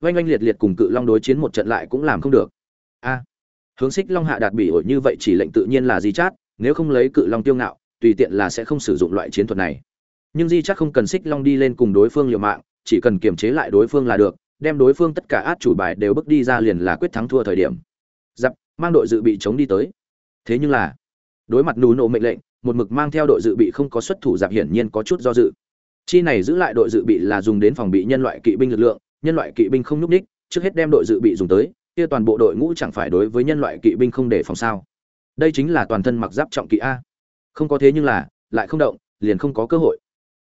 oanh oanh liệt liệt cùng cự long đối chiến một trận lại cũng làm không được. A hướng xích long hạ đạt bị ổi như vậy chỉ lệnh tự nhiên là di chát nếu không lấy cự long tiêu ngạo tùy tiện là sẽ không sử dụng loại chiến thuật này. Nhưng di chát không cần xích long đi lên cùng đối phương liều mạng chỉ cần kiềm chế lại đối phương là được đem đối phương tất cả át chủ bài đều bước đi ra liền là quyết thắng thua thời điểm. Dập, mang đội dự bị chống đi tới. Thế nhưng là đối mặt nù nộ mệnh lệnh một mực mang theo đội dự bị không có xuất thủ dạp hiển nhiên có chút do dự. Chi này giữ lại đội dự bị là dùng đến phòng bị nhân loại kỵ binh lực lượng nhân loại kỵ binh không nhúc ních trước hết đem đội dự bị dùng tới kia toàn bộ đội ngũ chẳng phải đối với nhân loại kỵ binh không để phòng sao? Đây chính là toàn thân mặc giáp trọng kỵ a. Không có thế nhưng là lại không động liền không có cơ hội.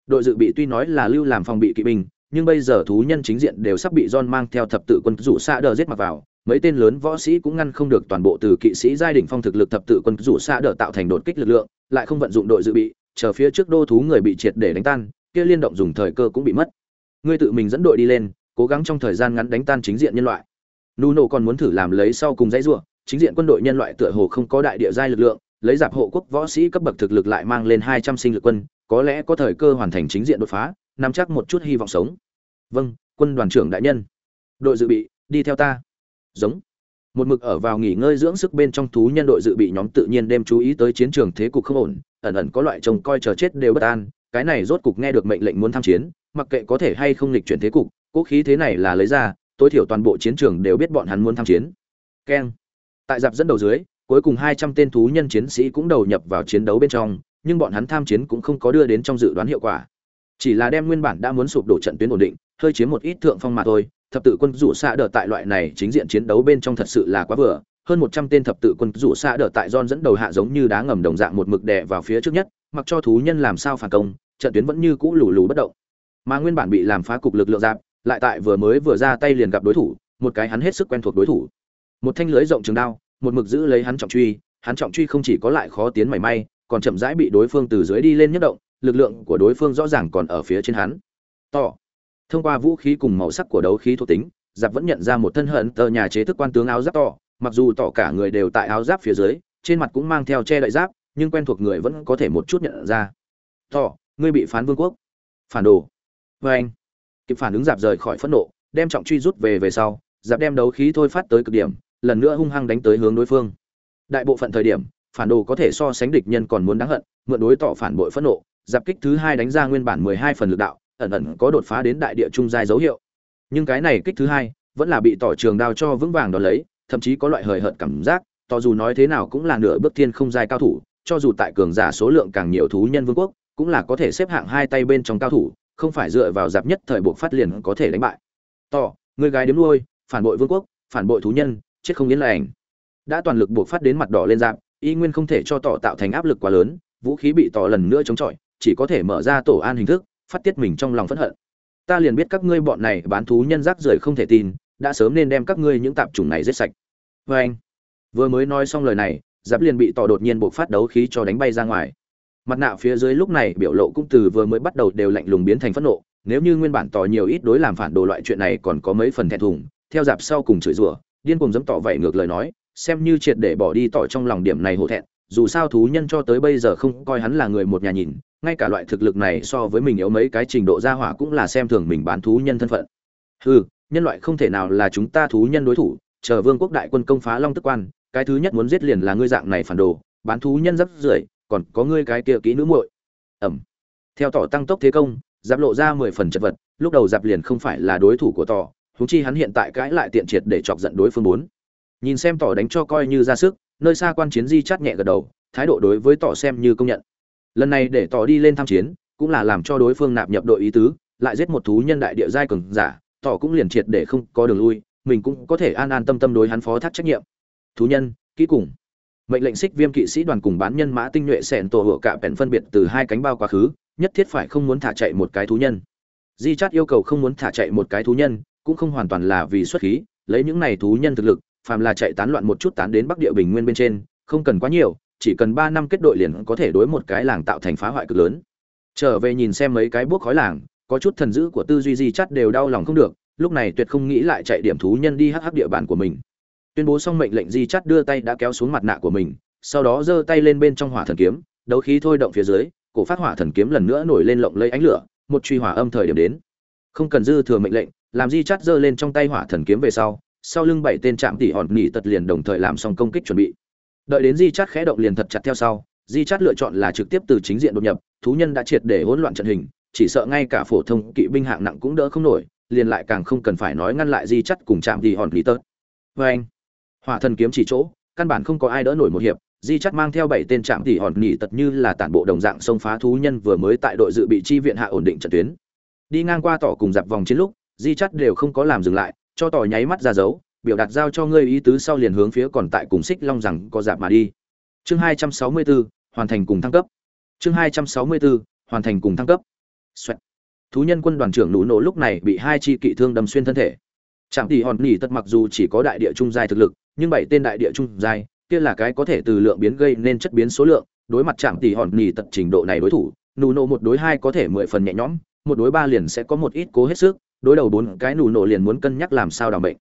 Đội dự bị tuy nói là lưu làm phòng bị kỵ binh nhưng bây giờ thú nhân chính diện đều sắp bị John mang theo thập tự quân rủ xa đờ giết mặc vào, mấy tên lớn võ sĩ cũng ngăn không được toàn bộ từ kỵ sĩ giai đỉnh phong thực lực thập tự quân rủ xa đờ tạo thành đột kích lực lượng, lại không vận dụng đội dự bị, chờ phía trước đô thú người bị triệt để đánh tan, kia liên động dùng thời cơ cũng bị mất. Ngươi tự mình dẫn đội đi lên, cố gắng trong thời gian ngắn đánh tan chính diện nhân loại. Nuno còn muốn thử làm lấy sau cùng dãy rủa, chính diện quân đội nhân loại tựa hồ không có đại địa giai lực lượng, lấy giáp hộ quốc võ sĩ cấp bậc thực lực lại mang lên 200 sinh lực quân, có lẽ có thời cơ hoàn thành chính diện đột phá, nắm chắc một chút hy vọng sống. Vâng quân đoàn trưởng đại nhân. Đội dự bị đi theo ta. Giống. Một mực ở vào nghỉ ngơi dưỡng sức bên trong thú nhân đội dự bị nhóm tự nhiên đem chú ý tới chiến trường thế cục không ổn ẩn ẩn có loại trông coi chờ chết đều bất an cái này rốt cục nghe được mệnh lệnh muốn tham chiến mặc kệ có thể hay không lịch chuyển thế cục cố khí thế này là lấy ra, tối thiểu toàn bộ chiến trường đều biết bọn hắn muốn tham chiến. Keng. Tại dạp dẫn đầu dưới, cuối cùng hai trăm tên thú nhân chiến sĩ cũng đầu nhập vào chiến đấu bên trong, nhưng bọn hắn tham chiến cũng không có đưa đến trong dự đoán hiệu quả. Chỉ là đem nguyên bản đã muốn sụp đổ trận tuyến ổn định, hơi chiếm một ít thượng phong mà thôi, thập tự quân rủ xạ đỡ tại loại này chính diện chiến đấu bên trong thật sự là quá vừa. Hơn một trăm tên thập tự quân rủ xạ đỡ tại John dẫn đầu hạ giống như đá ngầm đồng dạng một mực đè vào phía trước nhất, mặc cho thú nhân làm sao phản công, trận tuyến vẫn như cũ lù lù bất động. Mà nguyên bản bị làm phá cục lực lượng giáp lại tại vừa mới vừa ra tay liền gặp đối thủ, một cái hắn hết sức quen thuộc đối thủ. Một thanh lưới rộng trường đao, một mực giữ lấy hắn trọng truy, hắn trọng truy không chỉ có lại khó tiến mảy may, còn chậm rãi bị đối phương từ dưới đi lên nhất động, lực lượng của đối phương rõ ràng còn ở phía trên hắn. To. Thông qua vũ khí cùng màu sắc của đấu khí thuộc tính giặc vẫn nhận ra một thân hận tờ nhà chế thức quan tướng áo giáp to, mặc dù tỏ cả người đều tại áo giáp phía dưới, trên mặt cũng mang theo che đậy giáp, nhưng quen thuộc người vẫn có thể một chút nhận ra. To, ngươi bị phán vương quốc. Phản đồ. Vê anh kịp phản ứng giạp rời khỏi phẫn nộ, đem trọng truy rút về về sau giạp đem đấu khí thôi phát tới cực điểm, lần nữa hung hăng đánh tới hướng đối phương. Đại bộ phận thời điểm, phản đồ có thể so sánh địch nhân còn muốn đáng hận, mượn đối tỏ phản bội phẫn nộ giạp kích thứ hai đánh ra nguyên bản mười hai phần lực đạo, ẩn ẩn có đột phá đến đại địa trung giai dấu hiệu. Nhưng cái này kích thứ hai, vẫn là bị tỏ trường đao cho vững vàng đón lấy, thậm chí có loại hời hợt cảm giác, tỏ dù nói thế nào cũng là nửa bước thiên không giai cao thủ, cho dù tại cường giả số lượng càng nhiều thú nhân vương quốc, cũng là có thể xếp hạng hai tay bên trong cao thủ không phải dựa vào giáp nhất thời buộc phát liền có thể đánh bại. Tỏ người gái đếm nuôi, phản bội vương quốc, phản bội thú nhân, chết không yên lành. Đã toàn lực buộc phát đến mặt đỏ lên giáp, y nguyên không thể cho tỏ tạo thành áp lực quá lớn, vũ khí bị tỏ lần nữa chống chọi, chỉ có thể mở ra tổ an hình thức, phát tiết mình trong lòng phẫn hận. Ta liền biết các ngươi bọn này bán thú nhân rác rưởi không thể tin, đã sớm nên đem các ngươi những tạp chủng này giết sạch. Vê anh vừa mới nói xong lời này, giáp liền bị tỏ đột nhiên buộc phát đấu khí cho đánh bay ra ngoài mặt nạ phía dưới lúc này biểu lộ cũng từ vừa mới bắt đầu đều lạnh lùng biến thành phẫn nộ, nếu như nguyên bản tỏ nhiều ít đối làm phản đồ loại chuyện này còn có mấy phần thẹn thùng, theo dạp sau cùng chửi rủa, điên cuồng dẫm tỏ vậy ngược lời nói, xem như triệt để bỏ đi tỏ trong lòng điểm này hổ thẹn, dù sao thú nhân cho tới bây giờ không coi hắn là người một nhà nhìn, ngay cả loại thực lực này so với mình yếu mấy cái trình độ gia hỏa cũng là xem thường mình bán thú nhân thân phận. Hừ, nhân loại không thể nào là chúng ta thú nhân đối thủ, chờ vương quốc đại quân công phá long tức quan, cái thứ nhất muốn giết liền là ngươi dạng này phản đồ, bán thú nhân rất rưởi còn có ngươi cái kia kỹ nữ muội. Ẩm. Theo tỏ tăng tốc thế công, giáp lộ ra mười phần chật vật, lúc đầu giáp liền không phải là đối thủ của tỏ húng chi hắn hiện tại cãi lại tiện triệt để chọc giận đối phương bốn. Nhìn xem tỏ đánh cho coi như ra sức, nơi xa quan chiến di chát nhẹ gật đầu, thái độ đối với tỏ xem như công nhận. Lần này để tỏ đi lên tham chiến, cũng là làm cho đối phương nạp nhập đội ý tứ, lại giết một thú nhân đại địa giai cường giả, tỏ cũng liền triệt để không có đường lui, mình cũng có thể an an tâm tâm đối hắn phó thác trách nhiệm. Thú nhân, kỹ cùng mệnh lệnh xích viêm kỵ sĩ đoàn cùng bán nhân mã tinh nhuệ sẹn tổ hựa cả bèn phân biệt từ hai cánh bao quá khứ, nhất thiết phải không muốn thả chạy một cái thú nhân. Di chát yêu cầu không muốn thả chạy một cái thú nhân, cũng không hoàn toàn là vì xuất khí, lấy những này thú nhân thực lực, phàm là chạy tán loạn một chút tán đến bắc địa bình nguyên bên trên, không cần quá nhiều, chỉ cần ba năm kết đội liền có thể đối một cái làng tạo thành phá hoại cực lớn. Trở về nhìn xem mấy cái bước khói làng, có chút thần dữ của tư duy di chắt đều đau lòng không được, lúc này tuyệt không nghĩ lại chạy điểm thú nhân đi hắc hắc địa bàn của mình tuyên bố xong mệnh lệnh di chắt đưa tay đã kéo xuống mặt nạ của mình, sau đó giơ tay lên bên trong hỏa thần kiếm, đấu khí thôi động phía dưới, cổ phát hỏa thần kiếm lần nữa nổi lên lộng lấy ánh lửa, một truy hỏa âm thời điểm đến. Không cần dư thừa mệnh lệnh, làm di chắt giơ lên trong tay hỏa thần kiếm về sau sau lưng bảy tên trạm tỉ hòn nỉ tật liền đồng thời làm xong công kích chuẩn bị. Đợi đến di chắt khẽ động liền thật chặt theo sau, di chắt lựa chọn là trực tiếp từ chính diện đột nhập, thú nhân đã triệt để hỗn loạn trận hình, chỉ sợ ngay cả phổ thông kỵ binh hạng nặng cũng đỡ không nổi, liền lại càng không cần phải nói ngăn lại di chắt cùng chạm tỉ hòn nỉ tật. Vê anh hỏa thần kiếm chỉ chỗ, căn bản không có ai đỡ nổi một hiệp, di chắc mang theo bảy tên trạm tỷ hòn nhỉ tật như là tản bộ đồng dạng xông phá thú nhân vừa mới tại đội dự bị chi viện hạ ổn định trận tuyến. Đi ngang qua tỏ cùng dạp vòng chiến lúc, di chắc đều không có làm dừng lại, cho tỏ nháy mắt ra dấu, biểu đạt giao cho ngươi ý tứ sau liền hướng phía còn tại cùng xích long rằng có dạp mà đi. Chương hai trăm sáu mươi bốn hoàn thành cùng thăng cấp. Chương hai trăm sáu mươi bốn hoàn thành cùng thăng cấp. Xoẹt. thú nhân quân đoàn trưởng nụ nổ lúc này bị hai chi kỵ thương đâm xuyên thân thể. Trạm tỷ hòn nhỉ tật mặc dù chỉ có đại địa trung giai thực lực nhưng bảy tên đại địa trung giai, kia là cái có thể từ lượng biến gây nên chất biến số lượng, đối mặt chạm tỷ hòn nỉ tật trình độ này đối thủ nụ nổ một đối hai có thể mười phần nhẹ nhõm, một đối ba liền sẽ có một ít cố hết sức, đối đầu bốn cái nụ nổ liền muốn cân nhắc làm sao đảm bệnh.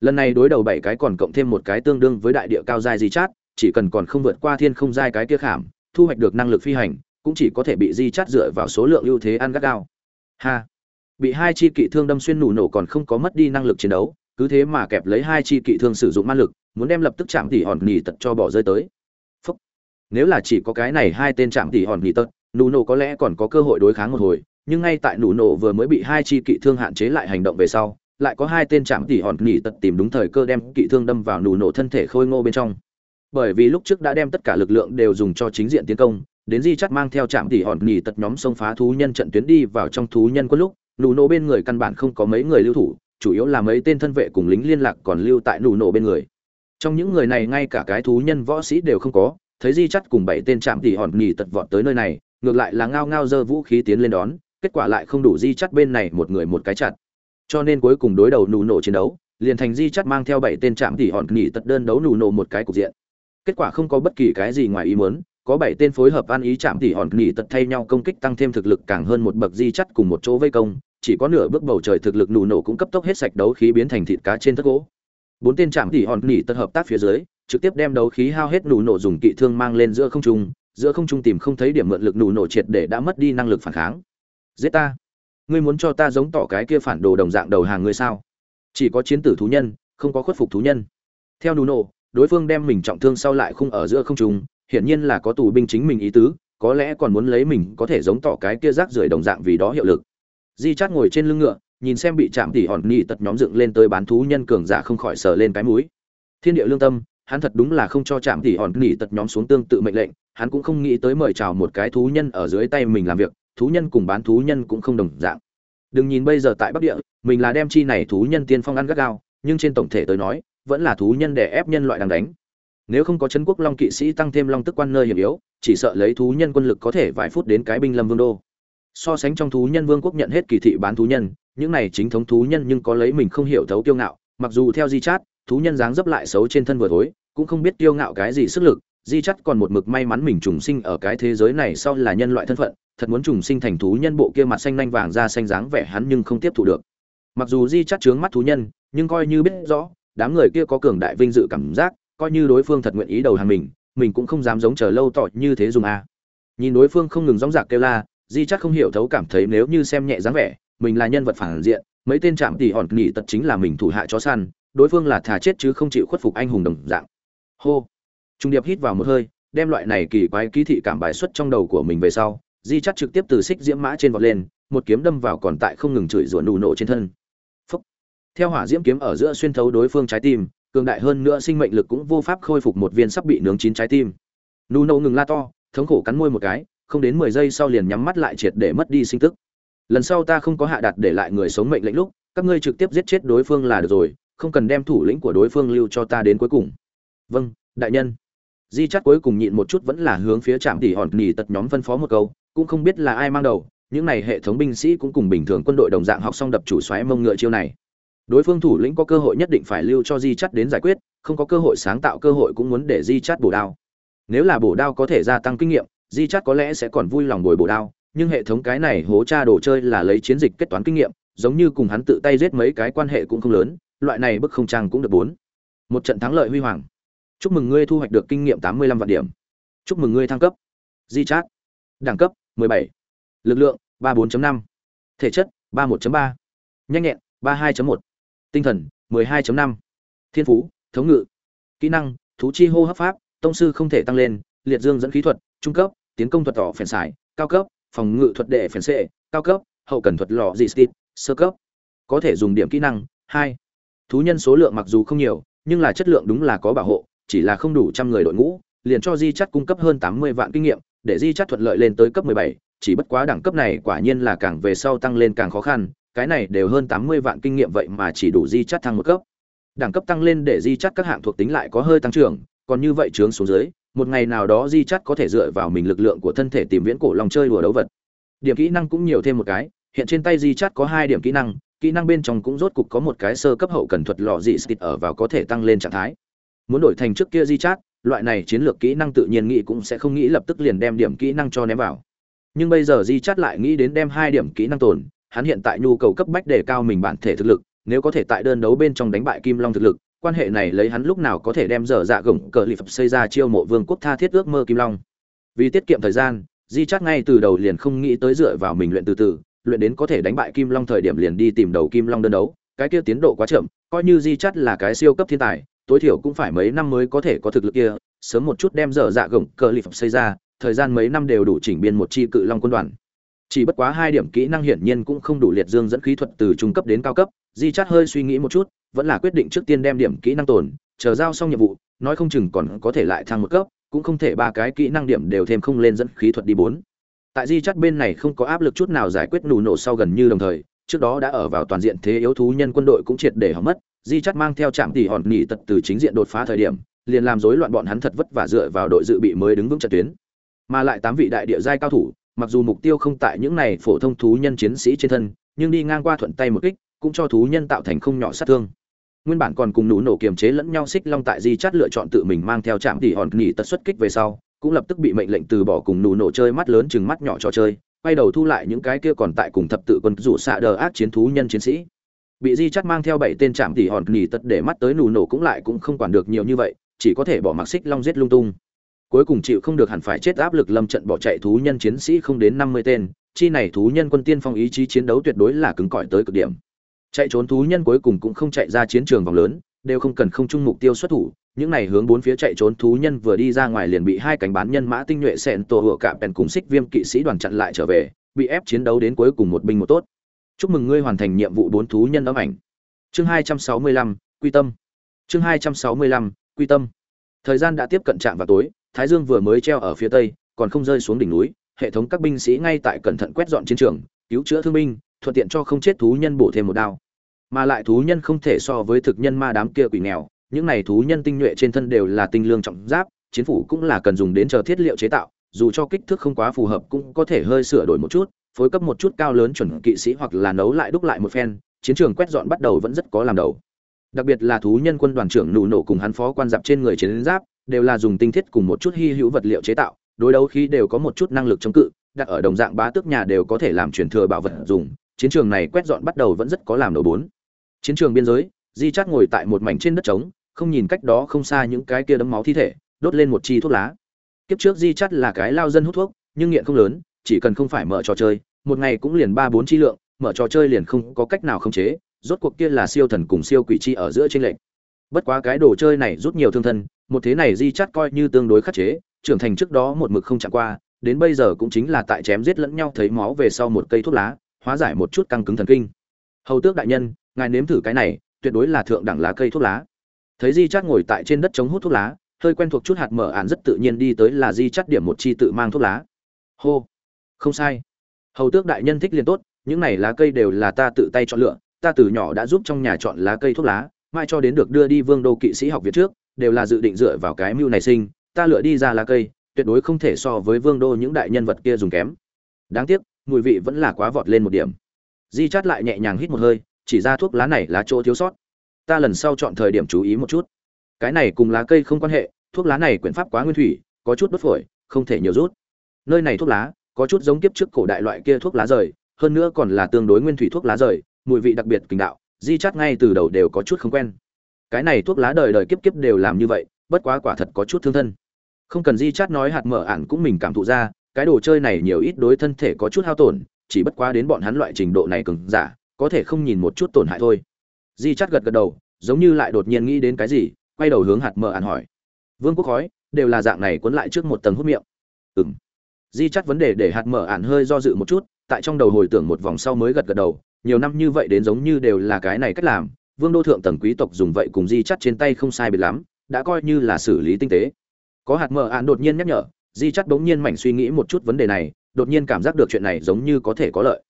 Lần này đối đầu bảy cái còn cộng thêm một cái tương đương với đại địa cao giai di chát, chỉ cần còn không vượt qua thiên không giai cái kia khảm, thu hoạch được năng lực phi hành, cũng chỉ có thể bị di chát dựa vào số lượng ưu thế ăn gắt gao. Ha! Bị hai chi kỵ thương đâm xuyên nụ nổ còn không có mất đi năng lực chiến đấu cứ thế mà kẹp lấy hai chi kỵ thương sử dụng ma lực, muốn đem lập tức chạm tỉ hòn nỉ tật cho bỏ rơi tới Phúc. nếu là chỉ có cái này hai tên chạm tỉ hòn nỉ tật, nụ nổ có lẽ còn có cơ hội đối kháng một hồi, nhưng ngay tại nụ nổ vừa mới bị hai chi kỵ thương hạn chế lại hành động về sau, lại có hai tên chạm tỉ hòn nỉ tật tìm đúng thời cơ đem kỵ thương đâm vào nụ nổ thân thể khôi ngô bên trong bởi vì lúc trước đã đem tất cả lực lượng đều dùng cho chính diện tiến công, đến di chắt mang theo trạm tỉ hòn nghỉ tật nhóm xông phá thú nhân trận tuyến đi vào trong thú nhân quân lúc, nụ nổ bên người căn bản không có mấy người lưu thủ chủ yếu là mấy tên thân vệ cùng lính liên lạc còn lưu tại nụ nổ bên người. Trong những người này ngay cả cái thú nhân võ sĩ đều không có, thấy di chắt cùng bảy tên trạm tỉ hòn nỉ tật vọt tới nơi này, ngược lại là ngao ngao dơ vũ khí tiến lên đón, kết quả lại không đủ di chắt bên này một người một cái chặt. Cho nên cuối cùng đối đầu nụ nổ chiến đấu, liền thành di chắt mang theo bảy tên trạm tỉ hòn nỉ tật đơn đấu nụ nổ một cái cục diện. Kết quả không có bất kỳ cái gì ngoài ý muốn, có bảy tên phối hợp ăn ý chạm tỉ hòn nỉ tật thay nhau công kích tăng thêm thực lực càng hơn một bậc di chắt cùng một chỗ vây công chỉ có nửa bước bầu trời thực lực nụ nổ cũng cấp tốc hết sạch đấu khí biến thành thịt cá trên thất gỗ. Bốn tên chạm tỉ hòn nỉ tật hợp tác phía dưới, trực tiếp đem đấu khí hao hết nụ nổ dùng kỵ thương mang lên giữa không trung, giữa không trung tìm không thấy điểm mượn lực nụ nổ triệt để đã mất đi năng lực phản kháng. Giết ta! Ngươi muốn cho ta giống tỏ cái kia phản đồ đồng dạng đầu hàng ngươi sao? Chỉ có chiến tử thú nhân, không có khuất phục thú nhân. Theo nụ nổ, đối phương đem mình trọng thương sau lại khung ở giữa không trung, hiển nhiên là có tù binh chính mình ý tứ, có lẽ còn muốn lấy mình có thể giống tỏ cái kia rác rưởi đồng dạng vì đó hiệu lực di chát ngồi trên lưng ngựa, nhìn xem bị chạm tỉ hòn nhị tật nhóm dựng lên tới bán thú nhân cường giả không khỏi sờ lên cái mũi. Thiên địa lương tâm, hắn thật đúng là không cho chạm tỉ hòn nhị tật nhóm xuống tương tự mệnh lệnh, hắn cũng không nghĩ tới mời chào một cái thú nhân ở dưới tay mình làm việc, thú nhân cùng bán thú nhân cũng không đồng dạng. Đừng nhìn bây giờ tại bắc địa, mình là đem chi này thú nhân tiên phong ăn gắt gao, nhưng trên tổng thể tới nói, vẫn là thú nhân để ép nhân loại đang đánh. Nếu không có chân quốc long kỵ sĩ tăng thêm long tức quan nơi hiểm yếu, chỉ sợ lấy thú nhân quân lực có thể vài phút đến cái binh lâm vương đô so sánh trong thú nhân vương quốc nhận hết kỳ thị bán thú nhân, những này chính thống thú nhân nhưng có lấy mình không hiểu thấu tiêu ngạo, mặc dù theo di chát, thú nhân dáng dấp lại xấu trên thân vừa thối, cũng không biết tiêu ngạo cái gì sức lực, di chắt còn một mực may mắn mình trùng sinh ở cái thế giới này sau là nhân loại thân phận, thật muốn trùng sinh thành thú nhân bộ kia mặt xanh nanh vàng ra xanh dáng vẻ hắn nhưng không tiếp thu được. Mặc dù di chắt trướng mắt thú nhân, nhưng coi như biết rõ, đám người kia có cường đại vinh dự cảm giác, coi như đối phương thật nguyện ý đầu hàng mình mình cũng không dám giống chờ lâu tỏi như thế dùng a. Nhìn đối phương không ngừng dóng dạc kêu la di chắc không hiểu thấu cảm thấy nếu như xem nhẹ dáng vẻ, mình là nhân vật phản diện, mấy tên trạm tỉ hòn nghỉ tật chính là mình thủ hạ chó săn, đối phương là thà chết chứ không chịu khuất phục anh hùng đồng dạng. Hô. Trung điệp hít vào một hơi, đem loại này kỳ quái ký thị cảm bài xuất trong đầu của mình về sau, di chắc trực tiếp từ xích diễm mã trên vọt lên, một kiếm đâm vào còn tại không ngừng chửi rủa nụ nổ trên thân. Phúc. theo hỏa diễm kiếm ở giữa xuyên thấu đối phương trái tim, cường đại hơn nữa sinh mệnh lực cũng vô pháp khôi phục một viên sắp bị nướng chín trái tim. Nụ nổ ngừng la to, thống khổ cắn môi một cái không đến mười giây sau liền nhắm mắt lại triệt để mất đi sinh tức. Lần sau ta không có hạ đặt để lại người sống mệnh lệnh lúc, các ngươi trực tiếp giết chết đối phương là được rồi, không cần đem thủ lĩnh của đối phương lưu cho ta đến cuối cùng. Vâng đại nhân. Di chắt cuối cùng nhịn một chút vẫn là hướng phía trạm tỉ hòn nỉ tật nhóm phân phó một câu, cũng không biết là ai mang đầu, những này hệ thống binh sĩ cũng cùng bình thường quân đội đồng dạng học xong đập chủ xoáy mông ngựa chiêu này. Đối phương thủ lĩnh có cơ hội nhất định phải lưu cho di chắt đến giải quyết, không có cơ hội sáng tạo cơ hội cũng muốn để di chắt bổ đao. Nếu là bổ đao có thể gia tăng kinh nghiệm di chắt có lẽ sẽ còn vui lòng bồi bổ đao, nhưng hệ thống cái này hố cha đồ chơi là lấy chiến dịch kết toán kinh nghiệm, giống như cùng hắn tự tay giết mấy cái quan hệ cũng không lớn, loại này bức không trang cũng được bốn một trận thắng lợi huy hoàng chúc mừng ngươi thu hoạch được kinh nghiệm tám mươi lăm vạn điểm chúc mừng ngươi thăng cấp di chát đẳng cấp 17. lực lượng 34.5. thể chất 31.3. nhanh nhẹn 32.1. tinh thần 12.5. thiên phú, thống ngự kỹ năng, thú chi hô hấp pháp, tông sư không thể tăng lên, liệt dương dẫn khí thuật trung cấp, tiến công thuật tỏ phèn xài, cao cấp, phòng ngự thuật đệ phèn xệ cao cấp, hậu cần thuật lò dị stit sơ cấp. Có thể dùng điểm kỹ năng, hai. Thú nhân số lượng mặc dù không nhiều, nhưng là chất lượng đúng là có bảo hộ, chỉ là không đủ trăm người đội ngũ, liền cho di chắt cung cấp hơn tám mươi vạn kinh nghiệm, để di chắt thuận lợi lên tới cấp mười bảy, chỉ bất quá đẳng cấp này quả nhiên là càng về sau tăng lên càng khó khăn, cái này đều hơn tám mươi vạn kinh nghiệm vậy mà chỉ đủ di chắt thăng một cấp. Đẳng cấp tăng lên để di chắt các hạng thuộc tính lại có hơi tăng trưởng, còn như vậy trướng xuống dưới một ngày nào đó di chắt có thể dựa vào mình lực lượng của thân thể tìm viễn cổ lòng chơi đùa đấu vật. Điểm kỹ năng cũng nhiều thêm một cái, hiện trên tay di chắt có hai điểm kỹ năng kỹ năng bên trong cũng rốt cục có một cái sơ cấp hậu cần thuật lò dị skit ở vào có thể tăng lên trạng thái. Muốn đổi thành trước kia di chát, loại này chiến lược kỹ năng tự nhiên nghĩ cũng sẽ không nghĩ lập tức liền đem điểm kỹ năng cho ném vào. Nhưng bây giờ di chát lại nghĩ đến đem hai điểm kỹ năng tồn, hắn hiện tại nhu cầu cấp bách để cao mình bản thể thực lực, nếu có thể tại đơn đấu bên trong đánh bại kim long thực lực quan hệ này lấy hắn lúc nào có thể đem dở dạ gồng cờ lì phập xây ra chiêu mộ vương quốc tha thiết ước mơ kim long. Vì tiết kiệm thời gian, di chắc ngay từ đầu liền không nghĩ tới dựa vào mình luyện từ từ, luyện đến có thể đánh bại kim long thời điểm liền đi tìm đầu kim long đơn đấu, cái kia tiến độ quá chậm, coi như di chắc là cái siêu cấp thiên tài, tối thiểu cũng phải mấy năm mới có thể có thực lực kia, sớm một chút đem dở dạ gồng cờ lì phập xây ra, thời gian mấy năm đều đủ chỉnh biên một chi cự long quân đoàn. Chỉ bất quá hai điểm kỹ năng hiển nhiên cũng không đủ liệt dương dẫn khí thuật từ trung cấp đến cao cấp di chắt hơi suy nghĩ một chút, vẫn là quyết định trước tiên đem điểm kỹ năng tồn, chờ giao xong nhiệm vụ, nói không chừng còn có thể lại thăng một cấp, cũng không thể ba cái kỹ năng điểm đều thêm không lên dẫn khí thuật đi bốn. Tại di chắt bên này không có áp lực chút nào giải quyết nù nổ sau gần như đồng thời, trước đó đã ở vào toàn diện thế yếu thú nhân quân đội cũng triệt để hỏng mất, di chắt mang theo trạm tỷ hòn nỉ tật từ chính diện đột phá thời điểm, liền làm rối loạn bọn hắn thật vất vả dựa vào đội dự bị mới đứng vững trận tuyến. Mà lại tám vị đại địa giai cao thủ, mặc dù mục tiêu không tại những này phổ thông thú nhân chiến sĩ trên thân, nhưng đi ngang qua thuận tay một kích cũng cho thú nhân tạo thành không nhỏ sát thương. Nguyên bản còn cùng nụ nổ kiềm chế lẫn nhau xích long tại di chắt lựa chọn tự mình mang theo trạm tỉ hòn nghỉ tật xuất kích về sau, cũng lập tức bị mệnh lệnh từ bỏ cùng nụ nổ chơi mắt lớn chừng mắt nhỏ trò chơi, quay đầu thu lại những cái kia còn tại cùng thập tự quân rủ xạ đờ ác chiến thú nhân chiến sĩ. Bị di chắt mang theo bảy tên trạm tỉ hòn nghỉ tật để mắt tới nụ nổ cũng lại cũng không quản được nhiều như vậy, chỉ có thể bỏ mặc xích long giết lung tung. Cuối cùng chịu không được hẳn phải chết áp lực lâm trận bỏ chạy thú nhân chiến sĩ không đến năm mươi tên, chi này thú nhân quân tiên phong ý chí chiến đấu tuyệt đối là cứng cỏi tới cực điểm chạy trốn thú nhân cuối cùng cũng không chạy ra chiến trường vòng lớn, đều không cần không chung mục tiêu xuất thủ, những này hướng bốn phía chạy trốn thú nhân vừa đi ra ngoài liền bị hai cánh bán nhân mã tinh nhuệ xẹn tổ hựa cả bèn cùng xích viêm kỵ sĩ đoàn chặn lại trở về, bị ép chiến đấu đến cuối cùng một binh một tốt. Chúc mừng ngươi hoàn thành nhiệm vụ bốn thú nhân ấm ảnh. Chương hai trăm sáu mươi lăm, quy tâm. Chương hai trăm sáu mươi lăm, quy tâm. Thời gian đã tiếp cận trạm vào tối, thái dương vừa mới treo ở phía tây, còn không rơi xuống đỉnh núi, hệ thống các binh sĩ ngay tại cẩn thận quét dọn chiến trường, cứu chữa thương binh, thuận tiện cho không chết thú nhân bổ thêm một đao mà lại thú nhân không thể so với thực nhân ma đám kia quỷ nghèo, những này thú nhân tinh nhuệ trên thân đều là tinh lương trọng giáp, chiến phủ cũng là cần dùng đến chờ thiết liệu chế tạo, dù cho kích thước không quá phù hợp cũng có thể hơi sửa đổi một chút, phối cấp một chút cao lớn chuẩn kỵ sĩ hoặc là nấu lại đúc lại một phen, chiến trường quét dọn bắt đầu vẫn rất có làm đầu. Đặc biệt là thú nhân quân đoàn trưởng nụ nổ cùng hắn phó quan giáp trên người chiến giáp, đều là dùng tinh thiết cùng một chút hy hữu vật liệu chế tạo, đối đấu khi đều có một chút năng lực chống cự, đặt ở đồng dạng bá tước nhà đều có thể làm truyền thừa bảo vật dùng, chiến trường này quét dọn bắt đầu vẫn rất có làm đầu bốn chiến trường biên giới, di chát ngồi tại một mảnh trên đất trống, không nhìn cách đó không xa những cái kia đấm máu thi thể, đốt lên một chi thuốc lá. Kiếp trước di chắt là cái lao dân hút thuốc, nhưng nghiện không lớn, chỉ cần không phải mở trò chơi, một ngày cũng liền ba bốn chi lượng, mở trò chơi liền không có cách nào khống chế, rốt cuộc kia là siêu thần cùng siêu quỷ chi ở giữa trên lệnh bất quá cái đồ chơi này rút nhiều thương thân, một thế này di chắt coi như tương đối khắc chế, trưởng thành trước đó một mực không chạm qua, đến bây giờ cũng chính là tại chém giết lẫn nhau thấy máu về sau một cây thuốc lá, hóa giải một chút căng cứng thần kinh. Hầu tước đại nhân ngài nếm thử cái này, tuyệt đối là thượng đẳng lá cây thuốc lá. Thấy di chát ngồi tại trên đất chống hút thuốc lá, hơi quen thuộc chút hạt mở ạn rất tự nhiên đi tới là di chát điểm một chi tự mang thuốc lá. Hô! Không sai. Hầu tước đại nhân thích liền tốt, những này lá cây đều là ta tự tay chọn lựa, ta từ nhỏ đã giúp trong nhà chọn lá cây thuốc lá, mai cho đến được đưa đi vương đô kỵ sĩ học việt trước, đều là dự định dựa vào cái mưu này sinh, ta lựa đi ra lá cây, tuyệt đối không thể so với vương đô những đại nhân vật kia dùng kém. Đáng tiếc, mùi vị vẫn là quá vọt lên một điểm. Di chát lại nhẹ nhàng hít một hơi chỉ ra thuốc lá này là chỗ thiếu sót. Ta lần sau chọn thời điểm chú ý một chút. Cái này cùng lá cây không quan hệ, thuốc lá này quyển pháp quá nguyên thủy, có chút đốt phổi, không thể nhiều rút. Nơi này thuốc lá, có chút giống kiếp trước cổ đại loại kia thuốc lá rời, hơn nữa còn là tương đối nguyên thủy thuốc lá rời, mùi vị đặc biệt kinh đạo, di chát ngay từ đầu đều có chút không quen. Cái này thuốc lá đời đời kiếp kiếp đều làm như vậy, bất quá quả thật có chút thương thân. Không cần di chát nói hạt mở ản cũng mình cảm thụ ra, cái đồ chơi này nhiều ít đối thân thể có chút hao tổn, chỉ bất quá đến bọn hắn loại trình độ này cứng giả có thể không nhìn một chút tổn hại thôi. Di chắt gật gật đầu, giống như lại đột nhiên nghĩ đến cái gì, quay đầu hướng hạt mờ ạn hỏi. Vương quốc khói, đều là dạng này cuốn lại trước một tầng hút miệng. Ừng di chắt vấn đề để hạt mờ ạn hơi do dự một chút, tại trong đầu hồi tưởng một vòng sau mới gật gật đầu, nhiều năm như vậy đến giống như đều là cái này cách làm, vương đô thượng tầng quý tộc dùng vậy cùng di chắt trên tay không sai biệt lắm, đã coi như là xử lý tinh tế. Có hạt mờ ạn đột nhiên nhắc nhở, di chắt bỗng nhiên mảnh suy nghĩ một chút vấn đề này, đột nhiên cảm giác được chuyện này giống như có thể có lợi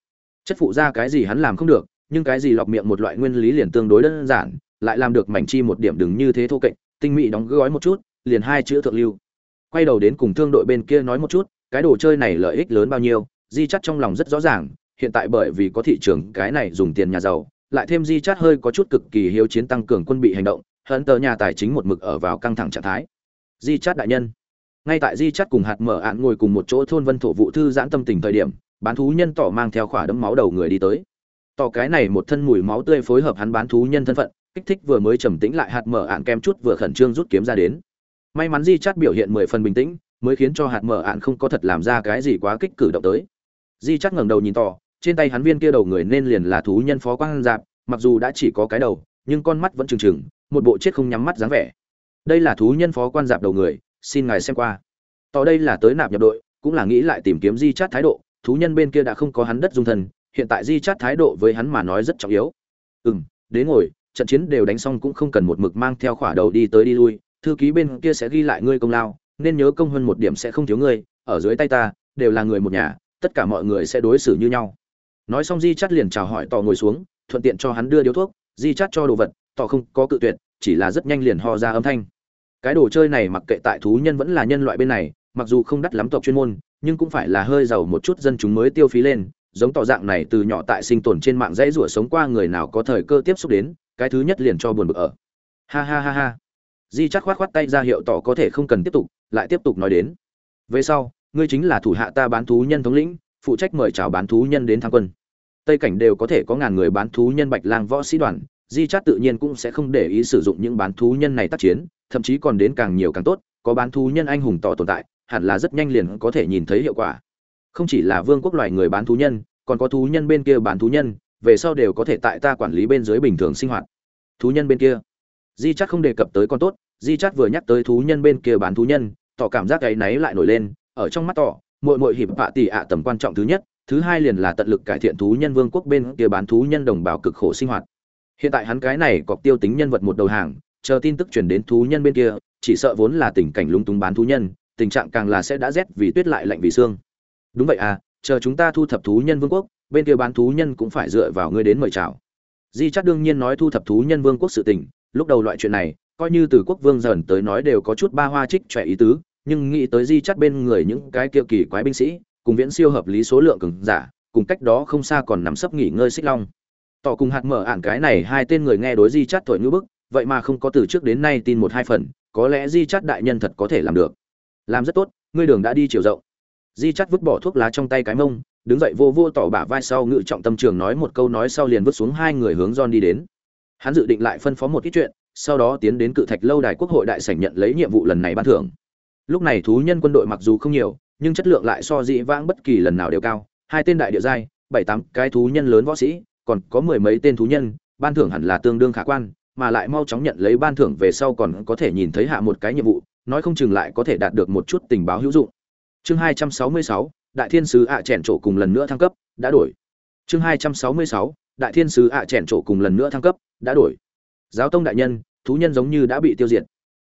chất phụ ra cái gì hắn làm không được, nhưng cái gì lọc miệng một loại nguyên lý liền tương đối đơn giản, lại làm được mảnh chi một điểm đừng như thế thô kệch, tinh mỹ đóng gói một chút, liền hai chữ thượng lưu. Quay đầu đến cùng thương đội bên kia nói một chút, cái đồ chơi này lợi ích lớn bao nhiêu, di chắt trong lòng rất rõ ràng, hiện tại bởi vì có thị trường, cái này dùng tiền nhà giàu, lại thêm di chắt hơi có chút cực kỳ hiếu chiến tăng cường quân bị hành động hận tờ nhà tài chính một mực ở vào căng thẳng trạng thái. Di chắt đại nhân, ngay tại di chắt cùng hạt mở ạn ngồi cùng một chỗ thôn vân thổ vụ thư giãn tâm tình thời điểm bán thú nhân tỏ mang theo khỏa đấm máu đầu người đi tới. Tỏ cái này một thân mùi máu tươi phối hợp hắn bán thú nhân thân phận, kích thích vừa mới trầm tĩnh lại hạt mở ạn kem chút vừa khẩn trương rút kiếm ra đến. May mắn di chát biểu hiện mười phần bình tĩnh, mới khiến cho hạt mở ạn không có thật làm ra cái gì quá kích cử động tới. Di chát ngẩng đầu nhìn tỏ, trên tay hắn viên kia đầu người nên liền là thú nhân phó quang dạp mặc dù đã chỉ có cái đầu, nhưng con mắt vẫn trừng trừng, một bộ chết không nhắm mắt dáng vẻ. Đây là thú nhân phó quan dạp đầu người, xin ngài xem qua. Tỏ đây là tới nạp nhập đội, cũng là nghĩ lại tìm kiếm di chát thái độ thú nhân bên kia đã không có hắn đất dung thần, hiện tại di chát thái độ với hắn mà nói rất trọng yếu. Ừ m đến ngồi, trận chiến đều đánh xong cũng không cần một mực mang theo khỏa đầu đi tới đi lui, thư ký bên kia sẽ ghi lại ngươi công lao, nên nhớ công hơn một điểm sẽ không thiếu ngươi, ở dưới tay ta, đều là người một nhà, tất cả mọi người sẽ đối xử như nhau. Nói xong di chát liền chào hỏi tỏ ngồi xuống, thuận tiện cho hắn đưa điếu thuốc, di chát cho đồ vật, tỏ không có cự tuyệt, chỉ là rất nhanh liền ho ra âm thanh. Cái đồ chơi này mặc kệ tại thú nhân vẫn là nhân loại bên này mặc dù không đắt lắm tộc chuyên môn, nhưng cũng phải là hơi giàu một chút dân chúng mới tiêu phí lên, giống tỏ dạng này từ nhỏ tại sinh tồn trên mạng dãy rủa sống qua người nào có thời cơ tiếp xúc đến, cái thứ nhất liền cho buồn bực ở. Ha ha ha ha. Di chắc khoát khoát tay ra hiệu tỏ có thể không cần tiếp tục, lại tiếp tục nói đến. Về sau, ngươi chính là thủ hạ ta bán thú nhân thống lĩnh, phụ trách mời chào bán thú nhân đến tham quân. Tây cảnh đều có thể có ngàn người bán thú nhân bạch lang võ sĩ đoàn, di chát tự nhiên cũng sẽ không để ý sử dụng những bán thú nhân này tác chiến, thậm chí còn đến càng nhiều càng tốt, có bán thú nhân anh hùng tỏ tồn tại hẳn là rất nhanh liền có thể nhìn thấy hiệu quả. Không chỉ là vương quốc loài người bán thú nhân, còn có thú nhân bên kia bán thú nhân, về sau đều có thể tại ta quản lý bên dưới bình thường sinh hoạt. Thú nhân bên kia. Di chắt không đề cập tới con tốt, di chắt vừa nhắc tới thú nhân bên kia bán thú nhân, tỏ cảm giác cái náy lại nổi lên, ở trong mắt tỏ, muội muội hiệp bạ tỷ ạ tầm quan trọng thứ nhất, thứ hai liền là tận lực cải thiện thú nhân vương quốc bên kia bán thú nhân đồng bào cực khổ sinh hoạt. Hiện tại hắn cái này cọc tiêu tính nhân vật một đầu hàng, chờ tin tức truyền đến thú nhân bên kia, chỉ sợ vốn là tình cảnh lung túng bán thú nhân tình trạng càng là sẽ đã rét vì tuyết lại lạnh vì xương đúng vậy à chờ chúng ta thu thập thú nhân vương quốc, bên kia bán thú nhân cũng phải dựa vào ngươi đến mời chào. Di chắc đương nhiên nói thu thập thú nhân vương quốc sự tình, lúc đầu loại chuyện này, coi như từ quốc vương dần tới nói đều có chút ba hoa trích trẻ ý tứ, nhưng nghĩ tới di chắc bên người những cái kia kỳ quái binh sĩ, cùng viễn siêu hợp lý số lượng cường giả, cùng cách đó không xa còn nằm sấp nghỉ ngơi xích long. Tỏ cùng hạt mở ản cái này hai tên người nghe đối di chắt thổi ngữ bức, vậy mà không có từ trước đến nay tin một hai phần, có lẽ di chắt đại nhân thật có thể làm được làm rất tốt ngươi đường đã đi chiều rộng di chắt vứt bỏ thuốc lá trong tay cái mông đứng dậy vô vô tỏ bả vai sau ngự trọng tâm trường nói một câu nói sau liền vứt xuống hai người hướng John đi đến. Hắn dự định lại phân phó một ít chuyện, sau đó tiến đến cự thạch lâu đài quốc hội đại sảnh nhận lấy nhiệm vụ lần này ban thưởng. Lúc này thú nhân quân đội mặc dù không nhiều, nhưng chất lượng lại so dị vãng bất kỳ lần nào đều cao, hai tên đại địa giai, bảy tám cái thú nhân lớn võ sĩ, còn có mười mấy tên thú nhân, ban thưởng hẳn là tương đương khả quan, mà lại mau chóng nhận lấy ban thưởng về sau còn có thể nhìn thấy hạ một cái nhiệm vụ, nói không chừng lại có thể đạt được một chút tình báo hữu dụng. Chương hai trăm sáu mươi sáu, đại thiên sứ ạ à chèn trổ cùng lần nữa thăng cấp, đã đổi. Chương hai trăm sáu mươi sáu, đại thiên sứ ạ à chèn trổ cùng lần nữa thăng cấp, đã đổi. Giáo tông đại nhân, thú nhân giống như đã bị tiêu diệt.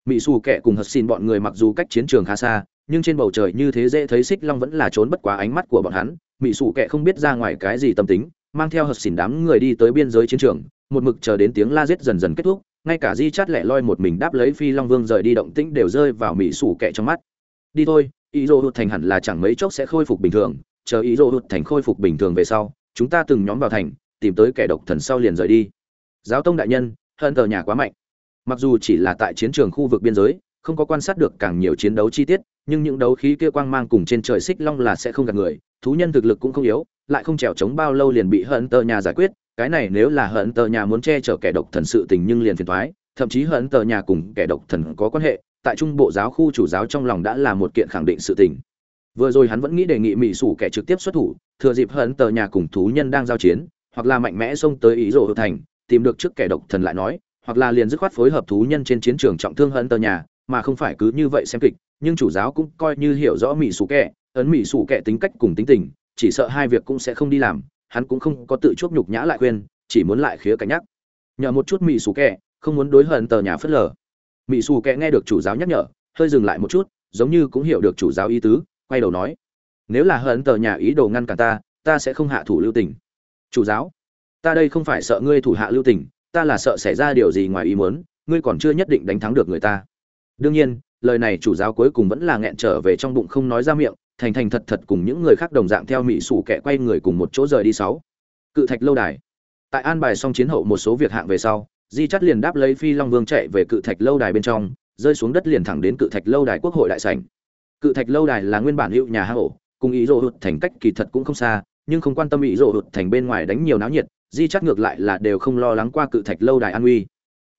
Mỹ xù kẻ cùng hật xin bọn người mặc dù cách chiến trường khá xa, nhưng trên bầu trời như thế dễ thấy xích long vẫn là trốn bất quá ánh mắt của bọn hắn. Mỹ xù kẻ không biết ra ngoài cái gì tâm tính, mang theo hật xỉn đám người đi tới biên giới chiến trường. Một mực chờ đến tiếng la giết dần dần kết thúc ngay cả di chát lẻ loi một mình đáp lấy phi long vương rời đi động tĩnh đều rơi vào mỹ sủ kẻ trong mắt. Đi thôi, ý dô hụt thành hẳn là chẳng mấy chốc sẽ khôi phục bình thường. Chờ ý dô hụt thành khôi phục bình thường về sau, chúng ta từng nhóm vào thành, tìm tới kẻ độc thần sau liền rời đi. Giáo tông đại nhân hơn tờ nhà quá mạnh. Mặc dù chỉ là tại chiến trường khu vực biên giới, không có quan sát được càng nhiều chiến đấu chi tiết, nhưng những đấu khí kia quang mang cùng trên trời xích long là sẽ không gạt người, thú nhân thực lực cũng không yếu, lại không trèo chống bao lâu liền bị hận tờ nhà giải quyết cái này nếu là hận tờ nhà muốn che chở kẻ độc thần sự tình nhưng liền phiền thoái thậm chí hận tờ nhà cùng kẻ độc thần có quan hệ tại trung bộ giáo khu chủ giáo trong lòng đã là một kiện khẳng định sự tình. Vừa rồi hắn vẫn nghĩ đề nghị mỹ sủ kẻ trực tiếp xuất thủ thừa dịp hận tờ nhà cùng thú nhân đang giao chiến hoặc là mạnh mẽ xông tới ý rồ thành tìm được trước kẻ độc thần lại nói hoặc là liền dứt khoát phối hợp thú nhân trên chiến trường trọng thương hận tờ nhà mà không phải cứ như vậy xem kịch nhưng chủ giáo cũng coi như hiểu rõ mỹ sủ kẻ, ấn mỹ sủ kẻ tính cách cùng tính tình chỉ sợ hai việc cũng sẽ không đi làm hắn cũng không có tự chuốc nhục nhã lại khuyên, chỉ muốn lại khía cạnh nhắc. Nhờ một chút mỹ xù kẹ, không muốn đối hận tờ nhà phớt lờ. Mỹ xù kẹ nghe được chủ giáo nhắc nhở, hơi dừng lại một chút, giống như cũng hiểu được chủ giáo ý tứ, quay đầu nói, nếu là hận tờ nhà ý đồ ngăn cản ta ta sẽ không hạ thủ lưu tình. Chủ giáo, ta đây không phải sợ ngươi thủ hạ lưu tình, ta là sợ xảy ra điều gì ngoài ý muốn, ngươi còn chưa nhất định đánh thắng được người ta. Đương nhiên, lời này chủ giáo cuối cùng vẫn là nghẹn trở về trong bụng không nói ra miệng thành thành thật thật cùng những người khác đồng dạng theo mỹ sủ kẻ quay người cùng một chỗ rời đi sáu. Cự thạch lâu đài. Tại an bài xong chiến hậu một số việc hạng về sau di chắt liền đáp lấy phi long vương chạy về cự thạch lâu đài bên trong rơi xuống đất liền thẳng đến cự thạch lâu đài quốc hội đại sảnh. Cự thạch lâu đài là nguyên bản hữu nhà Hậu, ổ cùng ý rộ hụt thành cách kỳ thật cũng không xa nhưng không quan tâm ý rộ hụt thành bên ngoài đánh nhiều náo nhiệt di chắt ngược lại là đều không lo lắng qua cự thạch lâu đài an uy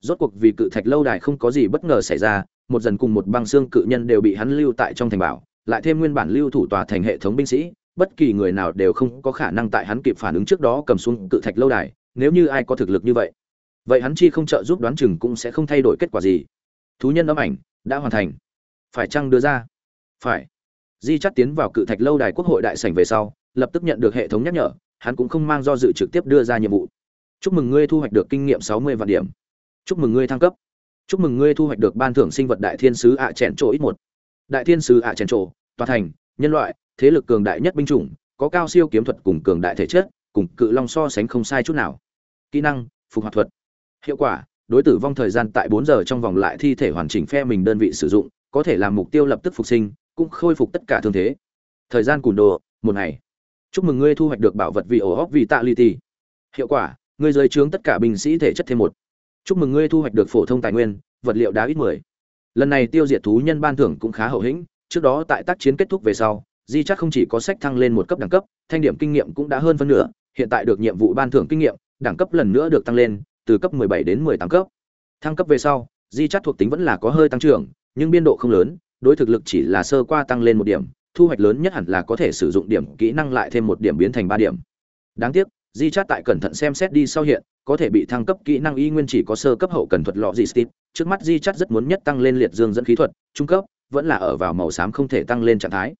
rốt cuộc vì cự thạch lâu đài không có gì bất ngờ xảy ra một dần cùng một băng xương cự nhân đều bị hắn lưu tại trong thành bảo lại thêm nguyên bản lưu thủ tòa thành hệ thống binh sĩ, bất kỳ người nào đều không có khả năng tại hắn kịp phản ứng trước đó cầm xuống cự thạch lâu đài, nếu như ai có thực lực như vậy. Vậy hắn chi không trợ giúp đoán chừng cũng sẽ không thay đổi kết quả gì. Thú nhân ấm ảnh, đã hoàn thành. Phải chăng đưa ra? Phải. Di chắc tiến vào cự thạch lâu đài quốc hội đại sảnh về sau, lập tức nhận được hệ thống nhắc nhở, hắn cũng không mang do dự trực tiếp đưa ra nhiệm vụ. Chúc mừng ngươi thu hoạch được kinh nghiệm sáu mươi vạn điểm. Chúc mừng ngươi thăng cấp. Chúc mừng ngươi thu hoạch được ban thưởng sinh vật đại thiên sứ ạ à chèn chỗ ít một đại thiên sứ ạ à chèn trổ, tòa thành, nhân loại, thế lực cường đại nhất binh chủng, có cao siêu kiếm thuật cùng cường đại thể chất, cùng cự long so sánh không sai chút nào. Kỹ năng, phục hoạt thuật. Hiệu quả, đối tử vong thời gian tại bốn giờ trong vòng lại thi thể hoàn chỉnh phe mình đơn vị sử dụng, có thể làm mục tiêu lập tức phục sinh, cũng khôi phục tất cả thương thế. Thời gian cùn đồ, một ngày. Chúc mừng ngươi thu hoạch được bảo vật vị ổ hóc vị tạ li ti hiệu quả, ngươi rơi trướng tất cả binh sĩ thể chất thêm một. Chúc mừng ngươi thu hoạch được phổ thông tài nguyên, vật liệu đá ít mười lần này tiêu diệt thú nhân ban thưởng cũng khá hậu hĩnh, trước đó tại tác chiến kết thúc về sau, di chắc không chỉ có sách thăng lên một cấp đẳng cấp, thanh điểm kinh nghiệm cũng đã hơn phân nửa, hiện tại được nhiệm vụ ban thưởng kinh nghiệm, đẳng cấp lần nữa được tăng lên, từ cấp 17 đến 18 cấp. Thăng cấp về sau, di chắc thuộc tính vẫn là có hơi tăng trưởng, nhưng biên độ không lớn, đối thực lực chỉ là sơ qua tăng lên một điểm, thu hoạch lớn nhất hẳn là có thể sử dụng điểm kỹ năng lại thêm một điểm biến thành ba điểm. Đáng tiếc, di chắc tại cẩn thận xem xét đi sau hiện có thể bị thăng cấp kỹ năng y nguyên chỉ có sơ cấp hậu cần thuật lọ gì steve trước mắt di chát rất muốn nhất tăng lên liệt dương dẫn khí thuật, trung cấp, vẫn là ở vào màu xám không thể tăng lên trạng thái.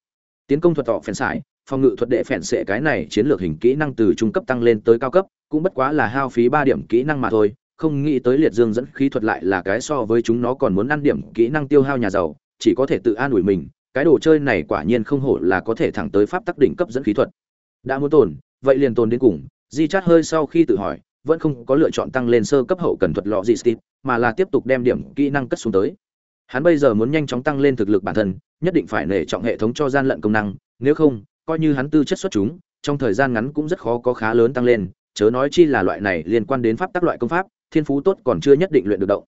Tiến công thuật tọ phèn sải, phòng ngự thuật đệ phèn sệ cái này chiến lược hình kỹ năng từ trung cấp tăng lên tới cao cấp, cũng bất quá là hao phí ba điểm kỹ năng mà thôi, không nghĩ tới liệt dương dẫn khí thuật lại là cái so với chúng nó còn muốn ăn điểm kỹ năng tiêu hao nhà giàu, chỉ có thể tự an ủi mình, cái đồ chơi này quả nhiên không hổ là có thể thẳng tới pháp tắc đỉnh cấp dẫn khí thuật. Đã muốn tồn, vậy liền tồn đến cùng di chát hơi sau khi tự hỏi vẫn không có lựa chọn tăng lên sơ cấp hậu cần thuật lọ gì steve mà là tiếp tục đem điểm kỹ năng cất xuống tới. Hắn bây giờ muốn nhanh chóng tăng lên thực lực bản thân, nhất định phải nể trọng hệ thống cho gian lận công năng, nếu không, coi như hắn tư chất xuất chúng, trong thời gian ngắn cũng rất khó có khá lớn tăng lên, chớ nói chi là loại này liên quan đến pháp tắc loại công pháp, thiên phú tốt còn chưa nhất định luyện được động.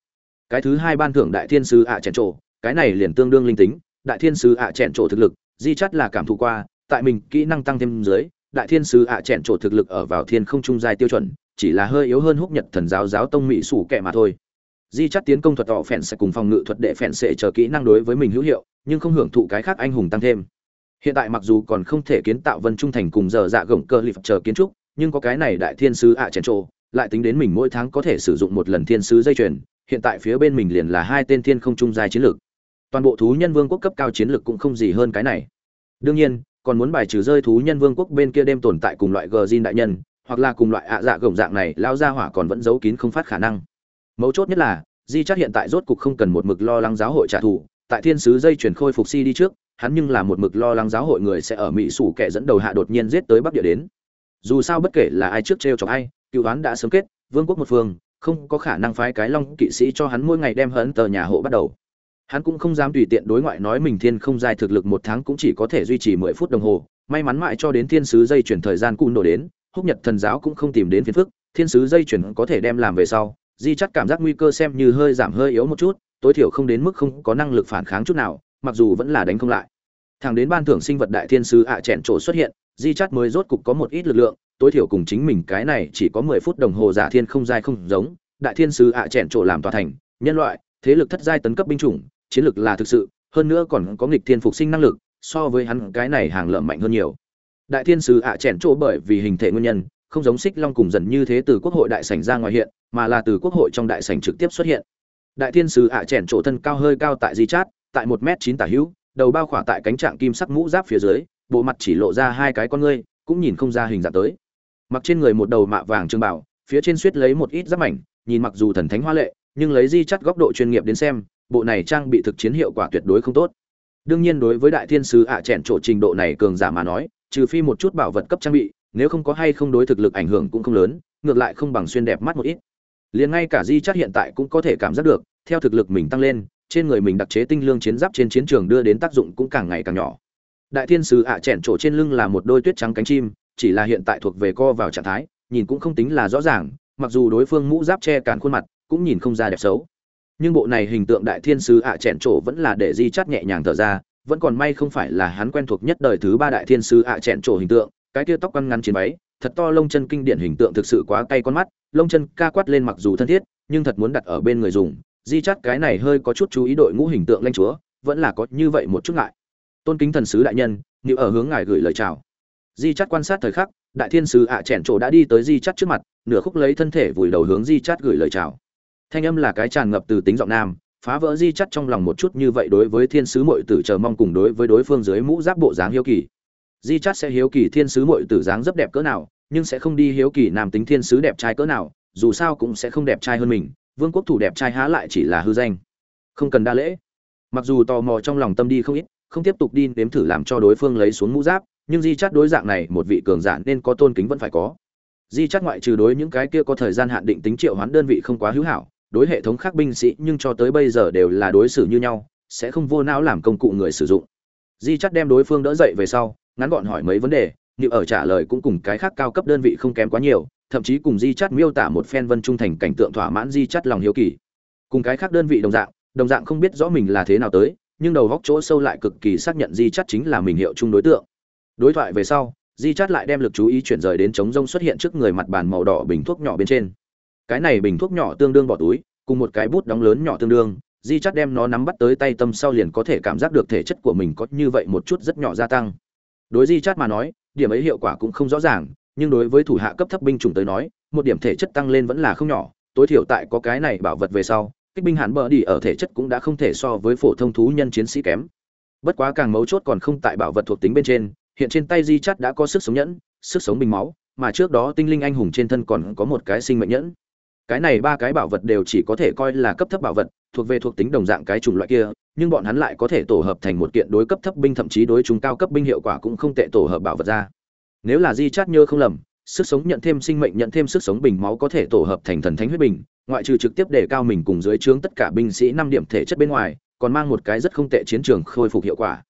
Cái thứ hai ban thưởng đại thiên sứ ạ à chèn trổ, cái này liền tương đương linh tính, đại thiên sứ ạ à chèn trổ thực lực, di chắt là cảm thụ qua, tại mình kỹ năng tăng thêm dưới, đại thiên sứ ạ à chèn trổ thực lực ở vào thiên không trung giai tiêu chuẩn chỉ là hơi yếu hơn húc nhật thần giáo giáo tông mỹ sủ kẻ mà thôi. Di chắt tiến công thuật họ phèn sẽ cùng phòng ngự thuật đệ phèn sẽ chờ kỹ năng đối với mình hữu hiệu, nhưng không hưởng thụ cái khác anh hùng tăng thêm. Hiện tại mặc dù còn không thể kiến tạo vân trung thành cùng giờ dạ gồng cơ lip chờ kiến trúc, nhưng có cái này đại thiên sứ ạ à chèn trộ lại tính đến mình mỗi tháng có thể sử dụng một lần thiên sứ dây chuyền, hiện tại phía bên mình liền là hai tên thiên không trung giai chiến lược. Toàn bộ thú nhân vương quốc cấp cao chiến lược cũng không gì hơn cái này. Đương nhiên, còn muốn bài trừ rơi thú nhân vương quốc bên kia đêm tồn tại cùng loại gờ zin đại nhân hoặc là cùng loại ạ dạ gồng dạng này, lao ra hỏa còn vẫn giấu kín không phát khả năng. Mấu chốt nhất là, di chắc hiện tại rốt cục không cần một mực lo lắng giáo hội trả thù. Tại thiên sứ dây chuyển khôi phục si đi trước, hắn nhưng là một mực lo lắng giáo hội người sẽ ở mỹ sủ kẻ dẫn đầu hạ đột nhiên giết tới bắc địa đến. Dù sao bất kể là ai trước t r chọc ai, cựu đoán đã sớm kết, vương quốc một phương, không có khả năng phái cái long kỵ sĩ cho hắn mỗi ngày đem hấn tờ nhà hộ bắt đầu. Hắn cũng không dám tùy tiện đối ngoại nói mình thiên không dài thực lực một tháng cũng chỉ có thể duy trì mười phút đồng hồ, may mắn mãi cho đến thiên sứ dây chuyển thời gian cung nổ đến húc nhật thần giáo cũng không tìm đến phiền phức thiên sứ dây chuyển có thể đem làm về sau di chắc cảm giác nguy cơ xem như hơi giảm hơi yếu một chút tối thiểu không đến mức không có năng lực phản kháng chút nào mặc dù vẫn là đánh không lại thẳng đến ban thưởng sinh vật đại thiên sứ ạ à chẹn trổ xuất hiện di chắt mới rốt cục có một ít lực lượng tối thiểu cùng chính mình cái này chỉ có mười phút đồng hồ giả thiên không dai không giống đại thiên sứ ạ à chẹn trổ làm tòa thành nhân loại thế lực thất giai tấn cấp binh chủng chiến lực là thực sự, hơn nữa còn có nghịch thiên phục sinh năng lực, so với hắn cái này hàng lợm mạnh hơn nhiều. Đại thiên sứ ạ à chèn chỗ bởi vì hình thể nguyên nhân, không giống xích long cùng dần như thế từ quốc hội đại sảnh ra ngoài hiện mà là từ quốc hội trong đại sảnh trực tiếp xuất hiện. Đại thiên sứ ạ à chèn chỗ thân cao hơi cao tại di chát tại một m chín tả hữu đầu bao khỏa tại cánh trạng kim sắc mũ giáp phía dưới bộ mặt chỉ lộ ra hai cái con ngươi cũng nhìn không ra hình dạng tới. Mặc trên người một đầu mạ vàng trương bảo phía trên suýt lấy một ít giáp mảnh nhìn mặc dù thần thánh hoa lệ nhưng lấy di chắt góc độ chuyên nghiệp đến xem bộ này trang bị thực chiến hiệu quả tuyệt đối không tốt. Đương nhiên đối với đại thiên sứ ạ à chèn chỗ trình độ này cường giả mà nói trừ phi một chút bảo vật cấp trang bị, nếu không có hay không đối thực lực ảnh hưởng cũng không lớn, ngược lại không bằng xuyên đẹp mắt một ít. Liền ngay cả di chắt hiện tại cũng có thể cảm giác được, theo thực lực mình tăng lên, trên người mình đặc chế tinh lương chiến giáp trên chiến trường đưa đến tác dụng cũng càng ngày càng nhỏ. Đại thiên sứ ạ à chèn trổ trên lưng là một đôi tuyết trắng cánh chim, chỉ là hiện tại thuộc về co vào trạng thái, nhìn cũng không tính là rõ ràng, mặc dù đối phương mũ giáp che cản khuôn mặt, cũng nhìn không ra đẹp xấu. Nhưng bộ này hình tượng đại thiên sứ ạ à chèn trổ vẫn là để di chắt nhẹ nhàng thở ra vẫn còn may không phải là hắn quen thuộc nhất đời thứ ba đại thiên sứ ạ à chèn trổ hình tượng, cái kia tóc quăn ngắn chiến váy, thật to lông chân kinh điển hình tượng thực sự quá cay con mắt, lông chân ca quát lên mặc dù thân thiết, nhưng thật muốn đặt ở bên người dùng, di chắt cái này hơi có chút chú ý đội ngũ hình tượng lanh chúa, vẫn là có như vậy một chút ngại. Tôn kính thần sứ đại nhân như ở hướng ngài gửi lời chào. Di chắt quan sát thời khắc, đại thiên sứ ạ à chèn trổ đã đi tới di chắt trước mặt, nửa khúc lấy thân thể vùi đầu hướng di chắt gửi lời chào. Thanh âm là cái tràn ngập từ tính giọng nam phá vỡ di chắt trong lòng một chút như vậy đối với thiên sứ mội tử chờ mong cùng đối với đối phương dưới mũ giáp bộ dáng hiếu kỳ. Di chắt sẽ hiếu kỳ thiên sứ mội tử dáng rất đẹp cỡ nào, nhưng sẽ không đi hiếu kỳ nam tính thiên sứ đẹp trai cỡ nào, dù sao cũng sẽ không đẹp trai hơn mình, vương quốc thủ đẹp trai há lại chỉ là hư danh. Không cần đa lễ. Mặc dù tò mò trong lòng tâm đi không ít, không tiếp tục đi nếm thử làm cho đối phương lấy xuống mũ giáp, nhưng di chắt đối dạng này một vị cường giả nên có tôn kính vẫn phải có. Di chắt ngoại trừ đối những cái kia có thời gian hạn định tính triệu hoán đơn vị không quá hữu hảo đối hệ thống khác binh sĩ nhưng cho tới bây giờ đều là đối xử như nhau, sẽ không vô não làm công cụ người sử dụng. Di chắt đem đối phương đỡ dậy về sau, ngắn gọn hỏi mấy vấn đề liệu ở trả lời cũng cùng cái khác cao cấp đơn vị không kém quá nhiều, thậm chí cùng di chắt miêu tả một phen vân trung thành cảnh tượng thỏa mãn di chắt lòng hiếu kỳ. Cùng cái khác đơn vị đồng dạng đồng dạng không biết rõ mình là thế nào tới, nhưng đầu góc chỗ sâu lại cực kỳ xác nhận di chắt chính là mình hiệu chung đối tượng. Đối thoại về sau, di chắt lại đem lực chú ý chuyển rời đến chống rông xuất hiện trước người mặt bàn màu đỏ bình thuốc nhỏ bên trên cái này bình thuốc nhỏ tương đương bỏ túi, cùng một cái bút đóng lớn nhỏ tương đương, di chắt đem nó nắm bắt tới tay tâm sau liền có thể cảm giác được thể chất của mình có như vậy một chút rất nhỏ gia tăng. Đối di chắt mà nói, điểm ấy hiệu quả cũng không rõ ràng, nhưng đối với thủ hạ cấp thấp binh chủng tới nói, một điểm thể chất tăng lên vẫn là không nhỏ, tối thiểu tại có cái này bảo vật về sau, kích binh hàn bờ đi ở thể chất cũng đã không thể so với phổ thông thú nhân chiến sĩ kém. Bất quá càng mấu chốt còn không tại bảo vật thuộc tính bên trên, hiện trên tay di chắt đã có sức sống nhẫn, sức sống bình máu, mà trước đó tinh linh anh hùng trên thân còn có một cái sinh mệnh nhẫn cái này ba cái bảo vật đều chỉ có thể coi là cấp thấp bảo vật, thuộc về thuộc tính đồng dạng cái chủng loại kia, nhưng bọn hắn lại có thể tổ hợp thành một kiện đối cấp thấp binh, thậm chí đối chúng cao cấp binh hiệu quả cũng không tệ tổ hợp bảo vật ra. Nếu là di chát nhớ không lầm, sức sống nhận thêm sinh mệnh, nhận thêm sức sống bình máu có thể tổ hợp thành thần thánh huyết bình, ngoại trừ trực tiếp để cao mình cùng dưới trướng tất cả binh sĩ năm điểm thể chất bên ngoài, còn mang một cái rất không tệ chiến trường khôi phục hiệu quả.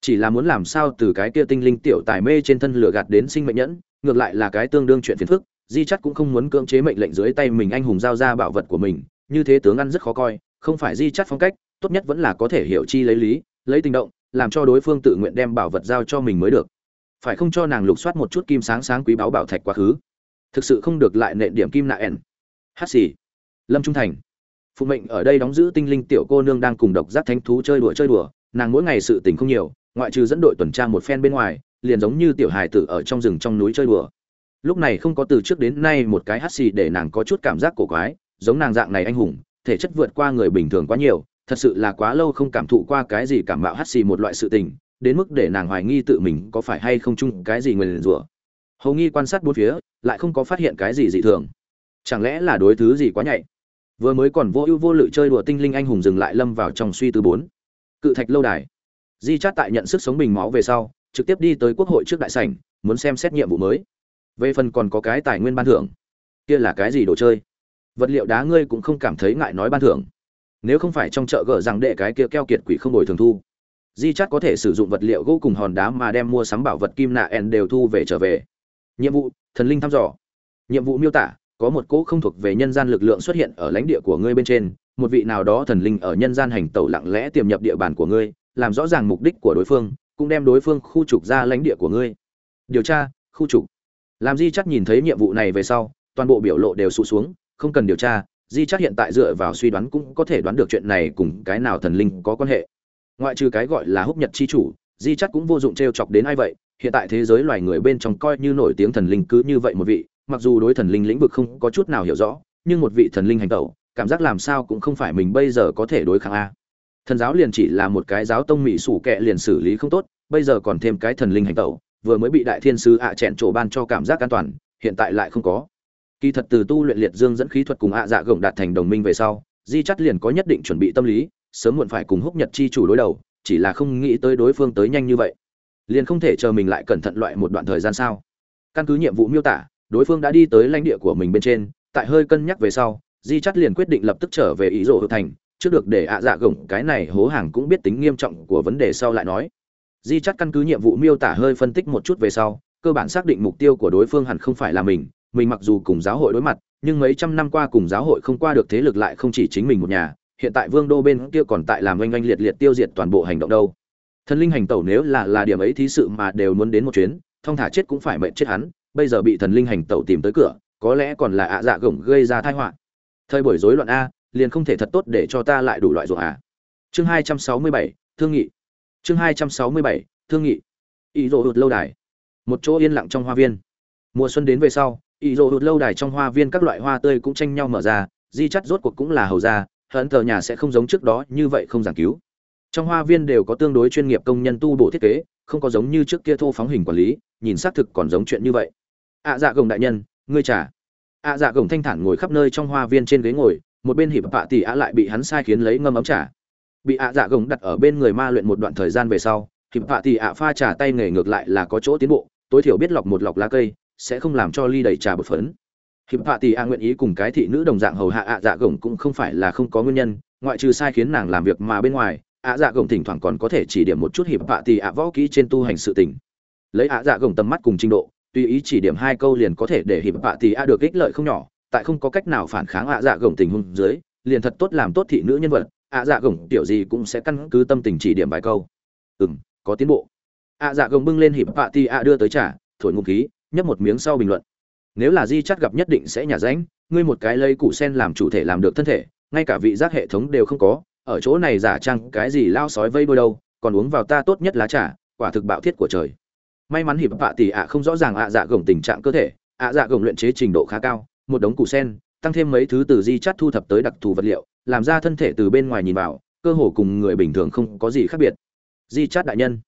Chỉ là muốn làm sao từ cái kia tinh linh tiểu tài mê trên thân lửa gạt đến sinh mệnh nhẫn, ngược lại là cái tương đương chuyện phiền phức di chắt cũng không muốn cưỡng chế mệnh lệnh dưới tay mình anh hùng giao ra bảo vật của mình, như thế tướng ăn rất khó coi, không phải di chắt phong cách, tốt nhất vẫn là có thể hiểu chi lấy lý, lấy tình động, làm cho đối phương tự nguyện đem bảo vật giao cho mình mới được. Phải không cho nàng lục soát một chút kim sáng sáng quý báu bảo thạch quá khứ? Thực sự không được lại nện điểm kim nạ ẻn. Hát xì. Lâm trung thành. Phụ mệnh ở đây đóng giữ tinh linh tiểu cô nương đang cùng độc giác thánh thú chơi đùa chơi đùa, nàng mỗi ngày sự tình không nhiều, ngoại trừ dẫn đội tuần tra một phen bên ngoài, liền giống như tiểu hài tử ở trong rừng trong núi chơi đùa lúc này không có từ trước đến nay một cái hát xì để nàng có chút cảm giác cổ quái, giống nàng dạng này anh hùng, thể chất vượt qua người bình thường quá nhiều, thật sự là quá lâu không cảm thụ qua cái gì cảm mạo hát xì một loại sự tình, đến mức để nàng hoài nghi tự mình có phải hay không chung cái gì người liền rủa. Hầu nghi quan sát bốn phía, lại không có phát hiện cái gì dị thường. Chẳng lẽ là đối thứ gì quá nhạy? Vừa mới còn vô ưu vô lự chơi đùa tinh linh anh hùng dừng lại lâm vào trong suy tư bốn. Cự thạch lâu đài. Di chát tại nhận sức sống bình máu về sau, trực tiếp đi tới quốc hội trước đại sảnh, muốn xem xét nhiệm vụ mới về phần còn có cái tài nguyên ban thưởng, kia là cái gì đồ chơi? Vật liệu đá ngươi cũng không cảm thấy ngại nói ban thưởng. Nếu không phải trong chợ gỡ rằng đệ cái kia keo kiệt quỷ không đổi thường thu, di chắt có thể sử dụng vật liệu gỗ cùng hòn đá mà đem mua sắm bảo vật kim nạ en đều thu về trở về. Nhiệm vụ, thần linh thăm dò. Nhiệm vụ miêu tả, có một cỗ không thuộc về nhân gian lực lượng xuất hiện ở lãnh địa của ngươi bên trên, một vị nào đó thần linh ở nhân gian hành tẩu lặng lẽ tiềm nhập địa bàn của ngươi, làm rõ ràng mục đích của đối phương, cũng đem đối phương khu trục ra lãnh địa của ngươi. Điều tra, khu trục làm di chắc nhìn thấy nhiệm vụ này về sau, toàn bộ biểu lộ đều sụt xuống, không cần điều tra, di chắc hiện tại dựa vào suy đoán cũng có thể đoán được chuyện này cùng cái nào thần linh có quan hệ. Ngoại trừ cái gọi là húc nhật chi chủ, di chắc cũng vô dụng t r e o chọc đến ai vậy, hiện tại thế giới loài người bên trong coi như nổi tiếng thần linh cứ như vậy một vị, mặc dù đối thần linh lĩnh vực không có chút nào hiểu rõ, nhưng một vị thần linh hành tẩu, cảm giác làm sao cũng không phải mình bây giờ có thể đối kháng a. Thần giáo liền chỉ là một cái giáo tông mỹ sủ kệ liền xử lý không tốt, bây giờ còn thêm cái thần linh hành tẩu vừa mới bị đại thiên sứ ạ à chẹn trổ ban cho cảm giác an toàn, hiện tại lại không có. Kỳ thật từ tu luyện liệt dương dẫn khí thuật cùng ạ dạ gồng đạt thành đồng minh về sau, di chắt liền có nhất định chuẩn bị tâm lý, sớm muộn phải cùng húc nhật chi chủ đối đầu, chỉ là không nghĩ tới đối phương tới nhanh như vậy. Liền không thể chờ mình lại cẩn thận loại một đoạn thời gian sao căn cứ nhiệm vụ miêu tả, đối phương đã đi tới lãnh địa của mình bên trên, tại hơi cân nhắc về sau, di chắt liền quyết định lập tức trở về ý rộ hợp thành, trước được để ạ dạ gồng cái này hố hàng cũng biết tính nghiêm trọng của vấn đề sau lại nói di chắt căn cứ nhiệm vụ miêu tả hơi phân tích một chút về sau, cơ bản xác định mục tiêu của đối phương hẳn không phải là mình mình mặc dù cùng giáo hội đối mặt, nhưng mấy trăm năm qua cùng giáo hội không qua được thế lực lại không chỉ chính mình một nhà, hiện tại vương đô bên kia còn tại làm oanh oanh liệt liệt tiêu diệt toàn bộ hành động đâu. Thần linh hành tẩu nếu là là điểm ấy thí sự mà đều muốn đến một chuyến, thong thả chết cũng phải mệnh chết hắn, bây giờ bị thần linh hành tẩu tìm tới cửa, có lẽ còn là ạ dạ gổng gây ra tai họa. Thời buổi rối loạn a, liền không thể thật tốt để cho ta lại đủ loại ruộng à chương hai trăm sáu mươi bảy, thương nghị chương hai trăm sáu mươi bảy, thương nghị. Ý rộ hụt lâu đài. Một chỗ yên lặng trong hoa viên. Mùa xuân đến về sau, ý rộ hụt lâu đài trong hoa viên các loại hoa tươi cũng tranh nhau mở ra, di chắt rốt cuộc cũng là hầu ra hận thờ nhà sẽ không giống trước đó như vậy không giảng cứu. Trong hoa viên đều có tương đối chuyên nghiệp công nhân tu bổ thiết kế, không có giống như trước kia thô phóng hình quản lý, nhìn xác thực còn giống chuyện như vậy. Ạ à dạ gồng đại nhân, ngươi trả. Ạ à dạ gồng thanh thản ngồi khắp nơi trong hoa viên trên ghế ngồi, một bên hiệp bạ tỷ ạ lại bị hắn sai khiến lấy ngâm ấm trà bị ạ dạ gồng đặt ở bên người ma luyện một đoạn thời gian về sau hiệp bạ thì ạ pha trà tay nghề ngược lại là có chỗ tiến bộ, tối thiểu biết lọc một lọc lá cây, sẽ không làm cho ly đầy trà bột phấn. Hiệp bạ thì ạ nguyện ý cùng cái thị nữ đồng dạng hầu hạ ạ dạ gồng cũng không phải là không có nguyên nhân, ngoại trừ sai khiến nàng làm việc mà bên ngoài, ạ dạ gồng thỉnh thoảng còn có thể chỉ điểm một chút hiệp bạ thì ạ võ kỹ trên tu hành sự tình. Lấy ạ dạ gồng tầm mắt cùng trình độ tùy ý chỉ điểm hai câu liền có thể để hiệp bạ thì ạ được ích lợi không nhỏ, tại không có cách nào phản kháng ạ dạ gồng tình huống dưới, liền thật tốt làm tốt thị nữ nhân vật ạ dạ gồng tiểu gì cũng sẽ căn cứ tâm tình chỉ điểm vài câu. Ừ m có tiến bộ. Ạ dạ gồng bưng lên hiệp pạ ti ạ đưa tới trả thổi ngụm khí, nhấp một miếng sau bình luận. Nếu là di chắt gặp nhất định sẽ nhả ránh, ngươi một cái lấy củ sen làm chủ thể làm được thân thể, ngay cả vị giác hệ thống đều không có, ở chỗ này giả trăng cái gì lao sói vây bôi đâu, còn uống vào ta tốt nhất lá trà, quả thực bạo thiết của trời. May mắn hiệp pạ tỷ ạ không rõ ràng ạ dạ gồng tình trạng cơ thể, ạ dạ gồng luyện chế trình độ khá cao, một đống củ sen tăng thêm mấy thứ từ di chắt thu thập tới đặc thù vật liệu, làm ra thân thể từ bên ngoài nhìn vào, cơ hồ cùng người bình thường không có gì khác biệt. Di chát đại nhân.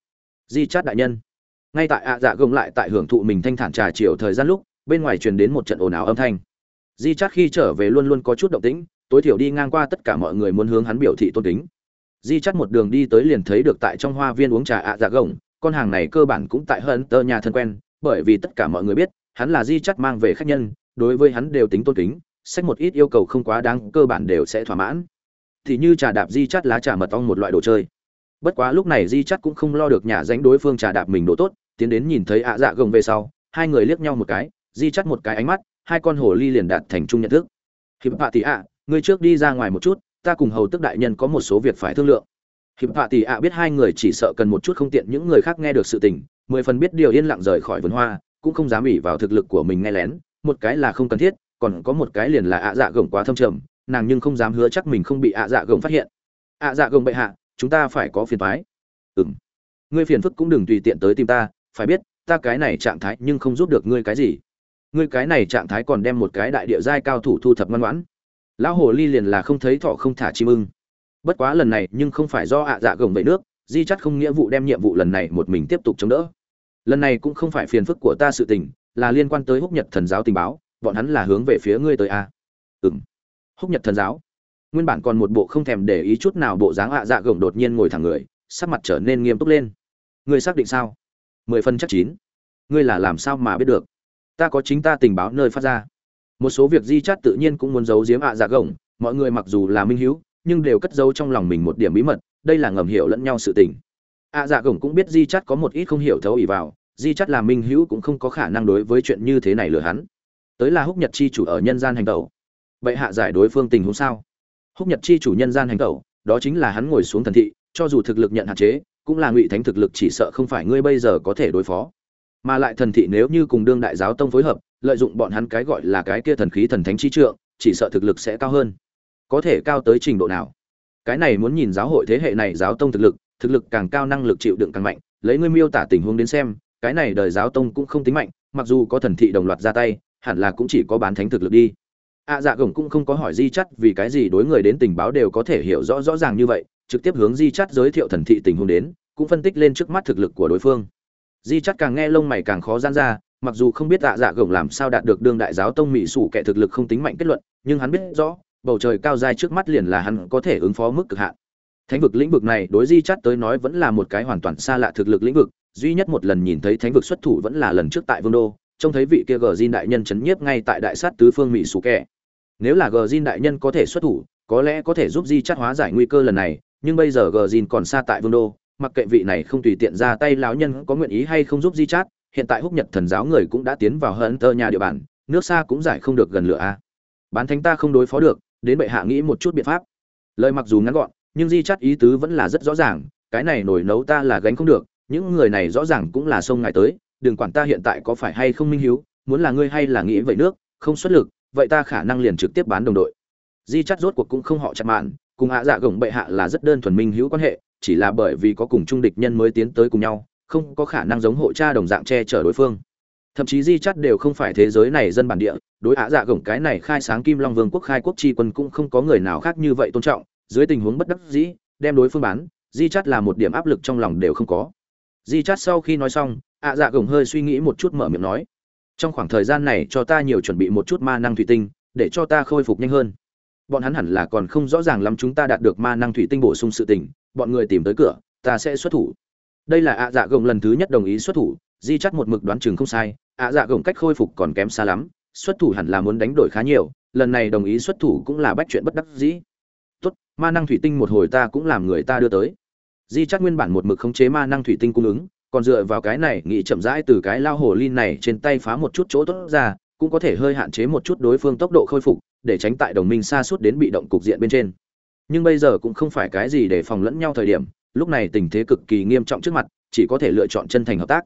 Di chát đại nhân. Ngay tại ạ dạ gồng lại tại hưởng thụ mình thanh thản trà chiều thời gian lúc, bên ngoài truyền đến một trận ồn ào âm thanh. Di chát khi trở về luôn luôn có chút động tĩnh, tối thiểu đi ngang qua tất cả mọi người muốn hướng hắn biểu thị tôn kính. Di chắt một đường đi tới liền thấy được tại trong hoa viên uống trà ạ dạ gồng, con hàng này cơ bản cũng tại hơn tơ nhà thân quen, bởi vì tất cả mọi người biết, hắn là di chắt mang về khách nhân, đối với hắn đều tính tôn kính sách một ít yêu cầu không quá đáng, cơ bản đều sẽ thỏa mãn. Thì như trà đạp di chắt lá trà mật ong một loại đồ chơi. Bất quá lúc này di chắt cũng không lo được nhà danh đối phương trà đạp mình đồ tốt, tiến đến nhìn thấy ạ dạ gồng về sau, hai người liếc nhau một cái, di chắt một cái ánh mắt, hai con hồ ly liền đạt thành chung nhận thức. Hiệp hạ tỷ ạ, ngươi trước đi ra ngoài một chút, ta cùng hầu tức đại nhân có một số việc phải thương lượng. Hiệp hạ tỷ ạ biết hai người chỉ sợ cần một chút không tiện, những người khác nghe được sự tình, mười phần biết điều yên lặng rời khỏi vườn hoa, cũng không dám ủy vào thực lực của mình nghe lén, một cái là không cần thiết còn có một cái liền là ạ dạ gồng quá thâm trầm, nàng nhưng không dám hứa chắc mình không bị ạ dạ gồng phát hiện. ạ dạ gồng bệ hạ, chúng ta phải có phiền thoái ừng ngươi phiền phức cũng đừng tùy tiện tới tìm ta, phải biết, ta cái này trạng thái nhưng không giúp được ngươi cái gì. Ngươi cái này trạng thái còn đem một cái đại địa giai cao thủ thu thập ngoan ngoãn. Lão hồ ly liền là không thấy thọ không thả chim ưng. Bất quá lần này nhưng không phải do ạ dạ gồng vậy nước, di chắt không nghĩa vụ đem nhiệm vụ lần này một mình tiếp tục chống đỡ. Lần này cũng không phải phiền phức của ta sự tình, là liên quan tới húc nhật thần giáo tình báo bọn hắn là hướng về phía ngươi tới à? a ừ m húc nhật thần giáo. Nguyên bản còn một bộ không thèm để ý chút nào bộ dáng ạ dạ gồng đột nhiên ngồi thẳng người, sắc mặt trở nên nghiêm túc lên. Ngươi xác định sao? Mười phân chắc chín. Ngươi là làm sao mà biết được? Ta có chính ta tình báo nơi phát ra. Một số việc di chát tự nhiên cũng muốn giấu giếm ạ dạ gồng, mọi người mặc dù là minh hữu, nhưng đều cất giấu trong lòng mình một điểm bí mật, đây là ngầm hiểu lẫn nhau sự tình. Ạ dạ gồng cũng biết di chát có một ít không hiểu thấu ỉ vào, di chắt là minh hữu cũng không có khả năng đối với chuyện như thế này lừa hắn tới là húc nhật chi chủ ở nhân gian hành tẩu. Vậy hạ giải đối phương tình huống sao? Húc nhật chi chủ nhân gian hành tẩu, đó chính là hắn ngồi xuống thần thị, cho dù thực lực nhận hạn chế, cũng là ngụy thánh thực lực chỉ sợ không phải ngươi bây giờ có thể đối phó. Mà lại thần thị nếu như cùng đương đại giáo tông phối hợp, lợi dụng bọn hắn cái gọi là cái kia thần khí thần thánh chi trượng, chỉ sợ thực lực sẽ cao hơn. Có thể cao tới trình độ nào? Cái này muốn nhìn giáo hội thế hệ này giáo tông thực lực thực lực càng cao năng lực chịu đựng càng mạnh, lấy ngươi miêu tả tình huống đến xem, cái này đời giáo tông cũng không tính mạnh, mặc dù có thần thị đồng loạt ra tay hẳn là cũng chỉ có bán thánh thực lực đi. Ạ dạ gồng cũng không có hỏi di chắt vì cái gì đối người đến tình báo đều có thể hiểu rõ rõ ràng như vậy, trực tiếp hướng di chắt giới thiệu thần thị tình huống đến, cũng phân tích lên trước mắt thực lực của đối phương. Di chắt càng nghe lông mày càng khó gian ra, mặc dù không biết ạ dạ gồng làm sao đạt được đương đại giáo tông mỹ sủ kẻ thực lực không tính mạnh kết luận, nhưng hắn biết rõ, bầu trời cao dài trước mắt liền là hắn có thể ứng phó mức cực hạn. Thánh vực lĩnh vực này đối di chắt tới nói vẫn là một cái hoàn toàn xa lạ thực lực lĩnh vực, duy nhất một lần nhìn thấy thánh vực xuất thủ vẫn là lần trước tại vương đô trông thấy vị kia gờ Jin đại nhân chấn nhiếp ngay tại đại sát tứ phương mỹ sủ kẻ. Nếu là gờ Jin đại nhân có thể xuất thủ, có lẽ có thể giúp di chắt hóa giải nguy cơ lần này, nhưng bây giờ gờ Jin còn xa tại vương đô, mặc kệ vị này không tùy tiện ra tay lão nhân có nguyện ý hay không giúp di chát, hiện tại húc nhật thần giáo người cũng đã tiến vào hận tơ nhà địa bàn, nước xa cũng giải không được gần lửa a. Bán thánh ta không đối phó được, đến bệ hạ nghĩ một chút biện pháp. Lời mặc dù ngắn gọn, nhưng di chắt ý tứ vẫn là rất rõ ràng, cái này nổi nấu ta là gánh không được, những người này rõ ràng cũng là sông ngài tới đừng quản ta hiện tại có phải hay không minh hiếu, muốn là ngươi hay là nghĩ vậy nước, không xuất lực, vậy ta khả năng liền trực tiếp bán đồng đội. Di chắt rốt cuộc cũng không họ chặt mạn, cùng hạ dạ gồng bệ hạ là rất đơn thuần minh hữu quan hệ, chỉ là bởi vì có cùng trung địch nhân mới tiến tới cùng nhau, không có khả năng giống hộ cha đồng dạng che chở đối phương. Thậm chí di chắt đều không phải thế giới này dân bản địa, đối hạ dạ gồng cái này khai sáng kim long vương quốc khai quốc tri quân cũng không có người nào khác như vậy tôn trọng, dưới tình huống bất đắc dĩ, đem đối phương bán, di chắt là một điểm áp lực trong lòng đều không có. Di chắt sau khi nói xong ạ dạ gồng hơi suy nghĩ một chút mở miệng nói, trong khoảng thời gian này cho ta nhiều chuẩn bị một chút ma năng thủy tinh, để cho ta khôi phục nhanh hơn. Bọn hắn hẳn là còn không rõ ràng lắm chúng ta đạt được ma năng thủy tinh bổ sung sự tình, bọn người tìm tới cửa, ta sẽ xuất thủ. Đây là ạ dạ gồng lần thứ nhất đồng ý xuất thủ, di chắt một mực đoán chừng không sai, ạ dạ gồng cách khôi phục còn kém xa lắm, xuất thủ hẳn là muốn đánh đổi khá nhiều, lần này đồng ý xuất thủ cũng là bách chuyện bất đắc dĩ. Tốt, ma năng thủy tinh một hồi ta cũng làm người ta đưa tới. Di chắc nguyên bản một mực khống chế ma năng thủy tinh cung ứng còn dựa vào cái này nghĩ chậm rãi từ cái lao hồ lin này trên tay phá một chút chỗ tốt ra, cũng có thể hơi hạn chế một chút đối phương tốc độ khôi phục, để tránh tại đồng minh xa suốt đến bị động cục diện bên trên. Nhưng bây giờ cũng không phải cái gì để phòng lẫn nhau thời điểm, lúc này tình thế cực kỳ nghiêm trọng trước mặt, chỉ có thể lựa chọn chân thành hợp tác.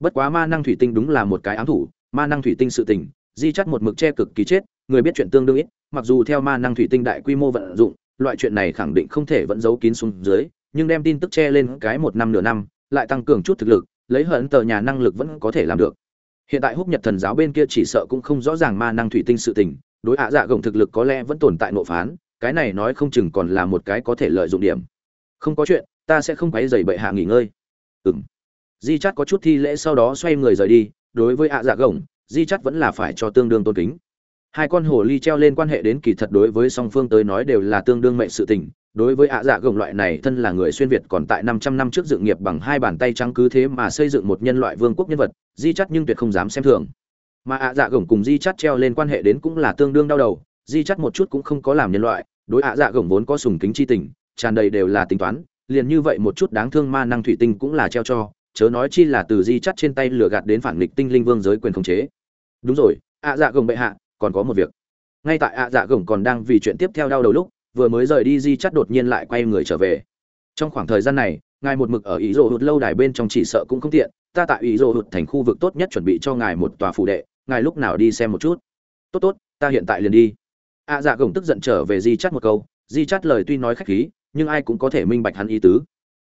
Bất quá ma năng thủy tinh đúng là một cái ám thủ, ma năng thủy tinh sự tình, di chắt một mực che cực kỳ chết, người biết chuyện tương đương ít, mặc dù theo ma năng thủy tinh đại quy mô vận dụng, loại chuyện này khẳng định không thể vẫn giấu kín xuống dưới, nhưng đem tin tức che lên cái một năm nửa năm lại tăng cường chút thực lực, lấy hận tờ nhà năng lực vẫn có thể làm được. Hiện tại húc nhật thần giáo bên kia chỉ sợ cũng không rõ ràng ma năng thủy tinh sự tình, đối hạ dạ gồng thực lực có lẽ vẫn tồn tại nộ phán, cái này nói không chừng còn là một cái có thể lợi dụng điểm. Không có chuyện, ta sẽ không quấy dày bệ hạ nghỉ ngơi. Ừng di chắt có chút thi lễ sau đó xoay người rời đi, đối với hạ dạ gồng, di chắt vẫn là phải cho tương đương tôn kính. Hai con hồ ly treo lên quan hệ đến kỳ thật đối với song phương tới nói đều là tương đương mệnh sự tình đối với ạ dạ gồng loại này, thân là người xuyên việt còn tại 500 năm trước dựng nghiệp bằng hai bàn tay trắng cứ thế mà xây dựng một nhân loại vương quốc nhân vật, di chắt nhưng tuyệt không dám xem thường. Mà ạ dạ gồng cùng di chắt treo lên quan hệ đến cũng là tương đương đau đầu, di chắt một chút cũng không có làm nhân loại, đối ạ dạ gồng vốn có sùng kính chi tình, tràn đầy đều là tính toán, liền như vậy một chút đáng thương ma năng thủy tinh cũng là treo cho, chớ nói chi là từ di chắt trên tay lừa gạt đến phản nghịch tinh linh vương giới quyền khống chế. Đúng rồi, ạ dạ gồng bệ hạ, còn có một việc. Ngay tại ạ dạ gồng còn đang vì chuyện tiếp theo đau đầu lúc vừa mới rời đi di chắt đột nhiên lại quay người trở về. Trong khoảng thời gian này, ngài một mực ở ý rồ hụt lâu đài bên trong chỉ sợ cũng không tiện, ta tại ý rồ hụt thành khu vực tốt nhất chuẩn bị cho ngài một tòa phủ đệ, ngài lúc nào đi xem một chút. Tốt tốt, ta hiện tại liền đi. A dạ gồng tức giận trở về di chắt một câu, di chắt lời tuy nói khách khí, nhưng ai cũng có thể minh bạch hắn ý tứ.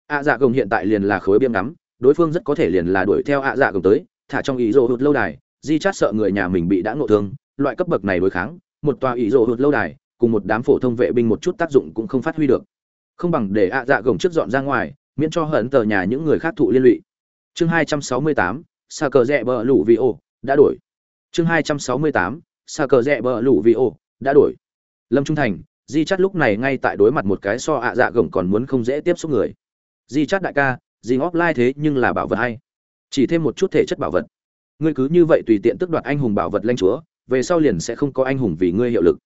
A dạ gồng hiện tại liền là khối biêm ngắm, đối phương rất có thể liền là đuổi theo A dạ gồng tới, thả trong ý rồ hụt lâu đài, di chắt sợ người nhà mình bị đã ngộ thương, loại cấp bậc này đối kháng, một tòa ý rồ hụt lâu đài cùng một đám phổ thông vệ binh một chút tác dụng cũng không phát huy được. Không bằng để ạ dạ gồng trước dọn ra ngoài, miễn cho hận tờ nhà những người khác thụ liên lụy. Chương hai trăm sáu mươi tám xa cờ rẽ bờ lũ vi ô, đã đổi. Chương hai trăm sáu mươi tám xa cờ rẽ bờ lũ vi ô, đã đổi. Lâm trung thành, di chắt lúc này ngay tại đối mặt một cái so ạ dạ gồng còn muốn không dễ tiếp xúc người. Di chắt đại ca, di ngóp lai thế nhưng là bảo vật hay. Chỉ thêm một chút thể chất bảo vật. Ngươi cứ như vậy tùy tiện tức đoạt anh hùng bảo vật lanh chúa, về sau liền sẽ không có anh hùng vì ngươi hiệu lực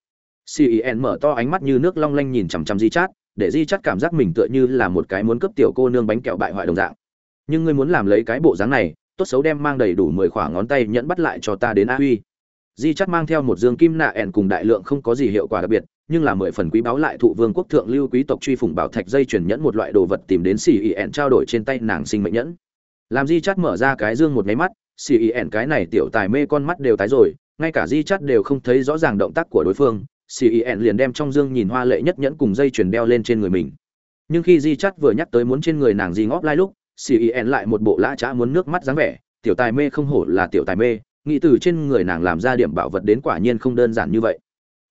cen mở to ánh mắt như nước long lanh nhìn chằm chằm di chát, để di chát cảm giác mình tựa như là một cái muốn cướp tiểu cô nương bánh kẹo bại hoại đồng dạng. Nhưng ngươi muốn làm lấy cái bộ dáng này, tốt xấu đem mang đầy đủ mười khoảng ngón tay nhẫn bắt lại cho ta đến a huy. Di chát mang theo một dương kim nạ ẻn cùng đại lượng không có gì hiệu quả đặc biệt, nhưng là mười phần quý báo lại thụ vương quốc thượng lưu quý tộc truy phủng bảo thạch dây chuyển nhẫn một loại đồ vật tìm đến xì ỉ ẻn trao đổi trên tay nàng sinh mệnh nhẫn. Làm di chát mở ra cái dương một máy mắt xì ỉ ẻn cái này tiểu tài mê con mắt đều tái rồi, ngay cả di chắt đều không thấy rõ ràng động tác của đối phương cen liền đem trong dương nhìn hoa lệ nhất nhẫn cùng dây chuyền đeo lên trên người mình. Nhưng khi di chắt vừa nhắc tới muốn trên người nàng di ngóp lai lúc cen lại một bộ lã chã muốn nước mắt dáng vẻ, tiểu tài mê không hổ là tiểu tài mê, nghĩ từ trên người nàng làm ra điểm bảo vật đến quả nhiên không đơn giản như vậy.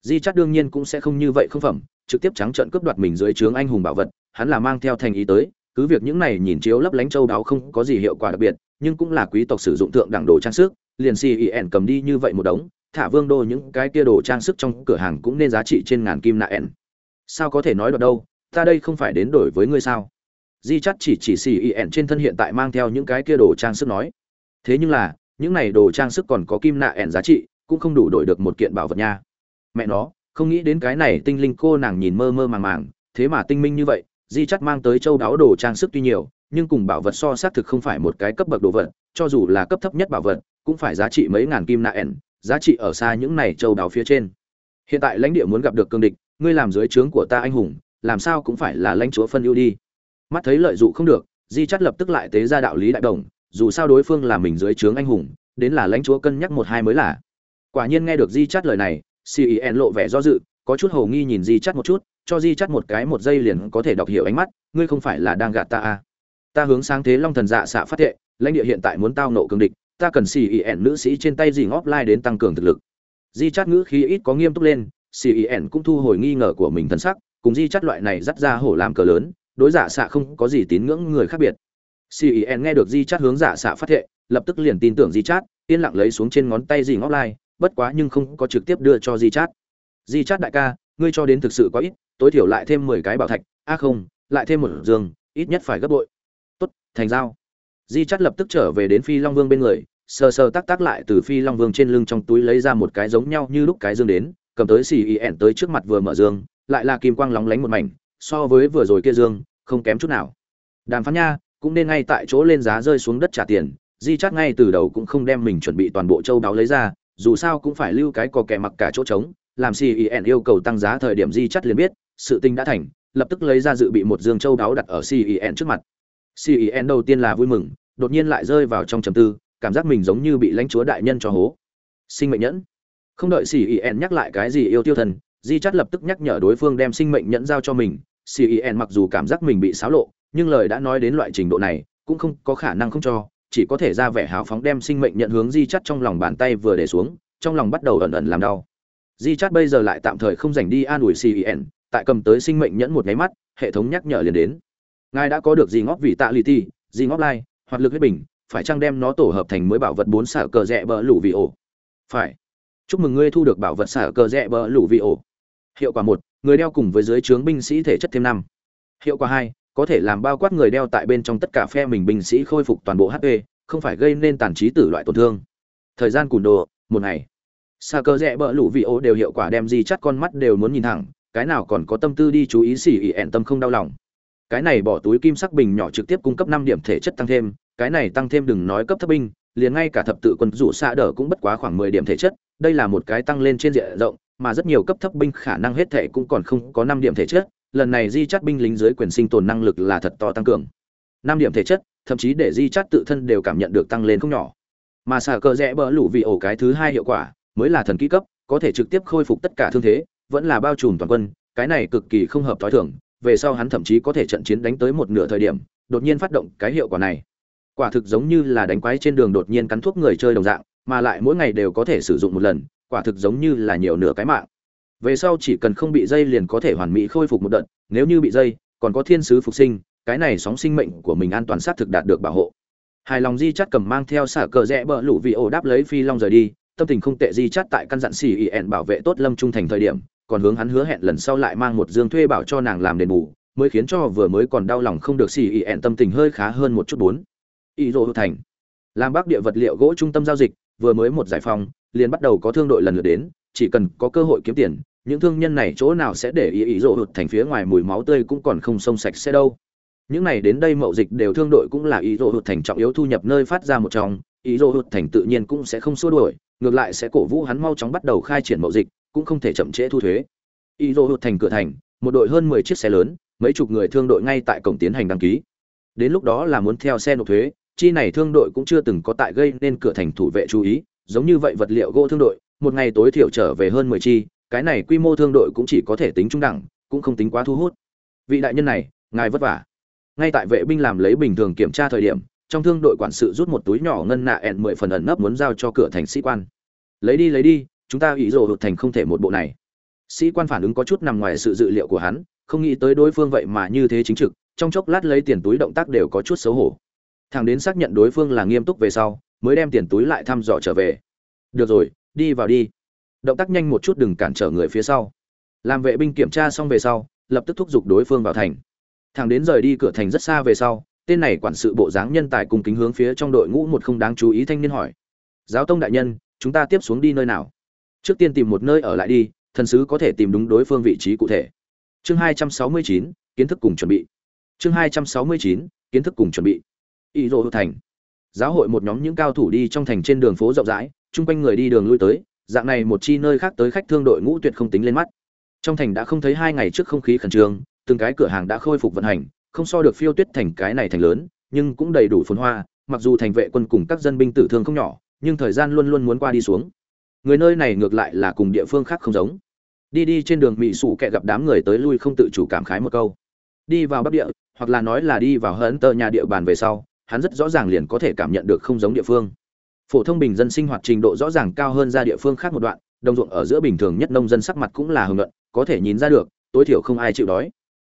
Di chắt đương nhiên cũng sẽ không như vậy không phẩm, trực tiếp trắng trợn cướp đoạt mình dưới trướng anh hùng bảo vật, hắn là mang theo thành ý tới, cứ việc những này nhìn chiếu lấp lánh châu đáo không có gì hiệu quả đặc biệt, nhưng cũng là quý tộc sử dụng thượng đẳng đồ trang sức, liền cen cầm đi như vậy một đống thả vương đô những cái kia đồ trang sức trong cửa hàng cũng nên giá trị trên ngàn kim nạ ẻn. Sao có thể nói được đâu, ta đây không phải đến đổi với ngươi sao? Di chắt chỉ chỉ xì y ẻn trên thân hiện tại mang theo những cái kia đồ trang sức nói. Thế nhưng là, những này đồ trang sức còn có kim nạ ẻn giá trị, cũng không đủ đổi được một kiện bảo vật nha. Mẹ nó, không nghĩ đến cái này tinh linh cô nàng nhìn mơ mơ màng màng, thế mà tinh minh như vậy, di chắt mang tới châu đáo đồ trang sức tuy nhiều, nhưng cùng bảo vật so xác thực không phải một cái cấp bậc đồ vật, cho dù là cấp thấp nhất bảo vật, cũng phải giá trị mấy ngàn kim nạ ẻn giá trị ở xa những này châu đáo phía trên. Hiện tại lãnh địa muốn gặp được cương địch, ngươi làm dưới trướng của ta anh hùng, làm sao cũng phải là lãnh chúa phân ưu đi. Mắt thấy lợi dụng không được, di chắt lập tức lại tế ra đạo lý đại đồng, dù sao đối phương là mình dưới trướng anh hùng, đến là lãnh chúa cân nhắc một hai mới là. Quả nhiên nghe được di chắt lời này cen lộ vẻ do dự, có chút hầu nghi nhìn di chắt một chút, cho di chắt một cái một giây liền có thể đọc hiểu ánh mắt, ngươi không phải là đang gạt ta à. ta hướng sáng thế long thần dạ xạ phát thệ, lãnh địa hiện tại muốn tao nộ cường địch ta cần cen nữ sĩ trên tay dì ngóp lai đến tăng cường thực lực. Di chát ngữ khí ít có nghiêm túc lên cen cũng thu hồi nghi ngờ của mình thân sắc, cùng di chát loại này dắt ra hổ làm cờ lớn, đối giả xạ không có gì tín ngưỡng người khác biệt. Cen nghe được di chát hướng giả xạ phát thệ, lập tức liền tin tưởng di chát, yên lặng lấy xuống trên ngón tay dì ngóp lai bất quá nhưng không có trực tiếp đưa cho di chát. Di chát đại ca, ngươi cho đến thực sự quá ít, tối thiểu lại thêm mười cái bảo thạch, a không, lại thêm một giường, ít nhất phải gấp bội. Tốt, thành giao. Di chắt lập tức trở về đến phi long vương bên người sờ sờ tác tác lại từ phi long vương trên lưng trong túi lấy ra một cái giống nhau như lúc cái dương đến, cầm tới xì ỉ ẻn tới trước mặt vừa mở dương, lại là kim quang lóng lánh một mảnh, so với vừa rồi kia dương, không kém chút nào. Đàm phán nha, cũng nên ngay tại chỗ lên giá rơi xuống đất trả tiền, di chắt ngay từ đầu cũng không đem mình chuẩn bị toàn bộ châu đáo lấy ra, dù sao cũng phải lưu cái cò kẻ mặc cả chỗ trống, làm cen yêu cầu tăng giá thời điểm di chắt liền biết, sự tình đã thành, lập tức lấy ra dự bị một dương châu đáo đặt ở cen trước mặt. Cen đầu tiên là vui mừng, đột nhiên lại rơi vào trong trầm tư cảm giác mình giống như bị lãnh chúa đại nhân cho hố. Sinh mệnh nhẫn. Không đợi cen nhắc lại cái gì yêu tiêu thần, di chắt lập tức nhắc nhở đối phương đem sinh mệnh nhẫn giao cho mình. Cen mặc dù cảm giác mình bị xáo lộ, nhưng lời đã nói đến loại trình độ này, cũng không có khả năng không cho, chỉ có thể ra vẻ hào phóng đem sinh mệnh nhận hướng di chắt trong lòng bàn tay vừa để xuống, trong lòng bắt đầu ẩn ẩn làm đau. Di chắt bây giờ lại tạm thời không dành đi an ủi cen tại cầm tới sinh mệnh nhẫn một nháy mắt, hệ thống nhắc nhở liền đến. Ngài đã có được gì ngóc vị tạ lì ti gì ngóc lai hoạt lực huyết bình phải chăng đem nó tổ hợp thành mới bảo vật bốn xả cờ rẽ bờ lũ vị ổ? Phải. Chúc mừng ngươi thu được bảo vật xả cờ rẽ bờ lũ vị ổ. Hiệu quả một, người đeo cùng với dưới trướng binh sĩ thể chất thêm năm. Hiệu quả hai, có thể làm bao quát người đeo tại bên trong tất cả phe mình binh sĩ khôi phục toàn bộ hp không phải gây nên tàn trí tử loại tổn thương. Thời gian cùn đồ, một ngày. Xa cơ rẽ bỡ lũ vị ô đều hiệu quả đem gì chắc con mắt đều muốn nhìn thẳng, cái nào còn có tâm tư đi chú ý xỉ ỉ ẹn tâm không đau lòng cái này bỏ túi kim sắc bình nhỏ trực tiếp cung cấp năm điểm thể chất tăng thêm, cái này tăng thêm đừng nói cấp thấp binh, liền ngay cả thập tự quân rủ xa đỡ cũng bất quá khoảng mười điểm thể chất, đây là một cái tăng lên trên diện rộng, mà rất nhiều cấp thấp binh khả năng hết thể cũng còn không có năm điểm thể chất, lần này di chắt binh lính dưới quyền sinh tồn năng lực là thật to tăng cường. Năm điểm thể chất, thậm chí để di chắt tự thân đều cảm nhận được tăng lên không nhỏ. Mà xả cờ rẽ bỡ lũ vị ổ cái thứ hai hiệu quả, mới là thần kỹ cấp, có thể trực tiếp khôi phục tất cả thương thế, vẫn là bao trùm toàn quân, cái này cực kỳ không hợp thói thường về sau hắn thậm chí có thể trận chiến đánh tới một nửa thời điểm, đột nhiên phát động cái hiệu quả này. Quả thực giống như là đánh quái trên đường đột nhiên cắn thuốc người chơi đồng dạng, mà lại mỗi ngày đều có thể sử dụng một lần, quả thực giống như là nhiều nửa cái mạng. Về sau chỉ cần không bị dây liền có thể hoàn mỹ khôi phục một đợt, nếu như bị dây, còn có thiên sứ phục sinh, cái này sóng sinh mệnh của mình an toàn xác thực đạt được bảo hộ. Hài lòng di chắt cầm mang theo xả cờ rẽ bờ lũ vị ổ đáp lấy phi long rời đi, tâm tình không tệ di chắt tại căn dặn xì ỉ ẹn bảo vệ tốt lâm trung thành thời điểm còn hướng hắn hứa hẹn lần sau lại mang một dương thuê bảo cho nàng làm đền bù, mới khiến cho vừa mới còn đau lòng không được xì ỉ ẹn tâm tình hơi khá hơn một chút bốn. Ý rô thành. Làm bắc địa vật liệu gỗ trung tâm giao dịch, vừa mới một giải phóng liền bắt đầu có thương đội lần lượt đến, chỉ cần có cơ hội kiếm tiền, những thương nhân này chỗ nào sẽ để ý ý rộ hụt thành phía ngoài mùi máu tươi cũng còn không sông sạch sẽ đâu. Những này đến đây mậu dịch đều thương đội cũng là ý rộ hụt thành trọng yếu thu nhập nơi phát ra một trong, ý rộ hụt thành tự nhiên cũng sẽ không xua đuổi, ngược lại sẽ cổ vũ hắn mau chóng bắt đầu khai triển mậu dịch cũng không thể chậm trễ thu thuế. Y rộ hụt thành cửa thành, một đội hơn mười chiếc xe lớn, mấy chục người thương đội ngay tại cổng tiến hành đăng ký. Đến lúc đó là muốn theo xe nộp thuế, chi này thương đội cũng chưa từng có tại gây nên cửa thành thủ vệ chú ý, giống như vậy vật liệu gỗ thương đội, một ngày tối thiểu trở về hơn mười chi, cái này quy mô thương đội cũng chỉ có thể tính trung đẳng, cũng không tính quá thu hút. Vị đại nhân này, ngài vất vả. Ngay tại vệ binh làm lấy bình thường kiểm tra thời điểm, trong thương đội quản sự rút một túi nhỏ ngân nạ ẹn mười phần ẩn nấp muốn giao cho cửa thành sĩ quan. Lấy đi lấy đi chúng ta ý rồ hụt thành không thể một bộ này. Sĩ quan phản ứng có chút nằm ngoài sự dự liệu của hắn, không nghĩ tới đối phương vậy mà như thế chính trực, trong chốc lát lấy tiền túi động tác đều có chút xấu hổ. Thằng đến xác nhận đối phương là nghiêm túc về sau, mới đem tiền túi lại thăm dò trở về. Được rồi, đi vào đi. Động tác nhanh một chút đừng cản trở người phía sau. Làm vệ binh kiểm tra xong về sau, lập tức thúc giục đối phương vào thành. Thằng đến rời đi cửa thành rất xa về sau, tên này quản sự bộ dáng nhân tài cùng kính hướng phía trong đội ngũ một không đáng chú ý thanh niên hỏi. Giáo tông đại nhân, chúng ta tiếp xuống đi nơi nào? Trước tiên tìm một nơi ở lại đi, thần sứ có thể tìm đúng đối phương vị trí cụ thể. Chương hai trăm sáu mươi chín, kiến thức cùng chuẩn bị. Chương hai trăm sáu mươi chín, kiến thức cùng chuẩn bị. Y dô thành. Giáo hội một nhóm những cao thủ đi trong thành trên đường phố rộng rãi, chung quanh người đi đường lui tới, dạng này một chi nơi khác tới khách thương đội ngũ tuyệt không tính lên mắt. Trong thành đã không thấy hai ngày trước không khí khẩn trương, từng cái cửa hàng đã khôi phục vận hành, không so được phiêu tuyết thành cái này thành lớn, nhưng cũng đầy đủ phồn hoa, mặc dù thành vệ quân cùng các dân binh tử thương không nhỏ, nhưng thời gian luôn luôn muốn qua đi xuống người nơi này ngược lại là cùng địa phương khác không giống. Đi đi trên đường mỹ sủ kẹ gặp đám người tới lui không tự chủ cảm khái một câu. Đi vào bắc địa, hoặc là nói là đi vào hớn tờ nhà địa bàn về sau, hắn rất rõ ràng liền có thể cảm nhận được không giống địa phương. Phổ thông bình dân sinh hoạt trình độ rõ ràng cao hơn ra địa phương khác một đoạn, đồng ruộng ở giữa bình thường nhất nông dân sắc mặt cũng là hưởng luận, có thể nhìn ra được, tối thiểu không ai chịu đói.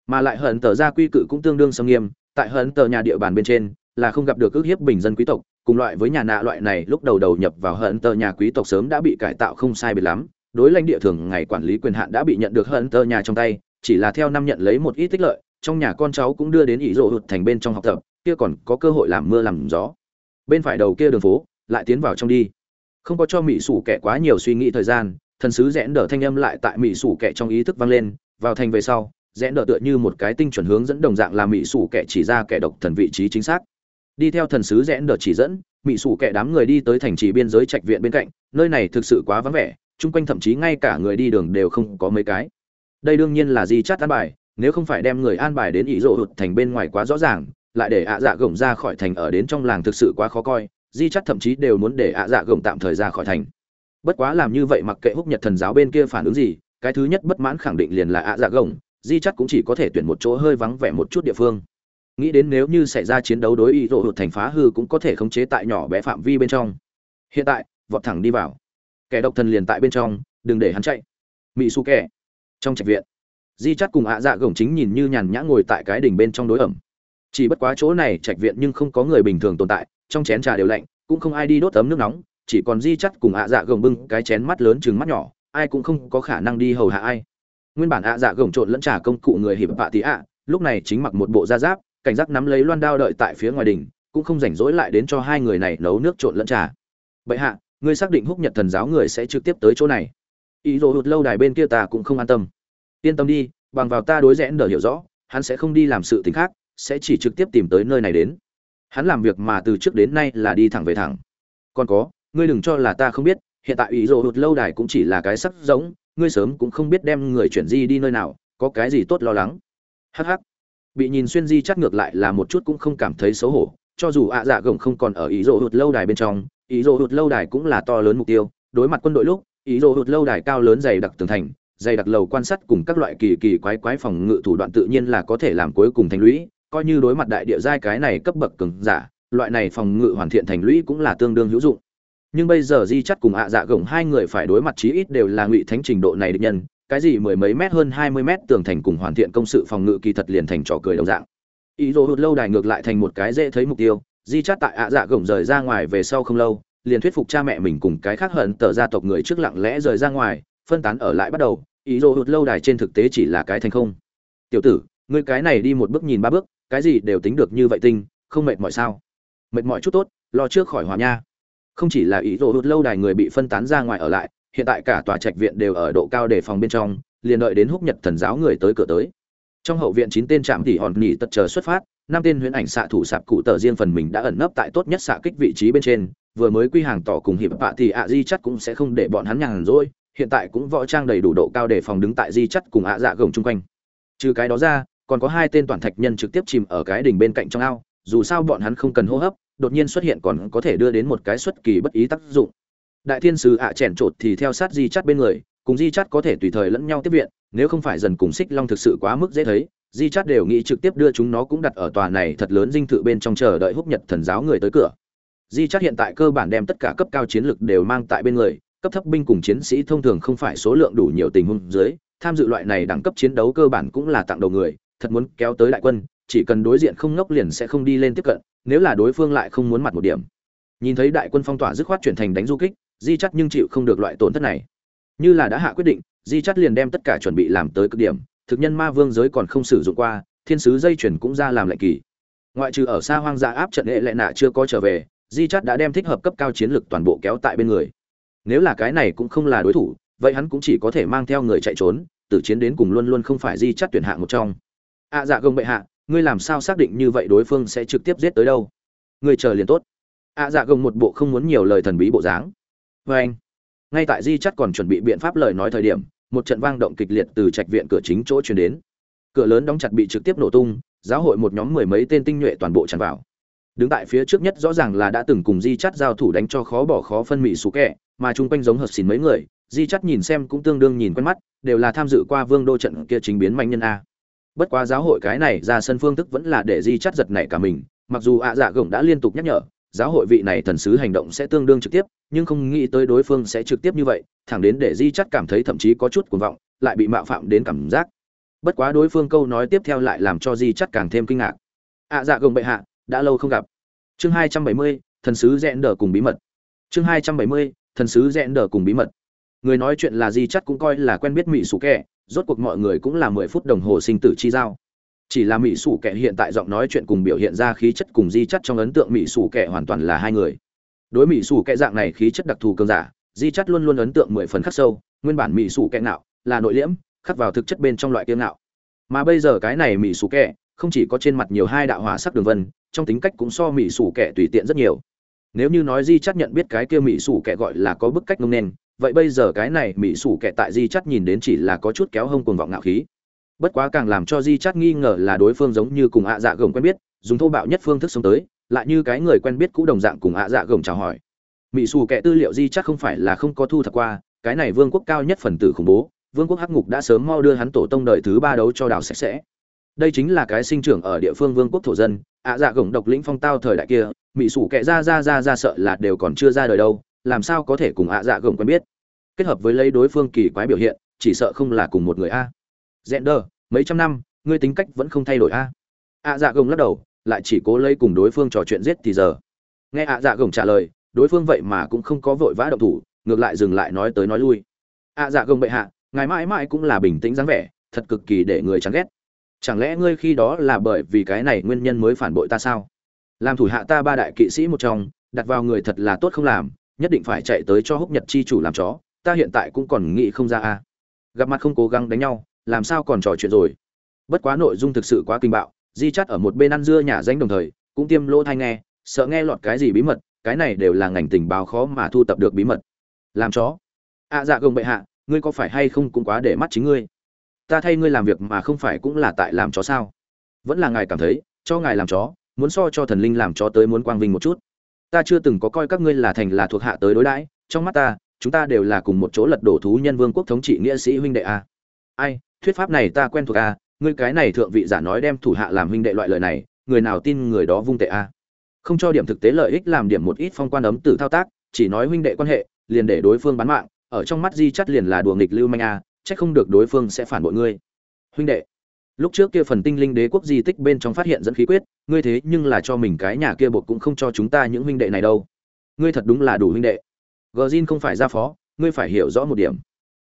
Mà lại hận tờ ra quy cự cũng tương đương sâm nghiêm, tại hận tờ nhà địa bàn bên trên, là không gặp được ước hiếp bình dân quý tộc cùng loại với nhà nạ loại này, lúc đầu đầu nhập vào hận tờ nhà quý tộc sớm đã bị cải tạo không sai biệt lắm. Đối lãnh địa thường ngày quản lý quyền hạn đã bị nhận được hận tờ nhà trong tay, chỉ là theo năm nhận lấy một ít tích lợi, trong nhà con cháu cũng đưa đến ý rộ hụt thành bên trong học tập, kia còn có cơ hội làm mưa làm gió. Bên phải đầu kia đường phố, lại tiến vào trong đi. Không có cho mỹ sủ kẻ quá nhiều suy nghĩ thời gian, thần sứ rẽn đỡ thanh âm lại tại mỹ sủ kẻ trong ý thức vang lên, vào thành về sau rẽn đỡ tựa như một cái tinh chuẩn hướng dẫn đồng dạng làm mỹ sủ kẻ chỉ ra kẻ độc thần vị trí chính xác đi theo thần sứ rẽn đợt chỉ dẫn mỹ sủ kẻ đám người đi tới thành trì biên giới trạch viện bên cạnh, nơi này thực sự quá vắng vẻ, chung quanh thậm chí ngay cả người đi đường đều không có mấy cái. Đây đương nhiên là di chát an bài, nếu không phải đem người an bài đến ý rộ hụt thành bên ngoài quá rõ ràng, lại để ạ dạ gồng ra khỏi thành ở đến trong làng thực sự quá khó coi, di chắt thậm chí đều muốn để ạ dạ gồng tạm thời ra khỏi thành. Bất quá làm như vậy mặc kệ húc nhật thần giáo bên kia phản ứng gì, cái thứ nhất bất mãn khẳng định liền là ạ dạ gồng di chắt cũng chỉ có thể tuyển một chỗ hơi vắng vẻ một chút địa phương nghĩ đến nếu như xảy ra chiến đấu đối ý rộ hụt thành phá hư cũng có thể khống chế tại nhỏ bé phạm vi bên trong. Hiện tại, vọt thẳng đi vào. Kẻ độc thần liền tại bên trong, đừng để hắn chạy. Mỹ su kẻ trong trạch viện, di chắt cùng ạ dạ gồng chính nhìn như nhàn nhã ngồi tại cái đỉnh bên trong đối ẩm. Chỉ bất quá chỗ này trạch viện nhưng không có người bình thường tồn tại, trong chén trà đều lạnh, cũng không ai đi đốt tấm nước nóng, chỉ còn di chắt cùng ạ dạ gồng bưng cái chén mắt lớn chừng mắt nhỏ, ai cũng không có khả năng đi hầu hạ ai. Nguyên bản ạ dạ gồng trộn lẫn trà công cụ người hiệp bạ tí ạ, lúc này chính mặc một bộ da giáp cảnh giác nắm lấy loan đao đợi tại phía ngoài đình cũng không rảnh rỗi lại đến cho hai người này nấu nước trộn lẫn trà. Bệ hạ, ngươi xác định húc nhật thần giáo người sẽ trực tiếp tới chỗ này. Ý đồ hụt lâu đài bên kia ta cũng không an tâm. Yên tâm đi, bằng vào ta đối rẽ nở hiểu rõ, hắn sẽ không đi làm sự t khác, sẽ chỉ trực tiếp tìm tới nơi này đến. Hắn làm việc mà từ trước đến nay là đi thẳng về thẳng. Còn có, ngươi đừng cho là ta không biết, hiện tại ý đồ hụt lâu đài cũng chỉ là cái sắc giống, ngươi sớm cũng không biết đem người chuyển di đi nơi nào, có cái gì tốt lo lắng. Hh bị nhìn xuyên di chắt ngược lại là một chút cũng không cảm thấy xấu hổ cho dù ạ dạ gồng không còn ở ý đồ hụt lâu đài bên trong ý đồ hụt lâu đài cũng là to lớn mục tiêu đối mặt quân đội lúc ý đồ hụt lâu đài cao lớn dày đặc tường thành dày đặc lầu quan sát cùng các loại kỳ kỳ quái quái phòng ngự thủ đoạn tự nhiên là có thể làm cuối cùng thành lũy coi như đối mặt đại địa giai cái này cấp bậc cường giả, loại này phòng ngự hoàn thiện thành lũy cũng là tương đương hữu dụng. Nhưng bây giờ Di Chắt cùng ạ dạ gồng hai người phải đối mặt chí ít đều là ngụy thánh trình độ này địch nhân, cái gì mười mấy mét hơn hai mươi mét tường thành cùng hoàn thiện công sự phòng ngự kỳ thật liền thành trò cười đồng dạng. Ý đồ hụt lâu đài ngược lại thành một cái dễ thấy mục tiêu, Di chát tại ạ dạ gồng rời ra ngoài về sau không lâu, liền thuyết phục cha mẹ mình cùng cái khác hận tờ gia tộc người trước lặng lẽ rời ra ngoài, phân tán ở lại bắt đầu, ý đồ hụt lâu đài trên thực tế chỉ là cái thành không. Tiểu tử, ngươi cái này đi một bước nhìn ba bước, cái gì đều tính được như vậy tinh không mệt mỏi sao mệt mỏi chút tốt lo trước khỏi hòa nha không chỉ là ý đồ hụt lâu đài người bị phân tán ra ngoài ở lại hiện tại cả tòa trạch viện đều ở độ cao đề phòng bên trong, liền đợi đến húc nhật thần giáo người tới cửa tới. Trong hậu viện chín tên trạm tỉ hòn nỉ tật chờ xuất phát, năm tên huyễn ảnh xạ thủ sạp cụ tờ riêng phần mình đã ẩn nấp tại tốt nhất xạ kích vị trí bên trên, vừa mới quy hàng tỏ cùng hiệp bạ thì ạ di chắc cũng sẽ không để bọn hắn nhàn rỗi, hiện tại cũng võ trang đầy đủ độ cao để phòng đứng tại di chắc cùng ạ dạ gồng chung quanh. Trừ cái đó ra, còn có hai tên toàn thạch nhân trực tiếp chìm ở cái đỉnh bên cạnh trong ao, dù sao bọn hắn không cần hô hấp, đột nhiên xuất hiện còn có thể đưa đến một cái xuất kỳ bất ý tác dụng đại thiên sứ ạ à chèn trột thì theo sát di chắt bên người, cùng di chắt có thể tùy thời lẫn nhau tiếp viện, nếu không phải dần cùng xích long thực sự quá mức dễ thấy, di chắt đều nghĩ trực tiếp đưa chúng nó cũng đặt ở tòa này thật lớn dinh thự bên trong chờ đợi húc nhật thần giáo người tới cửa. Di chắt hiện tại cơ bản đem tất cả cấp cao chiến lực đều mang tại bên người, cấp thấp binh cùng chiến sĩ thông thường không phải số lượng đủ nhiều tình huống dưới, tham dự loại này đẳng cấp chiến đấu cơ bản cũng là tặng đầu người, thật muốn kéo tới đại quân, chỉ cần đối diện không ngốc liền sẽ không đi lên tiếp cận, nếu là đối phương lại không muốn mặt một điểm. Nhìn thấy đại quân phong tỏa dứt khoát chuyển thành đánh du kích di chắt nhưng chịu không được loại tổn thất này. Như là đã hạ quyết định di chắt liền đem tất cả chuẩn bị làm tới cực điểm thực nhân ma vương giới còn không sử dụng qua thiên sứ dây chuyển cũng ra làm lệnh kỳ. Ngoại trừ ở xa hoang dã áp trận hệ lệ nạ chưa có trở về di chắt đã đem thích hợp cấp cao chiến lược toàn bộ kéo tại bên người. Nếu là cái này cũng không là đối thủ vậy hắn cũng chỉ có thể mang theo người chạy trốn tử chiến đến cùng luôn luôn không phải di chắt tuyển hạng một trong. Ạ à, dạ gông bệ hạ ngươi làm sao xác định như vậy đối phương sẽ trực tiếp giết tới đâu? Ngươi chờ liền tốt. Ạ à, dạ gông một bộ không muốn nhiều lời thần bí bộ dáng vê anh. Ngay tại di chắt còn chuẩn bị biện pháp lời nói thời điểm, một trận vang động kịch liệt từ trạch viện cửa chính chỗ truyền đến. Cửa lớn đóng chặt bị trực tiếp nổ tung, giáo hội một nhóm mười mấy tên tinh nhuệ toàn bộ tràn vào. Đứng tại phía trước nhất rõ ràng là đã từng cùng di chắt giao thủ đánh cho khó bỏ khó phân mị xú kẹ, mà chung quanh giống hợp xìn mấy người, di chắt nhìn xem cũng tương đương nhìn quen mắt, đều là tham dự qua vương đô trận kia chính biến mạnh nhân a. Bất quá giáo hội cái này ra sân phương thức vẫn là để di chắt giật nảy cả mình, mặc dù ạ dạ gổng đã liên tục nhắc nhở giáo hội vị này thần sứ hành động sẽ tương đương trực tiếp, nhưng không nghĩ tới đối phương sẽ trực tiếp như vậy, thẳng đến để di chắt cảm thấy thậm chí có chút cuồng vọng, lại bị mạo phạm đến cảm giác. Bất quá đối phương câu nói tiếp theo lại làm cho di chắt càng thêm kinh ngạc. Ạ dạ gồng bệ hạ, đã lâu không gặp. Chương hai trăm bảy mươi, thần sứ rẽn đờ cùng bí mật. Chương hai trăm bảy mươi, thần sứ rẽn đờ cùng bí mật. Người nói chuyện là di chắt cũng coi là quen biết mỹ sủ kẻ, rốt cuộc mọi người cũng là mười phút đồng hồ sinh tử chi giao chỉ là mỹ sủ kẻ hiện tại giọng nói chuyện cùng biểu hiện ra khí chất cùng di chất trong ấn tượng mỹ sủ kẻ hoàn toàn là hai người. Đối mỹ sủ kẻ dạng này khí chất đặc thù cường giả, di chất luôn luôn ấn tượng mười phần khắc sâu, nguyên bản mỹ sủ kẻ nạo là nội liễm, khắc vào thực chất bên trong loại kiêng nạo mà bây giờ cái này mỹ sủ kẻ không chỉ có trên mặt nhiều hai đạo hỏa sắc đường vân, trong tính cách cũng so mỹ sủ kẻ tùy tiện rất nhiều. Nếu như nói di chất nhận biết cái kia mỹ sủ kẻ gọi là có bức cách ngông nên vậy bây giờ cái này mỹ sủ kẻ tại di chất nhìn đến chỉ là có chút kéo hông cuồng vọng ngạo khí bất quá càng làm cho di chát nghi ngờ là đối phương giống như cùng ạ dạ gồng quen biết, dùng thô bạo nhất phương thức sống tới, lại như cái người quen biết cũ đồng dạng cùng ạ dạ gồng chào hỏi. Mỹ xù kệ tư liệu di chắc không phải là không có thu thập qua, cái này vương quốc cao nhất phần tử khủng bố, vương quốc hắc ngục đã sớm mau đưa hắn tổ tông đời thứ ba đấu cho đào sạch sẽ. Đây chính là cái sinh trưởng ở địa phương vương quốc thổ dân, ạ dạ gồng độc lĩnh phong tao thời đại kia mỹ xù kệ ra ra ra ra sợ là đều còn chưa ra đời đâu, làm sao có thể cùng ạ dạ gồng quen biết? Kết hợp với lấy đối phương kỳ quái biểu hiện, chỉ sợ không là cùng một người a dẹn đờ mấy trăm năm, ngươi tính cách vẫn không thay đổi a? À? ạ dạ gồng lắc đầu, lại chỉ cố lấy cùng đối phương trò chuyện giết thì giờ. Nghe ạ dạ gồng trả lời, đối phương vậy mà cũng không có vội vã động thủ, ngược lại dừng lại nói tới nói lui. Ạ dạ gồng bệ hạ, ngài mãi mãi cũng là bình tĩnh dáng vẻ, thật cực kỳ để người chán ghét. Chẳng lẽ ngươi khi đó là bởi vì cái này nguyên nhân mới phản bội ta sao? Làm thủ hạ ta ba đại kỵ sĩ một trong, đặt vào người thật là tốt không làm, nhất định phải chạy tới cho húc nhật chi chủ làm chó, ta hiện tại cũng còn nghĩ không ra a. Gặp mặt không cố gắng đánh nhau làm sao còn trò chuyện rồi? Bất quá nội dung thực sự quá kinh bạo di chắt ở một bên ăn dưa nhà danh đồng thời cũng tiêm lỗ thai nghe sợ nghe lọt cái gì bí mật cái này đều là ngành tình báo khó mà thu tập được bí mật. Làm chó. Ạ à, dạ gồng bệ hạ ngươi có phải hay không cũng quá để mắt chính ngươi. Ta thay ngươi làm việc mà không phải cũng là tại làm chó sao? Vẫn là ngài cảm thấy cho ngài làm chó muốn so cho thần linh làm chó tới muốn quang vinh một chút. Ta chưa từng có coi các ngươi là thành là thuộc hạ tới đối đãi trong mắt ta chúng ta đều là cùng một chỗ lật đổ thú nhân vương quốc thống trị nghĩa sĩ huynh đệ a. Ai thuyết pháp này ta quen thuộc a à, ngươi cái này thượng vị giả nói đem thủ hạ làm huynh đệ loại lời này người nào tin người đó vung tệ a à. không cho điểm thực tế lợi ích làm điểm một ít phong quan ấm tử thao tác chỉ nói huynh đệ quan hệ liền để đối phương bán mạng ở trong mắt di chắt liền là đùa nghịch lưu manh a à, chắc không được đối phương sẽ phản bội ngươi. Huynh đệ lúc trước kia phần tinh linh đế quốc di tích bên trong phát hiện dẫn khí quyết ngươi thế nhưng là cho mình cái nhà kia bột cũng không cho chúng ta những huynh đệ này đâu. Ngươi thật đúng là đủ huynh đệ. Gờ zin không phải ra phó ngươi phải hiểu rõ một điểm.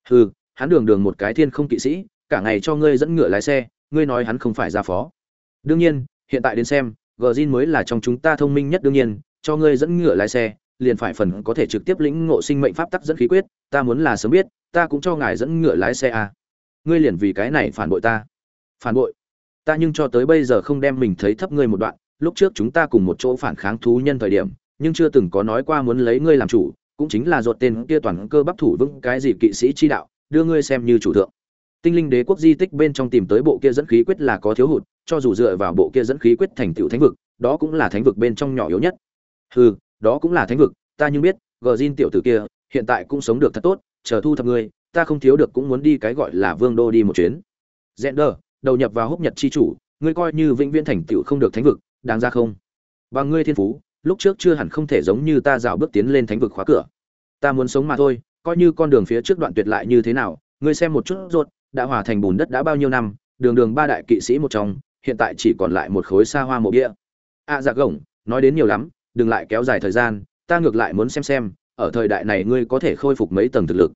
Hừ hắn đường đường một cái thiên không kỵ sĩ cả ngày cho ngươi dẫn ngựa lái xe, ngươi nói hắn không phải ra phó. Đương nhiên, hiện tại đến xem gờ zin mới là trong chúng ta thông minh nhất đương nhiên, cho ngươi dẫn ngựa lái xe, liền phải phần có thể trực tiếp lĩnh ngộ sinh mệnh pháp tắc dẫn khí quyết, ta muốn là sớm biết, ta cũng cho ngài dẫn ngựa lái xe à. ngươi liền vì cái này phản bội ta. Phản bội? Ta nhưng cho tới bây giờ không đem mình thấy thấp ngươi một đoạn, lúc trước chúng ta cùng một chỗ phản kháng thú nhân thời điểm, nhưng chưa từng có nói qua muốn lấy ngươi làm chủ, cũng chính là ruột tên kia toàn cơ bắp thủ vững cái gì kỵ sĩ chi đạo, đưa ngươi xem như chủ thượng tinh linh đế quốc di tích bên trong tìm tới bộ kia dẫn khí quyết là có thiếu hụt cho dù dựa vào bộ kia dẫn khí quyết thành tựu thánh vực đó cũng là thánh vực bên trong nhỏ yếu nhất. Hừ đó cũng là thánh vực ta nhưng biết gờ zin tiểu tử kia hiện tại cũng sống được thật tốt chờ thu thập ngươi ta không thiếu được cũng muốn đi cái gọi là vương đô đi một chuyến. Zender, đầu nhập vào húc nhật chi chủ ngươi coi như vĩnh viễn thành tựu không được thánh vực đáng ra không? Bằng ngươi thiên phú lúc trước chưa hẳn không thể giống như ta dạo bước tiến lên thánh vực khóa cửa. Ta muốn sống mà thôi coi như con đường phía trước đoạn tuyệt lại như thế nào ngươi xem một chút ruột, đã hòa thành bùn đất đã bao nhiêu năm đường đường ba đại kỵ sĩ một trong hiện tại chỉ còn lại một khối xa hoa mộ bia. A à, dạ gồng nói đến nhiều lắm đừng lại kéo dài thời gian ta ngược lại muốn xem xem ở thời đại này ngươi có thể khôi phục mấy tầng thực lực.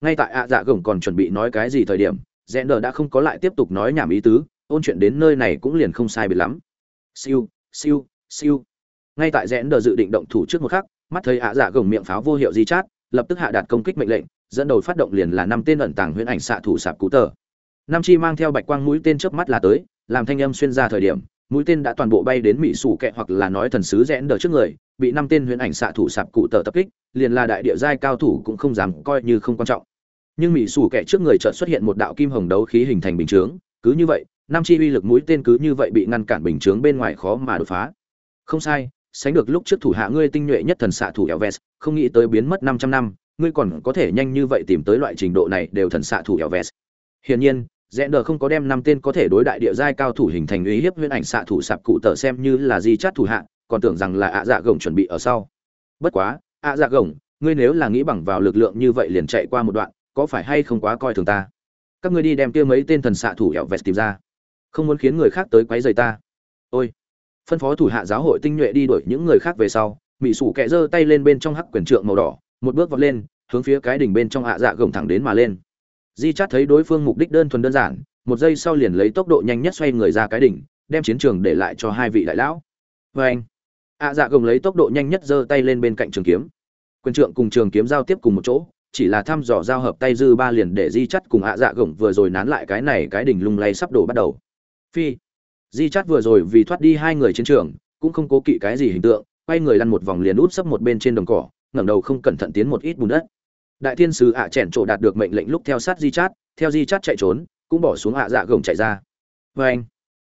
Ngay tại a dạ gồng còn chuẩn bị nói cái gì thời điểm rẽ nờ đã không có lại tiếp tục nói nhảm ý tứ ôn chuyện đến nơi này cũng liền không sai biệt lắm. Siêu siêu siêu. Ngay tại rẽ nờ dự định động thủ trước một khắc mắt thấy ạ dạ gồng miệng pháo vô hiệu di chát lập tức hạ đạt công kích mệnh lệnh, dẫn đầu phát động liền là năm tên ẩn tàng huyễn ảnh xạ thủ sạp cú tờ. Nam chi mang theo bạch quang mũi tên chớp mắt là tới, làm thanh âm xuyên ra thời điểm, mũi tên đã toàn bộ bay đến mỹ sủ kẹ hoặc là nói thần sứ rẽ đờ trước người, bị năm tên huyễn ảnh xạ thủ sạp cụ tờ tập kích, liền là đại địa giai cao thủ cũng không dám coi như không quan trọng. Nhưng mỹ sủ kẹ trước người chợt xuất hiện một đạo kim hồng đấu khí hình thành bình chướng, cứ như vậy, Nam chi uy lực mũi tên cứ như vậy bị ngăn cản bình chướng bên ngoài khó mà đột phá. Không sai sánh được lúc trước thủ hạ ngươi tinh nhuệ nhất thần xạ thủ Elves, không nghĩ tới biến mất 500 năm, ngươi còn có thể nhanh như vậy tìm tới loại trình độ này đều thần xạ thủ Elves. Hiển nhiên, Zender không có đem năm tên có thể đối đại địa giai cao thủ hình thành uy hiếp nguyên ảnh xạ thủ sạp cụ tở xem như là di chát thủ hạ, còn tưởng rằng là ạ dạ gồng chuẩn bị ở sau. Bất quá, ạ dạ gồng, ngươi nếu là nghĩ bằng vào lực lượng như vậy liền chạy qua một đoạn, có phải hay không quá coi thường ta? Các ngươi đi đem kia mấy tên thần xạ thủ Elves tìm ra, không muốn khiến người khác tới quấy rầy ta. Ôi, phân phó thủ hạ giáo hội tinh nhuệ đi đuổi những người khác về sau mỹ sủ kẹ giơ tay lên bên trong hắc quyền trượng màu đỏ, một bước vọt lên, hướng phía cái đỉnh bên trong hạ dạ gồng thẳng đến mà lên. Di chát thấy đối phương mục đích đơn thuần đơn giản, một giây sau liền lấy tốc độ nhanh nhất xoay người ra cái đỉnh, đem chiến trường để lại cho hai vị đại lão. Vê anh hạ dạ gồng lấy tốc độ nhanh nhất giơ tay lên bên cạnh trường kiếm. Quyền trượng cùng trường kiếm giao tiếp cùng một chỗ, chỉ là thăm dò giao hợp tay dư ba liền để di chắt cùng hạ dạ gồng vừa rồi nán lại cái này cái đỉnh lung lay sắp đổ bắt đầu. Phi di chát vừa rồi vì thoát đi hai người chiến trường, cũng không cố kỵ cái gì hình tượng, quay người lăn một vòng liền út sấp một bên trên đồng cỏ, ngẩng đầu không cẩn thận tiến một ít bùn đất. Đại thiên sứ ạ à chèn trộ đạt được mệnh lệnh lúc theo sát di chát, theo di chát chạy trốn, cũng bỏ xuống ạ dạ gồng chạy ra. Vê anh,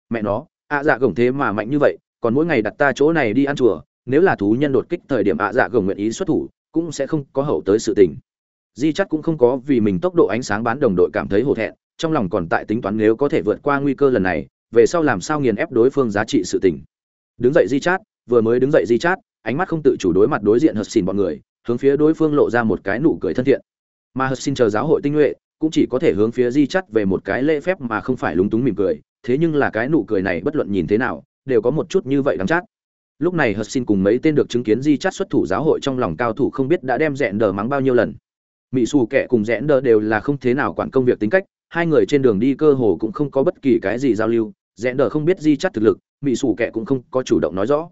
mẹ nó, ạ dạ gồng thế mà mạnh như vậy, còn mỗi ngày đặt ta chỗ này đi ăn chùa, nếu là thú nhân đột kích thời điểm ạ dạ gồng nguyện ý xuất thủ, cũng sẽ không có hậu tới sự tình. Di chát cũng không có vì mình tốc độ ánh sáng bán đồng đội cảm thấy hổ thẹn, trong lòng còn tại tính toán nếu có thể vượt qua nguy cơ lần này về sau làm sao nghiền ép đối phương giá trị sự tình. Đứng dậy di chát vừa mới đứng dậy di chát ánh mắt không tự chủ đối mặt đối diện hờ xin bọn người, hướng phía đối phương lộ ra một cái nụ cười thân thiện. Mà hờ xin chờ giáo hội tinh nhuệ, cũng chỉ có thể hướng phía di chat về một cái lễ phép mà không phải lúng túng mỉm cười, thế nhưng là cái nụ cười này bất luận nhìn thế nào, đều có một chút như vậy đáng chát. Lúc này hờ xin cùng mấy tên được chứng kiến di chat xuất thủ giáo hội trong lòng cao thủ không biết đã đem rẽn đờ mắng bao nhiêu lần. Mỹ xù kẻ cùng rẽn đờ đều là không thế nào quản công việc tính cách, hai người trên đường đi cơ hồ cũng không có bất kỳ cái gì giao lưu rẽ đờ không biết di chắt thực lực mỹ sủ kệ cũng không có chủ động nói rõ.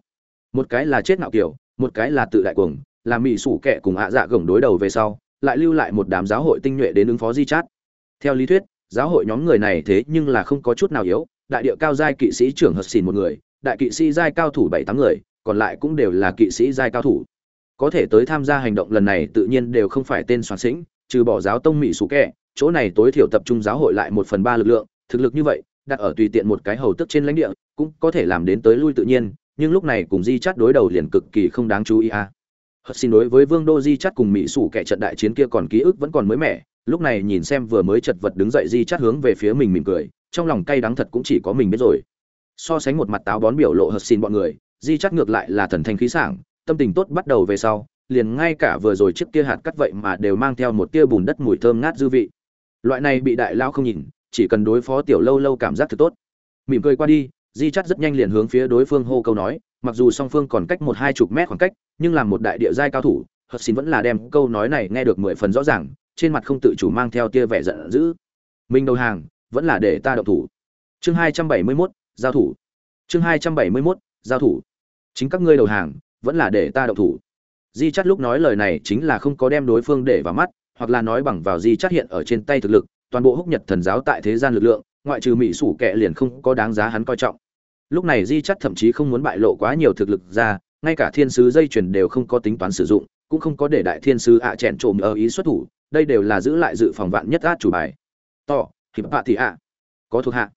Một cái là chết nạo kiểu, một cái là tự đại cuồng, là mỹ sủ kệ cùng hạ dạ gồng đối đầu về sau, lại lưu lại một đám giáo hội tinh nhuệ đến ứng phó di chát theo lý thuyết, giáo hội nhóm người này thế nhưng là không có chút nào yếu, đại địa cao giai kỵ sĩ trưởng hợp xìn một người, đại kỵ sĩ giai cao thủ bảy tám người, còn lại cũng đều là kỵ sĩ giai cao thủ. Có thể tới tham gia hành động lần này tự nhiên đều không phải tên soạn sĩnh, trừ bỏ giáo tông mỹ sủ kệ chỗ này tối thiểu tập trung giáo hội lại một phần ba lực lượng, thực lực như vậy đặt ở tùy tiện một cái hầu tức trên lãnh địa, cũng có thể làm đến tới lui tự nhiên, nhưng lúc này cùng di chắt đối đầu liền cực kỳ không đáng chú ý a à. xin đối với vương đô di chắt cùng mỹ sủ kẻ trận đại chiến kia còn ký ức vẫn còn mới mẻ, lúc này nhìn xem vừa mới chật vật đứng dậy di chắt hướng về phía mình mỉm cười, trong lòng cay đắng thật cũng chỉ có mình biết rồi so sánh một mặt táo bón biểu lộ hất xin bọn người, di chắt ngược lại là thần thanh khí sảng, tâm tình tốt bắt đầu về sau, liền ngay cả vừa rồi trước kia hạt cắt vậy mà đều mang theo một tia bùn đất mùi thơm ngát dư vị loại này bị đại lao không nhìn chỉ cần đối phó tiểu lâu lâu cảm giác thật tốt. Mỉm cười qua đi di chắt rất nhanh liền hướng phía đối phương hô câu nói mặc dù song phương còn cách một hai chục mét khoảng cách nhưng làm một đại địa giai cao thủ hờ xin vẫn là đem câu nói này nghe được mười phần rõ ràng trên mặt không tự chủ mang theo tia vẻ giận dữ. Mình đầu hàng vẫn là để ta động thủ. Chương hai trăm bảy mươi 271, giao thủ. Chương hai trăm bảy mươi 271, giao thủ. Chính các ngươi đầu hàng vẫn là để ta động thủ. Di chắt lúc nói lời này chính là không có đem đối phương để vào mắt hoặc là nói bằng vào di chắt hiện ở trên tay thực lực toàn bộ húc nhật thần giáo tại thế gian lực lượng, ngoại trừ mỹ sủ kệ liền không có đáng giá hắn coi trọng. Lúc này di chắt thậm chí không muốn bại lộ quá nhiều thực lực ra, ngay cả thiên sứ dây chuyền đều không có tính toán sử dụng, cũng không có để đại thiên sứ ạ à chèn trộm ở ý xuất thủ, đây đều là giữ lại dự phòng vạn nhất át chủ bài. To thì bạ thì ạ. Có thuộc hạ.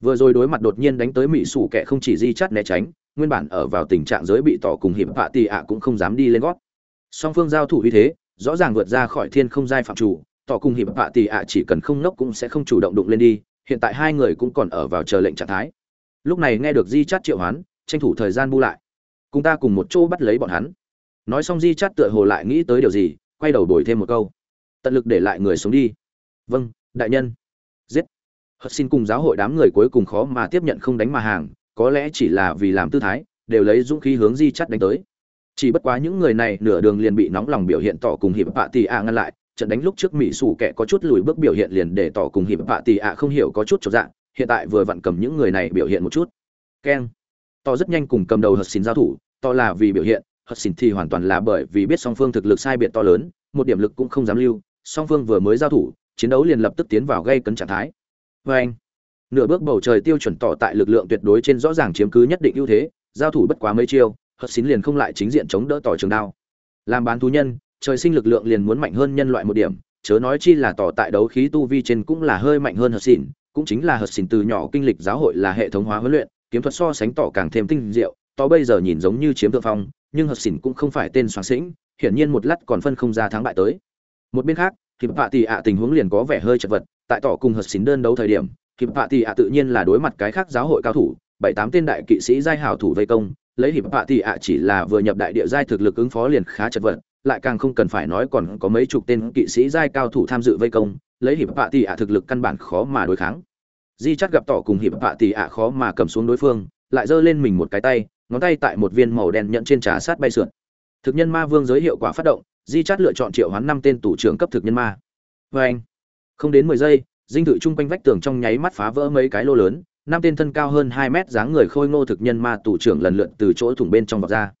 Vừa rồi đối mặt đột nhiên đánh tới mỹ sủ kệ không chỉ di chắt né tránh, nguyên bản ở vào tình trạng giới bị tỏ cùng hiệp hạ thì ạ cũng không dám đi lên gót. Song phương giao thủ như thế, rõ ràng vượt ra khỏi thiên không giai phạm chủ tỏ cùng hiệp bạ tỷ ạ chỉ cần không nốc cũng sẽ không chủ động đụng lên đi, hiện tại hai người cũng còn ở vào chờ lệnh trạng thái. Lúc này nghe được di chát triệu hoán, tranh thủ thời gian bu lại. Cùng ta cùng một chỗ bắt lấy bọn hắn. Nói xong di chát tựa hồ lại nghĩ tới điều gì, quay đầu đổi thêm một câu. Tận lực để lại người sống đi. Vâng đại nhân. Giết. Hất xin cùng giáo hội đám người cuối cùng khó mà tiếp nhận không đánh mà hàng, có lẽ chỉ là vì làm tư thái, đều lấy dũng khí hướng di chắt đánh tới. Chỉ bất quá những người này nửa đường liền bị nóng lòng biểu hiện tỏ cùng hiệp bạ tì ạ ngăn lại trận đánh lúc trước mỹ sủ kẻ có chút lùi bước biểu hiện liền để tỏ cùng hiệp bạ tì ạ không hiểu có chút cho dạng hiện tại vừa vặn cầm những người này biểu hiện một chút. Keng. Tỏ rất nhanh cùng cầm đầu hật xin giao thủ tỏ là vì biểu hiện hật xin thì hoàn toàn là bởi vì biết song phương thực lực sai biệt to lớn, một điểm lực cũng không dám lưu, song phương vừa mới giao thủ, chiến đấu liền lập tức tiến vào gây cấn trạng thái. Vê anh, nửa bước bầu trời tiêu chuẩn tỏ tại lực lượng tuyệt đối trên rõ ràng chiếm cứ nhất định ưu thế, giao thủ bất quá mấy chiêu hất xín liền không lại chính diện chống đỡ tỏ trường đao. Làm bán thú nhân trời sinh lực lượng liền muốn mạnh hơn nhân loại một điểm, chớ nói chi là tỏ tại đấu khí tu vi trên cũng là hơi mạnh hơn hợp xỉn, cũng chính là hợp xỉn từ nhỏ kinh lịch giáo hội là hệ thống hóa huấn luyện, kiếm thuật so sánh tỏ càng thêm tinh diệu, tỏ bây giờ nhìn giống như chiếm thượng phong, nhưng hợp xỉn cũng không phải tên soạn sĩnh, hiển nhiên một lát còn phân không ra thắng bại tới. Một bên khác thì bạ tỷ ạ tình huống liền có vẻ hơi chật vật, tại tỏ cùng hợp xỉn đơn đấu thời điểm thì bạ tỷ ạ tự nhiên là đối mặt cái khác giáo hội cao thủ, bảy tám tên đại kỵ sĩ giai hảo thủ vây công lấy hiệp bạ tỷ ạ chỉ là vừa nhập đại địa giai thực lực ứng phó liền khá chật vật, lại càng không cần phải nói còn có mấy chục tên kỵ sĩ giai cao thủ tham dự vây công, lấy hiệp bạ tỷ ạ thực lực căn bản khó mà đối kháng. Di chắt gặp tỏ cùng hiệp bạ tỷ ạ khó mà cầm xuống đối phương, lại giơ lên mình một cái tay, ngón tay tại một viên màu đen nhận trên trà sát bay sượn. Thực nhân ma vương giới hiệu quả phát động, di chắt lựa chọn triệu hoán năm tên tủ trưởng cấp thực nhân ma. Vê anh không đến mười giây, dinh thự chung quanh vách tường trong nháy mắt phá vỡ mấy cái lô lớn năm tên thân cao hơn hai mét dáng người khôi ngô thực nhân ma tù trưởng lần lượt từ chỗ thủng bên trong vọt ra.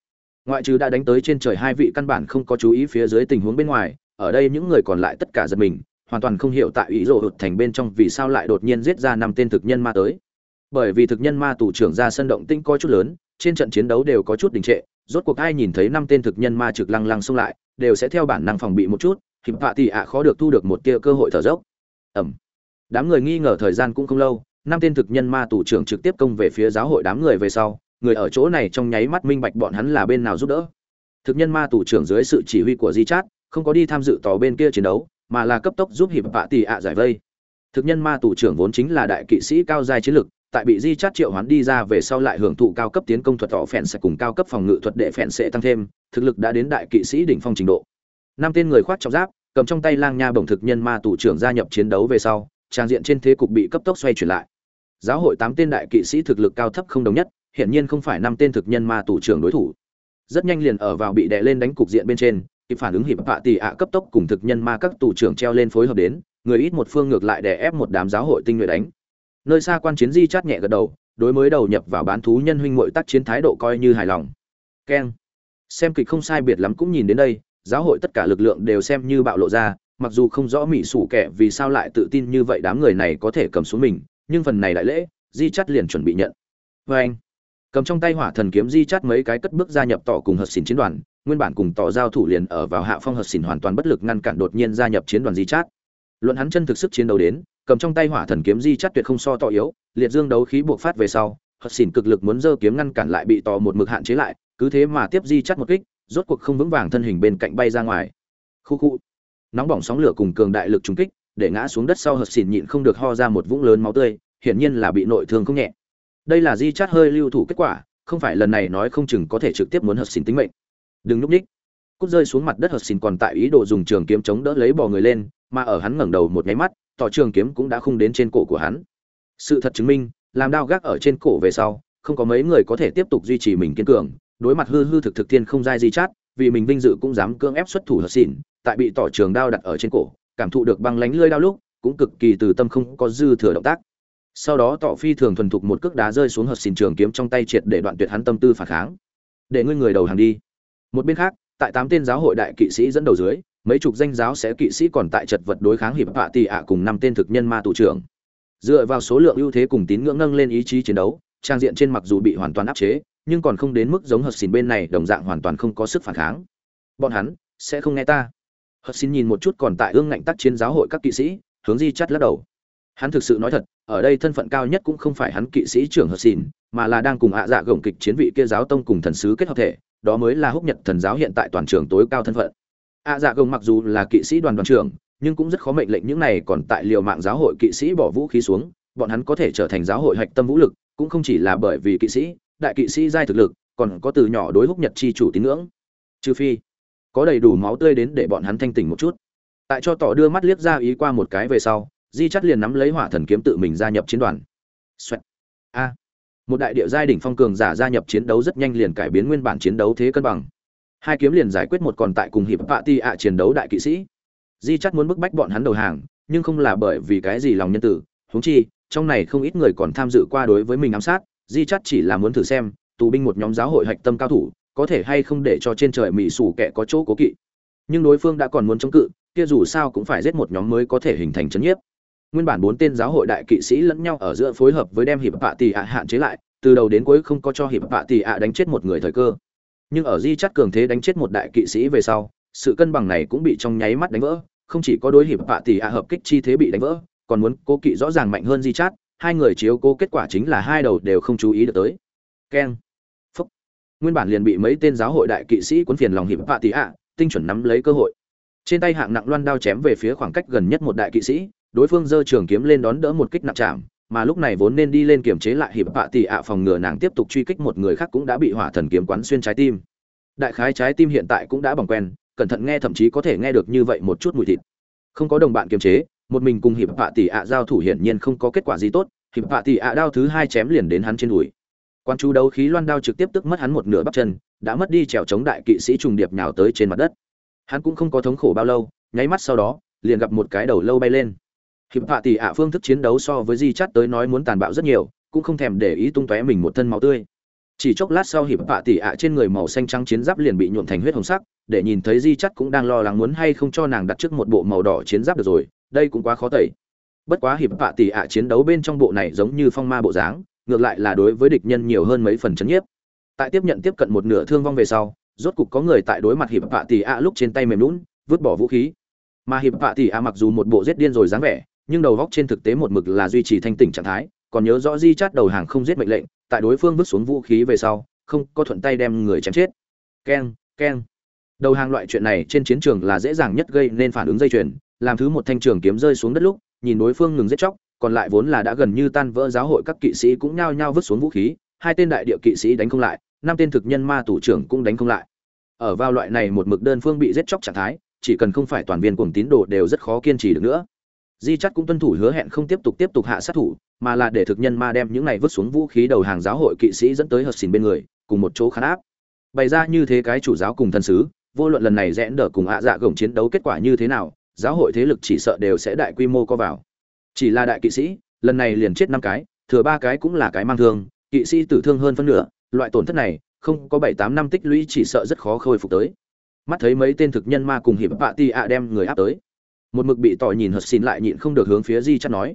Ngoại trừ đã đánh tới trên trời hai vị căn bản không có chú ý phía dưới tình huống bên ngoài, ở đây những người còn lại tất cả giật mình, hoàn toàn không hiểu tại ý rồ hụt thành bên trong vì sao lại đột nhiên giết ra năm tên thực nhân ma tới. Bởi vì thực nhân ma tù trưởng ra sân động tinh có chút lớn, trên trận chiến đấu đều có chút đình trệ, rốt cuộc ai nhìn thấy năm tên thực nhân ma trực lăng lăng xông lại, đều sẽ theo bản năng phòng bị một chút hiệp Phạ thì ạ khó được thu được một tia cơ hội thở dốc. Ẩm. Đám người nghi ngờ thời gian cũng không lâu năm tên thực nhân ma tù trưởng trực tiếp công về phía giáo hội đám người về sau, người ở chỗ này trong nháy mắt minh bạch bọn hắn là bên nào giúp đỡ. Thực nhân ma tù trưởng dưới sự chỉ huy của di chát, không có đi tham dự tò bên kia chiến đấu, mà là cấp tốc giúp hiệp vạ tỷ ạ giải vây. Thực nhân ma tù trưởng vốn chính là đại kỵ sĩ cao giai chiến lực, tại bị di chát triệu hoán đi ra về sau lại hưởng thụ cao cấp tiến công thuật tỏ phèn sẽ cùng cao cấp phòng ngự thuật đệ phèn sẽ tăng thêm, thực lực đã đến đại kỵ sĩ đỉnh phong trình độ. Năm tên người khoác trọng giáp, cầm trong tay lang nha bổng thực nhân ma tù trưởng gia nhập chiến đấu về sau, trang diện trên thế cục bị cấp tốc xoay chuyển lại giáo hội tám tên đại kỵ sĩ thực lực cao thấp không đồng nhất, hiển nhiên không phải năm tên thực nhân ma tù trưởng đối thủ. Rất nhanh liền ở vào bị đè lên đánh cục diện bên trên, kịp phản ứng hiệp bạ tỷ ạ cấp tốc cùng thực nhân ma các tù trưởng treo lên phối hợp đến, người ít một phương ngược lại đè ép một đám giáo hội tinh nhuệ đánh. Nơi xa quan chiến di chát nhẹ gật đầu, đối mới đầu nhập vào bán thú nhân huynh muội tác chiến thái độ coi như hài lòng. Keng. Xem kịch không sai biệt lắm cũng nhìn đến đây, giáo hội tất cả lực lượng đều xem như bạo lộ ra, mặc dù không rõ mỹ sủ kẻ vì sao lại tự tin như vậy đám người này có thể cầm xuống mình nhưng phần này đại lễ, di chắt liền chuẩn bị nhận. Vê anh, cầm trong tay hỏa thần kiếm di chắt mấy cái cất bước gia nhập tỏ cùng hợp xỉn chiến đoàn, nguyên bản cùng tỏ giao thủ liền ở vào hạ phong hợp xỉn hoàn toàn bất lực ngăn cản đột nhiên gia nhập chiến đoàn di chát. Luận hắn chân thực sức chiến đấu đến, cầm trong tay hỏa thần kiếm di chắt tuyệt không so tỏ yếu, liệt dương đấu khí buộc phát về sau, hợp xỉn cực lực muốn giơ kiếm ngăn cản lại bị tỏ một mực hạn chế lại, cứ thế mà tiếp di chắt một kích, rốt cuộc không vững vàng thân hình bên cạnh bay ra ngoài. Khu khu, nóng bỏng sóng lửa cùng cường đại lực trúng kích để ngã xuống đất sau hợp xỉn nhịn không được ho ra một vũng lớn máu tươi, hiển nhiên là bị nội thương không nhẹ. Đây là di chát hơi lưu thủ kết quả, không phải lần này nói không chừng có thể trực tiếp muốn hợp xỉn tính mệnh. Đừng núp ních. Cút rơi xuống mặt đất hợp xỉn còn tại ý đồ dùng trường kiếm chống đỡ lấy bò người lên, mà ở hắn ngẩng đầu một nháy mắt, tỏ trường kiếm cũng đã khung đến trên cổ của hắn. Sự thật chứng minh, làm đao gác ở trên cổ về sau, không có mấy người có thể tiếp tục duy trì mình kiên cường, đối mặt hư hư thực thực thiên không dai di chát, vì mình vinh dự cũng dám cưỡng ép xuất thủ hợp xỉn, tại bị tỏ trường đao đặt ở trên cổ cảm thụ được băng lánh lưỡi đao lúc, cũng cực kỳ từ tâm không có dư thừa động tác. Sau đó Tọ phi thường thuần thục một cước đá rơi xuống hợp xin trường kiếm trong tay triệt để đoạn tuyệt hắn tâm tư phản kháng. Để ngươi người đầu hàng đi. Một bên khác, tại tám tên giáo hội đại kỵ sĩ dẫn đầu dưới, mấy chục danh giáo sẽ kỵ sĩ còn tại chật vật đối kháng hiệp hạ tỷ ạ cùng năm tên thực nhân ma tù trưởng. Dựa vào số lượng ưu thế cùng tín ngưỡng nâng lên ý chí chiến đấu, trang diện trên mặc dù bị hoàn toàn áp chế, nhưng còn không đến mức giống hợp xỉn bên này đồng dạng hoàn toàn không có sức phản kháng. Bọn hắn sẽ không nghe ta. Hợp xin nhìn một chút còn tại ương ngạnh tác chiến giáo hội các kỵ sĩ hướng di chắt lắc đầu. Hắn thực sự nói thật ở đây thân phận cao nhất cũng không phải hắn kỵ sĩ trưởng hợp xin, mà là đang cùng ạ dạ gồng kịch chiến vị kia giáo tông cùng thần sứ kết hợp thể đó mới là húc nhật thần giáo hiện tại toàn trường tối cao thân phận. Ạ dạ gồng mặc dù là kỵ sĩ đoàn đoàn trưởng nhưng cũng rất khó mệnh lệnh những này còn tại liều mạng giáo hội kỵ sĩ bỏ vũ khí xuống bọn hắn có thể trở thành giáo hội hạch tâm vũ lực cũng không chỉ là bởi vì kỵ sĩ đại kỵ sĩ giai thực lực còn có từ nhỏ đối húc nhật chi chủ tín ngưỡng. Trừ phi có đầy đủ máu tươi đến để bọn hắn thanh tỉnh một chút. Tại cho tỏ đưa mắt liếc ra ý qua một cái về sau, di chắt liền nắm lấy hỏa thần kiếm tự mình gia nhập chiến đoàn. Xoẹt. a. Một đại địa giai đỉnh phong cường giả gia nhập chiến đấu rất nhanh liền cải biến nguyên bản chiến đấu thế cân bằng. Hai kiếm liền giải quyết một còn tại cùng hiệp vạ ti ạ chiến đấu đại kỵ sĩ. Di chắt muốn bức bách bọn hắn đầu hàng, nhưng không là bởi vì cái gì lòng nhân tử. Huống chi, trong này không ít người còn tham dự qua đối với mình ám sát. Di chắt chỉ là muốn thử xem, tù binh một nhóm giáo hội hạch tâm cao thủ có thể hay không để cho trên trời mỹ sủ kẻ có chỗ cố kỵ. Nhưng đối phương đã còn muốn chống cự, kia dù sao cũng phải giết một nhóm mới có thể hình thành chấn nhiếp. Nguyên bản bốn tên giáo hội đại kỵ sĩ lẫn nhau ở giữa phối hợp với đem hiệp bạ tỷ ạ hạn chế lại, từ đầu đến cuối không có cho hiệp bạ tỷ ạ đánh chết một người thời cơ. Nhưng ở di chắt cường thế đánh chết một đại kỵ sĩ về sau, sự cân bằng này cũng bị trong nháy mắt đánh vỡ, không chỉ có đối hiệp bạ tỷ ạ hợp kích chi thế bị đánh vỡ, còn muốn cố kỵ rõ ràng mạnh hơn di chát, hai người chiếu cố kết quả chính là hai đầu đều không chú ý được tới. Keng nguyên bản liền bị mấy tên giáo hội đại kỵ sĩ cuốn phiền lòng hiệp vạ tỷ ạ, tinh chuẩn nắm lấy cơ hội. Trên tay hạng nặng loan đao chém về phía khoảng cách gần nhất một đại kỵ sĩ, đối phương giơ trường kiếm lên đón đỡ một kích nặng chạm, mà lúc này vốn nên đi lên kiểm chế lại hiệp vạ tỷ ạ phòng ngừa nàng tiếp tục truy kích một người khác cũng đã bị hỏa thần kiếm quán xuyên trái tim. Đại khái trái tim hiện tại cũng đã bằng quen, cẩn thận nghe thậm chí có thể nghe được như vậy một chút mùi thịt. Không có đồng bạn kiềm chế, một mình cùng hiệp vạ tỷ ạ giao thủ hiển nhiên không có kết quả gì tốt, hiệp vạ tỷ ạ đao thứ hai chém liền đến hắn trên đùi quan chú đấu khí loan đao trực tiếp tức mất hắn một nửa bắp chân, đã mất đi trèo chống đại kỵ sĩ trùng điệp nhào tới trên mặt đất. Hắn cũng không có thống khổ bao lâu, nháy mắt sau đó, liền gặp một cái đầu lâu bay lên. Hiệp họa tỷ ạ phương thức chiến đấu so với di chắt tới nói muốn tàn bạo rất nhiều, cũng không thèm để ý tung tóe mình một thân máu tươi. Chỉ chốc lát sau hiệp họa tỷ ạ trên người màu xanh trắng chiến giáp liền bị nhuộm thành huyết hồng sắc, để nhìn thấy di chắt cũng đang lo lắng muốn hay không cho nàng đặt trước một bộ màu đỏ chiến giáp được rồi, đây cũng quá khó tẩy. Bất quá hiệp họa tỷ ạ chiến đấu bên trong bộ này giống như phong ma bộ dáng ngược lại là đối với địch nhân nhiều hơn mấy phần chấn nhiếp. Tại tiếp nhận tiếp cận một nửa thương vong về sau, rốt cục có người tại đối mặt hiệp phạ tỷ ạ lúc trên tay mềm lún vứt bỏ vũ khí. Mà hiệp phạ tỷ ạ mặc dù một bộ giết điên rồi dáng vẻ, nhưng đầu góc trên thực tế một mực là duy trì thanh tỉnh trạng thái, còn nhớ rõ di chát đầu hàng không giết mệnh lệnh, tại đối phương vứt xuống vũ khí về sau, không có thuận tay đem người chém chết. Keng keng. Đầu hàng loại chuyện này trên chiến trường là dễ dàng nhất gây nên phản ứng dây chuyền, làm thứ một thanh trường kiếm rơi xuống đất lúc, nhìn đối phương ngừng giết chóc còn lại vốn là đã gần như tan vỡ giáo hội các kỵ sĩ cũng nhao nhao vứt xuống vũ khí, hai tên đại địa kỵ sĩ đánh không lại, năm tên thực nhân ma tủ trưởng cũng đánh không lại. Ở vào loại này một mực đơn phương bị giết chóc trạng thái, chỉ cần không phải toàn viên cuồng tín đồ đều rất khó kiên trì được nữa. Di chắt cũng tuân thủ hứa hẹn không tiếp tục tiếp tục hạ sát thủ, mà là để thực nhân ma đem những này vứt xuống vũ khí đầu hàng giáo hội kỵ sĩ dẫn tới hợp xỉn bên người, cùng một chỗ khán áp. Bày ra như thế cái chủ giáo cùng thần sứ, vô luận lần này rẽ đỡ cùng ạ dạ gồng chiến đấu kết quả như thế nào, giáo hội thế lực chỉ sợ đều sẽ đại quy mô co vào chỉ là đại kỵ sĩ, lần này liền chết năm cái, thừa ba cái cũng là cái mang thương, kỵ sĩ tử thương hơn phân nửa, loại tổn thất này, không có bảy tám năm tích lũy chỉ sợ rất khó khôi phục tới. Mắt thấy mấy tên thực nhân ma cùng hiệp bạ ti ạ đem người áp tới. Một mực bị tỏi nhìn hật xin lại nhịn không được hướng phía di chắt nói.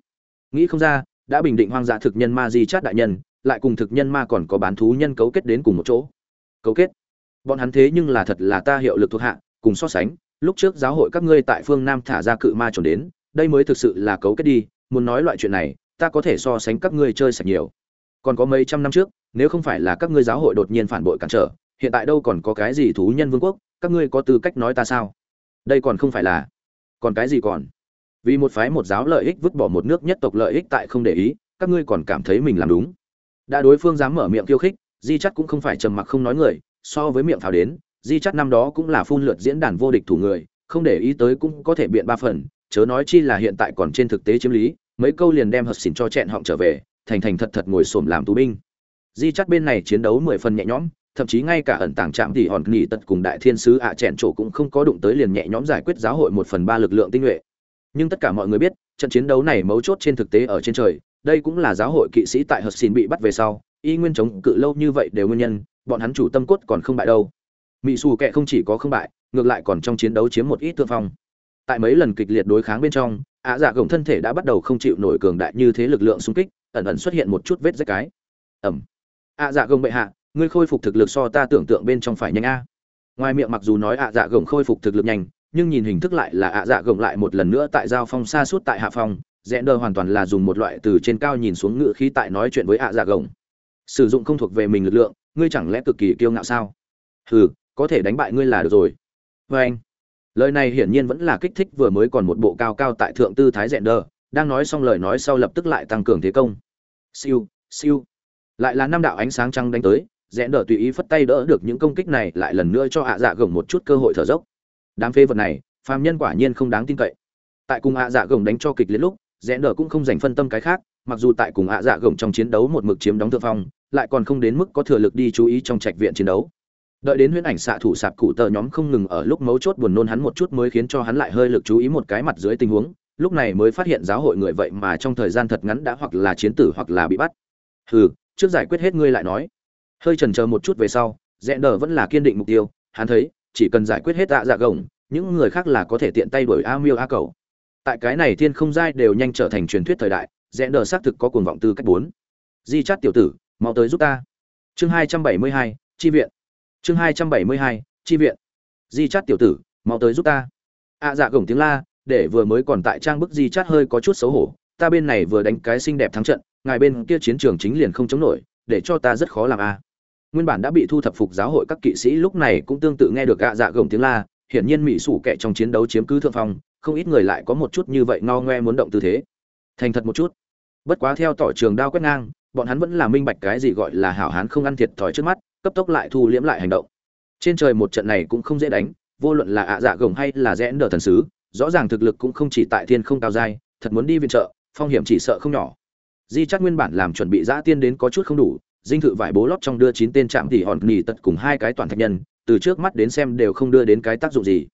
Nghĩ không ra, đã bình định hoang dã thực nhân ma di chắt đại nhân, lại cùng thực nhân ma còn có bán thú nhân cấu kết đến cùng một chỗ. Cấu kết? Bọn hắn thế nhưng là thật là ta hiệu lực thuộc hạ, cùng so sánh, lúc trước giáo hội các ngươi tại phương nam thả ra cự ma trồn đến đây mới thực sự là cấu kết đi, muốn nói loại chuyện này, ta có thể so sánh các ngươi chơi sạch nhiều. Còn có mấy trăm năm trước, nếu không phải là các ngươi giáo hội đột nhiên phản bội cản trở, hiện tại đâu còn có cái gì thú nhân vương quốc, các ngươi có tư cách nói ta sao? Đây còn không phải là, còn cái gì còn? Vì một phái một giáo lợi ích vứt bỏ một nước nhất tộc lợi ích tại không để ý, các ngươi còn cảm thấy mình làm đúng. Đã đối phương dám mở miệng khiêu khích, di chắc cũng không phải trầm mặc không nói người, so với miệng pháo đến, di chắc năm đó cũng là phun lượt diễn đàn vô địch thủ người, không để ý tới cũng có thể biện ba phần chớ nói chi là hiện tại còn trên thực tế chiếm lý, mấy câu liền đem hợp xỉn cho chẹn họng trở về, thành thành thật thật ngồi xổm làm tù binh. Di chắc bên này chiến đấu mười phần nhẹ nhõm, thậm chí ngay cả ẩn tàng trạm thì hòn nghỉ tật cùng đại thiên sứ ạ chèn chỗ cũng không có đụng tới liền nhẹ nhõm giải quyết giáo hội một phần ba lực lượng tinh nhuệ. Nhưng tất cả mọi người biết, trận chiến đấu này mấu chốt trên thực tế ở trên trời, đây cũng là giáo hội kỵ sĩ tại hờ xin bị bắt về sau, y nguyên chống cự lâu như vậy đều nguyên nhân, bọn hắn chủ tâm cốt còn không bại đâu. Mỹ xù kệ không chỉ có không bại, ngược lại còn trong chiến đấu chiếm một ít thương phong tại mấy lần kịch liệt đối kháng bên trong ạ dạ gồng thân thể đã bắt đầu không chịu nổi cường đại như thế lực lượng xung kích, ẩn ẩn xuất hiện một chút vết rách cái. Ẩm. Ạ dạ gồng bệ hạ, ngươi khôi phục thực lực so ta tưởng tượng bên trong phải nhanh a. Ngoài miệng mặc dù nói ạ dạ gồng khôi phục thực lực nhanh, nhưng nhìn hình thức lại là ạ dạ gồng lại một lần nữa tại giao phong xa suốt tại hạ phong, rẽ đơ hoàn toàn là dùng một loại từ trên cao nhìn xuống ngự khí tại nói chuyện với ạ dạ gồng. Sử dụng không thuộc về mình lực lượng, ngươi chẳng lẽ cực kỳ kiêu ngạo sao? Hừ, có thể đánh bại ngươi là được rồi. Vê anh lời này hiển nhiên vẫn là kích thích vừa mới còn một bộ cao cao tại thượng tư thái rẽn đờ, đang nói xong lời nói sau lập tức lại tăng cường thế công. Siêu siêu. Lại là năm đạo ánh sáng trăng đánh tới rẽ đờ tùy ý phất tay đỡ được những công kích này, lại lần nữa cho ạ dạ gồng một chút cơ hội thở dốc. Đám phê vật này, phàm nhân quả nhiên không đáng tin cậy. Tại cùng ạ dạ gồng đánh cho kịch liệt lúc rẽ đờ cũng không dành phân tâm cái khác, mặc dù tại cùng ạ dạ gồng trong chiến đấu một mực chiếm đóng thượng phong, lại còn không đến mức có thừa lực đi chú ý trong trạch viện chiến đấu đợi đến huyễn ảnh xạ thủ sạp cụ tờ nhóm không ngừng ở lúc mấu chốt buồn nôn hắn một chút mới khiến cho hắn lại hơi lực chú ý một cái mặt dưới tình huống, lúc này mới phát hiện giáo hội người vậy mà trong thời gian thật ngắn đã hoặc là chiến tử hoặc là bị bắt. Hừ, trước giải quyết hết ngươi lại nói. Hơi chần chờ một chút về sau rẽ đờ vẫn là kiên định mục tiêu, hắn thấy, chỉ cần giải quyết hết tạ dạ gồng, những người khác là có thể tiện tay đuổi a miêu a cầu tại cái này thiên không giai đều nhanh trở thành truyền thuyết thời đại rẽ đờ xác thực có cuồng vọng tư cách bốn. Di chát tiểu tử, mau tới giúp ta. Chương hai trăm bảy mươi hai tri viện chương hai trăm bảy mươi hai tri viện. Di chát tiểu tử, mau tới giúp ta. A dạ gồng tiếng la, để vừa mới còn tại trang bức di chát hơi có chút xấu hổ. Ta bên này vừa đánh cái xinh đẹp thắng trận, ngài bên kia chiến trường chính liền không chống nổi, để cho ta rất khó làm a nguyên bản đã bị thu thập phục giáo hội các kỵ sĩ lúc này cũng tương tự nghe được gạ dạ gồng tiếng la. Hiển nhiên mỹ sủ kệ trong chiến đấu chiếm cứ thượng phong, không ít người lại có một chút như vậy ngao ngoe muốn động tư thế. Thành thật một chút. Bất quá theo tỏ trường đao quét ngang, bọn hắn vẫn là minh bạch cái gì gọi là hảo hán không ăn thiệt thòi trước mắt cấp tốc lại thu liễm lại hành động. Trên trời một trận này cũng không dễ đánh, vô luận là ạ dạ gồng hay là rẽ nở thần sứ, rõ ràng thực lực cũng không chỉ tại thiên không cao dai thật muốn đi viện trợ, phong hiểm chỉ sợ không nhỏ. Di chắc nguyên bản làm chuẩn bị giã tiên đến có chút không đủ, dinh thự vải bố lót trong đưa chín tên trạm thì hòn nghỉ tật cùng hai cái toàn thạch nhân, từ trước mắt đến xem đều không đưa đến cái tác dụng gì.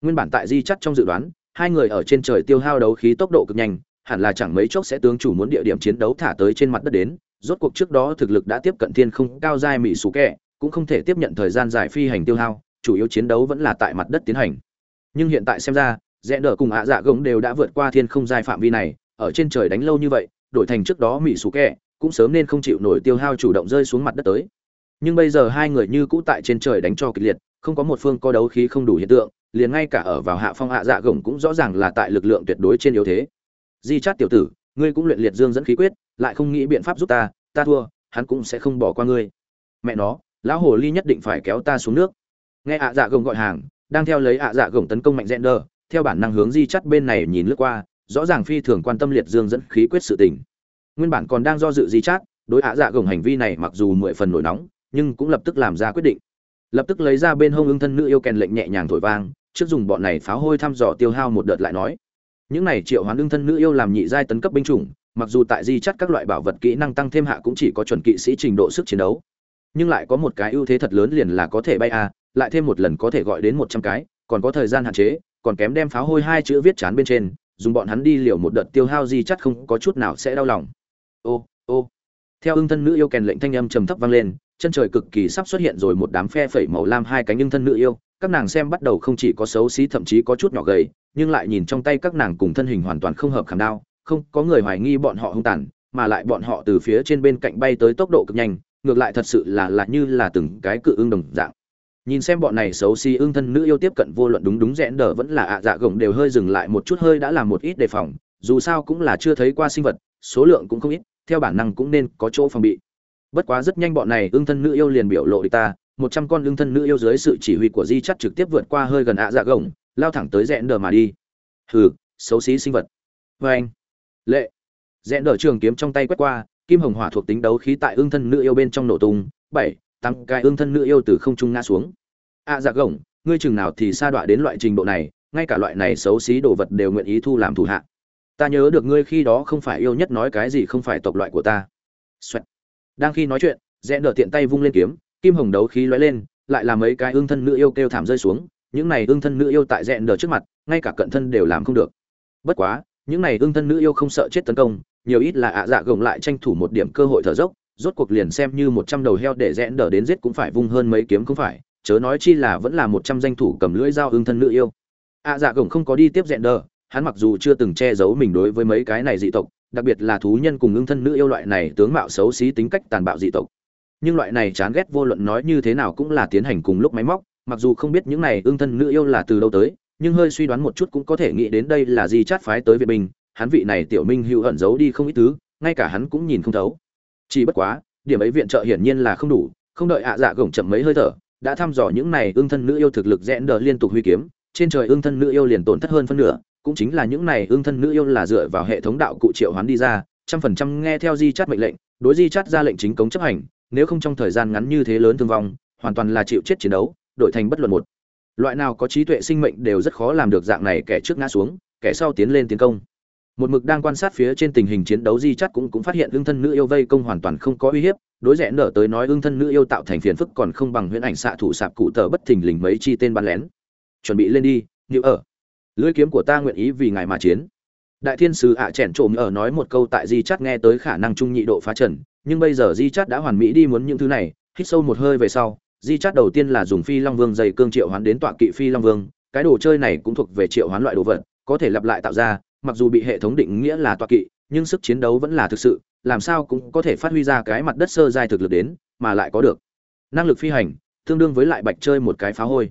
Nguyên bản tại di chắc trong dự đoán, hai người ở trên trời tiêu hao đấu khí tốc độ cực nhanh, hẳn là chẳng mấy chốc sẽ tướng chủ muốn địa điểm chiến đấu thả tới trên mặt đất đến rốt cuộc trước đó thực lực đã tiếp cận thiên không cao giai mỹ sủ kẹ, cũng không thể tiếp nhận thời gian dài phi hành tiêu hao, chủ yếu chiến đấu vẫn là tại mặt đất tiến hành. Nhưng hiện tại xem ra, rẽ đỡ cùng ạ dạ gống đều đã vượt qua thiên không giai phạm vi này, ở trên trời đánh lâu như vậy, đổi thành trước đó mỹ sủ kẹ, cũng sớm nên không chịu nổi tiêu hao chủ động rơi xuống mặt đất tới. Nhưng bây giờ hai người như cũ tại trên trời đánh cho kịch liệt, không có một phương có đấu khí không đủ hiện tượng, liền ngay cả ở vào hạ phong hạ dạ gồng cũng rõ ràng là tại lực lượng tuyệt đối trên yếu thế. Di chát tiểu tử, ngươi cũng luyện liệt dương dẫn khí quyết lại không nghĩ biện pháp giúp ta ta thua hắn cũng sẽ không bỏ qua ngươi. Mẹ nó lão hồ ly nhất định phải kéo ta xuống nước. Nghe ạ dạ gồng gọi hàng đang theo lấy ạ dạ gồng tấn công mạnh rẽn đờ, theo bản năng hướng di chắt bên này nhìn lướt qua rõ ràng phi thường quan tâm liệt dương dẫn khí quyết sự tình. Nguyên bản còn đang do dự di chát đối ạ dạ gồng hành vi này mặc dù mười phần nổi nóng nhưng cũng lập tức làm ra quyết định. Lập tức lấy ra bên hông ứng thân nữ yêu kèn lệnh nhẹ nhàng thổi vang trước dùng bọn này pháo hôi thăm dò tiêu hao một đợt lại nói. Những này triệu hoán ưng thân nữ yêu làm nhị giai tấn cấp binh chủng mặc dù tại di chắt các loại bảo vật kỹ năng tăng thêm hạ cũng chỉ có chuẩn kỵ sĩ trình độ sức chiến đấu, nhưng lại có một cái ưu thế thật lớn liền là có thể bay a lại thêm một lần có thể gọi đến một trăm cái, còn có thời gian hạn chế, còn kém đem pháo hôi hai chữ viết chán bên trên, dùng bọn hắn đi liều một đợt tiêu hao di chắt không có chút nào sẽ đau lòng. Ô ô. Theo ưng thân nữ yêu kèn lệnh thanh âm trầm thấp vang lên, chân trời cực kỳ sắp xuất hiện rồi một đám phe phẩy màu lam hai cánh ưng thân nữ yêu, các nàng xem bắt đầu không chỉ có xấu xí thậm chí có chút nhỏ gầy, nhưng lại nhìn trong tay các nàng cùng thân hình hoàn toàn không hợp khảm đao không có người hoài nghi bọn họ hung tàn, mà lại bọn họ từ phía trên bên cạnh bay tới tốc độ cực nhanh, ngược lại thật sự là là như là từng cái cự ương đồng dạng. Nhìn xem bọn này xấu xí ương thân nữ yêu tiếp cận vô luận đúng đúng rẽn đờ vẫn là ạ dạ gồng đều hơi dừng lại một chút hơi đã làm một ít đề phòng, dù sao cũng là chưa thấy qua sinh vật, số lượng cũng không ít, theo bản năng cũng nên có chỗ phòng bị. Bất quá rất nhanh bọn này ương thân nữ yêu liền biểu lộ đi ta, một trăm con ương thân nữ yêu dưới sự chỉ huy của di chắt trực tiếp vượt qua hơi gần ạ dạ gồng, lao thẳng tới rẽn đờ mà đi. Hừ, xấu xí sinh vật. Vê anh lệ. Rẽn nở trường kiếm trong tay quét qua, kim hồng hỏa thuộc tính đấu khí tại ương thân nữ yêu bên trong nổ tung, bảy tăng cái ương thân nữ yêu từ không trung ngã xuống. Ạ dạ gồng, ngươi chừng nào thì sa đọa đến loại trình độ này, ngay cả loại này xấu xí đồ vật đều nguyện ý thu làm thủ hạ. Ta nhớ được ngươi khi đó không phải yêu nhất nói cái gì không phải tộc loại của ta. Xoẹt. đang khi nói chuyện, rẽ đỡ tiện tay vung lên kiếm, kim hồng đấu khí lóe lên, lại là mấy cái ương thân nữ yêu kêu thảm rơi xuống, những này ương thân nữ yêu tại rẽ đỡ trước mặt, ngay cả cận thân đều làm không được. Bất quá những này ương thân nữ yêu không sợ chết tấn công nhiều ít là ạ dạ gồng lại tranh thủ một điểm cơ hội thở dốc rốt cuộc liền xem như một trăm đầu heo để rẽ đỡ đến giết cũng phải vung hơn mấy kiếm không phải chớ nói chi là vẫn là một trăm danh thủ cầm lưỡi dao ương thân nữ yêu ạ dạ gồng không có đi tiếp rẽ đỡ hắn mặc dù chưa từng che giấu mình đối với mấy cái này dị tộc, đặc biệt là thú nhân cùng ưng thân nữ yêu loại này tướng mạo xấu xí tính cách tàn bạo dị tộc. Nhưng loại này chán ghét vô luận nói như thế nào cũng là tiến hành cùng lúc máy móc, mặc dù không biết những này ưng thân nữ yêu là từ đâu tới, nhưng hơi suy đoán một chút cũng có thể nghĩ đến đây là gì chát phái tới Việt Bình, hắn vị này tiểu minh hữu ẩn giấu đi không ít thứ, ngay cả hắn cũng nhìn không thấu. Chỉ bất quá, điểm ấy viện trợ hiển nhiên là không đủ, không đợi ạ dạ gồng chậm mấy hơi thở, đã thăm dò những này ương thân nữ yêu thực lực rẽn đờ liên tục huy kiếm, trên trời ương thân nữ yêu liền tổn thất hơn phân nửa, cũng chính là những này ương thân nữ yêu là dựa vào hệ thống đạo cụ triệu hoán đi ra trăm phần trăm nghe theo di chát mệnh lệnh đối di chát ra lệnh chính cống chấp hành nếu không trong thời gian ngắn như thế lớn thương vong hoàn toàn là chịu chết chiến đấu đổi thành bất luận một loại nào có trí tuệ sinh mệnh đều rất khó làm được dạng này kẻ trước ngã xuống, kẻ sau tiến lên tiến công. Một mực đang quan sát phía trên tình hình chiến đấu di chắt cũng cũng phát hiện ương thân nữ yêu vây công hoàn toàn không có uy hiếp, đối rẽ nở tới nói ương thân nữ yêu tạo thành phiền phức còn không bằng huyễn ảnh xạ thủ sạp cụ tờ bất thình lình mấy chi tên bắn lén. Chuẩn bị lên đi như ở. Lưỡi kiếm của ta nguyện ý vì ngài mà chiến. Đại thiên sứ ạ à chèn trộm ở nói một câu tại di chắt nghe tới khả năng trung nhị độ phá trần, nhưng bây giờ di chắt đã hoàn mỹ đi muốn những thứ này, hít sâu một hơi về sau di chát đầu tiên là dùng phi long vương dày cương triệu hoán đến tọa kỵ phi long vương, cái đồ chơi này cũng thuộc về triệu hoán loại đồ vật, có thể lặp lại tạo ra, mặc dù bị hệ thống định nghĩa là tọa kỵ, nhưng sức chiến đấu vẫn là thực sự, làm sao cũng có thể phát huy ra cái mặt đất sơ giai thực lực đến, mà lại có được. Năng lực phi hành, tương đương với lại bạch chơi một cái phá hôi.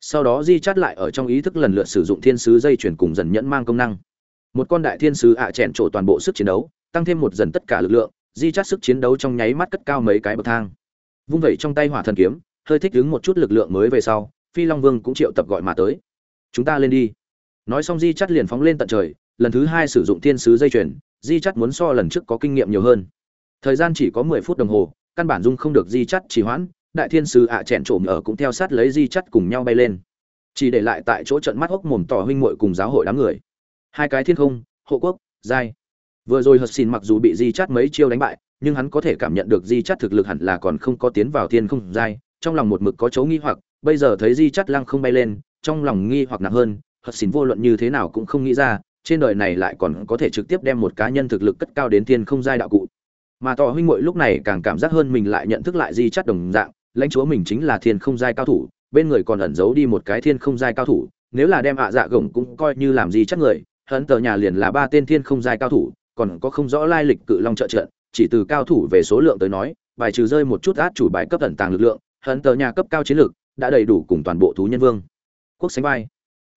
Sau đó di chát lại ở trong ý thức lần lượt sử dụng thiên sứ dây chuyển cùng dần nhẫn mang công năng. Một con đại thiên sứ ạ à chèn trổ toàn bộ sức chiến đấu, tăng thêm một dần tất cả lực lượng, di chát sức chiến đấu trong nháy mắt cất cao mấy cái bậc thang vung vẩy trong tay hỏa thần kiếm, hơi thích ứng một chút lực lượng mới về sau, phi long vương cũng triệu tập gọi mà tới. Chúng ta lên đi. Nói xong di chắt liền phóng lên tận trời, lần thứ hai sử dụng thiên sứ dây chuyền, di chắt muốn so lần trước có kinh nghiệm nhiều hơn. Thời gian chỉ có mười phút đồng hồ, căn bản dung không được di chắt chỉ hoãn, đại thiên sứ ạ à chẹn trộm ở cũng theo sát lấy di chắt cùng nhau bay lên. Chỉ để lại tại chỗ trận mắt hốc mồm tỏ huynh muội cùng giáo hội đám người. Hai cái thiên không, hộ quốc, giai. Vừa rồi hờ xin mặc dù bị di chắt mấy chiêu đánh bại nhưng hắn có thể cảm nhận được di chắt thực lực hẳn là còn không có tiến vào thiên không giai, trong lòng một mực có chấu nghi hoặc, bây giờ thấy di chắt lăng không bay lên, trong lòng nghi hoặc nặng hơn hất xin vô luận như thế nào cũng không nghĩ ra, trên đời này lại còn có thể trực tiếp đem một cá nhân thực lực cất cao đến thiên không giai đạo cụ. Mà tỏ huynh muội lúc này càng cảm giác hơn mình lại nhận thức lại di chắt đồng dạng, lãnh chúa mình chính là thiên không giai cao thủ, bên người còn ẩn giấu đi một cái thiên không giai cao thủ, nếu là đem ạ dạ gồng cũng coi như làm gì chắc người hận tờ nhà liền là ba tên thiên không giai cao thủ, còn có không rõ lai lịch cự long trợ trận chỉ từ cao thủ về số lượng tới nói, bài trừ rơi một chút át chủ bài cấp ẩn tàng lực lượng hận tờ nhà cấp cao chiến lược đã đầy đủ cùng toàn bộ thú nhân vương. Quốc sánh vai.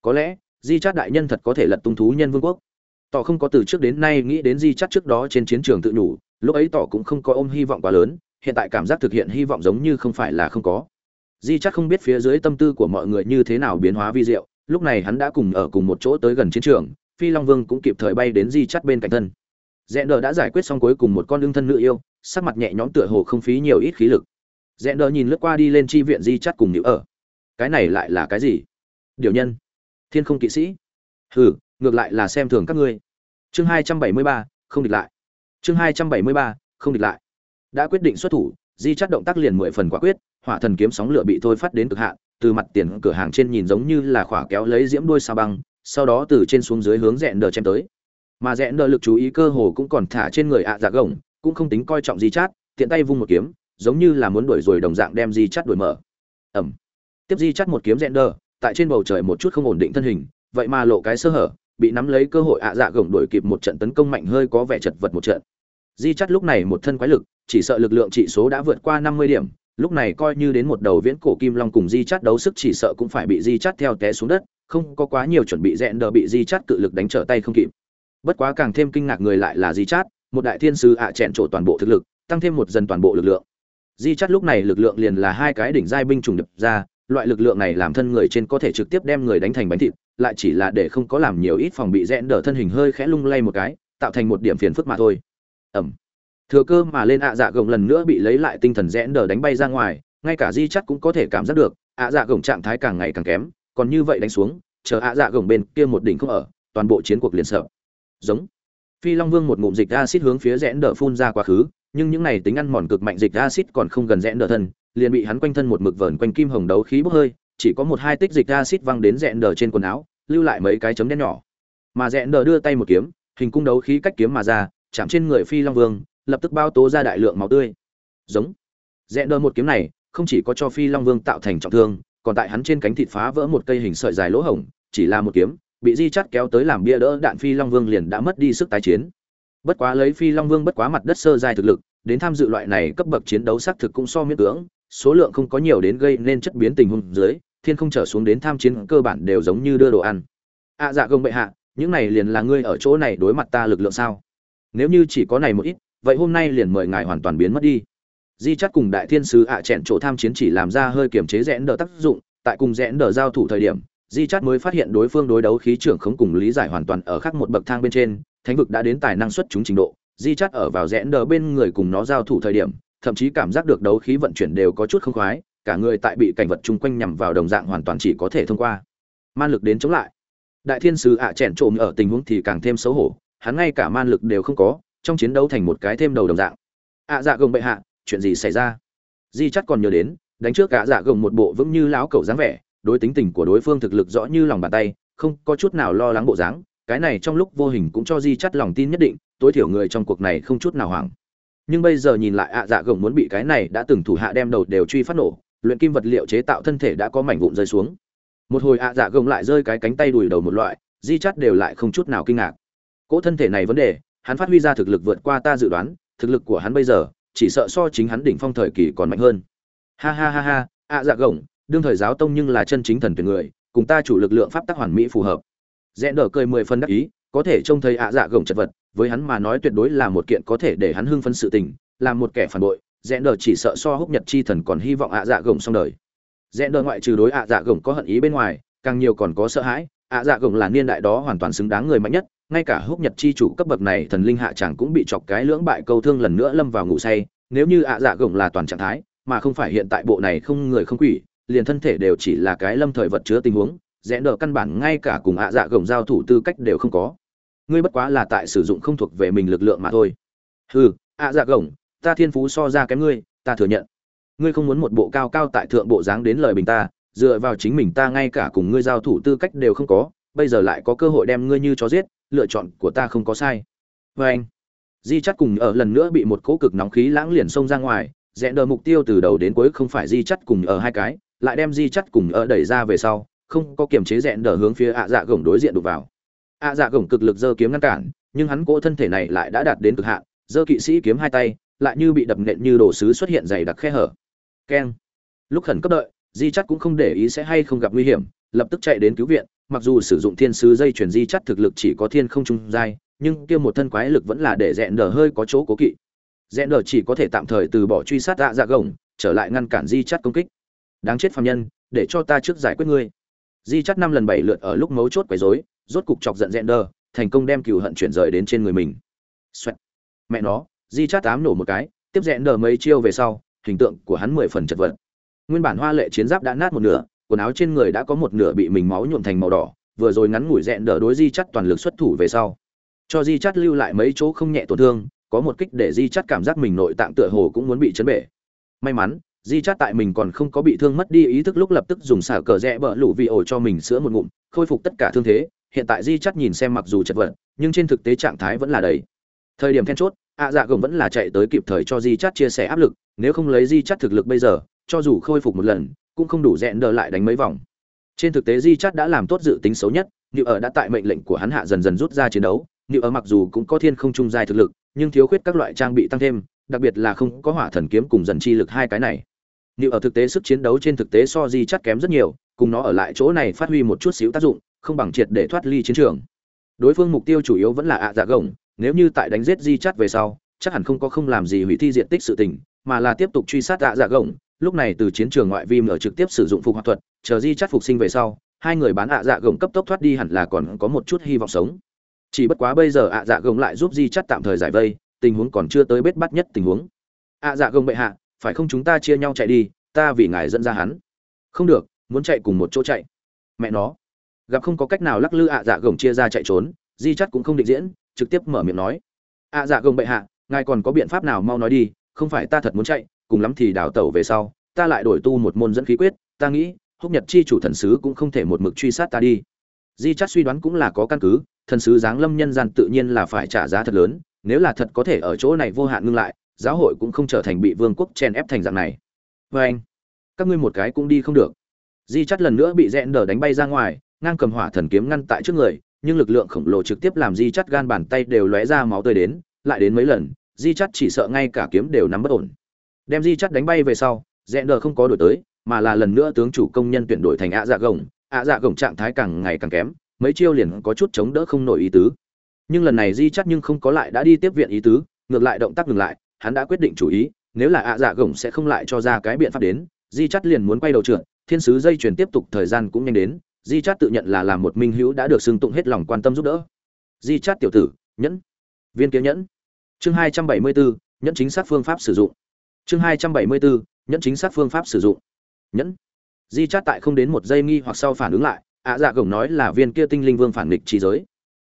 Có lẽ, di chát đại nhân thật có thể lật tung thú nhân vương quốc. Tỏ không có từ trước đến nay nghĩ đến di chát trước đó trên chiến trường tự nhủ, lúc ấy tỏ cũng không có ôm hy vọng quá lớn, hiện tại cảm giác thực hiện hy vọng giống như không phải là không có. Di chát không biết phía dưới tâm tư của mọi người như thế nào biến hóa vi diệu, lúc này hắn đã cùng ở cùng một chỗ tới gần chiến trường, phi long vương cũng kịp thời bay đến di chát bên cạnh thân rẽ nờ đã giải quyết xong cuối cùng một con đương thân nữ yêu, sắc mặt nhẹ nhõm tựa hồ không phí nhiều ít khí lực. Rẽ nờ nhìn lướt qua đi lên tri viện di chắt cùng nữ ở. Cái này lại là cái gì? Điều nhân. Thiên không kỵ sĩ. Hừ, ngược lại là xem thường các ngươi. Chương hai trăm bảy mươi ba, không địch lại. Chương hai trăm bảy mươi ba, không địch lại. Đã quyết định xuất thủ, di chắt động tác liền mười phần quả quyết, hỏa thần kiếm sóng lửa bị thôi phát đến cực hạn, từ mặt tiền cửa hàng trên nhìn giống như là khỏa kéo lấy diễm đuôi sao băng, sau đó từ trên xuống dưới hướng rẽn đờ chém tới mà rẽn nợ lực chú ý cơ hồ cũng còn thả trên người ạ à dạ gồng, cũng không tính coi trọng di chát tiện tay vung một kiếm, giống như là muốn đuổi rồi đồng dạng đem di chát đuổi mở. Ẩm. Tiếp di chát một kiếm rẽn nợ, tại trên bầu trời một chút không ổn định thân hình, vậy mà lộ cái sơ hở, bị nắm lấy cơ hội ạ à dạ gồng đuổi kịp một trận tấn công mạnh hơi có vẻ chật vật một trận. Di chát lúc này một thân quái lực, chỉ sợ lực lượng trị số đã vượt qua năm mươi điểm, lúc này coi như đến một đầu viễn cổ kim long cùng di chát đấu sức chỉ sợ cũng phải bị di chát theo té xuống đất, không có quá nhiều chuẩn bị rẽn đờ bị di chát cự lực đánh trở tay không kịp bất quá càng thêm kinh ngạc người lại là di chát, một đại thiên sư ạ à chẹn trổ toàn bộ thực lực, tăng thêm một dần toàn bộ lực lượng. Di chát lúc này lực lượng liền là hai cái đỉnh giai binh trùng đập ra, loại lực lượng này làm thân người trên có thể trực tiếp đem người đánh thành bánh thịt, lại chỉ là để không có làm nhiều ít phòng bị rẽn đỡ thân hình hơi khẽ lung lay một cái, tạo thành một điểm phiền phức mà thôi. Ẩm. Thừa cơ mà lên ạ à dạ gồng lần nữa bị lấy lại tinh thần rẽn đờ đánh bay ra ngoài, ngay cả di chắc cũng có thể cảm giác được, ạ à dạ gồng trạng thái càng ngày càng kém, còn như vậy đánh xuống, chờ ạ à dạ gồng bên kia một đỉnh không ở, toàn bộ chiến cuộc liền sợ giống. Phi long vương một ngụm dịch acid hướng phía rẽn đỡ phun ra quá khứ, nhưng những này tính ăn mòn cực mạnh dịch acid còn không gần rẽn đỡ thân, liền bị hắn quanh thân một mực vờn quanh kim hồng đấu khí bốc hơi, chỉ có một hai tích dịch acid văng đến rẽn đỡ trên quần áo, lưu lại mấy cái chấm đen nhỏ. Mà rẽn đỡ đưa tay một kiếm, hình cung đấu khí cách kiếm mà ra, chạm trên người phi long vương, lập tức bao tố ra đại lượng máu tươi. Giống. Rẽ đỡ một kiếm này, không chỉ có cho phi long vương tạo thành trọng thương, còn tại hắn trên cánh thịt phá vỡ một cây hình sợi dài lỗ hổng, chỉ là một kiếm bị di chắt kéo tới làm bia đỡ đạn phi long vương liền đã mất đi sức tái chiến. Bất quá lấy phi long vương bất quá mặt đất sơ dài thực lực đến tham dự loại này cấp bậc chiến đấu xác thực cũng so miễn cưỡng số lượng không có nhiều đến gây nên chất biến tình huống dưới thiên không trở xuống đến tham chiến cơ bản đều giống như đưa đồ ăn. Ạ à, dạ gông bệ hạ những này liền là ngươi ở chỗ này đối mặt ta lực lượng sao? Nếu như chỉ có này một ít vậy hôm nay liền mời ngài hoàn toàn biến mất đi. Di chắt cùng đại thiên sứ ạ à chẹn chỗ tham chiến chỉ làm ra hơi kiềm chế rẽn đỡ tác dụng tại cùng rẽn đỡ giao thủ thời điểm di chát mới phát hiện đối phương đối đấu khí trưởng khống cùng lý giải hoàn toàn ở khác một bậc thang bên trên, thánh vực đã đến tài năng xuất chúng trình độ. Di chát ở vào rẽ nờ bên người cùng nó giao thủ thời điểm, thậm chí cảm giác được đấu khí vận chuyển đều có chút không khoái, cả người tại bị cảnh vật chung quanh nhằm vào đồng dạng hoàn toàn chỉ có thể thông qua. Man lực đến chống lại. Đại thiên sứ ạ à chèn trộm ở tình huống thì càng thêm xấu hổ, hắn ngay cả man lực đều không có, trong chiến đấu thành một cái thêm đầu đồng dạng. Ạ dạ gồng bệ hạ, chuyện gì xảy ra? Di chắc còn nhớ đến, đánh trước ạ dạ gồng một bộ vững như lão cẩu dáng vẻ đối tính tình của đối phương thực lực rõ như lòng bàn tay, không có chút nào lo lắng bộ dáng, cái này trong lúc vô hình cũng cho di chắt lòng tin nhất định, tối thiểu người trong cuộc này không chút nào hoảng. Nhưng bây giờ nhìn lại ạ dạ gồng muốn bị cái này đã từng thủ hạ đem đầu đều truy phát nổ, luyện kim vật liệu chế tạo thân thể đã có mảnh vụn rơi xuống. Một hồi ạ dạ gồng lại rơi cái cánh tay đùi đầu một loại, di chắt đều lại không chút nào kinh ngạc. Cỗ thân thể này vấn đề, hắn phát huy ra thực lực vượt qua ta dự đoán, thực lực của hắn bây giờ, chỉ sợ so chính hắn đỉnh phong thời kỳ còn mạnh hơn. Ha ha ha ha, ạ dạ gồng đương thời giáo tông nhưng là chân chính thần tuyển người, cùng ta chủ lực lượng pháp tắc hoàn mỹ phù hợp. Rẽ nở cười mười phân đắc ý, có thể trông thấy ạ dạ gồng chật vật, với hắn mà nói tuyệt đối là một kiện có thể để hắn hưng phấn sự tình làm một kẻ phản bội, rẽ nở chỉ sợ so húc nhật chi thần còn hy vọng ạ dạ gồng xong đời. Rẽ nở ngoại trừ đối ạ dạ gồng có hận ý bên ngoài, càng nhiều còn có sợ hãi, ạ dạ gồng là niên đại đó hoàn toàn xứng đáng người mạnh nhất, ngay cả húc nhật chi chủ cấp bậc này thần linh hạ chẳng cũng bị chọc cái lưỡng bại câu thương lần nữa lâm vào ngủ say, nếu như ạ dạ gồng là toàn trạng thái, mà không phải hiện tại bộ này không người không quỷ liền thân thể đều chỉ là cái lâm thời vật chứa tình huống, rẽ đỡ căn bản ngay cả cùng ạ dạ gồng giao thủ tư cách đều không có. Ngươi bất quá là tại sử dụng không thuộc về mình lực lượng mà thôi. Hừ, ạ dạ gồng, ta thiên phú so ra kém ngươi, ta thừa nhận. Ngươi không muốn một bộ cao cao tại thượng bộ dáng đến lời bình ta, dựa vào chính mình ta ngay cả cùng ngươi giao thủ tư cách đều không có, bây giờ lại có cơ hội đem ngươi như chó giết, lựa chọn của ta không có sai. Vê anh. Di chắt cùng ở lần nữa bị một cỗ cực nóng khí lãng liền xông ra ngoài, rẽ đờ mục tiêu từ đầu đến cuối không phải di chắt cùng ở hai cái lại đem di chắt cùng ở đẩy ra về sau, không có kiềm chế rẽn đờ hướng phía ạ dạ gồng đối diện đục vào. ạ dạ gồng cực lực giơ kiếm ngăn cản, nhưng hắn cỗ thân thể này lại đã đạt đến cực hạn, giơ kỵ sĩ kiếm hai tay, lại như bị đập nện như đồ sứ xuất hiện dày đặc khe hở. Keng. Lúc khẩn cấp đợi, di chắt cũng không để ý sẽ hay không gặp nguy hiểm, lập tức chạy đến cứu viện, mặc dù sử dụng thiên sứ dây chuyển di chắt thực lực chỉ có thiên không trung giai, nhưng kia một thân quái lực vẫn là để rẽn đờ hơi có chỗ cố kỵ. Rẽn đờ chỉ có thể tạm thời từ bỏ truy sát ạ dạ gồng trở lại ngăn cản di chắt công kích đáng chết phạm nhân, để cho ta trước giải quyết ngươi. Di chắt năm lần bảy lượt ở lúc mấu chốt quấy rối, rốt cục chọc giận rẽn đờ thành công đem cừu hận chuyển rời đến trên người mình. Xoẹt. mẹ nó, di chắt tám nổ một cái, tiếp rẽn đờ mấy chiêu về sau, hình tượng của hắn mười phần chật vật. Nguyên bản hoa lệ chiến giáp đã nát một nửa, quần áo trên người đã có một nửa bị mình máu nhuộm thành màu đỏ, vừa rồi ngắn ngủi rẽn đờ đối di chắt toàn lực xuất thủ về sau. Cho di chắt lưu lại mấy chỗ không nhẹ tổn thương, có một kích để di chắt cảm giác mình nội tạng tựa hồ cũng muốn bị chấn bể. May mắn di chát tại mình còn không có bị thương mất đi, ý thức lúc lập tức dùng xả cờ rẽ bỡ lũ vị ổ cho mình sữa một ngụm, khôi phục tất cả thương thế. Hiện tại di chát nhìn xem mặc dù chật vật, nhưng trên thực tế trạng thái vẫn là đầy. Thời điểm then chốt, ạ dạ gồng vẫn là chạy tới kịp thời cho di chát chia sẻ áp lực, nếu không lấy di chát thực lực bây giờ, cho dù khôi phục một lần, cũng không đủ rẽn đỡ lại đánh mấy vòng. Trên thực tế di chát đã làm tốt dự tính xấu nhất như ở đã tại mệnh lệnh của hắn hạ dần dần rút ra chiến đấu. Như ở mặc dù cũng có thiên không trung dài thực lực, nhưng thiếu khuyết các loại trang bị tăng thêm đặc biệt là không có hỏa thần kiếm cùng dần chi lực hai cái này. Nếu ở thực tế sức chiến đấu trên thực tế so di chắt kém rất nhiều, cùng nó ở lại chỗ này phát huy một chút xíu tác dụng, không bằng triệt để thoát ly chiến trường. Đối phương mục tiêu chủ yếu vẫn là ạ dạ gồng, nếu như tại đánh giết di chắt về sau, chắc hẳn không có không làm gì hủy thi diện tích sự tình, mà là tiếp tục truy sát ạ dạ gồng, lúc này từ chiến trường ngoại vi mở trực tiếp sử dụng phục hoạt thuật, chờ di chắt phục sinh về sau, hai người bán ạ dạ gồng cấp tốc thoát đi hẳn là còn có một chút hy vọng sống. Chỉ bất quá bây giờ ạ dạ gồng lại giúp di chắt tạm thời giải vây tình huống còn chưa tới bết bắt nhất tình huống. Ạ dạ gồng bệ hạ, phải không chúng ta chia nhau chạy đi, ta vì ngài dẫn ra hắn. Không được, muốn chạy cùng một chỗ chạy. Mẹ nó. Gặp không có cách nào lắc lư ạ dạ gồng chia ra chạy trốn, di chắt cũng không định diễn, trực tiếp mở miệng nói. Ạ dạ gồng bệ hạ, ngài còn có biện pháp nào mau nói đi, không phải ta thật muốn chạy, cùng lắm thì đào tẩu về sau, ta lại đổi tu một môn dẫn khí quyết, ta nghĩ, húc nhật chi chủ thần sứ cũng không thể một mực truy sát ta đi. Di chắt suy đoán cũng là có căn cứ, thần sứ giáng lâm nhân gian tự nhiên là phải trả giá thật lớn nếu là thật có thể ở chỗ này vô hạn ngưng lại, giáo hội cũng không trở thành bị vương quốc chen ép thành dạng này. Vê anh, các ngươi một cái cũng đi không được. Di chắt lần nữa bị rẽn đờ đánh bay ra ngoài, ngang cầm hỏa thần kiếm ngăn tại trước người, nhưng lực lượng khổng lồ trực tiếp làm di chắt gan bàn tay đều lóe ra máu tươi đến, lại đến mấy lần, di chắt chỉ sợ ngay cả kiếm đều nắm bất ổn. Đem di chắt đánh bay về sau, rẽn đờ không có đổi tới, mà là lần nữa tướng chủ công nhân tuyển đổi thành ạ dạ gồng. ạ dạ gồng trạng thái càng ngày càng kém, mấy chiêu liền có chút chống đỡ không nổi ý tứ nhưng lần này di chắc nhưng không có lại đã đi tiếp viện ý tứ, ngược lại động tác ngừng lại, hắn đã quyết định chủ ý, nếu là ạ dạ gồng sẽ không lại cho ra cái biện pháp đến, di chắt liền muốn quay đầu trượt, thiên sứ dây chuyển tiếp tục thời gian cũng nhanh đến, di chắt tự nhận là làm một minh hữu đã được xưng tụng hết lòng quan tâm giúp đỡ. Di chắt tiểu tử, nhẫn. Viên kiếm nhẫn. Chương hai trăm bảy mươi bốn nhẫn chính xác phương pháp sử dụng. Chương hai trăm bảy mươi bốn nhẫn chính xác phương pháp sử dụng. Nhẫn. Di chắt tại không đến một giây nghi hoặc sau phản ứng lại, ạ dạ gồng nói là viên kia tinh linh vương phản nghịch trí giới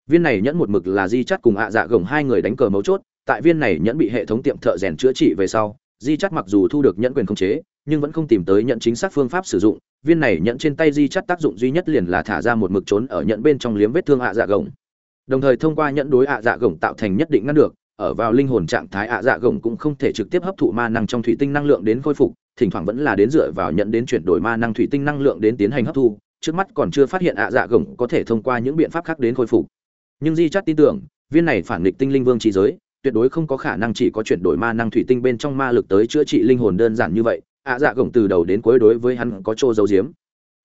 viên này nhẫn một mực là di chắt cùng ạ dạ gồng hai người đánh cờ mấu chốt, tại viên này nhẫn bị hệ thống tiệm thợ rèn chữa trị về sau, di chắt mặc dù thu được nhẫn quyền khống chế, nhưng vẫn không tìm tới nhận chính xác phương pháp sử dụng. Viên này nhẫn trên tay di chắt tác dụng duy nhất liền là thả ra một mực trốn ở nhẫn bên trong liếm vết thương ạ dạ gồng. Đồng thời thông qua nhẫn đối ạ dạ gồng tạo thành nhất định ngăn được, ở vào linh hồn trạng thái ạ dạ gồng cũng không thể trực tiếp hấp thụ ma năng trong thủy tinh năng lượng đến khôi phục, thỉnh thoảng vẫn là đến dựa vào nhận đến chuyển đổi ma năng thủy tinh năng lượng đến tiến hành hấp thu, trước mắt còn chưa phát hiện ạ dạ gồng có thể thông qua những biện pháp khác đến khôi phục nhưng di chắt tin tưởng, viên này phản nghịch tinh linh vương trí giới, tuyệt đối không có khả năng chỉ có chuyển đổi ma năng thủy tinh bên trong ma lực tới chữa trị linh hồn đơn giản như vậy, ạ dạ gồng từ đầu đến cuối đối với hắn có chỗ giấu giếm.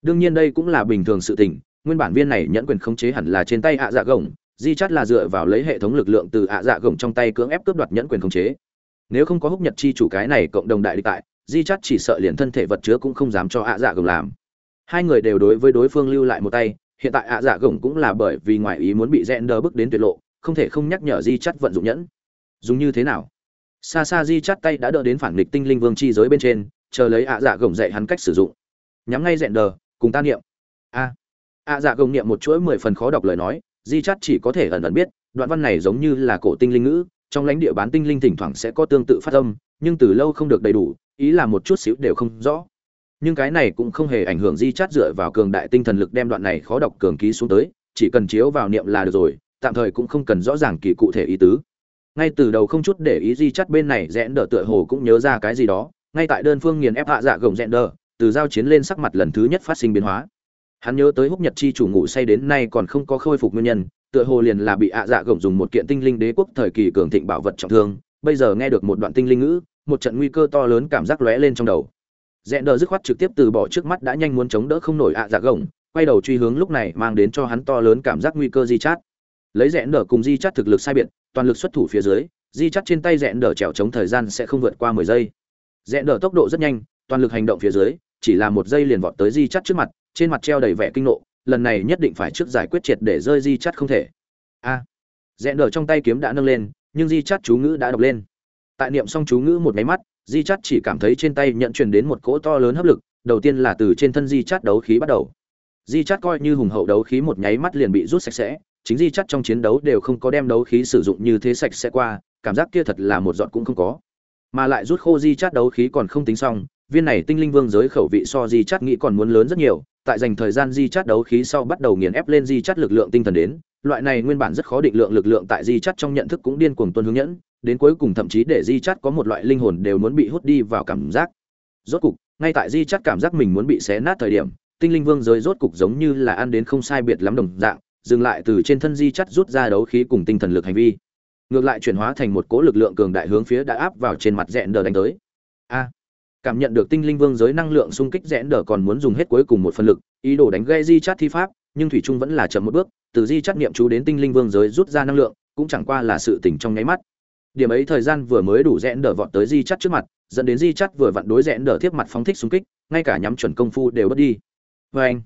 Đương nhiên đây cũng là bình thường sự tình, nguyên bản viên này nhẫn quyền khống chế hẳn là trên tay ạ dạ gồng, di chắt là dựa vào lấy hệ thống lực lượng từ ạ dạ gồng trong tay cưỡng ép cướp đoạt nhẫn quyền khống chế. Nếu không có húc nhật chi chủ cái này cộng đồng đại địch tại, di chắt chỉ sợ liền thân thể vật chứa cũng không dám cho ạ dạ gồng làm. Hai người đều đối với đối phương lưu lại một tay hiện tại ạ dạ gồng cũng là bởi vì ngoài ý muốn bị rẽ đờ bước đến tuyệt lộ, không thể không nhắc nhở di chắt vận dụng nhẫn. Dùng như thế nào? Xa xa di chắt tay đã đỡ đến phản nghịch tinh linh vương chi giới bên trên, chờ lấy ạ dạ gồng dạy hắn cách sử dụng. Nhắm ngay rẽn đờ cùng ta niệm. A. Ạ dạ gồng niệm một chuỗi mười phần khó đọc lời nói, di chắt chỉ có thể ẩn ẩn biết, đoạn văn này giống như là cổ tinh linh ngữ, trong lãnh địa bán tinh linh thỉnh thoảng sẽ có tương tự phát âm, nhưng từ lâu không được đầy đủ, ý là một chút xíu đều không rõ nhưng cái này cũng không hề ảnh hưởng di chát dựa vào cường đại tinh thần lực đem đoạn này khó đọc cường ký xuống tới, chỉ cần chiếu vào niệm là được rồi, tạm thời cũng không cần rõ ràng kỳ cụ thể ý tứ. Ngay từ đầu không chút để ý di chắt bên này rẽ đờ tựa hồ cũng nhớ ra cái gì đó, ngay tại đơn phương nghiền ép hạ dạ gồng rẽ đờ, từ giao chiến lên sắc mặt lần thứ nhất phát sinh biến hóa. Hắn nhớ tới húc nhật chi chủ ngủ say đến nay còn không có khôi phục nguyên nhân, tựa hồ liền là bị hạ dạ gồng dùng một kiện tinh linh đế quốc thời kỳ cường thịnh bảo vật trọng thương, bây giờ nghe được một đoạn tinh linh ngữ, một trận nguy cơ to lớn cảm giác lóe lên trong đầu rẽn đờ dứt khoát trực tiếp từ bỏ trước mắt đã nhanh muốn chống đỡ không nổi ạ dạ gồng quay đầu truy hướng lúc này mang đến cho hắn to lớn cảm giác nguy cơ di chát. Lấy rẽn đờ cùng di chát thực lực sai biệt toàn lực xuất thủ phía dưới di chắt trên tay rẽn đờ trèo chống thời gian sẽ không vượt qua mười giây. Rẽn đờ tốc độ rất nhanh toàn lực hành động phía dưới chỉ là một giây liền vọt tới di chắt trước mặt trên mặt treo đầy vẻ kinh nộ lần này nhất định phải trước giải quyết triệt để rơi di chắt không thể. A. À, rẽn đờ trong tay kiếm đã nâng lên nhưng di chắt chú ngữ đã đọc lên. Tại niệm xong chú ngữ một máy mắt di chắt chỉ cảm thấy trên tay nhận truyền đến một cỗ to lớn hấp lực, đầu tiên là từ trên thân di chắt đấu khí bắt đầu. Di chắt coi như hùng hậu đấu khí một nháy mắt liền bị rút sạch sẽ, chính di chắt trong chiến đấu đều không có đem đấu khí sử dụng như thế sạch sẽ qua, cảm giác kia thật là một giọt cũng không có. Mà lại rút khô di chắt đấu khí còn không tính xong, viên này tinh linh vương giới khẩu vị so di chắt nghĩ còn muốn lớn rất nhiều, tại dành thời gian di chắt đấu khí sau bắt đầu nghiền ép lên di chắt lực lượng tinh thần đến loại này nguyên bản rất khó định lượng lực lượng tại di chắt trong nhận thức cũng điên cuồng tuân hướng nhẫn, đến cuối cùng thậm chí để di chắt có một loại linh hồn đều muốn bị hút đi vào cảm giác. Rốt cục, ngay tại di chắt cảm giác mình muốn bị xé nát thời điểm, tinh linh vương giới rốt cục giống như là ăn đến không sai biệt lắm đồng dạng, dừng lại từ trên thân di chắt rút ra đấu khí cùng tinh thần lực hành vi. Ngược lại chuyển hóa thành một cỗ lực lượng cường đại hướng phía đã áp vào trên mặt rẽn đờ đánh tới. A! Cảm nhận được tinh linh vương giới năng lượng xung kích rẽn đờ còn muốn dùng hết cuối cùng một phần lực, ý đồ đánh gây di chắt thi pháp, nhưng thủy trung vẫn là chậm một bước từ di chắt niệm chú đến tinh linh vương giới rút ra năng lượng, cũng chẳng qua là sự tỉnh trong nháy mắt. Điểm ấy thời gian vừa mới đủ rẽn đỡ vọt tới di chắt trước mặt, dẫn đến di chắt vừa vặn đối rẽn đỡ tiếp mặt phóng thích xung kích, ngay cả nhắm chuẩn công phu đều bớt đi. Vê anh,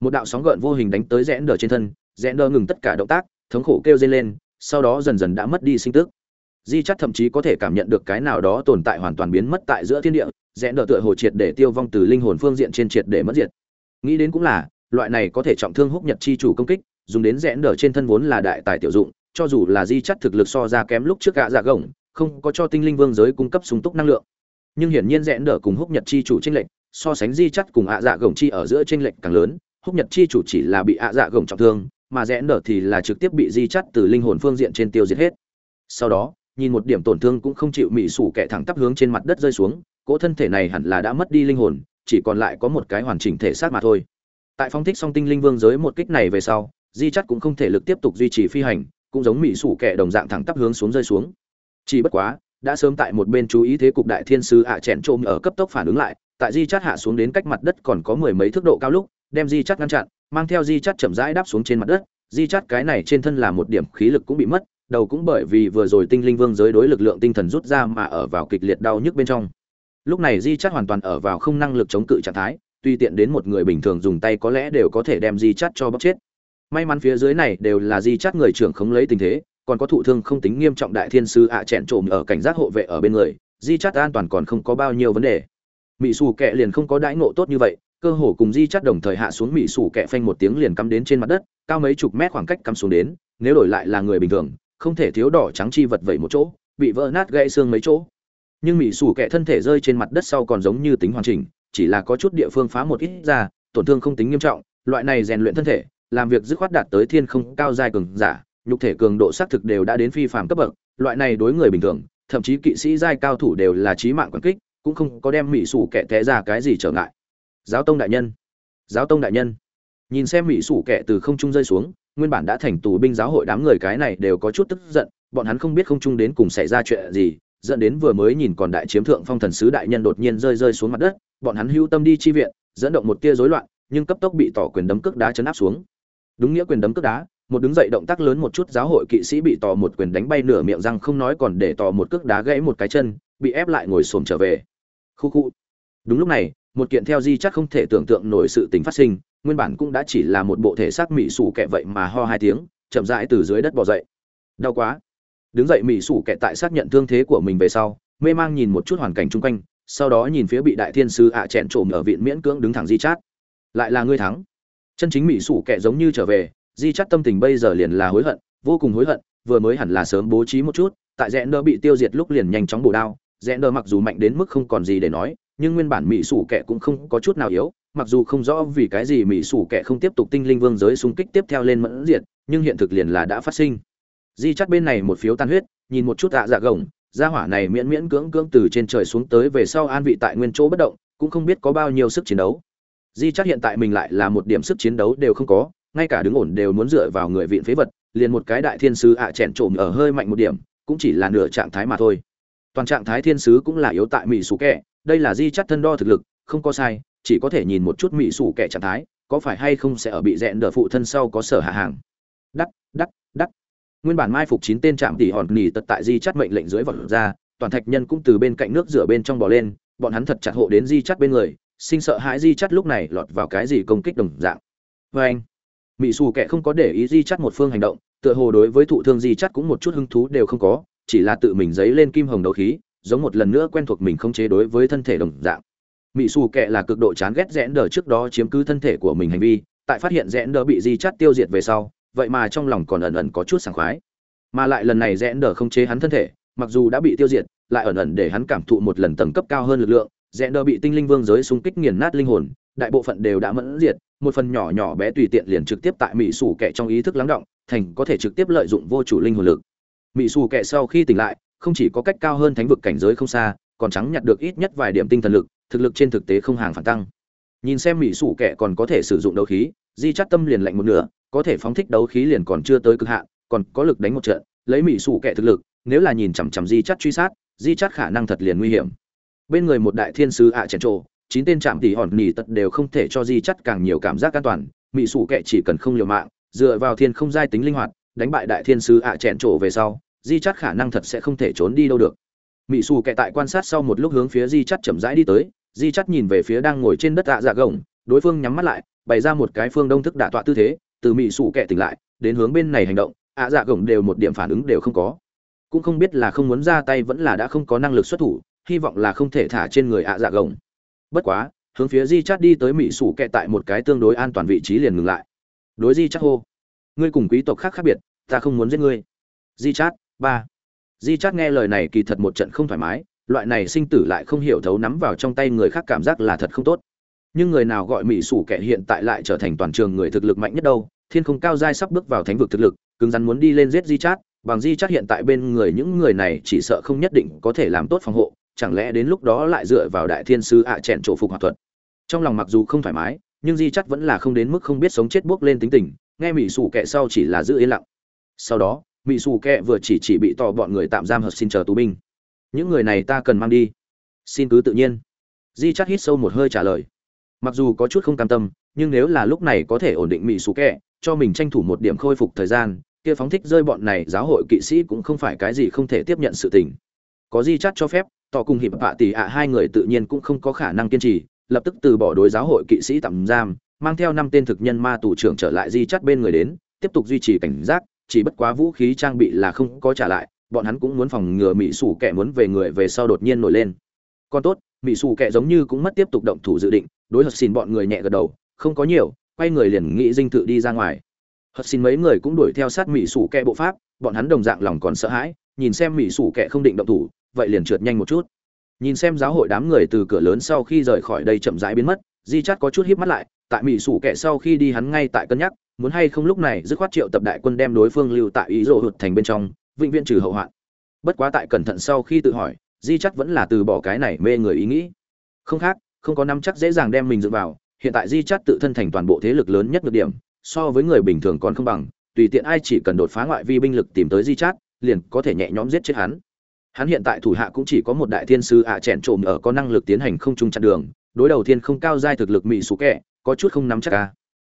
một đạo sóng gợn vô hình đánh tới rẽn đỡ trên thân, rẽ đỡ ngừng tất cả động tác, thống khổ kêu dây lên, sau đó dần dần đã mất đi sinh tức. Di chắc thậm chí có thể cảm nhận được cái nào đó tồn tại hoàn toàn biến mất tại giữa thiên địa, rẽ nở tựa hồ triệt để tiêu vong từ linh hồn phương diện trên triệt để mất diệt. Nghĩ đến cũng là, loại này có thể trọng thương húc nhật chi chủ công kích dùng đến rẽ đơ trên thân vốn là đại tài tiểu dụng, cho dù là di chắt thực lực so ra kém lúc trước gã dạ gồng, không có cho tinh linh vương giới cung cấp sung túc năng lượng. Nhưng hiển nhiên rẽ đỡ cùng húc nhật chi chủ tranh lệnh so sánh di chắt cùng ạ dạ gồng chi ở giữa tranh lệnh càng lớn, húc nhật chi chủ chỉ là bị ạ dạ gồng trọng thương, mà rẽ nở thì là trực tiếp bị di chắt từ linh hồn phương diện trên tiêu diệt hết. Sau đó, nhìn một điểm tổn thương cũng không chịu mị sủ kẻ thẳng tắp hướng trên mặt đất rơi xuống, cỗ thân thể này hẳn là đã mất đi linh hồn, chỉ còn lại có một cái hoàn chỉnh thể xác mà thôi. Tại phong thích song tinh linh vương giới một kích này về sau di chắt cũng không thể lực tiếp tục duy trì phi hành, cũng giống mỹ sủ kẻ đồng dạng thẳng tắp hướng xuống rơi xuống. Chỉ bất quá, đã sớm tại một bên chú ý thế cục đại thiên sư ạ à chèn trộm ở cấp tốc phản ứng lại, tại di chắt hạ xuống đến cách mặt đất còn có mười mấy thước độ cao lúc, đem di chắt ngăn chặn, mang theo di chắt chậm rãi đáp xuống trên mặt đất. Di chắt cái này trên thân là một điểm khí lực cũng bị mất, đầu cũng bởi vì vừa rồi tinh linh vương giới đối lực lượng tinh thần rút ra mà ở vào kịch liệt đau nhức bên trong. Lúc này di chắt hoàn toàn ở vào không năng lực chống cự trạng thái, tuy tiện đến một người bình thường dùng tay có lẽ đều có thể đem di chắt cho bóc chết may mắn phía dưới này đều là di chắt người trưởng khống lấy tình thế, còn có thụ thương không tính nghiêm trọng đại thiên sư ạ à chẹn trộm ở cảnh giác hộ vệ ở bên người, di chắt an toàn còn không có bao nhiêu vấn đề. Mỹ xù kẹ liền không có đãi ngộ tốt như vậy, cơ hồ cùng di chắt đồng thời hạ xuống mỹ xù kẹ phanh một tiếng liền cắm đến trên mặt đất, cao mấy chục mét khoảng cách cắm xuống đến, nếu đổi lại là người bình thường, không thể thiếu đỏ trắng chi vật vẩy một chỗ, bị vỡ nát gãy xương mấy chỗ. Nhưng mỹ xù kẹ thân thể rơi trên mặt đất sau còn giống như tính hoàn chỉnh, chỉ là có chút địa phương phá một ít ra, tổn thương không tính nghiêm trọng, loại này rèn luyện thân thể làm việc dứt khoát đạt tới thiên không cao giai cường giả, nhục thể cường độ xác thực đều đã đến phi phàm cấp bậc, loại này đối người bình thường, thậm chí kỵ sĩ giai cao thủ đều là chí mạng quan kích, cũng không có đem mỹ sủ kẻ té ra cái gì trở ngại. Giáo tông đại nhân, giáo tông đại nhân. Nhìn xem mỹ sủ kẻ từ không trung rơi xuống, nguyên bản đã thành tù binh giáo hội đám người cái này đều có chút tức giận, bọn hắn không biết không trung đến cùng xảy ra chuyện gì, dẫn đến vừa mới nhìn còn đại chiếm thượng phong thần sứ đại nhân đột nhiên rơi rơi xuống mặt đất, bọn hắn hưu tâm đi chi viện, dẫn động một tia rối loạn, nhưng cấp tốc bị tỏ quyền đấm cước đá chấn áp xuống đúng nghĩa quyền đấm cước đá, một đứng dậy động tác lớn một chút giáo hội kỵ sĩ bị tò một quyền đánh bay nửa miệng răng không nói còn để tò một cước đá gãy một cái chân, bị ép lại ngồi xổm trở về. Khu khu. Đúng lúc này, một kiện theo di chắc không thể tưởng tượng nổi sự tình phát sinh, nguyên bản cũng đã chỉ là một bộ thể xác mỹ sủ kẹ vậy mà ho hai tiếng, chậm rãi từ dưới đất bò dậy. Đau quá. Đứng dậy mỹ sủ kẹ tại xác nhận thương thế của mình về sau, mê mang nhìn một chút hoàn cảnh chung quanh, sau đó nhìn phía bị đại thiên sư ạ à chẹn trộm ở viện miễn cưỡng đứng thẳng di chát lại là ngươi thắng chân chính mỹ sủ kẹ giống như trở về, di chắt tâm tình bây giờ liền là hối hận, vô cùng hối hận, vừa mới hẳn là sớm bố trí một chút, tại rẽ nơ bị tiêu diệt lúc liền nhanh chóng bổ đao. Rẽ nơ mặc dù mạnh đến mức không còn gì để nói, nhưng nguyên bản mỹ sủ kẹ cũng không có chút nào yếu, mặc dù không rõ vì cái gì mỹ sủ kẹ không tiếp tục tinh linh vương giới xung kích tiếp theo lên mẫn diệt, nhưng hiện thực liền là đã phát sinh. Di chắt bên này một phiếu tan huyết, nhìn một chút ạ dạ gồng, gia hỏa này miễn miễn cưỡng cưỡng từ trên trời xuống tới về sau an vị tại nguyên chỗ bất động, cũng không biết có bao nhiêu sức chiến đấu di chắc hiện tại mình lại là một điểm sức chiến đấu đều không có, ngay cả đứng ổn đều muốn dựa vào người viện phế vật, liền một cái đại thiên sứ ạ à chèn trộm ở hơi mạnh một điểm, cũng chỉ là nửa trạng thái mà thôi. Toàn trạng thái thiên sứ cũng là yếu tại mỹ sủ kẹ, đây là di chắc thân đo thực lực, không có sai, chỉ có thể nhìn một chút mỹ sủ kẹ trạng thái, có phải hay không sẽ ở bị rẽn đỡ phụ thân sau có sở hạ hàng. Đắc đắc đắc. Nguyên bản mai phục chín tên trạm tỉ hòn nỉ tật tại di chắt mệnh lệnh dưới vật ra, toàn thạch nhân cũng từ bên cạnh nước rửa bên trong bò lên, bọn hắn thật chặt hộ đến di chắt bên người sinh sợ hãi di chắt lúc này lọt vào cái gì công kích đồng dạng. Vê anh mỹ xù kệ không có để ý di chắt một phương hành động, tựa hồ đối với thụ thương di chắt cũng một chút hứng thú đều không có, chỉ là tự mình dấy lên kim hồng đấu khí, giống một lần nữa quen thuộc mình không chế đối với thân thể đồng dạng. Mỹ xù kệ là cực độ chán ghét rẽn đờ trước đó chiếm cứ thân thể của mình hành vi, tại phát hiện rẽn đờ bị di chắt tiêu diệt về sau, vậy mà trong lòng còn ẩn ẩn có chút sảng khoái. Mà lại lần này rẽn đờ không chế hắn thân thể, mặc dù đã bị tiêu diệt, lại ẩn ẩn để hắn cảm thụ một lần tầng cấp cao hơn lực lượng rẽn đờ bị tinh linh vương giới xung kích nghiền nát linh hồn, đại bộ phận đều đã mẫn diệt, một phần nhỏ nhỏ bé tùy tiện liền trực tiếp tại mỹ sủ kẻ trong ý thức lắng động, thành có thể trực tiếp lợi dụng vô chủ linh hồn lực. Mỹ sủ kẻ sau khi tỉnh lại, không chỉ có cách cao hơn thánh vực cảnh giới không xa, còn trắng nhặt được ít nhất vài điểm tinh thần lực, thực lực trên thực tế không hàng phản tăng. Nhìn xem mỹ sủ kẻ còn có thể sử dụng đấu khí, di chắc tâm liền lạnh một nửa, có thể phóng thích đấu khí liền còn chưa tới cực hạn, còn có lực đánh một trận, lấy mỹ sủ kẻ thực lực, nếu là nhìn chằm chằm di chắc truy sát, di chắc khả năng thật liền nguy hiểm bên người một đại thiên sứ ạ à chèn trộ chín tên trạm tỷ hòn nỉ tật đều không thể cho di chắt càng nhiều cảm giác an toàn. Mỹ sủ kệ chỉ cần không liều mạng, dựa vào thiên không giai tính linh hoạt, đánh bại đại thiên sứ ạ à chèn trộ về sau, di chắt khả năng thật sẽ không thể trốn đi đâu được. Mỹ sủ kệ tại quan sát sau một lúc hướng phía di chắt chậm rãi đi tới. Di chắt nhìn về phía đang ngồi trên đất ạ dạ gồng, đối phương nhắm mắt lại, bày ra một cái phương đông thức đả tọa tư thế, từ mỹ sủ kệ tỉnh lại, đến hướng bên này hành động, ạ dạ gồng đều một điểm phản ứng đều không có. Cũng không biết là không muốn ra tay vẫn là đã không có năng lực xuất thủ hy vọng là không thể thả trên người ạ dạ gồng. Bất quá, hướng phía di chát đi tới mỹ sủ kẹ tại một cái tương đối an toàn vị trí liền ngừng lại. Đối di chát hô, ngươi cùng quý tộc khác khác biệt, ta không muốn giết ngươi. Di chát, ba. Di chát nghe lời này kỳ thật một trận không thoải mái, loại này sinh tử lại không hiểu thấu nắm vào trong tay người khác cảm giác là thật không tốt. Nhưng người nào gọi mỹ sủ kẻ hiện tại lại trở thành toàn trường người thực lực mạnh nhất đâu, thiên không cao dai sắp bước vào thánh vực thực lực, cứng rắn muốn đi lên giết di chát, bằng di chát hiện tại bên người những người này chỉ sợ không nhất định có thể làm tốt phòng hộ chẳng lẽ đến lúc đó lại dựa vào đại thiên sư ạ à chèn chỗ phục hòa thuật? Trong lòng mặc dù không thoải mái, nhưng di chắc vẫn là không đến mức không biết sống chết buốc lên tính tình, nghe mỹ sủ kệ sau chỉ là giữ yên lặng. Sau đó mỹ sủ kệ vừa chỉ chỉ bị tỏ bọn người tạm giam hợp xin chờ tù binh. Những người này ta cần mang đi. Xin cứ tự nhiên. Di chắc hít sâu một hơi trả lời. Mặc dù có chút không cam tâm, nhưng nếu là lúc này có thể ổn định mỹ sủ kệ cho mình tranh thủ một điểm khôi phục thời gian, kia phóng thích rơi bọn này giáo hội kỵ sĩ cũng không phải cái gì không thể tiếp nhận sự tình. Có di chắt cho phép tỏ cùng hiệp vạ tỷ ạ hai người tự nhiên cũng không có khả năng kiên trì, lập tức từ bỏ đối giáo hội kỵ sĩ tạm giam, mang theo năm tên thực nhân ma tù trưởng trở lại di chắt bên người đến, tiếp tục duy trì cảnh giác, chỉ bất quá vũ khí trang bị là không có trả lại, bọn hắn cũng muốn phòng ngừa mỹ sủ kẻ muốn về người về sau đột nhiên nổi lên. Còn tốt mỹ sủ kẻ giống như cũng mất tiếp tục động thủ dự định, đối hợp xin bọn người nhẹ gật đầu, không có nhiều, quay người liền nghĩ dinh tự đi ra ngoài. Hợp xin mấy người cũng đuổi theo sát mỹ sủ kẻ bộ pháp, bọn hắn đồng dạng lòng còn sợ hãi, nhìn xem mỹ sủ kẻ không định động thủ vậy liền trượt nhanh một chút. Nhìn xem giáo hội đám người từ cửa lớn sau khi rời khỏi đây chậm rãi biến mất, di chắt có chút híp mắt lại, tại mỹ sủ kẻ sau khi đi hắn ngay tại cân nhắc, muốn hay không lúc này dứt khoát triệu tập đại quân đem đối phương lưu tại ý rộ hụt thành bên trong, vĩnh viễn trừ hậu hoạn. Bất quá tại cẩn thận sau khi tự hỏi, di chắt vẫn là từ bỏ cái này mê người ý nghĩ. Không khác, không có năm chắc dễ dàng đem mình dựa vào, hiện tại di chắt tự thân thành toàn bộ thế lực lớn nhất được điểm, so với người bình thường còn không bằng, tùy tiện ai chỉ cần đột phá ngoại vi binh lực tìm tới di chát, liền có thể nhẹ nhõm giết chết hắn hắn hiện tại thủ hạ cũng chỉ có một đại thiên sư ạ à chèn trộm ở có năng lực tiến hành không trung chặn đường, đối đầu thiên không cao giai thực lực mỹ sủ kẹ có chút không nắm chắc ca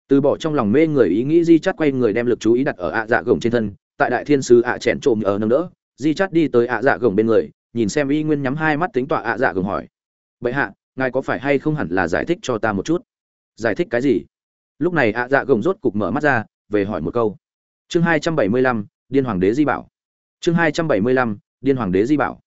từ bỏ trong lòng mê người ý nghĩ, di chắt quay người đem lực chú ý đặt ở ạ dạ gồng trên thân, tại đại thiên sư ạ à chèn trộm ở nâng đỡ, di chắt đi tới ạ dạ gồng bên người, nhìn xem y nguyên nhắm hai mắt tính tọa ạ dạ gồng hỏi. Vậy hạ, ngài có phải hay không hẳn là giải thích cho ta một chút? Giải thích cái gì? Lúc này ạ dạ gồng rốt cục mở mắt ra, về hỏi một câu. Chương hai trăm bảy mươi lăm, điên hoàng đế di bảo. Chương hai trăm bảy mươi lăm điên hoàng đế di bảo.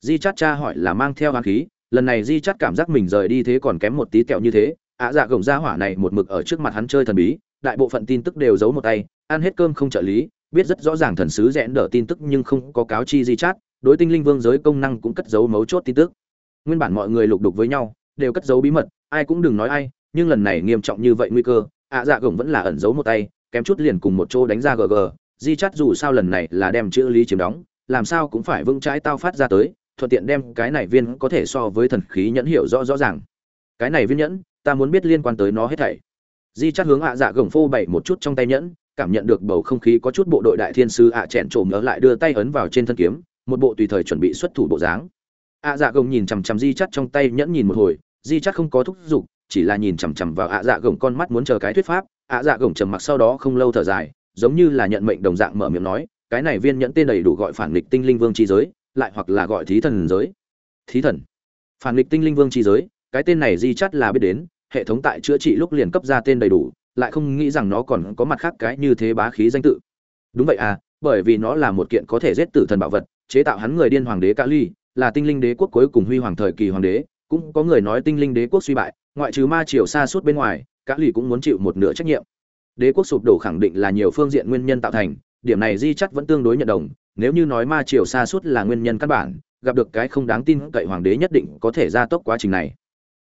Di chát cha hỏi là mang theo hoàng khí, lần này di chát cảm giác mình rời đi thế còn kém một tí kẹo như thế. Ạ dạ gồng ra hỏa này một mực ở trước mặt hắn chơi thần bí, đại bộ phận tin tức đều giấu một tay, ăn hết cơm không trợ lý, biết rất rõ ràng thần sứ rẽn đỡ tin tức nhưng không có cáo chi di chát, đối tinh linh vương giới công năng cũng cất giấu mấu chốt tin tức. Nguyên bản mọi người lục đục với nhau, đều cất giấu bí mật, ai cũng đừng nói ai, nhưng lần này nghiêm trọng như vậy nguy cơ, ạ dạ gồng vẫn là ẩn giấu một tay, kém chút liền cùng một chỗ đánh ra gg di chát dù sao lần này là đem chữ lý chiếm đóng làm sao cũng phải vững trái tao phát ra tới, thuận tiện đem cái này viên có thể so với thần khí nhẫn hiểu rõ rõ ràng. Cái này viên nhẫn, ta muốn biết liên quan tới nó hết thảy. Di chắc hướng ạ dạ gồng phô bảy một chút trong tay nhẫn, cảm nhận được bầu không khí có chút bộ đội đại thiên sư ạ à chẹn trộm nhớ lại đưa tay ấn vào trên thân kiếm, một bộ tùy thời chuẩn bị xuất thủ bộ dáng. Ạ dạ gồng nhìn chằm chằm di chắc trong tay nhẫn nhìn một hồi, di chắc không có thúc giục, chỉ là nhìn chằm chằm vào ạ dạ gồng con mắt muốn chờ cái thuyết pháp. Ạ dạ gồng trầm mặc sau đó không lâu thở dài, giống như là nhận mệnh đồng dạng mở miệng nói cái này viên nhẫn tên đầy đủ gọi phản nghịch tinh linh vương chi giới, lại hoặc là gọi thí thần giới. Thí thần. Phản nghịch tinh linh vương chi giới, cái tên này di chắt là biết đến, hệ thống tại chữa trị lúc liền cấp ra tên đầy đủ, lại không nghĩ rằng nó còn có mặt khác cái như thế bá khí danh tự. Đúng vậy à bởi vì nó là một kiện có thể giết tử thần bảo vật, chế tạo hắn người điên hoàng đế ca ly là tinh linh đế quốc cuối cùng huy hoàng thời kỳ hoàng đế, cũng có người nói tinh linh đế quốc suy bại, ngoại trừ ma triều xa suốt bên ngoài các lì cũng muốn chịu một nửa trách nhiệm. Đế quốc sụp đổ khẳng định là nhiều phương diện nguyên nhân tạo thành điểm này di chắc vẫn tương đối nhận đồng nếu như nói ma triều xa suốt là nguyên nhân căn bản gặp được cái không đáng tin cậy hoàng đế nhất định có thể gia tốc quá trình này.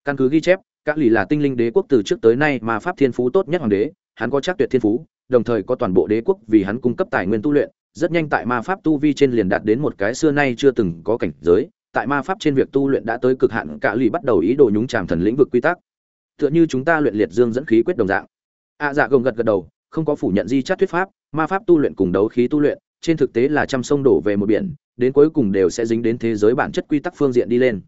Căn cứ ghi chép các lì là tinh linh đế quốc từ trước tới nay mà pháp thiên phú tốt nhất hoàng đế hắn có chắc tuyệt thiên phú đồng thời có toàn bộ đế quốc vì hắn cung cấp tài nguyên tu luyện rất nhanh tại ma pháp tu vi trên liền đạt đến một cái xưa nay chưa từng có cảnh giới tại ma pháp trên việc tu luyện đã tới cực hạn cả lì bắt đầu ý đồ nhúng tràm thần lĩnh vực quy tắc. Tựa như chúng ta luyện liệt dương dẫn khí quyết đồng dạng. A à, dạ gồng gật gật đầu không có phủ nhận di chát thuyết pháp ma pháp tu luyện cùng đấu khí tu luyện, trên thực tế là trăm sông đổ về một biển, đến cuối cùng đều sẽ dính đến thế giới bản chất quy tắc phương diện đi lên.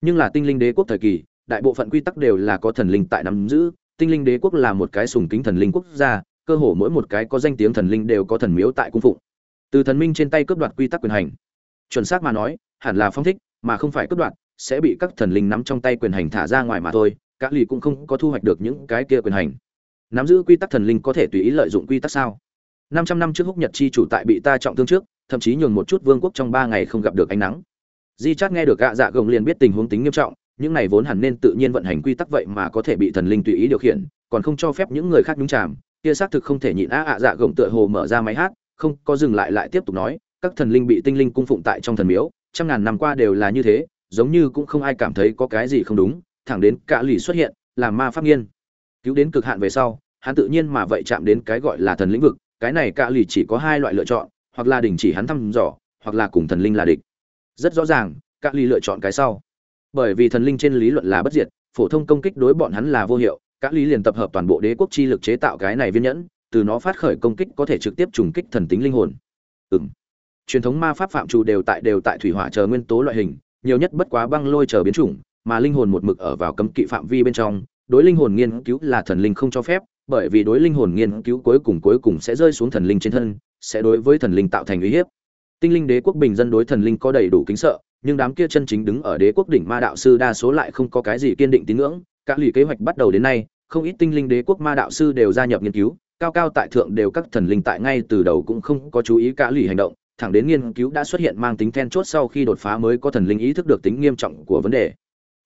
Nhưng là tinh linh đế quốc thời kỳ, đại bộ phận quy tắc đều là có thần linh tại nắm giữ, tinh linh đế quốc là một cái sùng kính thần linh quốc gia, cơ hồ mỗi một cái có danh tiếng thần linh đều có thần miếu tại cung phụng. Từ thần minh trên tay cướp đoạt quy tắc quyền hành. Chuẩn xác mà nói, hẳn là phong thích, mà không phải cướp đoạt, sẽ bị các thần linh nắm trong tay quyền hành thả ra ngoài mà thôi các lì cũng không có thu hoạch được những cái kia quyền hành. Nắm giữ quy tắc thần linh có thể tùy ý lợi dụng quy tắc sao? Năm trăm năm trước húc nhật chi chủ tại bị ta trọng thương trước, thậm chí nhường một chút vương quốc trong ba ngày không gặp được ánh nắng. Di chát nghe được gạ dạ gồng liền biết tình huống tính nghiêm trọng, những này vốn hẳn nên tự nhiên vận hành quy tắc vậy mà có thể bị thần linh tùy ý điều khiển, còn không cho phép những người khác nhúng chàm. Kia xác thực không thể nhịn á, ạ dạ gồng tựa hồ mở ra máy hát, không có dừng lại lại tiếp tục nói, các thần linh bị tinh linh cung phụng tại trong thần miếu, trăm ngàn năm qua đều là như thế, giống như cũng không ai cảm thấy có cái gì không đúng, thẳng đến cả lì xuất hiện làm ma pháp nghiên. Cứu đến cực hạn về sau, hắn tự nhiên mà vậy chạm đến cái gọi là thần lĩnh vực cái này cả lì chỉ có hai loại lựa chọn, hoặc là đình chỉ hắn thăm dò, hoặc là cùng thần linh là địch. Rất rõ ràng cả lì lựa chọn cái sau. Bởi vì thần linh trên lý luận là bất diệt, phổ thông công kích đối bọn hắn là vô hiệu cả Lì liền tập hợp toàn bộ đế quốc chi lực chế tạo cái này viên nhẫn, từ nó phát khởi công kích có thể trực tiếp trùng kích thần tính linh hồn. Ừm. Truyền thống ma pháp phạm trù đều tại đều tại thủy hỏa chờ nguyên tố loại hình, nhiều nhất bất quá băng lôi chờ biến chủng, mà linh hồn một mực ở vào cấm kỵ phạm vi bên trong, đối linh hồn nghiên cứu là thần linh không cho phép bởi vì đối linh hồn nghiên cứu cuối cùng cuối cùng sẽ rơi xuống thần linh trên thân, sẽ đối với thần linh tạo thành uy hiếp. Tinh linh đế quốc bình dân đối thần linh có đầy đủ kính sợ, nhưng đám kia chân chính đứng ở đế quốc đỉnh ma đạo sư đa số lại không có cái gì kiên định tín ngưỡng. Các lì kế hoạch bắt đầu đến nay, không ít tinh linh đế quốc ma đạo sư đều gia nhập nghiên cứu, cao cao tại thượng đều các thần linh tại ngay từ đầu cũng không có chú ý cả lì hành động, thẳng đến nghiên cứu đã xuất hiện mang tính then chốt sau khi đột phá mới có thần linh ý thức được tính nghiêm trọng của vấn đề.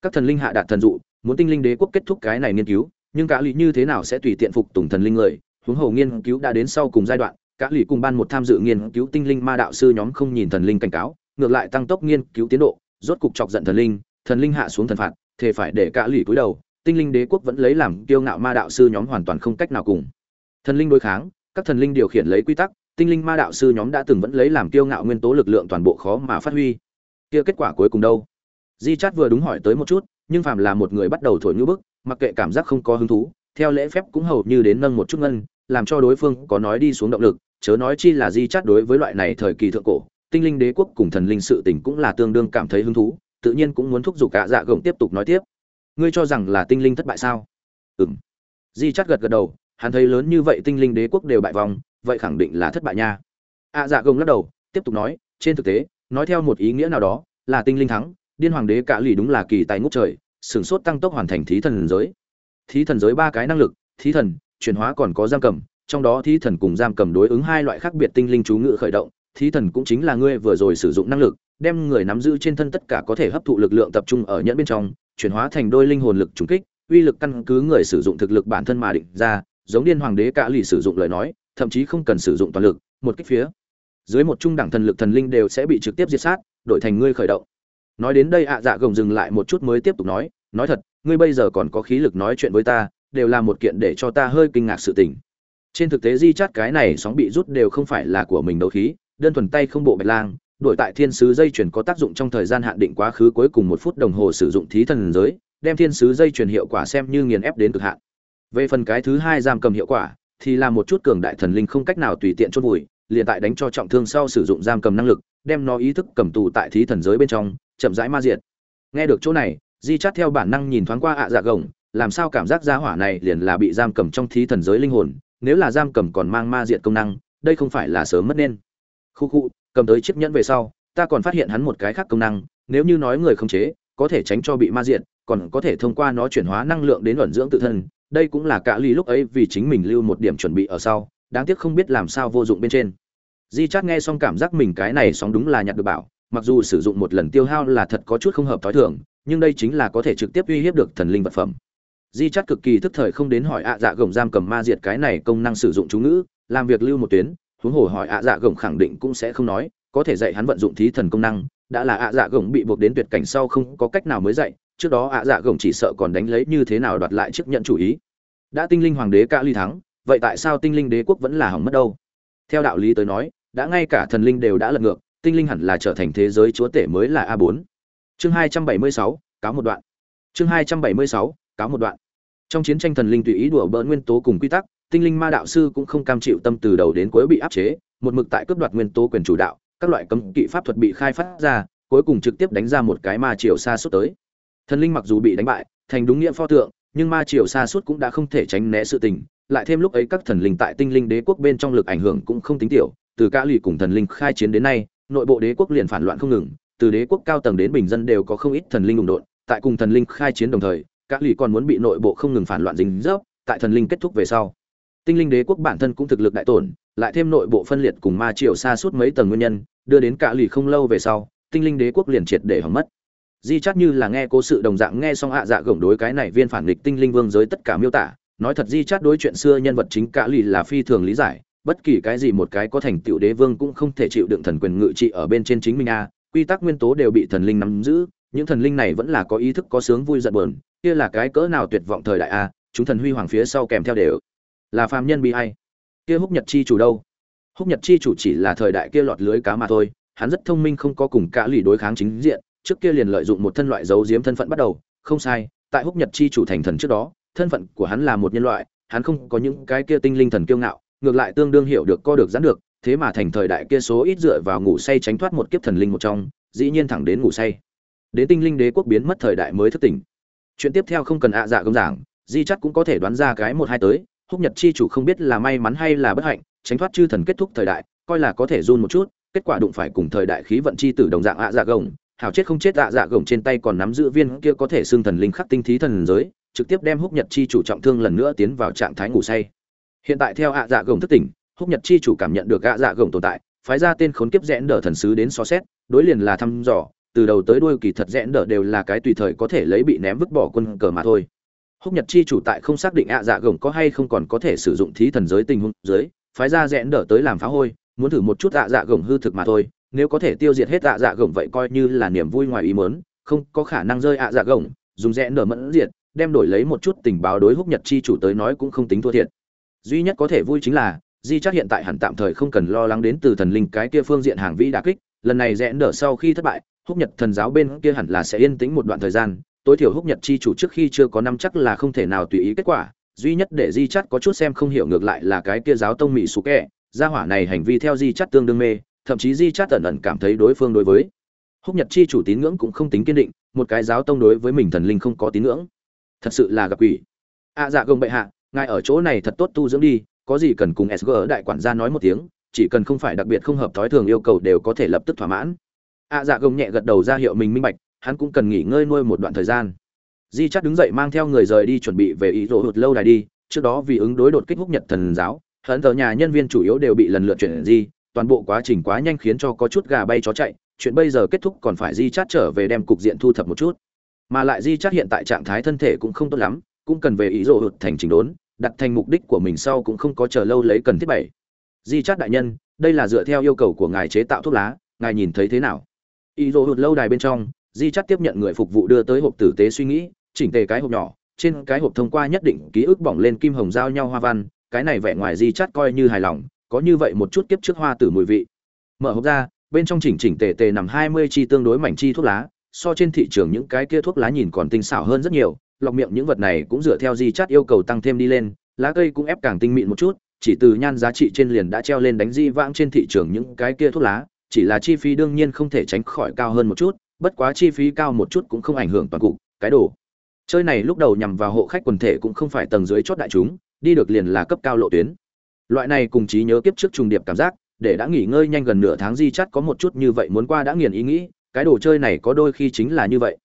Các thần linh hạ đạt thần dụ, muốn tinh linh đế quốc kết thúc cái này nghiên cứu nhưng cả lì như thế nào sẽ tùy tiện phục tùng thần linh người? Huống hồ nghiên cứu đã đến sau cùng giai đoạn, cả lì cùng ban một tham dự nghiên cứu tinh linh ma đạo sư nhóm không nhìn thần linh cảnh cáo, ngược lại tăng tốc nghiên cứu tiến độ, rốt cục chọc giận thần linh thần linh hạ xuống thần phạt thể phải để cả lì cúi đầu, tinh linh đế quốc vẫn lấy làm kiêu ngạo ma đạo sư nhóm hoàn toàn không cách nào cùng. Thần linh đối kháng, các thần linh điều khiển lấy quy tắc, tinh linh ma đạo sư nhóm đã từng vẫn lấy làm kiêu ngạo nguyên tố lực lượng toàn bộ khó mà phát huy. Kia kết quả cuối cùng đâu? Di chát vừa đúng hỏi tới một chút, nhưng phàm là một người bắt đầu thổi ngữ bức mặc kệ cảm giác không có hứng thú, theo lễ phép cũng hầu như đến nâng một chút ngân, làm cho đối phương có nói đi xuống động lực, chớ nói chi là di chát đối với loại này thời kỳ thượng cổ, tinh linh đế quốc cùng thần linh sự tình cũng là tương đương cảm thấy hứng thú, tự nhiên cũng muốn thúc giục cả dạ gồng tiếp tục nói tiếp. Ngươi cho rằng là tinh linh thất bại sao? Ừm. Di chát gật gật đầu, hắn thấy lớn như vậy tinh linh đế quốc đều bại vòng vậy khẳng định là thất bại nha. Ạ dạ gồng lắc đầu, tiếp tục nói, trên thực tế, nói theo một ý nghĩa nào đó, là tinh linh thắng, điên hoàng đế cả lì đúng là kỳ tài ngút trời sửng sốt tăng tốc hoàn thành thí thần giới. Thí thần giới ba cái năng lực, thí thần, chuyển hóa còn có giam cầm, trong đó thí thần cùng giam cầm đối ứng hai loại khác biệt tinh linh chú ngự khởi động. Thí thần cũng chính là ngươi vừa rồi sử dụng năng lực, đem người nắm giữ trên thân tất cả có thể hấp thụ lực lượng tập trung ở nhẫn bên trong, chuyển hóa thành đôi linh hồn lực trùng kích, uy lực căn cứ người sử dụng thực lực bản thân mà định ra, giống điên hoàng đế cả lì sử dụng lời nói, thậm chí không cần sử dụng toàn lực, một kích phía dưới một trung đẳng thần lực thần linh đều sẽ bị trực tiếp diệt sát, đổi thành ngươi khởi động nói đến đây ạ dạ gồng dừng lại một chút mới tiếp tục nói nói thật, ngươi bây giờ còn có khí lực nói chuyện với ta, đều là một kiện để cho ta hơi kinh ngạc sự tình. Trên thực tế di chát cái này sóng bị rút đều không phải là của mình đấu khí, đơn thuần tay không bộ bạch lang, đổi tại thiên sứ dây chuyển có tác dụng trong thời gian hạn định quá khứ cuối cùng một phút đồng hồ sử dụng thí thần giới, đem thiên sứ dây chuyển hiệu quả xem như nghiền ép đến cực hạn. Về phần cái thứ hai giam cầm hiệu quả, thì là một chút cường đại thần linh không cách nào tùy tiện chốt vùi, liền tại đánh cho trọng thương sau sử dụng giam cầm năng lực, đem nó ý thức cầm tù tại thí thần giới bên trong chậm rãi ma diệt. Nghe được chỗ này, di chát theo bản năng nhìn thoáng qua ạ dạ gồng, làm sao cảm giác gia hỏa này liền là bị giam cầm trong thí thần giới linh hồn, nếu là giam cầm còn mang ma diệt công năng, đây không phải là sớm mất nên. Khu khu, cầm tới chiếc nhẫn về sau, ta còn phát hiện hắn một cái khác công năng, nếu như nói người không chế, có thể tránh cho bị ma diệt, còn có thể thông qua nó chuyển hóa năng lượng đến ẩn dưỡng tự thân, đây cũng là cả ly lúc ấy vì chính mình lưu một điểm chuẩn bị ở sau, đáng tiếc không biết làm sao vô dụng bên trên. Di chát nghe xong cảm giác mình cái này sóng đúng là nhặt được bảo mặc dù sử dụng một lần tiêu hao là thật có chút không hợp thói thường, nhưng đây chính là có thể trực tiếp uy hiếp được thần linh vật phẩm. Di chắt cực kỳ thức thời không đến hỏi ạ dạ gồng giam cầm ma diệt cái này công năng sử dụng chú ngữ, làm việc lưu một tuyến, huống hồ hỏi ạ dạ gồng khẳng định cũng sẽ không nói, có thể dạy hắn vận dụng thí thần công năng, đã là ạ dạ gồng bị buộc đến tuyệt cảnh sau không có cách nào mới dạy, trước đó ạ dạ gồng chỉ sợ còn đánh lấy như thế nào đoạt lại chức nhận chủ ý. Đã tinh linh hoàng đế ca ly thắng, vậy tại sao tinh linh đế quốc vẫn là hỏng mất đâu? Theo đạo lý tới nói, đã ngay cả thần linh đều đã lật ngược tinh linh hẳn là trở thành thế giới chúa tể mới là a 4 chương 276, cáo một đoạn. Chương 276, cáo một đoạn. Trong chiến tranh thần linh tùy ý đùa bỡn nguyên tố cùng quy tắc tinh linh ma đạo sư cũng không cam chịu tâm từ đầu đến cuối bị áp chế một mực tại cướp đoạt nguyên tố quyền chủ đạo các loại cấm kỵ pháp thuật bị khai phát ra cuối cùng trực tiếp đánh ra một cái ma triều xa suốt tới. Thần linh mặc dù bị đánh bại thành đúng nghĩa pho tượng nhưng ma triều xa suốt cũng đã không thể tránh né sự tình lại thêm lúc ấy các thần linh tại tinh linh đế quốc bên trong lực ảnh hưởng cũng không tính tiểu từ cả lì cùng thần linh khai chiến đến nay nội bộ đế quốc liền phản loạn không ngừng, từ đế quốc cao tầng đến bình dân đều có không ít thần linh đụng độn, tại cùng thần linh khai chiến đồng thời các lì còn muốn bị nội bộ không ngừng phản loạn dính dấp, tại thần linh kết thúc về sau. Tinh linh đế quốc bản thân cũng thực lực đại tổn, lại thêm nội bộ phân liệt cùng ma triều xa suốt mấy tầng nguyên nhân, đưa đến cả lì không lâu về sau, tinh linh đế quốc liền triệt để hỏng mất. Di chắc như là nghe cố sự đồng dạng nghe xong hạ dạ gồng đối cái này viên phản nghịch tinh linh vương giới tất cả miêu tả, nói thật di chắc đối chuyện xưa nhân vật chính cả lì là phi thường lý giải bất kỳ cái gì một cái có thành tựu đế vương cũng không thể chịu đựng thần quyền ngự trị ở bên trên chính mình a. Quy tắc nguyên tố đều bị thần linh nắm giữ, những thần linh này vẫn là có ý thức, có sướng vui giận buồn, kia là cái cỡ nào tuyệt vọng thời đại a, chúng thần huy hoàng phía sau kèm theo đều. Là phàm nhân bị hay kia húc nhật chi chủ đâu? Húc nhật chi chủ chỉ là thời đại kia lọt lưới cá mà thôi, hắn rất thông minh không có cùng cả lì đối kháng chính diện, trước kia liền lợi dụng một thân loại giấu giếm thân phận bắt đầu, không sai, tại húc nhật chi chủ thành thần trước đó, thân phận của hắn là một nhân loại, hắn không có những cái kia tinh linh thần kiêu ngạo ngược lại tương đương hiểu được co được giãn được, thế mà thành thời đại kia số ít dựa vào ngủ say tránh thoát một kiếp thần linh một trong, dĩ nhiên thẳng đến ngủ say. Đến tinh linh đế quốc biến mất thời đại mới thức tỉnh. Chuyện tiếp theo không cần ạ dạ công giảng, di chắc cũng có thể đoán ra cái một hai tới, húc nhật chi chủ không biết là may mắn hay là bất hạnh, tránh thoát chư thần kết thúc thời đại, coi là có thể run một chút, kết quả đụng phải cùng thời đại khí vận chi tử đồng dạng ạ dạ gồng hảo chết không chết ạ dạ gồng trên tay còn nắm giữ viên kia có thể xương thần linh khắc tinh thí thần giới, trực tiếp đem húc nhật chi chủ trọng thương lần nữa tiến vào trạng thái ngủ say hiện tại theo ạ dạ gồng thức tỉnh, húc nhật chi chủ cảm nhận được ạ dạ gồng tồn tại, phái ra tên khốn kiếp rẽn đỡ thần sứ đến so xét, đối liền là thăm dò, từ đầu tới đuôi kỳ thật rẽn đỡ đều là cái tùy thời có thể lấy bị ném vứt bỏ quân cờ mà thôi. Húc nhật chi chủ tại không xác định ạ dạ gồng có hay không còn có thể sử dụng thí thần giới tình huống dưới, phái ra rẽn đỡ tới làm phá hôi, muốn thử một chút ạ dạ gồng hư thực mà thôi, nếu có thể tiêu diệt hết ạ dạ gồng vậy coi như là niềm vui ngoài ý mớn không có khả năng rơi ạ dạ gồng, dùng rẽn đỡ mẫn diệt, đem đổi lấy một chút tình báo đối húc nhật chi chủ tới nói cũng không tính thua thiệt duy nhất có thể vui chính là di chắc hiện tại hẳn tạm thời không cần lo lắng đến từ thần linh cái kia phương diện hàng vĩ đà kích lần này rẽ nở sau khi thất bại húc nhật thần giáo bên kia hẳn là sẽ yên tĩnh một đoạn thời gian tối thiểu húc nhật chi chủ trước khi chưa có năm chắc là không thể nào tùy ý kết quả duy nhất để di chắt có chút xem không hiểu ngược lại là cái kia giáo tông mỹ sủ kẹ gia hỏa này hành vi theo di chắt tương đương mê thậm chí di chắt ẩn ẩn cảm thấy đối phương đối với húc nhật chi chủ tín ngưỡng cũng không tính kiên định một cái giáo tông đối với mình thần linh không có tín ngưỡng. Thật sự là gặp quỷ. Ạ à, dạ gồng bệ hạ ngài ở chỗ này thật tốt tu dưỡng đi có gì cần cùng sg đại quản gia nói một tiếng chỉ cần không phải đặc biệt không hợp thói thường yêu cầu đều có thể lập tức thỏa mãn. Ạ à, dạ gồng nhẹ gật đầu ra hiệu mình minh bạch hắn cũng cần nghỉ ngơi nuôi một đoạn thời gian. Di chắc đứng dậy mang theo người rời đi chuẩn bị về ý rỗ hụt lâu đài đi trước đó vì ứng đối đột kích húc nhật thần giáo hận thờ nhà nhân viên chủ yếu đều bị lần lượt chuyển di toàn bộ quá trình quá nhanh khiến cho có chút gà bay chó chạy chuyện bây giờ kết thúc còn phải di chát trở về đem cục diện thu thập một chút. Mà lại di chát hiện tại trạng thái thân thể cũng không tốt lắm cũng cần về ý rỗ hụt thành trình đốn đặt thành mục đích của mình sau cũng không có chờ lâu lấy cần thiết bảy. Di chát đại nhân, đây là dựa theo yêu cầu của ngài chế tạo thuốc lá, ngài nhìn thấy thế nào? Y rộ hụt lâu đài bên trong, di chát tiếp nhận người phục vụ đưa tới hộp tử tế suy nghĩ, chỉnh tề cái hộp nhỏ, trên cái hộp thông qua nhất định ký ức bỏng lên kim hồng giao nhau hoa văn, cái này vẻ ngoài di chát coi như hài lòng, có như vậy một chút kiếp trước hoa tử mùi vị. Mở hộp ra, bên trong chỉnh chỉnh tề tề nằm hai mươi chi tương đối mảnh chi thuốc lá, so trên thị trường những cái kia thuốc lá nhìn còn tinh xảo hơn rất nhiều lọc miệng những vật này cũng dựa theo di chát yêu cầu tăng thêm đi lên, lá cây cũng ép càng tinh mịn một chút, chỉ từ nhan giá trị trên liền đã treo lên đánh di vãng trên thị trường những cái kia thuốc lá, chỉ là chi phí đương nhiên không thể tránh khỏi cao hơn một chút, bất quá chi phí cao một chút cũng không ảnh hưởng toàn cục, cái đồ. Chơi này lúc đầu nhằm vào hộ khách quần thể cũng không phải tầng dưới chót đại chúng, đi được liền là cấp cao lộ tuyến. Loại này cùng trí nhớ kiếp trước trùng điệp cảm giác, để đã nghỉ ngơi nhanh gần nửa tháng di chắt có một chút như vậy muốn qua đã nghiền ý nghĩ, cái đồ chơi này có đôi khi chính là như vậy.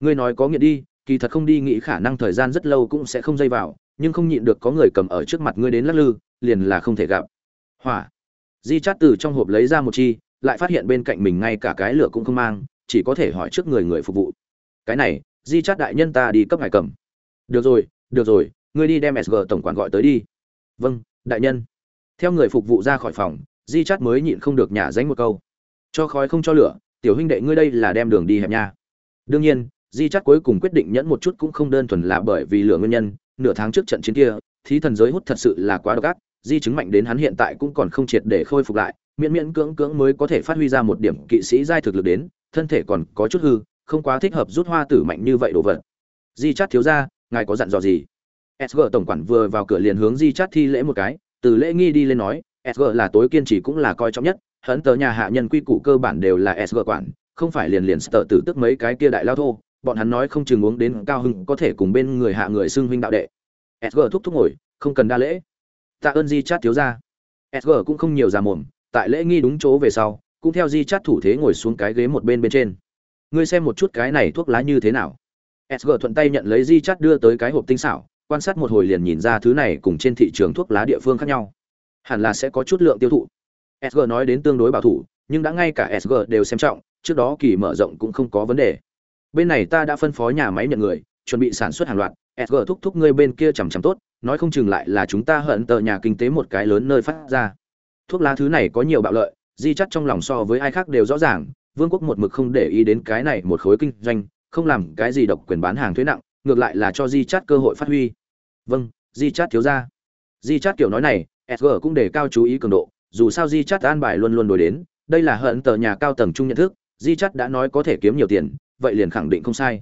Ngươi nói có nghiện đi kỳ thật không đi nghĩ khả năng thời gian rất lâu cũng sẽ không dây vào, nhưng không nhịn được có người cầm ở trước mặt ngươi đến lắc lư, liền là không thể gặp. Hỏa. Di chát từ trong hộp lấy ra một chi, lại phát hiện bên cạnh mình ngay cả cái lửa cũng không mang, chỉ có thể hỏi trước người người phục vụ. Cái này, di chát đại nhân ta đi cấp ngài cầm. Được rồi được rồi, ngươi đi đem sg tổng quản gọi tới đi. Vâng đại nhân. Theo người phục vụ ra khỏi phòng, di chát mới nhịn không được nhả dánh một câu. Cho khói không cho lửa, tiểu huynh đệ ngươi đây là đem đường đi hẹp nha. Đương nhiên di chắc cuối cùng quyết định nhẫn một chút cũng không đơn thuần là bởi vì lửa nguyên nhân, nửa tháng trước trận chiến kia, thí thần giới hút thật sự là quá độc ác, di chứng mạnh đến hắn hiện tại cũng còn không triệt để khôi phục lại, miễn miễn cưỡng cưỡng mới có thể phát huy ra một điểm kỵ sĩ giai thực lực đến, thân thể còn có chút hư, không quá thích hợp rút hoa tử mạnh như vậy đồ vật. Di chát thiếu ra ngài có dặn dò gì? Sg tổng quản vừa vào cửa liền hướng di chát thi lễ một cái, từ lễ nghi đi lên nói sg là tối kiên trì cũng là coi trọng nhất hấn tờ nhà hạ nhân quy củ cơ bản đều là sg quản, không phải liền liền sợ tử tức mấy cái kia đại lao thô bọn hắn nói không chừng uống đến cao hưng có thể cùng bên người hạ người xưng huynh đạo đệ. Sg thúc thúc ngồi, không cần đa lễ. Tạ ơn di chát thiếu ra sg cũng không nhiều già mồm, tại lễ nghi đúng chỗ về sau, cũng theo di chát thủ thế ngồi xuống cái ghế một bên bên trên. Ngươi xem một chút cái này thuốc lá như thế nào. Sg thuận tay nhận lấy di chát đưa tới cái hộp tinh xảo, quan sát một hồi liền nhìn ra thứ này cùng trên thị trường thuốc lá địa phương khác nhau. Hẳn là sẽ có chút lượng tiêu thụ. Sg nói đến tương đối bảo thủ, nhưng đã ngay cả sg đều xem trọng, trước đó kỳ mở rộng cũng không có vấn đề bên này ta đã phân phó nhà máy nhận người, chuẩn bị sản xuất hàng loạt sg thúc thúc ngươi bên kia chằm chằm tốt, nói không chừng lại là chúng ta hận tờ nhà kinh tế một cái lớn nơi phát ra. Thuốc lá thứ này có nhiều bạo lợi, di chắt trong lòng so với ai khác đều rõ ràng, vương quốc một mực không để ý đến cái này một khối kinh doanh, không làm cái gì độc quyền bán hàng thuế nặng, ngược lại là cho di chát cơ hội phát huy. Vâng di chát thiếu ra di chát kiểu nói này sg cũng để cao chú ý cường độ, dù sao di chát an bài luôn luôn đổi đến, đây là hận tờ nhà cao tầng chung nhận thức, di chát đã nói có thể kiếm nhiều tiền vậy liền khẳng định không sai.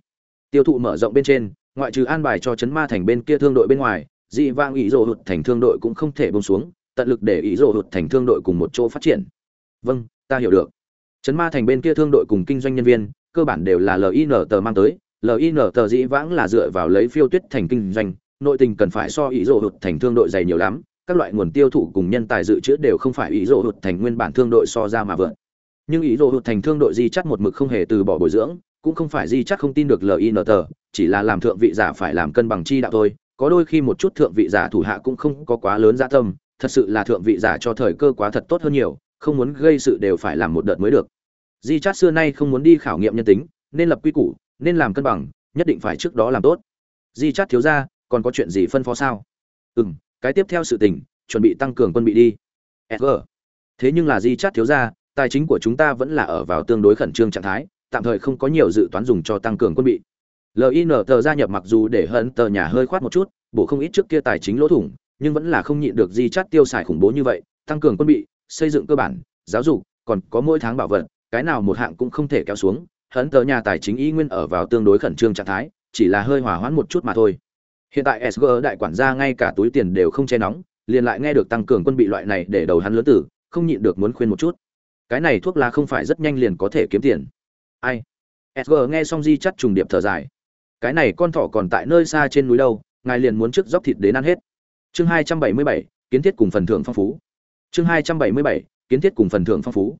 Tiêu thụ mở rộng bên trên, ngoại trừ an bài cho chấn ma thành bên kia thương đội bên ngoài, dị vang ý rồ hụt thành thương đội cũng không thể bông xuống, tận lực để ý rồ hụt thành thương đội cùng một chỗ phát triển. Vâng ta hiểu được. Chấn ma thành bên kia thương đội cùng kinh doanh nhân viên, cơ bản đều là lin tờ mang tới lin tờ dĩ vãng là dựa vào lấy phiêu tuyết thành kinh doanh, nội tình cần phải so ý rồ hụt thành thương đội dày nhiều lắm, các loại nguồn tiêu thụ cùng nhân tài dự trữ đều không phải ý rồ hụt thành nguyên bản thương đội so ra mà vượt. Nhưng ý rồ hụt thành thương đội di chắt một mực không hề từ bỏ bồi dưỡng cũng không phải di chắc không tin được lin chỉ là làm thượng vị giả phải làm cân bằng chi đạo thôi. Có đôi khi một chút thượng vị giả thủ hạ cũng không có quá lớn dạ tâm, thật sự là thượng vị giả cho thời cơ quá thật tốt hơn nhiều, không muốn gây sự đều phải làm một đợt mới được. Di chát xưa nay không muốn đi khảo nghiệm nhân tính, nên lập quy củ, nên làm cân bằng, nhất định phải trước đó làm tốt. Di chát thiếu ra còn có chuyện gì phân phó sao? Ừ m cái tiếp theo sự tình, chuẩn bị tăng cường quân bị đi. Sg thế nhưng là di chát thiếu ra tài chính của chúng ta vẫn là ở vào tương đối khẩn trương trạng thái tạm thời không có nhiều dự toán dùng cho tăng cường quân bị. Lin tờ gia nhập mặc dù để hận tờ nhà hơi khoát một chút, bổ không ít trước kia tài chính lỗ thủng, nhưng vẫn là không nhịn được di chát tiêu xài khủng bố như vậy, tăng cường quân bị, xây dựng cơ bản, giáo dục, còn có mỗi tháng bảo vật, cái nào một hạng cũng không thể kéo xuống hận tờ nhà tài chính y nguyên ở vào tương đối khẩn trương trạng thái, chỉ là hơi hòa hoãn một chút mà thôi. Hiện tại sg đại quản gia ngay cả túi tiền đều không che nóng, liền lại nghe được tăng cường quân bị loại này để đầu hắn lớn tử, không nhịn được muốn khuyên một chút. Cái này thuốc lá không phải rất nhanh liền có thể kiếm tiền ai? Sg nghe xong di chắt trùng điệp thở dài. Cái này con thỏ còn tại nơi xa trên núi đâu, ngài liền muốn trước dốc thịt đến ăn hết. Chương hai trăm bảy mươi bảy, kiến thiết cùng phần thưởng phong phú. Chương hai trăm bảy mươi bảy, kiến thiết cùng phần thưởng phong phú.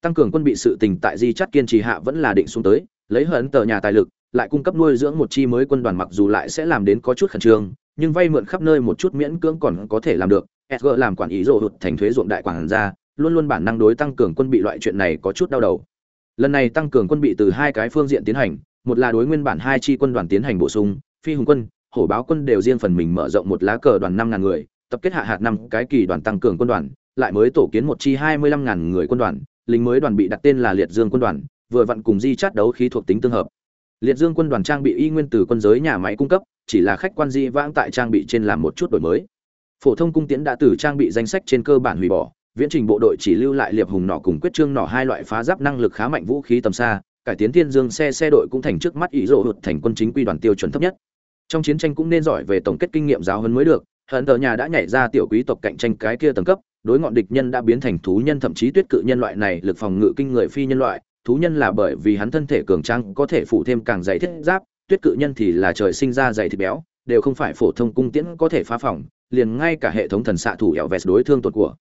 Tăng cường quân bị sự tình tại di chắt kiên trì hạ vẫn là định xuống tới, lấy hận tờ nhà tài lực, lại cung cấp nuôi dưỡng một chi mới quân đoàn mặc dù lại sẽ làm đến có chút khẩn trương, nhưng vay mượn khắp nơi một chút miễn cưỡng còn có thể làm được. Sg làm quản ý rộ hụt thành thuế ruộng đại quản gia, luôn luôn bản năng đối tăng cường quân bị loại chuyện này có chút đau đầu lần này tăng cường quân bị từ hai cái phương diện tiến hành, một là đối nguyên bản hai chi quân đoàn tiến hành bổ sung, phi hùng quân, hổ báo quân đều riêng phần mình mở rộng một lá cờ đoàn năm ngàn người, tập kết hạ hạt năm cái kỳ đoàn tăng cường quân đoàn, lại mới tổ kiến một chi hai mươi lăm ngàn người quân đoàn, lính mới đoàn bị đặt tên là liệt dương quân đoàn, vừa vặn cùng di chát đấu khí thuộc tính tương hợp. Liệt dương quân đoàn trang bị y nguyên từ quân giới nhà máy cung cấp, chỉ là khách quan di vãng tại trang bị trên làm một chút đổi mới. Phổ thông cung tiễn đã từ trang bị danh sách trên cơ bản hủy bỏ viễn trình bộ đội chỉ lưu lại liệp hùng nỏ cùng quyết trương nỏ hai loại phá giáp năng lực khá mạnh vũ khí tầm xa, cải tiến thiên dương xe xe đội cũng thành trước mắt ý rộ hụt thành quân chính quy đoàn tiêu chuẩn thấp nhất. Trong chiến tranh cũng nên giỏi về tổng kết kinh nghiệm giáo hơn mới được, hận tờ nhà đã nhảy ra tiểu quý tộc cạnh tranh cái kia tầng cấp, đối ngọn địch nhân đã biến thành thú nhân, thậm chí tuyết cự nhân loại này lực phòng ngự kinh người phi nhân loại, thú nhân là bởi vì hắn thân thể cường tráng, có thể phủ thêm càng dày thiết giáp, tuyết cự nhân thì là trời sinh ra dày thịt béo, đều không phải phổ thông cung tiễn có thể phá phòng, liền ngay cả hệ thống thần xạ thủ ẻo vẹt đối thương tột của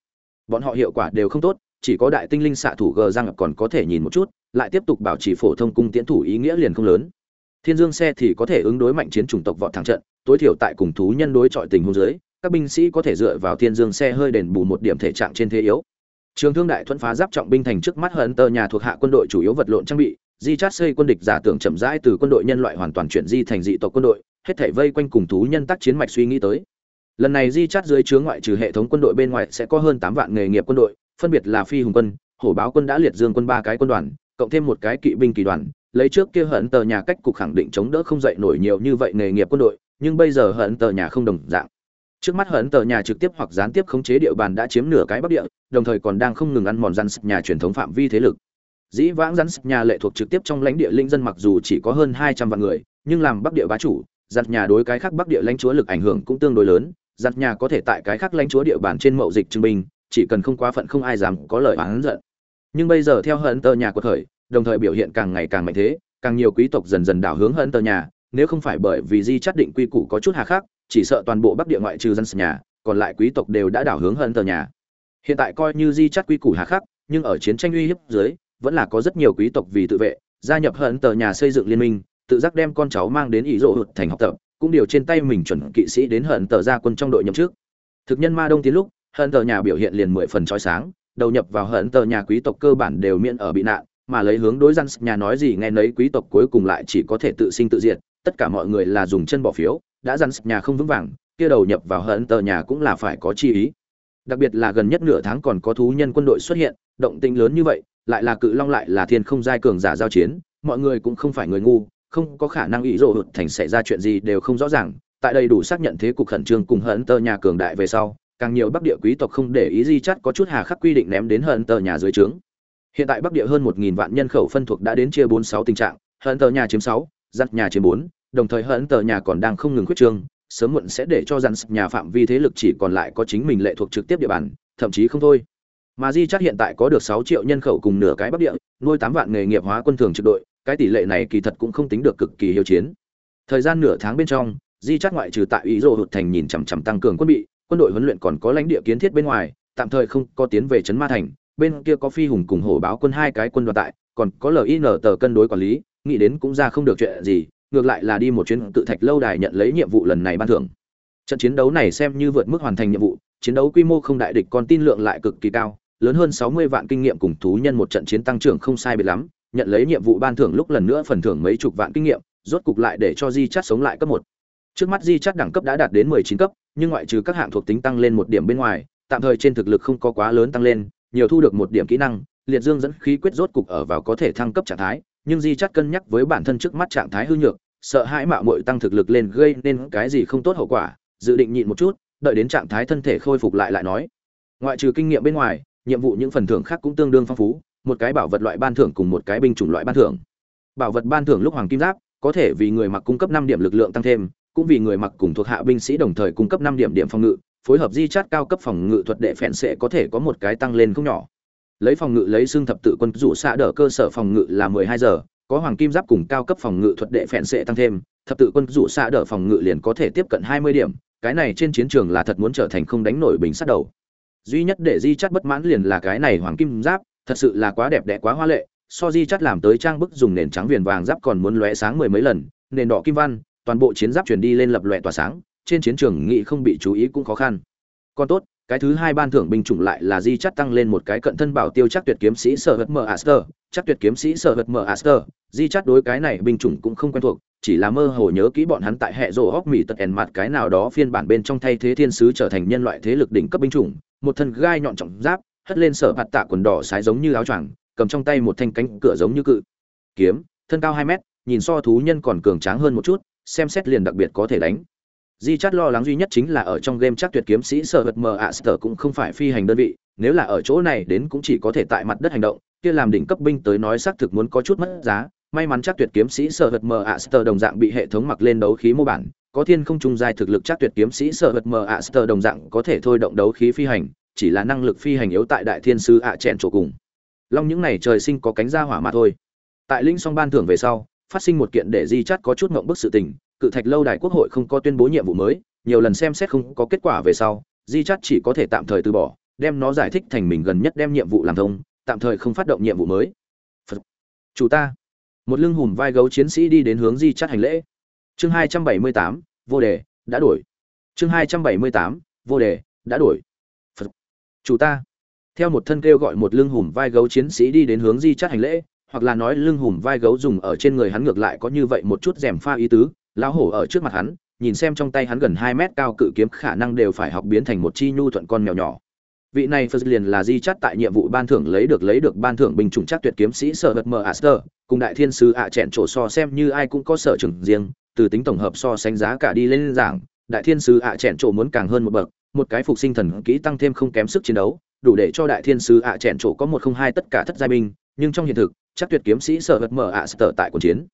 bọn họ hiệu quả đều không tốt, chỉ có đại tinh linh xạ thủ gờ răng còn có thể nhìn một chút, lại tiếp tục bảo trì phổ thông cung tiễn thủ ý nghĩa liền không lớn. Thiên dương xe thì có thể ứng đối mạnh chiến chủng tộc vọt thẳng trận, tối thiểu tại cùng thú nhân đối chọi tình hôn dưới, các binh sĩ có thể dựa vào thiên dương xe hơi đền bù một điểm thể trạng trên thế yếu. Trường thương đại thuẫn phá giáp trọng binh thành trước mắt hận tờ nhà thuộc hạ quân đội chủ yếu vật lộn trang bị, di chát xây quân địch giả tưởng chậm rãi từ quân đội nhân loại hoàn toàn chuyển di thành dị tộc quân đội, hết thảy vây quanh cùng thú nhân tác chiến mạch suy nghĩ tới lần này di chát dưới chướng ngoại trừ hệ thống quân đội bên ngoài sẽ có hơn tám vạn nghề nghiệp quân đội, phân biệt là phi hùng quân, hổ báo quân đã liệt dương quân ba cái quân đoàn, cộng thêm một cái kỵ binh kỳ đoàn. Lấy trước kia hận tờ nhà cách cục khẳng định chống đỡ không dậy nổi nhiều như vậy nghề nghiệp quân đội, nhưng bây giờ hận tờ nhà không đồng dạng. Trước mắt hận tờ nhà trực tiếp hoặc gián tiếp khống chế địa bàn đã chiếm nửa cái bắc địa, đồng thời còn đang không ngừng ăn mòn răn nhà truyền thống phạm vi thế lực. Dĩ vãng răn nhà lệ thuộc trực tiếp trong lãnh địa linh dân mặc dù chỉ có hơn hai trăm vạn người, nhưng làm bắc địa bá chủ, giặt nhà đối cái khác bắc địa lãnh chúa lực ảnh hưởng cũng tương đối lớn giặt nhà có thể tại cái khác lãnh chúa địa bàn trên mậu dịch trưng bình, chỉ cần không quá phận không ai dám có lời oán giận. Nhưng bây giờ theo hận tờ nhà của thời đồng thời biểu hiện càng ngày càng mạnh thế càng nhiều quý tộc dần dần đảo hướng hận tờ nhà nếu không phải bởi vì di chắt định quy củ có chút hà khắc chỉ sợ toàn bộ bắc địa ngoại trừ dân nhà còn lại quý tộc đều đã đảo hướng hận tờ nhà. Hiện tại coi như di chắt quy củ hà khắc nhưng ở chiến tranh uy hiếp dưới vẫn là có rất nhiều quý tộc vì tự vệ gia nhập hận tờ nhà xây dựng liên minh tự giác đem con cháu mang đến ý rộ hụt thành học tập cũng điều trên tay mình chuẩn kỵ sĩ đến hận tờ ra quân trong đội nhậm trước thực nhân ma đông tiến lúc, hận tờ nhà biểu hiện liền mười phần trói sáng, đầu nhập vào hận tờ nhà quý tộc cơ bản đều miễn ở bị nạn, mà lấy hướng đối dân nhà nói gì nghe nấy quý tộc cuối cùng lại chỉ có thể tự sinh tự diệt, tất cả mọi người là dùng chân bỏ phiếu, đã dân nhà không vững vàng, kia đầu nhập vào hận tờ nhà cũng là phải có chi ý. Đặc biệt là gần nhất nửa tháng còn có thú nhân quân đội xuất hiện, động tĩnh lớn như vậy, lại là cự long lại là thiên không giai cường giả giao chiến, mọi người cũng không phải người ngu không có khả năng ý rộ hụt thành xảy ra chuyện gì đều không rõ ràng. Tại đây đủ xác nhận thế cục khẩn trương cùng hận tờ nhà cường đại về sau, càng nhiều bắc địa quý tộc không để ý di chắt có chút hà khắc quy định ném đến hận tờ nhà dưới trướng. Hiện tại bắc địa hơn một nghìn vạn nhân khẩu phân thuộc đã đến chia bốn sáu tình trạng, hận tờ nhà chiếm sáu giặt nhà chiếm bốn, đồng thời hận tờ nhà còn đang không ngừng khuyết trương, sớm muộn sẽ để cho dặn nhà phạm vi thế lực chỉ còn lại có chính mình lệ thuộc trực tiếp địa bàn, thậm chí không thôi. Mà di chắt hiện tại có được sáu triệu nhân khẩu cùng nửa cái bắc địa, nuôi tám vạn nghề nghiệp hóa quân thường trực đội cái tỷ lệ này kỳ thật cũng không tính được cực kỳ hiếu chiến. Thời gian nửa tháng bên trong, di chắc ngoại trừ tại ý rồ hụt thành nhìn chằm chằm tăng cường quân bị, quân đội huấn luyện còn có lãnh địa kiến thiết bên ngoài, tạm thời không có tiến về trấn ma thành, bên kia có phi hùng cùng hổ báo quân hai cái quân đoàn tại, còn có lin tờ cân đối quản lý, nghĩ đến cũng ra không được chuyện gì, ngược lại là đi một chuyến cự thạch lâu đài nhận lấy nhiệm vụ lần này ban thưởng. Trận chiến đấu này xem như vượt mức hoàn thành nhiệm vụ, chiến đấu quy mô không đại địch còn tin lượng lại cực kỳ cao, lớn hơn sáu mươi vạn kinh nghiệm cùng thú nhân một trận chiến tăng trưởng không sai biệt lắm nhận lấy nhiệm vụ ban thưởng lúc lần nữa phần thưởng mấy chục vạn kinh nghiệm, rốt cục lại để cho di chắt sống lại cấp một. Trước mắt di chắt đẳng cấp đã đạt đến mười chín cấp, nhưng ngoại trừ các hạng thuộc tính tăng lên một điểm bên ngoài, tạm thời trên thực lực không có quá lớn tăng lên, nhiều thu được một điểm kỹ năng, liệt dương dẫn khí quyết rốt cục ở vào có thể thăng cấp trạng thái, nhưng di chắt cân nhắc với bản thân trước mắt trạng thái hư nhược, sợ hãi mạo muội tăng thực lực lên gây nên cái gì không tốt hậu quả, dự định nhịn một chút, đợi đến trạng thái thân thể khôi phục lại lại nói. Ngoại trừ kinh nghiệm bên ngoài, nhiệm vụ những phần thưởng khác cũng tương đương phong phú một cái bảo vật loại ban thưởng cùng một cái binh chủng loại ban thưởng. Bảo vật ban thưởng lúc hoàng kim giáp, có thể vì người mặc cung cấp năm điểm lực lượng tăng thêm, cũng vì người mặc cùng thuộc hạ binh sĩ đồng thời cung cấp năm điểm điểm phòng ngự, phối hợp di chát cao cấp phòng ngự thuật đệ phèn sẽ có thể có một cái tăng lên không nhỏ. Lấy phòng ngự lấy xương thập tự quân rủ xạ đỡ cơ sở phòng ngự là mười hai giờ, có hoàng kim giáp cùng cao cấp phòng ngự thuật đệ phèn sẽ tăng thêm, thập tự quân rủ xạ đỡ phòng ngự liền có thể tiếp cận hai mươi điểm, cái này trên chiến trường là thật muốn trở thành không đánh nổi bình sát đầu. Duy nhất để di chắt bất mãn liền là cái này hoàng kim giáp thật sự là quá đẹp đẽ, quá hoa lệ. So di chắt làm tới trang bức dùng nền trắng viền vàng giáp còn muốn lóe sáng mười mấy lần. Nền đỏ kim văn, toàn bộ chiến giáp chuyển đi lên lập lòe tỏa sáng. Trên chiến trường nghị không bị chú ý cũng khó khăn. Còn tốt, cái thứ hai ban thưởng binh chủng lại là di chắt tăng lên một cái cận thân bảo tiêu chắc tuyệt kiếm sĩ sở hật mờ aster. Chắc tuyệt kiếm sĩ sở hật mờ aster. Di chắt đối cái này binh chủng cũng không quen thuộc, chỉ là mơ hồ nhớ kỹ bọn hắn tại hệ rổ hóc mỹ tật ẻn mặt cái nào đó phiên bản bên trong thay thế thiên sứ trở thành nhân loại thế lực đỉnh cấp binh chủng. Một thân gai nhọn trọng giáp hất lên sở hạt tạ quần đỏ sái giống như áo choàng, cầm trong tay một thanh cánh cửa giống như cự. Kiếm, thân cao hai mét, nhìn so thú nhân còn cường tráng hơn một chút, xem xét liền đặc biệt có thể đánh. Di chát lo lắng duy nhất chính là ở trong game chắc tuyệt kiếm sĩ sở vật mờ ạ sở cũng không phải phi hành đơn vị, nếu là ở chỗ này đến cũng chỉ có thể tại mặt đất hành động, kia làm đỉnh cấp binh tới nói xác thực muốn có chút mất giá, may mắn chắc tuyệt kiếm sĩ sở vật mờ ạ sở đồng dạng bị hệ thống mặc lên đấu khí mô bản, có thiên không trung giai thực lực chắc tuyệt kiếm sĩ sở vật mờ ạ sở đồng dạng có thể thôi động đấu khí phi hành chỉ là năng lực phi hành yếu tại đại thiên sứ ạ à chỗ cùng. Long những này trời sinh có cánh ra hỏa mà thôi. Tại linh song ban thưởng về sau, phát sinh một kiện để di chắt có chút ngộng bức sự tình, cự thạch lâu đài quốc hội không có tuyên bố nhiệm vụ mới, nhiều lần xem xét không có kết quả về sau, di chắt chỉ có thể tạm thời từ bỏ, đem nó giải thích thành mình gần nhất đem nhiệm vụ làm thông, tạm thời không phát động nhiệm vụ mới. Phật. chủ ta. Một lưng hùm vai gấu chiến sĩ đi đến hướng di chắt hành lễ. Chương hai trăm bảy mươi tám, vô đề, đã đổi. Chương hai trăm bảy mươi tám, vô đề, đã đổi chủ ta. Theo một thân kêu gọi một lưng hùm vai gấu chiến sĩ đi đến hướng di chắt hành lễ, hoặc là nói lưng hùm vai gấu dùng ở trên người hắn ngược lại có như vậy một chút rèm pha ý tứ, lão hổ ở trước mặt hắn, nhìn xem trong tay hắn gần hai mét cao cự kiếm khả năng đều phải học biến thành một chi nhu thuận con mèo nhỏ. Vị này phật liền là di chắt tại nhiệm vụ ban thưởng lấy được lấy được ban thưởng bình chủng chắc tuyệt kiếm sĩ sở vật mờ aster, cùng đại thiên sứ ạ à chẹn trổ so xem như ai cũng có sở trường riêng, từ tính tổng hợp so sánh giá cả đi lên giảng, đại thiên sứ ạ à chẹn trổ muốn càng hơn một bậc một cái phục sinh thần kỹ tăng thêm không kém sức chiến đấu, đủ để cho đại thiên sứ ạ à chỗ có một không hai tất cả thất giai binh, nhưng trong hiện thực, chắc tuyệt kiếm sĩ sở vật ạ aster tại cuộc chiến.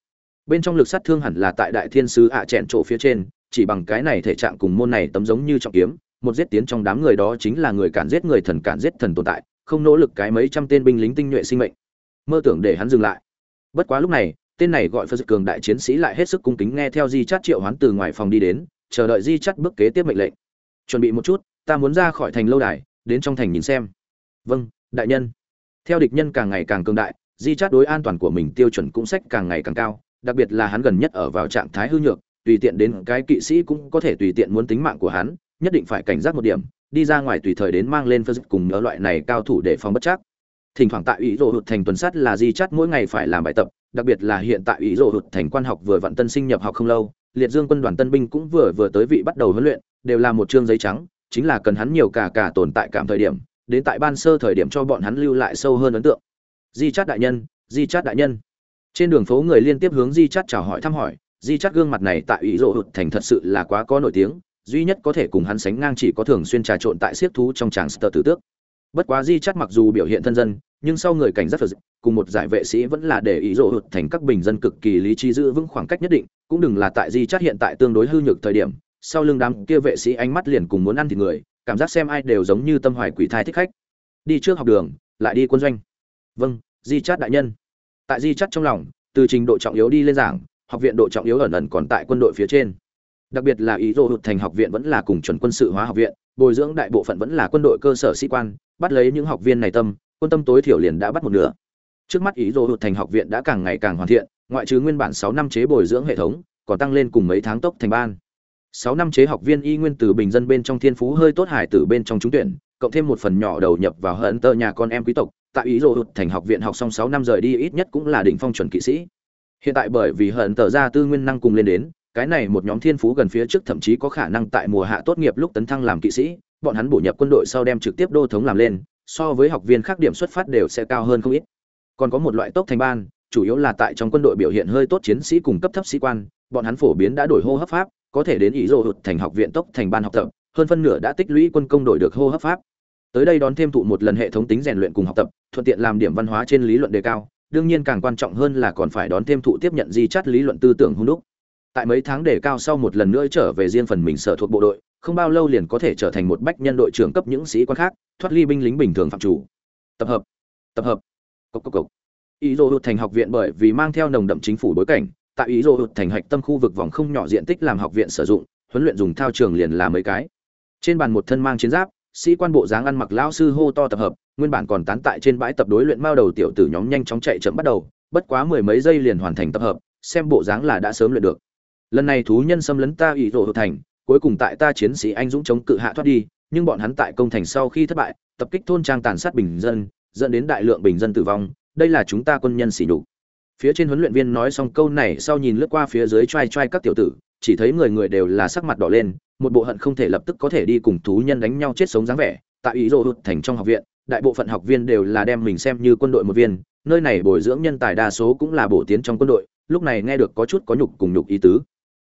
Bên trong lực sát thương hẳn là tại đại thiên sứ ạ chèn chỗ phía trên, chỉ bằng cái này thể trạng cùng môn này tấm giống như trọng kiếm, một giết tiến trong đám người đó chính là người cản giết người thần cản giết thần tồn tại, không nỗ lực cái mấy trăm tên binh lính tinh nhuệ sinh mệnh. Mơ tưởng để hắn dừng lại. Bất quá lúc này, tên này gọi phật cường đại chiến sĩ lại hết sức cung kính nghe theo di chát triệu hoán từ ngoài phòng đi đến, chờ đợi di chát bước kế tiếp mệnh lệnh chuẩn bị một chút ta muốn ra khỏi thành lâu đài đến trong thành nhìn xem vâng đại nhân theo địch nhân càng ngày càng cường đại di chát đối an toàn của mình tiêu chuẩn cũng sách càng ngày càng cao đặc biệt là hắn gần nhất ở vào trạng thái hư nhược, tùy tiện đến cái kỵ sĩ cũng có thể tùy tiện muốn tính mạng của hắn, nhất định phải cảnh giác một điểm, đi ra ngoài tùy thời đến mang lên phân cùng nhớ loại này cao thủ để phòng bất chắc. Thỉnh thoảng tại ủy rộ hụt thành tuần sát là di chắt mỗi ngày phải làm bài tập, đặc biệt là hiện tại ủy rộ hụt thành quan học vừa vặn tân sinh nhập học không lâu, liệt dương quân đoàn tân binh cũng vừa vừa tới vị bắt đầu huấn luyện, đều là một chương giấy trắng, chính là cần hắn nhiều cả cả tồn tại cảm thời điểm, đến tại ban sơ thời điểm cho bọn hắn lưu lại sâu hơn ấn tượng. Di chát đại nhân, Di chát đại nhân trên đường phố người liên tiếp hướng di chát chào hỏi thăm hỏi di chát gương mặt này tại ủy rộ hụt thành thật sự là quá có nổi tiếng duy nhất có thể cùng hắn sánh ngang chỉ có thường xuyên trà trộn tại siết thú trong tràng sờ tử tước bất quá di chát mặc dù biểu hiện thân dân nhưng sau người cảnh giác phật cùng một giải vệ sĩ vẫn là để ý rộ hụt thành các bình dân cực kỳ lý trí giữ vững khoảng cách nhất định, cũng đừng là tại di chắt hiện tại tương đối hư nhược thời điểm, sau lưng đám kia vệ sĩ ánh mắt liền cùng muốn ăn thịt người, cảm giác xem ai đều giống như tâm hoài quỷ thai thích khách. Đi trước học đường, lại đi quân doanh. Vâng di chát đại nhân. Tại di chắt trong lòng, từ trình độ trọng yếu đi lên giảng, học viện độ trọng yếu ẩn ẩn còn tại quân đội phía trên. Đặc biệt là ý đồ hụt thành học viện vẫn là cùng chuẩn quân sự hóa học viện, bồi dưỡng đại bộ phận vẫn là quân đội cơ sở sĩ quan, bắt lấy những học viên này tâm, quân tâm tối thiểu liền đã bắt một nửa trước mắt ý đồ hụt thành học viện đã càng ngày càng hoàn thiện, ngoại trừ nguyên bản sáu năm chế bồi dưỡng hệ thống, còn tăng lên cùng mấy tháng tốc thành ban. Sáu năm chế học viên y nguyên từ bình dân bên trong thiên phú hơi tốt hải từ bên trong trúng tuyển, cộng thêm một phần nhỏ đầu nhập vào hận tơ nhà con em quý tộc, tại ý rồ thành học viện học xong sáu năm rời đi ít nhất cũng là đỉnh phong chuẩn kỵ sĩ. Hiện tại bởi vì hận tờ ra tư nguyên năng cùng lên đến, cái này một nhóm thiên phú gần phía trước thậm chí có khả năng tại mùa hạ tốt nghiệp lúc tấn thăng làm kỵ sĩ, bọn hắn bổ nhập quân đội sau đem trực tiếp đô thống làm lên, so với học viên khác điểm xuất phát đều sẽ cao hơn không ít còn có một loại tốc thành ban, chủ yếu là tại trong quân đội biểu hiện hơi tốt chiến sĩ cùng cấp thấp sĩ quan, bọn hắn phổ biến đã đổi hô hấp pháp, có thể đến ý dỗ hụt thành học viện tốc thành ban học tập, hơn phân nửa đã tích lũy quân công đổi được hô hấp pháp. Tới đây đón thêm thụ một lần hệ thống tính rèn luyện cùng học tập, thuận tiện làm điểm văn hóa trên lý luận đề cao, đương nhiên càng quan trọng hơn là còn phải đón thêm thụ tiếp nhận di chắt lý luận tư tưởng hung đúc. Tại mấy tháng đề cao sau một lần nữa trở về riêng phần mình sở thuộc bộ đội, không bao lâu liền có thể trở thành một bách nhân đội trưởng cấp những sĩ quan khác, thoát ly binh lính bình thường phạm chủ. Tập hợp. Tập hợp cốc cốc cốc. ý dô hụt thành học viện bởi vì mang theo nồng đậm chính phủ bối cảnh, tại ý dô hụt thành hạch tâm khu vực vòng không nhỏ diện tích làm học viện sử dụng, huấn luyện dùng thao trường liền là mấy cái trên bàn một thân mang chiến giáp, sĩ quan bộ dáng ăn mặc lão sư hô to tập hợp, nguyên bản còn tán tại trên bãi tập đối luyện mao đầu tiểu tử nhóm nhanh chóng chạy chậm bắt đầu, bất quá mười mấy giây liền hoàn thành tập hợp, xem bộ dáng là đã sớm luyện được lần này thú nhân xâm lấn ta ý rộ thành, cuối cùng tại ta chiến sĩ anh dũng chống cự hạ thoát đi, nhưng bọn hắn tại công thành sau khi thất bại, tập kích thôn trang tàn sát bình dân dẫn đến đại lượng bình dân tử vong, đây là chúng ta quân nhân xỉ nhục. Phía trên huấn luyện viên nói xong câu này sau nhìn lướt qua phía dưới trai trai các tiểu tử, chỉ thấy người người đều là sắc mặt đỏ lên, một bộ hận không thể lập tức có thể đi cùng thú nhân đánh nhau chết sống dáng vẻ, tại ý rộ hụt thành trong học viện, đại bộ phận học viên đều là đem mình xem như quân đội một viên, nơi này bồi dưỡng nhân tài đa số cũng là bổ tiến trong quân đội, lúc này nghe được có chút có nhục cùng nhục ý tứ.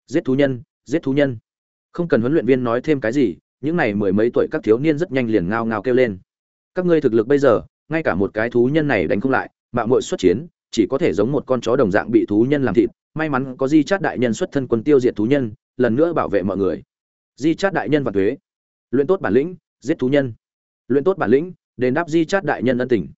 Giết thú nhân, giết thú nhân. Không cần huấn luyện viên nói thêm cái gì, những này mười mấy tuổi các thiếu niên rất nhanh liền ngao ngao kêu lên. Các ngươi thực lực bây giờ ngay cả một cái thú nhân này đánh không lại mạng mội xuất chiến, chỉ có thể giống một con chó đồng dạng bị thú nhân làm thịt. May mắn có di chát đại nhân xuất thân quân tiêu diệt thú nhân, lần nữa bảo vệ mọi người. Di chát đại nhân và thuế. Luyện tốt bản lĩnh, giết thú nhân. Luyện tốt bản lĩnh, đền đáp di chát đại nhân ân tình.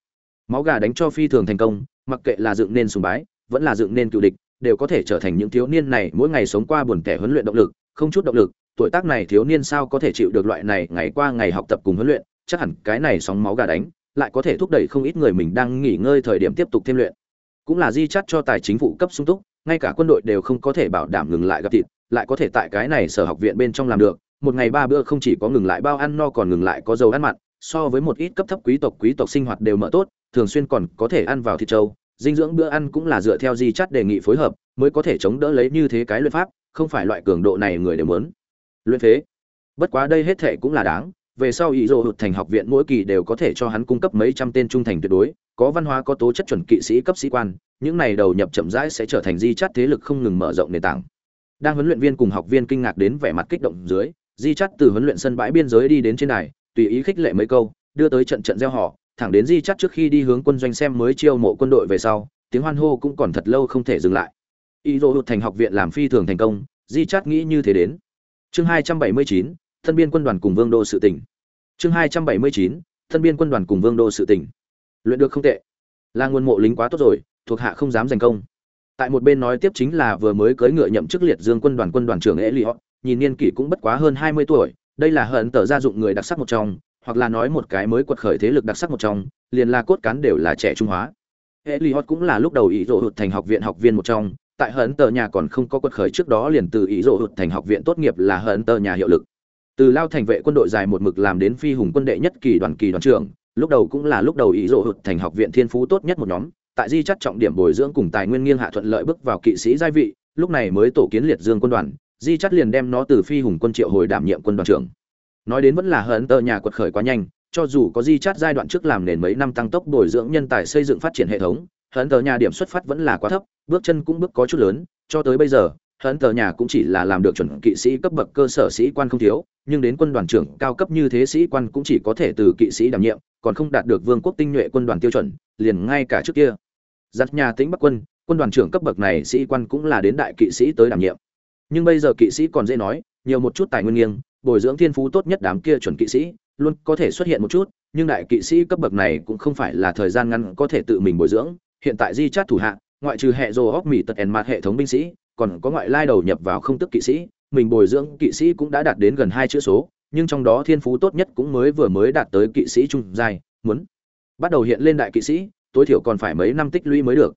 Máu gà đánh cho phi thường thành công, mặc kệ là dựng nên sùng bái, vẫn là dựng nên cựu địch, đều có thể trở thành những thiếu niên này mỗi ngày sống qua buồn kẻ huấn luyện động lực, không chút động lực. Tuổi tác này thiếu niên sao có thể chịu được loại này ngày qua ngày học tập cùng huấn luyện? Chắc hẳn cái này sóng máu gà đánh lại có thể thúc đẩy không ít người mình đang nghỉ ngơi thời điểm tiếp tục thêm luyện. Cũng là di chắt cho tài chính phụ cấp sung túc, ngay cả quân đội đều không có thể bảo đảm ngừng lại gặp thịt, lại có thể tại cái này sở học viện bên trong làm được. Một ngày ba bữa không chỉ có ngừng lại bao ăn no còn ngừng lại có dầu ăn mặn, so với một ít cấp thấp quý tộc quý tộc sinh hoạt đều mở tốt, thường xuyên còn có thể ăn vào thịt trâu. Dinh dưỡng bữa ăn cũng là dựa theo di chắt đề nghị phối hợp, mới có thể chống đỡ lấy như thế cái luyện pháp, không phải loại cường độ này người đều muốn. Luyện phế. Bất quá đây hết thể cũng là đáng về sau ý dỗ hụt thành học viện mỗi kỳ đều có thể cho hắn cung cấp mấy trăm tên trung thành tuyệt đối, có văn hóa, có tố chất chuẩn kỵ sĩ, cấp sĩ quan, những này đầu nhập chậm rãi sẽ trở thành di chắt thế lực không ngừng mở rộng nền tảng. Đang huấn luyện viên cùng học viên kinh ngạc đến vẻ mặt kích động dưới, di chắt từ huấn luyện sân bãi biên giới đi đến trên đài, tùy ý khích lệ mấy câu, đưa tới trận trận gieo họ, thẳng đến di chắt trước khi đi hướng quân doanh xem mới chiêu mộ quân đội về sau, tiếng hoan hô cũng còn thật lâu không thể dừng lại. Y dỗ hụt thành học viện làm phi thường thành công, di chắt nghĩ như thế đến. Chương hai trăm bảy mươi chín thân biên quân đoàn cùng vương đô sự tỉnh chương hai trăm bảy mươi chín, thân biên quân đoàn cùng vương đô sự tỉnh luyện được không tệ. Là nguồn mộ lính quá tốt rồi, thuộc hạ không dám giành công. Tại một bên nói tiếp chính là vừa mới cưỡi ngựa nhậm chức liệt dương quân đoàn quân đoàn trưởng ế lì họ, nhìn niên kỷ cũng bất quá hơn hai mươi tuổi, đây là hận tờ gia dụng người đặc sắc một trong, hoặc là nói một cái mới quật khởi thế lực đặc sắc một trong, liền là cốt cán đều là trẻ trung hóa. Ế lì họ cũng là lúc đầu ý rộ hụt thành học viện học viên một trong, tại hận tờ nhà còn không có quật khởi trước đó liền từ ý rộ hụt thành học viện tốt nghiệp là hận tờ nhà hiệu lực từ lao thành vệ quân đội dài một mực làm đến phi hùng quân đệ nhất kỳ đoàn kỳ đoàn trưởng, lúc đầu cũng là lúc đầu ý rộ hụt thành học viện thiên phú tốt nhất một nhóm, tại di chắt trọng điểm bồi dưỡng cùng tài nguyên nghiêng hạ thuận lợi bước vào kỵ sĩ giai vị, lúc này mới tổ kiến liệt dương quân đoàn, di chắt liền đem nó từ phi hùng quân triệu hồi đảm nhiệm quân đoàn trưởng. Nói đến vẫn là hận tờ nhà quật khởi quá nhanh, cho dù có di chắt giai đoạn trước làm nền mấy năm tăng tốc bồi dưỡng nhân tài xây dựng phát triển hệ thống, hận tờ nhà điểm xuất phát vẫn là quá thấp, bước chân cũng bước có chút lớn, cho tới bây giờ hận tờ nhà cũng chỉ là làm được chuẩn kỵ sĩ cấp bậc cơ sở sĩ quan không thiếu, nhưng đến quân đoàn trưởng cao cấp như thế sĩ quan cũng chỉ có thể từ kỵ sĩ đảm nhiệm, còn không đạt được vương quốc tinh nhuệ quân đoàn tiêu chuẩn, liền ngay cả trước kia. Giặt nhà tính bắc quân quân đoàn trưởng cấp bậc này sĩ quan cũng là đến đại kỵ sĩ tới đảm nhiệm. Nhưng bây giờ kỵ sĩ còn dễ nói, nhiều một chút tài nguyên nghiêng, bồi dưỡng thiên phú tốt nhất đám kia chuẩn kỵ sĩ, luôn có thể xuất hiện một chút, nhưng đại kỵ sĩ cấp bậc này cũng không phải là thời gian ngắn có thể tự mình bồi dưỡng. Hiện tại di chát thủ hạ, ngoại trừ hệ rồ hóc mỹ tật ẻn mặt hệ thống binh sĩ còn có ngoại lai đầu nhập vào không tức kỵ sĩ, mình bồi dưỡng kỵ sĩ cũng đã đạt đến gần hai chữ số, nhưng trong đó thiên phú tốt nhất cũng mới vừa mới đạt tới kỵ sĩ trung giai, muốn bắt đầu hiện lên đại kỵ sĩ, tối thiểu còn phải mấy năm tích lũy mới được.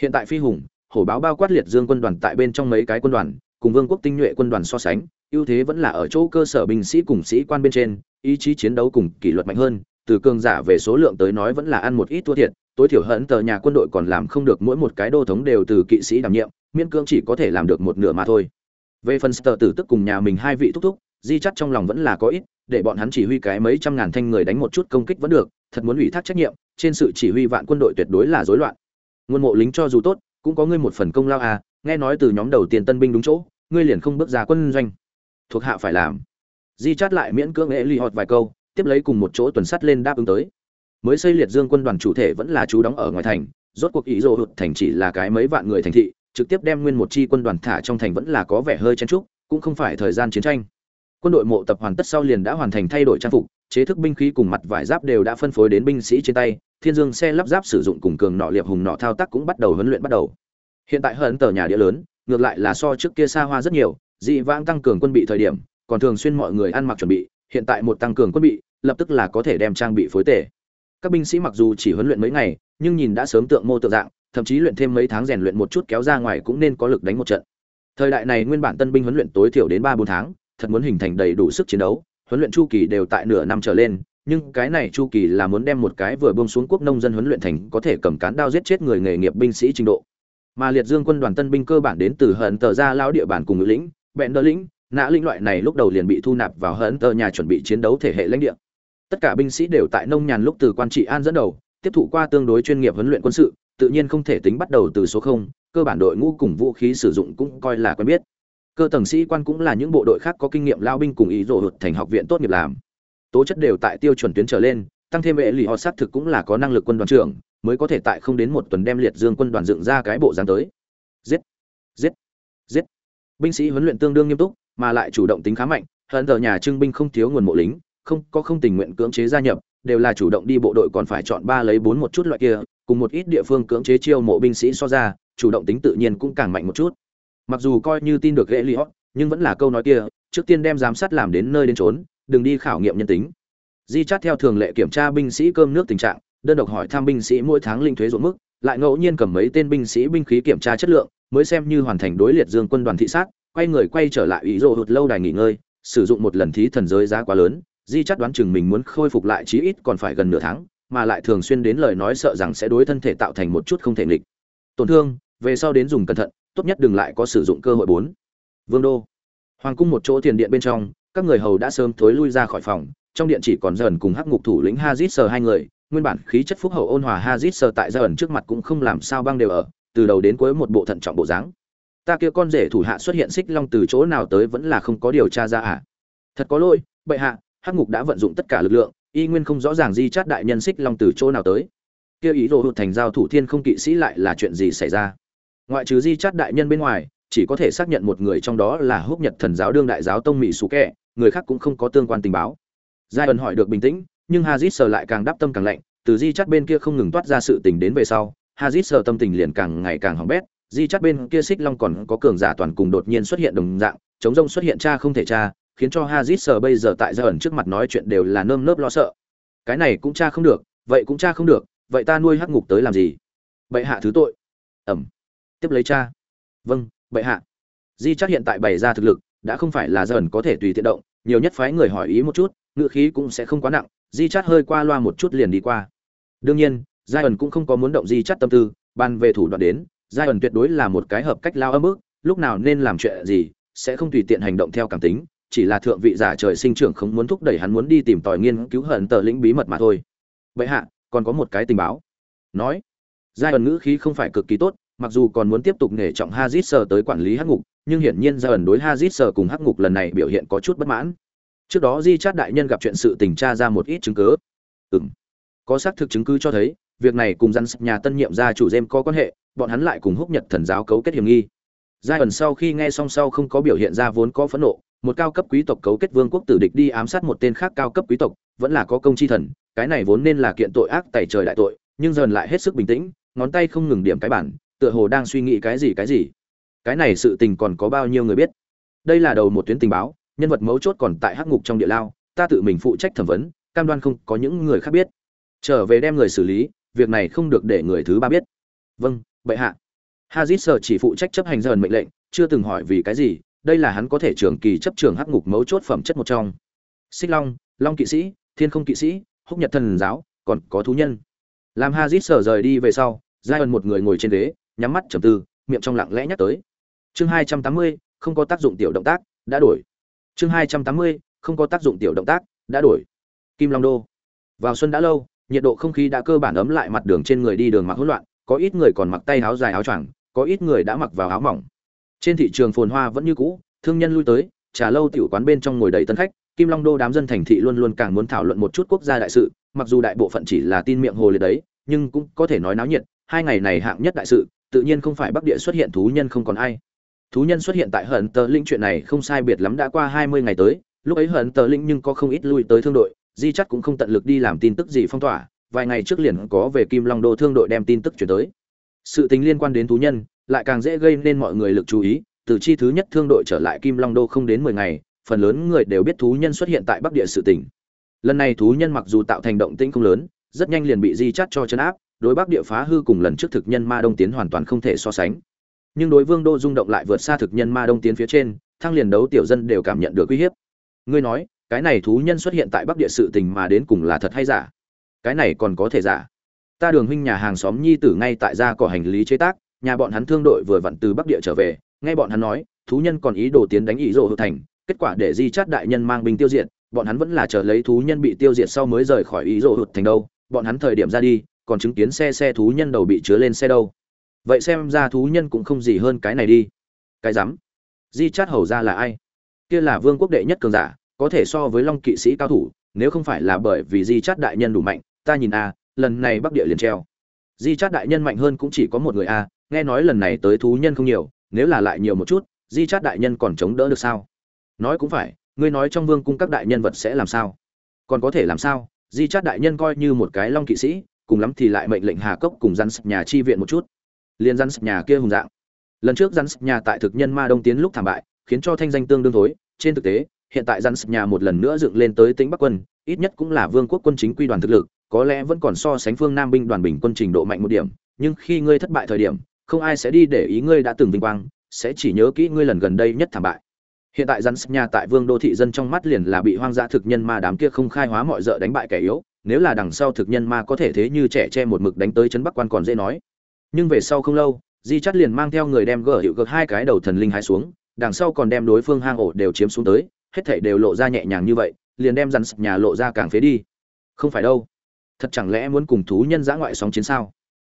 Hiện tại phi hùng, hổ báo bao quát liệt dương quân đoàn tại bên trong mấy cái quân đoàn, cùng vương quốc tinh nhuệ quân đoàn so sánh, ưu thế vẫn là ở chỗ cơ sở binh sĩ cùng sĩ quan bên trên, ý chí chiến đấu cùng kỷ luật mạnh hơn, từ cường giả về số lượng tới nói vẫn là ăn một ít thua thiệt, tối thiểu hận tờ nhà quân đội còn làm không được mỗi một cái đô thống đều từ kỵ sĩ đảm nhiệm miễn cưỡng chỉ có thể làm được một nửa mà thôi. Về phần sờ tử tức cùng nhà mình hai vị thúc thúc, di chắt trong lòng vẫn là có ít, để bọn hắn chỉ huy cái mấy trăm ngàn thanh người đánh một chút công kích vẫn được, thật muốn ủy thác trách nhiệm, trên sự chỉ huy vạn quân đội tuyệt đối là rối loạn. Nguồn mộ lính cho dù tốt, cũng có ngươi một phần công lao à nghe nói từ nhóm đầu tiên tân binh đúng chỗ, ngươi liền không bước ra quân doanh. Thuộc hạ phải làm. Di chát lại miễn cưỡng ế ly họt vài câu, tiếp lấy cùng một chỗ tuần sắt lên đáp ứng tới. Mới xây liệt dương quân đoàn chủ thể vẫn là chú đóng ở ngoài thành, rốt cuộc ý rồ hụt thành chỉ là cái mấy vạn người thành thị trực tiếp đem nguyên một chi quân đoàn thả trong thành vẫn là có vẻ hơi chen trúc cũng không phải thời gian chiến tranh. Quân đội mộ tập hoàn tất sau liền đã hoàn thành thay đổi trang phục, chế thức binh khí cùng mặt vải giáp đều đã phân phối đến binh sĩ trên tay, thiên dương xe lắp giáp sử dụng cùng cường nọ liệp hùng nọ thao tác cũng bắt đầu huấn luyện bắt đầu. Hiện tại hơn tờ nhà địa lớn, ngược lại là so trước kia xa hoa rất nhiều, dị vãng tăng cường quân bị thời điểm, còn thường xuyên mọi người ăn mặc chuẩn bị, hiện tại một tăng cường quân bị, lập tức là có thể đem trang bị phối tể. Các binh sĩ mặc dù chỉ huấn luyện mấy ngày, nhưng nhìn đã sớm tượng mô tượng dạng thậm chí luyện thêm mấy tháng rèn luyện một chút kéo ra ngoài cũng nên có lực đánh một trận. Thời đại này nguyên bản tân binh huấn luyện tối thiểu đến ba bốn tháng, thật muốn hình thành đầy đủ sức chiến đấu, huấn luyện chu kỳ đều tại nửa năm trở lên, nhưng cái này chu kỳ là muốn đem một cái vừa buông xuống quốc nông dân huấn luyện thành có thể cầm cán đao giết chết người nghề nghiệp binh sĩ trình độ. Mà liệt dương quân đoàn tân binh cơ bản đến từ hận tờ ra lão địa bàn cùng ngữ lĩnh, bẹn đỡ lĩnh, nã lĩnh loại này lúc đầu liền bị thu nạp vào hận tờ nhà chuẩn bị chiến đấu thể hệ lãnh địa. Tất cả binh sĩ đều tại nông nhàn lúc từ quan trị an dẫn đầu, tiếp thụ qua tương đối chuyên nghiệp huấn luyện quân sự tự nhiên không thể tính bắt đầu từ số không, cơ bản đội ngũ cùng vũ khí sử dụng cũng coi là quen biết. Cơ tầng sĩ quan cũng là những bộ đội khác có kinh nghiệm lao binh cùng ý rộ hụt thành học viện tốt nghiệp làm. Tố chất đều tại tiêu chuẩn tuyến trở lên, tăng thêm vệ lì họ xác thực cũng là có năng lực quân đoàn trưởng, mới có thể tại không đến một tuần đem liệt dương quân đoàn dựng ra cái bộ dáng tới. Giết! Giết! Giết! Binh sĩ huấn luyện tương đương nghiêm túc, mà lại chủ động tính khá mạnh, hận giờ nhà trưng binh không thiếu nguồn mộ lính, không, có không tình nguyện cưỡng chế gia nhập, đều là chủ động đi bộ đội còn phải chọn ba lấy bốn một chút loại kia cùng một ít địa phương cưỡng chế chiêu mộ binh sĩ so ra, chủ động tính tự nhiên cũng càng mạnh một chút. Mặc dù coi như tin được ghệ li hót nhưng vẫn là câu nói kia, trước tiên đem giám sát làm đến nơi đến trốn đừng đi khảo nghiệm nhân tính. Di chát theo thường lệ kiểm tra binh sĩ cơm nước tình trạng, đơn độc hỏi thăm binh sĩ mỗi tháng linh thuế ruộng mức, lại ngẫu nhiên cầm mấy tên binh sĩ binh khí kiểm tra chất lượng, mới xem như hoàn thành đối liệt dương quân đoàn thị sát, quay người quay trở lại ủy rộ hụt lâu đài nghỉ ngơi, sử dụng một lần thí thần giới giá quá lớn, di chắt đoán chừng mình muốn khôi phục lại chí ít còn phải gần nửa tháng mà lại thường xuyên đến lời nói sợ rằng sẽ đối thân thể tạo thành một chút không thể nghịch. Tổn thương, về sau đến dùng cẩn thận, tốt nhất đừng lại có sử dụng cơ hội bốn. Vương đô. Hoàng cung một chỗ tiền điện bên trong, các người hầu đã sớm thối lui ra khỏi phòng, trong điện chỉ còn dần cùng hắc ngục thủ lĩnh hazit sờ hai người, nguyên bản khí chất phúc hậu ôn hòa hazit sờ tại gia ẩn trước mặt cũng không làm sao băng đều ở, từ đầu đến cuối một bộ thận trọng bộ dáng. Ta kia con rể thủ hạ xuất hiện xích long từ chỗ nào tới vẫn là không có điều tra ra à. Thật có lỗi, bệ hạ, hắc ngục đã vận dụng tất cả lực lượng y nguyên không rõ ràng di chát đại nhân xích long từ chỗ nào tới. Kia ý đồ hụt thành giao thủ thiên không kỵ sĩ lại là chuyện gì xảy ra? Ngoại trừ di chát đại nhân bên ngoài, chỉ có thể xác nhận một người trong đó là húc nhật thần giáo đương đại giáo tông mỹ Sủ kẹ, người khác cũng không có tương quan tình báo. Giai ẩn hỏi được bình tĩnh, nhưng hazit sờ lại càng đáp tâm càng lạnh, từ di chắt bên kia không ngừng toát ra sự tình đến về sau, hazit sờ tâm tình liền càng ngày càng hỏng bét, di chắt bên kia xích long còn có cường giả toàn cùng đột nhiên xuất hiện đồng dạng, chống rông xuất hiện cha không thể cha khiến cho hazit sờ bây giờ tại giờ ẩn trước mặt nói chuyện đều là nơm nớp lo sợ. Cái này cũng cha không được, vậy cũng cha không được, vậy ta nuôi hắc ngục tới làm gì? Bệ hạ thứ tội. Ẩm. Tiếp lấy cha vâng bệ hạ. Di chắc hiện tại bày ra thực lực, đã không phải là dần có thể tùy tiện động, nhiều nhất phái người hỏi ý một chút, ngựa khí cũng sẽ không quá nặng, di chắc hơi qua loa một chút liền đi qua. Đương nhiên giai ẩn cũng không có muốn động di chắc tâm tư ban về thủ đoạn đến giai ẩn tuyệt đối là một cái hợp cách lao âm ức, lúc nào nên làm chuyện gì, sẽ không tùy tiện hành động theo cảm tính chỉ là thượng vị giả trời sinh trưởng không muốn thúc đẩy hắn muốn đi tìm tòi nghiên cứu hận tờ lĩnh bí mật mà thôi. Vậy hạ, còn có một cái tình báo. Nói, giai ẩn ngữ khí không phải cực kỳ tốt, mặc dù còn muốn tiếp tục nghề trọng hazit sờ tới quản lý hắc ngục, nhưng hiển nhiên giai ẩn đối hazit sờ cùng hắc ngục lần này biểu hiện có chút bất mãn. Trước đó di chát đại nhân gặp chuyện sự tình tra ra một ít chứng cứ. Ừng có xác thực chứng cứ cho thấy, việc này cùng dân nhà tân nhiệm gia chủ jem có quan hệ, bọn hắn lại cùng húc nhật thần giáo cấu kết hiểm nghi. Giai ẩn sau khi nghe xong sau không có biểu hiện ra vốn có phẫn nộ một cao cấp quý tộc cấu kết vương quốc tử địch đi ám sát một tên khác cao cấp quý tộc, vẫn là có công chi thần, cái này vốn nên là kiện tội ác tẩy trời đại tội, nhưng dần lại hết sức bình tĩnh, ngón tay không ngừng điểm cái bản, tựa hồ đang suy nghĩ cái gì cái gì. Cái này sự tình còn có bao nhiêu người biết? Đây là đầu một tuyến tình báo, nhân vật mấu chốt còn tại hắc ngục trong địa lao, ta tự mình phụ trách thẩm vấn, cam đoan không có những người khác biết. Trở về đem người xử lý, việc này không được để người thứ ba biết. Vâng bệ hạ. Hazit sở chỉ phụ trách chấp hành dần mệnh lệnh, chưa từng hỏi vì cái gì đây là hắn có thể trường kỳ chấp trường hắc ngục mấu chốt phẩm chất một trong. Xích long long kỵ sĩ, thiên không kỵ sĩ, húc nhật thần giáo, còn có thú nhân. Làm hazit sở rời đi về sau giai ẩn một người ngồi trên ghế, nhắm mắt trầm tư, miệng trong lặng lẽ nhắc tới. Chương hai trăm tám mươi, không có tác dụng tiểu động tác, đã đổi. Chương hai trăm tám mươi, không có tác dụng tiểu động tác, đã đổi. Kim long đô. Vào xuân đã lâu, nhiệt độ không khí đã cơ bản ấm lại mặt đường trên người đi đường mặc hỗn loạn, có ít người còn mặc tay áo dài áo choàng, có ít người đã mặc vào áo mỏng trên thị trường phồn hoa vẫn như cũ, thương nhân lui tới, trà lâu tiểu quán bên trong ngồi đầy tân khách, kim long đô đám dân thành thị luôn luôn càng muốn thảo luận một chút quốc gia đại sự, mặc dù đại bộ phận chỉ là tin miệng hồ liệt đấy, nhưng cũng có thể nói náo nhiệt, hai ngày này hạng nhất đại sự, tự nhiên không phải bắc địa xuất hiện thú nhân không còn ai. Thú nhân xuất hiện tại hận tờ linh chuyện này không sai biệt lắm đã qua hai mươi ngày tới, lúc ấy hận tờ linh nhưng có không ít lui tới thương đội, di chắc cũng không tận lực đi làm tin tức gì phong tỏa, vài ngày trước liền có về kim long đô thương đội đem tin tức chuyển tới sự tính liên quan đến thú nhân, lại càng dễ gây nên mọi người lực chú ý, từ chi thứ nhất thương đội trở lại kim long đô không đến mười ngày, phần lớn người đều biết thú nhân xuất hiện tại bắc địa sự tỉnh lần này thú nhân mặc dù tạo thành động tĩnh không lớn, rất nhanh liền bị di chắt cho chấn áp, đối bắc địa phá hư cùng lần trước thực nhân ma đông tiến hoàn toàn không thể so sánh. Nhưng đối vương đô rung động lại vượt xa thực nhân ma đông tiến phía trên, thăng liền đấu tiểu dân đều cảm nhận được uy hiếp. Ngươi nói, cái này thú nhân xuất hiện tại bắc địa sự tình mà đến cùng là thật hay giả? Cái này còn có thể giả? Ta đường huynh nhà hàng xóm nhi tử ngay tại gia cỏ hành lý chế tác, nhà bọn hắn thương đội vừa vặn từ bắc địa trở về, nghe bọn hắn nói, thú nhân còn ý đồ tiến đánh ý rộ hữu thành, kết quả để di chát đại nhân mang binh tiêu diệt, bọn hắn vẫn là chờ lấy thú nhân bị tiêu diệt sau mới rời khỏi ý rộ hữu thành đâu, bọn hắn thời điểm ra đi, còn chứng kiến xe xe thú nhân đầu bị chứa lên xe đâu. Vậy xem ra thú nhân cũng không gì hơn cái này đi. Cái rắm. Di chát hầu ra là ai? Kia là vương quốc đệ nhất cường giả, có thể so với long kỵ sĩ cao thủ, nếu không phải là bởi vì di chát đại nhân đủ mạnh, ta nhìn a lần này bắc địa liền treo. Di chát đại nhân mạnh hơn cũng chỉ có một người a nghe nói lần này tới thú nhân không nhiều, nếu là lại nhiều một chút, di chát đại nhân còn chống đỡ được sao? Nói cũng phải, ngươi nói trong vương cung các đại nhân vật sẽ làm sao? Còn có thể làm sao? Di chát đại nhân coi như một cái long kỵ sĩ, cùng lắm thì lại mệnh lệnh hà cốc cùng rắn nhà chi viện một chút. Liền rắn nhà kia hùng dạng. Lần trước rắn nhà tại thực nhân ma đông tiến lúc thảm bại, khiến cho thanh danh tương đương thối. Trên thực tế, hiện tại rắn nhà một lần nữa dựng lên tới tính bắc quân, ít nhất cũng là vương quốc quân chính quy đoàn thực lực có lẽ vẫn còn so sánh phương nam binh đoàn bình quân trình độ mạnh một điểm, nhưng khi ngươi thất bại thời điểm, không ai sẽ đi để ý ngươi đã từng vinh quang, sẽ chỉ nhớ kỹ ngươi lần gần đây nhất thảm bại. Hiện tại rắn nhà tại vương đô thị dân trong mắt liền là bị hoang dã thực nhân ma đám kia không khai hóa mọi d đánh bại kẻ yếu, nếu là đằng sau thực nhân ma có thể thế như trẻ che một mực đánh tới trấn bắc quan còn dễ nói. Nhưng về sau không lâu, di chắt liền mang theo người đem gỡ hiệu cực hai cái đầu thần linh hái xuống, đằng sau còn đem đối phương hang ổ đều chiếm xuống tới, hết thảy đều lộ ra nhẹ nhàng như vậy, liền đem rắn nhà lộ ra càng phế đi. Không phải đâu thật chẳng lẽ muốn cùng thú nhân giã ngoại sóng chiến sao?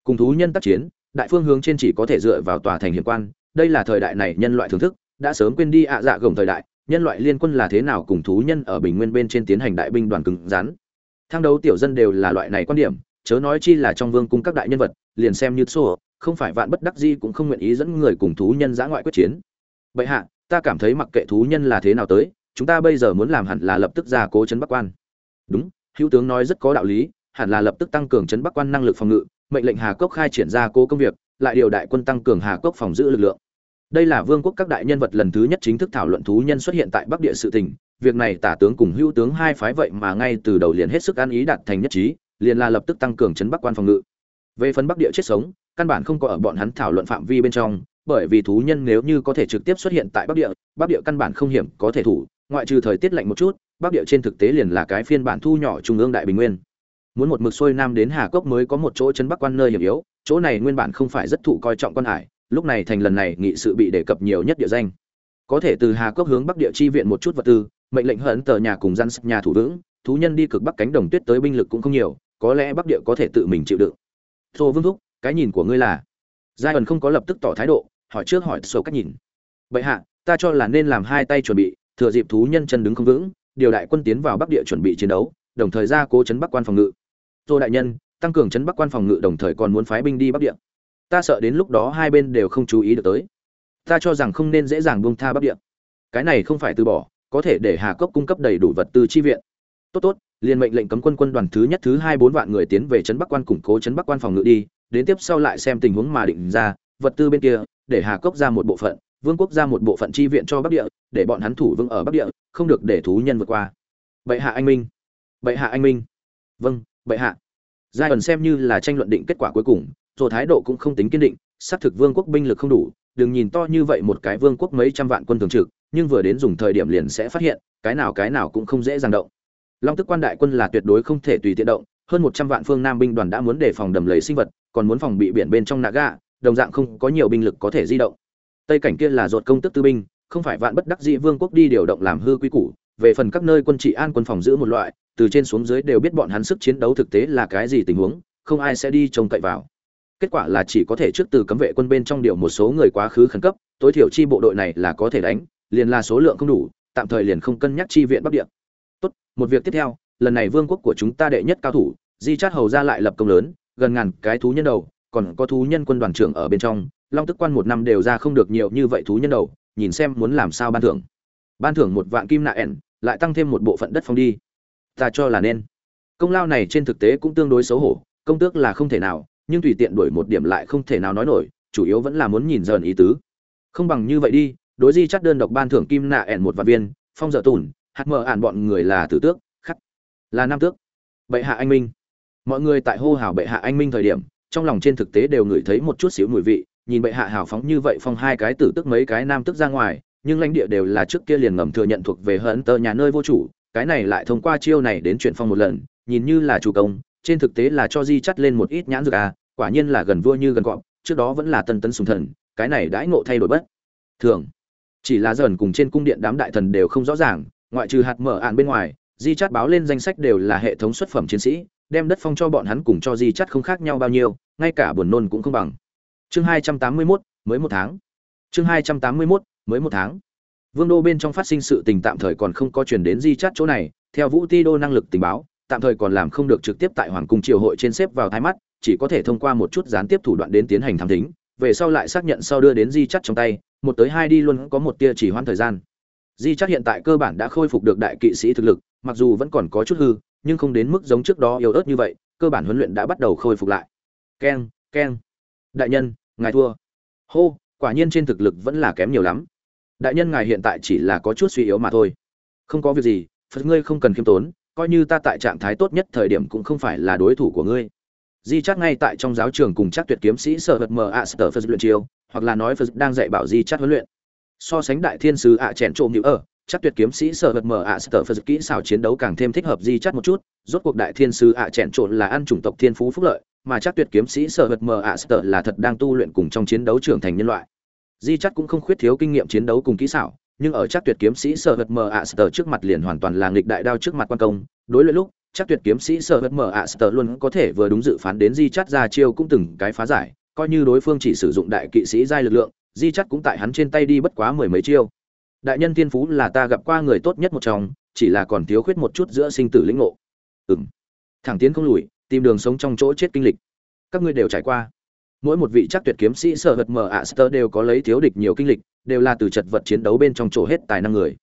Cùng thú nhân tác chiến, đại phương hướng trên chỉ có thể dựa vào tòa thành hiểm quan, đây là thời đại này nhân loại thưởng thức, đã sớm quên đi ạ dạ gồng thời đại, nhân loại liên quân là thế nào cùng thú nhân ở bình nguyên bên trên tiến hành đại binh đoàn cứng rắn. Thang đấu tiểu dân đều là loại này quan điểm, chớ nói chi là trong vương cung các đại nhân vật, liền xem như xô, không phải vạn bất đắc di cũng không nguyện ý dẫn người cùng thú nhân giã ngoại quyết chiến. Bệ hạ, ta cảm thấy mặc kệ thú nhân là thế nào tới, chúng ta bây giờ muốn làm hẳn là lập tức ra cố chấn bắc quan. Đúng, hữu tướng nói rất có đạo lý hẳn là lập tức tăng cường chấn bắc quan năng lực phòng ngự, mệnh lệnh hà cốc khai triển ra cố công việc, lại điều đại quân tăng cường hà cốc phòng giữ lực lượng. Đây là vương quốc các đại nhân vật lần thứ nhất chính thức thảo luận thú nhân xuất hiện tại bắc địa sự tình, việc này tả tướng cùng hữu tướng hai phái vậy mà ngay từ đầu liền hết sức ăn ý đạt thành nhất trí, liền là lập tức tăng cường chấn bắc quan phòng ngự. Về phần bắc địa chết sống, căn bản không có ở bọn hắn thảo luận phạm vi bên trong, bởi vì thú nhân nếu như có thể trực tiếp xuất hiện tại bắc địa bắc địa căn bản không hiểm có thể thủ, ngoại trừ thời tiết lạnh một chút, bắc địa trên thực tế liền là cái phiên bản thu nhỏ trung ương đại bình nguyên muốn một mực xuôi nam đến hà cốc mới có một chỗ chân bắc quan nơi hiểm yếu, chỗ này nguyên bản không phải rất thụ coi trọng quan hải, lúc này thành lần này nghị sự bị đề cập nhiều nhất địa danh. Có thể từ hà cốc hướng bắc địa chi viện một chút vật tư, mệnh lệnh hận tờ nhà cùng dân nhà thủ vững, thú nhân đi cực bắc cánh đồng tuyết tới binh lực cũng không nhiều, có lẽ bắc địa có thể tự mình chịu đựng. Thô vương thúc, cái nhìn của ngươi là? Giai ẩn không có lập tức tỏ thái độ, hỏi trước hỏi sổ cách nhìn. Bệ hạ, ta cho là nên làm hai tay chuẩn bị, thừa dịp thú nhân chân đứng không vững, điều đại quân tiến vào bắc địa chuẩn bị chiến đấu, đồng thời ra cố chấn bắc quan phòng ngự tô đại nhân, tăng cường chấn bắc quan phòng ngự đồng thời còn muốn phái binh đi bắc địa. Ta sợ đến lúc đó hai bên đều không chú ý được tới. Ta cho rằng không nên dễ dàng buông tha bắc địa. Cái này không phải từ bỏ, có thể để hà cốc cung cấp đầy đủ vật tư chi viện. Tốt tốt, liền mệnh lệnh cấm quân quân đoàn thứ nhất, thứ hai, bốn vạn người tiến về trấn bắc quan củng cố trấn bắc quan phòng ngự đi, đến tiếp sau lại xem tình huống mà định ra, vật tư bên kia, để hà cốc ra một bộ phận, vương quốc ra một bộ phận chi viện cho bắc địa, để bọn hắn thủ vững ở bắc địa, không được để thú nhân vượt qua. Bệ hạ anh minh. Bệ hạ anh minh. Vâng bệ hạ. Giai ẩn xem như là tranh luận định kết quả cuối cùng rồi thái độ cũng không tính kiên định, xác thực vương quốc binh lực không đủ, đừng nhìn to như vậy một cái vương quốc mấy trăm vạn quân thường trực, nhưng vừa đến dùng thời điểm liền sẽ phát hiện, cái nào cái nào cũng không dễ dàng động. Long tức quan đại quân là tuyệt đối không thể tùy tiện động, hơn một trăm vạn phương nam binh đoàn đã muốn đề phòng đầm lầy sinh vật, còn muốn phòng bị biển bên trong naga đồng dạng không có nhiều binh lực có thể di động. Tây cảnh kia là ruột công tức tư binh, không phải vạn bất đắc dĩ vương quốc đi điều động làm hư quy củ về phần các nơi quân trị an quân phòng giữ một loại, từ trên xuống dưới đều biết bọn hắn sức chiến đấu thực tế là cái gì tình huống, không ai sẽ đi trông cậy vào. Kết quả là chỉ có thể trước từ cấm vệ quân bên trong điều một số người quá khứ khẩn cấp, tối thiểu chi bộ đội này là có thể đánh, liền là số lượng không đủ, tạm thời liền không cân nhắc chi viện bắc địa. Tốt, một việc tiếp theo, lần này vương quốc của chúng ta đệ nhất cao thủ, di chát hầu ra lại lập công lớn, gần ngàn cái thú nhân đầu, còn có thú nhân quân đoàn trưởng ở bên trong, long tức quan một năm đều ra không được nhiều như vậy thú nhân đầu, nhìn xem muốn làm sao ban thưởng ban thưởng một vạn kim nạ ẻn, lại tăng thêm một bộ phận đất phong đi. Ta cho là nên. Công lao này trên thực tế cũng tương đối xấu hổ, công tước là không thể nào, nhưng tùy tiện đổi một điểm lại không thể nào nói nổi, chủ yếu vẫn là muốn nhìn dần ý tứ. Không bằng như vậy đi, đối di chắt đơn độc ban thưởng kim nạ ẻn một vạn viên, phong dở tùn, hạt mờ ản bọn người là tử tước, khắc, là nam tước. Bệ hạ anh minh. Mọi người tại hô hào bệ hạ anh minh thời điểm, trong lòng trên thực tế đều ngửi thấy một chút xíu mùi vị, nhìn bệ hạ hào phóng như vậy phong hai cái tử tức mấy cái nam tức ra ngoài nhưng lãnh địa đều là trước kia liền ngầm thừa nhận thuộc về hận tơ nhà nơi vô chủ cái này lại thông qua chiêu này đến chuyển phong một lần nhìn như là chủ công trên thực tế là cho di chắt lên một ít nhãn dược à quả nhiên là gần vua như gần cọp trước đó vẫn là tân tấn sùng thần cái này đãi ngộ thay đổi bất thường. Chỉ là dần cùng trên cung điện đám đại thần đều không rõ ràng ngoại trừ hạt mở ạn bên ngoài di chắt báo lên danh sách đều là hệ thống xuất phẩm chiến sĩ đem đất phong cho bọn hắn cùng cho di chắt không khác nhau bao nhiêu ngay cả buồn nôn cũng không bằng. Chương hai trăm tám mươi 281, mới một tháng. Chương hai trăm tám mươi 281, mới một tháng. Vương đô bên trong phát sinh sự tình tạm thời còn không có chuyển đến di chát chỗ này, theo vũ ti đô năng lực tình báo, tạm thời còn làm không được trực tiếp tại hoàng cung triều hội trên xếp vào thái mắt, chỉ có thể thông qua một chút gián tiếp thủ đoạn đến tiến hành thám thính, về sau lại xác nhận sau đưa đến di chắt trong tay, một tới hai đi luôn có một tia chỉ hoãn thời gian. Di chắt hiện tại cơ bản đã khôi phục được đại kỵ sĩ thực lực, mặc dù vẫn còn có chút hư, nhưng không đến mức giống trước đó yếu ớt như vậy, cơ bản huấn luyện đã bắt đầu khôi phục lại. Keng keng. Đại nhân, ngài thua. Hô, quả nhiên trên thực lực vẫn là kém nhiều lắm đại nhân ngài hiện tại chỉ là có chút suy yếu mà thôi. Không có việc gì, phật ngươi không cần khiêm tốn, coi như ta tại trạng thái tốt nhất thời điểm cũng không phải là đối thủ của ngươi. Di chắc ngay tại trong giáo trường cùng chắc tuyệt kiếm sĩ sở vật mờ ạ sở phật luyện chiêu, hoặc là nói phật đang dạy bảo di chắc huấn luyện. So sánh đại thiên sứ ạ chèn trộm nhữ ở chắc tuyệt kiếm sĩ sở vật mờ ạ sở phật kỹ xảo chiến đấu càng thêm thích hợp di chắc một chút, rốt cuộc đại thiên sứ ạ chèn trộn là ăn chủng tộc thiên phú phúc lợi, mà chắc tuyệt kiếm sĩ sở vật mờ ạ sở là thật đang tu luyện cùng trong chiến đấu trưởng thành nhân loại di chắc cũng không khuyết thiếu kinh nghiệm chiến đấu cùng kỹ xảo, nhưng ở chắc tuyệt kiếm sĩ sở vật mờ ạ sở trước mặt liền hoàn toàn là nghịch đại đao trước mặt quan công. Đối luyện lúc chắc tuyệt kiếm sĩ sở vật mờ ạ sở luôn có thể vừa đúng dự phán đến di chắc ra chiêu cũng từng cái phá giải, coi như đối phương chỉ sử dụng đại kỵ sĩ giai lực lượng, di chắc cũng tại hắn trên tay đi bất quá mười mấy chiêu. Đại nhân thiên phú là ta gặp qua người tốt nhất một trong, chỉ là còn thiếu khuyết một chút giữa sinh tử lĩnh ngộ. Ừm. Thẳng tiến không lùi, tìm đường sống trong chỗ chết kinh lịch. Các ngươi đều trải qua mỗi một vị chắc tuyệt kiếm sĩ sở hật mờ ạ sơ đều có lấy thiếu địch nhiều kinh lịch, đều là từ chật vật chiến đấu bên trong chỗ hết tài năng người.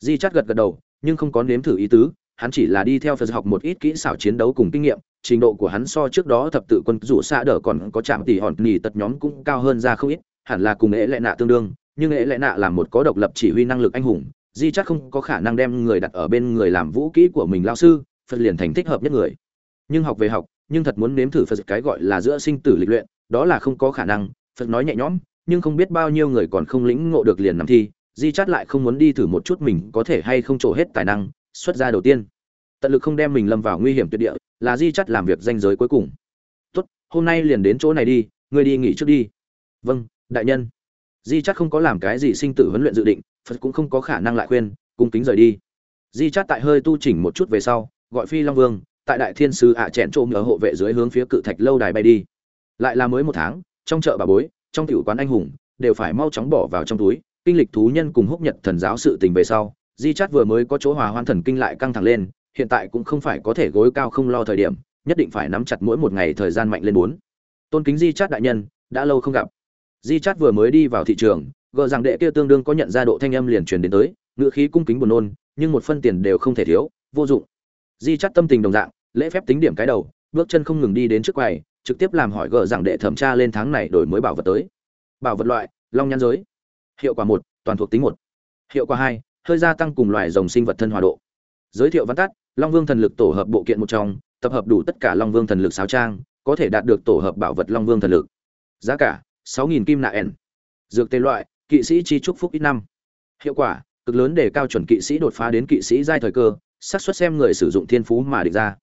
Di chắc gật gật đầu, nhưng không có nếm thử ý tứ, hắn chỉ là đi theo phật học một ít kỹ xảo chiến đấu cùng kinh nghiệm, trình độ của hắn so trước đó thập tự quân rủ xa đỡ còn có chạm tỷ hòn nỉ tật nhóm cũng cao hơn ra không ít, hẳn là cùng ế lệ nạ tương đương, nhưng ế lệ nạ là một có độc lập chỉ huy năng lực anh hùng, di chắc không có khả năng đem người đặt ở bên người làm vũ kỹ của mình lao sư, phật liền thành thích hợp nhất người. Nhưng học về học, nhưng thật muốn nếm thử phật cái gọi là giữa sinh tử lịch luyện đó là không có khả năng, phật nói nhẹ nhõm, nhưng không biết bao nhiêu người còn không lĩnh ngộ được liền nằm thi, di chát lại không muốn đi thử một chút mình có thể hay không trổ hết tài năng, xuất ra đầu tiên. Tận lực không đem mình lâm vào nguy hiểm tuyệt địa, là di chắt làm việc danh giới cuối cùng. Tốt, hôm nay liền đến chỗ này đi, ngươi đi nghỉ trước đi. Vâng đại nhân. Di chắt không có làm cái gì sinh tử huấn luyện dự định, phật cũng không có khả năng lại khuyên, cung kính rời đi. Di chắt tại hơi tu chỉnh một chút về sau, gọi phi long vương, tại đại thiên sư ạ à chẹn trộm ở hộ vệ dưới hướng phía cự thạch lâu đài bay đi lại là mới một tháng, trong chợ bà bối, trong tiểu quán anh hùng, đều phải mau chóng bỏ vào trong túi. Kinh lịch thú nhân cùng húc nhật thần giáo sự tình về sau, di chát vừa mới có chỗ hòa hoan thần kinh lại căng thẳng lên, hiện tại cũng không phải có thể gối cao không lo thời điểm, nhất định phải nắm chặt mỗi một ngày thời gian mạnh lên bốn. Tôn kính di chát đại nhân, đã lâu không gặp. Di chát vừa mới đi vào thị trường, gờ rằng đệ kia tương đương có nhận ra độ thanh âm liền truyền đến tới ngựa khí cung kính buồn nôn, nhưng một phân tiền đều không thể thiếu, vô dụng. Di chát tâm tình đồng dạng, lễ phép tính điểm cái đầu, bước chân không ngừng đi đến trước quầy trực tiếp làm hỏi gờ rằng đệ thẩm tra lên tháng này đổi mới bảo vật tới. Bảo vật loại, long nhan giới. Hiệu quả một, toàn thuộc tính một. Hiệu quả hai, hơi gia tăng cùng loài dòng sinh vật thân hòa độ. Giới thiệu văn tắt, long vương thần lực tổ hợp bộ kiện một trong, tập hợp đủ tất cả long vương thần lực sáo trang, có thể đạt được tổ hợp bảo vật long vương thần lực. Giá cả, sáu nghìn kim nạ n dược tê loại, kỵ sĩ chi trúc phúc ít năm. Hiệu quả, cực lớn để cao chuẩn kỵ sĩ đột phá đến kỵ sĩ giai thời cơ, xác suất xem người sử dụng thiên phú mà địch ra.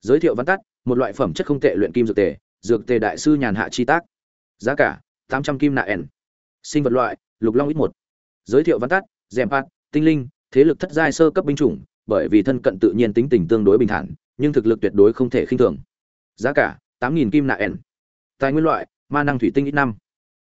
Giới thiệu văn tắt một loại phẩm chất không tệ luyện kim dược tề dược tề đại sư nhàn hạ chi tác. Giá cả, tám trăm kim nạ n sinh vật loại, lục long ít một. Giới thiệu văn tắt dèm phạt tinh linh, thế lực thất giai sơ cấp binh chủng, bởi vì thân cận tự nhiên tính tình tương đối bình thản, nhưng thực lực tuyệt đối không thể khinh thường. Giá cả, tám nghìn kim nạ n tài nguyên loại, ma năng thủy tinh ít năm.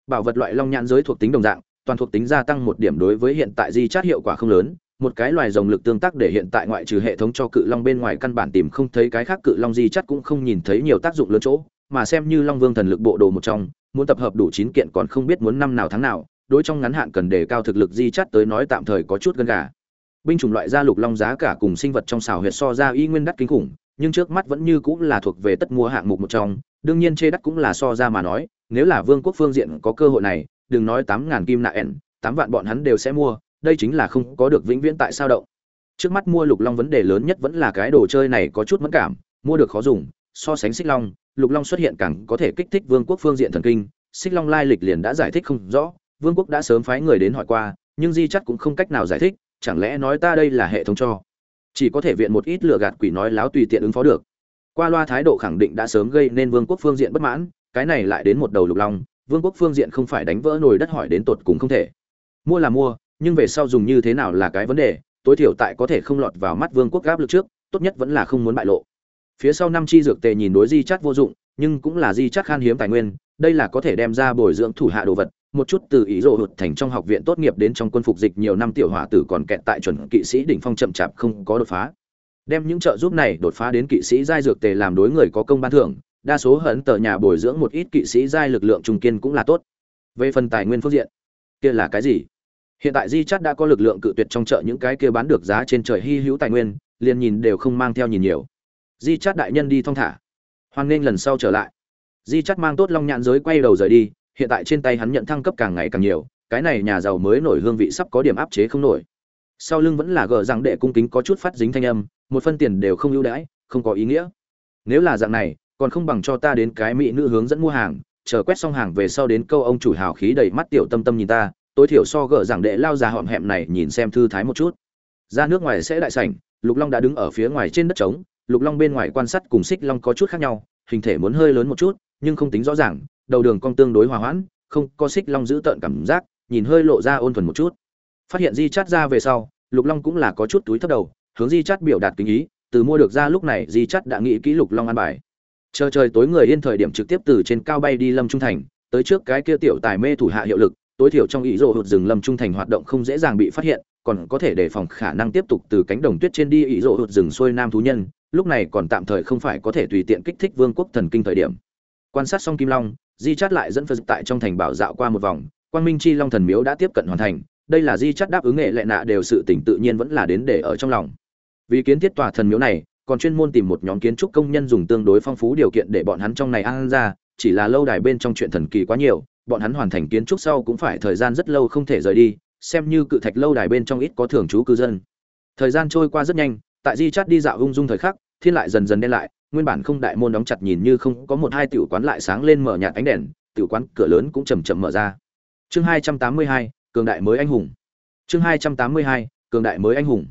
Bảo vật loại long nhãn giới thuộc tính đồng dạng, toàn thuộc tính gia tăng một điểm đối với hiện tại di chát hiệu quả không lớn một cái loài rồng lực tương tác để hiện tại ngoại trừ hệ thống cho cự long bên ngoài căn bản tìm không thấy cái khác cự long di chắt cũng không nhìn thấy nhiều tác dụng lớn chỗ, mà xem như long vương thần lực bộ đồ một trong, muốn tập hợp đủ chín kiện còn không biết muốn năm nào tháng nào, đối trong ngắn hạn cần đề cao thực lực di chắt tới nói tạm thời có chút gần gà. Binh chủng loại gia lục long giá cả cùng sinh vật trong xào huyệt so ra y nguyên đắt kinh khủng, nhưng trước mắt vẫn như cũng là thuộc về tất mua hạng mục một trong, đương nhiên chê đắt cũng là so ra mà nói, nếu là vương quốc phương diện có cơ hội này, đừng nói tám ngàn kim nạ ẻn, tám vạn bọn hắn đều sẽ mua đây chính là không có được vĩnh viễn tại sao động. Trước mắt mua lục long vấn đề lớn nhất vẫn là cái đồ chơi này có chút mẫn cảm, mua được khó dùng, so sánh xích long, lục long xuất hiện càng có thể kích thích vương quốc phương diện thần kinh, xích long lai lịch liền đã giải thích không rõ, vương quốc đã sớm phái người đến hỏi qua, nhưng di chắc cũng không cách nào giải thích, chẳng lẽ nói ta đây là hệ thống cho? Chỉ có thể viện một ít lừa gạt quỷ nói láo tùy tiện ứng phó được. Qua loa thái độ khẳng định đã sớm gây nên vương quốc phương diện bất mãn, cái này lại đến một đầu lục long, vương quốc phương diện không phải đánh vỡ nồi đất hỏi đến tột cùng không thể. Mua là mua nhưng về sau dùng như thế nào là cái vấn đề, tối thiểu tại có thể không lọt vào mắt vương quốc gáp lực trước, tốt nhất vẫn là không muốn bại lộ. Phía sau năm chi dược tề nhìn đối di chắt vô dụng, nhưng cũng là di chắt khan hiếm tài nguyên, đây là có thể đem ra bồi dưỡng thủ hạ đồ vật, một chút từ ý rộ hụt thành trong học viện tốt nghiệp đến trong quân phục dịch nhiều năm tiểu hỏa tử còn kẹt tại chuẩn kỵ sĩ đỉnh phong chậm chạp không có đột phá. Đem những trợ giúp này đột phá đến kỵ sĩ giai dược tề làm đối người có công ban thưởng, đa số hận tờ nhà bồi dưỡng một ít kỵ sĩ giai lực lượng trung kiên cũng là tốt. Về phần tài nguyên phương diện, kia là cái gì? Hiện tại di chắt đã có lực lượng cự tuyệt trong chợ những cái kia bán được giá trên trời hy hữu tài nguyên, liền nhìn đều không mang theo nhìn nhiều. Di chắt đại nhân đi thong thả. Hoan nghênh lần sau trở lại. Di chắt mang tốt long nhãn giới quay đầu rời đi, hiện tại trên tay hắn nhận thăng cấp càng ngày càng nhiều, cái này nhà giàu mới nổi hương vị sắp có điểm áp chế không nổi. Sau lưng vẫn là gờ rằng đệ cung kính có chút phát dính thanh âm, một phân tiền đều không ưu đãi, không có ý nghĩa. Nếu là dạng này, còn không bằng cho ta đến cái mỹ nữ hướng dẫn mua hàng, chờ quét xong hàng về sau đến câu ông chủ hào khí đầy mắt tiểu tâm tâm nhìn ta tối thiểu so gỡ rằng đệ lao ra họm hẹm này nhìn xem thư thái một chút. Ra nước ngoài sẽ đại sảnh, lục long đã đứng ở phía ngoài trên đất trống, lục long bên ngoài quan sát cùng xích long có chút khác nhau, hình thể muốn hơi lớn một chút, nhưng không tính rõ ràng, đầu đường cong tương đối hòa hoãn, không có xích long giữ tợn cảm giác, nhìn hơi lộ ra ôn thuần một chút. Phát hiện di chát ra về sau, lục long cũng là có chút túi thấp đầu, hướng di chát biểu đạt kính ý, từ mua được ra lúc này, di chát đã nghĩ kỹ lục long ăn bài. Chờ trời tối người yên thời điểm trực tiếp từ trên cao bay đi lâm trung thành, tới trước cái kia tiểu tài mê thủ hạ hiệu lực tối thiểu trong ý rộ hụt rừng lâm trung thành hoạt động không dễ dàng bị phát hiện, còn có thể đề phòng khả năng tiếp tục từ cánh đồng tuyết trên đi ý rộ hụt rừng xuôi nam thú nhân, lúc này còn tạm thời không phải có thể tùy tiện kích thích vương quốc thần kinh thời điểm. Quan sát xong kim long, di chát lại dẫn phật tại trong thành bảo dạo qua một vòng, quang minh chi long thần miếu đã tiếp cận hoàn thành, đây là di chát đáp ứng nghệ lệ nạ đều sự tỉnh tự nhiên vẫn là đến để ở trong lòng. Vì kiến thiết tòa thần miếu này, còn chuyên môn tìm một nhóm kiến trúc công nhân dùng tương đối phong phú điều kiện để bọn hắn trong này ăn ra, chỉ là lâu đài bên trong chuyện thần kỳ quá nhiều bọn hắn hoàn thành kiến trúc sau cũng phải thời gian rất lâu không thể rời đi, xem như cự thạch lâu đài bên trong ít có thường trú cư dân. Thời gian trôi qua rất nhanh, tại di chát đi dạo ung dung thời khắc, thiên lại dần dần đen lại, nguyên bản không đại môn đóng chặt nhìn như không có một hai tiểu quán lại sáng lên mở nhạt ánh đèn, tiểu quán cửa lớn cũng chậm chậm mở ra. Chương hai trăm tám mươi hai, cường đại mới anh hùng. Chương hai trăm tám mươi hai, cường đại mới anh hùng.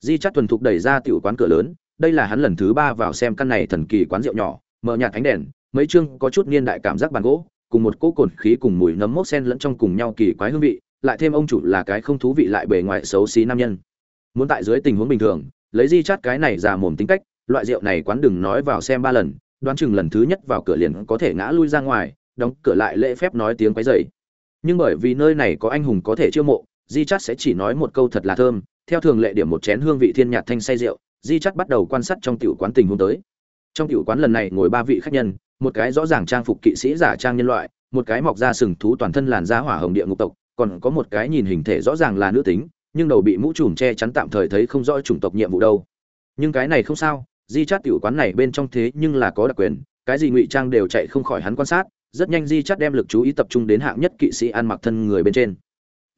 Di chắt thuần thục đẩy ra tiểu quán cửa lớn, đây là hắn lần thứ ba vào xem căn này thần kỳ quán rượu nhỏ, mở nhạt ánh đèn, mấy chương có chút niên đại cảm giác bàn gỗ cùng một cỗ cồn khí cùng mùi nấm mốc sen lẫn trong cùng nhau kỳ quái hương vị, lại thêm ông chủ là cái không thú vị lại bề ngoài xấu xí nam nhân. Muốn tại dưới tình huống bình thường, lấy di chát cái này ra mồm tính cách, loại rượu này quán đừng nói vào xem ba lần, đoán chừng lần thứ nhất vào cửa liền có thể ngã lui ra ngoài, đóng cửa lại lễ phép nói tiếng quấy dày nhưng bởi vì nơi này có anh hùng có thể chiêu mộ, di chát sẽ chỉ nói một câu thật là thơm, theo thường lệ điểm một chén hương vị thiên nhạt thanh say rượu, di chát bắt đầu quan sát trong tiểu quán tình huống tới. Trong tiểu quán lần này ngồi ba vị khách nhân một cái rõ ràng trang phục kỵ sĩ giả trang nhân loại, một cái mọc ra sừng thú toàn thân làn da hỏa hồng địa ngục tộc, còn có một cái nhìn hình thể rõ ràng là nữ tính, nhưng đầu bị mũ trùm che chắn tạm thời thấy không rõ chủng tộc nhiệm vụ đâu. Nhưng cái này không sao, di chát tiểu quán này bên trong thế nhưng là có đặc quyền, cái gì ngụy trang đều chạy không khỏi hắn quan sát, rất nhanh di chát đem lực chú ý tập trung đến hạng nhất kỵ sĩ ăn mặc thân người bên trên.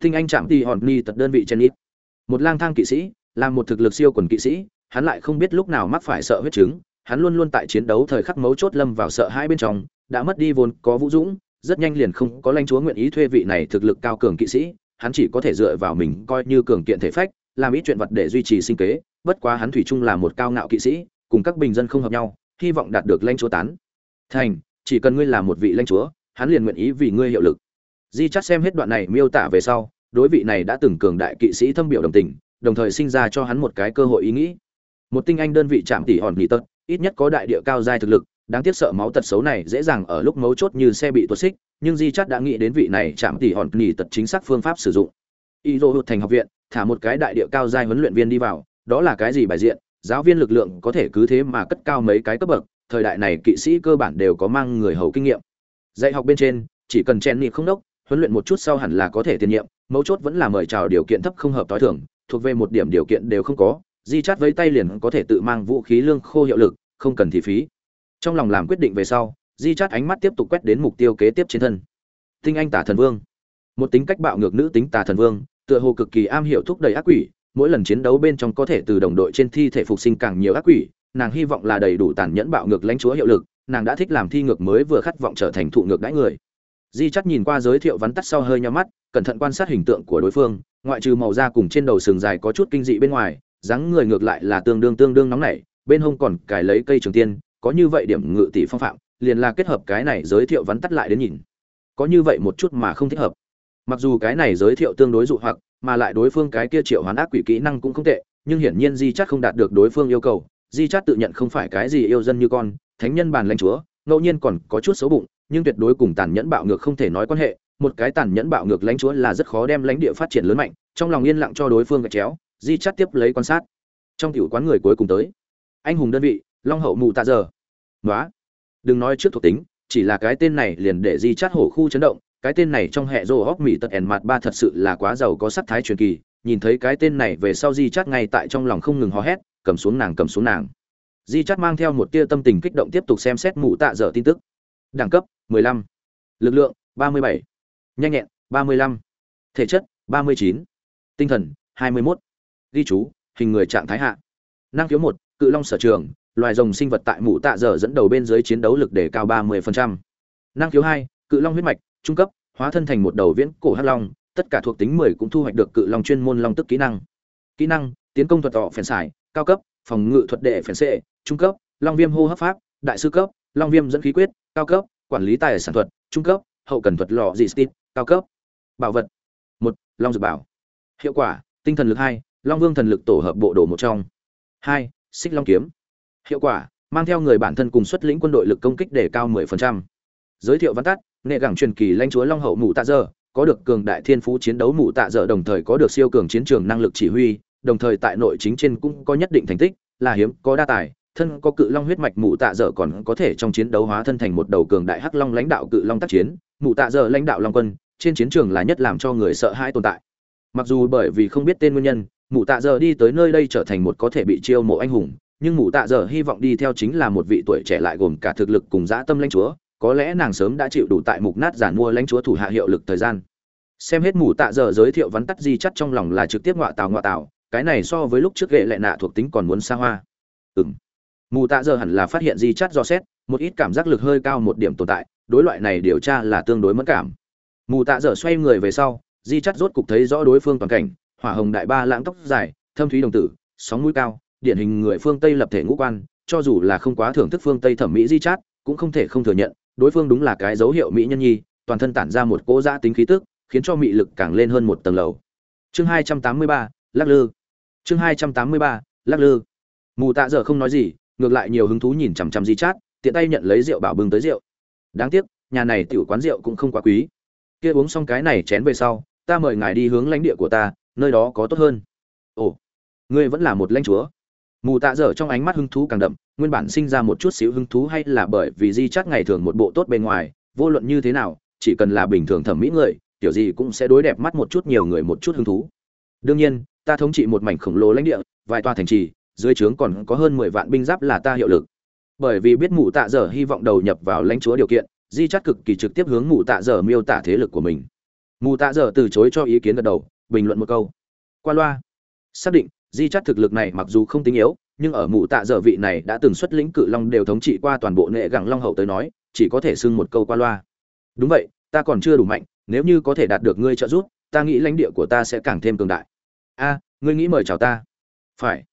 Tinh anh chạm thì hòn ni tật đơn vị trên ít. Một lang thang kỵ sĩ, là một thực lực siêu quần kỵ sĩ, hắn lại không biết lúc nào mắc phải sợ huyết chứng hắn luôn luôn tại chiến đấu thời khắc mấu chốt lâm vào sợ hai bên trong, đã mất đi vốn có vũ dũng, rất nhanh liền không có lãnh chúa nguyện ý thuê vị này thực lực cao cường kỵ sĩ, hắn chỉ có thể dựa vào mình coi như cường kiện thể phách, làm ít chuyện vật để duy trì sinh kế, bất quá hắn thủy chung là một cao ngạo kỵ sĩ, cùng các bình dân không hợp nhau, hy vọng đạt được lãnh chúa tán. Thành, chỉ cần ngươi là một vị lãnh chúa, hắn liền nguyện ý vì ngươi hiệu lực. Di chắc xem hết đoạn này miêu tả về sau, đối vị này đã từng cường đại kỵ sĩ thâm biểu đồng tình, đồng thời sinh ra cho hắn một cái cơ hội ý nghĩ. Một tinh anh đơn vị chạm tỷ hòn nghỉ tật ít nhất có đại địa cao giai thực lực, đáng tiếc sợ máu tật xấu này dễ dàng ở lúc mấu chốt như xe bị tuột xích, nhưng di chắc đã nghĩ đến vị này chạm tỉ hòn nghỉ tật chính xác phương pháp sử dụng. Y dô hụt thành học viện, thả một cái đại địa cao giai huấn luyện viên đi vào, đó là cái gì bài diện? Giáo viên lực lượng có thể cứ thế mà cất cao mấy cái cấp bậc, thời đại này kỵ sĩ cơ bản đều có mang người hầu kinh nghiệm. Dạy học bên trên, chỉ cần chen nhịp không đốc, huấn luyện một chút sau hẳn là có thể tiền nhiệm, mấu chốt vẫn là mời chào điều kiện thấp không hợp tối thường, thuộc về một điểm điều kiện đều không có di chát với tay liền có thể tự mang vũ khí lương khô hiệu lực, không cần thị phí. Trong lòng làm quyết định về sau, di chát ánh mắt tiếp tục quét đến mục tiêu kế tiếp trên thân. Tinh anh tả thần vương. Một tính cách bạo ngược nữ tính tà thần vương, tựa hồ cực kỳ am hiểu thúc đẩy ác quỷ, mỗi lần chiến đấu bên trong có thể từ đồng đội trên thi thể phục sinh càng nhiều ác quỷ, nàng hy vọng là đầy đủ tàn nhẫn bạo ngược lãnh chúa hiệu lực, nàng đã thích làm thi ngược mới vừa khát vọng trở thành thụ ngược đãi người. Di chắt nhìn qua giới thiệu vắn tắt sau hơi nhắm mắt, cẩn thận quan sát hình tượng của đối phương, ngoại trừ màu da cùng trên đầu sừng dài có chút kinh dị bên ngoài dáng người ngược lại là tương đương tương đương nóng nảy, bên hông còn cài lấy cây trường tiên, có như vậy điểm ngự tỷ phong phạm, liền là kết hợp cái này giới thiệu vắn tắt lại đến nhìn. Có như vậy một chút mà không thích hợp. Mặc dù cái này giới thiệu tương đối dụ hoặc, mà lại đối phương cái kia triệu hoán ác quỷ kỹ năng cũng không tệ, nhưng hiển nhiên di Chát không đạt được đối phương yêu cầu. Di Chát tự nhận không phải cái gì yêu dân như con, thánh nhân bàn lãnh chúa, ngẫu nhiên còn có chút xấu bụng, nhưng tuyệt đối cùng tàn nhẫn bạo ngược không thể nói quan hệ. Một cái tàn nhẫn bạo ngược lãnh chúa là rất khó đem lãnh địa phát triển lớn mạnh, trong lòng yên lặng cho đối phương gạch chéo di chắt tiếp lấy quan sát trong tiểu quán người cuối cùng tới anh hùng đơn vị, long hậu mù tạ giờ nói đừng nói trước thuộc tính, chỉ là cái tên này liền để di chắt hổ khu chấn động cái tên này trong hệ rô hóc mỹ tật ẻn mặt ba thật sự là quá giàu có sắc thái truyền kỳ nhìn thấy cái tên này về sau di chắt ngay tại trong lòng không ngừng hò hét, cầm xuống nàng, cầm xuống nàng di chắt mang theo một tia tâm tình kích động tiếp tục xem xét mụ tạ dở tin tức đẳng cấp 15. lực lượng 37. nhanh nhẹn 35. thể chất 39. tinh thần 21 ghi chú, hình người trạng thái hạ. Năng khiếu một, cự long sở trường, loài rồng sinh vật tại mũ tạ dở dẫn đầu bên dưới chiến đấu lực để cao 30%. năng khiếu hai, cự long huyết mạch, trung cấp, hóa thân thành một đầu viễn cổ hắc long, tất cả thuộc tính 10 cũng thu hoạch được cự long chuyên môn long tức kỹ năng. Kỹ năng, tiến công thuật tọ phèn xài, cao cấp, phòng ngự thuật đệ phèn xệ, trung cấp, long viêm hô hấp pháp, đại sư cấp, long viêm dẫn khí quyết, cao cấp, quản lý tài sản thuật, trung cấp, hậu cần thuật lò dị stít cao cấp. Bảo vật. Một, long dược bảo. Hiệu quả, tinh thần lực hai long vương thần lực tổ hợp bộ đồ một trong. Hai, xích long kiếm. Hiệu quả, mang theo người bản thân cùng xuất lĩnh quân đội lực công kích để cao 10%. giới thiệu văn tắt, nghệ gẳng truyền kỳ lãnh chúa long hậu mù tạ dơ, có được cường đại thiên phú chiến đấu mù tạ dơ đồng thời có được siêu cường chiến trường năng lực chỉ huy, đồng thời tại nội chính trên cũng có nhất định thành tích, là hiếm, có đa tài, thân có cự long huyết mạch mù tạ dơ còn có thể trong chiến đấu hóa thân thành một đầu cường đại hắc long lãnh đạo cự long tác chiến. Mù tạ dơ lãnh đạo long quân, trên chiến trường là nhất làm cho người sợ hãi tồn tại. Mặc dù bởi vì không biết tên nguyên nhân Mụ tạ giờ đi tới nơi đây trở thành một có thể bị chiêu mộ anh hùng, nhưng Mụ tạ giờ hy vọng đi theo chính là một vị tuổi trẻ lại gồm cả thực lực cùng dã tâm lãnh chúa, có lẽ nàng sớm đã chịu đủ tại mục nát giản mua lãnh chúa thủ hạ hiệu lực thời gian. Xem hết mù tạ giờ giới thiệu vắn tắt di chắt trong lòng là trực tiếp ngọa tào ngọa tào, cái này so với lúc trước ghệ lại nạ thuộc tính còn muốn xa hoa. Ừ m mù tạ giờ hẳn là phát hiện di chắt do xét, một ít cảm giác lực hơi cao một điểm tồn tại, đối loại này điều tra là tương đối mất cảm. Mù tạ giờ xoay người về sau, di chắt rốt cục thấy rõ đối phương toàn cảnh hỏa hồng đại ba lãng tóc dài, thâm thúy đồng tử, sóng mũi cao, điển hình người phương tây lập thể ngũ quan, cho dù là không quá thưởng thức phương tây thẩm mỹ di chát, cũng không thể không thừa nhận, đối phương đúng là cái dấu hiệu mỹ nhân nhi, toàn thân tản ra một cỗ giã tính khí tức, khiến cho mị lực càng lên hơn một tầng lầu. Chương hai trăm tám mươi ba, lắc lư. Chương hai trăm tám mươi ba, lắc lư. Mù tạ giờ không nói gì, ngược lại nhiều hứng thú nhìn chằm chằm di chát, tiện tay nhận lấy rượu bảo bưng tới rượu. Đáng tiếc, nhà này tiểu quán rượu cũng không quá quý. Kia uống xong cái này chén về sau, ta mời ngài đi hướng lãnh địa của ta nơi đó có tốt hơn. Ồ, ngươi vẫn là một lãnh chúa. Mù tạ dở trong ánh mắt hứng thú càng đậm, nguyên bản sinh ra một chút xíu hứng thú hay là bởi vì di chắc ngày thường một bộ tốt bên ngoài, vô luận như thế nào, chỉ cần là bình thường thẩm mỹ người, kiểu gì cũng sẽ đối đẹp mắt một chút nhiều người một chút hứng thú. Đương nhiên, ta thống trị một mảnh khổng lồ lãnh địa, vài tòa thành trì, dưới trướng còn có hơn mười vạn binh giáp là ta hiệu lực. Bởi vì biết mụ tạ dở hy vọng đầu nhập vào lãnh chúa điều kiện, di chắc cực kỳ trực tiếp hướng mụ tạ dở miêu tả thế lực của mình. Mù tạ dở từ chối cho ý kiến gật đầu bình luận một câu. Qua loa. Xác định, di chắt thực lực này mặc dù không tinh yếu, nhưng ở mụ tạ dở vị này đã từng xuất lĩnh cự long đều thống trị qua toàn bộ nệ gẳng long hậu tới nói, chỉ có thể xưng một câu qua loa. Đúng vậy, ta còn chưa đủ mạnh, nếu như có thể đạt được ngươi trợ giúp, ta nghĩ lãnh địa của ta sẽ càng thêm cường đại. A, ngươi nghĩ mời chào ta? Phải.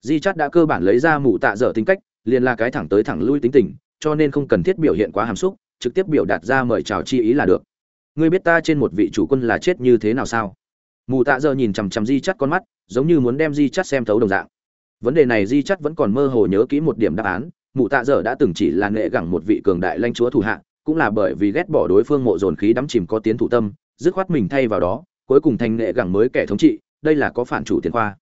Di chắt đã cơ bản lấy ra mụ tạ dở tính cách, liền là cái thẳng tới thẳng lui tính tình, cho nên không cần thiết biểu hiện quá hàm xúc, trực tiếp biểu đạt ra mời chào chi ý là được. Ngươi biết ta trên một vị chủ quân là chết như thế nào sao? Mù tạ dở nhìn chằm chằm di chắt con mắt, giống như muốn đem di chắt xem thấu đồng dạng. Vấn đề này di chắt vẫn còn mơ hồ nhớ kỹ một điểm đáp án mụ tạ dở đã từng chỉ là nghệ gẳng một vị cường đại lãnh chúa thủ hạ, cũng là bởi vì ghét bỏ đối phương mộ dồn khí đắm chìm có tiến thủ tâm, dứt khoát mình thay vào đó, cuối cùng thành nghệ gẳng mới kẻ thống trị, đây là có phản chủ tiền khoa.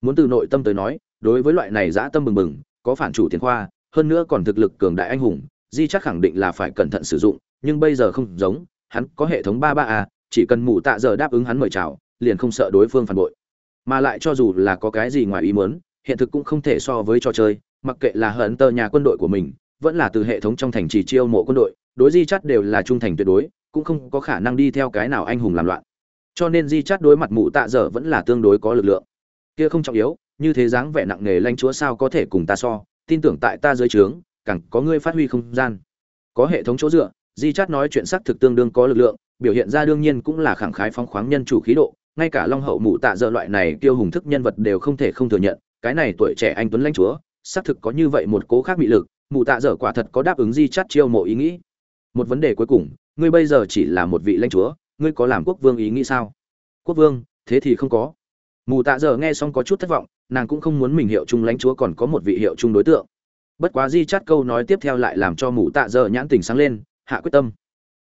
Muốn từ nội tâm tới nói, đối với loại này dã tâm bừng bừng, có phản chủ tiền khoa, hơn nữa còn thực lực cường đại anh hùng, di chắc khẳng định là phải cẩn thận sử dụng, nhưng bây giờ không giống, hắn có hệ thống ba ba a, chỉ cần mụ tạ giờ đáp ứng hắn mời chào liền không sợ đối phương phản bội. Mà lại cho dù là có cái gì ngoài ý muốn, hiện thực cũng không thể so với trò chơi, mặc kệ là hận tờ nhà quân đội của mình, vẫn là từ hệ thống trong thành trì chiêu mộ quân đội, đối di chắt đều là trung thành tuyệt đối, cũng không có khả năng đi theo cái nào anh hùng làm loạn. Cho nên di chắt đối mặt mụ tạ dở vẫn là tương đối có lực lượng. Kia không trọng yếu, như thế dáng vẻ nặng nề lanh chúa sao có thể cùng ta so, tin tưởng tại ta dưới trướng, càng có ngươi phát huy không gian. Có hệ thống chỗ dựa, di chắt nói chuyện xác thực tương đương có lực lượng, biểu hiện ra đương nhiên cũng là khẳng khái phóng khoáng nhân chủ khí độ ngay cả long hậu mụ tạ dở loại này tiêu hùng thức nhân vật đều không thể không thừa nhận, cái này tuổi trẻ anh tuấn lãnh chúa, xác thực có như vậy một cố khác bị lực, mụ tạ dở quả thật có đáp ứng di chắt chiêu mộ ý nghĩ. Một vấn đề cuối cùng, ngươi bây giờ chỉ là một vị lãnh chúa, ngươi có làm quốc vương ý nghĩ sao? Quốc vương, thế thì không có. Mù tạ dở nghe xong có chút thất vọng, nàng cũng không muốn mình hiệu chung lãnh chúa còn có một vị hiệu chung đối tượng. Bất quá di chắt câu nói tiếp theo lại làm cho mù tạ dở nhãn tình sáng lên, hạ quyết tâm.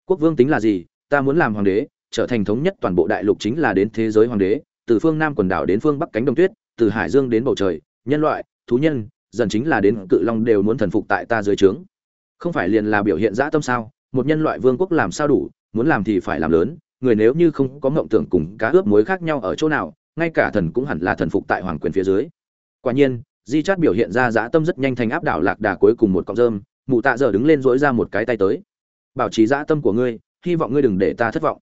Quốc vương tính là gì? Ta muốn làm hoàng đế trở thành thống nhất toàn bộ đại lục chính là đến thế giới hoàng đế, từ phương nam quần đảo đến phương bắc cánh đồng tuyết, từ hải dương đến bầu trời, nhân loại, thú nhân, dần chính là đến cự long đều muốn thần phục tại ta dưới trướng. Không phải liền là biểu hiện dã tâm sao? Một nhân loại vương quốc làm sao đủ? Muốn làm thì phải làm lớn, người nếu như không có mộng tưởng cùng cá ướp muối khác nhau ở chỗ nào, ngay cả thần cũng hẳn là thần phục tại hoàng quyền phía dưới. Quả nhiên, di chát biểu hiện ra dã tâm rất nhanh thành áp đảo lạc đà cuối cùng một cọng rơm, mụ tạ giờ đứng lên dỗi ra một cái tay tới. Bảo trì dã tâm của ngươi, hy vọng ngươi đừng để ta thất vọng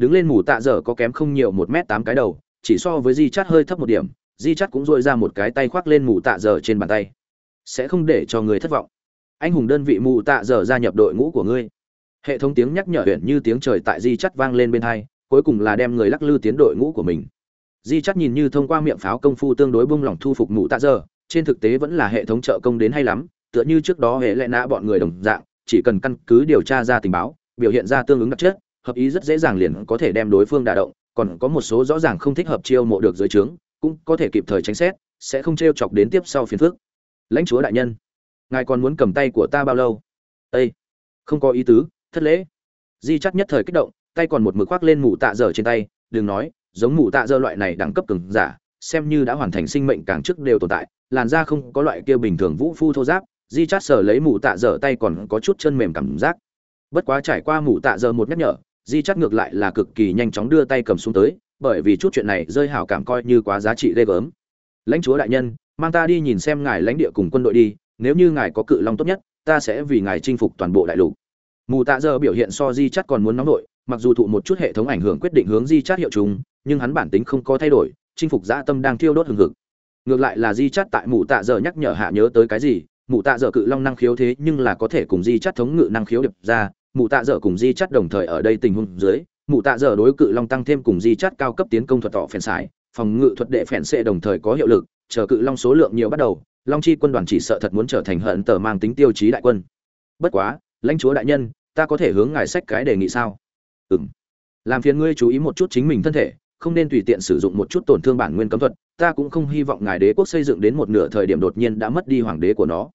đứng lên mù tạ dở có kém không nhiều một m tám cái đầu, chỉ so với di chắt hơi thấp một điểm, di chắt cũng dội ra một cái tay khoác lên mù tạ dở trên bàn tay. Sẽ không để cho người thất vọng. Anh hùng đơn vị mù tạ dở gia nhập đội ngũ của ngươi. Hệ thống tiếng nhắc nhở huyện như tiếng trời tại di chắt vang lên bên hai, cuối cùng là đem người lắc lư tiến đội ngũ của mình. Di chắt nhìn như thông qua miệng pháo công phu tương đối bung lỏng thu phục mù tạ dở trên thực tế vẫn là hệ thống trợ công đến hay lắm, tựa như trước đó hệ lại nã bọn người đồng dạng, chỉ cần căn cứ điều tra ra tình báo, biểu hiện ra tương ứng đặc chất hợp ý rất dễ dàng liền có thể đem đối phương đả động, còn có một số rõ ràng không thích hợp chiêu mộ được dưới trướng, cũng có thể kịp thời tránh xét, sẽ không t r e o chọc đến tiếp sau phiền phước lãnh chúa đại nhân, ngài còn muốn cầm tay của ta bao lâu? Ây không có ý tứ, thất lễ. Di chắc nhất thời kích động, tay còn một mực khoác lên mũ tạ dở trên tay, đừng nói, giống mũ tạ dơ loại này đẳng cấp cường giả, xem như đã hoàn thành sinh mệnh càng trước đều tồn tại, làn da không có loại kia bình thường vũ phu thô giáp, di chát sở lấy mũ tạ dở tay còn có chút chân mềm cảm giác. Bất quá trải qua mũ tạ dở một nhắc nhở di chắc ngược lại là cực kỳ nhanh chóng đưa tay cầm xuống tới, bởi vì chút chuyện này rơi hảo cảm coi như quá giá trị ghê gớm. Lãnh chúa đại nhân, mang ta đi nhìn xem ngài lãnh địa cùng quân đội đi, nếu như ngài có cự long tốt nhất, ta sẽ vì ngài chinh phục toàn bộ đại lục. Mù tạ giờ biểu hiện so di chắc còn muốn nóng nổi mặc dù thụ một chút hệ thống ảnh hưởng quyết định hướng di chắt hiệu chúng nhưng hắn bản tính không có thay đổi, chinh phục dã tâm đang thiêu đốt hừng hực. Ngược lại là di chắt tại mù tạ giờ nhắc nhở hạ nhớ tới cái gì, mù tạ giờ cự long năng khiếu thế nhưng là có thể cùng di chắt thống ngự năng khiếu điệp ra Mụ tạ Dở cùng di chắt đồng thời ở đây tình huống dưới, mụ tạ dở đối cự long tăng thêm cùng di chắt cao cấp tiến công thuật tỏ phèn sải phòng ngự thuật đệ phèn xệ đồng thời có hiệu lực, chờ cự long số lượng nhiều bắt đầu, long chi quân đoàn chỉ sợ thật muốn trở thành hận tờ mang tính tiêu chí đại quân. Bất quá, lãnh chúa đại nhân, ta có thể hướng ngài sách cái đề nghị sao? Ừng làm phiền ngươi chú ý một chút chính mình thân thể, không nên tùy tiện sử dụng một chút tổn thương bản nguyên cấm thuật, ta cũng không hy vọng ngài đế quốc xây dựng đến một nửa thời điểm đột nhiên đã mất đi hoàng đế của nó.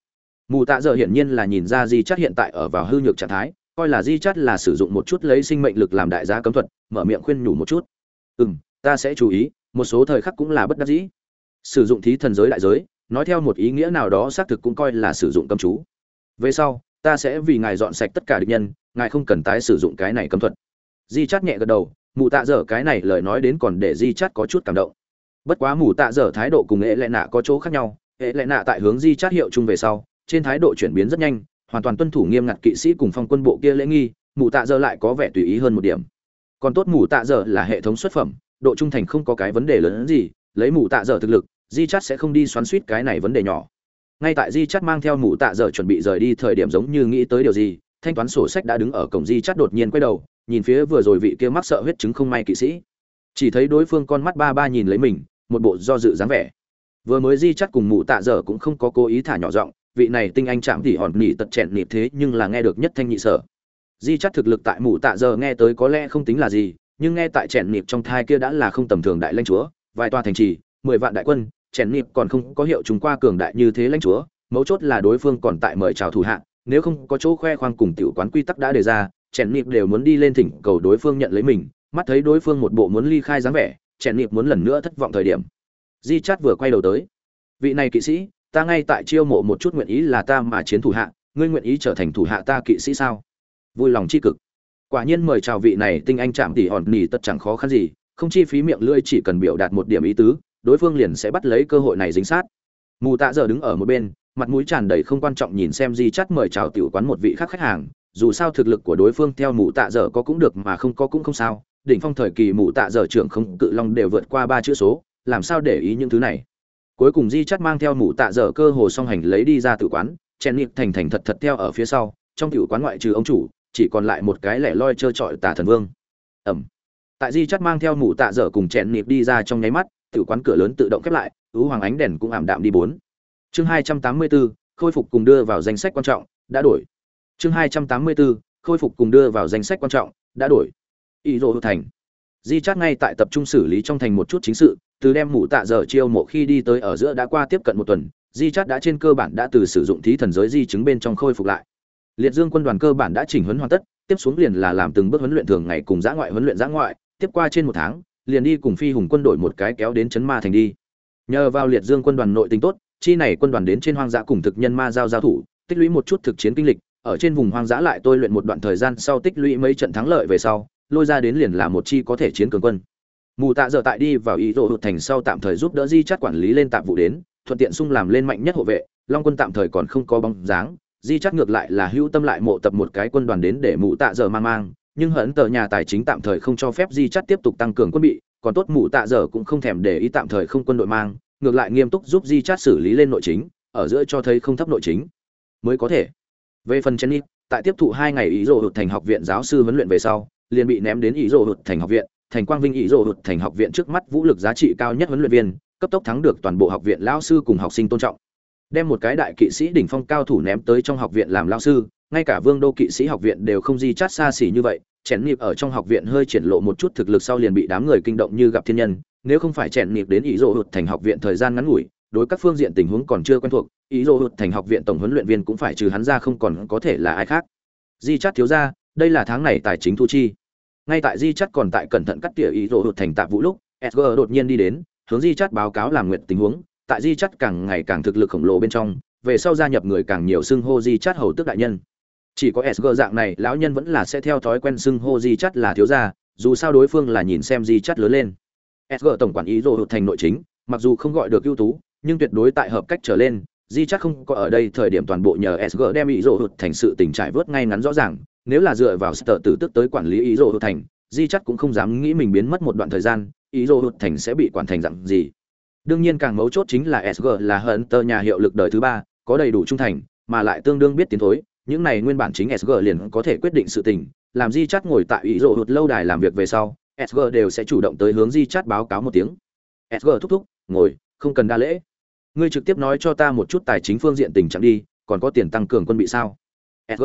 Mù tạ dở hiển nhiên là nhìn ra di chắc hiện tại ở vào hư nhược trạng thái coi là di chắt là sử dụng một chút lấy sinh mệnh lực làm đại giá cấm thuật, mở miệng khuyên nhủ một chút. Ừ m ta sẽ chú ý, một số thời khắc cũng là bất đắc dĩ. Sử dụng thí thần giới đại giới, nói theo một ý nghĩa nào đó xác thực cũng coi là sử dụng cấm chú. Về sau, ta sẽ vì ngài dọn sạch tất cả địch nhân, ngài không cần tái sử dụng cái này cấm thuật. Di chắt nhẹ gật đầu, mù tạ dở cái này lời nói đến còn để di chắt có chút cảm động. Bất quá mù tạ dở thái độ cùng hệ lệ nạ có chỗ khác nhau, hệ lệ nạ tại hướng di chát hiệu chung về sau, trên thái độ chuyển biến rất nhanh hoàn toàn tuân thủ nghiêm ngặt kỵ sĩ cùng phong quân bộ kia lễ nghi mù tạ dơ lại có vẻ tùy ý hơn một điểm. Còn tốt mù tạ dơ là hệ thống xuất phẩm, độ trung thành không có cái vấn đề lớn hơn gì, lấy mù tạ dơ thực lực, di chắt sẽ không đi xoắn suýt cái này vấn đề nhỏ. Ngay tại di chắt mang theo mù tạ dơ chuẩn bị rời đi thời điểm giống như nghĩ tới điều gì, thanh toán sổ sách đã đứng ở cổng di chắt đột nhiên quay đầu, nhìn phía vừa rồi vị kia mắc sợ huyết chứng không may kỵ sĩ. Chỉ thấy đối phương con mắt ba ba nhìn lấy mình, một bộ do dự dáng vẻ. Vừa mới di chắt cùng mụ tạ dở cũng không có cố ý thả nhỏ giọng vị này tinh anh chạm thì hòn nỉ tật chẹn nịp thế nhưng là nghe được nhất thanh nhị sở. Di chắc thực lực tại mù tạ giờ nghe tới có lẽ không tính là gì, nhưng nghe tại chèn nịp trong thai kia đã là không tầm thường đại lãnh chúa, vài tòa thành trì, mười vạn đại quân, chèn nịp còn không có hiệu chúng qua cường đại như thế lãnh chúa, mấu chốt là đối phương còn tại mời chào thủ hạ, nếu không có chỗ khoe khoang cùng tiểu quán quy tắc đã đề ra, chèn nịp đều muốn đi lên thỉnh cầu đối phương nhận lấy mình, mắt thấy đối phương một bộ muốn ly khai dáng vẻ, chèn nịp muốn lần nữa thất vọng thời điểm. Di chát vừa quay đầu tới. Vị này kỵ sĩ ta ngay tại chiêu mộ một chút nguyện ý là ta mà chiến thủ hạ, ngươi nguyện ý trở thành thủ hạ ta kỵ sĩ sao? Vui lòng chi cực. Quả nhiên mời chào vị này tinh anh chạm tỉ hòn nỉ tất chẳng khó khăn gì, không chi phí miệng lưỡi chỉ cần biểu đạt một điểm ý tứ, đối phương liền sẽ bắt lấy cơ hội này dính sát. Mù tạ giờ đứng ở một bên, mặt mũi tràn đầy không quan trọng nhìn xem di chắt mời chào tiểu quán một vị khác khách hàng, dù sao thực lực của đối phương theo mù tạ dở có cũng được mà không có cũng không sao, đỉnh phong thời kỳ mù tạ dở trưởng không cự long đều vượt qua ba chữ số, làm sao để ý những thứ này? Cuối cùng di chắt mang theo mụ tạ dở cơ hồ song hành lấy đi ra tự quán, chen nịp thành thành thật thật theo ở phía sau, trong tử quán ngoại trừ ông chủ, chỉ còn lại một cái lẻ loi trơ trọi tà thần vương. Ẩm. Tại di chắt mang theo mụ tạ dở cùng chen nịp đi ra trong nháy mắt, tử quán cửa lớn tự động khép lại, ứ hoàng ánh đèn cũng ảm đạm đi bốn. Chương hai trăm tám mươi bốn khôi phục cùng đưa vào danh sách quan trọng, đã đổi. Chương hai trăm tám mươi bốn khôi phục cùng đưa vào danh sách quan trọng, đã đổi. Ý rộ thành. Di chát ngay tại tập trung xử lý trong thành một chút chính sự từ đem mụ tạ giờ chiêu mộ khi đi tới ở giữa đã qua tiếp cận một tuần, di chát đã trên cơ bản đã từ sử dụng thí thần giới di chứng bên trong khôi phục lại. Liệt dương quân đoàn cơ bản đã chỉnh huấn hoàn tất, tiếp xuống liền là làm từng bước huấn luyện thường ngày cùng giã ngoại huấn luyện giã ngoại, tiếp qua trên một tháng, liền đi cùng phi hùng quân đội một cái kéo đến chấn ma thành đi. Nhờ vào liệt dương quân đoàn nội tình tốt, chi này quân đoàn đến trên hoang dã cùng thực nhân ma giao giao thủ, tích lũy một chút thực chiến kinh lịch, ở trên vùng hoang dã lại tôi luyện một đoạn thời gian sau tích lũy mấy trận thắng lợi về sau, lôi ra đến liền là một chi có thể chiến cường quân mù tạ giờ tại đi vào ý đồ hụt thành sau tạm thời giúp đỡ di chắt quản lý lên tạm vụ đến, thuận tiện sung làm lên mạnh nhất hộ vệ, long quân tạm thời còn không có bóng dáng. Di chắt ngược lại là hữu tâm lại mộ tập một cái quân đoàn đến để mù tạ giờ mang mang, nhưng hận tờ nhà tài chính tạm thời không cho phép di chắt tiếp tục tăng cường quân bị, còn tốt mù tạ giờ cũng không thèm để ý tạm thời không quân đội mang, ngược lại nghiêm túc giúp di chát xử lý lên nội chính, ở giữa cho thấy không thấp nội chính. Mới có thể. Về phần chen tại tiếp thụ hai ngày ý rộ hụt thành học viện giáo sư huấn luyện về sau, liền bị ném đến ý rộ hụt thành học viện thành quang vinh ý rộ hụt thành học viện trước mắt vũ lực giá trị cao nhất huấn luyện viên, cấp tốc thắng được toàn bộ học viện lao sư cùng học sinh tôn trọng. Đem một cái đại kỵ sĩ đỉnh phong cao thủ ném tới trong học viện làm lao sư, ngay cả vương đô kỵ sĩ học viện đều không di chát xa xỉ như vậy, chèn nhịp ở trong học viện hơi triển lộ một chút thực lực sau liền bị đám người kinh động như gặp thiên nhân, nếu không phải chèn nhịp đến ý rộ hụt thành học viện thời gian ngắn ngủi, đối các phương diện tình huống còn chưa quen thuộc ý rộ hụt thành học viện tổng huấn luyện viên cũng phải trừ hắn ra không còn có thể là ai khác. Di Chát thiếu ra đây là tháng này tài chính thu chi ngay tại di chắt còn tại cẩn thận cắt tỉa ý rộ hụt thành tạp vũ lúc sg đột nhiên đi đến, hướng di chắt báo cáo làm nguyện tình huống. Tại di chắt càng ngày càng thực lực khổng lồ bên trong, về sau gia nhập người càng nhiều xưng hô di chắt hầu tức đại nhân. Chỉ có sg dạng này, lão nhân vẫn là sẽ theo thói quen xưng hô di chắt là thiếu gia, dù sao đối phương là nhìn xem di chắt lớn lên. Sg tổng quản ý rộ hụt thành nội chính, mặc dù không gọi được ưu tú, nhưng tuyệt đối tại hợp cách trở lên, di chắc không có ở đây thời điểm toàn bộ nhờ sg đem ý rộ hụt thành sự tình trải vớt ngay ngắn rõ ràng nếu là dựa vào sở tử tức tới quản lý ý rộ hụt thành, di chắc cũng không dám nghĩ mình biến mất một đoạn thời gian, ý rộ hụt thành sẽ bị quản thành dặn gì. Đương nhiên càng mấu chốt chính là sg là hận tờ nhà hiệu lực đời thứ ba, có đầy đủ trung thành, mà lại tương đương biết tiến thối. Những này nguyên bản chính sg liền có thể quyết định sự tình, làm di chắc ngồi tại ý rộ hụt lâu đài làm việc về sau sg đều sẽ chủ động tới hướng di chát báo cáo một tiếng. Sg thúc thúc, ngồi, không cần đa lễ. Ngươi trực tiếp nói cho ta một chút tài chính phương diện tình trạng đi, còn có tiền tăng cường quân bị sao? Sg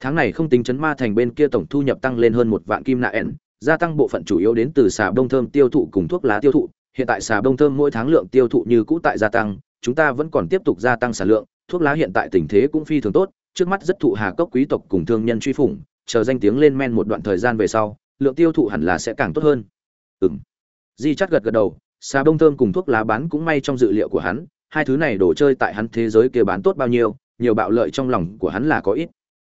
tháng này không tính chấn ma thành bên kia tổng thu nhập tăng lên hơn một vạn kim nạ ẻn, gia tăng bộ phận chủ yếu đến từ xà bông thơm tiêu thụ cùng thuốc lá tiêu thụ. Hiện tại xà bông thơm mỗi tháng lượng tiêu thụ như cũ tại gia tăng, chúng ta vẫn còn tiếp tục gia tăng sản lượng, thuốc lá hiện tại tình thế cũng phi thường tốt, trước mắt rất thụ hà cốc quý tộc cùng thương nhân truy phủng, chờ danh tiếng lên men một đoạn thời gian về sau, lượng tiêu thụ hẳn là sẽ càng tốt hơn. Ừm. Di chắt gật gật đầu, xà bông thơm cùng thuốc lá bán cũng may trong dự liệu của hắn, hai thứ này đồ chơi tại hắn thế giới kia bán tốt bao nhiêu, nhiều bạo lợi trong lòng của hắn là có ít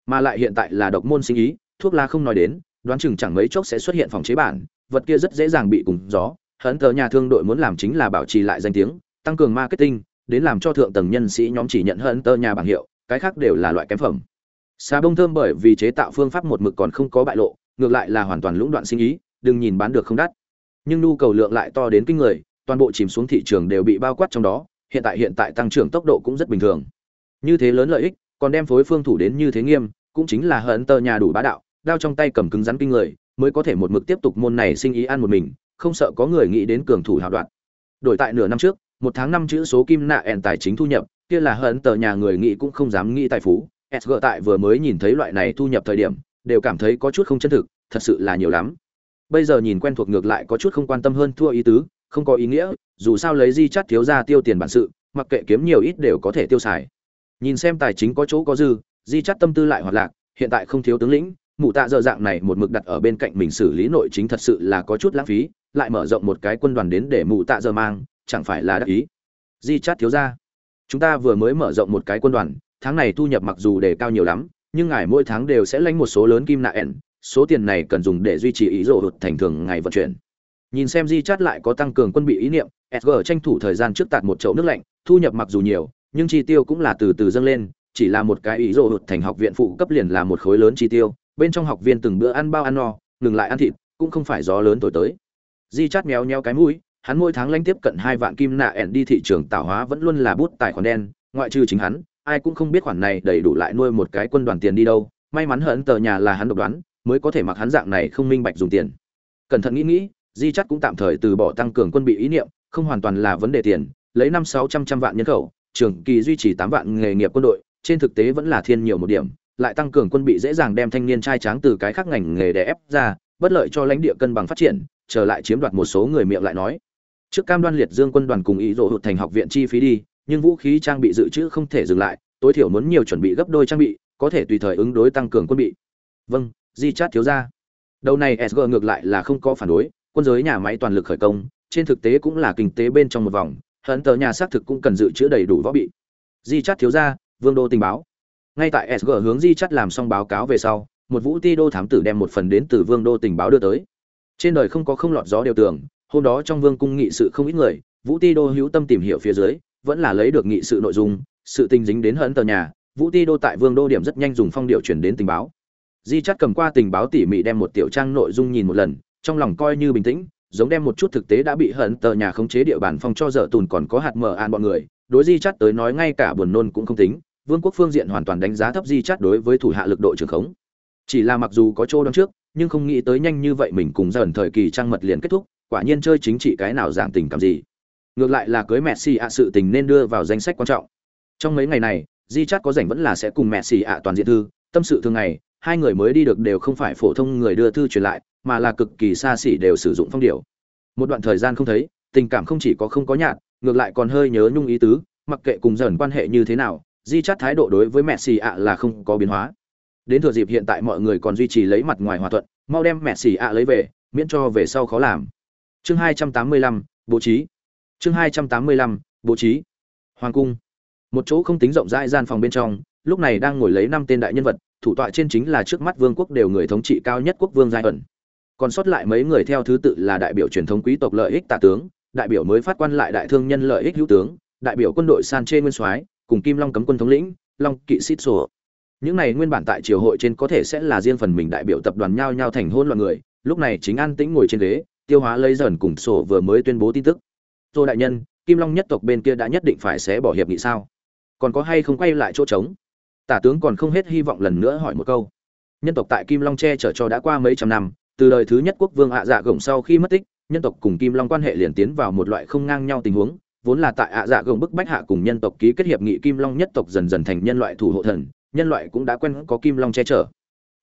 mà lại hiện tại là độc môn sinh ý, thuốc lá không nói đến, đoán chừng chẳng mấy chốc sẽ xuất hiện phòng chế bản, vật kia rất dễ dàng bị cùng gió. Hấn tờ nhà thương đội muốn làm chính là bảo trì lại danh tiếng, tăng cường marketing, đến làm cho thượng tầng nhân sĩ nhóm chỉ nhận hấn tờ nhà bảng hiệu, cái khác đều là loại kém phẩm. Xà bông thơm bởi vì chế tạo phương pháp một mực còn không có bại lộ, ngược lại là hoàn toàn lũng đoạn sinh ý, đừng nhìn bán được không đắt. Nhưng nhu cầu lượng lại to đến kinh người, toàn bộ chìm xuống thị trường đều bị bao quát trong đó, hiện tại hiện tại tăng trưởng tốc độ cũng rất bình thường. Như thế lớn lợi ích còn đem phối phương thủ đến như thế nghiêm, cũng chính là hận tờ nhà đủ bá đạo, đao trong tay cầm cứng rắn kinh người, mới có thể một mực tiếp tục môn này sinh ý ăn một mình, không sợ có người nghĩ đến cường thủ hào đoạn. Đổi tại nửa năm trước, một tháng năm chữ số kim nạ ẻn tài chính thu nhập, kia là hận tờ nhà người nghĩ cũng không dám nghĩ tài phú sg tại vừa mới nhìn thấy loại này thu nhập thời điểm, đều cảm thấy có chút không chân thực, thật sự là nhiều lắm. Bây giờ nhìn quen thuộc ngược lại có chút không quan tâm hơn thua ý tứ, không có ý nghĩa, dù sao lấy di chắt thiếu ra tiêu tiền bản sự, mặc kệ kiếm nhiều ít đều có thể tiêu xài nhìn xem tài chính có chỗ có dư, di chắt tâm tư lại hoạt lạc, hiện tại không thiếu tướng lĩnh, mụ tạ dợ dạng này một mực đặt ở bên cạnh mình xử lý nội chính thật sự là có chút lãng phí, lại mở rộng một cái quân đoàn đến để mụ tạ dợ mang, chẳng phải là đắc ý. Di chắt thiếu ra chúng ta vừa mới mở rộng một cái quân đoàn, tháng này thu nhập mặc dù đề cao nhiều lắm, nhưng ngài mỗi tháng đều sẽ lãnh một số lớn kim nạ ẻn, số tiền này cần dùng để duy trì ý rộ hụt thành thường ngày vận chuyển. Nhìn xem di chát lại có tăng cường quân bị ý niệm sg tranh thủ thời gian trước tạt một chậu nước lạnh, thu nhập mặc dù nhiều nhưng chi tiêu cũng là từ từ dâng lên, chỉ là một cái ý rộ hụt thành học viện phụ cấp liền là một khối lớn chi tiêu, bên trong học viên từng bữa ăn bao ăn no, ngừng lại ăn thịt, cũng không phải gió lớn tối tới. Di chát méo nheo cái mũi, hắn mỗi tháng lãnh tiếp cận hai vạn kim nạ ẻn đi thị trường tạo hóa vẫn luôn là bút tài khoản đen, ngoại trừ chính hắn, ai cũng không biết khoản này đầy đủ lại nuôi một cái quân đoàn tiền đi đâu, may mắn hận tờ nhà là hắn độc đoán, mới có thể mặc hắn dạng này không minh bạch dùng tiền. Cẩn thận nghĩ nghĩ, di chắt cũng tạm thời từ bỏ tăng cường quân bị ý niệm, không hoàn toàn là vấn đề tiền, lấy năm sáu trăm trăm vạn nhân khẩu trường kỳ duy trì tám vạn nghề nghiệp quân đội trên thực tế vẫn là thiên nhiều một điểm lại tăng cường quân bị dễ dàng đem thanh niên trai tráng từ cái khác ngành nghề để ép ra bất lợi cho lãnh địa cân bằng phát triển trở lại chiếm đoạt một số người miệng lại nói. Trước cam đoan liệt dương quân đoàn cùng ý dụ hụt thành học viện chi phí đi nhưng vũ khí trang bị dự trữ không thể dừng lại tối thiểu muốn nhiều chuẩn bị gấp đôi trang bị có thể tùy thời ứng đối tăng cường quân bị. Vâng di Chat thiếu gia, đầu này sg ngược lại là không có phản đối quân giới nhà máy toàn lực khởi công trên thực tế cũng là kinh tế bên trong một vòng hận tờ nhà xác thực cũng cần dự trữ đầy đủ võ bị. Di chắt thiếu ra vương đô tình báo. Ngay tại sg hướng di chắt làm xong báo cáo về sau, một vũ ti đô thám tử đem một phần đến từ vương đô tình báo đưa tới. Trên đời không có không lọt gió đều tưởng hôm đó trong vương cung nghị sự không ít người, vũ ti đô hữu tâm tìm hiểu phía dưới, vẫn là lấy được nghị sự nội dung, sự tình dính đến hận tờ nhà, vũ ti đô tại vương đô điểm rất nhanh dùng phong điệu chuyển đến tình báo. Di chắt cầm qua tình báo tỉ mỉ đem một tiểu trang nội dung nhìn một lần, trong lòng coi như bình tĩnh giống đem một chút thực tế đã bị hận tờ nhà khống chế địa bàn phong cho dở tùn còn có hạt mở an bọn người, đối di chắt tới nói ngay cả buồn nôn cũng không tính, vương quốc phương diện hoàn toàn đánh giá thấp di chắt đối với thủ hạ lực độ trường khống. Chỉ là mặc dù có chỗ đón trước, nhưng không nghĩ tới nhanh như vậy mình cùng dần thời kỳ trang mật liền kết thúc, quả nhiên chơi chính trị cái nào dạng tình cảm gì. Ngược lại là cưới mẹ xì ạ sự tình nên đưa vào danh sách quan trọng. Trong mấy ngày này, di chắt có rảnh vẫn là sẽ cùng mẹ xì ạ toàn diện thư, tâm sự thường ngày, hai người mới đi được đều không phải phổ thông người đưa thư truyền lại mà là cực kỳ xa xỉ đều sử dụng phong điệu một đoạn thời gian không thấy, tình cảm không chỉ có không có nhạt, ngược lại còn hơi nhớ nhung ý tứ, mặc kệ cùng dần quan hệ như thế nào, di chắt thái độ đối với mẹ xì ạ là không có biến hóa. Đến thừa dịp hiện tại mọi người còn duy trì lấy mặt ngoài hòa thuận, mau đem mẹ xì ạ lấy về, miễn cho về sau khó làm. Chương hai trăm tám mươi lăm, bố trí. Chương hai trăm tám mươi lăm, bố trí. Hoàng cung. Một chỗ không tính rộng rãi gian phòng bên trong, lúc này đang ngồi lấy năm tên đại nhân vật, thủ tọa trên chính là trước mắt vương quốc đều người thống trị cao nhất quốc vương giai ẩn còn sót lại mấy người theo thứ tự là đại biểu truyền thống quý tộc lợi ích tả tướng đại biểu mới phát quan lại đại thương nhân lợi ích hữu tướng đại biểu quân đội san chê nguyên soái cùng kim long cấm quân thống lĩnh long kỵ xít sổ những này nguyên bản tại triều hội trên có thể sẽ là riêng phần mình đại biểu tập đoàn nhau nhau thành hôn loạn người lúc này chính an tĩnh ngồi trên ghế tiêu hóa lấy dần cùng sổ vừa mới tuyên bố tin tức Tô đại nhân, Kim Long nhất tộc bên kia đã nhất định phải sẽ bỏ hiệp nghị sao? Còn có hay không quay lại chỗ trống? Tả tướng còn không hết hy vọng lần nữa hỏi một câu. Nhân tộc tại Kim Long che chở cho đã qua mấy trăm năm, từ đời thứ nhất quốc vương ạ dạ gồng sau khi mất tích, nhân tộc cùng Kim Long quan hệ liền tiến vào một loại không ngang nhau tình huống, vốn là tại ạ dạ gồng bức bách hạ cùng nhân tộc ký kết hiệp nghị Kim Long nhất tộc dần dần thành nhân loại thủ hộ thần, nhân loại cũng đã quen có Kim Long che chở.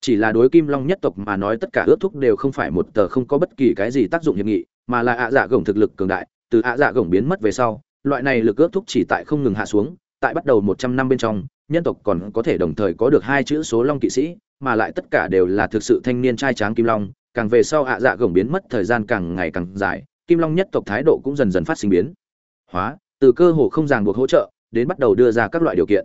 Chỉ là đối Kim Long nhất tộc mà nói tất cả ước thúc đều không phải một tờ không có bất kỳ cái gì tác dụng hiệp nghị, mà là ạ dạ gồng thực lực cường đại, từ ạ dạ gồng biến mất về sau loại này lực ước thúc chỉ tại không ngừng hạ xuống tại bắt đầu một trăm năm bên trong nhân tộc còn có thể đồng thời có được hai chữ số long kỵ sĩ mà lại tất cả đều là thực sự thanh niên trai tráng kim long càng về sau ạ dạ gồng biến mất thời gian càng ngày càng dài, kim long nhất tộc thái độ cũng dần dần phát sinh biến. Hóa, từ cơ hồ không ràng buộc hỗ trợ, đến bắt đầu đưa ra các loại điều kiện.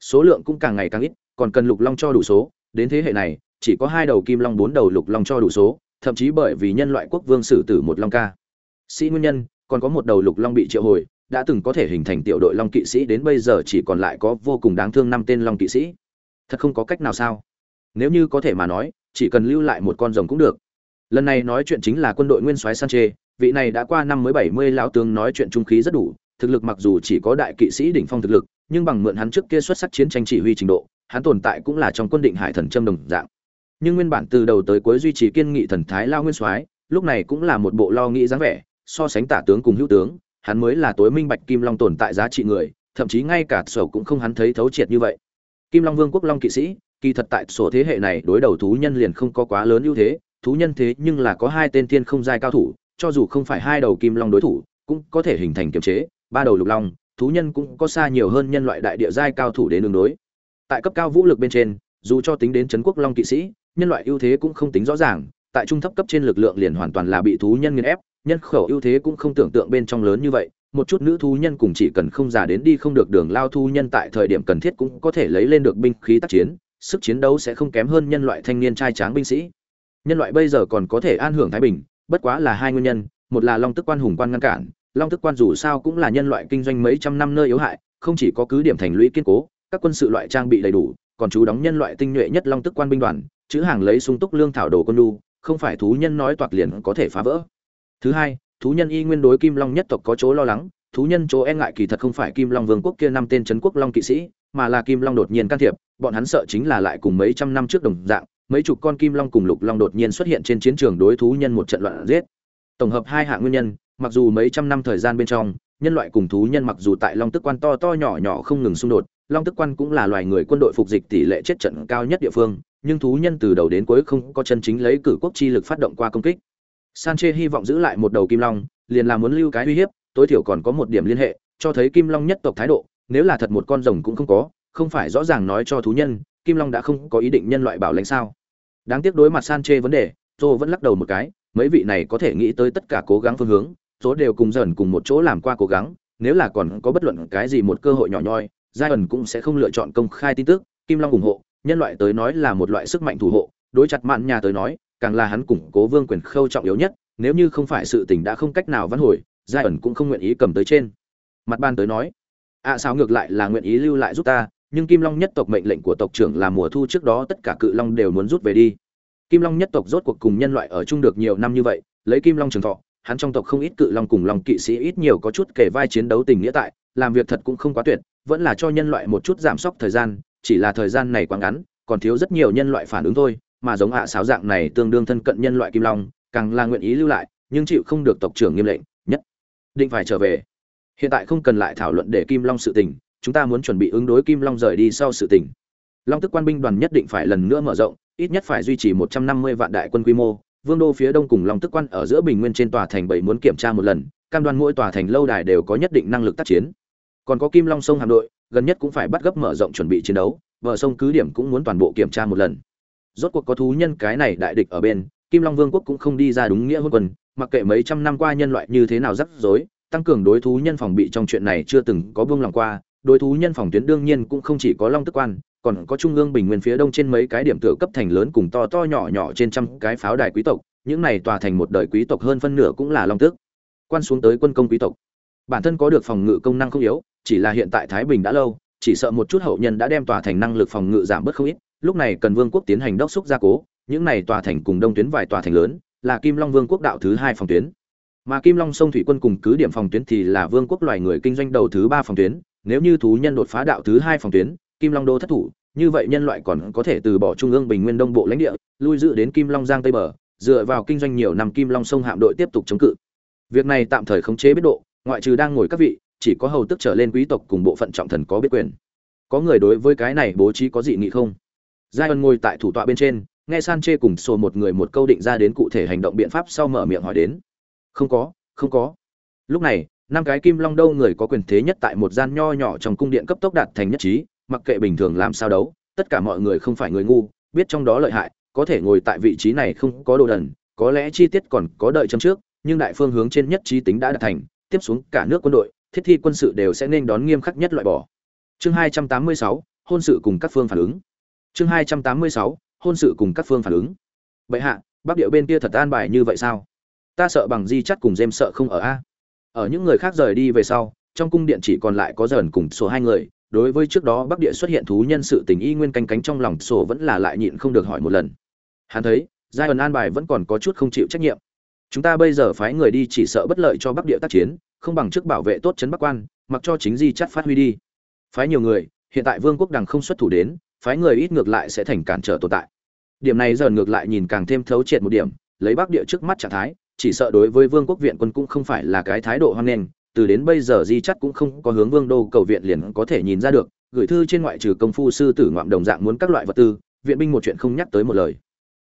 Số lượng cũng càng ngày càng ít, còn cần lục long cho đủ số. Đến thế hệ này, chỉ có hai đầu kim long bốn đầu lục long cho đủ số, thậm chí bởi vì nhân loại quốc vương xử tử một long ca. Sĩ nguyên nhân, còn có một đầu lục long bị triệu hồi, đã từng có thể hình thành tiểu đội long kỵ sĩ, đến bây giờ chỉ còn lại có vô cùng đáng thương năm tên long kỵ sĩ. Thật không có cách nào sao? Nếu như có thể mà nói chỉ cần lưu lại một con rồng cũng được. Lần này nói chuyện chính là quân đội nguyên soái sanche vị này đã qua năm mới bảy mươi lão tướng nói chuyện trung khí rất đủ, thực lực mặc dù chỉ có đại kỵ sĩ đỉnh phong thực lực, nhưng bằng mượn hắn trước kia xuất sắc chiến tranh chỉ huy trình độ, hắn tồn tại cũng là trong quân định hải thần châm đồng dạng. Nhưng nguyên bản từ đầu tới cuối duy trì kiên nghị thần thái lao nguyên soái, lúc này cũng là một bộ lo nghĩ dáng vẻ, so sánh tả tướng cùng hữu tướng, hắn mới là tối minh bạch kim long tồn tại giá trị người, thậm chí ngay cả sổ cũng không hắn thấy thấu triệt như vậy. Kim long vương quốc long kỵ sĩ kỳ thật tại sổ thế hệ này, đối đầu thú nhân liền không có quá lớn ưu thế. Thú nhân thế nhưng là có hai tên thiên không giai cao thủ, cho dù không phải hai đầu kim long đối thủ, cũng có thể hình thành kiềm chế. Ba đầu lục long, thú nhân cũng có xa nhiều hơn nhân loại đại địa giai cao thủ đến đường đối. Tại cấp cao vũ lực bên trên, dù cho tính đến trấn quốc long kỵ sĩ, nhân loại ưu thế cũng không tính rõ ràng. Tại trung thấp cấp trên lực lượng liền hoàn toàn là bị thú nhân nghiền ép, nhân khẩu ưu thế cũng không tưởng tượng bên trong lớn như vậy. Một chút nữ thú nhân cùng chỉ cần không già đến đi không được đường, lao thú nhân tại thời điểm cần thiết cũng có thể lấy lên được binh khí tác chiến sức chiến đấu sẽ không kém hơn nhân loại thanh niên trai tráng binh sĩ. Nhân loại bây giờ còn có thể an hưởng thái bình, bất quá là hai nguyên nhân, một là long tức quan hùng quan ngăn cản, long tức quan dù sao cũng là nhân loại kinh doanh mấy trăm năm nơi yếu hại, không chỉ có cứ điểm thành lũy kiên cố, các quân sự loại trang bị đầy đủ, còn chú đóng nhân loại tinh nhuệ nhất long tức quan binh đoàn, chữ hàng lấy sung túc lương thảo đồ quân đu không phải thú nhân nói toạc liền có thể phá vỡ. Thứ hai, thú nhân y nguyên đối kim long nhất tộc có chỗ lo lắng, thú nhân chỗ e ngại kỳ thật không phải kim long vương quốc kia năm tên trấn quốc long kỵ sĩ, mà là kim long đột nhiên can thiệp bọn hắn sợ chính là lại cùng mấy trăm năm trước đồng dạng, mấy chục con kim long cùng lục long đột nhiên xuất hiện trên chiến trường đối thú nhân một trận loạn giết. Tổng hợp hai hạng nguyên nhân, mặc dù mấy trăm năm thời gian bên trong, nhân loại cùng thú nhân mặc dù tại long tức quan to to nhỏ nhỏ không ngừng xung đột, long tức quan cũng là loài người quân đội phục dịch tỷ lệ chết trận cao nhất địa phương, nhưng thú nhân từ đầu đến cuối không có chân chính lấy cử quốc chi lực phát động qua công kích. Sanche hy vọng giữ lại một đầu kim long, liền là muốn lưu cái uy hiếp, tối thiểu còn có một điểm liên hệ, cho thấy kim long nhất tộc thái độ, nếu là thật một con rồng cũng không có không phải rõ ràng nói cho thú nhân, kim long đã không có ý định nhân loại bảo lãnh sao? Đáng tiếc đối mặt san chê vấn đề tô vẫn lắc đầu một cái, mấy vị này có thể nghĩ tới tất cả cố gắng phương hướng số đều cùng dần cùng một chỗ làm qua cố gắng, nếu là còn có bất luận cái gì một cơ hội nhỏ nhoi giai ẩn cũng sẽ không lựa chọn công khai tin tức, kim long ủng hộ, nhân loại tới nói là một loại sức mạnh thủ hộ, đối chặt mạn nhà tới nói, càng là hắn củng cố vương quyền khâu trọng yếu nhất, nếu như không phải sự tình đã không cách nào vãn hồi giai ẩn cũng không nguyện ý cầm tới trên. Mặt ban tới nói ạ à sao ngược lại là nguyện ý lưu lại giúp ta nhưng kim long nhất tộc mệnh lệnh của tộc trưởng là mùa thu trước đó tất cả cự long đều muốn rút về đi. Kim long nhất tộc rốt cuộc cùng nhân loại ở chung được nhiều năm như vậy, lấy kim long trường thọ, hắn trong tộc không ít cự long cùng long kỵ sĩ ít nhiều có chút kể vai chiến đấu tình nghĩa tại, làm việc thật cũng không quá tuyệt, vẫn là cho nhân loại một chút giảm sốc thời gian, chỉ là thời gian này quá ngắn, còn thiếu rất nhiều nhân loại phản ứng thôi, mà giống hạ à sáo dạng này tương đương thân cận nhân loại kim long, càng là nguyện ý lưu lại, nhưng chịu không được tộc trưởng nghiêm lệnh, nhất định phải trở về. Hiện tại không cần lại thảo luận để kim long sự tình chúng ta muốn chuẩn bị ứng đối kim long rời đi sau sự tình. Long tức quan binh đoàn nhất định phải lần nữa mở rộng, ít nhất phải duy trì một trăm năm mươi vạn đại quân quy mô. Vương đô phía đông cùng long tức quan ở giữa bình nguyên trên tòa thành bảy muốn kiểm tra một lần, cam đoan mỗi tòa thành lâu đài đều có nhất định năng lực tác chiến. Còn có kim long sông hạm đội, gần nhất cũng phải bắt gấp mở rộng chuẩn bị chiến đấu vợ sông cứ điểm cũng muốn toàn bộ kiểm tra một lần. Rốt cuộc có thú nhân cái này đại địch ở bên, kim long vương quốc cũng không đi ra đúng nghĩa hôn quân, mặc kệ mấy trăm năm qua nhân loại như thế nào rắc rối, tăng cường đối thú nhân phòng bị trong chuyện này chưa từng có buông lòng qua đối thú nhân phòng tuyến đương nhiên cũng không chỉ có long tức quan, còn có trung ương bình nguyên phía đông trên mấy cái điểm tựa cấp thành lớn cùng to to nhỏ nhỏ trên trăm cái pháo đài quý tộc, những này tòa thành một đời quý tộc hơn phân nửa cũng là long tước. Quan xuống tới quân công quý tộc. Bản thân có được phòng ngự công năng không yếu, chỉ là hiện tại thái bình đã lâu, chỉ sợ một chút hậu nhân đã đem tòa thành năng lực phòng ngự giảm bớt không ít, lúc này cần vương quốc tiến hành đốc xúc gia cố, những này tòa thành cùng đông tuyến vài tòa thành lớn, là kim long vương quốc đạo thứ hai phòng tuyến. Mà kim long sông thủy quân cùng cứ điểm phòng tuyến thì là vương quốc loài người kinh doanh đầu thứ ba phòng tuyến nếu như thú nhân đột phá đạo thứ hai phòng tuyến, kim long đô thất thủ, như vậy nhân loại còn có thể từ bỏ trung ương bình nguyên đông bộ lãnh địa, lui dự đến kim long giang tây bờ, dựa vào kinh doanh nhiều năm kim long sông hạm đội tiếp tục chống cự. Việc này tạm thời khống chế biết độ, ngoại trừ đang ngồi các vị, chỉ có hầu tức trở lên quý tộc cùng bộ phận trọng thần có biết quyền. Có người đối với cái này bố trí có dị nghị không? Giai ân ngồi tại thủ tọa bên trên, nghe san chê cùng sổ một người một câu định ra đến cụ thể hành động biện pháp sau mở miệng hỏi đến. Không có không có. Lúc này năm cái kim long đâu người có quyền thế nhất tại một gian nho nhỏ trong cung điện cấp tốc đạt thành nhất trí mặc kệ bình thường làm sao đấu tất cả mọi người không phải người ngu biết trong đó lợi hại có thể ngồi tại vị trí này không có đồ đần có lẽ chi tiết còn có đợi chấm trước nhưng đại phương hướng trên nhất trí tính đã đạt thành tiếp xuống cả nước quân đội thiết thi quân sự đều sẽ nên đón nghiêm khắc nhất loại bỏ. Chương 286, hôn sự cùng các phương phản ứng. Chương 286, hôn sự cùng các phương phản ứng. Bệ hạ bắc điệu bên kia thật an bài như vậy sao? Ta sợ bằng di chắt cùng dêm sợ không ở a ở những người khác rời đi về sau, trong cung điện chỉ còn lại có dần cùng số hai người, đối với trước đó bắc địa xuất hiện thú nhân sự tình y nguyên canh cánh trong lòng sổ vẫn là lại nhịn không được hỏi một lần. Hắn thấy, giai ẩn an bài vẫn còn có chút không chịu trách nhiệm. Chúng ta bây giờ phái người đi chỉ sợ bất lợi cho bắc địa tác chiến, không bằng trước bảo vệ tốt trấn bắc quan, mặc cho chính di chắt phát huy đi. Phái nhiều người, hiện tại vương quốc đằng không xuất thủ đến, phái người ít ngược lại sẽ thành cản trở tồn tại. Điểm này dần ngược lại nhìn càng thêm thấu triệt một điểm, lấy bắc địa trước mắt trạng thái chỉ sợ đối với vương quốc viện quân cũng không phải là cái thái độ hoan nghênh, từ đến bây giờ di chắc cũng không có hướng vương đô cầu viện liền có thể nhìn ra được, gửi thư trên ngoại trừ công phu sư tử ngoạm đồng dạng muốn các loại vật tư, viện binh một chuyện không nhắc tới một lời.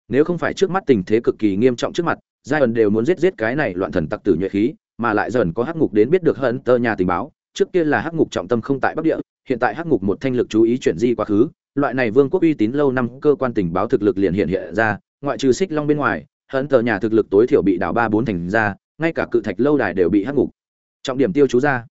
Nếu không phải trước mắt tình thế cực kỳ nghiêm trọng trước mặt giai ẩn đều muốn giết giết cái này loạn thần tặc tử nhuệ khí, mà lại dần có hắc ngục đến biết được hận tơ nhà tình báo, trước kia là hắc ngục trọng tâm không tại bắc địa, hiện tại hắc ngục một thanh lực chú ý chuyển di quá khứ, loại này vương quốc uy tín lâu năm cơ quan tình báo thực lực liền hiện hiện ra, ngoại trừ xích long bên ngoài hận tờ nhà thực lực tối thiểu bị đảo ba bốn thành ra, ngay cả cự thạch lâu đài đều bị hắc ngục. Trọng điểm tiêu chú ra.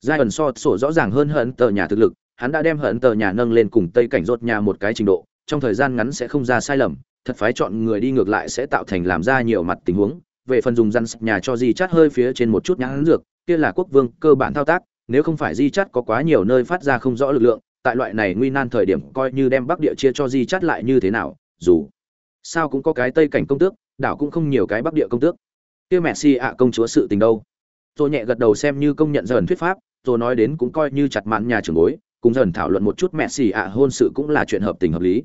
Giai ẩn so sổ rõ ràng hơn hận tờ nhà thực lực, hắn đã đem hận tờ nhà nâng lên cùng tây cảnh rốt nhà một cái trình độ, trong thời gian ngắn sẽ không ra sai lầm, thật phái chọn người đi ngược lại sẽ tạo thành làm ra nhiều mặt tình huống. Về phần dùng răn nhà cho di chát hơi phía trên một chút nhãn dược, kia là quốc vương cơ bản thao tác, nếu không phải di chát có quá nhiều nơi phát ra không rõ lực lượng, tại loại này nguy nan thời điểm coi như đem bắc địa chia cho di chát lại như thế nào, dù sao cũng có cái tây cảnh công tước đảo cũng không nhiều cái bắc địa công tước. Kia mẹ si ạ công chúa sự tình đâu? Rồi nhẹ gật đầu xem như công nhận dần thuyết pháp, rồi nói đến cũng coi như chặt mạn nhà trưởng bối, cùng dần thảo luận một chút mẹ xì ạ hôn sự cũng là chuyện hợp tình hợp lý.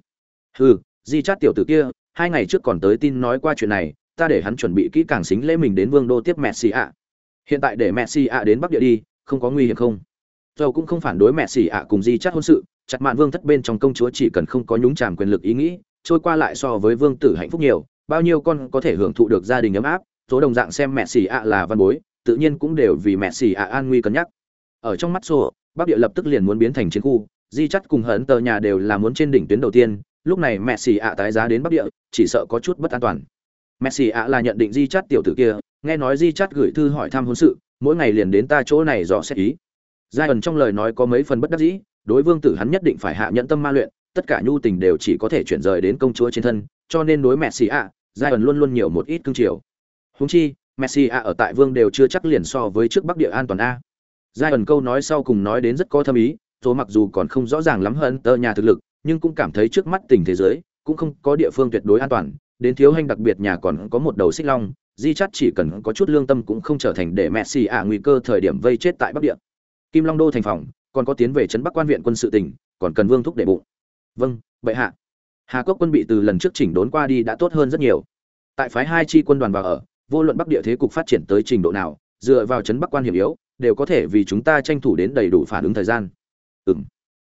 Hừ, di chát tiểu tử kia, hai ngày trước còn tới tin nói qua chuyện này, ta để hắn chuẩn bị kỹ càng xính lễ mình đến vương đô tiếp mẹ xì ạ. Hiện tại để mẹ xì ạ đến bắc địa đi, không có nguy hiểm không? Dầu cũng không phản đối mẹ xì ạ cùng di chát hôn sự, chặt mạn vương thất bên trong công chúa chỉ cần không có nhúng tràm quyền lực ý nghĩ, trôi qua lại so với vương tử hạnh phúc nhiều bao nhiêu con có thể hưởng thụ được gia đình ấm áp số đồng dạng xem mẹ xì ạ là văn bối, tự nhiên cũng đều vì mẹ xì ạ an nguy cân nhắc. Ở trong mắt sổ bắc địa lập tức liền muốn biến thành chiến khu, di chắt cùng hận tờ nhà đều là muốn trên đỉnh tuyến đầu tiên, lúc này mẹ xì ạ tái giá đến bắc địa, chỉ sợ có chút bất an toàn. Mẹ xì ạ là nhận định di chắt tiểu tử kia, nghe nói di chắt gửi thư hỏi thăm hôn sự, mỗi ngày liền đến ta chỗ này dò xét ý. Giai ẩn trong lời nói có mấy phần bất đắc dĩ, đối vương tử hắn nhất định phải hạ nhẫn tâm ma luyện, tất cả nhu tình đều chỉ có thể chuyển rời đến công chúa trên thân, cho nên đối mẹ xì ạ giai ẩn luôn luôn nhiều một ít cương triều húng chi, messi a ở tại vương đều chưa chắc liền so với trước bắc địa an toàn a. Giai ẩn câu nói sau cùng nói đến rất có thâm ý rồi mặc dù còn không rõ ràng lắm hơn tơ nhà thực lực, nhưng cũng cảm thấy trước mắt tình thế giới cũng không có địa phương tuyệt đối an toàn, đến thiếu hành đặc biệt nhà còn có một đầu xích long, di chắt chỉ cần có chút lương tâm cũng không trở thành để messi a nguy cơ thời điểm vây chết tại bắc địa. Kim long đô thành phòng, còn có tiến về trấn bắc quan viện quân sự tỉnh, còn cần vương thúc để bụng. Vâng bệ hạ hà cốc quân bị từ lần trước chỉnh đốn qua đi đã tốt hơn rất nhiều. Tại phái hai chi quân đoàn vào ở, vô luận bắc địa thế cục phát triển tới trình độ nào, dựa vào trấn bắc quan hiểm yếu, đều có thể vì chúng ta tranh thủ đến đầy đủ phản ứng thời gian. Ừm.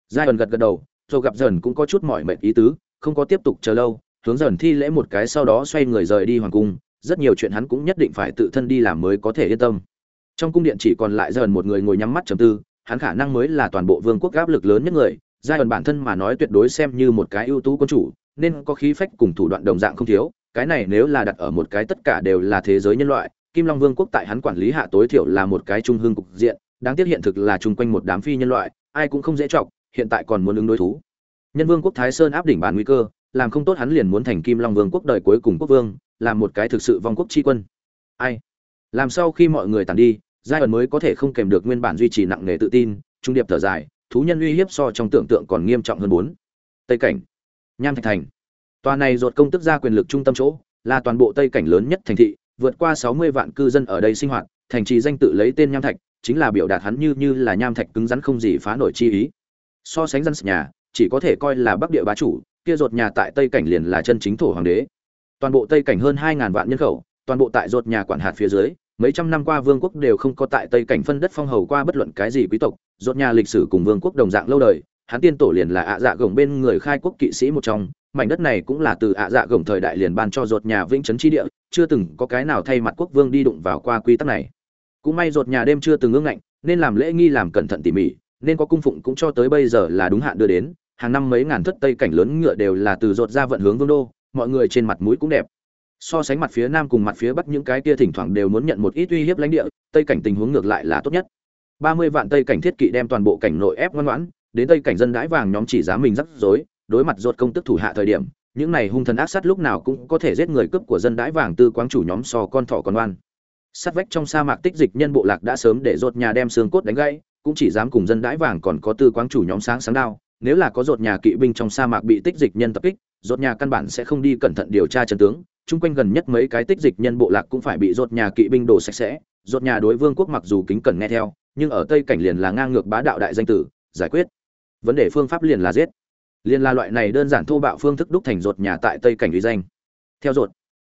giai ẩn gật gật đầu rồi gặp dần cũng có chút mỏi mệt ý tứ, không có tiếp tục chờ lâu, hướng dần thi lễ một cái sau đó xoay người rời đi hoàng cung. Rất nhiều chuyện hắn cũng nhất định phải tự thân đi làm mới có thể yên tâm. Trong cung điện chỉ còn lại dần một người ngồi nhắm mắt trầm tư, hắn khả năng mới là toàn bộ vương quốc áp lực lớn nhất người giai ẩn bản thân mà nói tuyệt đối xem như một cái ưu tú quân chủ, nên có khí phách cùng thủ đoạn đồng dạng không thiếu, cái này nếu là đặt ở một cái tất cả đều là thế giới nhân loại, kim long vương quốc tại hắn quản lý hạ tối thiểu là một cái trung hương cục diện, đáng tiếc hiện thực là chung quanh một đám phi nhân loại, ai cũng không dễ chọc, hiện tại còn muốn ứng đối thú. Nhân vương quốc thái sơn áp đỉnh bản nguy cơ, làm không tốt hắn liền muốn thành kim long vương quốc đời cuối cùng quốc vương, làm một cái thực sự vong quốc tri quân. Ai? Làm sau khi mọi người tàn đi giai ẩn mới có thể không kèm được nguyên bản duy trì nặng nề tự tin, trung điệp thở dài thú nhân uy hiếp so trong tưởng tượng còn nghiêm trọng hơn bốn tây cảnh nham thạch thành Tòa này ruột công tức ra quyền lực trung tâm chỗ, là toàn bộ Tây cảnh lớn nhất thành thị, vượt qua 60 vạn cư dân ở đây sinh hoạt, thành trì danh tự lấy tên Nham Thạch, chính là biểu đạt hắn như như là nham thạch cứng rắn không gì phá nổi chi ý. So sánh dân nhà, chỉ có thể coi là Bắc địa bá chủ, kia ruột nhà tại Tây cảnh liền là chân chính thổ hoàng đế. Toàn bộ Tây cảnh hơn hai ngàn vạn nhân khẩu, toàn bộ tại ruột nhà quản hạt phía dưới, mấy trăm năm qua vương quốc đều không có tại Tây cảnh phân đất phong hầu qua bất luận cái gì quý tộc, rốt nhà lịch sử cùng vương quốc đồng dạng lâu đời, hắn tiên tổ liền là ạ dạ gồng bên người khai quốc kỵ sĩ một trong, mảnh đất này cũng là từ ạ dạ gồng thời đại liền ban cho rột nhà vĩnh trấn chi địa chưa từng có cái nào thay mặt quốc vương đi đụng vào qua quy tắc này. Cũng may rột nhà đêm chưa từng ngưng ngạnh nên làm lễ nghi làm cẩn thận tỉ mỉ nên có cung phụng cũng cho tới bây giờ là đúng hạn đưa đến hàng năm mấy ngàn thất tây cảnh lớn ngựa đều là từ rột ra vận hướng vương đô mọi người trên mặt mũi cũng đẹp so sánh mặt phía nam cùng mặt phía bắc những cái kia thỉnh thoảng đều muốn nhận một ít uy hiếp lãnh địa, tây cảnh tình huống ngược lại là tốt nhất. Ba mươi vạn tây cảnh thiết kỵ đem toàn bộ cảnh nội ép ngoan ngoãn, đến tây cảnh dân đãi vàng nhóm chỉ giá mình rắc rối, đối mặt ruột công tức thủ hạ thời điểm, những này hung thần ác sát lúc nào cũng có thể giết người cướp của dân đãi vàng tư quáng chủ nhóm so con thỏ con oan. Sát vách trong sa mạc tích dịch nhân bộ lạc đã sớm để ruột nhà đem xương cốt đánh gãy, cũng chỉ dám cùng dân đãi vàng còn có tư quáng chủ nhóm sáng sáng đao. Nếu là có ruột nhà kỵ binh trong sa mạc bị tích dịch nhân tập kích, ruột nhà căn bản sẽ không đi cẩn thận điều tra chân tướng chung quanh gần nhất mấy cái tích dịch nhân bộ lạc cũng phải bị ruột nhà kỵ binh đổ sạch sẽ ruột nhà đối vương quốc mặc dù kính cẩn nghe theo, nhưng ở tây cảnh liền là ngang ngược bá đạo đại danh tử, giải quyết. Vấn đề phương pháp liền là giết. Liên la loại này đơn giản thô bạo phương thức đúc thành rột nhà tại tây cảnh uy danh. Theo rột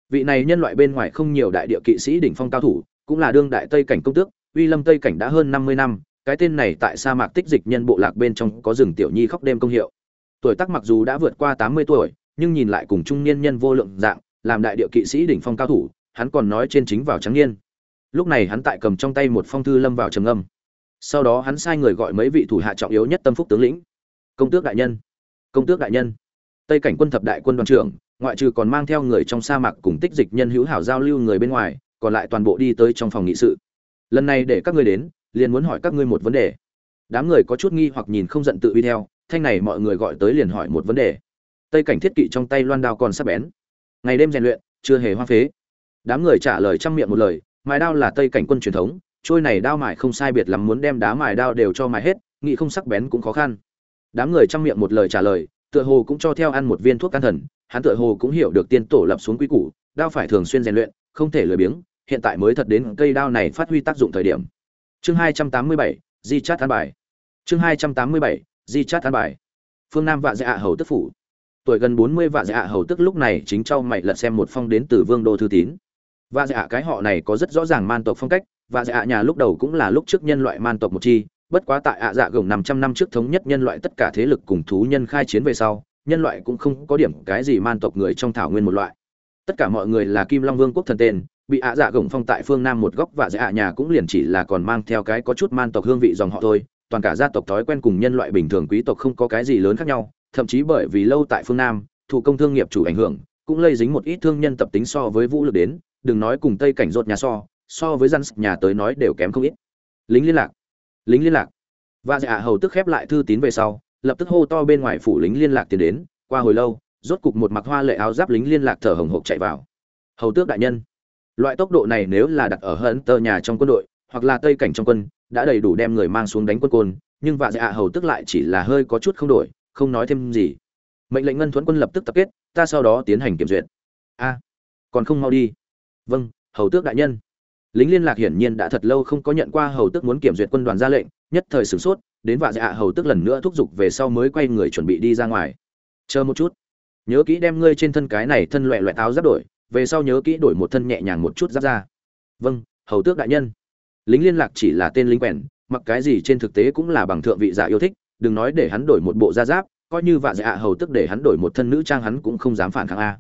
vị này nhân loại bên ngoài không nhiều đại địa kỵ sĩ đỉnh phong cao thủ, cũng là đương đại tây cảnh công tước, uy lâm tây cảnh đã hơn năm mươi năm, cái tên này tại sa mạc tích dịch nhân bộ lạc bên trong có rừng tiểu nhi khóc đêm công hiệu. Tuổi tác mặc dù đã vượt qua tám mươi tuổi, nhưng nhìn lại cùng trung niên nhân vô lượng dạng làm đại địa kỵ sĩ đỉnh phong cao thủ, hắn còn nói trên chính vào trắng niên. Lúc này hắn tại cầm trong tay một phong thư lâm vào trầm âm sau đó hắn sai người gọi mấy vị thủ hạ trọng yếu nhất tâm phúc tướng lĩnh. Công tước đại nhân. Công tước đại nhân. Tây cảnh quân thập đại quân đoàn trưởng, ngoại trừ còn mang theo người trong sa mạc cùng tích dịch nhân hữu hảo giao lưu người bên ngoài, còn lại toàn bộ đi tới trong phòng nghị sự. Lần này để các ngươi đến, liền muốn hỏi các ngươi một vấn đề. Đám người có chút nghi hoặc nhìn không giận tự uy theo, thanh này mọi người gọi tới liền hỏi một vấn đề. Tây cảnh thiết kỵ trong tay loan đao còn sắc bén ngày đêm rèn luyện, chưa hề hoang phế. Đám người trả lời trăm miệng một lời, mài đao là tây cảnh quân truyền thống, trôi này đao mài không sai biệt lắm muốn đem đá mài đao đều cho mài hết, nghĩ không sắc bén cũng khó khăn. Đám người trăm miệng một lời trả lời, tựa hồ cũng cho theo ăn một viên thuốc can thần, hắn tựa hồ cũng hiểu được tiên tổ lập xuống quy củ, đao phải thường xuyên rèn luyện, không thể lười biếng, hiện tại mới thật đến cây đao này phát huy tác dụng thời điểm. Chương hai trăm tám mươi bảy, di chát an bài. Chương hai trăm tám mươi bảy, di chát an bài. Phương nam vạ dạ hầu tức phủ tuổi gần bốn mươi vạ dạ hầu tức lúc này chính châu mày lật xem một phong đến từ vương đô thư tín. Vạ dạ cái họ này có rất rõ ràng man tộc phong cách, vạ dạ nhà lúc đầu cũng là lúc trước nhân loại man tộc một chi, bất quá tại ạ dạ gồng năm trăm năm trước thống nhất nhân loại tất cả thế lực cùng thú nhân khai chiến về sau, nhân loại cũng không có điểm cái gì man tộc người trong thảo nguyên một loại. Tất cả mọi người là kim long vương quốc thần tên, bị ạ dạ gồng phong tại phương nam một góc và dạ nhà cũng liền chỉ là còn mang theo cái có chút man tộc hương vị dòng họ thôi, toàn cả gia tộc thói quen cùng nhân loại bình thường quý tộc không có cái gì lớn khác nhau thậm chí bởi vì lâu tại phương nam, thủ công thương nghiệp chủ ảnh hưởng, cũng lây dính một ít thương nhân tập tính so với vũ lực đến, đừng nói cùng tây cảnh rột nhà so so với dân nhà tới nói đều kém không ít. Lính liên lạc. Lính liên lạc. Và dạ hầu tức khép lại thư tín về sau, lập tức hô to bên ngoài phủ lính liên lạc tiến đến, qua hồi lâu, rốt cục một mặc hoa lệ áo giáp lính liên lạc thở hồng hộc chạy vào. Hầu tước đại nhân. Loại tốc độ này nếu là đặt ở hận tơ nhà trong quân đội, hoặc là tây cảnh trong quân, đã đầy đủ đem người mang xuống đánh quân côn, nhưng vạ dạ hầu tức lại chỉ là hơi có chút không đổi không nói thêm gì. Mệnh lệnh ngân thuẫn quân lập tức tập kết, ta sau đó tiến hành kiểm duyệt. A, còn không mau đi. Vâng hầu tước đại nhân. Lính liên lạc hiển nhiên đã thật lâu không có nhận qua hầu tước muốn kiểm duyệt quân đoàn ra lệnh, nhất thời sửng sốt, đến vạ dạ hầu tước lần nữa thúc giục về sau mới quay người chuẩn bị đi ra ngoài. Chờ một chút. Nhớ kỹ đem ngươi trên thân cái này thân loẹ loẹ táo giáp đổi, về sau nhớ kỹ đổi một thân nhẹ nhàng một chút giáp ra vâng hầu tước đại nhân. Lính liên lạc chỉ là tên lính quèn, mặc cái gì trên thực tế cũng là bằng thượng vị giả yêu thích đừng nói để hắn đổi một bộ da giáp, coi như vạ dạ hầu tức để hắn đổi một thân nữ trang hắn cũng không dám phản kháng a.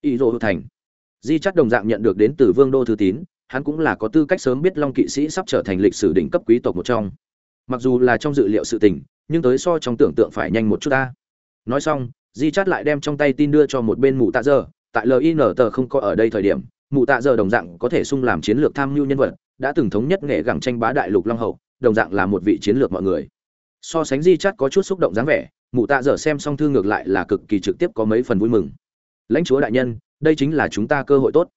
Ý dỗ hữu thành. Di chắt đồng dạng nhận được đến từ vương đô thư tín, hắn cũng là có tư cách sớm biết long kỵ sĩ sắp trở thành lịch sử đỉnh cấp quý tộc một trong. Mặc dù là trong dự liệu sự tình, nhưng tới so trong tưởng tượng phải nhanh một chút ta nói xong, di chắt lại đem trong tay tin đưa cho một bên mụ tạ dơ, tại lin tờ không có ở đây thời điểm, mụ tạ dơ đồng dạng có thể sung làm chiến lược tham mưu nhân vật, đã từng thống nhất nghệ gẳng tranh bá đại lục long hậu, đồng dạng là một vị chiến lược mọi người so sánh di chắt có chút xúc động dáng vẻ, mụ tạ dở xem xong thư ngược lại là cực kỳ trực tiếp có mấy phần vui mừng. Lãnh chúa đại nhân, đây chính là chúng ta cơ hội tốt.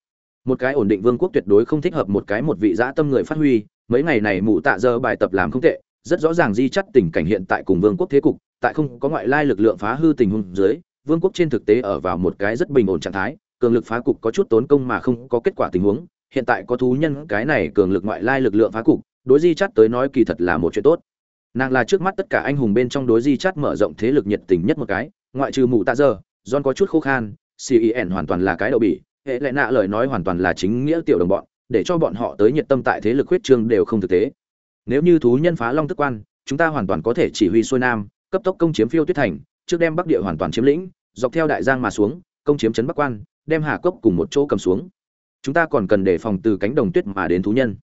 Một cái ổn định vương quốc tuyệt đối không thích hợp một cái một vị dã tâm người phát huy. Mấy ngày này mụ tạ dơ bài tập làm không tệ, rất rõ ràng di chắt tình cảnh hiện tại cùng vương quốc thế cục, tại không có ngoại lai lực lượng phá hư tình huống dưới, vương quốc trên thực tế ở vào một cái rất bình ổn trạng thái, cường lực phá cục có chút tốn công mà không có kết quả tình huống. Hiện tại có thú nhân, cái này cường lực ngoại lai lực lượng phá cục, đối di chắt tới nói kỳ thật là một chuyện tốt nàng là trước mắt tất cả anh hùng bên trong đối di chắt mở rộng thế lực nhiệt tình nhất một cái ngoại trừ mụ tạ giờ, john có chút khô khan cen hoàn toàn là cái đậu bỉ hệ lệ nạ lời nói hoàn toàn là chính nghĩa tiểu đồng bọn để cho bọn họ tới nhiệt tâm tại thế lực huyết trương đều không thực tế. Nếu như thú nhân phá long tức quan chúng ta hoàn toàn có thể chỉ huy xuôi nam cấp tốc công chiếm phiêu tuyết thành trước đem bắc địa hoàn toàn chiếm lĩnh dọc theo đại giang mà xuống công chiếm trấn bắc quan đem hà cốc cùng một chỗ cầm xuống. Chúng ta còn cần đề phòng từ cánh đồng tuyết mà đến thú nhân.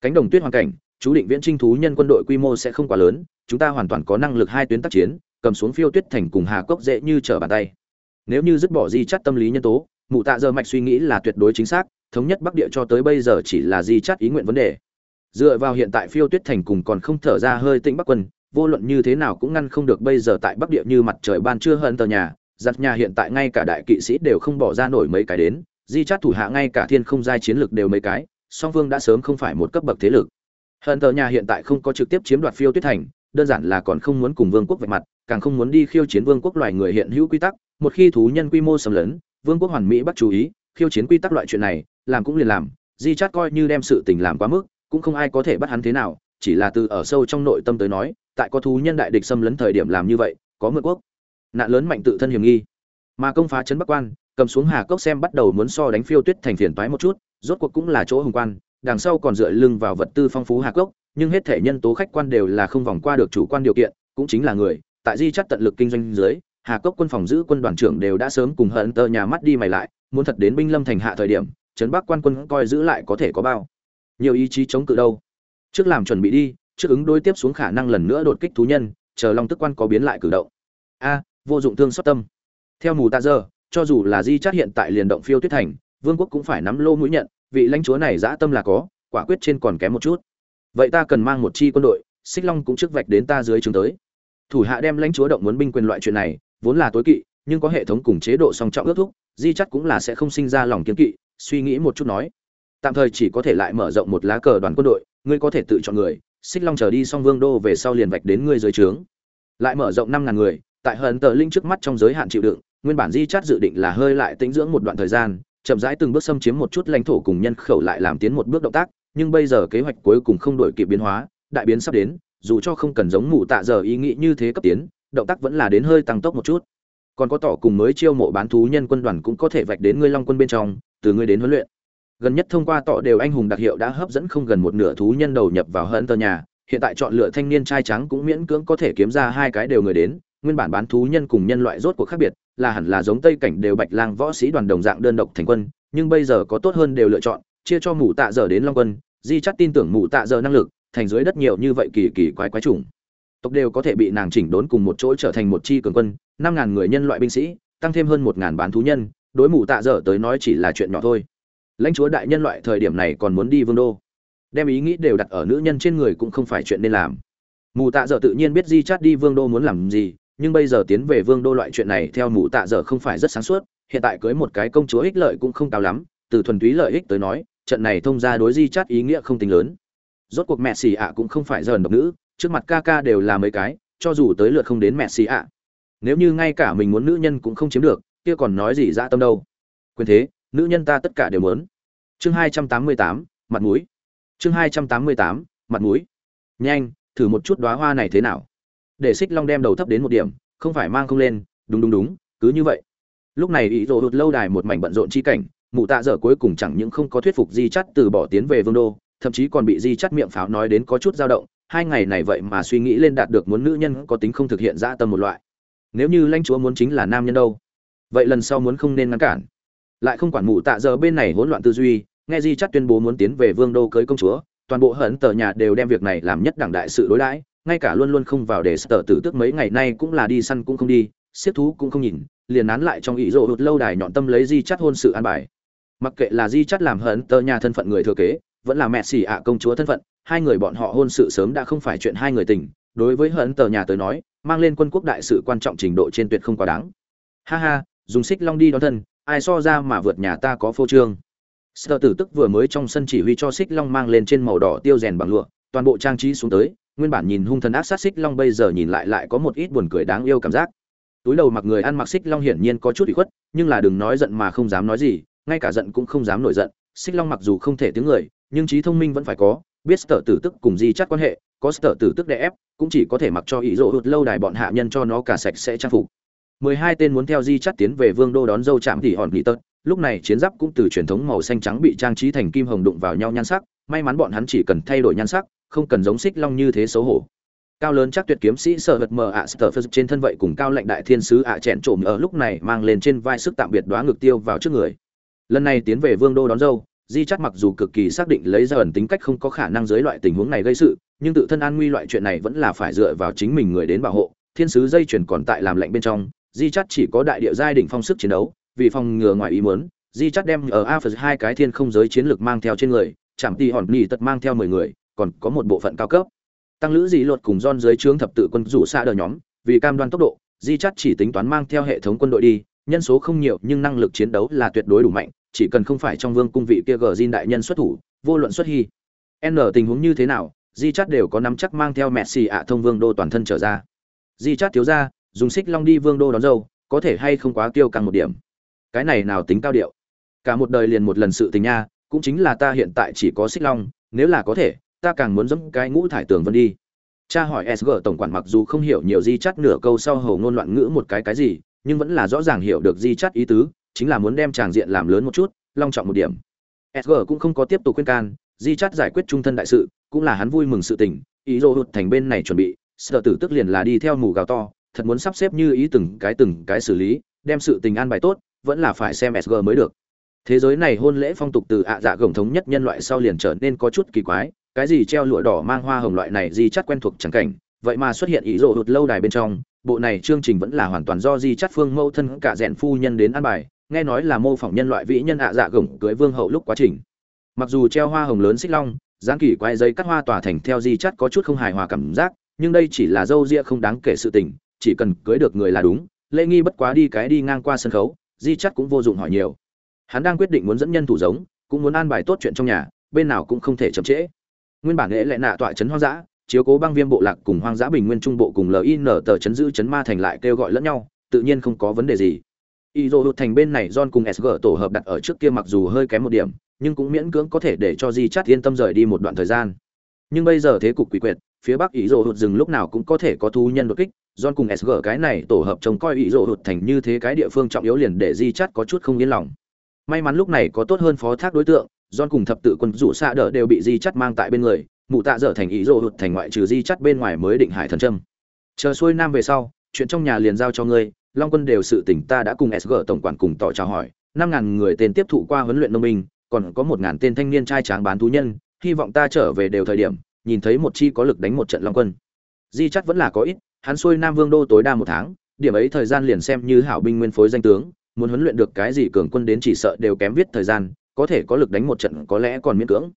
Cánh đồng tuyết hoàn cảnh chú định viễn trinh thú nhân quân đội quy mô sẽ không quá lớn, chúng ta hoàn toàn có năng lực hai tuyến tác chiến, cầm xuống phiêu tuyết thành cùng hà cốc dễ như trở bàn tay. Nếu như dứt bỏ di chắt tâm lý nhân tố, mụ tạ giờ mạch suy nghĩ là tuyệt đối chính xác, thống nhất bắc địa cho tới bây giờ chỉ là di chắt ý nguyện vấn đề. Dựa vào hiện tại phiêu tuyết thành cùng còn không thở ra hơi tĩnh bắc quân, vô luận như thế nào cũng ngăn không được bây giờ tại bắc địa như mặt trời ban trưa hơn tờ nhà, giặt nhà hiện tại ngay cả đại kỵ sĩ đều không bỏ ra nổi mấy cái đến, di chát thủ hạ ngay cả thiên không giai chiến lược đều mấy cái, song phương đã sớm không phải một cấp bậc thế lực. Hận tờ nhà hiện tại không có trực tiếp chiếm đoạt phiêu tuyết thành đơn giản là còn không muốn cùng vương quốc vạch mặt càng không muốn đi khiêu chiến vương quốc loài người hiện hữu quy tắc một khi thú nhân quy mô xâm lớn, vương quốc hoàn mỹ bắt chú ý khiêu chiến quy tắc loại chuyện này làm cũng liền làm di chát coi như đem sự tình làm quá mức cũng không ai có thể bắt hắn thế nào chỉ là từ ở sâu trong nội tâm tới nói tại có thú nhân đại địch xâm lấn thời điểm làm như vậy có mượn quốc. Nạn lớn mạnh tự thân hiểm nghi. Mà công phá trấn bắc quan cầm xuống hà cốc xem bắt đầu muốn so đánh phiêu tuyết thành phiền toái một chút rốt cuộc cũng là chỗ hùng quan đằng sau còn dựa lưng vào vật tư phong phú hạc gốc nhưng hết thể nhân tố khách quan đều là không vòng qua được chủ quan điều kiện, cũng chính là người. Tại di chắc tận lực kinh doanh dưới, hà cốc quân phòng giữ quân đoàn trưởng đều đã sớm cùng hận tơ nhà mắt đi mày lại, muốn thật đến binh lâm thành hạ thời điểm, trấn bắc quan quân coi giữ lại có thể có bao. Nhiều ý chí chống cự đâu. Trước làm chuẩn bị đi, trước ứng đối tiếp xuống khả năng lần nữa đột kích thú nhân, chờ long tức quan có biến lại cử động. A, vô dụng thương xót tâm. Theo mù tạ giờ, cho dù là di chát hiện tại liền động phiêu tuyết thành, vương quốc cũng phải nắm lô mũi nhận vị lãnh chúa này dã tâm là có, quả quyết trên còn kém một chút. Vậy ta cần mang một chi quân đội, xích long cũng trước vạch đến ta dưới chúng tới. Thủ hạ đem lãnh chúa động muốn binh quyền loại chuyện này, vốn là tối kỵ, nhưng có hệ thống cùng chế độ song trọng ước thúc, di chắc cũng là sẽ không sinh ra lòng kiêng kỵ, suy nghĩ một chút nói. Tạm thời chỉ có thể lại mở rộng một lá cờ đoàn quân đội, ngươi có thể tự chọn người, xích long trở đi xong vương đô về sau liền vạch đến ngươi dưới trướng. Lại mở rộng năm ngàn người, tại hận tờ linh trước mắt trong giới hạn chịu đựng, nguyên bản di chát dự định là hơi lại tĩnh dưỡng một đoạn thời gian chậm rãi từng bước xâm chiếm một chút lãnh thổ cùng nhân khẩu lại làm tiến một bước động tác, nhưng bây giờ kế hoạch cuối cùng không đổi kịp biến hóa, đại biến sắp đến, dù cho không cần giống mụ tạ giờ ý nghĩ như thế cấp tiến, động tác vẫn là đến hơi tăng tốc một chút. Còn có tỏ cùng mới chiêu mộ bán thú nhân quân đoàn cũng có thể vạch đến ngươi long quân bên trong, từ ngươi đến huấn luyện. Gần nhất thông qua tọ đều anh hùng đặc hiệu đã hấp dẫn không gần một nửa thú nhân đầu nhập vào hận tờ nhà, hiện tại chọn lựa thanh niên trai trắng cũng miễn cưỡng có thể kiếm ra hai cái đều người đến, nguyên bản bán thú nhân cùng nhân loại rốt cuộc khác biệt là hẳn là giống tây cảnh đều bạch lang võ sĩ đoàn đồng dạng đơn độc thành quân, nhưng bây giờ có tốt hơn đều lựa chọn, chia cho mụ tạ giờ đến long quân, di chắc tin tưởng mụ tạ giờ năng lực, thành dưới đất nhiều như vậy kỳ kỳ quái quái chủng. Tộc đều có thể bị nàng chỉnh đốn cùng một chỗ trở thành một chi cường quân, năm ngàn người nhân loại binh sĩ, tăng thêm hơn một ngàn bán thú nhân, đối mụ tạ dở tới nói chỉ là chuyện nhỏ thôi. Lãnh chúa đại nhân loại thời điểm này còn muốn đi vương đô. Đem ý nghĩ đều đặt ở nữ nhân trên người cũng không phải chuyện nên làm. Mù tạ dở tự nhiên biết di chát đi vương đô muốn làm gì nhưng bây giờ tiến về vương đô loại chuyện này theo mụ tạ dở không phải rất sáng suốt, hiện tại cưới một cái công chúa ích lợi cũng không cao lắm, từ thuần túy lợi ích tới nói, trận này thông ra đối di chát ý nghĩa không tính lớn. Rốt cuộc mẹ xì ạ cũng không phải dần độc nữ, trước mặt ca ca đều là mấy cái, cho dù tới lượt không đến mẹ xì ạ. Nếu như ngay cả mình muốn nữ nhân cũng không chiếm được, kia còn nói gì dã tâm đâu. Quyền thế, nữ nhân ta tất cả đều muốn. Chương hai trăm tám mươi tám, mặt mũi. Chương hai trăm tám mươi tám, mặt mũi. Nhanh, thử một chút đóa hoa này thế nào để xích long đem đầu thấp đến một điểm, không phải mang không lên, đúng đúng đúng, cứ như vậy. Lúc này ý rồ hụt lâu đài một mảnh bận rộn chi cảnh, mụ tạ dở cuối cùng chẳng những không có thuyết phục di chắt từ bỏ tiến về vương đô, thậm chí còn bị di chắt miệng pháo nói đến có chút dao động, hai ngày này vậy mà suy nghĩ lên đạt được muốn nữ nhân có tính không thực hiện dã tâm một loại. Nếu như lãnh chúa muốn chính là nam nhân đâu? Vậy lần sau muốn không nên ngăn cản. Lại không quản mụ tạ Dở bên này hỗn loạn tư duy, nghe di chắt tuyên bố muốn tiến về vương đô cưới công chúa, toàn bộ hận tờ nhà đều đem việc này làm nhất đảng đại sự đối đãi ngay cả luôn luôn không vào để sở tử tước mấy ngày nay cũng là đi săn cũng không đi siết thú cũng không nhìn liền án lại trong ý rộ hụt lâu đài nhọn tâm lấy di chắt hôn sự an bài. Mặc kệ là di chắt làm hận tờ nhà thân phận người thừa kế vẫn là mẹ xỉ ạ công chúa thân phận hai người bọn họ hôn sự sớm đã không phải chuyện hai người tình đối với hận tờ nhà tới nói mang lên quân quốc đại sự quan trọng trình độ trên tuyệt không quá đáng. Ha ha dùng xích long đi đón thân ai so ra mà vượt nhà ta có phô trương. Sở Tử tức vừa mới trong sân chỉ huy cho Xích Long mang lên trên màu đỏ tiêu rèn bằng lụa, toàn bộ trang trí xuống tới, nguyên bản nhìn hung thần ác sát Xích Long bây giờ nhìn lại lại có một ít buồn cười đáng yêu cảm giác. Túi đầu mặc người ăn mặc Xích Long hiển nhiên có chút ủy khuất, nhưng là đừng nói giận mà không dám nói gì, ngay cả giận cũng không dám nổi giận. Xích Long mặc dù không thể tiếng người, nhưng trí thông minh vẫn phải có, biết Sở Tử tức cùng di chắc quan hệ, có Sở Tử tức đè ép, cũng chỉ có thể mặc cho ý rộ hụt lâu đài bọn hạ nhân cho nó cả sạch sẽ trang phục. 12 tên muốn theo di chắt tiến về vương đô đón dâu chạm thì hòn nghỉ tật, lúc này chiến giáp cũng từ truyền thống màu xanh trắng bị trang trí thành kim hồng đụng vào nhau nhan sắc may mắn bọn hắn chỉ cần thay đổi nhan sắc không cần giống xích long như thế xấu hổ. Cao lớn chắc tuyệt kiếm sĩ sợ vật mờ ạ sở phật trên thân vậy cùng cao lệnh đại thiên sứ ạ à chẹn trộm ở lúc này mang lên trên vai sức tạm biệt đoá ngực tiêu vào trước người. Lần này tiến về vương đô đón dâu di chắc mặc dù cực kỳ xác định lấy ra ẩn tính cách không có khả năng dưới loại tình huống này gây sự nhưng tự thân an nguy loại chuyện này vẫn là phải dựa vào chính mình người đến bảo hộ thiên sứ dây chuyển còn tại làm lệnh bên trong di chắc chỉ có đại địa giai đỉnh phong sức chiến đấu vì phòng ngừa ngoài ý muốn, Di chắc đem ở A hai cái thiên không giới chiến lược mang theo trên người, chẳng ti hòn nhì tật mang theo mười người, còn có một bộ phận cao cấp. Tăng lữ dị luật cùng don dưới trướng thập tự quân rủ xa đờ nhóm, vì cam đoan tốc độ, Di chắt chỉ tính toán mang theo hệ thống quân đội đi, nhân số không nhiều nhưng năng lực chiến đấu là tuyệt đối đủ mạnh, chỉ cần không phải trong vương cung vị kia gờ di đại nhân xuất thủ, vô luận xuất hy. N tình huống như thế nào, Di chắt đều có nắm chắc mang theo mẹ xì ạ thông vương đô toàn thân trở ra. Di chắt thiếu ra, dùng xích long đi vương đô đón dâu, có thể hay không quá tiêu càng một điểm cái này nào tính cao điệu cả một đời liền một lần sự tình nha cũng chính là ta hiện tại chỉ có xích long nếu là có thể ta càng muốn dẫm cái ngũ thải tường vân đi. Cha hỏi sg tổng quản mặc dù không hiểu nhiều di chắt nửa câu sau hầu ngôn loạn ngữ một cái cái gì, nhưng vẫn là rõ ràng hiểu được di chắt ý tứ, chính là muốn đem tràng diện làm lớn một chút, long trọng một điểm. Sg cũng không có tiếp tục khuyên can, di chắt giải quyết trung thân đại sự, cũng là hắn vui mừng sự tình, ý dô hụt thành bên này chuẩn bị, sợ tử tức liền là đi theo mù gào to, thật muốn sắp xếp như ý từng cái từng cái xử lý, đem sự tình an bài tốt, vẫn là phải xem sg mới được. Thế giới này hôn lễ phong tục từ ạ dạ gồng thống nhất nhân loại sau liền trở nên có chút kỳ quái cái gì treo lụa đỏ mang hoa hồng loại này di chắt quen thuộc chẳng cảnh, vậy mà xuất hiện ý rộ hụt lâu đài bên trong, bộ này chương trình vẫn là hoàn toàn do di chắt phương mâu thân cả rèn phu nhân đến ăn bài, nghe nói là mô phỏng nhân loại vĩ nhân ạ dạ gồng cưới vương hậu lúc quá trình. Mặc dù treo hoa hồng lớn xích long, dáng kỳ quay giấy cắt hoa tỏa thành theo di chắt có chút không hài hòa cảm giác, nhưng đây chỉ là dâu ria không đáng kể sự tình, chỉ cần cưới được người là đúng, lễ nghi bất quá đi cái đi ngang qua sân khấu, di chắt cũng vô dụng hỏi nhiều. Hắn đang quyết định muốn dẫn nhân thủ giống, cũng muốn an bài tốt chuyện trong nhà, bên nào cũng không thể chậm trễ nguyên bản lễ lệ nạ tọa trấn hoang dã, chiếu cố băng viêm bộ lạc cùng hoang dã bình nguyên trung bộ cùng lin tờ chấn giữ chấn ma thành lại kêu gọi lẫn nhau, tự nhiên không có vấn đề gì. Y dô hụt thành bên này john cùng sg tổ hợp đặt ở trước kia mặc dù hơi kém một điểm, nhưng cũng miễn cưỡng có thể để cho di chát yên tâm rời đi một đoạn thời gian. Nhưng bây giờ thế cục quỷ quyệt, phía bắc ý dô hụt rừng lúc nào cũng có thể có thu nhân đột kích, john cùng sg cái này tổ hợp trông coi ý dô hụt thành như thế cái địa phương trọng yếu liền để di chát có chút không yên lòng. May mắn lúc này có tốt hơn phó thác đối tượng John cùng thập tự quân rủ xạ đỡ đều bị di chắt mang tại bên người, mụ tạ dở thành ý rồ hụt thành ngoại trừ di chắt bên ngoài mới định hải thần trâm. Chờ xuôi nam về sau, chuyện trong nhà liền giao cho ngươi, Long quân đều sự tỉnh ta đã cùng SG tổng quản cùng tỏ chào hỏi, năm ngàn người tên tiếp thụ qua huấn luyện nông binh, còn có một ngàn tên thanh niên trai tráng bán thú nhân, hy vọng ta trở về đều thời điểm, nhìn thấy một chi có lực đánh một trận Long quân. Di chắt vẫn là có ít, hắn xuôi nam vương đô tối đa một tháng, điểm ấy thời gian liền xem như hảo binh nguyên phối danh tướng, muốn huấn luyện được cái gì cường quân đến chỉ sợ đều kém viết thời gian, có thể có lực đánh một trận có lẽ còn miễn cưỡng.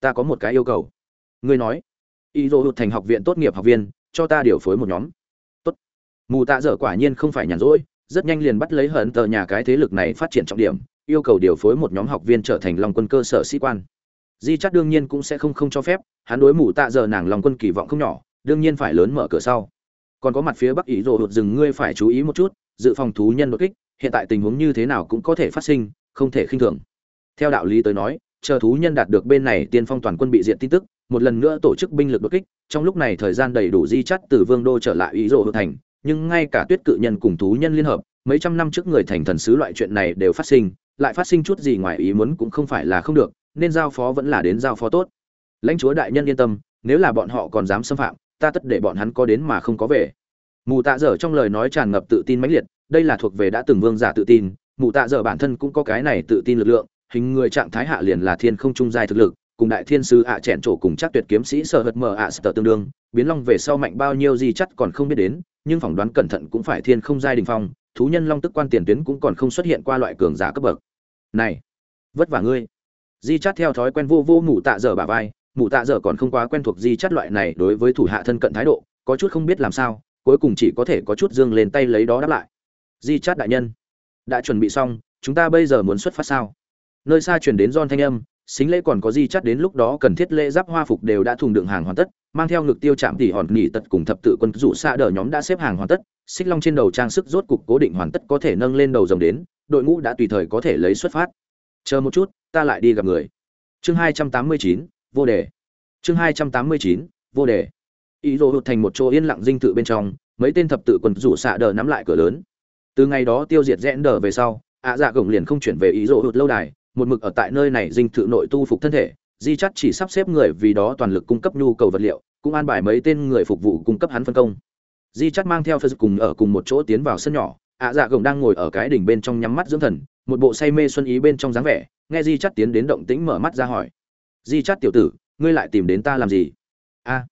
Ta có một cái yêu cầu. Ngươi nói. Y dô hụt thành học viện tốt nghiệp học viên, cho ta điều phối một nhóm. Tốt. Mù tạ dở quả nhiên không phải nhàn rỗi, rất nhanh liền bắt lấy hận tờ nhà cái thế lực này phát triển trọng điểm, yêu cầu điều phối một nhóm học viên trở thành lòng quân cơ sở sĩ quan. Di chắc đương nhiên cũng sẽ không không cho phép, hắn đối mù tạ dở nàng lòng quân kỳ vọng không nhỏ, đương nhiên phải lớn mở cửa sau. Còn có mặt phía bắc ý rồ hụt rừng ngươi phải chú ý một chút, dự phòng thú nhân đột kích, hiện tại tình huống như thế nào cũng có thể phát sinh, không thể khinh thường theo đạo lý tới nói, chờ thú nhân đạt được bên này tiên phong toàn quân bị diện tin tức, một lần nữa tổ chức binh lực đột kích, trong lúc này thời gian đầy đủ di chắt từ vương đô trở lại ý rộ hữu thành, nhưng ngay cả tuyết cự nhân cùng thú nhân liên hợp, mấy trăm năm trước người thành thần sứ loại chuyện này đều phát sinh, lại phát sinh chút gì ngoài ý muốn cũng không phải là không được, nên giao phó vẫn là đến giao phó tốt. Lãnh chúa đại nhân yên tâm, nếu là bọn họ còn dám xâm phạm, ta tất để bọn hắn có đến mà không có về. Mù tạ dở trong lời nói tràn ngập tự tin mãnh liệt, đây là thuộc về đã từng vương giả tự tin, mù tạ dở bản thân cũng có cái này tự tin lực lượng hình người trạng thái hạ liền là thiên không trung giai thực lực, cùng đại thiên sư ạ à chẹn trổ cùng chắc tuyệt kiếm sĩ sở hật mờ ạ à sở tương đương, biến long về sau mạnh bao nhiêu gì chắc còn không biết đến, nhưng phỏng đoán cẩn thận cũng phải thiên không giai đình phong, thú nhân long tức quan tiền tuyến cũng còn không xuất hiện qua loại cường giả cấp bậc. Này, vất vả ngươi. Di chắt theo thói quen vô vô mụ tạ dở bà vai, mụ tạ dở còn không quá quen thuộc di chắt loại này đối với thủ hạ thân cận thái độ, có chút không biết làm sao, cuối cùng chỉ có thể có chút dương lên tay lấy đó đáp lại. Di chắt đại nhân, đã chuẩn bị xong, chúng ta bây giờ muốn xuất phát sao? Nơi xa truyền đến don thanh âm, xính lễ còn có di chắt đến lúc đó cần thiết lễ giáp hoa phục đều đã thùng đựng hàng hoàn tất, mang theo ngực tiêu chạm tỉ hòn nghỉ tật cùng thập tự quân rủ xa đờ nhóm đã xếp hàng hoàn tất, xích long trên đầu trang sức rốt cục cố định hoàn tất có thể nâng lên đầu rồng đến, đội ngũ đã tùy thời có thể lấy xuất phát. Chờ một chút, ta lại đi gặp người. Chương hai trăm tám mươi chín, vô đề. Chương hai trăm tám mươi chín, vô đề. Ý đồ hụt thành một chỗ yên lặng dinh tự bên trong, mấy tên thập tự quân rủ xạ đờ nắm lại cửa lớn. Từ ngày đó tiêu diệt rẽn đờ về sau, ạ dạ gồng liền không chuyển về ý đồ hụt lâu đài một mực ở tại nơi này dinh thự nội tu phục thân thể, di chắt chỉ sắp xếp người vì đó toàn lực cung cấp nhu cầu vật liệu, cũng an bài mấy tên người phục vụ cung cấp hắn phân công. Di chắt mang theo phật cùng ở cùng một chỗ tiến vào sân nhỏ, ạ dạ gồng đang ngồi ở cái đỉnh bên trong nhắm mắt dưỡng thần, một bộ say mê xuân ý bên trong dáng vẻ, nghe di chắt tiến đến động tĩnh mở mắt ra hỏi. Di chắt tiểu tử, ngươi lại tìm đến ta làm gì? A.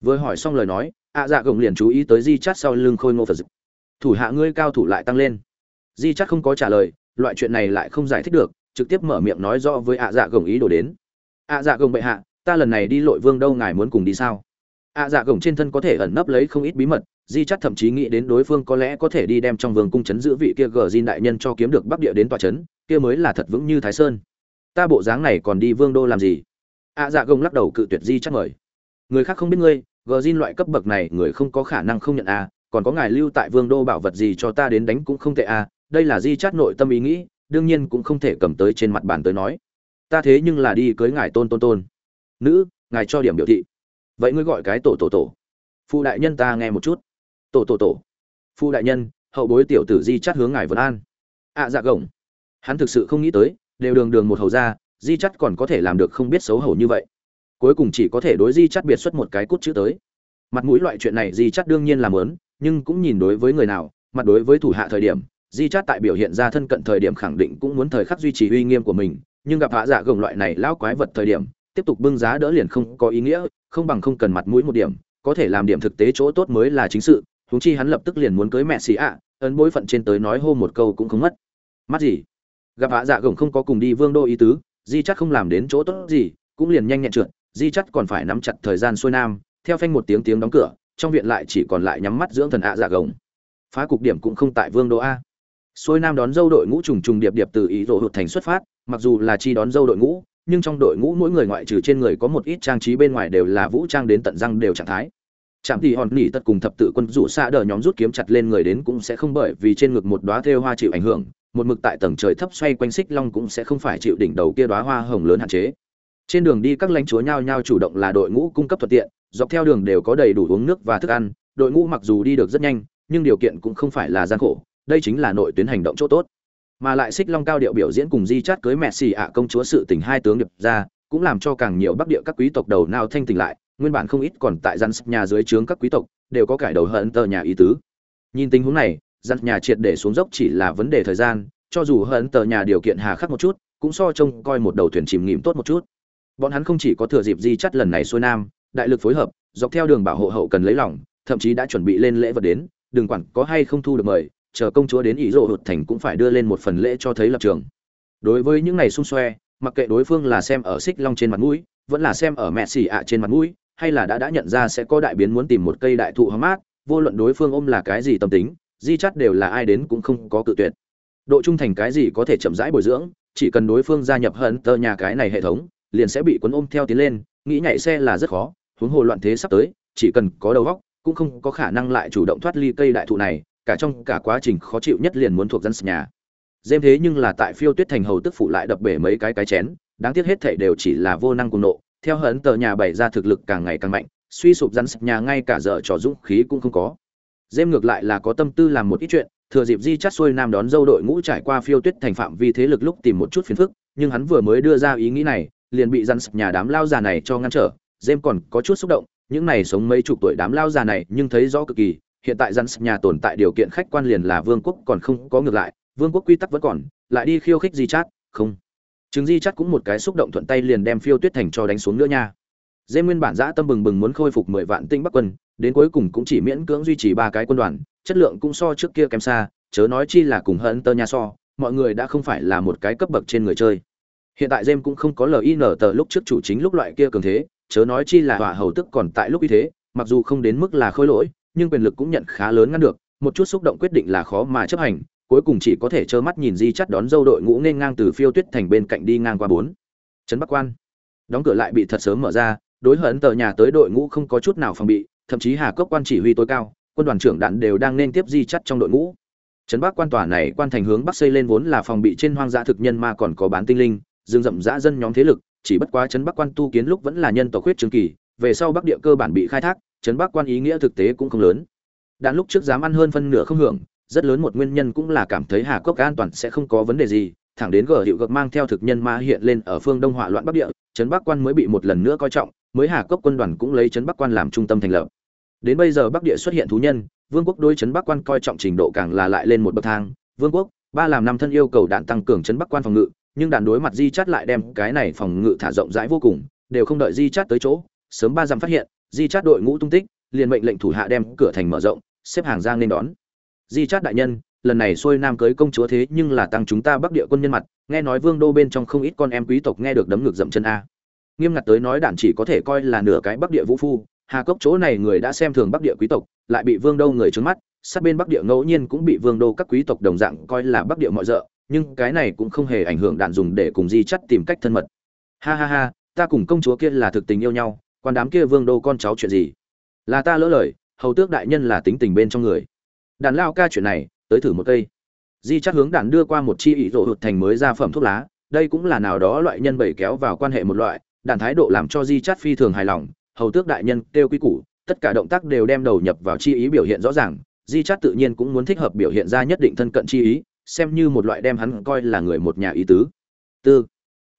Vừa hỏi xong lời nói, ạ dạ gồng liền chú ý tới di chắt sau lưng khôi ngô phật. Thủ hạ ngươi cao thủ lại tăng lên. Di chắt không có trả lời, loại chuyện này lại không giải thích được trực tiếp mở miệng nói rõ với ạ dạ gồng ý đồ đến. ạ dạ gồng bệ hạ, ta lần này đi lội vương đâu ngài muốn cùng đi sao? ạ dạ gồng trên thân có thể ẩn nấp lấy không ít bí mật, di chắc thậm chí nghĩ đến đối phương có lẽ có thể đi đem trong vương cung chấn giữ vị kia gờ di đại nhân cho kiếm được bắc địa đến tòa chấn, kia mới là thật vững như thái sơn. Ta bộ dáng này còn đi vương đô làm gì? ạ dạ gồng lắc đầu cự tuyệt di chắc mời. Người khác không biết ngươi, gờ di loại cấp bậc này người không có khả năng không nhận a còn có ngài lưu tại vương đô bảo vật gì cho ta đến đánh cũng không tệ a đây là di chát nội tâm ý nghĩ đương nhiên cũng không thể cầm tới trên mặt bàn tới nói. Ta thế nhưng là đi cưới ngài tôn tôn tôn. Nữ ngài cho điểm biểu thị. Vậy ngươi gọi cái tổ tổ tổ. Phụ đại nhân ta nghe một chút. Tổ tổ tổ. Phụ đại nhân hậu bối tiểu tử di chắt hướng ngài vân an. Ạ à, dạ gồng. Hắn thực sự không nghĩ tới đều đường đường một hầu ra di chắt còn có thể làm được không biết xấu hổ như vậy. Cuối cùng chỉ có thể đối di chắt biệt xuất một cái cút chữ tới. Mặt mũi loại chuyện này di chắt đương nhiên làm lớn nhưng cũng nhìn đối với người nào mặt đối với thủ hạ thời điểm di chát tại biểu hiện ra thân cận thời điểm khẳng định cũng muốn thời khắc duy trì uy nghiêm của mình, nhưng gặp hạ dạ gồng loại này lão quái vật thời điểm, tiếp tục bưng giá đỡ liền không có ý nghĩa, không bằng không cần mặt mũi một điểm, có thể làm điểm thực tế chỗ tốt mới là chính sự, huống chi hắn lập tức liền muốn cưới mẹ xì ạ, ấn bối phận trên tới nói hô một câu cũng không mất. Mắt gì? Gặp hạ dạ gồng không có cùng đi vương đô ý tứ, di chắc không làm đến chỗ tốt gì, cũng liền nhanh nhẹn trượt, di chắc còn phải nắm chặt thời gian xuôi nam, theo phanh một tiếng tiếng đóng cửa, trong viện lại chỉ còn lại nhắm mắt dưỡng thần ạ dạ gồng. Phá cục điểm cũng không tại vương đô a xuôi nam đón dâu đội ngũ trùng trùng điệp điệp từ ý rộ hụt thành xuất phát, mặc dù là chi đón dâu đội ngũ, nhưng trong đội ngũ mỗi người ngoại trừ trên người có một ít trang trí bên ngoài đều là vũ trang đến tận răng đều trạng thái. Chạm thì hòn nỉ tất cùng thập tự quân rủ xa đờ nhóm rút kiếm chặt lên người đến cũng sẽ không bởi vì trên ngực một đóa thêu hoa chịu ảnh hưởng, một mực tại tầng trời thấp xoay quanh xích long cũng sẽ không phải chịu đỉnh đầu kia đóa hoa hồng lớn hạn chế. Trên đường đi các lãnh chúa nhau nhau chủ động là đội ngũ cung cấp thuận tiện, dọc theo đường đều có đầy đủ uống nước và thức ăn, đội ngũ mặc dù đi được rất nhanh, nhưng điều kiện cũng không phải là gian khổ đây chính là nội tuyến hành động chỗ tốt. Mà lại xích long cao điệu biểu diễn cùng di chát cưới mẹ xì ạ công chúa sự tình hai tướng điệp ra, cũng làm cho càng nhiều bắc địa các quý tộc đầu nào thanh tỉnh lại, nguyên bản không ít còn tại gian nhà dưới trướng các quý tộc, đều có cải đầu hận tờ nhà ý tứ. Nhìn tình huống này gian nhà triệt để xuống dốc chỉ là vấn đề thời gian, cho dù hận tờ nhà điều kiện hà khắc một chút, cũng so trông coi một đầu thuyền chìm nghỉm tốt một chút. Bọn hắn không chỉ có thừa dịp di chắt lần này xuôi nam, đại lực phối hợp, dọc theo đường bảo hộ hậu cần lấy lòng, thậm chí đã chuẩn bị lên lễ vật đến, đừng quản có hay không thu được mời chờ công chúa đến ý rộ hụt thành cũng phải đưa lên một phần lễ cho thấy lập trường. Đối với những ngày xung xoe, mặc kệ đối phương là xem ở xích long trên mặt mũi, vẫn là xem ở mẹ xì ạ trên mặt mũi, hay là đã đã nhận ra sẽ có đại biến muốn tìm một cây đại thụ hóng mát, vô luận đối phương ôm là cái gì tâm tính, di chắt đều là ai đến cũng không có cự tuyệt. Độ trung thành cái gì có thể chậm rãi bồi dưỡng, chỉ cần đối phương gia nhập hận tơ nhà cái này hệ thống, liền sẽ bị cuốn ôm theo tiến lên, nghĩ nhảy xe là rất khó, huống hồ loạn thế sắp tới, chỉ cần có đầu óc, cũng không có khả năng lại chủ động thoát ly cây đại thụ này cả trong cả quá trình khó chịu nhất liền muốn thuộc dân nhà. Dêm thế nhưng là tại phiêu tuyết thành hầu tức phụ lại đập bể mấy cái cái chén, đáng tiếc hết thảy đều chỉ là vô năng cùng nộ, theo hấn tờ nhà bày ra thực lực càng ngày càng mạnh, suy sụp rắn nhà ngay cả giờ trò dũng khí cũng không có. Dêm ngược lại là có tâm tư làm một ít chuyện, thừa dịp di chắt xuôi nam đón dâu đội ngũ trải qua phiêu tuyết thành phạm vi thế lực lúc tìm một chút phiền phức, nhưng hắn vừa mới đưa ra ý nghĩ này, liền bị rắn nhà đám lao già này cho ngăn trở, dêm còn có chút xúc động, những này sống mấy chục tuổi đám lao già này nhưng thấy rõ cực kỳ hiện tại rắn nhà tồn tại điều kiện khách quan liền là vương quốc còn không có ngược lại, vương quốc quy tắc vẫn còn, lại đi khiêu khích di chát, không. Chứng di chát cũng một cái xúc động thuận tay liền đem phiêu tuyết thành cho đánh xuống nữa nha. Dê nguyên bản giã tâm bừng bừng muốn khôi phục mười vạn tinh bắc quân, đến cuối cùng cũng chỉ miễn cưỡng duy trì ba cái quân đoàn, chất lượng cũng so trước kia kém xa, chớ nói chi là cùng hận tơ nha so, mọi người đã không phải là một cái cấp bậc trên người chơi. Hiện tại jem cũng không có lin tờ lúc trước chủ chính lúc loại kia cường thế, chớ nói chi là hỏa hầu tức còn tại lúc như thế, mặc dù không đến mức là khôi lỗi nhưng quyền lực cũng nhận khá lớn ngăn được, một chút xúc động quyết định là khó mà chấp hành, cuối cùng chỉ có thể trơ mắt nhìn di chắt đón dâu đội ngũ nên ngang từ phiêu tuyết thành bên cạnh đi ngang qua bốn. Trấn bắc quan. Đóng cửa lại bị thật sớm mở ra, đối hận tờ nhà tới đội ngũ không có chút nào phòng bị, thậm chí hà cốc quan chỉ huy tối cao, quân đoàn trưởng đạn đều đang nên tiếp di chắt trong đội ngũ. Trấn bắc quan tòa này quan thành hướng bắc xây lên vốn là phòng bị trên hoang dã thực nhân mà còn có bán tinh linh dương rậm dã dân nhóm thế lực, chỉ bất quá trấn bắc quan tu kiến lúc vẫn là nhân tộc huyết trường kỳ, về sau bắc địa cơ bản bị khai thác trấn bắc quan ý nghĩa thực tế cũng không lớn. Đàn lúc trước dám ăn hơn phân nửa không hưởng, rất lớn một nguyên nhân cũng là cảm thấy hà cốc an toàn sẽ không có vấn đề gì. Thẳng đến gờ hiệu gợt mang theo thực nhân ma hiện lên ở phương đông hỏa loạn bắc địa, trấn bắc quan mới bị một lần nữa coi trọng, mới hà cốc quân đoàn cũng lấy trấn bắc quan làm trung tâm thành lập. Đến bây giờ bắc địa xuất hiện thú nhân, vương quốc đối trấn bắc quan coi trọng trình độ càng là lại lên một bậc thang. Vương quốc, ba làm năm thân yêu cầu đạn tăng cường trấn bắc quan phòng ngự, nhưng đạn đối mặt di chát lại đem cái này phòng ngự thả rộng rãi vô cùng, đều không đợi di chát tới chỗ, sớm ba dặm phát hiện di chát đội ngũ tung tích, liền mệnh lệnh thủ hạ đem cửa thành mở rộng, xếp hàng giang nên đón. Di chát đại nhân, lần này xuôi nam cưới công chúa thế nhưng là tăng chúng ta bắc địa quân nhân mặt, nghe nói vương đô bên trong không ít con em quý tộc nghe được đấm ngược dậm chân a. Nghiêm ngặt tới nói đản chỉ có thể coi là nửa cái bắc địa vũ phu, hà cốc chỗ này người đã xem thường bắc địa quý tộc, lại bị vương đô người trướng mắt, sát bên bắc địa ngẫu nhiên cũng bị vương đô các quý tộc đồng dạng coi là bắc địa mọi rợ, nhưng cái này cũng không hề ảnh hưởng đạn dùng để cùng di chắt tìm cách thân mật. Ha ha ha, ta cùng công chúa kia là thực tình yêu nhau quan đám kia vương đô con cháu chuyện gì? Là ta lỡ lời, hầu tước đại nhân là tính tình bên trong người. Đàn lao ca chuyện này, tới thử một cây. Di chắc hướng đàn đưa qua một chi ỷ rộ hụt thành mới ra phẩm thuốc lá, đây cũng là nào đó loại nhân bẩy kéo vào quan hệ một loại, đàn thái độ làm cho di chắt phi thường hài lòng, hầu tước đại nhân kêu quy củ, tất cả động tác đều đem đầu nhập vào chi ý biểu hiện rõ ràng, di chát tự nhiên cũng muốn thích hợp biểu hiện ra nhất định thân cận chi ý, xem như một loại đem hắn coi là người một nhà ý tứ. Tư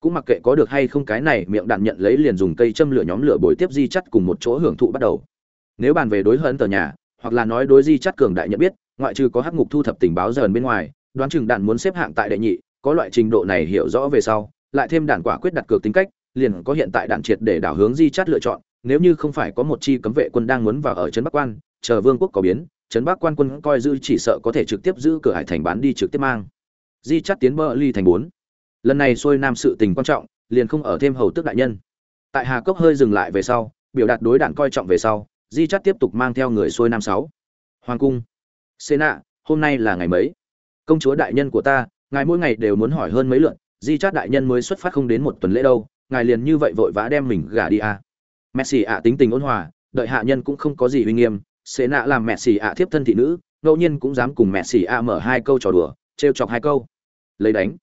cũng mặc kệ có được hay không cái này, miệng đạn nhận lấy liền dùng cây châm lửa nhóm lửa bồi tiếp di chắt cùng một chỗ hưởng thụ bắt đầu. Nếu bàn về đối hận tờ nhà, hoặc là nói đối di chắt cường đại nhận biết, ngoại trừ có hắc ngục thu thập tình báo dần bên ngoài, đoán chừng đạn muốn xếp hạng tại đệ nhị, có loại trình độ này hiểu rõ về sau, lại thêm đạn quả quyết đặt cược tính cách, liền có hiện tại đạn triệt để đảo hướng di chắt lựa chọn, nếu như không phải có một chi cấm vệ quân đang muốn vào ở trấn bắc quan, chờ vương quốc có biến, trấn bắc quan quân coi dư chỉ sợ có thể trực tiếp giữ cửa hải thành bán đi trực tiếp mang. Di chắt tiến bờ ly thành bốn lần này xuôi nam sự tình quan trọng, liền không ở thêm hầu tước đại nhân. Tại hà cốc hơi dừng lại về sau, biểu đạt đối đạn coi trọng về sau, di chắt tiếp tục mang theo người xuôi nam sáu. Hoàng cung. Xê nạ, hôm nay là ngày mấy? Công chúa đại nhân của ta, ngài mỗi ngày đều muốn hỏi hơn mấy lượn di chát đại nhân mới xuất phát không đến một tuần lễ đâu, ngài liền như vậy vội vã đem mình gả đi à. messi ạ tính tình ôn hòa, đợi hạ nhân cũng không có gì uy nghiêm, xê nạ làm messi ạ thiếp thân thị nữ, ngẫu nhiên cũng dám cùng messi ạ mở hai câu trò đùa, trêu chọc hai câu. Lấy đánh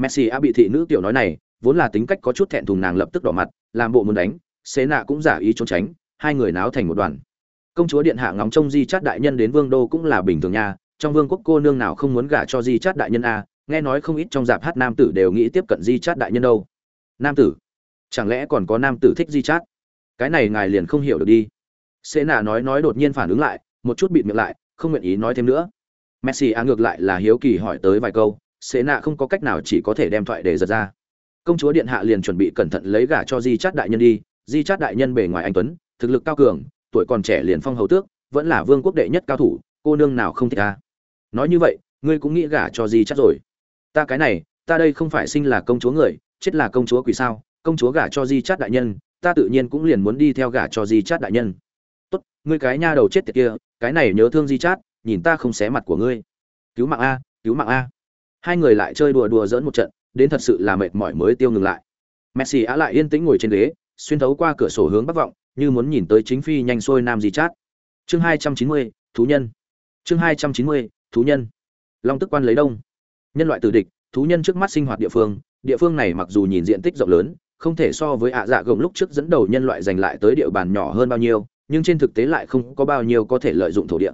messi a bị thị nữ tiểu nói này, vốn là tính cách có chút thẹn thùng nàng lập tức đỏ mặt, làm bộ muốn đánh xế nạ cũng giả ý trốn tránh, hai người náo thành một đoàn. Công chúa điện hạ ngóng trông di chát đại nhân đến vương đô cũng là bình thường nha, trong vương quốc cô nương nào không muốn gả cho di chát đại nhân a, nghe nói không ít trong dạp hát nam tử đều nghĩ tiếp cận di chát đại nhân đâu. Nam tử? Chẳng lẽ còn có nam tử thích di chát? Cái này ngài liền không hiểu được đi. Xế nạ nói nói đột nhiên phản ứng lại, một chút bịt miệng lại, không nguyện ý nói thêm nữa. Messi a ngược lại là hiếu kỳ hỏi tới vài câu xế nạ không có cách nào chỉ có thể đem thoại để giật ra. Công chúa điện hạ liền chuẩn bị cẩn thận lấy gả cho di chát đại nhân đi. Di chát đại nhân bề ngoài anh tuấn, thực lực cao cường, tuổi còn trẻ liền phong hầu tước, vẫn là vương quốc đệ nhất cao thủ, cô nương nào không thích ta nói như vậy, ngươi cũng nghĩ gả cho di chát rồi. Ta cái này, ta đây không phải sinh là công chúa người, chết là công chúa quỷ sao? Công chúa gả cho di chát đại nhân, ta tự nhiên cũng liền muốn đi theo gả cho di chát đại nhân. Tốt, ngươi cái nha đầu chết tiệt kia, cái này nhớ thương di chát, nhìn ta không xé mặt của ngươi. Cứu mạng a, cứu mạng a hai người lại chơi đùa đùa dỡn một trận, đến thật sự là mệt mỏi mới tiêu ngừng lại. Messi á lại yên tĩnh ngồi trên ghế, xuyên thấu qua cửa sổ hướng bắc vọng, như muốn nhìn tới chính phi nhanh xuôi nam di chát. Chương hai trăm chín mươi, thú nhân. Chương hai trăm chín mươi, thú nhân. Long tức quan lấy đông. Nhân loại tử địch, thú nhân trước mắt sinh hoạt địa phương địa phương này mặc dù nhìn diện tích rộng lớn, không thể so với ạ dạ gồng lúc trước dẫn đầu nhân loại giành lại tới địa bàn nhỏ hơn bao nhiêu, nhưng trên thực tế lại không có bao nhiêu có thể lợi dụng thổ địa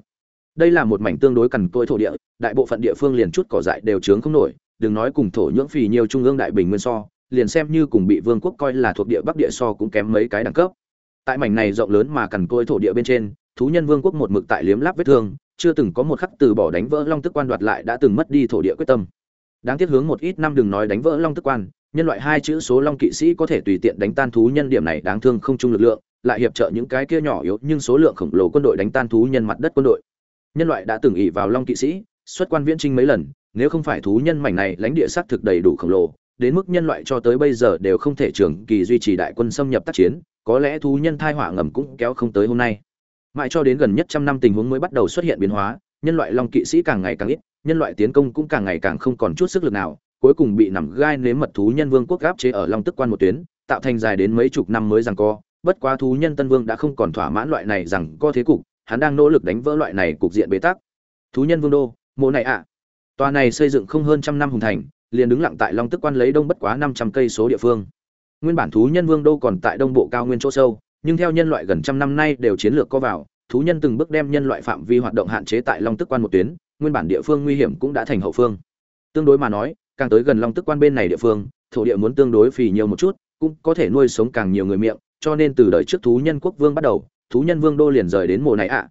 đây là một mảnh tương đối cằn cỗi thổ địa, đại bộ phận địa phương liền chút cỏ dại đều trướng không nổi, đừng nói cùng thổ nhưỡng phì nhiều trung ương đại bình nguyên so, liền xem như cùng bị vương quốc coi là thuộc địa bắc địa so cũng kém mấy cái đẳng cấp. Tại mảnh này rộng lớn mà cằn cỗi thổ địa bên trên, thú nhân vương quốc một mực tại liếm láp vết thương, chưa từng có một khắc từ bỏ đánh vỡ long tức quan đoạt lại đã từng mất đi thổ địa quyết tâm. Đáng tiếc hướng một ít năm đừng nói đánh vỡ long tức quan, nhân loại hai chữ số long kỵ sĩ có thể tùy tiện đánh tan thú nhân điểm này đáng thương không chung lực lượng, lại hiệp trợ những cái kia nhỏ yếu nhưng số lượng khổng lồ quân đội đánh tan thú nhân mặt đất quân đội nhân loại đã từng ỉ vào long kỵ sĩ, xuất quan viễn trinh mấy lần, nếu không phải thú nhân mảnh này lãnh địa xác thực đầy đủ khổng lồ, đến mức nhân loại cho tới bây giờ đều không thể trường kỳ duy trì đại quân xâm nhập tác chiến, có lẽ thú nhân thai họa ngầm cũng kéo không tới hôm nay. Mãi cho đến gần nhất trăm năm tình huống mới bắt đầu xuất hiện biến hóa, nhân loại long kỵ sĩ càng ngày càng ít, nhân loại tiến công cũng càng ngày càng không còn chút sức lực nào, cuối cùng bị nằm gai nếm mật thú nhân vương quốc gáp chế ở long tức quan một tuyến, tạo thành dài đến mấy chục năm mới rằng co. Bất quá thú nhân tân vương đã không còn thỏa mãn loại này rằng co thế cục hắn đang nỗ lực đánh vỡ loại này cục diện bế tắc. Thú nhân vương đô, mộ này ạ. À. tòa này xây dựng không hơn trăm năm hùng thành, liền đứng lặng tại long tức quan lấy đông bất quá năm trăm cây số địa phương. Nguyên bản thú nhân vương đô còn tại đông bộ cao nguyên chỗ sâu, nhưng theo nhân loại gần trăm năm nay đều chiến lược có vào, thú nhân từng bước đem nhân loại phạm vi hoạt động hạn chế tại long tức quan một tuyến, nguyên bản địa phương nguy hiểm cũng đã thành hậu phương. Tương đối mà nói, càng tới gần long tức quan bên này địa phương, thổ địa muốn tương đối phì nhiều một chút, cũng có thể nuôi sống càng nhiều người miệng, cho nên từ đời trước thú nhân quốc vương bắt đầu thú nhân vương đô liền rời đến mùa này ạ.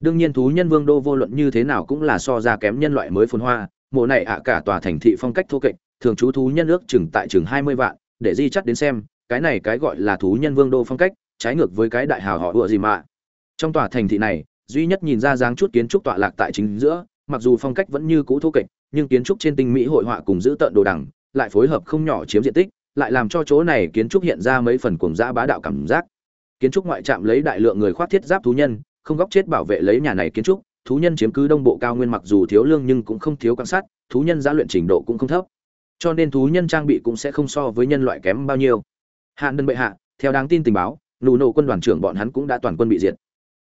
Đương nhiên thú nhân vương đô vô luận như thế nào cũng là so ra kém nhân loại mới phồn hoa mùa này ạ cả tòa thành thị phong cách thô kệch, thường trú thú nhân ước chừng tại chừng hai mươi vạn, để di chắt đến xem, cái này cái gọi là thú nhân vương đô phong cách, trái ngược với cái đại hào họ ựa gì mà. Trong tòa thành thị này, duy nhất nhìn ra dáng chút kiến trúc tọa lạc tại chính giữa, mặc dù phong cách vẫn như cũ thô kệch, nhưng kiến trúc trên tinh mỹ hội họa cùng giữ tợn đồ đằng, lại phối hợp không nhỏ chiếm diện tích, lại làm cho chỗ này kiến trúc hiện ra mấy phần cuồng dã bá đạo cảm giác kiến trúc ngoại trạm lấy đại lượng người khoác thiết giáp thú nhân, không góc chết bảo vệ lấy nhà này kiến trúc, thú nhân chiếm cứ đông bộ cao nguyên mặc dù thiếu lương nhưng cũng không thiếu quan sát, thú nhân giá luyện trình độ cũng không thấp. Cho nên thú nhân trang bị cũng sẽ không so với nhân loại kém bao nhiêu. Hạn đơn bệ hạ, theo đáng tin tình báo, nụ nổ quân đoàn trưởng bọn hắn cũng đã toàn quân bị diệt.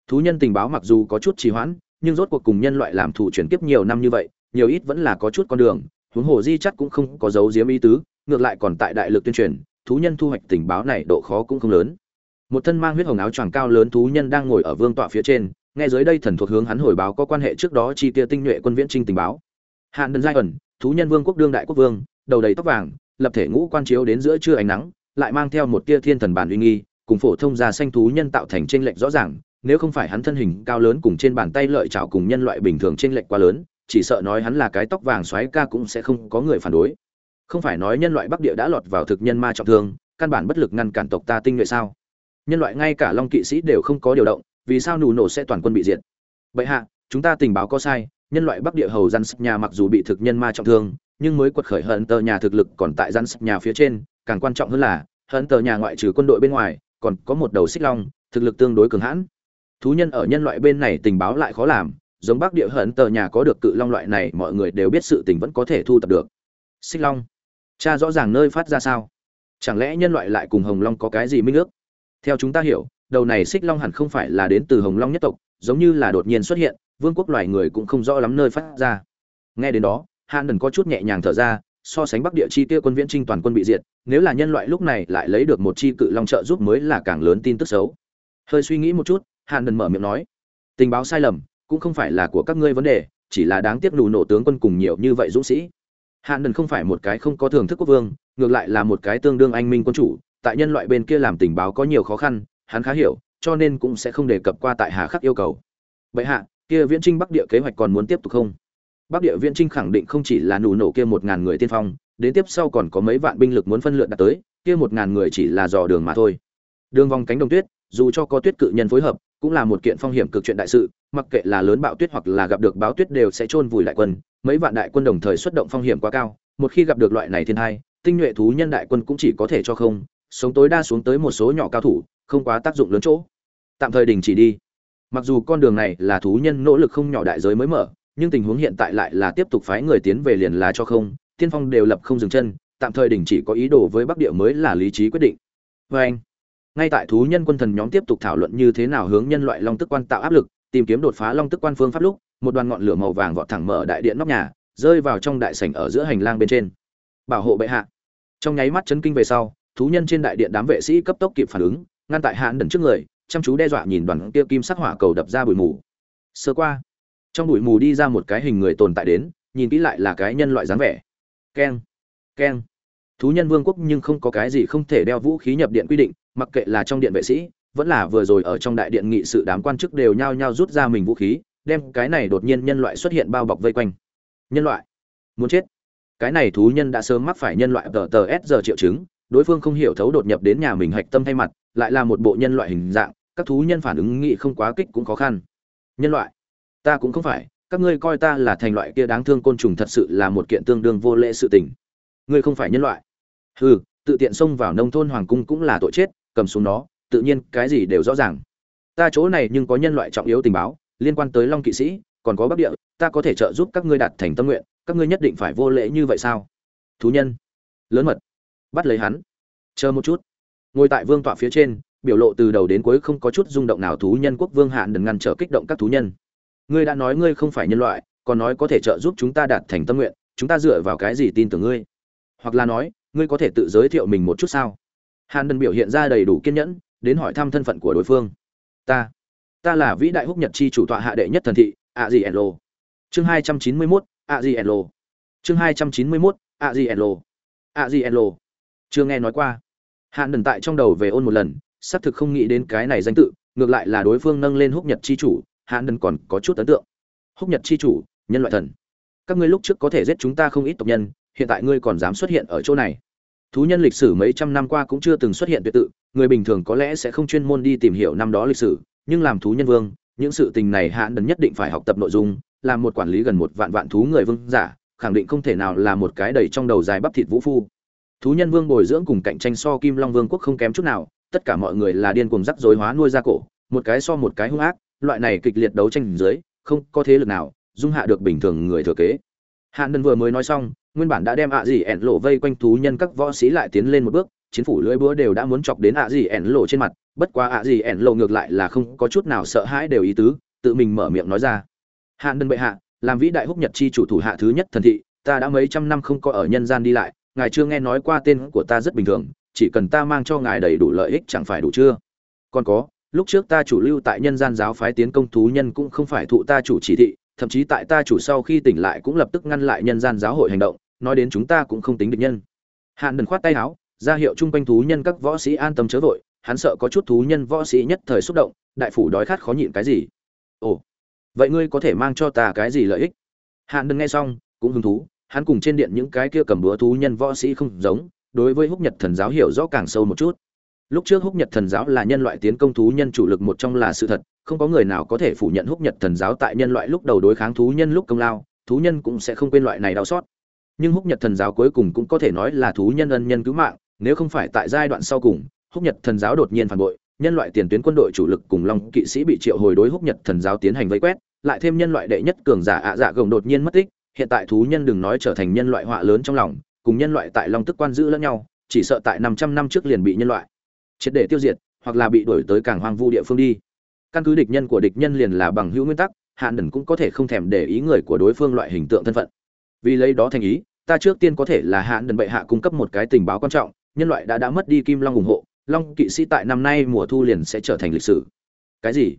Thú nhân tình báo mặc dù có chút trì hoãn, nhưng rốt cuộc cùng nhân loại làm thủ chuyển kiếp nhiều năm như vậy, nhiều ít vẫn là có chút con đường, huống hồ di chắc cũng không có dấu diếm ý tứ, ngược lại còn tại đại lực tuyên truyền, thú nhân thu hoạch tình báo này độ khó cũng không lớn một thân mang huyết hồng áo choàng cao lớn thú nhân đang ngồi ở vương tọa phía trên, nghe dưới đây thần thuộc hướng hắn hồi báo có quan hệ trước đó chi tiêu tinh nhuệ quân viễn trinh tình báo. Hạn đần giai ẩn, thú nhân vương quốc đương đại quốc vương, đầu đầy tóc vàng, lập thể ngũ quan chiếu đến giữa trưa ánh nắng, lại mang theo một tia thiên thần bản uy nghi, cùng phổ thông già xanh thú nhân tạo thành trên lệnh rõ ràng, nếu không phải hắn thân hình cao lớn cùng trên bàn tay lợi chảo cùng nhân loại bình thường trên lệnh quá lớn, chỉ sợ nói hắn là cái tóc vàng xoáy ca cũng sẽ không có người phản đối. Không phải nói nhân loại bắc địa đã lọt vào thực nhân ma trọng thương, căn bản bất lực ngăn cản tộc ta tinh nhuệ sao? Nhân loại ngay cả long kỵ sĩ đều không có điều động, vì sao nù nổ sẽ toàn quân bị diệt? Vậy hạ, chúng ta tình báo có sai, nhân loại bắc địa hầu gian sập nhà mặc dù bị thực nhân ma trọng thương, nhưng mới quật khởi hận tờ nhà thực lực còn tại gian sập nhà phía trên, càng quan trọng hơn là, hận tờ nhà ngoại trừ quân đội bên ngoài, còn có một đầu xích long, thực lực tương đối cường hãn. Thú nhân ở nhân loại bên này tình báo lại khó làm, giống bắc địa hận tờ nhà có được cự long loại này, mọi người đều biết sự tình vẫn có thể thu tập được. Xích long, cha rõ ràng nơi phát ra sao? Chẳng lẽ nhân loại lại cùng hồng long có cái gì minh ước? Theo chúng ta hiểu, đầu này xích long hẳn không phải là đến từ hồng long nhất tộc, giống như là đột nhiên xuất hiện, vương quốc loài người cũng không rõ lắm nơi phát ra. Nghe đến đó, hàn đần có chút nhẹ nhàng thở ra, so sánh bắc địa chi tiêu quân viễn trinh toàn quân bị diệt, nếu là nhân loại lúc này lại lấy được một chi cự long trợ giúp mới là càng lớn tin tức xấu. Hơi suy nghĩ một chút, hàn đần mở miệng nói, tình báo sai lầm, cũng không phải là của các ngươi vấn đề, chỉ là đáng tiếc nụ nổ tướng quân cùng nhiều như vậy dũng sĩ. Hàn đần không phải một cái không có thưởng thức quốc vương, ngược lại là một cái tương đương anh minh quân chủ tại nhân loại bên kia làm tình báo có nhiều khó khăn, hắn khá hiểu, cho nên cũng sẽ không đề cập qua tại hà khắc yêu cầu. Vậy hạ, kia viễn trinh bắc địa kế hoạch còn muốn tiếp tục không? Bắc địa viễn trinh khẳng định không chỉ là nụ nổ kia một ngàn người tiên phong, đến tiếp sau còn có mấy vạn binh lực muốn phân lượt đạt tới, kia một ngàn người chỉ là dò đường mà thôi. Đường vòng cánh đồng tuyết, dù cho có tuyết cự nhân phối hợp, cũng là một kiện phong hiểm cực chuyện đại sự, mặc kệ là lớn bạo tuyết hoặc là gặp được báo tuyết đều sẽ chôn vùi đại quân. Mấy vạn đại quân đồng thời xuất động phong hiểm quá cao, một khi gặp được loại này thiên hai tinh nhuệ thú nhân đại quân cũng chỉ có thể cho không sống tối đa xuống tới một số nhỏ cao thủ, không quá tác dụng lớn chỗ. Tạm thời đình chỉ đi. Mặc dù con đường này là thú nhân nỗ lực không nhỏ đại giới mới mở, nhưng tình huống hiện tại lại là tiếp tục phái người tiến về liền là cho không, tiên phong đều lập không dừng chân, tạm thời đình chỉ có ý đồ với bắc địa mới là lý trí quyết định. Vê anh, ngay tại thú nhân quân thần nhóm tiếp tục thảo luận như thế nào hướng nhân loại long tức quan tạo áp lực, tìm kiếm đột phá long tức quan phương pháp lúc, một đoàn ngọn lửa màu vàng vọt thẳng mở đại điện nóc nhà, rơi vào trong đại sảnh ở giữa hành lang bên trên. Bảo hộ bệ hạ. Trong nháy mắt chấn kinh về sau thú nhân trên đại điện đám vệ sĩ cấp tốc kịp phản ứng, ngăn tại hạn đần trước người, chăm chú đe dọa nhìn đoàn kia kim sắc hỏa cầu đập ra bụi mù. Sơ qua, trong bụi mù đi ra một cái hình người tồn tại đến, nhìn kỹ lại là cái nhân loại dáng vẻ. Keng keng. Thú nhân vương quốc nhưng không có cái gì không thể đeo vũ khí nhập điện quy định, mặc kệ là trong điện vệ sĩ, vẫn là vừa rồi ở trong đại điện nghị sự đám quan chức đều nhao nhao rút ra mình vũ khí, đem cái này đột nhiên nhân loại xuất hiện bao bọc vây quanh. Nhân loại, muốn chết. Cái này thú nhân đã sớm mắc phải nhân loại tờ tờ s giờ triệu chứng đối phương không hiểu thấu đột nhập đến nhà mình hạch tâm thay mặt, lại là một bộ nhân loại hình dạng, các thú nhân phản ứng nghị không quá kích cũng khó khăn. Nhân loại, ta cũng không phải, các ngươi coi ta là thành loại kia đáng thương côn trùng thật sự là một kiện tương đương vô lễ sự tình. Ngươi không phải nhân loại. Hừ, tự tiện xông vào nông thôn hoàng cung cũng là tội chết, cầm xuống nó, tự nhiên cái gì đều rõ ràng. Ta chỗ này nhưng có nhân loại trọng yếu tình báo, liên quan tới long kỵ sĩ, còn có bắc địa, ta có thể trợ giúp các ngươi đạt thành tâm nguyện, các ngươi nhất định phải vô lễ như vậy sao? Thú nhân, lớn mật bắt lấy hắn. Chờ một chút. Ngồi tại vương tọa phía trên, biểu lộ từ đầu đến cuối không có chút rung động nào thú nhân quốc vương hạn đừng ngăn trở kích động các thú nhân. Ngươi đã nói ngươi không phải nhân loại, còn nói có thể trợ giúp chúng ta đạt thành tâm nguyện, chúng ta dựa vào cái gì tin tưởng ngươi? Hoặc là nói, ngươi có thể tự giới thiệu mình một chút sao? Hàn đần biểu hiện ra đầy đủ kiên nhẫn, đến hỏi thăm thân phận của đối phương. Ta ta là vĩ đại húc nhật chi chủ tọa hạ đệ nhất thần thị ạ gì ẻn lô. Chương hai trăm chín mươi mốt ạ gì ẻn lô. Chương hai trăm chín mươi mốt ạ gì ẻn lô. Ạ gì ẻn lô chưa nghe nói qua. Hạn đần tại trong đầu về ôn một lần, xác thực không nghĩ đến cái này danh tự, ngược lại là đối phương nâng lên húc nhật chi chủ hạn đần còn có chút ấn tượng. Húc nhật chi chủ, nhân loại thần. Các ngươi lúc trước có thể giết chúng ta không ít tộc nhân, hiện tại ngươi còn dám xuất hiện ở chỗ này. Thú nhân lịch sử mấy trăm năm qua cũng chưa từng xuất hiện tuyệt tự, người bình thường có lẽ sẽ không chuyên môn đi tìm hiểu năm đó lịch sử, nhưng làm thú nhân vương, những sự tình này hạn đần nhất định phải học tập nội dung, làm một quản lý gần một vạn vạn thú người vương giả, khẳng định không thể nào là một cái đầy trong đầu dài bắp thịt vũ phu thú nhân vương bồi dưỡng cùng cạnh tranh so kim long vương quốc không kém chút nào, tất cả mọi người là điên cuồng rắc rối hóa nuôi ra cổ, một cái so một cái hung ác, loại này kịch liệt đấu tranh dưới, không có thế lực nào dung hạ được bình thường người thừa kế. Hạn đần vừa mới nói xong, nguyên bản đã đem ạ gì ẻn lộ vây quanh thú nhân các võ sĩ lại tiến lên một bước, chiến phủ lưỡi búa đều đã muốn chọc đến ạ gì ẻn lộ trên mặt, bất quá ạ gì ẻn lộ ngược lại là không có chút nào sợ hãi đều ý tứ, tự mình mở miệng nói ra. Hạn đần bệ hạ, làm vĩ đại húc nhật chi chủ thủ hạ thứ nhất thần thị, ta đã mấy trăm năm không có ở nhân gian đi lại ngài chưa nghe nói qua tên của ta rất bình thường, chỉ cần ta mang cho ngài đầy đủ lợi ích chẳng phải đủ chưa? Còn có, lúc trước ta chủ lưu tại nhân gian giáo phái tiến công thú nhân cũng không phải thụ ta chủ chỉ thị, thậm chí tại ta chủ sau khi tỉnh lại cũng lập tức ngăn lại nhân gian giáo hội hành động, nói đến chúng ta cũng không tính địch nhân. Hạn đần khoát tay áo ra hiệu chung quanh thú nhân các võ sĩ an tâm chớ vội, hắn sợ có chút thú nhân võ sĩ nhất thời xúc động, đại phủ đói khát khó nhịn cái gì? Ồ, vậy ngươi có thể mang cho ta cái gì lợi ích? Hạn đần nghe xong, cũng hứng thú hắn cùng trên điện những cái kia cầm búa thú nhân võ sĩ không giống, đối với húc nhật thần giáo hiểu rõ càng sâu một chút. Lúc trước húc nhật thần giáo là nhân loại tiến công thú nhân chủ lực một trong là sự thật, không có người nào có thể phủ nhận húc nhật thần giáo tại nhân loại lúc đầu đối kháng thú nhân lúc công lao, thú nhân cũng sẽ không quên loại này đau xót. Nhưng húc nhật thần giáo cuối cùng cũng có thể nói là thú nhân ân nhân cứu mạng, nếu không phải tại giai đoạn sau cùng, húc nhật thần giáo đột nhiên phản bội, nhân loại tiền tuyến quân đội chủ lực cùng long kỵ sĩ bị triệu hồi đối húc nhật thần giáo tiến hành vây quét, lại thêm nhân loại đệ nhất cường giả ạ dạ gồng đột nhiên mất tích hiện tại thú nhân đừng nói trở thành nhân loại họa lớn trong lòng, cùng nhân loại tại long tức quan giữ lẫn nhau, chỉ sợ tại năm trăm năm trước liền bị nhân loại triệt để tiêu diệt, hoặc là bị đuổi tới càng hoang vu địa phương đi. Căn cứ địch nhân của địch nhân liền là bằng hữu nguyên tắc hạn đần cũng có thể không thèm để ý người của đối phương loại hình tượng thân phận. Vì lấy đó thành ý, ta trước tiên có thể là hạn đần bệ hạ cung cấp một cái tình báo quan trọng, nhân loại đã đã mất đi kim long ủng hộ, long kỵ sĩ tại năm nay mùa thu liền sẽ trở thành lịch sử. Cái gì?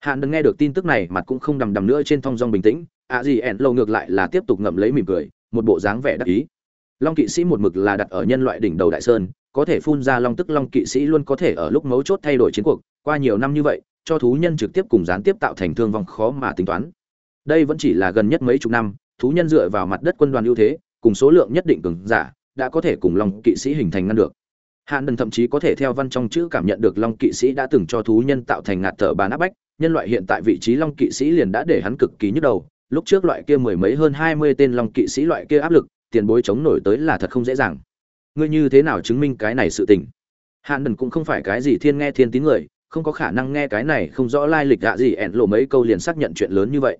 Hạn đần nghe được tin tức này, mặt cũng không đầm đầm nữa trên thong dong bình tĩnh à gì ẻn lâu ngược lại là tiếp tục ngậm lấy mỉm cười, một bộ dáng vẻ đắc ý. Long kỵ sĩ một mực là đặt ở nhân loại đỉnh đầu đại sơn, có thể phun ra long tức long kỵ sĩ luôn có thể ở lúc mấu chốt thay đổi chiến cuộc, qua nhiều năm như vậy, cho thú nhân trực tiếp cùng gián tiếp tạo thành thương vong khó mà tính toán. Đây vẫn chỉ là gần nhất mấy chục năm, thú nhân dựa vào mặt đất quân đoàn ưu thế, cùng số lượng nhất định cường giả, đã có thể cùng long kỵ sĩ hình thành ngăn được. Hạn đần thậm chí có thể theo văn trong chữ cảm nhận được long kỵ sĩ đã từng cho thú nhân tạo thành ngạt thở bán áp bách, nhân loại hiện tại vị trí long kỵ sĩ liền đã để hắn cực kỳ nhức đầu lúc trước loại kia mười mấy hơn hai mươi tên long kỵ sĩ loại kia áp lực, tiền bối chống nổi tới là thật không dễ dàng. Ngươi như thế nào chứng minh cái này sự tình? Hạn đần cũng không phải cái gì thiên nghe thiên tín người, không có khả năng nghe cái này, không rõ lai lịch dạ gì ẹn lộ mấy câu liền xác nhận chuyện lớn như vậy.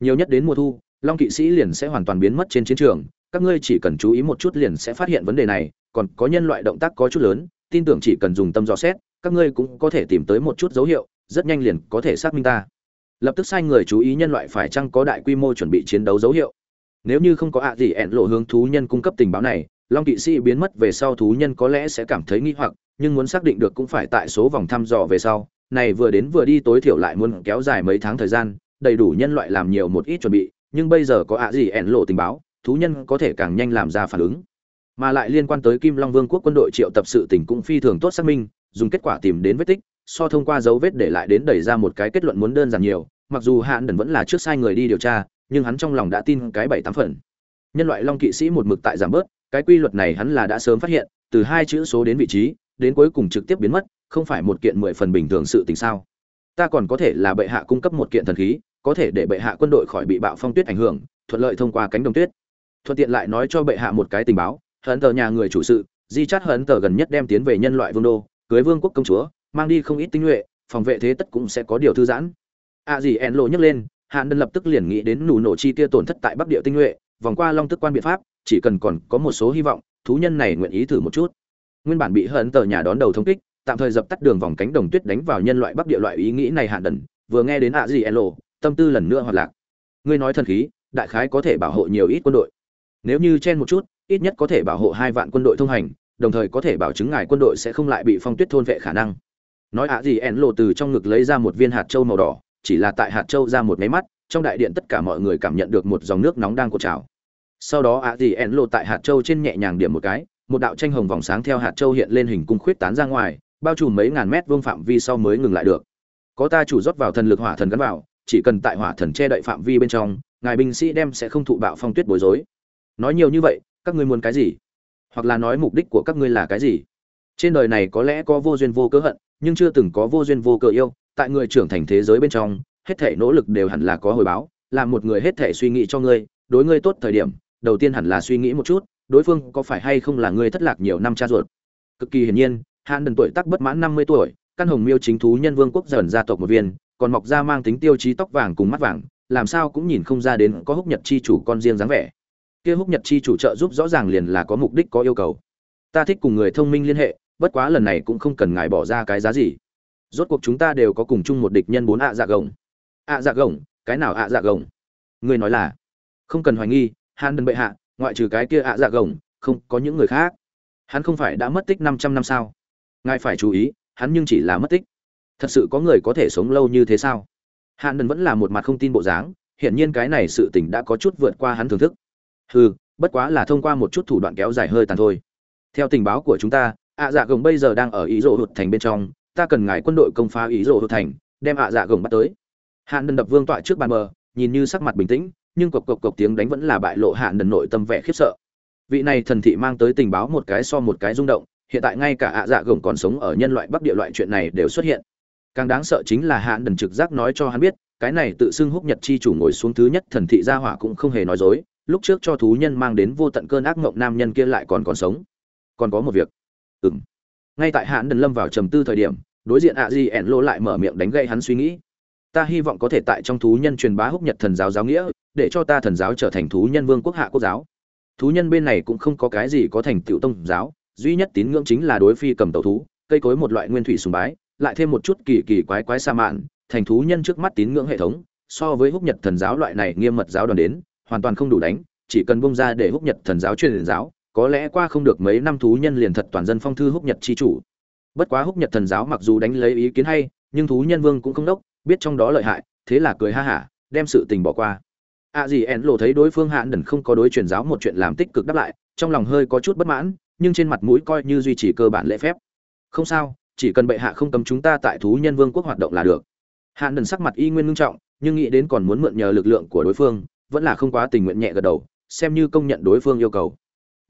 Nhiều nhất đến mùa thu, long kỵ sĩ liền sẽ hoàn toàn biến mất trên chiến trường, các ngươi chỉ cần chú ý một chút liền sẽ phát hiện vấn đề này, còn có nhân loại động tác có chút lớn, tin tưởng chỉ cần dùng tâm dò xét, các ngươi cũng có thể tìm tới một chút dấu hiệu, rất nhanh liền có thể xác minh ta lập tức sai người chú ý nhân loại phải chăng có đại quy mô chuẩn bị chiến đấu dấu hiệu. Nếu như không có ạ gì ẹn lộ hướng thú nhân cung cấp tình báo này, long kỵ sĩ biến mất về sau thú nhân có lẽ sẽ cảm thấy nghi hoặc, nhưng muốn xác định được cũng phải tại số vòng thăm dò về sau. Này vừa đến vừa đi tối thiểu lại muốn kéo dài mấy tháng thời gian, đầy đủ nhân loại làm nhiều một ít chuẩn bị, nhưng bây giờ có ạ gì ẹn lộ tình báo, thú nhân có thể càng nhanh làm ra phản ứng. Mà lại liên quan tới kim long vương quốc quân đội triệu tập sự tình cũng phi thường tốt xác minh, dùng kết quả tìm đến vết tích so thông qua dấu vết để lại đến đẩy ra một cái kết luận muốn đơn giản nhiều, mặc dù hạn đần vẫn là trước sai người đi điều tra, nhưng hắn trong lòng đã tin cái bảy tám phần. Nhân loại long kỵ sĩ một mực tại giảm bớt, cái quy luật này hắn là đã sớm phát hiện, từ hai chữ số đến vị trí, đến cuối cùng trực tiếp biến mất, không phải một kiện mười phần bình thường sự tình sao? Ta còn có thể là bệ hạ cung cấp một kiện thần khí, có thể để bệ hạ quân đội khỏi bị bạo phong tuyết ảnh hưởng, thuận lợi thông qua cánh đồng tuyết. Thuận tiện lại nói cho bệ hạ một cái tình báo, hận tờ nhà người chủ sự, di chát hận tờ gần nhất đem tiến về nhân loại vương đô, cưới vương quốc công chúa mang đi không ít tinh nhuệ, phòng vệ thế tất cũng sẽ có điều thư giãn. A gì en lộ nhấc lên hạn đơn lập tức liền nghĩ đến nụ nổ chi tia tổn thất tại bắc địa tinh nhuệ, vòng qua long tức quan biện pháp, chỉ cần còn có một số hy vọng, thú nhân này nguyện ý thử một chút. Nguyên bản bị hận tờ nhà đón đầu thông kích, tạm thời dập tắt đường vòng cánh đồng tuyết đánh vào nhân loại bắc địa loại ý nghĩ này hạn đần vừa nghe đến ạ gì elo tâm tư lần nữa hoạt lạc. Ngươi nói thần khí, đại khái có thể bảo hộ nhiều ít quân đội. Nếu như chen một chút, ít nhất có thể bảo hộ hai vạn quân đội thông hành, đồng thời có thể bảo chứng ngài quân đội sẽ không lại bị phong tuyết thôn vệ khả năng nói ạ gì ẻn lộ từ trong ngực lấy ra một viên hạt trâu màu đỏ, chỉ là tại hạt trâu ra một máy mắt, trong đại điện tất cả mọi người cảm nhận được một dòng nước nóng đang cột trào. Sau đó ạ gì ẻn lộ tại hạt trâu trên nhẹ nhàng điểm một cái, một đạo tranh hồng vòng sáng theo hạt châu hiện lên hình cung khuyết tán ra ngoài, bao trùm mấy ngàn mét vuông phạm vi sau mới ngừng lại được. Có ta chủ rót vào thần lực hỏa thần gắn vào, chỉ cần tại hỏa thần che đậy phạm vi bên trong, ngài binh sĩ đem sẽ không thụ bạo phong tuyết bối rối. Nói nhiều như vậy, các ngươi muốn cái gì? Hoặc là nói mục đích của các ngươi là cái gì? Trên đời này có lẽ có vô duyên vô cớ hận, nhưng chưa từng có vô duyên vô cớ yêu. Tại người trưởng thành thế giới bên trong, hết thể nỗ lực đều hẳn là có hồi báo. Làm một người hết thể suy nghĩ cho ngươi, đối ngươi tốt thời điểm, đầu tiên hẳn là suy nghĩ một chút, đối phương có phải hay không là ngươi thất lạc nhiều năm cha ruột. Cực kỳ hiển nhiên hạn đần tuổi tác bất mãn năm mươi tuổi, căn hồng miêu chính thú nhân vương quốc dần gia tộc một viên, còn mọc ra mang tính tiêu chí tóc vàng cùng mắt vàng, làm sao cũng nhìn không ra đến có húc nhật chi chủ con riêng dáng vẻ. Kia húc nhật chi chủ trợ giúp rõ ràng liền là có mục đích có yêu cầu. Ta thích cùng người thông minh liên hệ bất quá lần này cũng không cần ngài bỏ ra cái giá gì. Rốt cuộc chúng ta đều có cùng chung một địch nhân bốn ạ dạ gồng. ạ dạ gồng? Cái nào ạ dạ gồng? Người nói là, không cần hoài nghi, hàn đần bệ hạ, ngoại trừ cái kia ạ dạ gồng, không có những người khác. Hắn không phải đã mất tích năm trăm năm sao? Ngài phải chú ý, hắn nhưng chỉ là mất tích. Thật sự có người có thể sống lâu như thế sao? Hắn đần vẫn là một mặt không tin bộ dáng, hiển nhiên cái này sự tình đã có chút vượt qua hắn thưởng thức. Hừ, bất quá là thông qua một chút thủ đoạn kéo dài hơi tàn thôi. Theo tình báo của chúng ta ạ dạ gồng bây giờ đang ở ý rộ hụt thành bên trong, ta cần ngài quân đội công phá ý rộ hụt thành, đem ạ dạ gồng bắt tới. Hạn đần đập vương tọa trước bàn bờ nhìn như sắc mặt bình tĩnh, nhưng cộc cộc cộc tiếng đánh vẫn là bại lộ hạn đần nội tâm vẻ khiếp sợ. Vị này thần thị mang tới tình báo một cái so một cái rung động, hiện tại ngay cả ạ dạ gồng còn sống ở nhân loại bắc địa loại chuyện này đều xuất hiện. Càng đáng sợ chính là hạn đần trực giác nói cho hắn biết, cái này tự xưng húc nhật chi chủ ngồi xuống thứ nhất thần thị gia hỏa cũng không hề nói dối, lúc trước cho thú nhân mang đến vô tận cơn ác mộng nam nhân kia lại còn còn sống. Còn có một việc ừm. Ngay tại hắn đần lâm vào trầm tư thời điểm, đối diện ạ di ẻn lô lại mở miệng đánh gây hắn suy nghĩ. Ta hy vọng có thể tại trong thú nhân truyền bá húc nhật thần giáo giáo nghĩa, để cho ta thần giáo trở thành thú nhân vương quốc hạ quốc giáo. Thú nhân bên này cũng không có cái gì có thành tựu tông giáo, duy nhất tín ngưỡng chính là đối phi cầm tàu thú, cây cối một loại nguyên thủy sùng bái, lại thêm một chút kỳ kỳ quái quái sa mạn, thành thú nhân trước mắt tín ngưỡng hệ thống, so với húc nhật thần giáo loại này nghiêm mật giáo đoàn đến, hoàn toàn không đủ đánh, chỉ cần bông ra để húc nhật thần giáo truyền giáo có lẽ qua không được mấy năm thú nhân liền thật toàn dân phong thư húc nhật chi chủ. Bất quá húc nhật thần giáo mặc dù đánh lấy ý kiến hay, nhưng thú nhân vương cũng không đốc, biết trong đó lợi hại, thế là cười ha hả, đem sự tình bỏ qua. A à gì ẻn lộ thấy đối phương hạn đần không có đối truyền giáo một chuyện làm tích cực đáp lại, trong lòng hơi có chút bất mãn, nhưng trên mặt mũi coi như duy trì cơ bản lễ phép. Không sao, chỉ cần bệ hạ không cấm chúng ta tại thú nhân vương quốc hoạt động là được. Hạn đần sắc mặt y nguyên ngưng trọng, nhưng nghĩ đến còn muốn mượn nhờ lực lượng của đối phương, vẫn là không quá tình nguyện nhẹ gật đầu, xem như công nhận đối phương yêu cầu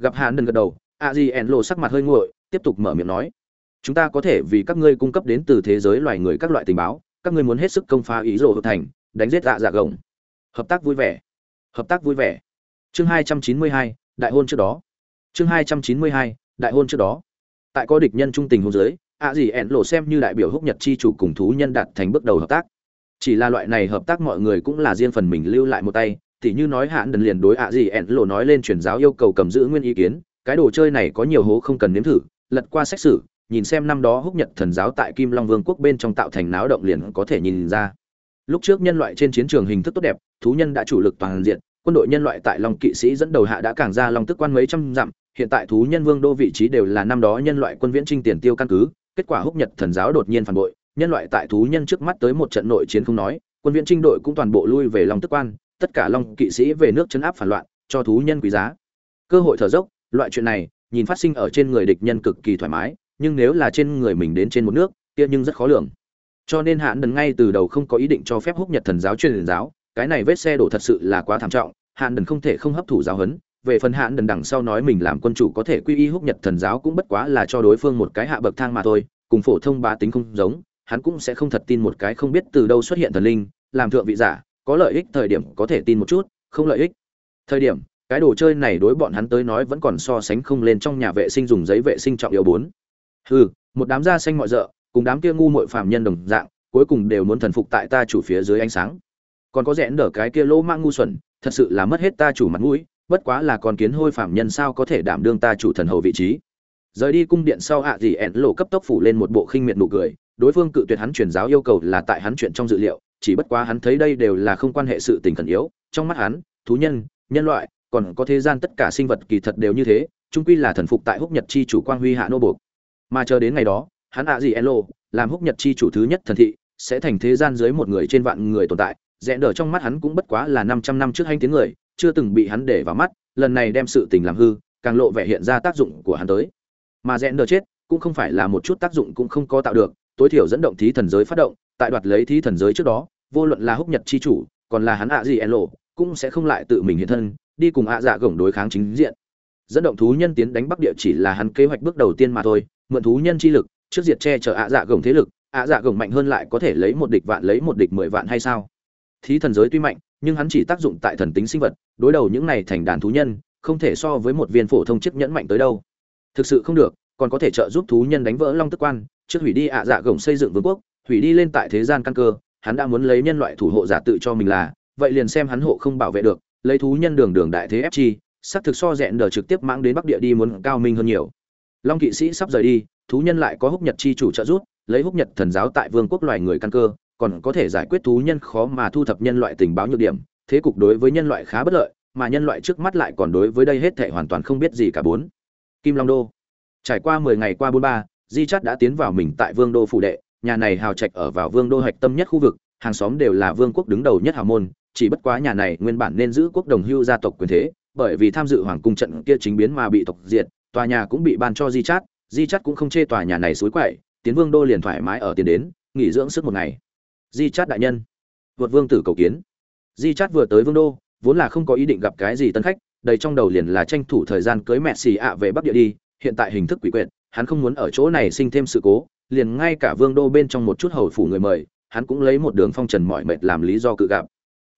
gặp hạn đần gật đầu, a di ẻn lộ sắc mặt hơi nguội, tiếp tục mở miệng nói, chúng ta có thể vì các ngươi cung cấp đến từ thế giới loài người các loại tình báo, các ngươi muốn hết sức công phá ý rồ hợp thành, đánh giết dạ dạ gồng. Hợp tác vui vẻ. Hợp tác vui vẻ. Chương hai trăm chín mươi hai, đại hôn trước đó. Chương hai trăm chín mươi hai, đại hôn trước đó. Tại có địch nhân trung tình hôn giới ạ gì ẻn lộ xem như đại biểu húc nhật chi chủ cùng thú nhân đạt thành bước đầu hợp tác. Chỉ là loại này hợp tác mọi người cũng là riêng phần mình lưu lại một tay thì như nói hạn đần liền đối ạ gì ẹn lộ nói lên truyền giáo yêu cầu cầm giữ nguyên ý kiến, cái đồ chơi này có nhiều hố không cần nếm thử, lật qua xét xử, nhìn xem năm đó húc nhật thần giáo tại kim long vương quốc bên trong tạo thành náo động liền có thể nhìn ra. Lúc trước nhân loại trên chiến trường hình thức tốt đẹp, thú nhân đã chủ lực toàn diện, quân đội nhân loại tại long kỵ sĩ dẫn đầu hạ đã càng ra long tức quan mấy trăm dặm, hiện tại thú nhân vương đô vị trí đều là năm đó nhân loại quân viễn trinh tiền tiêu căn cứ, kết quả húc nhật thần giáo đột nhiên phản bội, nhân loại tại thú nhân trước mắt tới một trận nội chiến không nói, quân viễn trinh đội cũng toàn bộ lui về long tức quan tất cả long kỵ sĩ về nước chấn áp phản loạn, cho thú nhân quý giá. Cơ hội thở dốc, loại chuyện này, nhìn phát sinh ở trên người địch nhân cực kỳ thoải mái, nhưng nếu là trên người mình đến trên một nước, kia nhưng rất khó lường. Cho nên hạn đần ngay từ đầu không có ý định cho phép húc nhật thần giáo truyền giáo, cái này vết xe đổ thật sự là quá thảm trọng hạn đần không thể không hấp thụ giáo huấn, về phần hạn đần đằng sau nói mình làm quân chủ có thể quy y húc nhật thần giáo cũng bất quá là cho đối phương một cái hạ bậc thang mà thôi, cùng phổ thông bá tính không giống, hắn cũng sẽ không thật tin một cái không biết từ đâu xuất hiện thần linh, làm thượng vị giả có lợi ích thời điểm có thể tin một chút, không lợi ích thời điểm, cái đồ chơi này đối bọn hắn tới nói vẫn còn so sánh không lên trong nhà vệ sinh dùng giấy vệ sinh trọng yếu bốn. Hừ, một đám da xanh mọi rợ, cùng đám kia ngu muội phàm nhân đồng dạng, cuối cùng đều muốn thần phục tại ta chủ phía dưới ánh sáng. Còn có rẽn đỡ cái kia lỗ mang ngu xuẩn, thật sự là mất hết ta chủ mặt mũi, bất quá là con kiến hôi phàm nhân sao có thể đảm đương ta chủ thần hầu vị trí. Rời đi cung điện sau ạ gì ẹn lộ cấp tốc phủ lên một bộ khinh miệt nụ cười, đối phương cự tuyệt hắn truyền giáo yêu cầu là tại hắn chuyện trong dự liệu chỉ bất quá hắn thấy đây đều là không quan hệ sự tình khẩn yếu, trong mắt hắn, thú nhân nhân loại, còn có thế gian tất cả sinh vật kỳ thật đều như thế, chung quy là thần phục tại húc nhật chi chủ quang huy hạ nô buộc. Mà chờ đến ngày đó, hắn ạ gì elo, làm húc nhật chi chủ thứ nhất thần thị, sẽ thành thế gian dưới một người trên vạn người tồn tại, rẽ đỡ trong mắt hắn cũng bất quá là 500 năm trước hành tiếng người, chưa từng bị hắn để vào mắt, lần này đem sự tình làm hư, càng lộ vẻ hiện ra tác dụng của hắn tới. Mà rẽ đỡ chết, cũng không phải là một chút tác dụng cũng không có tạo được, tối thiểu dẫn động thí thần giới phát động tại đoạt lấy thí thần giới trước đó, vô luận là húc nhật chi chủ, còn là hắn ạ gì elo cũng sẽ không lại tự mình hiện thân, đi cùng ạ dạ gồng đối kháng chính diện. Dẫn động thú nhân tiến đánh bắc địa chỉ là hắn kế hoạch bước đầu tiên mà thôi, mượn thú nhân chi lực, trước diệt che chở ạ dạ gồng thế lực, ạ dạ gồng mạnh hơn lại có thể lấy một địch vạn lấy một địch mười vạn hay sao? Thí thần giới tuy mạnh, nhưng hắn chỉ tác dụng tại thần tính sinh vật, đối đầu những này thành đàn thú nhân, không thể so với một viên phổ thông chiếc nhẫn mạnh tới đâu. Thực sự không được, còn có thể trợ giúp thú nhân đánh vỡ long tức quan, trước hủy đi ạ dạ gồng xây dựng vương quốc hủy đi lên tại thế gian căn cơ, hắn đã muốn lấy nhân loại thủ hộ giả tự cho mình là, vậy liền xem hắn hộ không bảo vệ được, lấy thú nhân đường đường đại thế ép chi xác thực so rẽn đờ trực tiếp mang đến bắc địa đi muốn cao minh hơn nhiều. Long kỵ sĩ sắp rời đi, thú nhân lại có húc nhật chi chủ trợ giúp, lấy húc nhật thần giáo tại vương quốc loài người căn cơ, còn có thể giải quyết thú nhân khó mà thu thập nhân loại tình báo nhược điểm, thế cục đối với nhân loại khá bất lợi, mà nhân loại trước mắt lại còn đối với đây hết thể hoàn toàn không biết gì cả bốn. Kim long đô. Trải qua mười ngày qua bốn ba, di chắt đã tiến vào mình tại vương đô phủ đệ nhà này hào trạch ở vào vương đô hạch tâm nhất khu vực, hàng xóm đều là vương quốc đứng đầu nhất hào môn, chỉ bất quá nhà này nguyên bản nên giữ quốc đồng hưu gia tộc quyền thế, bởi vì tham dự hoàng cung trận kia chính biến mà bị tộc diệt, tòa nhà cũng bị ban cho di chát di chát cũng không chê tòa nhà này suối quậy, tiến vương đô liền thoải mái ở tiền đến, nghỉ dưỡng sức một ngày. Di chát đại nhân, vượt vương tử cầu kiến. Di chát vừa tới vương đô, vốn là không có ý định gặp cái gì tân khách, đầy trong đầu liền là tranh thủ thời gian cưới mẹ xì ạ về bắc địa đi, hiện tại hình thức quỷ quyệt, hắn không muốn ở chỗ này sinh thêm sự cố liền ngay cả vương đô bên trong một chút hầu phủ người mời, hắn cũng lấy một đường phong trần mọi mệt làm lý do cự gặp.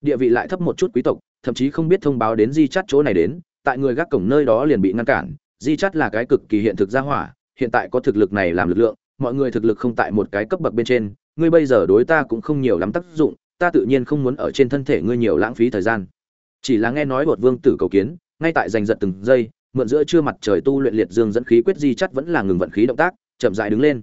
Địa vị lại thấp một chút quý tộc, thậm chí không biết thông báo đến di chắt chỗ này đến, tại người gác cổng nơi đó liền bị ngăn cản. Di chắt là cái cực kỳ hiện thực gia hỏa, hiện tại có thực lực này làm lực lượng, mọi người thực lực không tại một cái cấp bậc bên trên, ngươi bây giờ đối ta cũng không nhiều lắm tác dụng, ta tự nhiên không muốn ở trên thân thể ngươi nhiều lãng phí thời gian. Chỉ là nghe nói bột vương tử cầu kiến, ngay tại giành giật từng giây, mượn giữa trưa mặt trời tu luyện liệt dương dẫn khí quyết di chắt vẫn là ngừng vận khí động tác, chậm dại đứng lên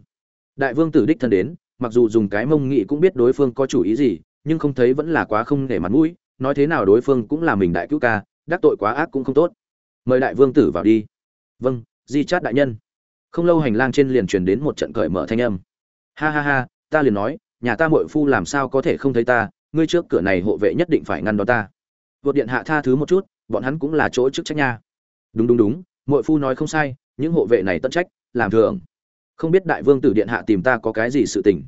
đại vương tử đích thân đến, mặc dù dùng cái mông nghị cũng biết đối phương có chủ ý gì, nhưng không thấy vẫn là quá không để mặt mũi, nói thế nào đối phương cũng là mình đại cứu ca, đắc tội quá ác cũng không tốt. Mời đại vương tử vào đi. Vâng di chát đại nhân. Không lâu hành lang trên liền truyền đến một trận cởi mở thanh âm. Ha ha ha, ta liền nói, nhà ta muội phu làm sao có thể không thấy ta, ngươi trước cửa này hộ vệ nhất định phải ngăn đó ta. Vượt điện hạ tha thứ một chút, bọn hắn cũng là chỗ chức trách nha. Đúng đúng đúng, muội phu nói không sai, những hộ vệ này tận trách, làm thường không biết đại vương tử điện hạ tìm ta có cái gì sự tình.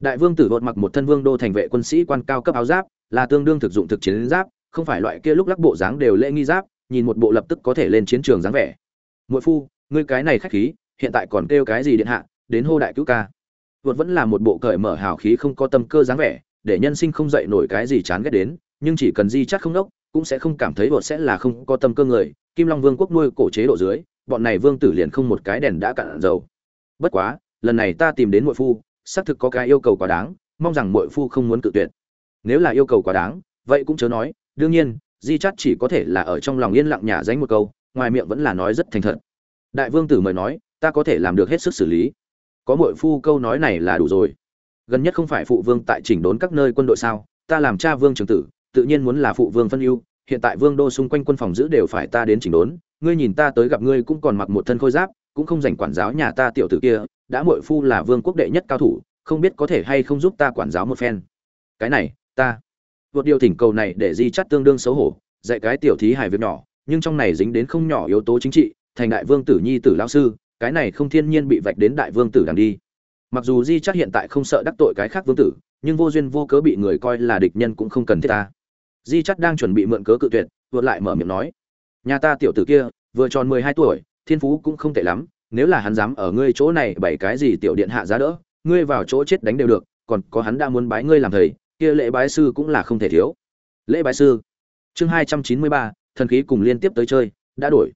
Đại vương tử vợt mặc một thân vương đô thành vệ quân sĩ quan cao cấp áo giáp, là tương đương thực dụng thực chiến giáp, không phải loại kia lúc lắc bộ dáng đều lễ nghi giáp, nhìn một bộ lập tức có thể lên chiến trường dáng vẻ. Muội phu, ngươi cái này khách khí, hiện tại còn kêu cái gì điện hạ, đến hô đại cứu ca. Vượt vẫn là một bộ cởi mở hào khí không có tâm cơ dáng vẻ, để nhân sinh không dậy nổi cái gì chán ghét đến, nhưng chỉ cần di chắc không đốc, cũng sẽ không cảm thấy vượt sẽ là không có tâm cơ người. Kim long vương quốc nuôi cổ chế độ dưới, bọn này vương tử liền không một cái đèn đã cạn dầu bất quá, lần này ta tìm đến muội phu, xác thực có cái yêu cầu quá đáng, mong rằng muội phu không muốn cự tuyệt. Nếu là yêu cầu quá đáng, vậy cũng chớ nói, đương nhiên, di chắt chỉ có thể là ở trong lòng yên lặng nhả danh một câu, ngoài miệng vẫn là nói rất thành thật. Đại vương tử mời nói, ta có thể làm được hết sức xử lý. Có muội phu câu nói này là đủ rồi. Gần nhất không phải phụ vương tại chỉnh đốn các nơi quân đội sao, ta làm cha vương trường tử, tự nhiên muốn là phụ vương phân ưu, hiện tại vương đô xung quanh quân phòng giữ đều phải ta đến chỉnh đốn, ngươi nhìn ta tới gặp ngươi cũng còn mặc một thân khôi giáp cũng không dành quản giáo nhà ta tiểu tử kia, đã muội phu là vương quốc đệ nhất cao thủ, không biết có thể hay không giúp ta quản giáo một phen. Cái này, ta. Vượt điều thỉnh cầu này để di chắt tương đương xấu hổ, dạy cái tiểu thí hài việc nhỏ, nhưng trong này dính đến không nhỏ yếu tố chính trị, thành đại vương tử nhi tử lão sư, cái này không thiên nhiên bị vạch đến đại vương tử đằng đi. Mặc dù di chắt hiện tại không sợ đắc tội cái khác vương tử, nhưng vô duyên vô cớ bị người coi là địch nhân cũng không cần thiết ta. Di chắt đang chuẩn bị mượn cớ cự tuyệt, vượt lại mở miệng nói, nhà ta tiểu tử kia, vừa tròn mười hai tuổi thiên phú cũng không tệ lắm, nếu là hắn dám ở ngươi chỗ này bảy cái gì tiểu điện hạ giá đỡ, ngươi vào chỗ chết đánh đều được, còn có hắn đã muốn bái ngươi làm thầy, kia lễ bái sư cũng là không thể thiếu. Lễ bái sư. Chương hai trăm chín mươi ba, thần khí cùng liên tiếp tới chơi, đã đổi.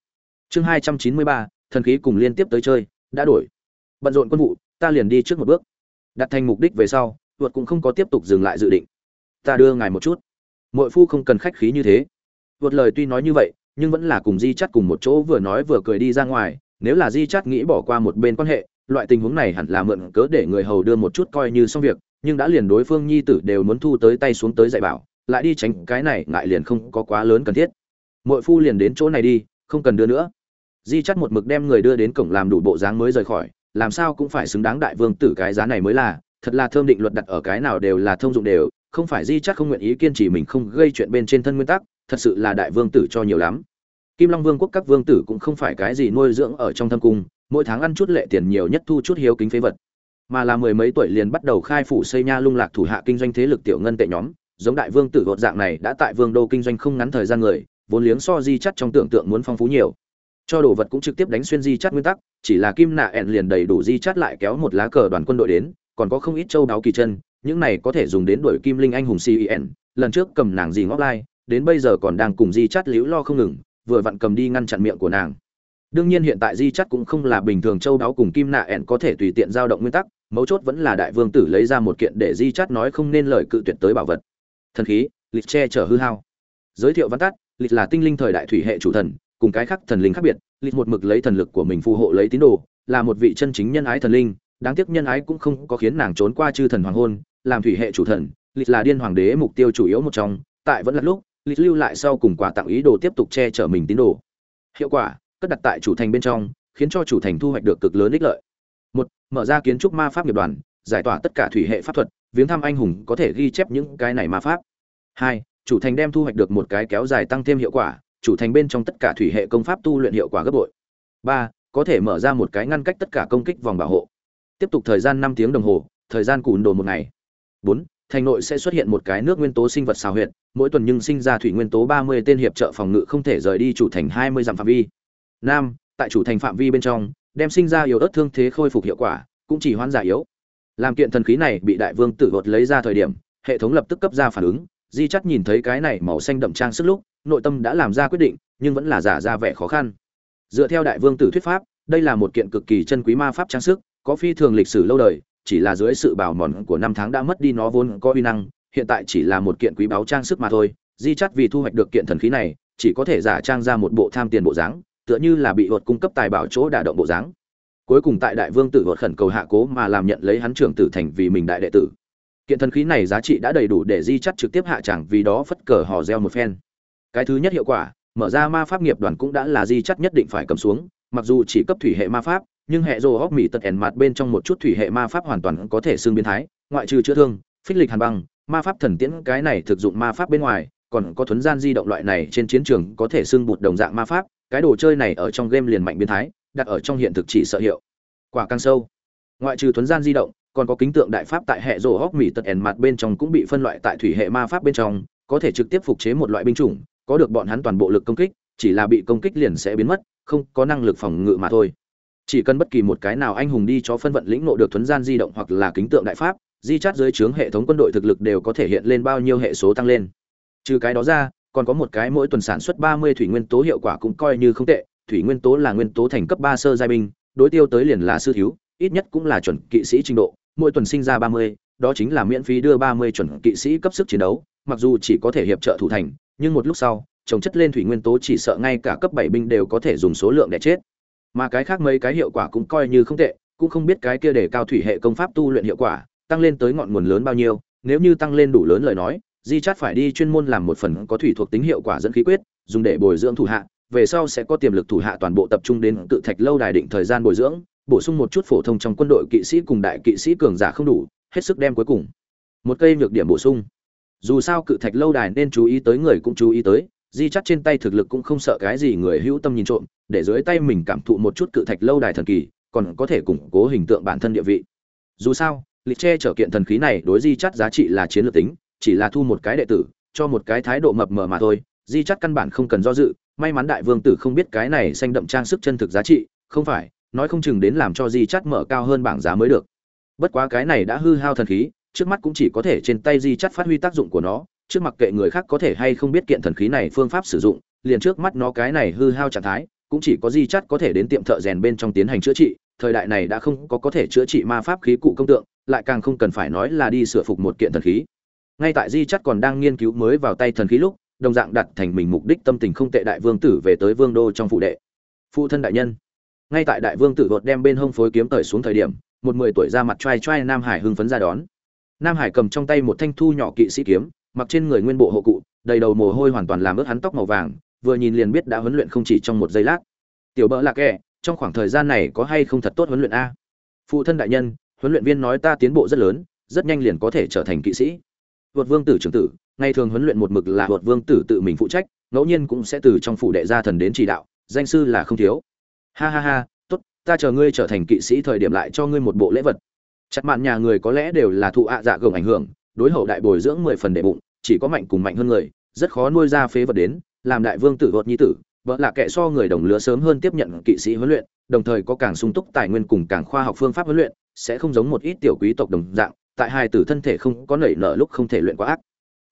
Chương hai trăm chín mươi ba, thần khí cùng liên tiếp tới chơi, đã đổi. Bận rộn quân vụ, ta liền đi trước một bước. Đặt thành mục đích về sau vượt cũng không có tiếp tục dừng lại dự định. Ta đưa ngài một chút. Mỗi phu không cần khách khí như thế. Vượt lời tuy nói như vậy nhưng vẫn là cùng di chắt cùng một chỗ vừa nói vừa cười đi ra ngoài, nếu là di chắt nghĩ bỏ qua một bên quan hệ, loại tình huống này hẳn là mượn cớ để người hầu đưa một chút coi như xong việc, nhưng đã liền đối phương nhi tử đều muốn thu tới tay xuống tới dạy bảo, lại đi tránh cái này ngại liền không có quá lớn cần thiết. Muội phu liền đến chỗ này đi, không cần đưa nữa. Di chắt một mực đem người đưa đến cổng làm đủ bộ dáng mới rời khỏi, làm sao cũng phải xứng đáng đại vương tử cái giá này mới là, thật là thơm định luật đặt ở cái nào đều là thông dụng đều, không phải di chắt không nguyện ý kiên trì mình không gây chuyện bên trên thân nguyên tắc thật sự là đại vương tử cho nhiều lắm. Kim long vương quốc các vương tử cũng không phải cái gì nuôi dưỡng ở trong thâm cung, mỗi tháng ăn chút lệ tiền nhiều nhất thu chút hiếu kính phế vật. Mà là mười mấy tuổi liền bắt đầu khai phủ xây nha lung lạc thủ hạ kinh doanh thế lực tiểu ngân tệ nhóm, giống đại vương tử gột dạng này đã tại vương đô kinh doanh không ngắn thời gian người, vốn liếng so di chắt trong tưởng tượng muốn phong phú nhiều. Cho đồ vật cũng trực tiếp đánh xuyên di chắt nguyên tắc, chỉ là kim nạ ẹn liền đầy đủ di chắt lại kéo một lá cờ đoàn quân đội đến, còn có không ít châu đáo kỳ chân, những này có thể dùng đến đuổi kim linh anh hùng cen lần trước cầm nàng gì ngóc lai đến bây giờ còn đang cùng di chắt liễu lo không ngừng, vừa vặn cầm đi ngăn chặn miệng của nàng. Đương nhiên hiện tại di chắt cũng không là bình thường châu đáo cùng kim nạ ẹn có thể tùy tiện giao động nguyên tắc, mấu chốt vẫn là đại vương tử lấy ra một kiện để di chắt nói không nên lời cự tuyệt tới bảo vật. Thần khí, lịch che chở hư hao. Giới thiệu văn tắt, lịch là tinh linh thời đại thủy hệ chủ thần, cùng cái khác thần linh khác biệt, lịch một mực lấy thần lực của mình phù hộ lấy tín đồ, là một vị chân chính nhân ái thần linh, đáng tiếc nhân ái cũng không có khiến nàng trốn qua chư thần hoàng hôn, làm thủy hệ chủ thần, lịch là điên hoàng đế mục tiêu chủ yếu một trong, tại vẫn là lúc lịch lưu lại sau cùng quà tặng ý đồ tiếp tục che chở mình tín đồ. Hiệu quả, cất đặt tại chủ thành bên trong, khiến cho chủ thành thu hoạch được cực lớn ích lợi. Một, mở ra kiến trúc ma pháp nghiệp đoàn, giải tỏa tất cả thủy hệ pháp thuật, viếng thăm anh hùng có thể ghi chép những cái này ma pháp. Hai, chủ thành đem thu hoạch được một cái kéo dài tăng thêm hiệu quả, chủ thành bên trong tất cả thủy hệ công pháp tu luyện hiệu quả gấp bội. Ba, có thể mở ra một cái ngăn cách tất cả công kích vòng bảo hộ. Tiếp tục thời gian năm tiếng đồng hồ, thời gian cùn đồ một ngày. Bốn thành nội sẽ xuất hiện một cái nước nguyên tố sinh vật xào huyệt, mỗi tuần nhưng sinh ra thủy nguyên tố ba mươi tên hiệp trợ phòng ngự không thể rời đi chủ thành hai mươi dặm phạm vi. Năm tại chủ thành phạm vi bên trong, đem sinh ra yếu ớt thương thế khôi phục hiệu quả, cũng chỉ hoãn giả yếu. Làm kiện thần khí này bị đại vương tử vột lấy ra thời điểm, hệ thống lập tức cấp ra phản ứng, di chắc nhìn thấy cái này màu xanh đậm trang sức lúc, nội tâm đã làm ra quyết định, nhưng vẫn là giả ra vẻ khó khăn. Dựa theo đại vương tử thuyết pháp, đây là một kiện cực kỳ chân quý ma pháp trang sức, có phi thường lịch sử lâu đời chỉ là dưới sự bào mòn của năm tháng đã mất đi nó vốn có uy năng, hiện tại chỉ là một kiện quý báu trang sức mà thôi. Di chắt vì thu hoạch được kiện thần khí này, chỉ có thể giả trang ra một bộ tham tiền bộ dáng, tựa như là bị vượt cung cấp tài bảo chỗ đả động bộ dáng. Cuối cùng tại đại vương tử vượt khẩn cầu hạ cố mà làm nhận lấy hắn trưởng tử thành vì mình đại đệ tử. Kiện thần khí này giá trị đã đầy đủ để di chắt trực tiếp hạ chẳng vì đó phất cờ hò reo một phen. Cái thứ nhất hiệu quả, mở ra ma pháp nghiệp đoàn cũng đã là di chắt nhất định phải cầm xuống, mặc dù chỉ cấp thủy hệ ma pháp nhưng hệ rồ hóc mỹ tật ẻn mặt bên trong một chút thủy hệ ma pháp hoàn toàn có thể xương biến thái, ngoại trừ chữa thương, phích lịch hàn băng, ma pháp thần tiễn, cái này thực dụng ma pháp bên ngoài, còn có thuấn gian di động loại này trên chiến trường có thể xương bụt đồng dạng ma pháp, cái đồ chơi này ở trong game liền mạnh biến thái, đặt ở trong hiện thực chỉ sợ hiệu. Quả càng sâu. Ngoại trừ thuấn gian di động, còn có kính tượng đại pháp tại hệ rồ hóc mỹ tật ẻn mặt bên trong cũng bị phân loại tại thủy hệ ma pháp bên trong, có thể trực tiếp phục chế một loại binh chủng, có được bọn hắn toàn bộ lực công kích, chỉ là bị công kích liền sẽ biến mất, không có năng lực phòng ngự mà thôi chỉ cần bất kỳ một cái nào anh hùng đi cho phân vận lĩnh nộ được thuấn gian di động hoặc là kính tượng đại pháp, di chát dưới trướng hệ thống quân đội thực lực đều có thể hiện lên bao nhiêu hệ số tăng lên. Trừ cái đó ra, còn có một cái mỗi tuần sản xuất ba mươi thủy nguyên tố hiệu quả cũng coi như không tệ, thủy nguyên tố là nguyên tố thành cấp ba sơ giai binh, đối tiêu tới liền là sư thiếu, ít nhất cũng là chuẩn kỵ sĩ trình độ, mỗi tuần sinh ra ba mươi, đó chính là miễn phí đưa ba mươi chuẩn kỵ sĩ cấp sức chiến đấu, mặc dù chỉ có thể hiệp trợ thủ thành, nhưng một lúc sau, trồng chất lên thủy nguyên tố chỉ sợ ngay cả cấp bảy binh đều có thể dùng số lượng để chết mà cái khác mấy cái hiệu quả cũng coi như không tệ, cũng không biết cái kia để cao thủy hệ công pháp tu luyện hiệu quả, tăng lên tới ngọn nguồn lớn bao nhiêu, nếu như tăng lên đủ lớn lời nói, di chát phải đi chuyên môn làm một phần có thủy thuộc tính hiệu quả dẫn khí quyết, dùng để bồi dưỡng thủ hạ, về sau sẽ có tiềm lực thủ hạ toàn bộ tập trung đến cự thạch lâu đài định thời gian bồi dưỡng, bổ sung một chút phổ thông trong quân đội kỵ sĩ cùng đại kỵ sĩ cường giả không đủ, hết sức đem cuối cùng. Một cây nhược điểm bổ sung. Dù sao cự thạch lâu đài nên chú ý tới người cũng chú ý tới, di chắt trên tay thực lực cũng không sợ cái gì người hữu tâm nhìn trộm để dưới tay mình cảm thụ một chút cự thạch lâu đài thần kỳ, còn có thể củng cố hình tượng bản thân địa vị. Dù sao, lịch che trở kiện thần khí này đối di chắt giá trị là chiến lược tính, chỉ là thu một cái đệ tử, cho một cái thái độ mập mờ mà thôi, di chắt căn bản không cần do dự, may mắn đại vương tử không biết cái này xanh đậm trang sức chân thực giá trị, không phải, nói không chừng đến làm cho di chắt mở cao hơn bảng giá mới được. Bất quá cái này đã hư hao thần khí, trước mắt cũng chỉ có thể trên tay di chắt phát huy tác dụng của nó, trước mặc kệ người khác có thể hay không biết kiện thần khí này phương pháp sử dụng, liền trước mắt nó cái này hư hao trạng thái cũng chỉ có di chắt có thể đến tiệm thợ rèn bên trong tiến hành chữa trị, thời đại này đã không có có thể chữa trị ma pháp khí cụ công tượng, lại càng không cần phải nói là đi sửa phục một kiện thần khí. Ngay tại di chắt còn đang nghiên cứu mới vào tay thần khí lúc, đồng dạng đặt thành mình mục đích tâm tình không tệ đại vương tử về tới vương đô trong phụ đệ. Phụ thân đại nhân. Ngay tại đại vương tử vượt đem bên hông phối kiếm tởi xuống thời điểm, một mười tuổi ra mặt trai trai nam hải hưng phấn ra đón. Nam hải cầm trong tay một thanh thu nhỏ kỵ sĩ kiếm, mặc trên người nguyên bộ hộ cụ, đầy đầu mồ hôi hoàn toàn làm ướt hắn tóc màu vàng vừa nhìn liền biết đã huấn luyện không chỉ trong một giây lát. Tiểu bỡ lạc kẻ, trong khoảng thời gian này có hay không thật tốt huấn luyện a? Phụ thân đại nhân, huấn luyện viên nói ta tiến bộ rất lớn, rất nhanh liền có thể trở thành kỵ sĩ. Vượt vương tử trưởng tử, ngày thường huấn luyện một mực là vượt vương tử tự mình phụ trách, ngẫu nhiên cũng sẽ từ trong phủ đệ gia thần đến chỉ đạo, danh sư là không thiếu. Ha ha ha, tốt, ta chờ ngươi trở thành kỵ sĩ thời điểm lại cho ngươi một bộ lễ vật. Chặt mạn nhà người có lẽ đều là thụ ạ dạ gồng ảnh hưởng, đối hậu đại bồi dưỡng mười phần đệ bụng, chỉ có mạnh cùng mạnh hơn người, rất khó nuôi ra phế vật đến làm đại vương tử vợt nhi tử, vợ là kẻ so người đồng lứa sớm hơn tiếp nhận kỵ sĩ huấn luyện, đồng thời có càng sung túc tài nguyên cùng càng khoa học phương pháp huấn luyện, sẽ không giống một ít tiểu quý tộc đồng dạng, tại hai tử thân thể không có nảy nở lúc không thể luyện quá ác.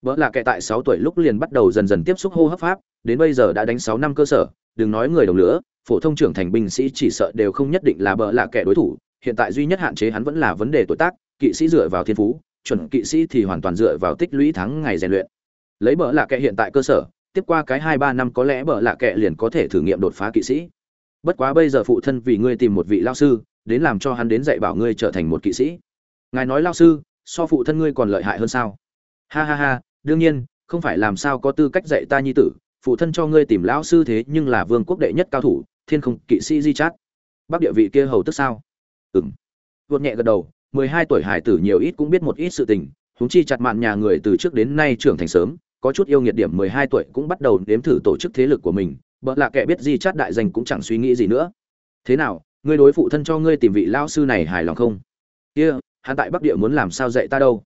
Vợ là kẻ tại sáu tuổi lúc liền bắt đầu dần dần tiếp xúc hô hấp pháp, đến bây giờ đã đánh sáu năm cơ sở, đừng nói người đồng lứa, phổ thông trưởng thành binh sĩ chỉ sợ đều không nhất định là bợ là kẻ đối thủ, hiện tại duy nhất hạn chế hắn vẫn là vấn đề tuổi tác, kỵ sĩ dựa vào thiên phú, chuẩn kỵ sĩ thì hoàn toàn dựa vào tích lũy tháng ngày rèn luyện. Lấy bợ là kệ hiện tại cơ sở tiếp qua cái hai ba năm có lẽ bợ lạ kệ liền có thể thử nghiệm đột phá kỵ sĩ. Bất quá bây giờ phụ thân vì ngươi tìm một vị lao sư đến làm cho hắn đến dạy bảo ngươi trở thành một kỵ sĩ. Ngài nói lao sư so phụ thân ngươi còn lợi hại hơn sao? Ha ha ha đương nhiên không phải làm sao có tư cách dạy ta nhi tử phụ thân cho ngươi tìm lão sư thế nhưng là vương quốc đệ nhất cao thủ thiên không kỵ sĩ di chát. Bắc địa vị kia hầu tức sao? Ừm, vượt nhẹ gật đầu mười hai tuổi hải tử nhiều ít cũng biết một ít sự tình huống chi chặt mạn nhà người từ trước đến nay trưởng thành sớm có chút yêu nghiệt điểm mười hai tuổi cũng bắt đầu nếm thử tổ chức thế lực của mình bợ lạ kẻ biết di chát đại danh cũng chẳng suy nghĩ gì nữa. Thế nào ngươi đối phụ thân cho ngươi tìm vị lão sư này hài lòng không? Kia、yeah, hắn tại bắc địa muốn làm sao dạy ta đâu?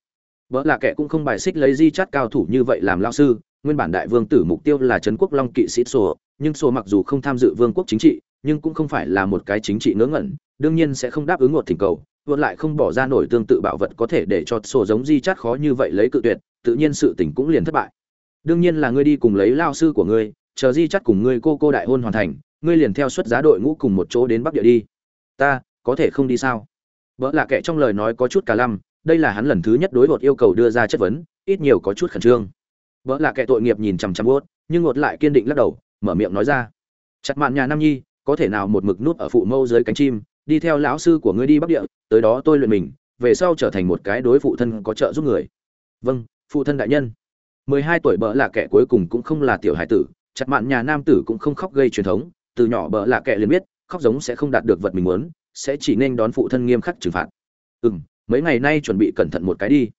Bợ là kẻ cũng không bài xích lấy di chát cao thủ như vậy làm lão sư nguyên bản đại vương tử mục tiêu là trấn quốc long kỵ sĩ sổ. Nhưng sổ mặc dù không tham dự vương quốc chính trị nhưng cũng không phải là một cái chính trị ngớ ngẩn đương nhiên sẽ không đáp ứng một thỉnh cầu vượt lại không bỏ ra nổi tương tự bảo vật có thể để cho sổ giống di chát khó như vậy lấy cự tuyệt tự nhiên sự tình cũng liền thất bại đương nhiên là ngươi đi cùng lấy lao sư của ngươi, chờ di chắt cùng ngươi cô cô đại hôn hoàn thành, ngươi liền theo xuất giá đội ngũ cùng một chỗ đến bắc địa đi. Ta, có thể không đi sao? Vợ lạ kệ trong lời nói có chút cả lăm, đây là hắn lần thứ nhất đối bột yêu cầu đưa ra chất vấn, ít nhiều có chút khẩn trương. Vợ lạ kệ tội nghiệp nhìn chằm chằm bốt nhưng ngột lại kiên định lắc đầu, mở miệng nói ra. Chặt mạn nhà nam nhi, có thể nào một mực nút ở phụ mâu dưới cánh chim, đi theo lão sư của ngươi đi bắc địa, tới đó tôi luyện mình, về sau trở thành một cái đối phụ thân có trợ giúp người. Vâng phụ thân đại nhân mười hai tuổi bợ là kẻ cuối cùng cũng không là tiểu hải tử, chặt mạn nhà nam tử cũng không khóc gây truyền thống, từ nhỏ bợ là kẻ liền biết, khóc giống sẽ không đạt được vật mình muốn, sẽ chỉ nên đón phụ thân nghiêm khắc trừng phạt. Ừ m mấy ngày nay chuẩn bị cẩn thận một cái đi.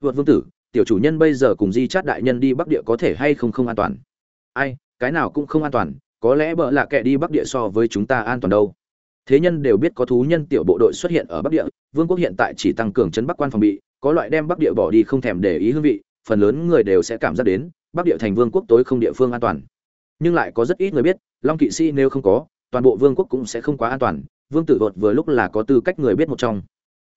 Vượt vương tử, tiểu chủ nhân bây giờ cùng di chát đại nhân đi bắc địa có thể hay không không an toàn? Ai, cái nào cũng không an toàn, có lẽ bợ lạ kệ đi bắc địa so với chúng ta an toàn đâu. Thế nhân đều biết có thú nhân tiểu bộ đội xuất hiện ở bắc địa, vương quốc hiện tại chỉ tăng cường chấn bắc quan phòng bị, có loại đem bắc địa bỏ đi không thèm để ý hương vị phần lớn người đều sẽ cảm giác đến, bắc địa thành vương quốc tối không địa phương an toàn. Nhưng lại có rất ít người biết, long kỵ sĩ nếu không có, toàn bộ vương quốc cũng sẽ không quá an toàn, vương tử vợt vừa lúc là có tư cách người biết một trong.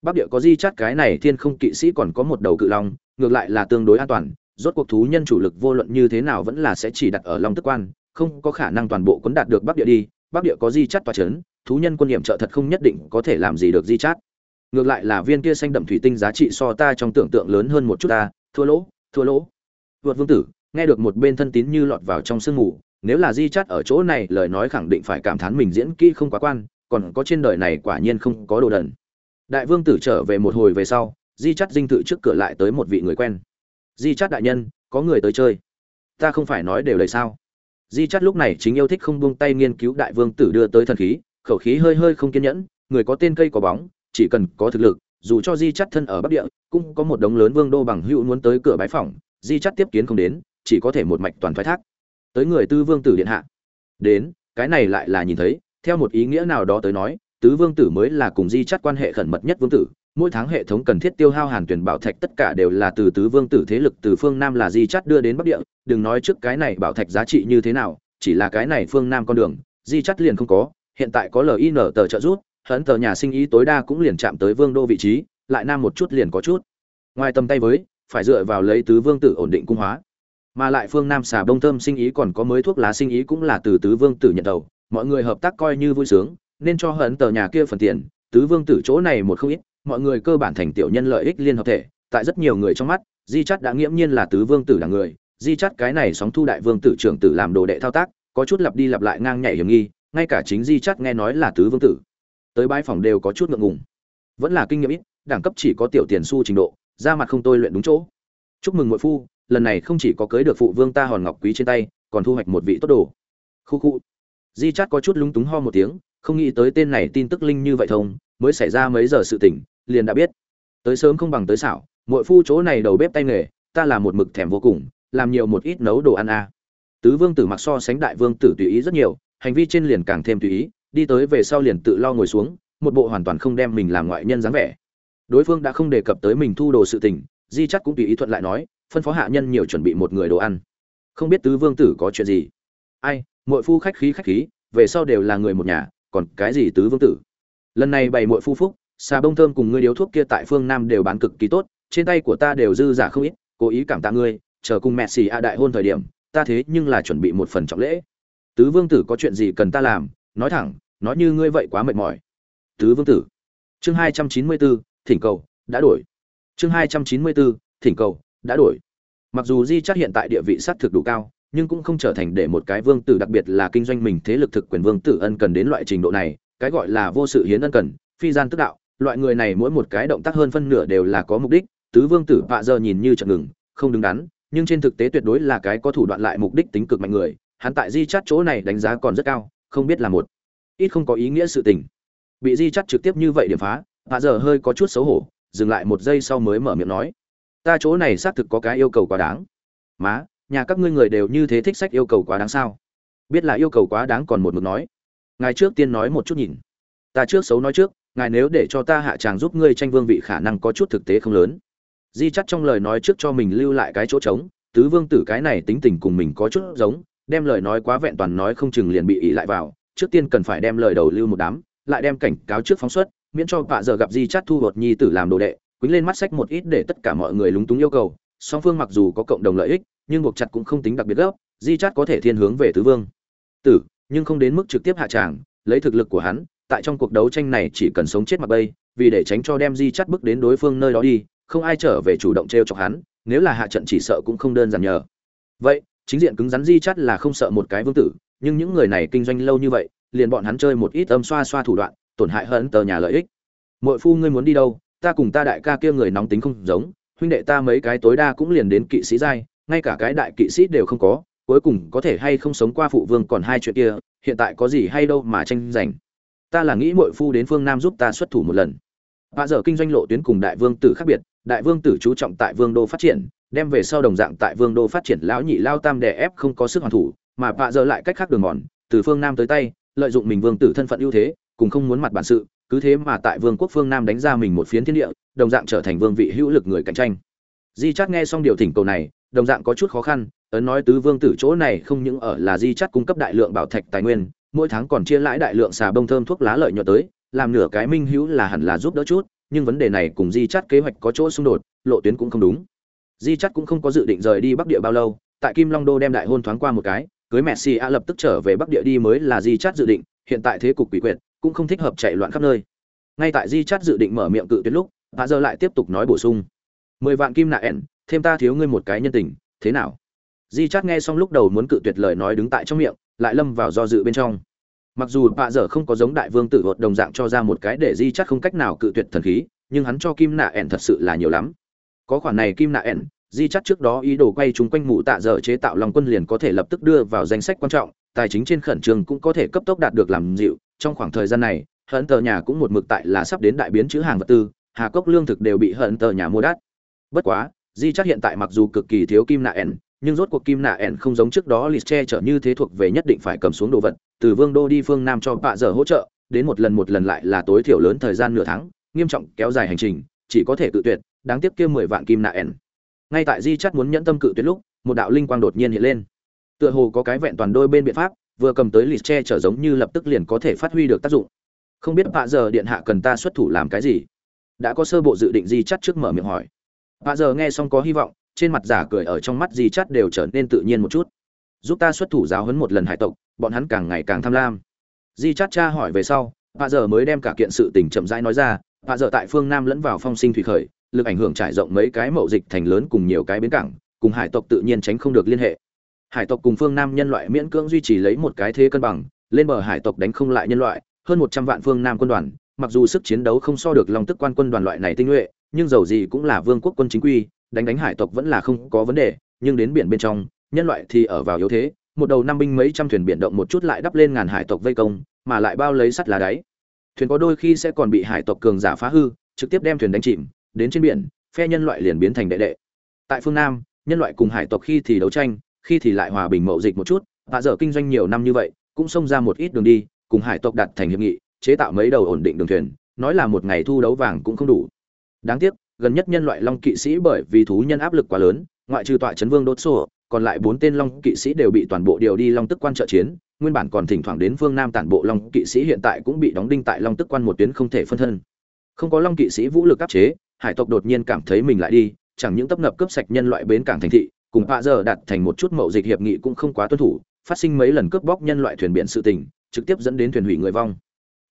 Bắc địa có di chát cái này thiên không kỵ sĩ còn có một đầu cự long, ngược lại là tương đối an toàn, rốt cuộc thú nhân chủ lực vô luận như thế nào vẫn là sẽ chỉ đặt ở long tức quan, không có khả năng toàn bộ cuốn đạt được bắc địa đi. Bắc địa có di chát tòa chấn, thú nhân quân điểm trợ thật không nhất định có thể làm gì được di chát. Ngược lại là viên kia xanh đậm thủy tinh giá trị so ta trong tưởng tượng lớn hơn một chút ta, thua lỗ thua lỗ. Vượt vương tử, nghe được một bên thân tín như lọt vào trong sương mù, nếu là di chắt ở chỗ này, lời nói khẳng định phải cảm thán mình diễn kỹ không quá quan, còn có trên đời này quả nhiên không có đồ đần. Đại vương tử trở về một hồi về sau, di chắt dinh thự trước cửa lại tới một vị người quen. Di chắt đại nhân, có người tới chơi. Ta không phải nói đều lời sao? Di chắt lúc này chính yêu thích không buông tay nghiên cứu đại vương tử đưa tới thần khí, khẩu khí hơi hơi không kiên nhẫn, người có tên cây có bóng, chỉ cần có thực lực dù cho di chắt thân ở bắc địa, cũng có một đống lớn vương đô bằng hữu muốn tới cửa bái phỏng, di chắt tiếp kiến không đến, chỉ có thể một mạch toàn thoái thác. Tới người tư vương tử điện hạ. Đến, cái này lại là nhìn thấy, theo một ý nghĩa nào đó tới nói, tứ vương tử mới là cùng di chắt quan hệ khẩn mật nhất vương tử, mỗi tháng hệ thống cần thiết tiêu hao hàn tuyển bảo thạch tất cả đều là từ tứ vương tử thế lực từ phương nam là di chắt đưa đến bắc địa, đừng nói trước cái này bảo thạch giá trị như thế nào, chỉ là cái này phương nam con đường, di chắt liền không có, hiện tại có lin tờ trợ rút hấn tờ nhà sinh ý tối đa cũng liền chạm tới vương đô vị trí, lại nam một chút liền có chút. Ngoài tầm tay với, phải dựa vào lấy tứ vương tử ổn định cung hóa. Mà lại phương nam xà bông thơm sinh ý còn có mới thuốc lá sinh ý cũng là từ tứ vương tử nhận đầu, mọi người hợp tác coi như vui sướng, nên cho hận tờ nhà kia phần tiền, tứ vương tử chỗ này một không ít, mọi người cơ bản thành tiểu nhân lợi ích liên hợp thể, tại rất nhiều người trong mắt, di chắt đã nghiễm nhiên là tứ vương tử là người, di chắt cái này sóng thu đại vương tử trưởng tử làm đồ đệ thao tác, có chút lặp đi lặp lại ngang nhảy hiểm nghi, ngay cả chính di chắt nghe nói là tứ vương tử tới bãi phòng đều có chút ngượng ngùng. Vẫn là kinh nghiệm ít, đẳng cấp chỉ có tiểu tiền su trình độ ra mặt không tôi luyện đúng chỗ. Chúc mừng muội phu, lần này không chỉ có cưới được phụ vương ta hòn ngọc quý trên tay, còn thu hoạch một vị tốt đồ. Khu khu. Di chát có chút lúng túng ho một tiếng, không nghĩ tới tên này tin tức linh như vậy thông, mới xảy ra mấy giờ sự tỉnh liền đã biết. Tới sớm không bằng tới xảo mỗi phu chỗ này đầu bếp tay nghề, ta là một mực thèm vô cùng, làm nhiều một ít nấu đồ ăn a. Tứ vương tử mặc so sánh đại vương tử tùy ý rất nhiều, hành vi trên liền càng thêm tùy ý đi tới về sau liền tự lo ngồi xuống, một bộ hoàn toàn không đem mình làm ngoại nhân dáng vẻ. Đối phương đã không đề cập tới mình thu đồ sự tình, di chắc cũng tùy ý thuận lại nói, phân phó hạ nhân nhiều chuẩn bị một người đồ ăn. Không biết tứ vương tử có chuyện gì? Ai mọi phu khách khí khách khí, về sau đều là người một nhà, còn cái gì tứ vương tử? Lần này bày muội phu phúc, xà bông thơm cùng ngươi điếu thuốc kia tại phương nam đều bán cực kỳ tốt, trên tay của ta đều dư giả không ít, cố ý cảm tạ ngươi, chờ cùng mẹ xì a đại hôn thời điểm, ta thế nhưng là chuẩn bị một phần trọng lễ. Tứ vương tử có chuyện gì cần ta làm? Nói thẳng nói như ngươi vậy quá mệt mỏi. Tứ vương tử. Chương hai trăm chín mươi bốn thỉnh cầu, đã đổi. Chương hai trăm chín mươi bốn thỉnh cầu, đã đổi. Mặc dù di chắc hiện tại địa vị sát thực đủ cao, nhưng cũng không trở thành để một cái vương tử đặc biệt là kinh doanh mình thế lực thực quyền vương tử ân cần đến loại trình độ này, cái gọi là vô sự hiến ân cần, phi gian tức đạo, loại người này mỗi một cái động tác hơn phân nửa đều là có mục đích, tứ vương tử vạ giờ nhìn như chậm ngừng, không đứng đắn, nhưng trên thực tế tuyệt đối là cái có thủ đoạn lại mục đích tính cực mạnh người, hắn tại di chắt chỗ này đánh giá còn rất cao, không biết là một ít không có ý nghĩa sự tình. Bị di chắt trực tiếp như vậy điểm phá hạ giờ hơi có chút xấu hổ, dừng lại một giây sau mới mở miệng nói, ta chỗ này xác thực có cái yêu cầu quá đáng. Má, nhà các ngươi người đều như thế thích sách yêu cầu quá đáng sao? Biết là yêu cầu quá đáng còn một mực nói. Ngài trước tiên nói một chút nhìn. Ta trước xấu nói trước, ngài nếu để cho ta hạ tràng giúp ngươi tranh vương vị khả năng có chút thực tế không lớn. Di chắt trong lời nói trước cho mình lưu lại cái chỗ trống, tứ vương tử cái này tính tình cùng mình có chút giống, đem lời nói quá vẹn toàn nói không chừng liền bị ỉ lại vào trước tiên cần phải đem lời đầu lưu một đám, lại đem cảnh cáo trước phóng xuất, miễn cho vạ giờ gặp di chát thu hột nhi tử làm đồ đệ, quýnh lên mắt sách một ít để tất cả mọi người lúng túng yêu cầu. Song phương mặc dù có cộng đồng lợi ích, nhưng buộc chặt cũng không tính đặc biệt gấp, di chát có thể thiên hướng về tứ vương. Tử, nhưng không đến mức trực tiếp hạ tràng, lấy thực lực của hắn, tại trong cuộc đấu tranh này chỉ cần sống chết mặc bay, vì để tránh cho đem di chắt bước đến đối phương nơi đó đi, không ai trở về chủ động t r e o chọc hắn, nếu là hạ trận chỉ sợ cũng không đơn giản nhờ. Vậy, chính diện cứng rắn di chắt là không sợ một cái vương tử nhưng những người này kinh doanh lâu như vậy liền bọn hắn chơi một ít âm xoa xoa thủ đoạn tổn hại hơn tờ nhà lợi ích. Mỗi phu ngươi muốn đi đâu ta cùng ta đại ca kia người nóng tính không giống huynh đệ ta mấy cái tối đa cũng liền đến kỵ sĩ giai ngay cả cái đại kỵ sĩ đều không có cuối cùng có thể hay không sống qua phụ vương còn hai chuyện kia hiện tại có gì hay đâu mà tranh giành. Ta là nghĩ mỗi phu đến phương nam giúp ta xuất thủ một lần. Bà giờ kinh doanh lộ tuyến cùng đại vương tử khác biệt, đại vương tử chú trọng tại vương đô phát triển, đem về sau đồng dạng tại vương đô phát triển lão nhị lao tam đè ép không có sức hoàn thủ, mà vạ giờ lại cách khác đường mòn, từ phương nam tới tây, lợi dụng mình vương tử thân phận ưu thế, cùng không muốn mặt bản sự, cứ thế mà tại vương quốc phương nam đánh ra mình một phiến thiên địa, đồng dạng trở thành vương vị hữu lực người cạnh tranh. Di Chát nghe xong điều thỉnh cầu này, đồng dạng có chút khó khăn, ấn nói tứ vương tử chỗ này không những ở là Di Chát cung cấp đại lượng bảo thạch tài nguyên, mỗi tháng còn chia lãi đại lượng xà bông thơm thuốc lá lợi nhuận tới, làm nửa cái minh hữu là hẳn là giúp đỡ chút, nhưng vấn đề này cùng Di chắt kế hoạch có chỗ xung đột, lộ tuyến cũng không đúng. Di chắt cũng không có dự định rời đi Bắc Địa bao lâu, tại Kim Long Đô đem đại hôn thoáng qua một cái, cưới Messi a lập tức trở về Bắc Địa đi mới là Di Chát dự định, hiện tại thế cục quỷ quyệt, cũng không thích hợp chạy loạn khắp nơi. Ngay tại Di Chát dự định mở miệng cự tuyệt lúc, Bà giờ lại tiếp tục nói bổ sung: mười vạn kim nạ ẻn, thêm ta thiếu ngươi một cái nhân tình, thế nào?" Di Chát nghe xong lúc đầu muốn cự tuyệt lời nói đứng tại trong miệng, lại lâm vào do dự bên trong mặc dù bạ dở không có giống đại vương tử vợt đồng dạng cho ra một cái để di Chát không cách nào cự tuyệt thần khí nhưng hắn cho kim nạ ẻn thật sự là nhiều lắm có khoản này kim nạ ẻn di chắt trước đó ý đồ quay chúng quanh mụ tạ dở chế tạo lòng quân liền có thể lập tức đưa vào danh sách quan trọng, tài chính trên khẩn trương cũng có thể cấp tốc đạt được làm dịu. Trong khoảng thời gian này, hận tờ nhà cũng một mực tại là sắp đến đại biến chữ hàng vật tư, hà cốc lương thực đều bị hận tờ nhà mua đắt. Bất quá, di chắc hiện tại mặc dù cực kỳ thiếu kim nạ ẻn, nhưng rốt cuộc kim nạ ẻn không giống trước đó lịch che chở như thế thuộc về nhất định phải cầm xuống đồ vật, từ vương đô đi phương nam cho bạ giờ hỗ trợ, đến một lần một lần lại là tối thiểu lớn thời gian nửa tháng, nghiêm trọng kéo dài hành trình, chỉ có thể tự tuyệt, đáng tiếc kia mười vạn kim nạ ẻn ngay tại di chắt muốn nhẫn tâm cự tuyệt lúc, một đạo linh quang đột nhiên hiện lên. Tựa hồ có cái vẹn toàn đôi bên biện pháp, vừa cầm tới lịt che chở giống như lập tức liền có thể phát huy được tác dụng. Không biết bạ giờ điện hạ cần ta xuất thủ làm cái gì? Đã có sơ bộ dự định di chắt trước mở miệng hỏi. Bạ giờ nghe xong có hy vọng, trên mặt giả cười ở trong mắt di chắt đều trở nên tự nhiên một chút. Giúp ta xuất thủ giáo huấn một lần hải tộc, bọn hắn càng ngày càng tham lam. Di chắt cha hỏi về sau bạ giờ mới đem cả kiện sự tình chậm rãi nói ra. Bạ giờ tại phương nam lẫn vào phong sinh thủy khởi lực ảnh hưởng trải rộng mấy cái mậu dịch thành lớn cùng nhiều cái bến cảng, cùng hải tộc tự nhiên tránh không được liên hệ. Hải tộc cùng phương nam nhân loại miễn cưỡng duy trì lấy một cái thế cân bằng, lên bờ hải tộc đánh không lại nhân loại, hơn một trăm vạn phương nam quân đoàn, mặc dù sức chiến đấu không so được lòng tức quan quân đoàn loại này tinh nhuệ, nhưng dầu gì cũng là vương quốc quân chính quy, đánh đánh hải tộc vẫn là không có vấn đề, nhưng đến biển bên trong, nhân loại thì ở vào yếu thế, một đầu năm binh mấy trăm thuyền biển động một chút lại đắp lên ngàn hải tộc vây công, mà lại bao lấy sắt lá đáy. Thuyền có đôi khi sẽ còn bị hải tộc cường giả phá hư, trực tiếp đem thuyền đánh chìm đến trên biển, phe nhân loại liền biến thành đệ đệ. Tại phương nam, nhân loại cùng hải tộc khi thì đấu tranh, khi thì lại hòa bình mậu dịch một chút, và dở kinh doanh nhiều năm như vậy, cũng xông ra một ít đường đi, cùng hải tộc đặt thành hiệp nghị, chế tạo mấy đầu ổn định đường thuyền, nói là một ngày thu đấu vàng cũng không đủ. Đáng tiếc, gần nhất nhân loại long kỵ sĩ bởi vì thú nhân áp lực quá lớn, ngoại trừ tọa chấn vương đốt sổ còn lại bốn tên long kỵ sĩ đều bị toàn bộ điều đi long tức quan trợ chiến, nguyên bản còn thỉnh thoảng đến phương nam tản bộ long kỵ sĩ hiện tại cũng bị đóng đinh tại long tức quan một tuyến không thể phân thân. Không có long kỵ sĩ vũ lực áp chế hải tộc đột nhiên cảm thấy mình lại đi, chẳng những tấp nập cướp sạch nhân loại bến cảng thành thị, cùng hạ giờ đặt thành một chút mậu dịch hiệp nghị cũng không quá tuân thủ, phát sinh mấy lần cướp bóc nhân loại thuyền biển sự tình, trực tiếp dẫn đến thuyền hủy người vong.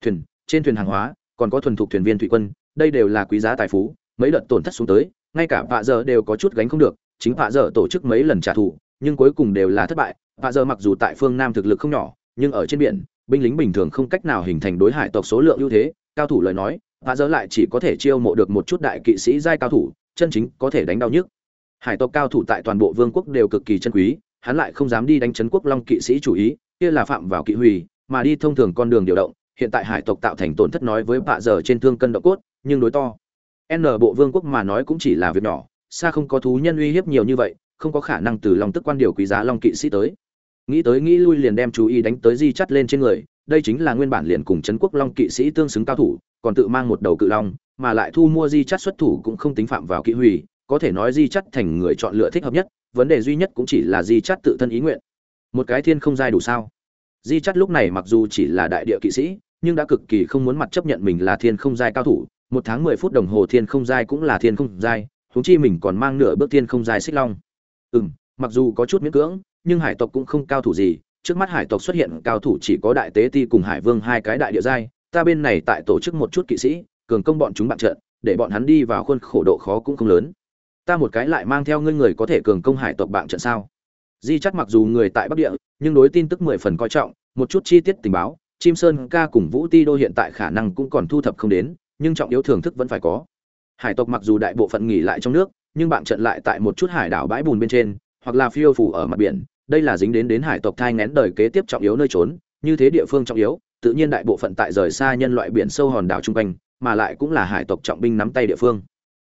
Thuyền, trên thuyền hàng hóa, còn có thuần thục thuyền viên thủy quân, đây đều là quý giá tài phú, mấy đợt tổn thất xuống tới, ngay cả hạ giờ đều có chút gánh không được, chính hạ giờ tổ chức mấy lần trả thù, nhưng cuối cùng đều là thất bại. Hạ giờ mặc dù tại phương nam thực lực không nhỏ, nhưng ở trên biển, binh lính bình thường không cách nào hình thành đối hải tộc số lượng ưu thế, cao thủ lời nói hạ giờ lại chỉ có thể chiêu mộ được một chút đại kỵ sĩ giai cao thủ, chân chính có thể đánh đau nhức. Hải tộc cao thủ tại toàn bộ vương quốc đều cực kỳ chân quý, hắn lại không dám đi đánh chấn quốc long kỵ sĩ chủ ý, kia là phạm vào kỵ hủy, mà đi thông thường con đường điều động, hiện tại hải tộc tạo thành tổn thất nói với bạ giờ trên thương cân độ cốt, nhưng đối to. N bộ vương quốc mà nói cũng chỉ là việc nhỏ, xa không có thú nhân uy hiếp nhiều như vậy, không có khả năng từ lòng tức quan điều quý giá long kỵ sĩ tới. Nghĩ tới nghĩ lui liền đem chú ý đánh tới di chắt lên trên người đây chính là nguyên bản liền cùng trấn quốc long kỵ sĩ tương xứng cao thủ, còn tự mang một đầu cự long, mà lại thu mua di chắt xuất thủ cũng không tính phạm vào kỵ hủy, có thể nói di chắt thành người chọn lựa thích hợp nhất, vấn đề duy nhất cũng chỉ là di chắt tự thân ý nguyện. Một cái thiên không giai đủ sao? Di chắt lúc này mặc dù chỉ là đại địa kỵ sĩ, nhưng đã cực kỳ không muốn mặt chấp nhận mình là thiên không giai cao thủ, một tháng mười phút đồng hồ thiên không giai cũng là thiên không giai, huống chi mình còn mang nửa bước thiên không giai xích long. Ừ mặc dù có chút miễn cưỡng, nhưng hải tộc cũng không cao thủ gì trước mắt hải tộc xuất hiện cao thủ chỉ có đại tế ti cùng hải vương hai cái đại địa giai, ta bên này tại tổ chức một chút kỵ sĩ, cường công bọn chúng bạn trận, để bọn hắn đi vào khuôn khổ độ khó cũng không lớn. Ta một cái lại mang theo ngươi người có thể cường công hải tộc bạn trận sao? Di chắc mặc dù người tại bắc địa, nhưng đối tin tức mười phần coi trọng, một chút chi tiết tình báo, chim sơn ca cùng vũ ti đô hiện tại khả năng cũng còn thu thập không đến, nhưng trọng yếu thưởng thức vẫn phải có. Hải tộc mặc dù đại bộ phận nghỉ lại trong nước, nhưng bạn trận lại tại một chút hải đảo bãi bùn bên trên, hoặc là phiêu phủ ở mặt biển đây là dính đến đến hải tộc thai ngén đời kế tiếp trọng yếu nơi trốn, như thế địa phương trọng yếu, tự nhiên đại bộ phận tại rời xa nhân loại biển sâu hòn đảo trung quanh, mà lại cũng là hải tộc trọng binh nắm tay địa phương.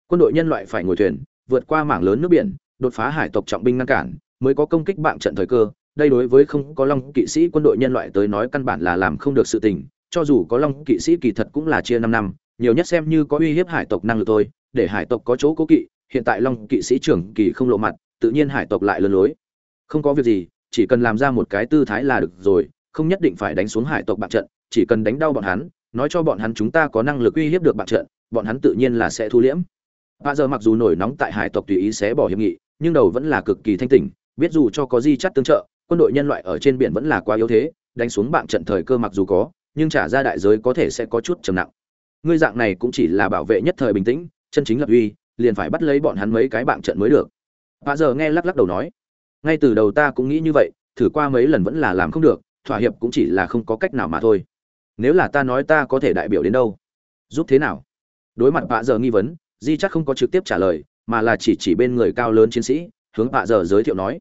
Quân đội nhân loại phải ngồi thuyền, vượt qua mảng lớn nước biển, đột phá hải tộc trọng binh ngăn cản, mới có công kích bạn trận thời cơ. Đây đối với không có long kỵ sĩ quân đội nhân loại tới nói căn bản là làm không được sự tình, cho dù có long kỵ sĩ kỳ thật cũng là chia năm năm, nhiều nhất xem như có uy hiếp hải tộc năng lực thôi, để hải tộc có chỗ cố kỵ, hiện tại long kỵ sĩ trưởng kỳ không lộ mặt, tự nhiên hải tộc lại lơn lối không có việc gì, chỉ cần làm ra một cái tư thái là được rồi, không nhất định phải đánh xuống hải tộc bạc trận, chỉ cần đánh đau bọn hắn, nói cho bọn hắn chúng ta có năng lực uy hiếp được bạc trận, bọn hắn tự nhiên là sẽ thu liễm. Bà giờ mặc dù nổi nóng tại hải tộc tùy ý sẽ bỏ hiệp nghị, nhưng đầu vẫn là cực kỳ thanh tỉnh, biết dù cho có di chắt tương trợ, quân đội nhân loại ở trên biển vẫn là quá yếu thế, đánh xuống bạn trận thời cơ mặc dù có, nhưng trả ra đại giới có thể sẽ có chút trầm nặng. Ngươi dạng này cũng chỉ là bảo vệ nhất thời bình tĩnh, chân chính lập uy, liền phải bắt lấy bọn hắn mấy cái bạn trận mới được. Bà giờ nghe lắc lắc đầu nói ngay từ đầu ta cũng nghĩ như vậy, thử qua mấy lần vẫn là làm không được, thỏa hiệp cũng chỉ là không có cách nào mà thôi. Nếu là ta nói ta có thể đại biểu đến đâu? Giúp thế nào? Đối mặt bạ giờ nghi vấn, di chắc không có trực tiếp trả lời, mà là chỉ chỉ bên người cao lớn chiến sĩ, hướng bạ giờ giới thiệu nói,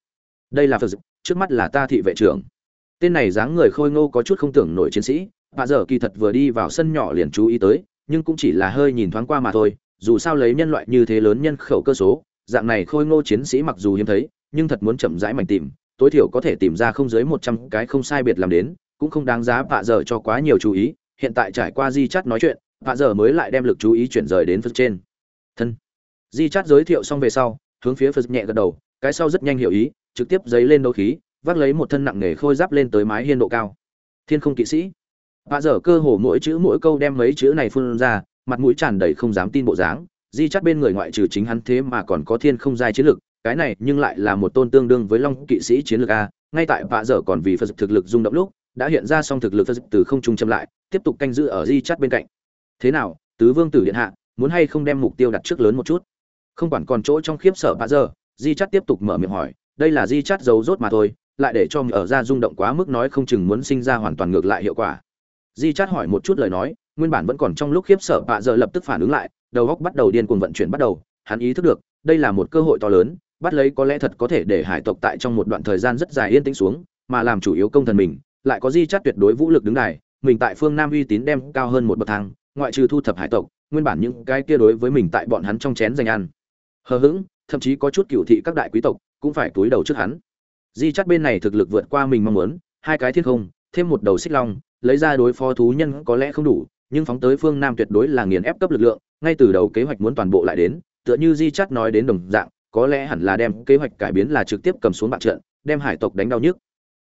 đây là phật trước mắt là ta thị vệ trưởng. Tên này dáng người khôi ngô có chút không tưởng nổi chiến sĩ, bạ giờ kỳ thật vừa đi vào sân nhỏ liền chú ý tới, nhưng cũng chỉ là hơi nhìn thoáng qua mà thôi, dù sao lấy nhân loại như thế lớn nhân khẩu cơ số, dạng này khôi ngô chiến sĩ mặc dù hiếm thấy nhưng thật muốn chậm rãi mảnh tìm, tối thiểu có thể tìm ra không dưới một trăm cái không sai biệt làm đến, cũng không đáng giá vạ giờ cho quá nhiều chú ý, hiện tại trải qua di chắt nói chuyện, vạ giờ mới lại đem lực chú ý chuyển rời đến phật trên. Thân. Di chắt giới thiệu xong về sau, hướng phía phật nhẹ gật đầu, cái sau rất nhanh hiểu ý, trực tiếp giấy lên đấu khí, vác lấy một thân nặng nề khôi giáp lên tới mái hiên độ cao. Thiên không kỵ sĩ. Vạ dở cơ hồ mỗi chữ mỗi câu đem mấy chữ này phun ra, mặt mũi tràn đầy không dám tin bộ dáng. Di chắt bên người ngoại trừ chính hắn thế mà còn có thiên không giai chiến lực cái này nhưng lại là một tôn tương đương với long kỵ sĩ chiến lược a, ngay tại vạ dở còn vì phật thực lực rung động lúc, đã hiện ra xong thực lực phật từ không trung chậm lại, tiếp tục canh giữ ở di chắt bên cạnh. Thế nào, tứ vương tử điện hạ, muốn hay không đem mục tiêu đặt trước lớn một chút? Không quản còn chỗ trong khiếp sợ vạ dở, di chắt tiếp tục mở miệng hỏi, đây là di chắt giấu rốt mà thôi, lại để cho ở ra rung động quá mức nói không chừng muốn sinh ra hoàn toàn ngược lại hiệu quả. Di chắt hỏi một chút lời nói, nguyên bản vẫn còn trong lúc khiếp sợ vạ dở lập tức phản ứng lại, đầu góc bắt đầu điên cuồng vận chuyển bắt đầu, hắn ý thức được, đây là một cơ hội to lớn bắt lấy có lẽ thật có thể để hải tộc tại trong một đoạn thời gian rất dài yên tĩnh xuống, mà làm chủ yếu công thần mình, lại có di chắt tuyệt đối vũ lực đứng đài, mình tại phương nam uy tín đem cao hơn một bậc thang, ngoại trừ thu thập hải tộc, nguyên bản những cái kia đối với mình tại bọn hắn trong chén dành ăn. Hờ hững, thậm chí có chút cựu thị các đại quý tộc cũng phải túi đầu trước hắn. Di chắt bên này thực lực vượt qua mình mong muốn, hai cái thiên không, thêm một đầu xích long, lấy ra đối phó thú nhân có lẽ không đủ, nhưng phóng tới phương nam tuyệt đối là nghiền ép cấp lực lượng, ngay từ đầu kế hoạch muốn toàn bộ lại đến, tựa như di chắt nói đến đồng dạng có lẽ hẳn là đem kế hoạch cải biến là trực tiếp cầm xuống bạc trận, đem hải tộc đánh đau nhức.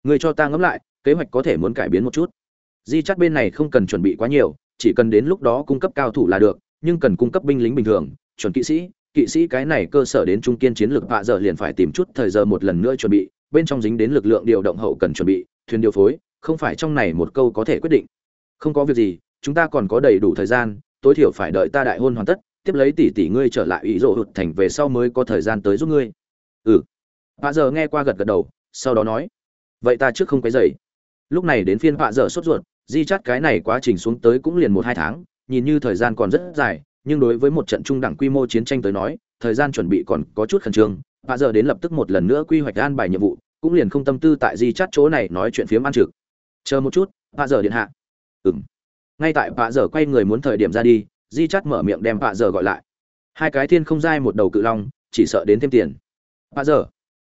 Người cho ta ngẫm lại, kế hoạch có thể muốn cải biến một chút. Di chắc bên này không cần chuẩn bị quá nhiều, chỉ cần đến lúc đó cung cấp cao thủ là được, nhưng cần cung cấp binh lính bình thường, chuẩn kỵ sĩ kỵ sĩ cái này cơ sở đến trung kiên chiến lược vạ giờ liền phải tìm chút thời giờ một lần nữa chuẩn bị, bên trong dính đến lực lượng điều động hậu cần chuẩn bị, thuyền điều phối, không phải trong này một câu có thể quyết định. Không có việc gì, chúng ta còn có đầy đủ thời gian, tối thiểu phải đợi ta đại hôn hoàn tất tiếp lấy tỷ tỷ ngươi trở lại ý rộ hụt thành về sau mới có thời gian tới giúp ngươi. Ừ. Vạ giờ nghe qua gật gật đầu, sau đó nói, vậy ta trước không quấy dày lúc này đến phiên vạ giờ sốt ruột, di chắt cái này quá trình xuống tới cũng liền một hai tháng, nhìn như thời gian còn rất dài, nhưng đối với một trận trung đẳng quy mô chiến tranh tới nói, thời gian chuẩn bị còn có chút khẩn trương. Vạ giờ đến lập tức một lần nữa quy hoạch an bài nhiệm vụ, cũng liền không tâm tư tại di chắt chỗ này nói chuyện phiếm ăn trực. Chờ một chút, vạ giờ điện hạ. Ừng ngay tại vạ giờ quay người muốn thời điểm ra đi di chắt mở miệng đem vạ giờ gọi lại. Hai cái thiên không dai một đầu cự long, chỉ sợ đến thêm tiền. Vạ giờ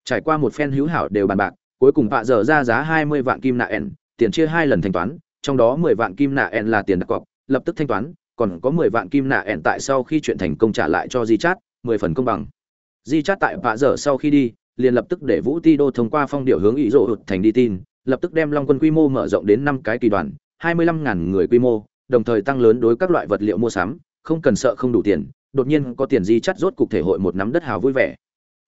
trải qua một phen hữu hảo đều bàn bạc, cuối cùng vạ giờ ra giá hai mươi vạn kim nạ ẻn, tiền chia hai lần thanh toán, trong đó mười vạn kim nạ ẻn là tiền đặt cọc, lập tức thanh toán, còn có mười vạn kim nạ ẻn tại sau khi chuyện thành công trả lại cho di chát, mười phần công bằng. Di chát tại vạ giờ sau khi đi, liền lập tức để vũ ti đô thông qua phong điệu hướng ý rộ hụt thành đi tin, lập tức đem long quân quy mô mở rộng đến năm cái kỳ đoàn, hai mươi lăm ngàn người quy mô đồng thời tăng lớn đối các loại vật liệu mua sắm, không cần sợ không đủ tiền, đột nhiên có tiền di chắt rốt cục thể hội một nắm đất hào vui vẻ.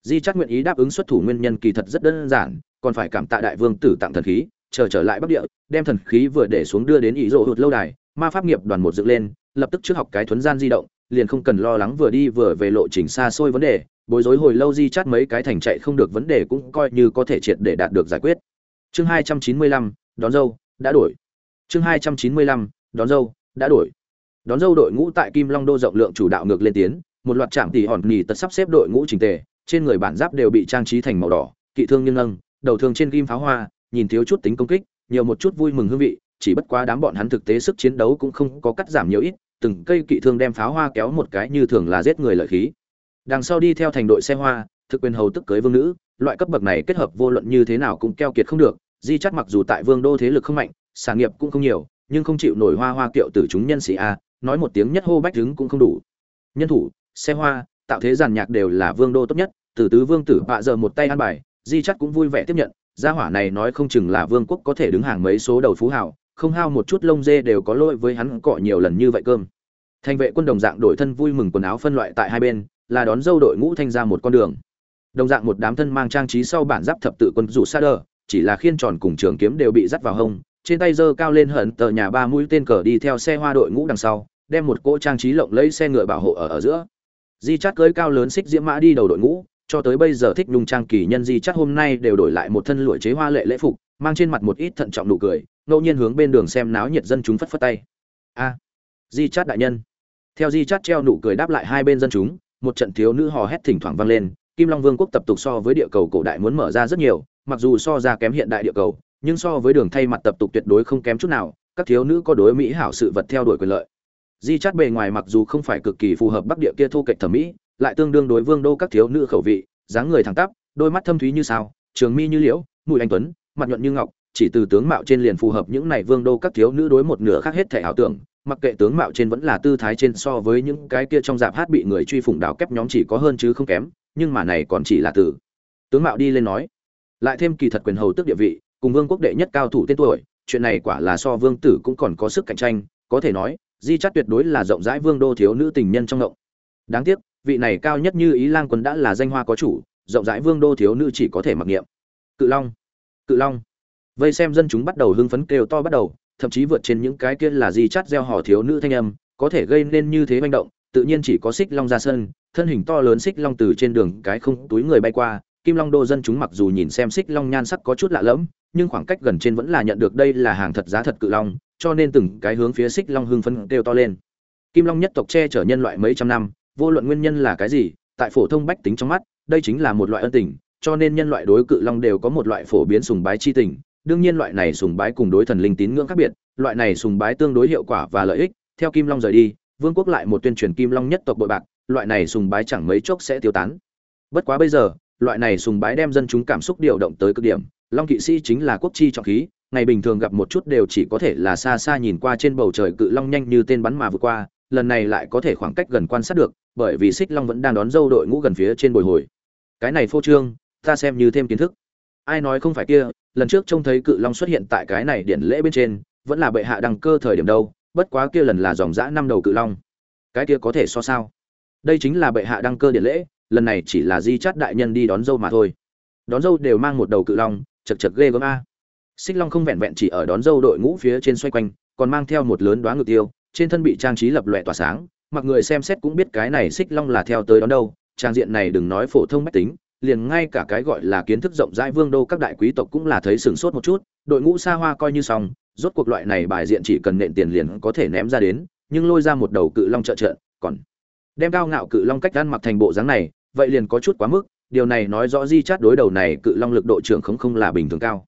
Di chắt nguyện ý đáp ứng xuất thủ nguyên nhân kỳ thật rất đơn giản, còn phải cảm tạ đại vương tử tặng thần khí, chờ trở lại bắc địa, đem thần khí vừa để xuống đưa đến ý rộ hụt lâu đài, ma pháp nghiệp đoàn một dựng lên, lập tức trước học cái thuần gian di động, liền không cần lo lắng vừa đi vừa về lộ trình xa xôi vấn đề, bối rối hồi lâu di chắt mấy cái thành chạy không được vấn đề cũng coi như có thể triệt để đạt được giải quyết. Chương hai trăm chín mươi lăm, đón dâu, đã đổi. Chương hai trăm chín mươi lăm đón dâu, đã đổi. Đón dâu đội ngũ tại kim long đô rộng lượng chủ đạo ngược lên tiến, một loạt trạm tỉ hòn nghỉ tật sắp xếp đội ngũ trình tề, trên người bản giáp đều bị trang trí thành màu đỏ, kỵ thương nghiêng nâng đầu thương trên kim pháo hoa, nhìn thiếu chút tính công kích, nhiều một chút vui mừng hương vị, chỉ bất quá đám bọn hắn thực tế sức chiến đấu cũng không có cắt giảm nhiều ít, từng cây kỵ thương đem pháo hoa kéo một cái như thường là giết người lợi khí. Đằng sau đi theo thành đội xe hoa, thực quyền hầu tức cưới vương nữ, loại cấp bậc này kết hợp vô luận như thế nào cũng keo kiệt không được, di chắt mặc dù tại vương đô thế lực không mạnh, sản nghiệp cũng không nhiều nhưng không chịu nổi hoa hoa kiệu từ chúng nhân sĩ a, nói một tiếng nhất hô bách đứng cũng không đủ. Nhân thủ, xe hoa, tạo thế giàn nhạc đều là vương đô tốt nhất, từ tứ vương tử bạ giờ một tay ăn bài, di chắc cũng vui vẻ tiếp nhận, gia hỏa này nói không chừng là vương quốc có thể đứng hàng mấy số đầu phú hảo không hao một chút lông dê đều có lỗi với hắn cọ nhiều lần như vậy cơm. Thành vệ quân đồng dạng đổi thân vui mừng quần áo phân loại tại hai bên, là đón dâu đội ngũ thanh ra một con đường. Đồng dạng một đám thân mang trang trí sau bản giáp thập tự quân rủ sa đờ, chỉ là khiên tròn cùng trường kiếm đều bị dắt vào hông trên tay giơ cao lên hận tờ nhà ba mũi tên cờ đi theo xe hoa đội ngũ đằng sau, đem một cỗ trang trí lộng lẫy xe ngựa bảo hộ ở ở giữa. Di chắt cưới cao lớn xích diễm mã đi đầu đội ngũ, cho tới bây giờ thích nhung trang kỳ nhân di chắt hôm nay đều đổi lại một thân lụa chế hoa lệ lễ phục, mang trên mặt một ít thận trọng nụ cười, ngẫu nhiên hướng bên đường xem náo nhiệt dân chúng phất phất tay. A, di chắt đại nhân. Theo di chắt treo nụ cười đáp lại hai bên dân chúng, một trận thiếu nữ hò hét thỉnh thoảng vang lên, kim long vương quốc tập tục so với địa cầu cổ đại muốn mở ra rất nhiều, mặc dù so ra kém hiện đại địa cầu nhưng so với đường thay mặt tập tục tuyệt đối không kém chút nào, các thiếu nữ có đối mỹ hảo sự vật theo đuổi quyền lợi. Di chát bề ngoài mặc dù không phải cực kỳ phù hợp bắc địa kia thu kệch thẩm mỹ, lại tương đương đối vương đô các thiếu nữ khẩu vị, dáng người thẳng tắp, đôi mắt thâm thúy như sao, trường mi như liễu, mùi anh tuấn, mặt nhuận như ngọc, chỉ từ tướng mạo trên liền phù hợp những này vương đô các thiếu nữ đối một nửa khác hết thể ảo tưởng, mặc kệ tướng mạo trên vẫn là tư thái trên so với những cái kia trong dạp hát bị người truy phủng đảo kép nhóm chỉ có hơn chứ không kém, nhưng mà này còn chỉ là từ. Tướng mạo đi lên nói, lại thêm kỳ thật quyền hầu tước địa vị cùng vương quốc đệ nhất cao thủ tên tuổi, chuyện này quả là so vương tử cũng còn có sức cạnh tranh, có thể nói, di chắt tuyệt đối là rộng rãi vương đô thiếu nữ tình nhân trong ngộng. Đáng tiếc, vị này cao nhất như ý lang quân đã là danh hoa có chủ, rộng rãi vương đô thiếu nữ chỉ có thể mặc niệm. Cự long cự long. Vây xem dân chúng bắt đầu hưng phấn kêu to bắt đầu, thậm chí vượt trên những cái kia là di chắt gieo hò thiếu nữ thanh âm, có thể gây nên như thế manh động, tự nhiên chỉ có xích long ra sân, thân hình to lớn xích long từ trên đường cái không túi người bay qua, kim long đô dân chúng mặc dù nhìn xem xích long nhan sắc có chút lạ lẫm nhưng khoảng cách gần trên vẫn là nhận được đây là hàng thật giá thật cự long, cho nên từng cái hướng phía xích long hưng phấn kêu to lên. Kim long nhất tộc che chở nhân loại mấy trăm năm, vô luận nguyên nhân là cái gì, tại phổ thông bách tính trong mắt, đây chính là một loại ân tình, cho nên nhân loại đối cự long đều có một loại phổ biến sùng bái chi tình. Đương nhiên loại này sùng bái cùng đối thần linh tín ngưỡng khác biệt, loại này sùng bái tương đối hiệu quả và lợi ích, theo kim long rời đi, vương quốc lại một tuyên truyền kim long nhất tộc bội bạc, loại này sùng bái chẳng mấy chốc sẽ tiêu tán. Bất quá bây giờ, loại này sùng bái đem dân chúng cảm xúc điều động tới cực điểm long kỵ sĩ chính là quốc chi trọng khí, ngày bình thường gặp một chút đều chỉ có thể là xa xa nhìn qua trên bầu trời cự long nhanh như tên bắn mà vượt qua, lần này lại có thể khoảng cách gần quan sát được, bởi vì xích long vẫn đang đón dâu đội ngũ gần phía trên bồi hồi. Cái này phô trương, ta xem như thêm kiến thức. Ai nói không phải kia, lần trước trông thấy cự long xuất hiện tại cái này điển lễ bên trên, vẫn là bệ hạ đăng cơ thời điểm đâu, bất quá kia lần là dòng dã năm đầu cự long. Cái kia có thể so sao? Đây chính là bệ hạ đăng cơ điển lễ, lần này chỉ là di chát đại nhân đi đón dâu mà thôi. Đón dâu đều mang một đầu cự long chật chật ghê gớm a. Xích long không vẹn vẹn chỉ ở đón dâu đội ngũ phía trên xoay quanh, còn mang theo một lớn đoá ngự tiêu, trên thân bị trang trí lập lòe tỏa sáng, mặc người xem xét cũng biết cái này xích long là theo tới đón đâu, trang diện này đừng nói phổ thông mách tính, liền ngay cả cái gọi là kiến thức rộng rãi vương đô các đại quý tộc cũng là thấy sửng sốt một chút, đội ngũ xa hoa coi như xong, rốt cuộc loại này bài diện chỉ cần nện tiền liền có thể ném ra đến, nhưng lôi ra một đầu cự long trợ trợ, còn đem cao ngạo cự long cách ăn mặc thành bộ dáng này, vậy liền có chút quá mức điều này nói rõ di chắt đối đầu này cự long lực độ trưởng không không là bình thường cao.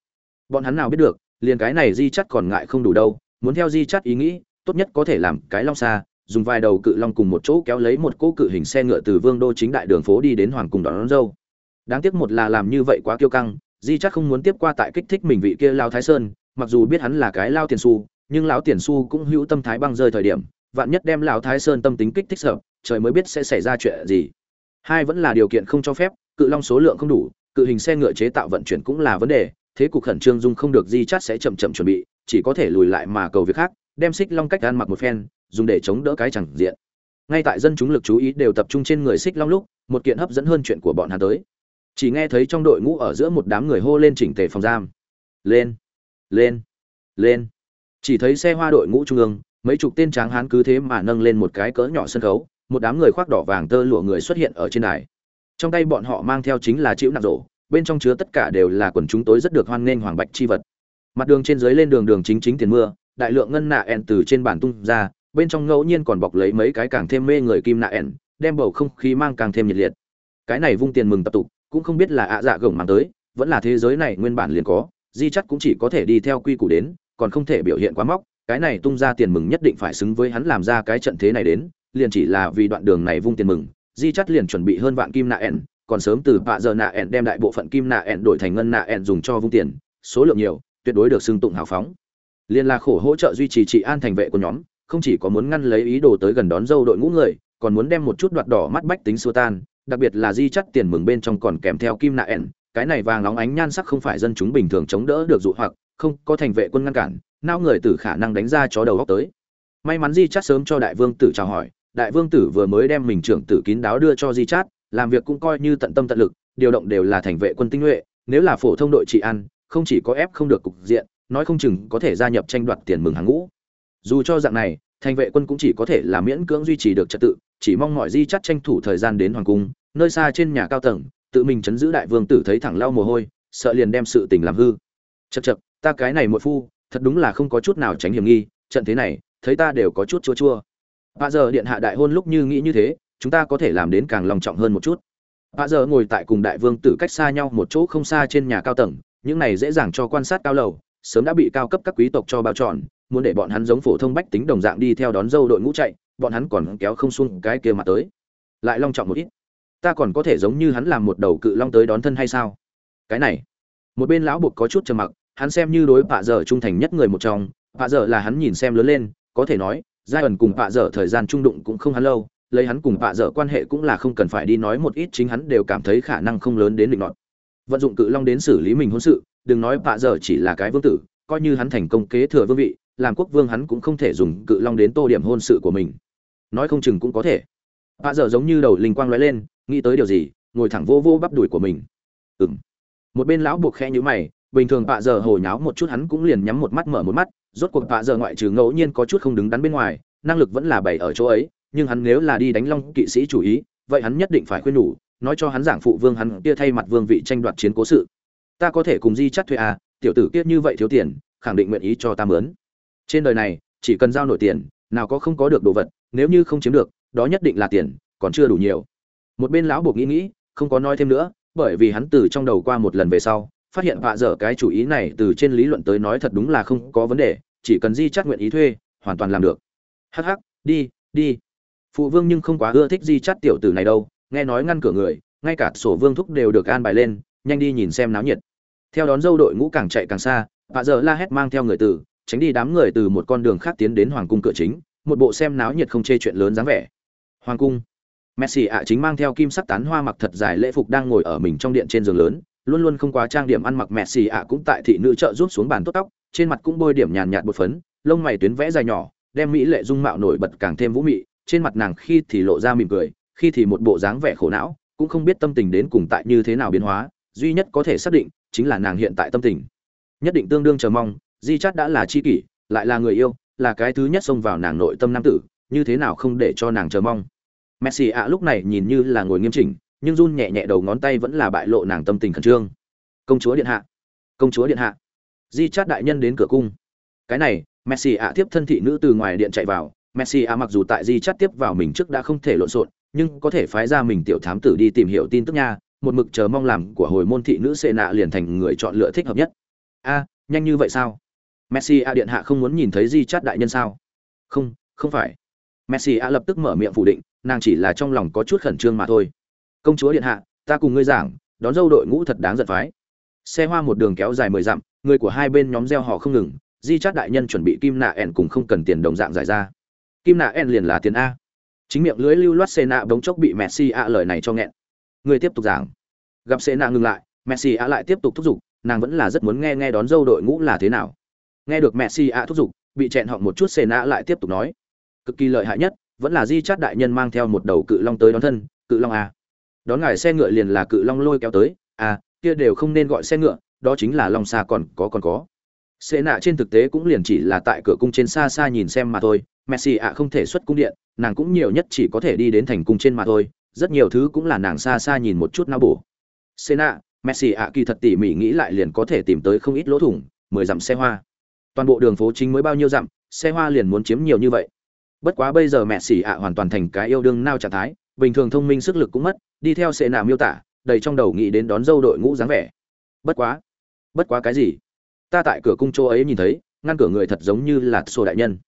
Bọn hắn nào biết được liền cái này di chắt còn ngại không đủ đâu muốn theo di chắt ý nghĩ tốt nhất có thể làm cái long xa dùng vài đầu cự long cùng một chỗ kéo lấy một cỗ cự hình xe ngựa từ vương đô chính đại đường phố đi đến hoàng cung đón, đón dâu. Đáng tiếc một là làm như vậy quá kiêu căng di chắc không muốn tiếp qua tại kích thích mình vị kia lao thái sơn mặc dù biết hắn là cái lao tiền su nhưng lão tiền su cũng hữu tâm thái băng rơi thời điểm vạn nhất đem lão thái sơn tâm tính kích thích sợ trời mới biết sẽ xảy ra chuyện gì hai vẫn là điều kiện không cho phép, cự long số lượng không đủ, cự hình xe ngựa chế tạo vận chuyển cũng là vấn đề, thế cục khẩn trương dung không được di chát sẽ chậm chậm chuẩn bị, chỉ có thể lùi lại mà cầu việc khác, đem xích long cách ăn mặc một phen, dùng để chống đỡ cái chẳng diện. Ngay tại dân chúng lực chú ý đều tập trung trên người xích long lúc, một kiện hấp dẫn hơn chuyện của bọn hắn tới. Chỉ nghe thấy trong đội ngũ ở giữa một đám người hô lên chỉnh tề phòng giam. Lên lên lên. Chỉ thấy xe hoa đội ngũ trung ương, mấy chục tên tráng hán cứ thế mà nâng lên một cái cỡ nhỏ sân khấu một đám người khoác đỏ vàng tơ lụa người xuất hiện ở trên đài. Trong tay bọn họ mang theo chính là chịu nặng rổ, bên trong chứa tất cả đều là quần chúng tối rất được hoan nghênh hoàng bạch chi vật. Mặt đường trên dưới lên đường đường chính chính tiền mưa, đại lượng ngân nạ ẻn từ trên bàn tung ra, bên trong ngẫu nhiên còn bọc lấy mấy cái càng thêm mê người kim nạ ẻn đem bầu không khí mang càng thêm nhiệt liệt. Cái này vung tiền mừng tập tục, cũng không biết là ạ dạ gồng mang tới, vẫn là thế giới này nguyên bản liền có, di chắc cũng chỉ có thể đi theo quy củ đến, còn không thể biểu hiện quá móc, cái này tung ra tiền mừng nhất định phải xứng với hắn làm ra cái trận thế này đến liền chỉ là vì đoạn đường này vung tiền mừng, di chắt liền chuẩn bị hơn vạn kim nạ ẻn, còn sớm từ bạ giờ nạ ẻn đem đại bộ phận kim nạ ẻn đổi thành ngân nạ ẻn dùng cho vung tiền, số lượng nhiều, tuyệt đối được xưng tụng hào phóng. Liên là khổ hỗ trợ duy trì trị an thành vệ của nhóm, không chỉ có muốn ngăn lấy ý đồ tới gần đón dâu đội ngũ người, còn muốn đem một chút đoạt đỏ mắt bách tính xua tan, đặc biệt là di chắt tiền mừng bên trong còn kèm theo kim nạ ẻn, cái này vàng óng ánh nhan sắc không phải dân chúng bình thường chống đỡ được dụ hoặc, không, có thành vệ quân ngăn cản, nao người tử khả năng đánh ra chó đầu góc tới. May mắn di chắt sớm cho đại vương tử chào hỏi đại vương tử vừa mới đem mình trưởng tử kín đáo đưa cho di chát, làm việc cũng coi như tận tâm tận lực, điều động đều là thành vệ quân tinh nhuệ, nếu là phổ thông đội trị ăn không chỉ có ép không được cục diện, nói không chừng có thể gia nhập tranh đoạt tiền mừng hàng ngũ. Dù cho dạng này, thành vệ quân cũng chỉ có thể là miễn cưỡng duy trì được trật tự, chỉ mong mọi di chắt tranh thủ thời gian đến hoàng cung, nơi xa trên nhà cao tầng, tự mình chấn giữ đại vương tử thấy thẳng lau mồ hôi, sợ liền đem sự tình làm hư. Chật chật ta cái này muội phu, thật đúng là không có chút nào tránh hiểm nghi, trận thế này, thấy ta đều có chút chua chua. Bà giờ điện hạ đại hôn lúc như nghĩ như thế, chúng ta có thể làm đến càng long trọng hơn một chút. Bà giờ ngồi tại cùng đại vương tử cách xa nhau một chỗ không xa trên nhà cao tầng, những này dễ dàng cho quan sát cao lầu, sớm đã bị cao cấp các quý tộc cho bao trọn, muốn để bọn hắn giống phổ thông bách tính đồng dạng đi theo đón dâu đội ngũ chạy, bọn hắn còn kéo không xuông cái kia mà tới. Lại long trọng một ít. Ta còn có thể giống như hắn làm một đầu cự long tới đón thân hay sao? Cái này. Một bên lão buộc có chút trầm mặc, hắn xem như đối bạ giờ trung thành nhất người một trong, bạ giờ là hắn nhìn xem lớn lên, có thể nói, giai ẩn cùng bạ dở thời gian trung đụng cũng không hắn lâu, lấy hắn cùng bạ dở quan hệ cũng là không cần phải đi nói một ít chính hắn đều cảm thấy khả năng không lớn đến định nọt. Vận dụng cự long đến xử lý mình hôn sự, đừng nói bạ dở chỉ là cái vương tử, coi như hắn thành công kế thừa vương vị, làm quốc vương hắn cũng không thể dùng cự long đến tô điểm hôn sự của mình. Nói không chừng cũng có thể. Bạ dở giống như đầu linh quang lóe lên, nghĩ tới điều gì, ngồi thẳng vô vô bắp đùi của mình. Ừng một bên lão buộc khẽ nhíu mày bình thường bạ giờ hồi nháo một chút hắn cũng liền nhắm một mắt mở một mắt, rốt cuộc bạ giờ ngoại trừ ngẫu nhiên có chút không đứng đắn bên ngoài, năng lực vẫn là bày ở chỗ ấy, nhưng hắn nếu là đi đánh long kỵ sĩ chủ ý, vậy hắn nhất định phải khuyên nhủ, nói cho hắn giảng phụ vương hắn kia thay mặt vương vị tranh đoạt chiến cố sự. Ta có thể cùng di chắt thuê à tiểu tử kiết như vậy thiếu tiền, khẳng định nguyện ý cho ta mướn. Trên đời này, chỉ cần giao nổi tiền, nào có không có được đồ vật, nếu như không chiếm được, đó nhất định là tiền, còn chưa đủ nhiều. Một bên lão buộc nghĩ nghĩ, không có nói thêm nữa, bởi vì hắn từ trong đầu qua một lần về sau phát hiện vạ dở cái chủ ý này từ trên lý luận tới nói thật đúng là không có vấn đề, chỉ cần di chắt nguyện ý thuê, hoàn toàn làm được. Hắc hắc, đi đi. Phụ vương nhưng không quá ưa thích di chắt tiểu tử này đâu, nghe nói ngăn cửa người, ngay cả sổ vương thúc đều được an bài lên, nhanh đi nhìn xem náo nhiệt. Theo đón dâu đội ngũ càng chạy càng xa, vạ dở la hét mang theo người từ tránh đi đám người từ một con đường khác tiến đến hoàng cung cửa chính, một bộ xem náo nhiệt không chê chuyện lớn dáng vẻ. Hoàng cung. Messi ạ chính mang theo kim sắc tán hoa mặc thật dài lễ phục đang ngồi ở mình trong điện trên giường lớn luôn luôn không quá trang điểm ăn mặc mẹ xì ạ cũng tại thị nữ trợ rút xuống bàn tốt tóc, trên mặt cũng bôi điểm nhàn nhạt bột phấn, lông mày tuyến vẽ dài nhỏ, đem mỹ lệ dung mạo nổi bật càng thêm vũ mị, trên mặt nàng khi thì lộ ra mỉm cười, khi thì một bộ dáng vẻ khổ não, cũng không biết tâm tình đến cùng tại như thế nào biến hóa, duy nhất có thể xác định chính là nàng hiện tại tâm tình. Nhất định tương đương chờ mong, di chắt đã là chi kỷ, lại là người yêu, là cái thứ nhất xông vào nàng nội tâm nam tử, như thế nào không để cho nàng chờ mong. Messi ạ lúc này nhìn như là ngồi nghiêm chỉnh nhưng run nhẹ nhẹ đầu ngón tay vẫn là bại lộ nàng tâm tình khẩn trương. Công chúa điện hạ. Công chúa điện hạ. Di chát đại nhân đến cửa cung. Cái này messi ạ tiếp thân thị nữ từ ngoài điện chạy vào. Messi ạ mặc dù tại di chát tiếp vào mình trước đã không thể lộn xộn, nhưng có thể phái ra mình tiểu thám tử đi tìm hiểu tin tức nha. Một mực chờ mong làm của hồi môn thị nữ xệ nạ liền thành người chọn lựa thích hợp nhất. A, nhanh như vậy sao? Messi ạ điện hạ không muốn nhìn thấy di chát đại nhân sao? Không không phải. Messi ạ lập tức mở miệng phủ định, nàng chỉ là trong lòng có chút khẩn trương mà thôi công chúa điện hạ, ta cùng ngươi giảng, đón dâu đội ngũ thật đáng giận phái. Xe hoa một đường kéo dài mười dặm, người của hai bên nhóm gieo họ không ngừng, di chát đại nhân chuẩn bị kim nạ ẻn cùng không cần tiền đồng dạng giải ra. Kim nạ ẻn liền là tiền a. Chính miệng lưới lưu loát xe nạ bỗng chốc bị messi a lời này cho nghẹn. Người tiếp tục giảng. Gặp xe nạ ngừng lại, messi a lại tiếp tục thúc giục, nàng vẫn là rất muốn nghe nghe đón dâu đội ngũ là thế nào. Nghe được messi a thúc giục, bị chẹn họng một chút xe nạ lại tiếp tục nói. Cực kỳ lợi hại nhất, vẫn là di chát đại nhân mang theo một đầu cự long tới đón thân, cự long a đón ngài xe ngựa liền là cự long lôi kéo tới. À kia đều không nên gọi xe ngựa, đó chính là long xa còn có còn có. Xê nạ trên thực tế cũng liền chỉ là tại cửa cung trên xa xa nhìn xem mà thôi. Messi ạ không thể xuất cung điện, nàng cũng nhiều nhất chỉ có thể đi đến thành cung trên mà thôi. Rất nhiều thứ cũng là nàng xa xa nhìn một chút nao bổ. Xê nạ, messi ạ kỳ thật tỉ mỉ nghĩ lại liền có thể tìm tới không ít lỗ thủng, mười dặm xe hoa. Toàn bộ đường phố chính mới bao nhiêu dặm, xe hoa liền muốn chiếm nhiều như vậy. Bất quá bây giờ mẹ xỉ ạ hoàn toàn thành cái yêu đương nao trạng thái bình thường thông minh sức lực cũng mất, đi theo sệ nạ miêu tả, đầy trong đầu nghĩ đến đón dâu đội ngũ dáng vẻ. Bất quá bất quá cái gì? Ta tại cửa cung chỗ ấy nhìn thấy, ngăn cửa người thật giống như là sổ đại nhân.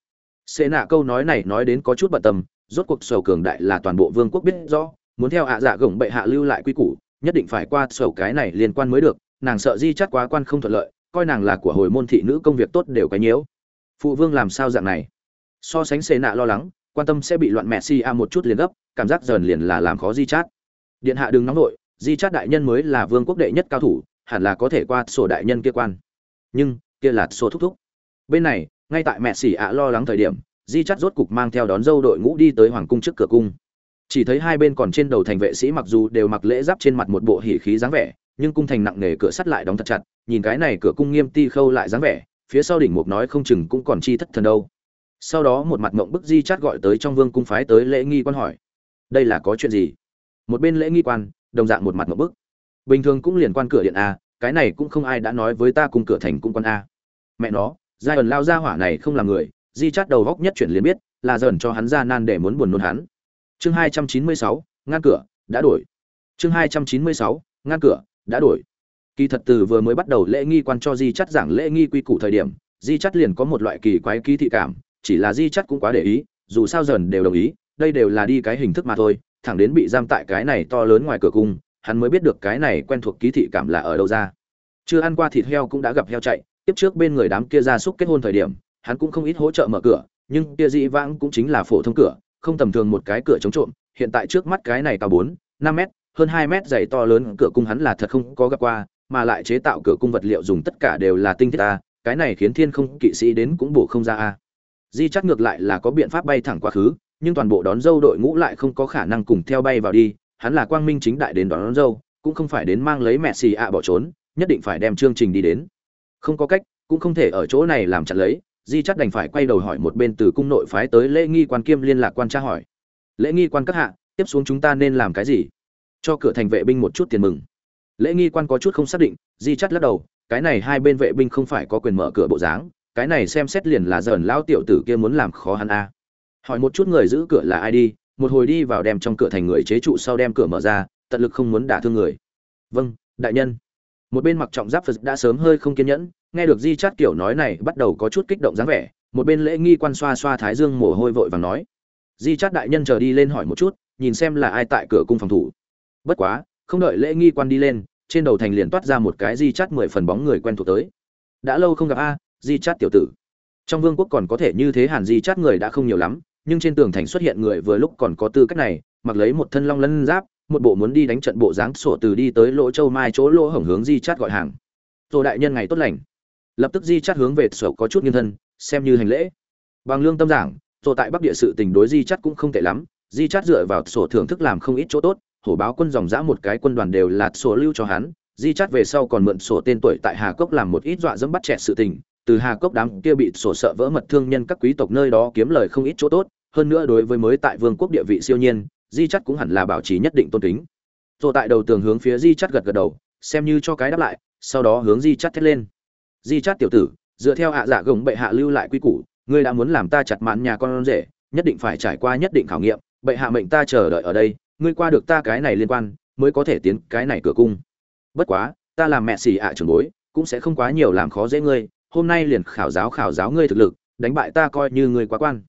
Sệ nạ câu nói này nói đến có chút bận tâm, rốt cuộc sầu cường đại là toàn bộ vương quốc biết rõ, muốn theo hạ dạ gồng bệ hạ lưu lại quy củ, nhất định phải qua sầu cái này liên quan mới được, nàng sợ di chắt quá quan không thuận lợi, coi nàng là của hồi môn thị nữ công việc tốt đều cái nhiễu. Phụ vương làm sao dạng này? So sánh xê nạ lo lắng quan tâm sẽ bị loạn mẹ si a một chút liền gấp, cảm giác dần liền là làm khó di chát. Điện hạ đừng nóng nội di chát đại nhân mới là vương quốc đệ nhất cao thủ, hẳn là có thể qua sổ đại nhân kia quan. Nhưng, kia là sổ thúc thúc. Bên này, ngay tại mẹ xỉ ạ lo lắng thời điểm, di chắt rốt cục mang theo đón dâu đội ngũ đi tới hoàng cung trước cửa cung. Chỉ thấy hai bên còn trên đầu thành vệ sĩ mặc dù đều mặc lễ giáp trên mặt một bộ hỉ khí dáng vẻ, nhưng cung thành nặng nề cửa sắt lại đóng thật chặt, nhìn cái này cửa cung nghiêm ti khâu lại dáng vẻ, phía sau đỉnh mục nói không chừng cũng còn chi thất thần đâu sau đó một mặt mộng bức di chát gọi tới trong vương cung phái tới lễ nghi quan hỏi. Đây là có chuyện gì? Một bên lễ nghi quan, đồng dạng một mặt mộng bức. Bình thường cũng liền quan cửa điện a, cái này cũng không ai đã nói với ta cùng cửa thành cung quan a. Mẹ nó, giai ẩn lao ra hỏa này không là người, di chát đầu góc nhất chuyển liền biết, là dần cho hắn ra nan để muốn buồn nôn hắn. Chương hai trăm chín mươi sáu, ngăn cửa, đã đổi. Chương hai trăm chín mươi sáu, ngăn cửa, đã đổi. Kỳ thật từ vừa mới bắt đầu lễ nghi quan cho di chắt giảng lễ nghi quy củ thời điểm, di chắt liền có một loại kỳ quái ký thị cảm chỉ là di chắt cũng quá để ý, dù sao dần đều đồng ý, đây đều là đi cái hình thức mà thôi, thẳng đến bị giam tại cái này to lớn ngoài cửa cung, hắn mới biết được cái này quen thuộc ký thị cảm là ở đâu ra. Chưa ăn qua thịt heo cũng đã gặp heo chạy, tiếp trước bên người đám kia gia súc kết hôn thời điểm, hắn cũng không ít hỗ trợ mở cửa, nhưng kia dĩ vãng cũng chính là phổ thông cửa, không tầm thường một cái cửa chống trộm, hiện tại trước mắt cái này cao bốn, năm mét, hơn hai mét dày to lớn cửa cung hắn là thật không có gặp qua, mà lại chế tạo cửa cung vật liệu dùng tất cả đều là tinh thiết a cái này khiến thiên không kỵ sĩ đến cũng bổ không ra a di chắc ngược lại là có biện pháp bay thẳng quá khứ nhưng toàn bộ đón dâu đội ngũ lại không có khả năng cùng theo bay vào đi. Hắn là quang minh chính đại đến đón, đón dâu cũng không phải đến mang lấy mẹ xì ạ bỏ trốn nhất định phải đem chương trình đi đến. Không có cách cũng không thể ở chỗ này làm chặt lấy. Di chắc đành phải quay đầu hỏi một bên từ cung nội phái tới lễ nghi quan kiêm liên lạc quan tra hỏi. Lễ nghi quan các hạ tiếp xuống chúng ta nên làm cái gì? Cho cửa thành vệ binh một chút tiền mừng. Lễ nghi quan có chút không xác định di chắt lắc đầu cái này hai bên vệ binh không phải có quyền mở cửa bộ dáng cái này xem xét liền là dởn lão tiểu tử kia muốn làm khó hắn a. Hỏi một chút người giữ cửa là ai đi, một hồi đi vào đem trong cửa thành người chế trụ sau đem cửa mở ra, tận lực không muốn đả thương người. Vâng đại nhân. Một bên mặc trọng giáp phật đã sớm hơi không kiên nhẫn, nghe được di chát kiểu nói này bắt đầu có chút kích động dáng vẻ, một bên lễ nghi quan xoa xoa thái dương mồ hôi vội vàng nói. Di chát đại nhân chờ đi lên hỏi một chút, nhìn xem là ai tại cửa cung phòng thủ. Bất quá, không đợi lễ nghi quan đi lên, trên đầu thành liền toát ra một cái di chát mười phần bóng người quen thuộc tới. Đã lâu không gặp a di chát tiểu tử. Trong vương quốc còn có thể như thế hàn di chát người đã không nhiều lắm, nhưng trên tường thành xuất hiện người vừa lúc còn có tư cách này, mặc lấy một thân long lân giáp, một bộ muốn đi đánh trận bộ dáng sổ từ đi tới lỗ châu mai chỗ lỗ hổng hướng di chát gọi hàng. Rồi đại nhân ngày tốt lành. Lập tức di chát hướng về sổ có chút nghiêng thân, xem như hành lễ. Bằng lương tâm giảng rồi tại bắc địa sự tình đối di chát cũng không tệ lắm, di chát dựa vào sổ thưởng thức làm không ít chỗ tốt, hổ báo quân dòng dã một cái quân đoàn đều là sổ lưu cho hắn, di chát về sau còn mượn sổ tên tuổi tại hà cốc làm một ít dọa dẫm bắt trẻ sự tình từ hà cốc đám kia bị sổ sợ vỡ mật thương nhân các quý tộc nơi đó kiếm lời không ít chỗ tốt, hơn nữa đối với mới tại vương quốc địa vị siêu nhiên, di chắt cũng hẳn là bảo trì nhất định tôn kính. Rồi tại đầu tường hướng phía di chắt gật gật đầu, xem như cho cái đáp lại, sau đó hướng di chắt thét lên. Di chắt tiểu tử, dựa theo hạ dạ gồng bệ hạ lưu lại quy củ, ngươi đã muốn làm ta chặt mạn nhà con rể, nhất định phải trải qua nhất định khảo nghiệm, bệ hạ mệnh ta chờ đợi ở đây, ngươi qua được ta cái này liên quan, mới có thể tiến cái này cửa cung. Bất quá, ta làm mẹ xì ạ trưởng bối, cũng sẽ không quá nhiều làm khó dễ ngươi hôm nay liền khảo giáo khảo giáo ngươi thực lực, đánh bại ta coi như ngươi quá quan.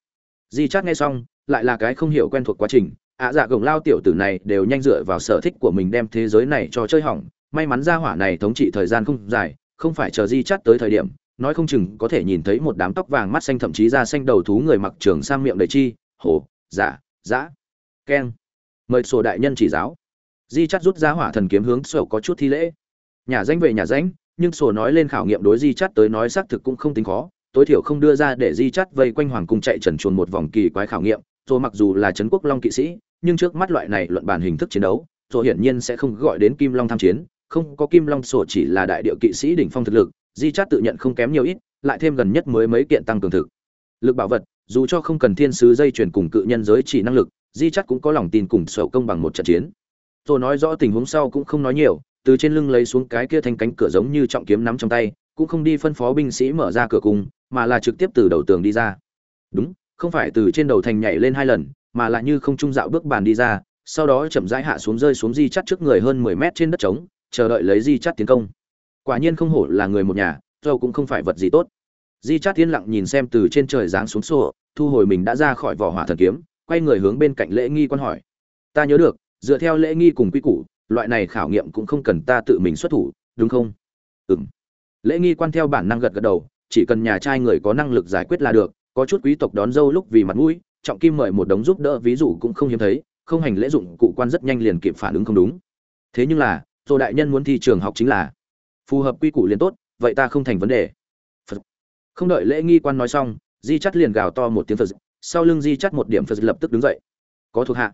Di chát nghe xong, lại là cái không hiểu quen thuộc quá trình, ạ dạ gồng lao tiểu tử này đều nhanh dựa vào sở thích của mình đem thế giới này cho chơi hỏng, may mắn ra hỏa này thống trị thời gian không dài, không phải chờ di chát tới thời điểm, nói không chừng có thể nhìn thấy một đám tóc vàng mắt xanh thậm chí da xanh đầu thú người mặc trường sang miệng đầy chi hồ giả dạ, dã, keng. Mời sổ đại nhân chỉ giáo. Di chắt rút ra hỏa thần kiếm hướng sổ có chút thi lễ. Nhà danh về nhà danh nhưng sổ nói lên khảo nghiệm đối di chắt tới nói xác thực cũng không tính khó. Tối thiểu không đưa ra để di chắt vây quanh hoàng cung chạy trần chuồn một vòng kỳ quái khảo nghiệm. Rồi mặc dù là trấn quốc long kỵ sĩ, nhưng trước mắt loại này luận bàn hình thức chiến đấu rồi hiển nhiên sẽ không gọi đến kim long tham chiến. Không có kim long, sổ chỉ là đại điệu kỵ sĩ đỉnh phong thực lực. Di chắt tự nhận không kém nhiều ít, lại thêm gần nhất mới mấy kiện tăng cường thực. Lực bảo vật, dù cho không cần thiên sứ dây chuyển cùng cự nhân giới chỉ năng lực, di chắt cũng có lòng tin cùng sổ công bằng một trận chiến. Rồi nói rõ tình huống sau cũng không nói nhiều từ trên lưng lấy xuống cái kia thành cánh cửa giống như trọng kiếm nắm trong tay, cũng không đi phân phó binh sĩ mở ra cửa cung mà là trực tiếp từ đầu tường đi ra. Đúng, không phải từ trên đầu thành nhảy lên hai lần, mà là như không trung dạo bước bàn đi ra, sau đó chậm rãi hạ xuống rơi xuống di chắt trước người hơn mười mét trên đất trống, chờ đợi lấy di chắt tiến công. Quả nhiên không hổ là người một nhà dâu cũng không phải vật gì tốt. Di chắt tiến lặng nhìn xem từ trên trời giáng xuống sổ, thu hồi mình đã ra khỏi vỏ hỏa thần kiếm, quay người hướng bên cạnh lễ nghi quan hỏi. Ta nhớ được, dựa theo lễ nghi cùng quy củ loại này khảo nghiệm cũng không cần ta tự mình xuất thủ, đúng không? Ừ m lễ nghi quan theo bản năng gật gật đầu, chỉ cần nhà trai người có năng lực giải quyết là được, có chút quý tộc đón dâu lúc vì mặt mũi, trọng kim mời một đống giúp đỡ ví dụ cũng không hiếm thấy, không hành lễ dụng cụ quan rất nhanh liền kịp phản ứng không đúng. Thế nhưng là rồi đại nhân muốn thi trường học chính là phù hợp quy củ liền tốt, vậy ta không thành vấn đề. Phật. không đợi lễ nghi quan nói xong, di chắt liền gào to một tiếng phật. Sau lưng di chắt một điểm phật lập tức đứng dậy. Có thuộc hạ.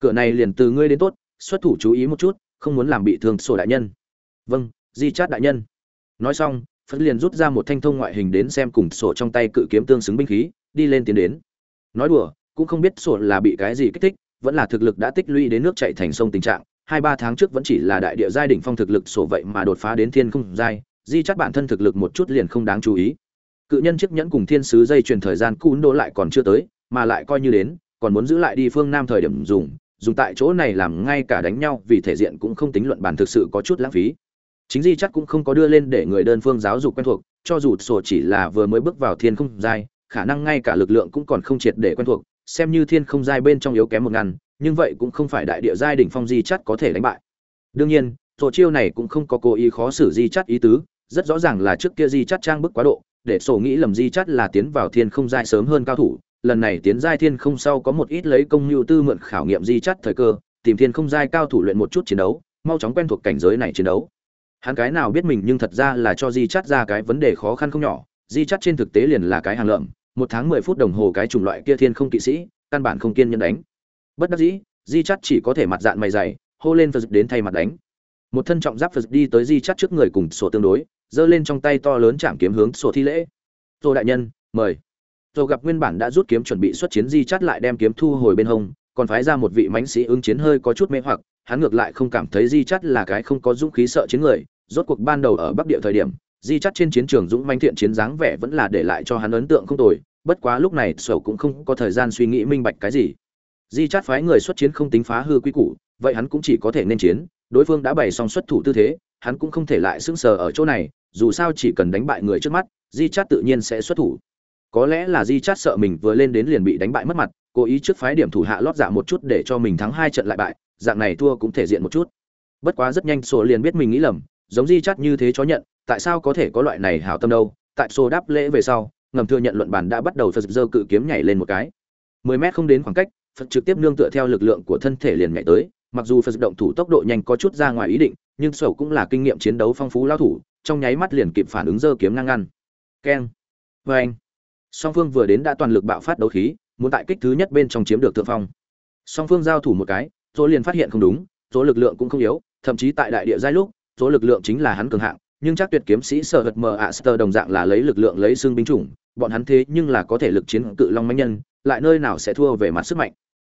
Cửa này liền từ ngươi đến tốt xuất thủ chú ý một chút, không muốn làm bị thương sổ đại nhân. Vâng di chát đại nhân. Nói xong, phật liền rút ra một thanh thông ngoại hình đến xem cùng sổ trong tay cự kiếm tương xứng binh khí, đi lên tiến đến. Nói đùa, cũng không biết sổ là bị cái gì kích thích, vẫn là thực lực đã tích lũy đến nước chạy thành sông tình trạng. Hai ba tháng trước vẫn chỉ là đại địa giai đỉnh phong thực lực sổ vậy mà đột phá đến thiên không giai. Di chắt bản thân thực lực một chút liền không đáng chú ý. Cự nhân chiếc nhẫn cùng thiên sứ dây truyền thời gian cún đô lại còn chưa tới, mà lại coi như đến, còn muốn giữ lại đi phương nam thời điểm dùng dùng tại chỗ này làm ngay cả đánh nhau, vì thể diện cũng không tính luận bản thực sự có chút lãng phí. Chính di chắc cũng không có đưa lên để người đơn phương giáo dục quen thuộc, cho dù sổ chỉ là vừa mới bước vào thiên không giai, khả năng ngay cả lực lượng cũng còn không triệt để quen thuộc, xem như thiên không giai bên trong yếu kém một ngàn, nhưng vậy cũng không phải đại địa giai đỉnh phong di chắc có thể đánh bại. Đương nhiên, sổ chiêu này cũng không có cố ý khó xử di chắc ý tứ, rất rõ ràng là trước kia di chắc trang bức quá độ, để sổ nghĩ lầm di chắc là tiến vào thiên không giai sớm hơn cao thủ lần này tiến giai thiên không sau có một ít lấy công nhu tư mượn khảo nghiệm di chắt thời cơ, tìm thiên không giai cao thủ luyện một chút chiến đấu, mau chóng quen thuộc cảnh giới này chiến đấu. Hắn cái nào biết mình nhưng thật ra là cho di chắt ra cái vấn đề khó khăn không nhỏ, di chắt trên thực tế liền là cái hàng lợm, một tháng mười phút đồng hồ cái chủng loại kia thiên không kỵ sĩ, căn bản không kiên nhẫn đánh. Bất đắc dĩ, di chắt chỉ có thể mặt dạng mày dày, hô lên phật đến thay mặt đánh. Một thân trọng giáp phật đi tới di chắt trước người cùng sổ tương đối, giơ lên trong tay to lớn chạm kiếm hướng sổ thi lễ. Tô đại nhân, mời dù gặp nguyên bản đã rút kiếm chuẩn bị xuất chiến di chắt lại đem kiếm thu hồi bên hông, còn phái ra một vị mãnh sĩ ứng chiến hơi có chút mê hoặc, hắn ngược lại không cảm thấy di chắt là cái không có dũng khí sợ chiến người, rốt cuộc ban đầu ở bắc địa thời điểm, di chắt trên chiến trường dũng manh thiện chiến dáng vẻ vẫn là để lại cho hắn ấn tượng không tồi, bất quá lúc này sầu cũng không có thời gian suy nghĩ minh bạch cái gì. Di chắt phái người xuất chiến không tính phá hư quy củ, vậy hắn cũng chỉ có thể nên chiến, đối phương đã bày xong xuất thủ tư thế, hắn cũng không thể lại sững sờ ở chỗ này, dù sao chỉ cần đánh bại người trước mắt, di chắt tự nhiên sẽ xuất thủ có lẽ là di chát sợ mình vừa lên đến liền bị đánh bại mất mặt, cố ý trước phái điểm thủ hạ lót dạ một chút để cho mình thắng hai trận lại bại, dạng này thua cũng thể diện một chút. Bất quá rất nhanh sổ liền biết mình nghĩ lầm, giống di chát như thế chó nhận, tại sao có thể có loại này hảo tâm đâu? Tại sổ đáp lễ về sau, ngầm thừa nhận luận bàn đã bắt đầu phật dơ cự kiếm nhảy lên một cái. Mười mét không đến khoảng cách, phật trực tiếp nương tựa theo lực lượng của thân thể liền nhảy tới, mặc dù phật động thủ tốc độ nhanh có chút ra ngoài ý định, nhưng sổ cũng là kinh nghiệm chiến đấu phong phú lao thủ, trong nháy mắt liền kịp phản ứng dơ kiếm ngang ngăn. Keng. Vê anh song phương vừa đến đã toàn lực bạo phát đấu khí, muốn tại kích thứ nhất bên trong chiếm được thượng phong. Song phương giao thủ một cái, dỗ liền phát hiện không đúng, dỗ lực lượng cũng không yếu, thậm chí tại đại địa giai lúc, dỗ lực lượng chính là hắn cường hạng, nhưng chắc tuyệt kiếm sĩ sở hật mờ ạ sơ đồng dạng là lấy lực lượng lấy xương binh chủng, bọn hắn thế nhưng là có thể lực chiến cự long manh nhân, lại nơi nào sẽ thua về mặt sức mạnh.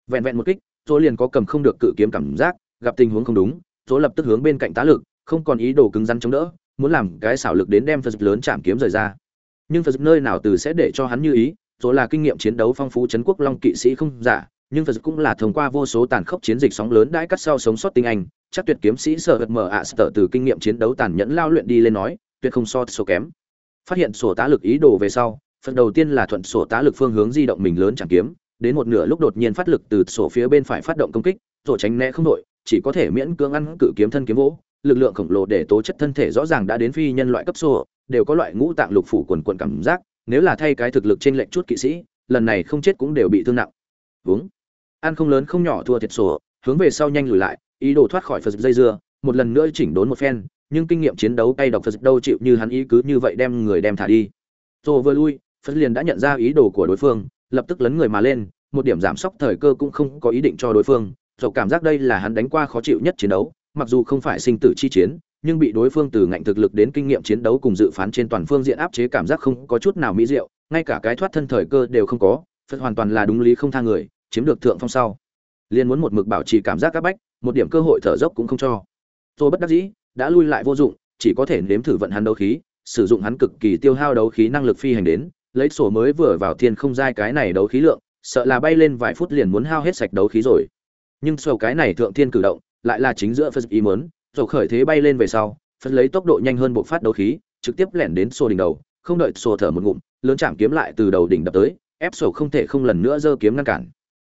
Vẹn vẹn một kích, dỗ liền có cầm không được cự kiếm cảm giác, gặp tình huống không đúng, dỗ lập tức hướng bên cạnh tá lực, không còn ý đồ cứng rắn chống đỡ, muốn làm cái xảo lực đến đem phật lớn chạm kiếm rời ra nhưng phật nơi nào từ sẽ để cho hắn như ý rồi là kinh nghiệm chiến đấu phong phú chấn quốc long kỵ sĩ không giả nhưng Phật cũng là thông qua vô số tàn khốc chiến dịch sóng lớn đãi cắt sau sống sót tinh anh, chắc tuyệt kiếm sĩ sợ hật mở ạ sợ từ kinh nghiệm chiến đấu tàn nhẫn lao luyện đi lên nói, tuyệt không so số kém. Phát hiện sổ tá lực ý đồ về sau, phần đầu tiên là thuận sổ tá lực phương hướng di động mình lớn chẳng kiếm, đến một nửa lúc đột nhiên phát lực từ sổ phía bên phải phát động công kích rồi tránh né không đội chỉ có thể miễn cưỡng ăn cự kiếm thân kiếm vỗ lực lượng khổng lồ để tố chất thân thể rõ ràng đã đến phi nhân loại cấp số, đều có loại ngũ tạng lục phủ quần quần cảm giác, nếu là thay cái thực lực trên lệnh chút kỵ sĩ, lần này không chết cũng đều bị thương nặng. Hướng ăn không lớn không nhỏ thua thiệt sổ, hướng về sau nhanh lùi lại, ý đồ thoát khỏi phật dây dưa, một lần nữa chỉnh đốn một phen, nhưng kinh nghiệm chiến đấu tay độc phật đâu chịu như hắn ý cứ như vậy đem người đem thả đi. Tô vừa lui, phật liền đã nhận ra ý đồ của đối phương, lập tức lấn người mà lên, một điểm giảm sốc thời cơ cũng không có ý định cho đối phương, dẫu cảm giác đây là hắn đánh qua khó chịu nhất chiến đấu mặc dù không phải sinh tử chi chiến, nhưng bị đối phương từ ngạnh thực lực đến kinh nghiệm chiến đấu cùng dự phán trên toàn phương diện áp chế cảm giác không có chút nào mỹ diệu, ngay cả cái thoát thân thời cơ đều không có, phật hoàn toàn là đúng lý không tha người, chiếm được thượng phong sau. Liền muốn một mực bảo trì cảm giác các bách, một điểm cơ hội thở dốc cũng không cho. Tôi bất đắc dĩ, đã lui lại vô dụng, chỉ có thể nếm thử vận hắn đấu khí, sử dụng hắn cực kỳ tiêu hao đấu khí năng lực phi hành đến, lấy sổ mới vừa vào thiên không giai cái này đấu khí lượng, sợ là bay lên vài phút liền muốn hao hết sạch đấu khí rồi. Nhưng sổ cái này thượng thiên cử động lại là chính giữa phật ý mớn rồi khởi thế bay lên về sau, phật lấy tốc độ nhanh hơn bộ phát đấu khí, trực tiếp lẻn đến sổ đỉnh đầu, không đợi sổ thở một ngụm, lớn chạm kiếm lại từ đầu đỉnh đập tới, ép sổ không thể không lần nữa giơ kiếm ngăn cản.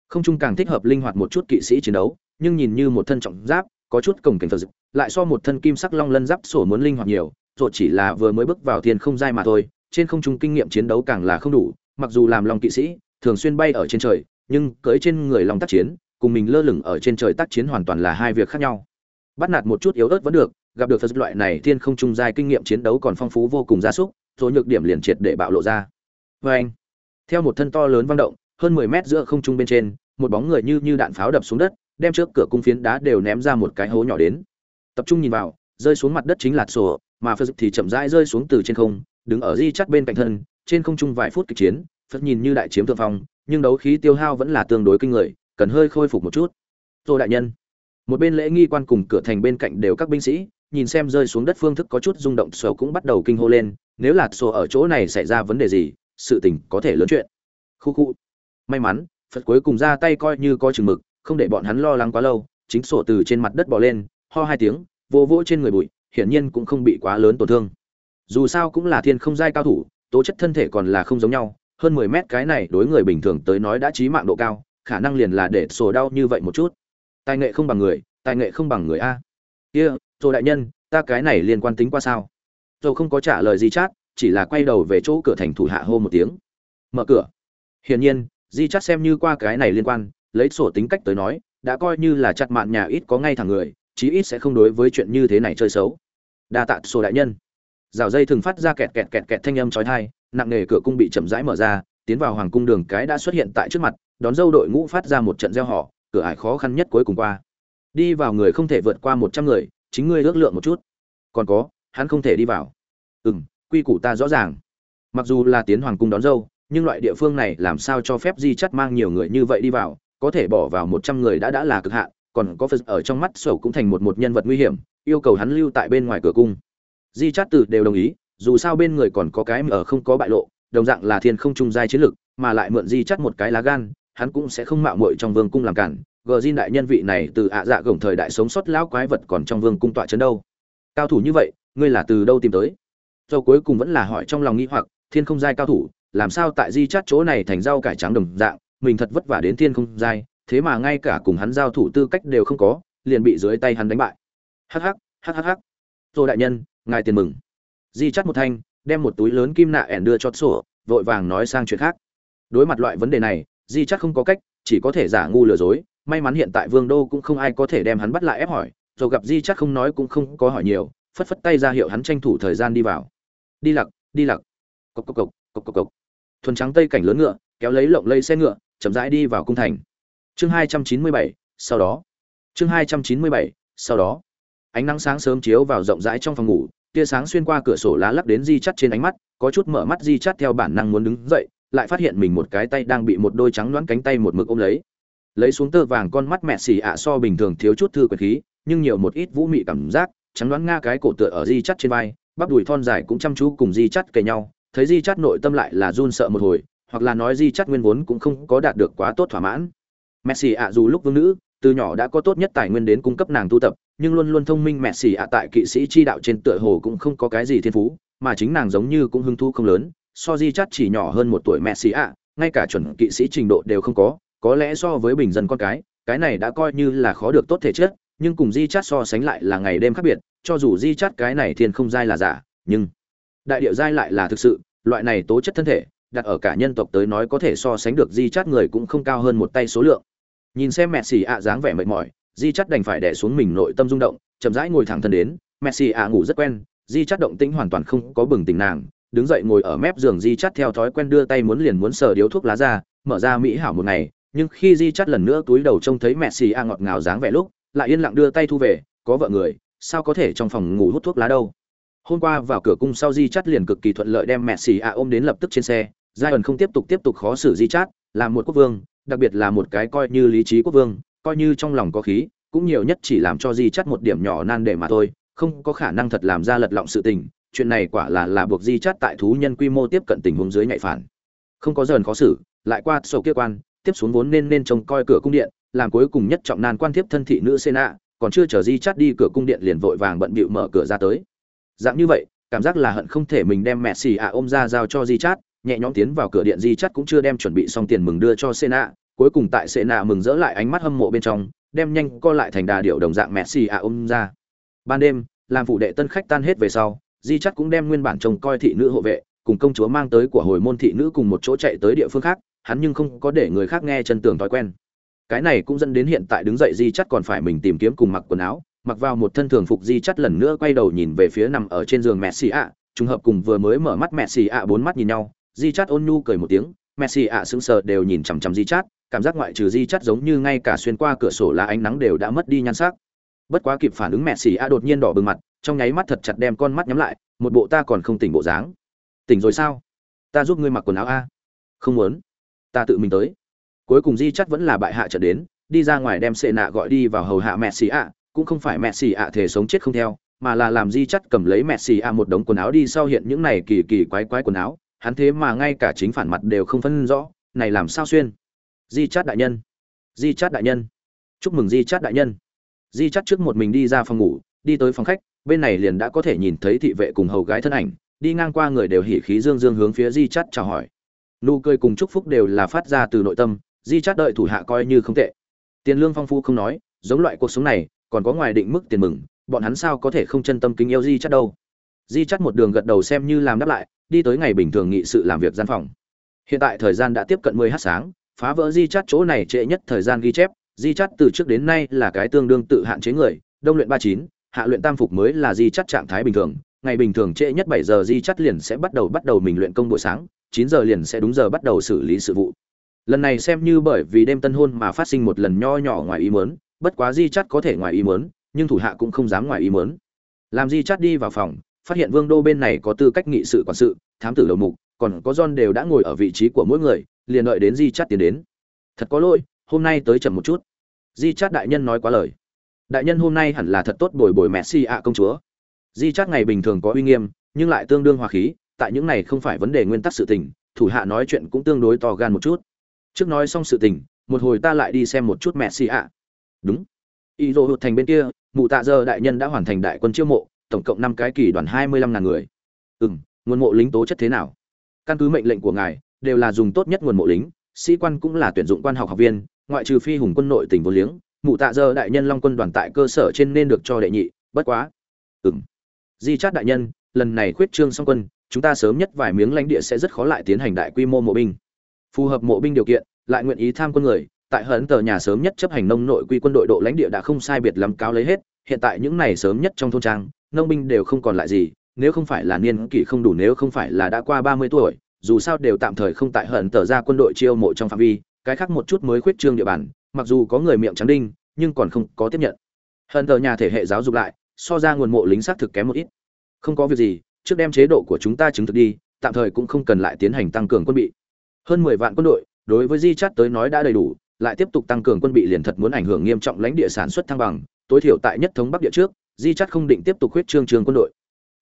Không trung càng thích hợp linh hoạt một chút kỵ sĩ chiến đấu, nhưng nhìn như một thân trọng giáp, có chút cổng cảnh phật lại so một thân kim sắc long lân giáp sổ muốn linh hoạt nhiều, rồi chỉ là vừa mới bước vào thiên không giai mà thôi, trên không trung kinh nghiệm chiến đấu càng là không đủ, mặc dù làm long kỵ sĩ, thường xuyên bay ở trên trời, nhưng cưỡi trên người long tác chiến cùng mình lơ lửng ở trên trời tác chiến hoàn toàn là hai việc khác nhau. Bắt nạt một chút yếu ớt vẫn được, gặp được phật loại này thiên không trung giai kinh nghiệm chiến đấu còn phong phú vô cùng gia súc rồi nhược điểm liền triệt để bạo lộ ra. Vê anh, theo một thân to lớn vang động, hơn 10 mét giữa không trung bên trên, một bóng người như như đạn pháo đập xuống đất, đem trước cửa cung phiến đá đều ném ra một cái hố nhỏ đến. Tập trung nhìn vào, rơi xuống mặt đất chính là sổ, mà phật thì chậm rãi rơi xuống từ trên không, đứng ở di chắt bên cạnh thân, trên không trung vài phút kịch chiến, phật nhìn như đại chiếm thượng phong, nhưng đấu khí tiêu hao vẫn là tương đối kinh người cần hơi khôi phục một chút. Tô đại nhân, một bên lễ nghi quan cùng cửa thành bên cạnh đều các binh sĩ, nhìn xem rơi xuống đất phương thức có chút rung động sổ cũng bắt đầu kinh hô lên, nếu là sổ ở chỗ này xảy ra vấn đề gì, sự tình có thể lớn chuyện. Khu khu. May mắn, phật cuối cùng ra tay coi như có chừng mực, không để bọn hắn lo lắng quá lâu, chính sổ từ trên mặt đất bỏ lên, ho hai tiếng, vô vỗ trên người bụi, hiển nhiên cũng không bị quá lớn tổn thương. Dù sao cũng là thiên không giai cao thủ, tố chất thân thể còn là không giống nhau, hơn mười mét cái này đối người bình thường tới nói đã chí mạng độ cao khả năng liền là để sổ đau như vậy một chút. Tài nghệ không bằng người tài nghệ không bằng người a. Kia, rồi đại nhân ta cái này liên quan tính qua sao? Rồi không có trả lời gì chát chỉ là quay đầu về chỗ cửa thành thủ hạ hô một tiếng. Mở cửa. Hiển nhiên di chát xem như qua cái này liên quan lấy sổ tính cách tới nói đã coi như là chặt mạn nhà ít có ngay thẳng người chí ít sẽ không đối với chuyện như thế này chơi xấu. Đa tạ sổ đại nhân. Rào dây thường phát ra kẹt kẹt kẹt kẹt thanh âm chói tai nặng nề cửa cung bị chậm rãi mở ra tiến vào hoàng cung đường cái đã xuất hiện tại trước mặt đón dâu đội ngũ phát ra một trận gieo họ, cửa ải khó khăn nhất cuối cùng qua. Đi vào người không thể vượt qua một trăm người, chính ngươi ước lượng một chút. Còn có, hắn không thể đi vào. Ừ m quy củ ta rõ ràng. Mặc dù là tiến hoàng cung đón dâu, nhưng loại địa phương này làm sao cho phép di chắt mang nhiều người như vậy đi vào, có thể bỏ vào một trăm người đã đã là cực hạn, còn có phật ở trong mắt sổ cũng thành một một nhân vật nguy hiểm, yêu cầu hắn lưu tại bên ngoài cửa cung. Di chắt từ đều đồng ý, dù sao bên người còn có cái ở không có bại lộ, đồng dạng là thiên không trung giai chiến lực, mà lại mượn di chắt một cái lá gan hắn cũng sẽ không mạo muội trong vương cung làm cản, gờ di đại nhân vị này từ ạ dạ gồng thời đại sống sót lão quái vật còn trong vương cung tọa chấn đâu. Cao thủ như vậy, ngươi là từ đâu tìm tới? Dầu cuối cùng vẫn là hỏi trong lòng nghi hoặc, thiên không giai cao thủ, làm sao tại di chát chỗ này thành rau cải trắng đồng dạng, mình thật vất vả đến thiên không giai, thế mà ngay cả cùng hắn giao thủ tư cách đều không có, liền bị dưới tay hắn đánh bại. Hắc hắc hắc hắc hắc. rồi đại nhân, ngài tiền mừng. Di chát một thanh, đem một túi lớn kim nạ ẻn đưa cho sổ, vội vàng nói sang chuyện khác. Đối mặt loại vấn đề này di chắc không có cách, chỉ có thể giả ngu lừa dối. May mắn hiện tại vương đô cũng không ai có thể đem hắn bắt lại ép hỏi. Rồi gặp di chắc không nói cũng không có hỏi nhiều, phất phất tay ra hiệu hắn tranh thủ thời gian đi vào. Đi lặc đi lặc. Cộc cộc cộc cộc cộc cộc. Thuần trắng tây cảnh lớn ngựa, kéo lấy lộng lây xe ngựa, chậm rãi đi vào cung thành. Chương hai trăm chín mươi bảy, sau đó. Chương hai trăm chín mươi bảy, sau đó. Ánh nắng sáng sớm chiếu vào rộng rãi trong phòng ngủ, tia sáng xuyên qua cửa sổ lá lắc đến di chắt trên ánh mắt, có chút mở mắt di chắt theo bản năng muốn đứng dậy lại phát hiện mình một cái tay đang bị một đôi trắng loãng cánh tay một mực ôm lấy. Lấy xuống tơ vàng con mắt mẹ xì ạ so bình thường thiếu chút thư quyền khí, nhưng nhiều một ít vũ mị cảm giác, trắng đoán nga cái cổ tựa ở di chắt trên vai, bắp đùi thon dài cũng chăm chú cùng di chắt kề nhau, thấy di chắt nội tâm lại là run sợ một hồi, hoặc là nói di chắt nguyên vốn cũng không có đạt được quá tốt thỏa mãn. Mẹ xì ạ dù lúc vương nữ, từ nhỏ đã có tốt nhất tài nguyên đến cung cấp nàng tu tập, nhưng luôn luôn thông minh mẹ xì ạ tại kỵ sĩ chi đạo trên tựa hồ cũng không có cái gì thiên phú, mà chính nàng giống như cũng hưng thu không lớn so di chắt chỉ nhỏ hơn một tuổi mẹ xì ạ, ngay cả chuẩn kỵ sĩ trình độ đều không có có lẽ so với bình dân con cái cái này đã coi như là khó được tốt thể chất, nhưng cùng di chát so sánh lại là ngày đêm khác biệt, cho dù di chát cái này thiên không dai là giả, nhưng đại điệu dai lại là thực sự, loại này tố chất thân thể, đặt ở cả nhân tộc tới nói có thể so sánh được di chát người cũng không cao hơn một tay số lượng. Nhìn xem mẹ xì ạ dáng vẻ mệt mỏi, di chát đành phải đẻ xuống mình nội tâm rung động, chậm rãi ngồi thẳng thân đến, mẹ xì ạ ngủ rất quen, di chát động tĩnh hoàn toàn không có bừng tỉnh nàng đứng dậy ngồi ở mép giường di chắt theo thói quen đưa tay muốn liền muốn sờ điếu thuốc lá ra, mở ra mỹ hảo một ngày, nhưng khi di chắt lần nữa túi đầu trông thấy mẹ xì a ngọt ngào dáng vẻ lúc, lại yên lặng đưa tay thu về, có vợ người, sao có thể trong phòng ngủ hút thuốc lá đâu? Hôm qua vào cửa cung sau di chắt liền cực kỳ thuận lợi đem mẹ xì a ôm đến lập tức trên xe giai ẩn không tiếp tục tiếp tục khó xử di chắt là một quốc vương, đặc biệt là một cái coi như lý trí quốc vương, coi như trong lòng có khí, cũng nhiều nhất chỉ làm cho di chắt một điểm nhỏ nan để mà thôi, không có khả năng thật làm ra lật lọng sự tình chuyện này quả là là buộc di chát tại thú nhân quy mô tiếp cận tình huống dưới nhạy phản không có dần khó xử lại qua sổ kia quan tiếp xuống vốn nên nên trông coi cửa cung điện làm cuối cùng nhất trọng nan quan tiếp thân thị nữ Sena, còn chưa chờ Di Chát đi cửa cung điện liền vội vàng bận bịu mở cửa ra tới. Dạng như vậy, cảm giác là hận không thể mình đem mẹ xì ạ ôm ra giao cho Di Chát, nhẹ nhõm tiến vào cửa điện Di Chát cũng chưa đem chuẩn bị xong tiền mừng đưa cho Sena, cuối cùng tại Sena mừng rỡ lại ánh mắt hâm mộ bên trong, đem nhanh co lại thành đà điệu đồng dạng mẹ xì ạ ôm ra. Ban đêm, làm phụ đệ tân khách tan hết về sau, Di Chát cũng đem nguyên bản trông coi thị nữ hộ vệ, cùng công chúa mang tới của hồi môn thị nữ cùng một chỗ chạy tới địa phương khác, hắn nhưng không có để người khác nghe chân tường thói quen. Cái này cũng dẫn đến hiện tại đứng dậy di chắt còn phải mình tìm kiếm cùng mặc quần áo mặc vào một thân thường phục di chắt lần nữa quay đầu nhìn về phía nằm ở trên giường mẹ xì ạ trùng hợp cùng vừa mới mở mắt mẹ xì ạ bốn mắt nhìn nhau di chắt ôn nhu cười một tiếng mẹ xì ạ sững sờ đều nhìn chằm chằm di chắt cảm giác ngoại trừ di chắt giống như ngay cả xuyên qua cửa sổ là ánh nắng đều đã mất đi nhan sắc. Bất quá kịp phản ứng mẹ xì ạ đột nhiên đỏ bừng mặt trong nháy mắt thật chặt đem con mắt nhắm lại, một bộ ta còn không tỉnh bộ dáng. Tỉnh rồi sao? Ta giúp ngươi mặc quần áo a. Không muốn. Ta tự mình tới. Cuối cùng di chắt vẫn là bại hạ trở đến, đi ra ngoài đem sệ nạ gọi đi vào hầu hạ mẹ xì ạ. Cũng không phải mẹ xì ạ thể sống chết không theo, mà là làm di chắt cầm lấy mẹ xì ạ một đống quần áo đi sau hiện những này kỳ kỳ quái quái quần áo. Hắn thế mà ngay cả chính phản mặt đều không phân rõ, này làm sao xuyên? Di chát đại nhân. Di chát đại nhân. Chúc mừng di chát đại nhân. Di chát trước một mình đi ra phòng ngủ, đi tới phòng khách bên này liền đã có thể nhìn thấy thị vệ cùng hầu gái thân ảnh, đi ngang qua người đều hỉ khí dương dương hướng phía di chắt chào hỏi. Nụ cười cùng chúc phúc đều là phát ra từ nội tâm, di chắt đợi thủ hạ coi như không tệ. Tiền lương phong phú không nói, giống loại cuộc sống này, còn có ngoài định mức tiền mừng, bọn hắn sao có thể không chân tâm kính yêu di chắt đâu? Di chắt một đường gật đầu xem như làm đáp lại, đi tới ngày bình thường nghị sự làm việc gian phòng. Hiện tại thời gian đã tiếp cận mười h sáng, phá vỡ di chắt chỗ này trễ nhất thời gian ghi chép, di chắt từ trước đến nay là cái tương đương tự hạn chế người, đông luyện ba chín hạ luyện tam phục mới là di chắt trạng thái bình thường, ngày bình thường trễ nhất bảy giờ di chắt liền sẽ bắt đầu bắt đầu mình luyện công buổi sáng, chín giờ liền sẽ đúng giờ bắt đầu xử lý sự vụ. Lần này xem như bởi vì đêm tân hôn mà phát sinh một lần nho nhỏ ngoài ý mớn bất quá di chắt có thể ngoài ý mớn nhưng thủ hạ cũng không dám ngoài ý mớn làm di chắt đi vào phòng, phát hiện vương đô bên này có tư cách nghị sự quản sự, thám tử đầu mục, còn có john đều đã ngồi ở vị trí của mỗi người, liền đợi đến di chắt tiến đến. Thật có lỗi, hôm nay tới chậm một chút. Di chắt đại nhân nói quá lời đại nhân hôm nay hẳn là thật tốt bồi bồi mẹ si ạ công chúa. Di chắt ngày bình thường có uy nghiêm, nhưng lại tương đương hòa khí, tại những này không phải vấn đề nguyên tắc sự tình, thủ hạ nói chuyện cũng tương đối to gan một chút. Trước nói xong sự tình, một hồi ta lại đi xem một chút mẹ si ạ. Đúng. Y dô hụt thành bên kia, mụ tạ giờ đại nhân đã hoàn thành đại quân chiêu mộ, tổng cộng năm cái kỳ đoàn hai mươi lăm ngàn người. Ừ m nguồn mộ lính tố chất thế nào? Căn cứ mệnh lệnh của ngài, đều là dùng tốt nhất nguồn mộ lính, sĩ quan cũng là tuyển dụng quan học học viên, ngoại trừ phi hùng quân nội tỉnh vô liếng mụ tạ giờ đại nhân long quân đoàn tại cơ sở trên nên được cho đệ nhị, bất quá. Ừng di chát đại nhân, lần này khuyết trương song quân, chúng ta sớm nhất vài miếng lãnh địa sẽ rất khó lại tiến hành đại quy mô mộ binh. Phù hợp mộ binh điều kiện, lại nguyện ý tham quân người, tại hận tờ nhà sớm nhất chấp hành nông nội quy quân đội độ lãnh địa đã không sai biệt lắm cáo lấy hết, hiện tại những này sớm nhất trong thôn trang, nông binh đều không còn lại gì, nếu không phải là niên kỷ không đủ nếu không phải là đã qua ba mươi tuổi, dù sao đều tạm thời không tại hận tờ ra quân đội chiêu mộ trong phạm vi, cái khác một chút mới khuyết trương địa bàn mặc dù có người miệng trắng đinh, nhưng còn không có tiếp nhận. Hận tờ nhà thể hệ giáo dục lại, so ra nguồn mộ lính xác thực kém một ít. Không có việc gì, trước đem chế độ của chúng ta chứng thực đi, tạm thời cũng không cần lại tiến hành tăng cường quân bị. Hơn mười vạn quân đội, đối với di chát tới nói đã đầy đủ, lại tiếp tục tăng cường quân bị liền thật muốn ảnh hưởng nghiêm trọng lãnh địa sản xuất thăng bằng, tối thiểu tại nhất thống bắc địa trước, di chát không định tiếp tục huyết trương trường quân đội.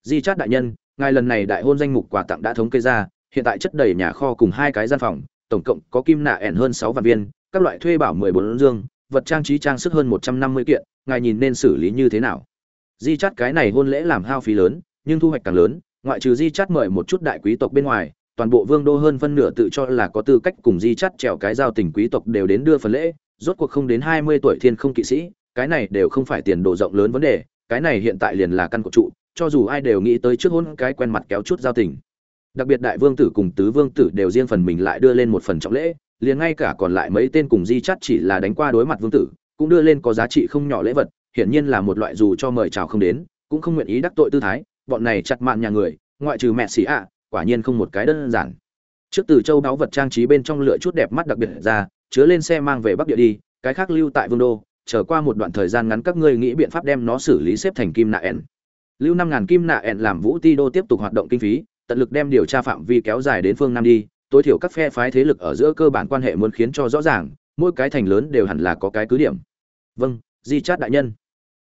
Di chát đại nhân, ngài lần này đại hôn danh mục quà tặng đã thống kê ra, hiện tại chất đầy nhà kho cùng hai cái gian phòng, tổng cộng có kim nạ ẻn hơn sáu vạn viên các loại thuê bảo mười bốn dương, vật trang trí trang sức hơn một trăm năm mươi kiện, ngài nhìn nên xử lý như thế nào? Di chắt cái này hôn lễ làm hao phí lớn, nhưng thu hoạch càng lớn, ngoại trừ di chắt mời một chút đại quý tộc bên ngoài, toàn bộ vương đô hơn phân nửa tự cho là có tư cách cùng di chắt trèo cái giao tình quý tộc đều đến đưa phần lễ, rốt cuộc không đến hai mươi tuổi thiên không kỵ sĩ, cái này đều không phải tiền đồ rộng lớn vấn đề, cái này hiện tại liền là căn cột trụ, cho dù ai đều nghĩ tới trước hôn cái quen mặt kéo chút giao tình. Đặc biệt đại vương tử cùng tứ vương tử đều riêng phần mình lại đưa lên một phần trọng lễ liền ngay cả còn lại mấy tên cùng di chắt chỉ là đánh qua đối mặt vương tử, cũng đưa lên có giá trị không nhỏ lễ vật, hiển nhiên là một loại dù cho mời chào không đến, cũng không nguyện ý đắc tội tư thái, bọn này chặt mạn nhà người, ngoại trừ mẹ xỉ ạ, quả nhiên không một cái đơn giản. Trước từ châu đáo vật trang trí bên trong lựa chút đẹp mắt đặc biệt ra, chứa lên xe mang về bắc địa đi, cái khác lưu tại vương đô trở qua một đoạn thời gian ngắn các ngươi nghĩ biện pháp đem nó xử lý xếp thành kim nạ ẻn. Lưu năm ngàn kim nạ ẹn làm vũ ti đô tiếp tục hoạt động kinh phí, tận lực đem điều tra phạm vi kéo dài đến phương nam đi tối thiểu các phe phái thế lực ở giữa cơ bản quan hệ muốn khiến cho rõ ràng, mỗi cái thành lớn đều hẳn là có cái cứ điểm. Vâng di chát đại nhân.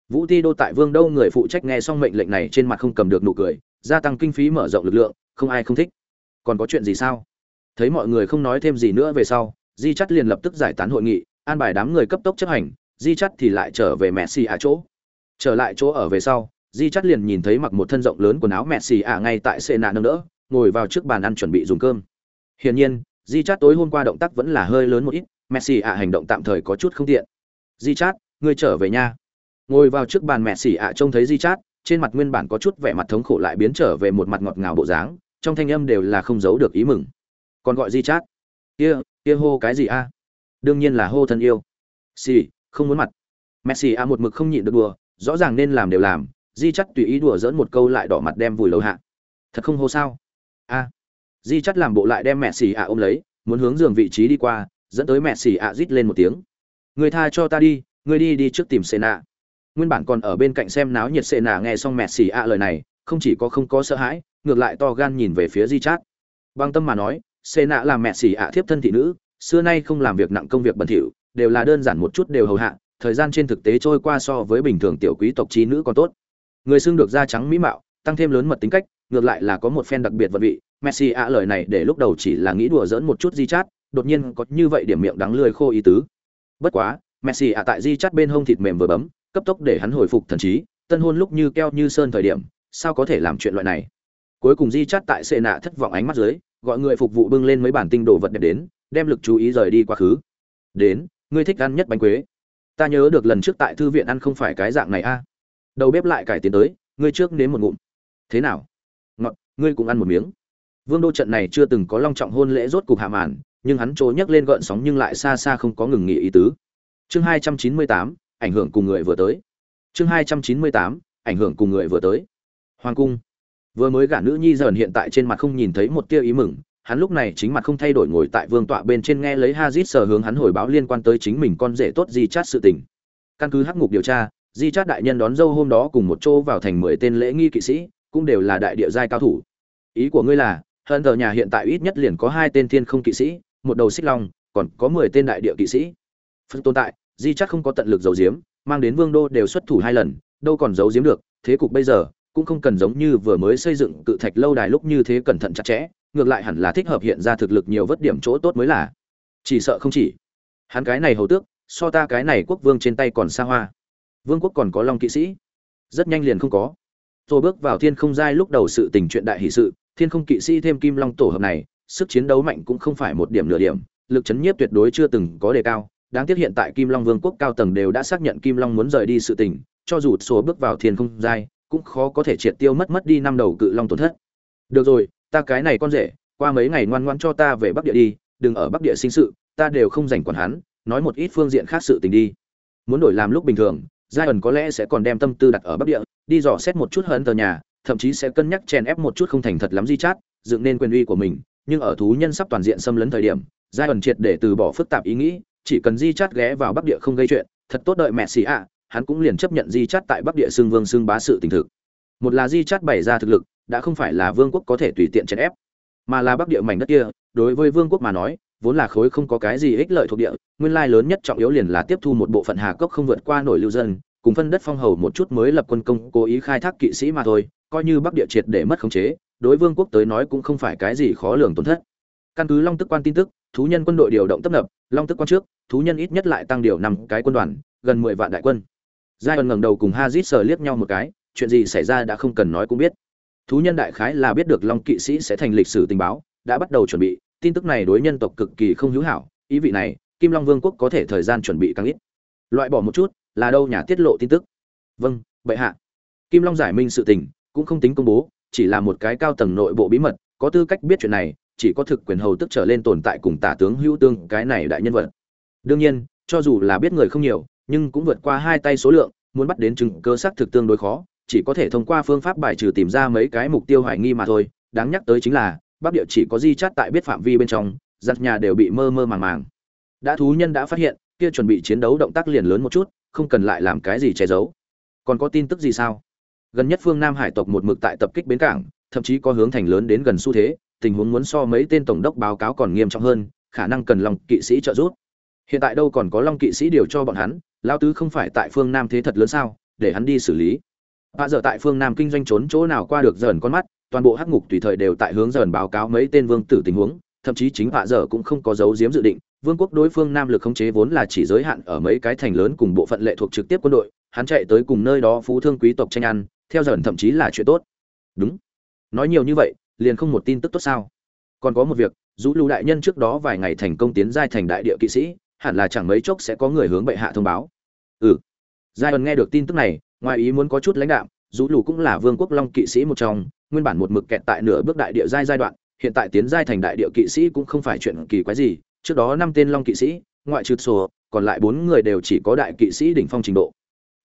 Vũ ti đô tại vương đâu người phụ trách nghe xong mệnh lệnh này trên mặt không cầm được nụ cười, gia tăng kinh phí mở rộng lực lượng, không ai không thích. Còn có chuyện gì sao? Thấy mọi người không nói thêm gì nữa về sau, di chắt liền lập tức giải tán hội nghị, an bài đám người cấp tốc chấp hành, di chắt thì lại trở về mẹ xì ạ chỗ. Trở lại chỗ ở về sau, di chắt liền nhìn thấy mặc một thân rộng lớn quần áo mẹ xì ạ ngay tại xê nạ nâng đỡ, ngồi vào trước bàn ăn chuẩn bị dùng cơm hiển nhiên di Chat tối hôm qua động tác vẫn là hơi lớn một ít Messi xì ạ hành động tạm thời có chút không tiện. Di Chat, ngươi trở về nha. Ngồi vào trước bàn Messi xì ạ trông thấy di Chat, trên mặt nguyên bản có chút vẻ mặt thống khổ lại biến trở về một mặt ngọt ngào bộ dáng trong thanh âm đều là không giấu được ý mừng. Còn gọi di Chat? kia kia hô cái gì a? Đương nhiên là hô thân yêu. Xì không muốn mặt. Messi ạ một mực không nhịn được đùa rõ ràng nên làm đều làm di Chat tùy ý đùa giỡn một câu lại đỏ mặt đem vùi lầu hạ. Thật không hô sao? A di chắt làm bộ lại đem mẹ xì ạ ôm lấy, muốn hướng giường vị trí đi qua, dẫn tới mẹ xì ạ rít lên một tiếng. Người tha cho ta đi, người đi đi trước tìm xê nạ nguyên bản còn ở bên cạnh xem náo nhiệt xê nạ nghe xong mẹ xì ạ lời này, không chỉ có không có sợ hãi, ngược lại to gan nhìn về phía di chát bằng tâm mà nói xê nạ là mẹ xì ạ thiếp thân thị nữ, xưa nay không làm việc nặng công việc bẩn thỉu, đều là đơn giản một chút đều hầu hạ, thời gian trên thực tế trôi qua so với bình thường tiểu quý tộc trí nữ còn tốt. Người xưng được da trắng mỹ mạo, tăng thêm lớn mật tính cách, ngược lại là có một phen đặc biệt vật vị messi ạ, lời này để lúc đầu chỉ là nghĩ đùa giỡn một chút di chát đột nhiên có như vậy điểm miệng đắng lười khô ý tứ. Bất quá, messi ạ tại di chát bên hông thịt mềm vừa bấm, cấp tốc để hắn hồi phục thần trí, tân hôn lúc như keo như sơn thời điểm, sao có thể làm chuyện loại này? Cuối cùng di chát tại xệ nạ thất vọng ánh mắt dưới, gọi người phục vụ bưng lên mấy bản tinh đồ vật đẹp đến, đem lực chú ý rời đi quá khứ. Đến, ngươi thích ăn nhất bánh quế. Ta nhớ được lần trước tại thư viện ăn không phải cái dạng này a. Đầu bếp lại cải tiến tới, ngươi trước nếm một ngụm. Thế nào? Ngọt, ngươi cũng ăn một miếng vương đô trận này chưa từng có long trọng hôn lễ rốt cục hạ màn nhưng hắn trố nhấc lên gợn sóng nhưng lại xa xa không có ngừng nghỉ ý tứ chương hai trăm chín mươi tám ảnh hưởng cùng người vừa tới chương hai trăm chín mươi tám ảnh hưởng cùng người vừa tới hoàng cung vừa mới gả nữ nhi dần hiện tại trên mặt không nhìn thấy một tia ý mừng hắn lúc này chính mặt không thay đổi ngồi tại vương tọa bên trên nghe lấy Hazit sở hướng hắn hồi báo liên quan tới chính mình con rể tốt Di Chát sự tình. Căn cứ hắc ngục điều tra, Di Chát đại nhân đón dâu hôm đó cùng một chỗ vào thành mười tên lễ nghi kỵ sĩ, cũng đều là đại địa giai cao thủ. Ý của ngươi là, hơn thờ nhà hiện tại ít nhất liền có hai tên thiên không kỵ sĩ, một đầu xích long, còn có mười tên đại địa kỵ sĩ. Phân tồn tại, Di chắc không có tận lực giấu giếm, mang đến vương đô đều xuất thủ hai lần, đâu còn giấu giếm được, thế cục bây giờ cũng không cần giống như vừa mới xây dựng cự thạch lâu đài lúc như thế cẩn thận chặt chẽ, ngược lại hẳn là thích hợp hiện ra thực lực nhiều vất điểm chỗ tốt mới là. Chỉ sợ không chỉ. Hắn cái này hầu tước so ta cái này quốc vương trên tay còn xa hoa. Vương quốc còn có long kỵ sĩ. Rất nhanh liền không có. Tôi bước vào thiên không giai lúc đầu sự tình chuyện đại hỷ sự thiên không kỵ sĩ thêm kim long tổ hợp này, sức chiến đấu mạnh cũng không phải một điểm nửa điểm, lực chấn nhiếp tuyệt đối chưa từng có đề cao. Đáng tiếc hiện tại kim long vương quốc cao tầng đều đã xác nhận kim long muốn rời đi sự tình, cho dù số bước vào thiên không giai, cũng khó có thể triệt tiêu mất mất đi năm đầu cự long tổn thất. Được rồi, ta cái này con rể, qua mấy ngày ngoan ngoan cho ta về bắc địa đi, đừng ở bắc địa sinh sự, ta đều không dành quản hắn, nói một ít phương diện khác sự tình đi. Muốn đổi làm lúc bình thường, giai ẩn có lẽ sẽ còn đem tâm tư đặt ở bắc địa, đi dò xét một chút hơn tờ nhà thậm chí sẽ cân nhắc chèn ép một chút không thành thật lắm di chát, dựng nên quyền uy của mình, nhưng ở thú nhân sắp toàn diện xâm lấn thời điểm, giai ẩn triệt để từ bỏ phức tạp ý nghĩ, chỉ cần di chát ghé vào bắc địa không gây chuyện, thật tốt đợi mẹ xì ạ, hắn cũng liền chấp nhận di chát tại bắc địa xương vương xương bá sự tình thực. Một là di chát bày ra thực lực, đã không phải là vương quốc có thể tùy tiện chèn ép, mà là bắc địa mảnh đất kia, đối với vương quốc mà nói, vốn là khối không có cái gì ích lợi thuộc địa, nguyên lai lớn nhất trọng yếu liền là tiếp thu một bộ phận hà cốc không vượt qua nổi lưu dân cùng phân đất phong hầu một chút mới lập quân công, cố ý khai thác kỵ sĩ mà thôi, coi như bắc địa triệt để mất khống chế, đối vương quốc tới nói cũng không phải cái gì khó lường tổn thất. Căn cứ long tức quan tin tức, thú nhân quân đội điều động tấp nập, long tức quan trước, thú nhân ít nhất lại tăng điều năm cái quân đoàn, gần mười vạn đại quân. Giai ẩn ngẩng đầu cùng hazit sờ liếc nhau một cái, chuyện gì xảy ra đã không cần nói cũng biết. Thú nhân đại khái là biết được long kỵ sĩ sẽ thành lịch sử tình báo, đã bắt đầu chuẩn bị, tin tức này đối nhân tộc cực kỳ không hữu hảo, ý vị này, kim long vương quốc có thể thời gian chuẩn bị càng ít. Loại bỏ một chút là đâu nhà tiết lộ tin tức? Vâng bệ hạ. Kim long giải minh sự tình, cũng không tính công bố, chỉ là một cái cao tầng nội bộ bí mật, có tư cách biết chuyện này, chỉ có thực quyền hầu tức trở lên tồn tại cùng tả tướng hữu tương, cái này đại nhân vật. Đương nhiên, cho dù là biết người không nhiều, nhưng cũng vượt qua hai tay số lượng, muốn bắt đến chứng cơ xác thực tương đối khó, chỉ có thể thông qua phương pháp bài trừ tìm ra mấy cái mục tiêu hoài nghi mà thôi. Đáng nhắc tới chính là, bắc địa chỉ có di chát tại biết phạm vi bên trong giặt nhà đều bị mơ mơ màng màng. Đã thú nhân đã phát hiện kia chuẩn bị chiến đấu động tác liền lớn một chút không cần lại làm cái gì che giấu. Còn có tin tức gì sao? Gần nhất phương nam hải tộc một mực tại tập kích bến cảng thậm chí có hướng thành lớn đến gần xu thế tình huống muốn so mấy tên tổng đốc báo cáo còn nghiêm trọng hơn khả năng cần lòng kỵ sĩ trợ giúp. Hiện tại đâu còn có long kỵ sĩ điều cho bọn hắn lao tứ không phải tại phương nam thế thật lớn sao để hắn đi xử lý. Bạ giờ tại phương Nam kinh doanh trốn chỗ nào qua được dởn con mắt, toàn bộ hắc ngục tùy thời đều tại hướng dởn báo cáo mấy tên vương tử tình huống, thậm chí chính bạ giờ cũng không có dấu giếm dự định, vương quốc đối phương Nam lực khống chế vốn là chỉ giới hạn ở mấy cái thành lớn cùng bộ phận lệ thuộc trực tiếp quân đội, hắn chạy tới cùng nơi đó phú thương quý tộc tranh ăn, theo dần thậm chí là chuyện tốt. Đúng. Nói nhiều như vậy, liền không một tin tức tốt sao? Còn có một việc, Dũ Lưu đại nhân trước đó vài ngày thành công tiến giai thành đại địa kỵ sĩ, hẳn là chẳng mấy chốc sẽ có người hướng bệ hạ thông báo. Ừ. Giai ẩn nghe được tin tức này, ngoài ý muốn có chút lãnh đạm dù lù cũng là vương quốc long kỵ sĩ một trong nguyên bản một mực kẹt tại nửa bước đại địa giai giai đoạn hiện tại tiến giai thành đại địa kỵ sĩ cũng không phải chuyện kỳ quái gì trước đó năm tên long kỵ sĩ, ngoại trừ sổ, còn lại bốn người đều chỉ có đại kỵ sĩ đỉnh phong trình độ.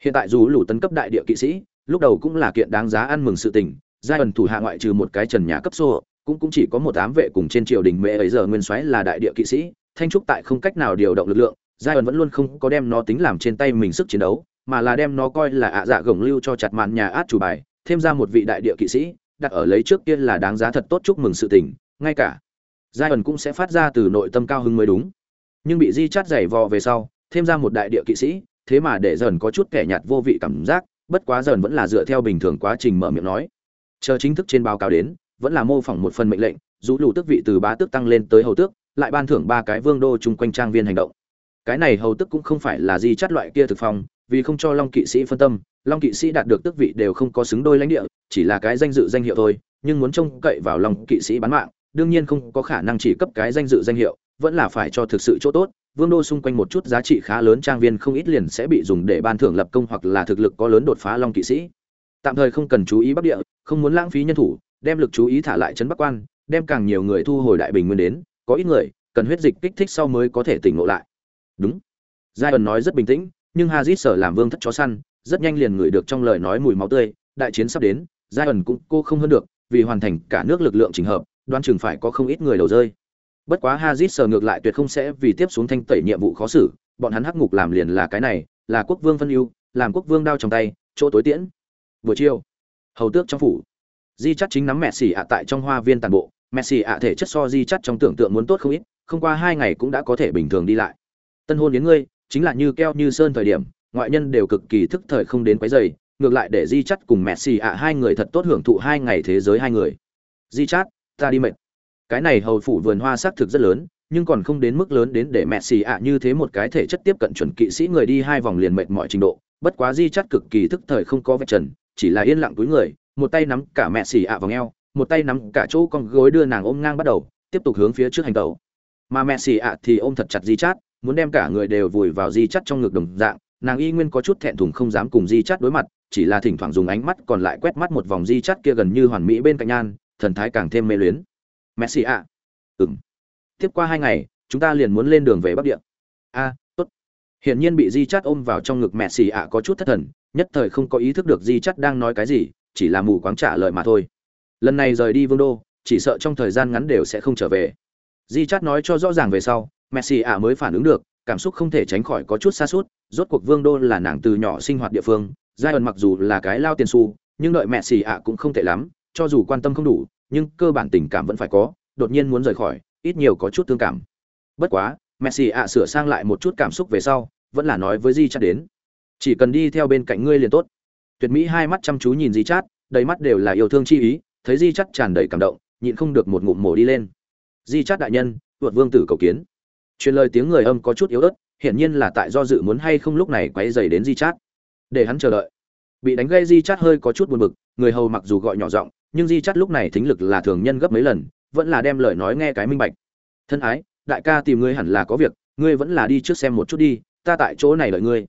Hiện tại dù lũ tấn cấp đại địa kỵ sĩ, lúc đầu cũng là kiện đáng giá ăn mừng sự tình, giai ẩn thủ hạ ngoại trừ một cái trần nhà cấp sổ, cũng cũng chỉ có một ám vệ cùng trên triều đình mẹ ấy giờ nguyên soái là đại địa kỵ sĩ, thanh trúc tại không cách nào điều động lực lượng, giai ẩn vẫn luôn không có đem nó tính làm trên tay mình sức chiến đấu, mà là đem nó coi là ạ dạ gồng lưu cho chặt màn nhà át chủ bài, thêm ra một vị đại địa kỵ sĩ, đặt ở lấy trước kia là đáng giá thật tốt chúc mừng sự tình, ngay cả giai ẩn cũng sẽ phát ra từ nội tâm cao hứng mới đúng. Nhưng bị di chát giày vò về sau, thêm ra một đại địa kỵ sĩ, thế mà để dần có chút kẻ nhạt vô vị cảm giác, bất quá dần vẫn là dựa theo bình thường quá trình mở miệng nói. Chờ chính thức trên báo cáo đến, vẫn là mô phỏng một phần mệnh lệnh rũ lù tước vị từ bá tước tăng lên tới hầu tước, lại ban thưởng ba cái vương đô chung quanh trang viên hành động. Cái này hầu tước cũng không phải là di chắt loại kia thực phong, vì không cho long kỵ sĩ phân tâm, long kỵ sĩ đạt được tước vị đều không có xứng đôi lãnh địa, chỉ là cái danh dự danh hiệu thôi, nhưng muốn trông cậy vào long kỵ sĩ bán mạng đương nhiên không có khả năng chỉ cấp cái danh dự danh hiệu vẫn là phải cho thực sự chỗ tốt. Vương đô xung quanh một chút giá trị khá lớn trang viên không ít liền sẽ bị dùng để ban thưởng lập công hoặc là thực lực có lớn đột phá long kỵ sĩ. Tạm thời không cần chú ý bắc địa không muốn lãng phí nhân thủ đem lực chú ý thả lại trấn bắc quan đem càng nhiều người thu hồi đại bình nguyên đến có ít người cần huyết dịch kích thích sau mới có thể tỉnh ngộ lại. Đúng. Giai ẩn nói rất bình tĩnh nhưng Hazit sở làm vương thất chó săn, rất nhanh liền ngửi được trong lời nói mùi máu tươi, đại chiến sắp đến, Zion cũng cô không hơn được, vì hoàn thành cả nước lực lượng chỉnh hợp, đoán chừng phải có không ít người đầu rơi. Bất quá Hazit sờ ngược lại tuyệt không sẽ vì tiếp xuống thanh tẩy nhiệm vụ khó xử, bọn hắn hắc ngục làm liền là cái này, là quốc vương phân ưu, làm quốc vương đao trong tay, chỗ tối tiễn. Buổi chiều, hầu tước trong phủ, Di Chát chính nắm mẹ xỉ ạ tại trong hoa viên tàn bộ, mẹ xỉ ạ thể chất so Di Chát trong tưởng tượng muốn tốt không ít, không qua hai ngày cũng đã có thể bình thường đi lại. Tân hôn đến ngươi, chính là như keo như sơn thời điểm ngoại nhân đều cực kỳ thức thời không đến quấy rầy ngược lại để di Chát cùng messi ạ hai người thật tốt hưởng thụ hai ngày thế giới hai người di Chát, ta đi mệt. Cái này hầu phủ vườn hoa xác thực rất lớn, nhưng còn không đến mức lớn đến để mẹ xì ạ như thế một cái thể chất tiếp cận chuẩn kỵ sĩ người đi hai vòng liền mệt mọi trình độ, bất quá di chắt cực kỳ thức thời không có vạch trần, chỉ là yên lặng túi người, một tay nắm cả mẹ xì ạ vào eo, một tay nắm cả chỗ con gối đưa nàng ôm ngang bắt đầu, tiếp tục hướng phía trước hành tẩu. Mà mẹ xì ạ thì ôm thật chặt di chát muốn đem cả người đều vùi vào di chắt trong ngực đồng dạng, nàng y nguyên có chút thẹn thùng không dám cùng di chắt đối mặt, chỉ là thỉnh thoảng dùng ánh mắt còn lại quét mắt một vòng di chắt kia gần như hoàn mỹ bên cạnh nhan thần thái càng thêm mê luyến. Messi ạ. Ừng tiếp qua hai ngày chúng ta liền muốn lên đường về bắc địa. A tốt. Hiển nhiên bị di chắt ôm vào trong ngực messi ạ có chút thất thần nhất thời không có ý thức được di chắt đang nói cái gì chỉ là mù quáng trả lời mà thôi. Lần này rời đi vương đô chỉ sợ trong thời gian ngắn đều sẽ không trở về. Di chắt nói cho rõ ràng về sau Messi ạ mới phản ứng được, cảm xúc không thể tránh khỏi có chút xa suốt rốt cuộc Vương đô là nàng từ nhỏ sinh hoạt địa phương, giai ẩn mặc dù là cái lao tiền xu, nhưng đợi Messi ạ cũng không tệ lắm, cho dù quan tâm không đủ, nhưng cơ bản tình cảm vẫn phải có, đột nhiên muốn rời khỏi, ít nhiều có chút thương cảm. Bất quá, Messi ạ sửa sang lại một chút cảm xúc về sau, vẫn là nói với Di Chát đến, chỉ cần đi theo bên cạnh ngươi liền tốt. Tuyệt mỹ hai mắt chăm chú nhìn Di Chát, đầy mắt đều là yêu thương chi ý, thấy Di Chát tràn đầy cảm động, nhịn không được một ngụm mổ đi lên. Di Chát đại nhân, tuột vương tử cầu kiến truyền lời tiếng người âm có chút yếu ớt hiển nhiên là tại do dự muốn hay không lúc này quấy dày đến di chát để hắn chờ đợi bị đánh gây di chát hơi có chút buồn bực người hầu mặc dù gọi nhỏ giọng nhưng di chắt lúc này thính lực là thường nhân gấp mấy lần, vẫn là đem lời nói nghe cái minh bạch. Thân ái, đại ca tìm ngươi hẳn là có việc, ngươi vẫn là đi trước xem một chút đi, ta tại chỗ này đợi ngươi.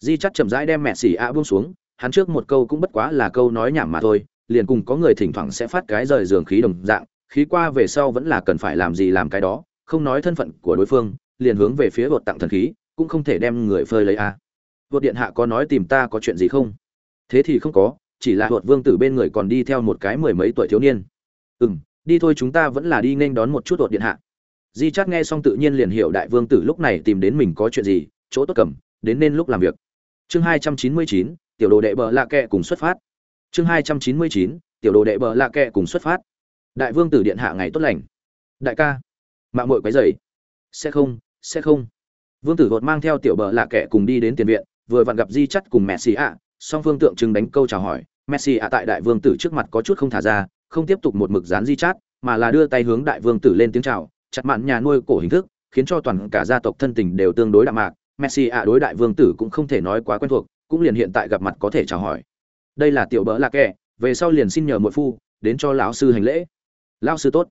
Di chắt chậm rãi đem mẹ xỉ ạ buông xuống, hắn trước một câu cũng bất quá là câu nói nhảm mà thôi, liền cùng có người thỉnh thoảng sẽ phát cái rời giường khí đồng dạng, khí qua về sau vẫn là cần phải làm gì làm cái đó, không nói thân phận của đối phương, liền hướng về phía vượt tặng thần khí, cũng không thể đem người phơi lấy a. À. điện hạ có nói tìm ta có chuyện gì không? Thế thì không có chỉ là vượt vương tử bên người còn đi theo một cái mười mấy tuổi thiếu niên. Ừ m đi thôi chúng ta vẫn là đi nên đón một chút vượt điện hạ. Di chát nghe xong tự nhiên liền hiểu đại vương tử lúc này tìm đến mình có chuyện gì, chỗ tốt cầm, đến nên lúc làm việc. Chương hai trăm chín mươi chín, tiểu đồ đệ bờ lạ kệ cùng xuất phát. Chương hai trăm chín mươi chín, tiểu đồ đệ bờ lạ kệ cùng xuất phát. Đại vương tử điện hạ ngày tốt lành. Đại ca mạng mội quấy dày sẽ không sẽ không. Vương tử gột mang theo tiểu bờ lạ kệ cùng đi đến tiền viện, vừa vặn gặp di chắt cùng mẹ xì ạ song phương tượng trưng đánh câu chào hỏi, messi ạ tại đại vương tử trước mặt có chút không thả ra, không tiếp tục một mực dán di chát, mà là đưa tay hướng đại vương tử lên tiếng chào, chặt mạn nhà nuôi cổ hình thức, khiến cho toàn cả gia tộc thân tình đều tương đối đạm mạc. Messi ạ đối đại vương tử cũng không thể nói quá quen thuộc, cũng liền hiện tại gặp mặt có thể chào hỏi. Đây là tiểu bỡ lạ kệ về sau liền xin nhờ muội phu, đến cho lão sư hành lễ. Lão sư tốt.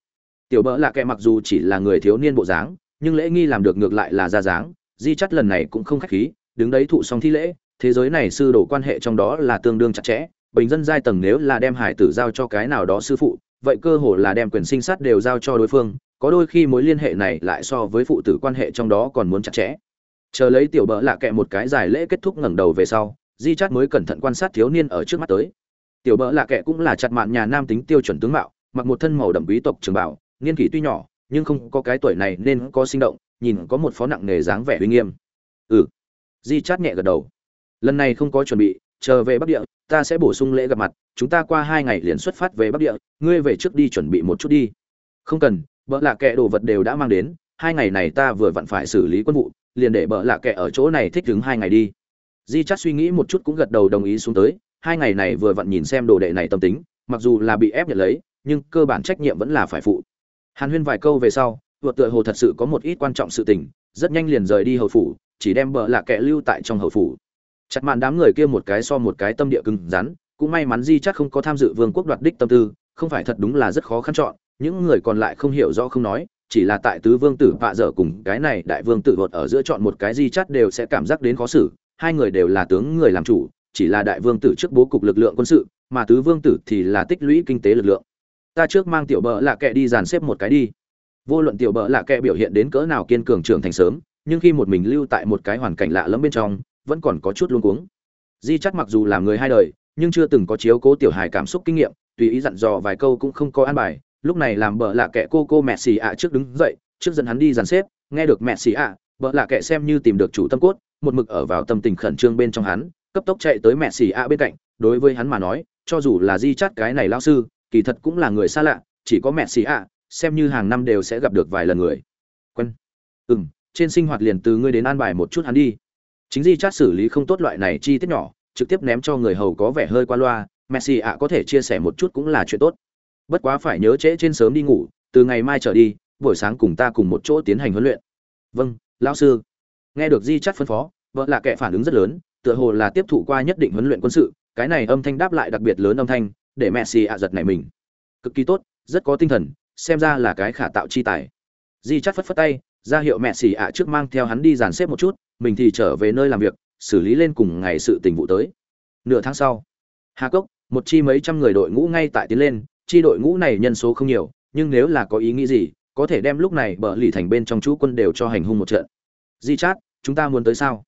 Tiểu bỡ lạ kệ mặc dù chỉ là người thiếu niên bộ dáng, nhưng lễ nghi làm được ngược lại là ra dáng, di chắt lần này cũng không khách khí, đứng đấy thụ xong thi lễ thế giới này sư đồ quan hệ trong đó là tương đương chặt chẽ, bình dân giai tầng nếu là đem hải tử giao cho cái nào đó sư phụ, vậy cơ hồ là đem quyền sinh sát đều giao cho đối phương, có đôi khi mối liên hệ này lại so với phụ tử quan hệ trong đó còn muốn chặt chẽ. Chờ lấy tiểu bỡ lạ kệ một cái giải lễ kết thúc ngẩng đầu về sau, di chát mới cẩn thận quan sát thiếu niên ở trước mắt tới. Tiểu bỡ lạ kệ cũng là chặt mạn nhà nam tính tiêu chuẩn tướng mạo, mặc một thân màu đậm quý tộc trường bảo niên kỷ tuy nhỏ, nhưng không có cái tuổi này nên có sinh động, nhìn có một phó nặng nề dáng vẻ uy nghiêm. Ừ. Di chát nhẹ gật đầu lần này không có chuẩn bị, chờ về bắc địa, ta sẽ bổ sung lễ gặp mặt, chúng ta qua hai ngày liền xuất phát về bắc địa, ngươi về trước đi chuẩn bị một chút đi. Không cần, bợ lạ kệ đồ vật đều đã mang đến, hai ngày này ta vừa vặn phải xử lý quân vụ, liền để bợ lạ kệ ở chỗ này thích đứng hai ngày đi. Di chắc suy nghĩ một chút cũng gật đầu đồng ý xuống tới, hai ngày này vừa vặn nhìn xem đồ đệ này tâm tính, mặc dù là bị ép nhận lấy, nhưng cơ bản trách nhiệm vẫn là phải phụ. Hàn huyên vài câu về sau vượt tựa hồ thật sự có một ít quan trọng sự tình, rất nhanh liền rời đi hầu phủ, chỉ đem bợ lạ kệ lưu tại trong hầu phủ chặt màn đám người kia một cái so một cái tâm địa cứng rắn, cũng may mắn di chắc không có tham dự vương quốc đoạt đích tâm tư, không phải thật đúng là rất khó khăn chọn, những người còn lại không hiểu rõ không nói, chỉ là tại tứ vương tử vạ dở cùng cái này đại vương tử vột ở giữa chọn một cái di chắt đều sẽ cảm giác đến khó xử, hai người đều là tướng người làm chủ, chỉ là đại vương tử trước bố cục lực lượng quân sự, mà tứ vương tử thì là tích lũy kinh tế lực lượng. Ta trước mang tiểu bợ lạ kệ đi dàn xếp một cái đi. Vô luận tiểu bợ lạ kệ biểu hiện đến cỡ nào kiên cường trưởng thành sớm, nhưng khi một mình lưu tại một cái hoàn cảnh lạ lẫm bên trong vẫn còn có chút luống cuống. Di chắt mặc dù là người hai đời, nhưng chưa từng có chiếu cố tiểu hài cảm xúc kinh nghiệm, tùy ý dặn dò vài câu cũng không có an bài. Lúc này làm bợ lạ kệ cô cô mẹ xì ạ trước đứng dậy, trước dẫn hắn đi dàn xếp, nghe được mẹ xì ạ, bợ lạ kệ xem như tìm được chủ tâm cốt, một mực ở vào tâm tình khẩn trương bên trong hắn, cấp tốc chạy tới mẹ xì ạ bên cạnh, đối với hắn mà nói, cho dù là di chắt cái này lao sư, kỳ thật cũng là người xa lạ, chỉ có mẹ xì ạ, xem như hàng năm đều sẽ gặp được vài lần người. Quen. Ừ trên sinh hoạt liền từ ngươi đến an bài một chút hắn đi chính di chát xử lý không tốt loại này chi tiết nhỏ, trực tiếp ném cho người hầu có vẻ hơi qua loa messi ạ có thể chia sẻ một chút cũng là chuyện tốt. Bất quá phải nhớ trễ trên sớm đi ngủ, từ ngày mai trở đi, buổi sáng cùng ta cùng một chỗ tiến hành huấn luyện. Vâng lão sư. Nghe được di chát phân phó, vợ là kẻ phản ứng rất lớn, tựa hồ là tiếp thụ qua nhất định huấn luyện quân sự, cái này âm thanh đáp lại đặc biệt lớn âm thanh, để messi ạ giật này mình. Cực kỳ tốt, rất có tinh thần, xem ra là cái khả tạo chi tài. Di chát phất phất tay, ra hiệu mẹ xì ạ trước mang theo hắn đi dàn xếp một chút mình thì trở về nơi làm việc, xử lý lên cùng ngày sự tình vụ tới. Nửa tháng sau, hà cốc, một chi mấy trăm người đội ngũ ngay tại tiến lên, chi đội ngũ này nhân số không nhiều, nhưng nếu là có ý nghĩ gì, có thể đem lúc này bờ lì thành bên trong chú quân đều cho hành hung một trận. Di chát, chúng ta muốn tới sao?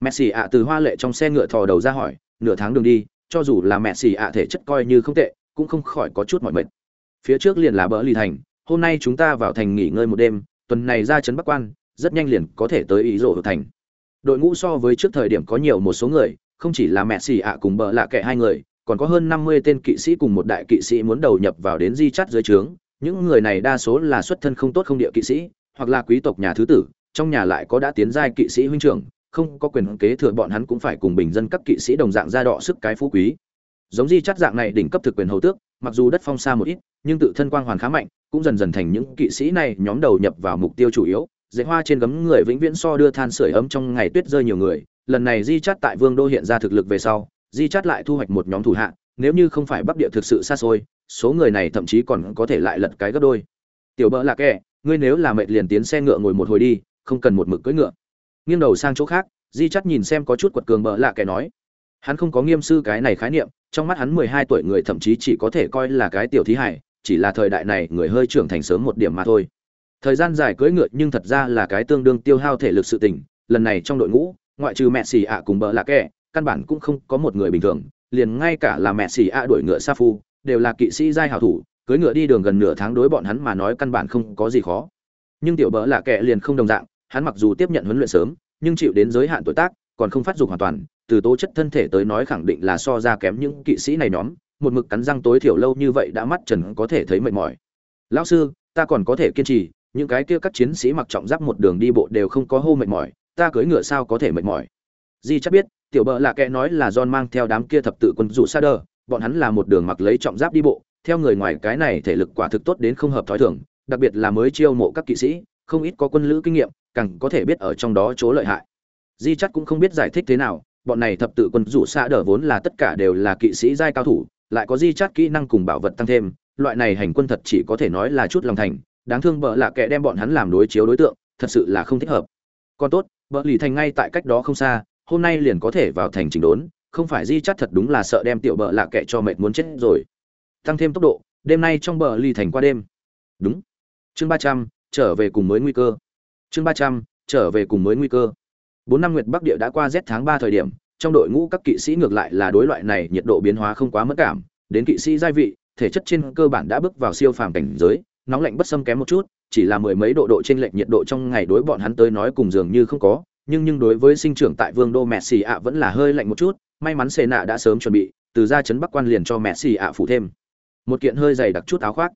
Mẹ xì ạ từ hoa lệ trong xe ngựa thò đầu ra hỏi, nửa tháng đường đi, cho dù là mẹ xì ạ thể chất coi như không tệ, cũng không khỏi có chút mỏi mệt. Phía trước liền là bờ lì thành, hôm nay chúng ta vào thành nghỉ ngơi một đêm, tuần này ra trấn bắc quan, rất nhanh liền có thể tới ý rộ thành đội ngũ so với trước thời điểm có nhiều một số người, không chỉ là mẹ xì ạ, cùng bợ lạ kệ hai người, còn có hơn năm mươi tên kỵ sĩ cùng một đại kỵ sĩ muốn đầu nhập vào đến di chắt dưới trướng. Những người này đa số là xuất thân không tốt không địa kỵ sĩ, hoặc là quý tộc nhà thứ tử, trong nhà lại có đã tiến giai kỵ sĩ huynh trưởng, không có quyền kế thừa bọn hắn cũng phải cùng bình dân các kỵ sĩ đồng dạng ra đọ sức cái phú quý. Giống di chắt dạng này đỉnh cấp thực quyền hầu tước, mặc dù đất phong xa một ít, nhưng tự thân quang hoàn khá mạnh, cũng dần dần thành những kỵ sĩ này nhóm đầu nhập vào mục tiêu chủ yếu dạy hoa trên gấm người vĩnh viễn so đưa than sưởi ấm trong ngày tuyết rơi nhiều người, lần này di chát tại vương đô hiện ra thực lực về sau, di chát lại thu hoạch một nhóm thủ hạ, nếu như không phải bắc địa thực sự xa xôi, số người này thậm chí còn có thể lại lật cái gấp đôi. Tiểu bỡ là kẻ, ngươi nếu là mệt liền tiến xe ngựa ngồi một hồi đi, không cần một mực cưỡi ngựa. Nghiêng đầu sang chỗ khác, di chắt nhìn xem có chút quật cường bỡ lạ kẻ nói. Hắn không có nghiêm sư cái này khái niệm, trong mắt hắn mười hai tuổi người thậm chí chỉ có thể coi là cái tiểu thí hải, chỉ là thời đại này người hơi trưởng thành sớm một điểm mà thôi thời gian dài cưỡi ngựa nhưng thật ra là cái tương đương tiêu hao thể lực sự tình, lần này trong đội ngũ, ngoại trừ mẹ xì ạ cùng bỡ lạ kẻ căn bản cũng không có một người bình thường, liền ngay cả là mẹ xì ạ đuổi ngựa sa phu, đều là kỵ sĩ giai hảo thủ, cưỡi ngựa đi đường gần nửa tháng đối bọn hắn mà nói căn bản không có gì khó. Nhưng tiểu bỡ lạ kẻ liền không đồng dạng, hắn mặc dù tiếp nhận huấn luyện sớm, nhưng chịu đến giới hạn tuổi tác, còn không phát dục hoàn toàn, từ tố chất thân thể tới nói khẳng định là so ra kém những kỵ sĩ này nhóm, một mực cắn răng tối thiểu lâu như vậy đã mắt trần có thể thấy mệt mỏi. Lão sư, ta còn có thể kiên trì những cái kia các chiến sĩ mặc trọng giáp một đường đi bộ đều không có hô mệt mỏi, ta cưỡi ngựa sao có thể mệt mỏi. Di chắc biết, tiểu bợ là kẻ nói là John mang theo đám kia thập tự quân dụ sa đờ, bọn hắn là một đường mặc lấy trọng giáp đi bộ, theo người ngoài cái này thể lực quả thực tốt đến không hợp thói thường, đặc biệt là mới chiêu mộ các kỵ sĩ, không ít có quân lữ kinh nghiệm, càng có thể biết ở trong đó chỗ lợi hại. Di chắc cũng không biết giải thích thế nào, bọn này thập tự quân rủ sa đờ vốn là tất cả đều là kỵ sĩ giai cao thủ, lại có di chắc kỹ năng cùng bảo vật tăng thêm, loại này hành quân thật chỉ có thể nói là chút lòng thành đáng thương bợ lạ kệ đem bọn hắn làm đối chiếu đối tượng, thật sự là không thích hợp. Còn tốt, bợ lì thành ngay tại cách đó không xa, hôm nay liền có thể vào thành chỉnh đốn, không phải di chắt thật đúng là sợ đem tiểu bợ lạ kệ cho mệt muốn chết rồi. Tăng thêm tốc độ, đêm nay trong bờ lì thành qua đêm. Đúng. Chương ba trăm, trở về cùng mới nguy cơ. Chương ba trăm, trở về cùng mới nguy cơ. Bốn năm nguyệt bắc địa đã qua rét tháng ba thời điểm, trong đội ngũ các kỵ sĩ ngược lại là đối loại này nhiệt độ biến hóa không quá mất cảm. Đến kỵ sĩ giai vị, thể chất trên cơ bản đã bước vào siêu phàm cảnh giới nóng lạnh bất xâm kém một chút, chỉ là mười mấy độ độ trên lệch nhiệt độ trong ngày đối bọn hắn tới nói cùng dường như không có, nhưng nhưng đối với sinh trưởng tại vương đô messi ạ vẫn là hơi lạnh một chút, may mắn xê nạ đã sớm chuẩn bị, từ ra chấn bắc quan liền cho messi ạ phủ thêm. Một kiện hơi dày đặc chút áo khoác.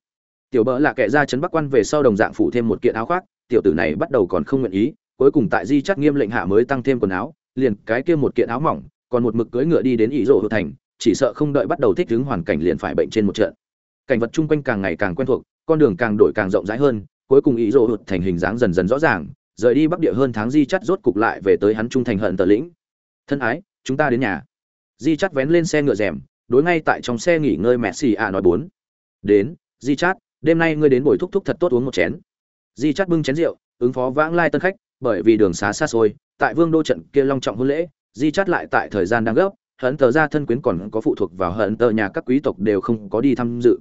Tiểu bỡ là kẻ ra chấn bắc quan về sau đồng dạng phủ thêm một kiện áo khoác, tiểu tử này bắt đầu còn không nguyện ý, cuối cùng tại di chắc nghiêm lệnh hạ mới tăng thêm quần áo, liền cái kia một kiện áo mỏng, còn một mực cưỡi ngựa đi đến ý rộ hữu thành, chỉ sợ không đợi bắt đầu thích ứng hoàn cảnh liền phải bệnh trên một trận. Cảnh vật chung quanh càng ngày càng quen thuộc con đường càng đổi càng rộng rãi hơn, cuối cùng ý rộ hụt thành hình dáng dần dần rõ ràng, rời đi bắc địa hơn tháng di chắt rốt cục lại về tới hắn trung thành hận tờ lĩnh. Thân ái, chúng ta đến nhà. Di chắt vén lên xe ngựa rèm, đối ngay tại trong xe nghỉ ngơi mẹ xì ạ nói bốn. Đến, di chát, đêm nay ngươi đến buổi thúc thúc thật tốt uống một chén. Di chát bưng chén rượu, ứng phó vãng lai tân khách, bởi vì đường xá xa xôi, tại vương đô trận kia long trọng hôn lễ, di chát lại tại thời gian đang gấp, hận tờ ra thân quyến còn có phụ thuộc vào hận tờ nhà các quý tộc đều không có đi tham dự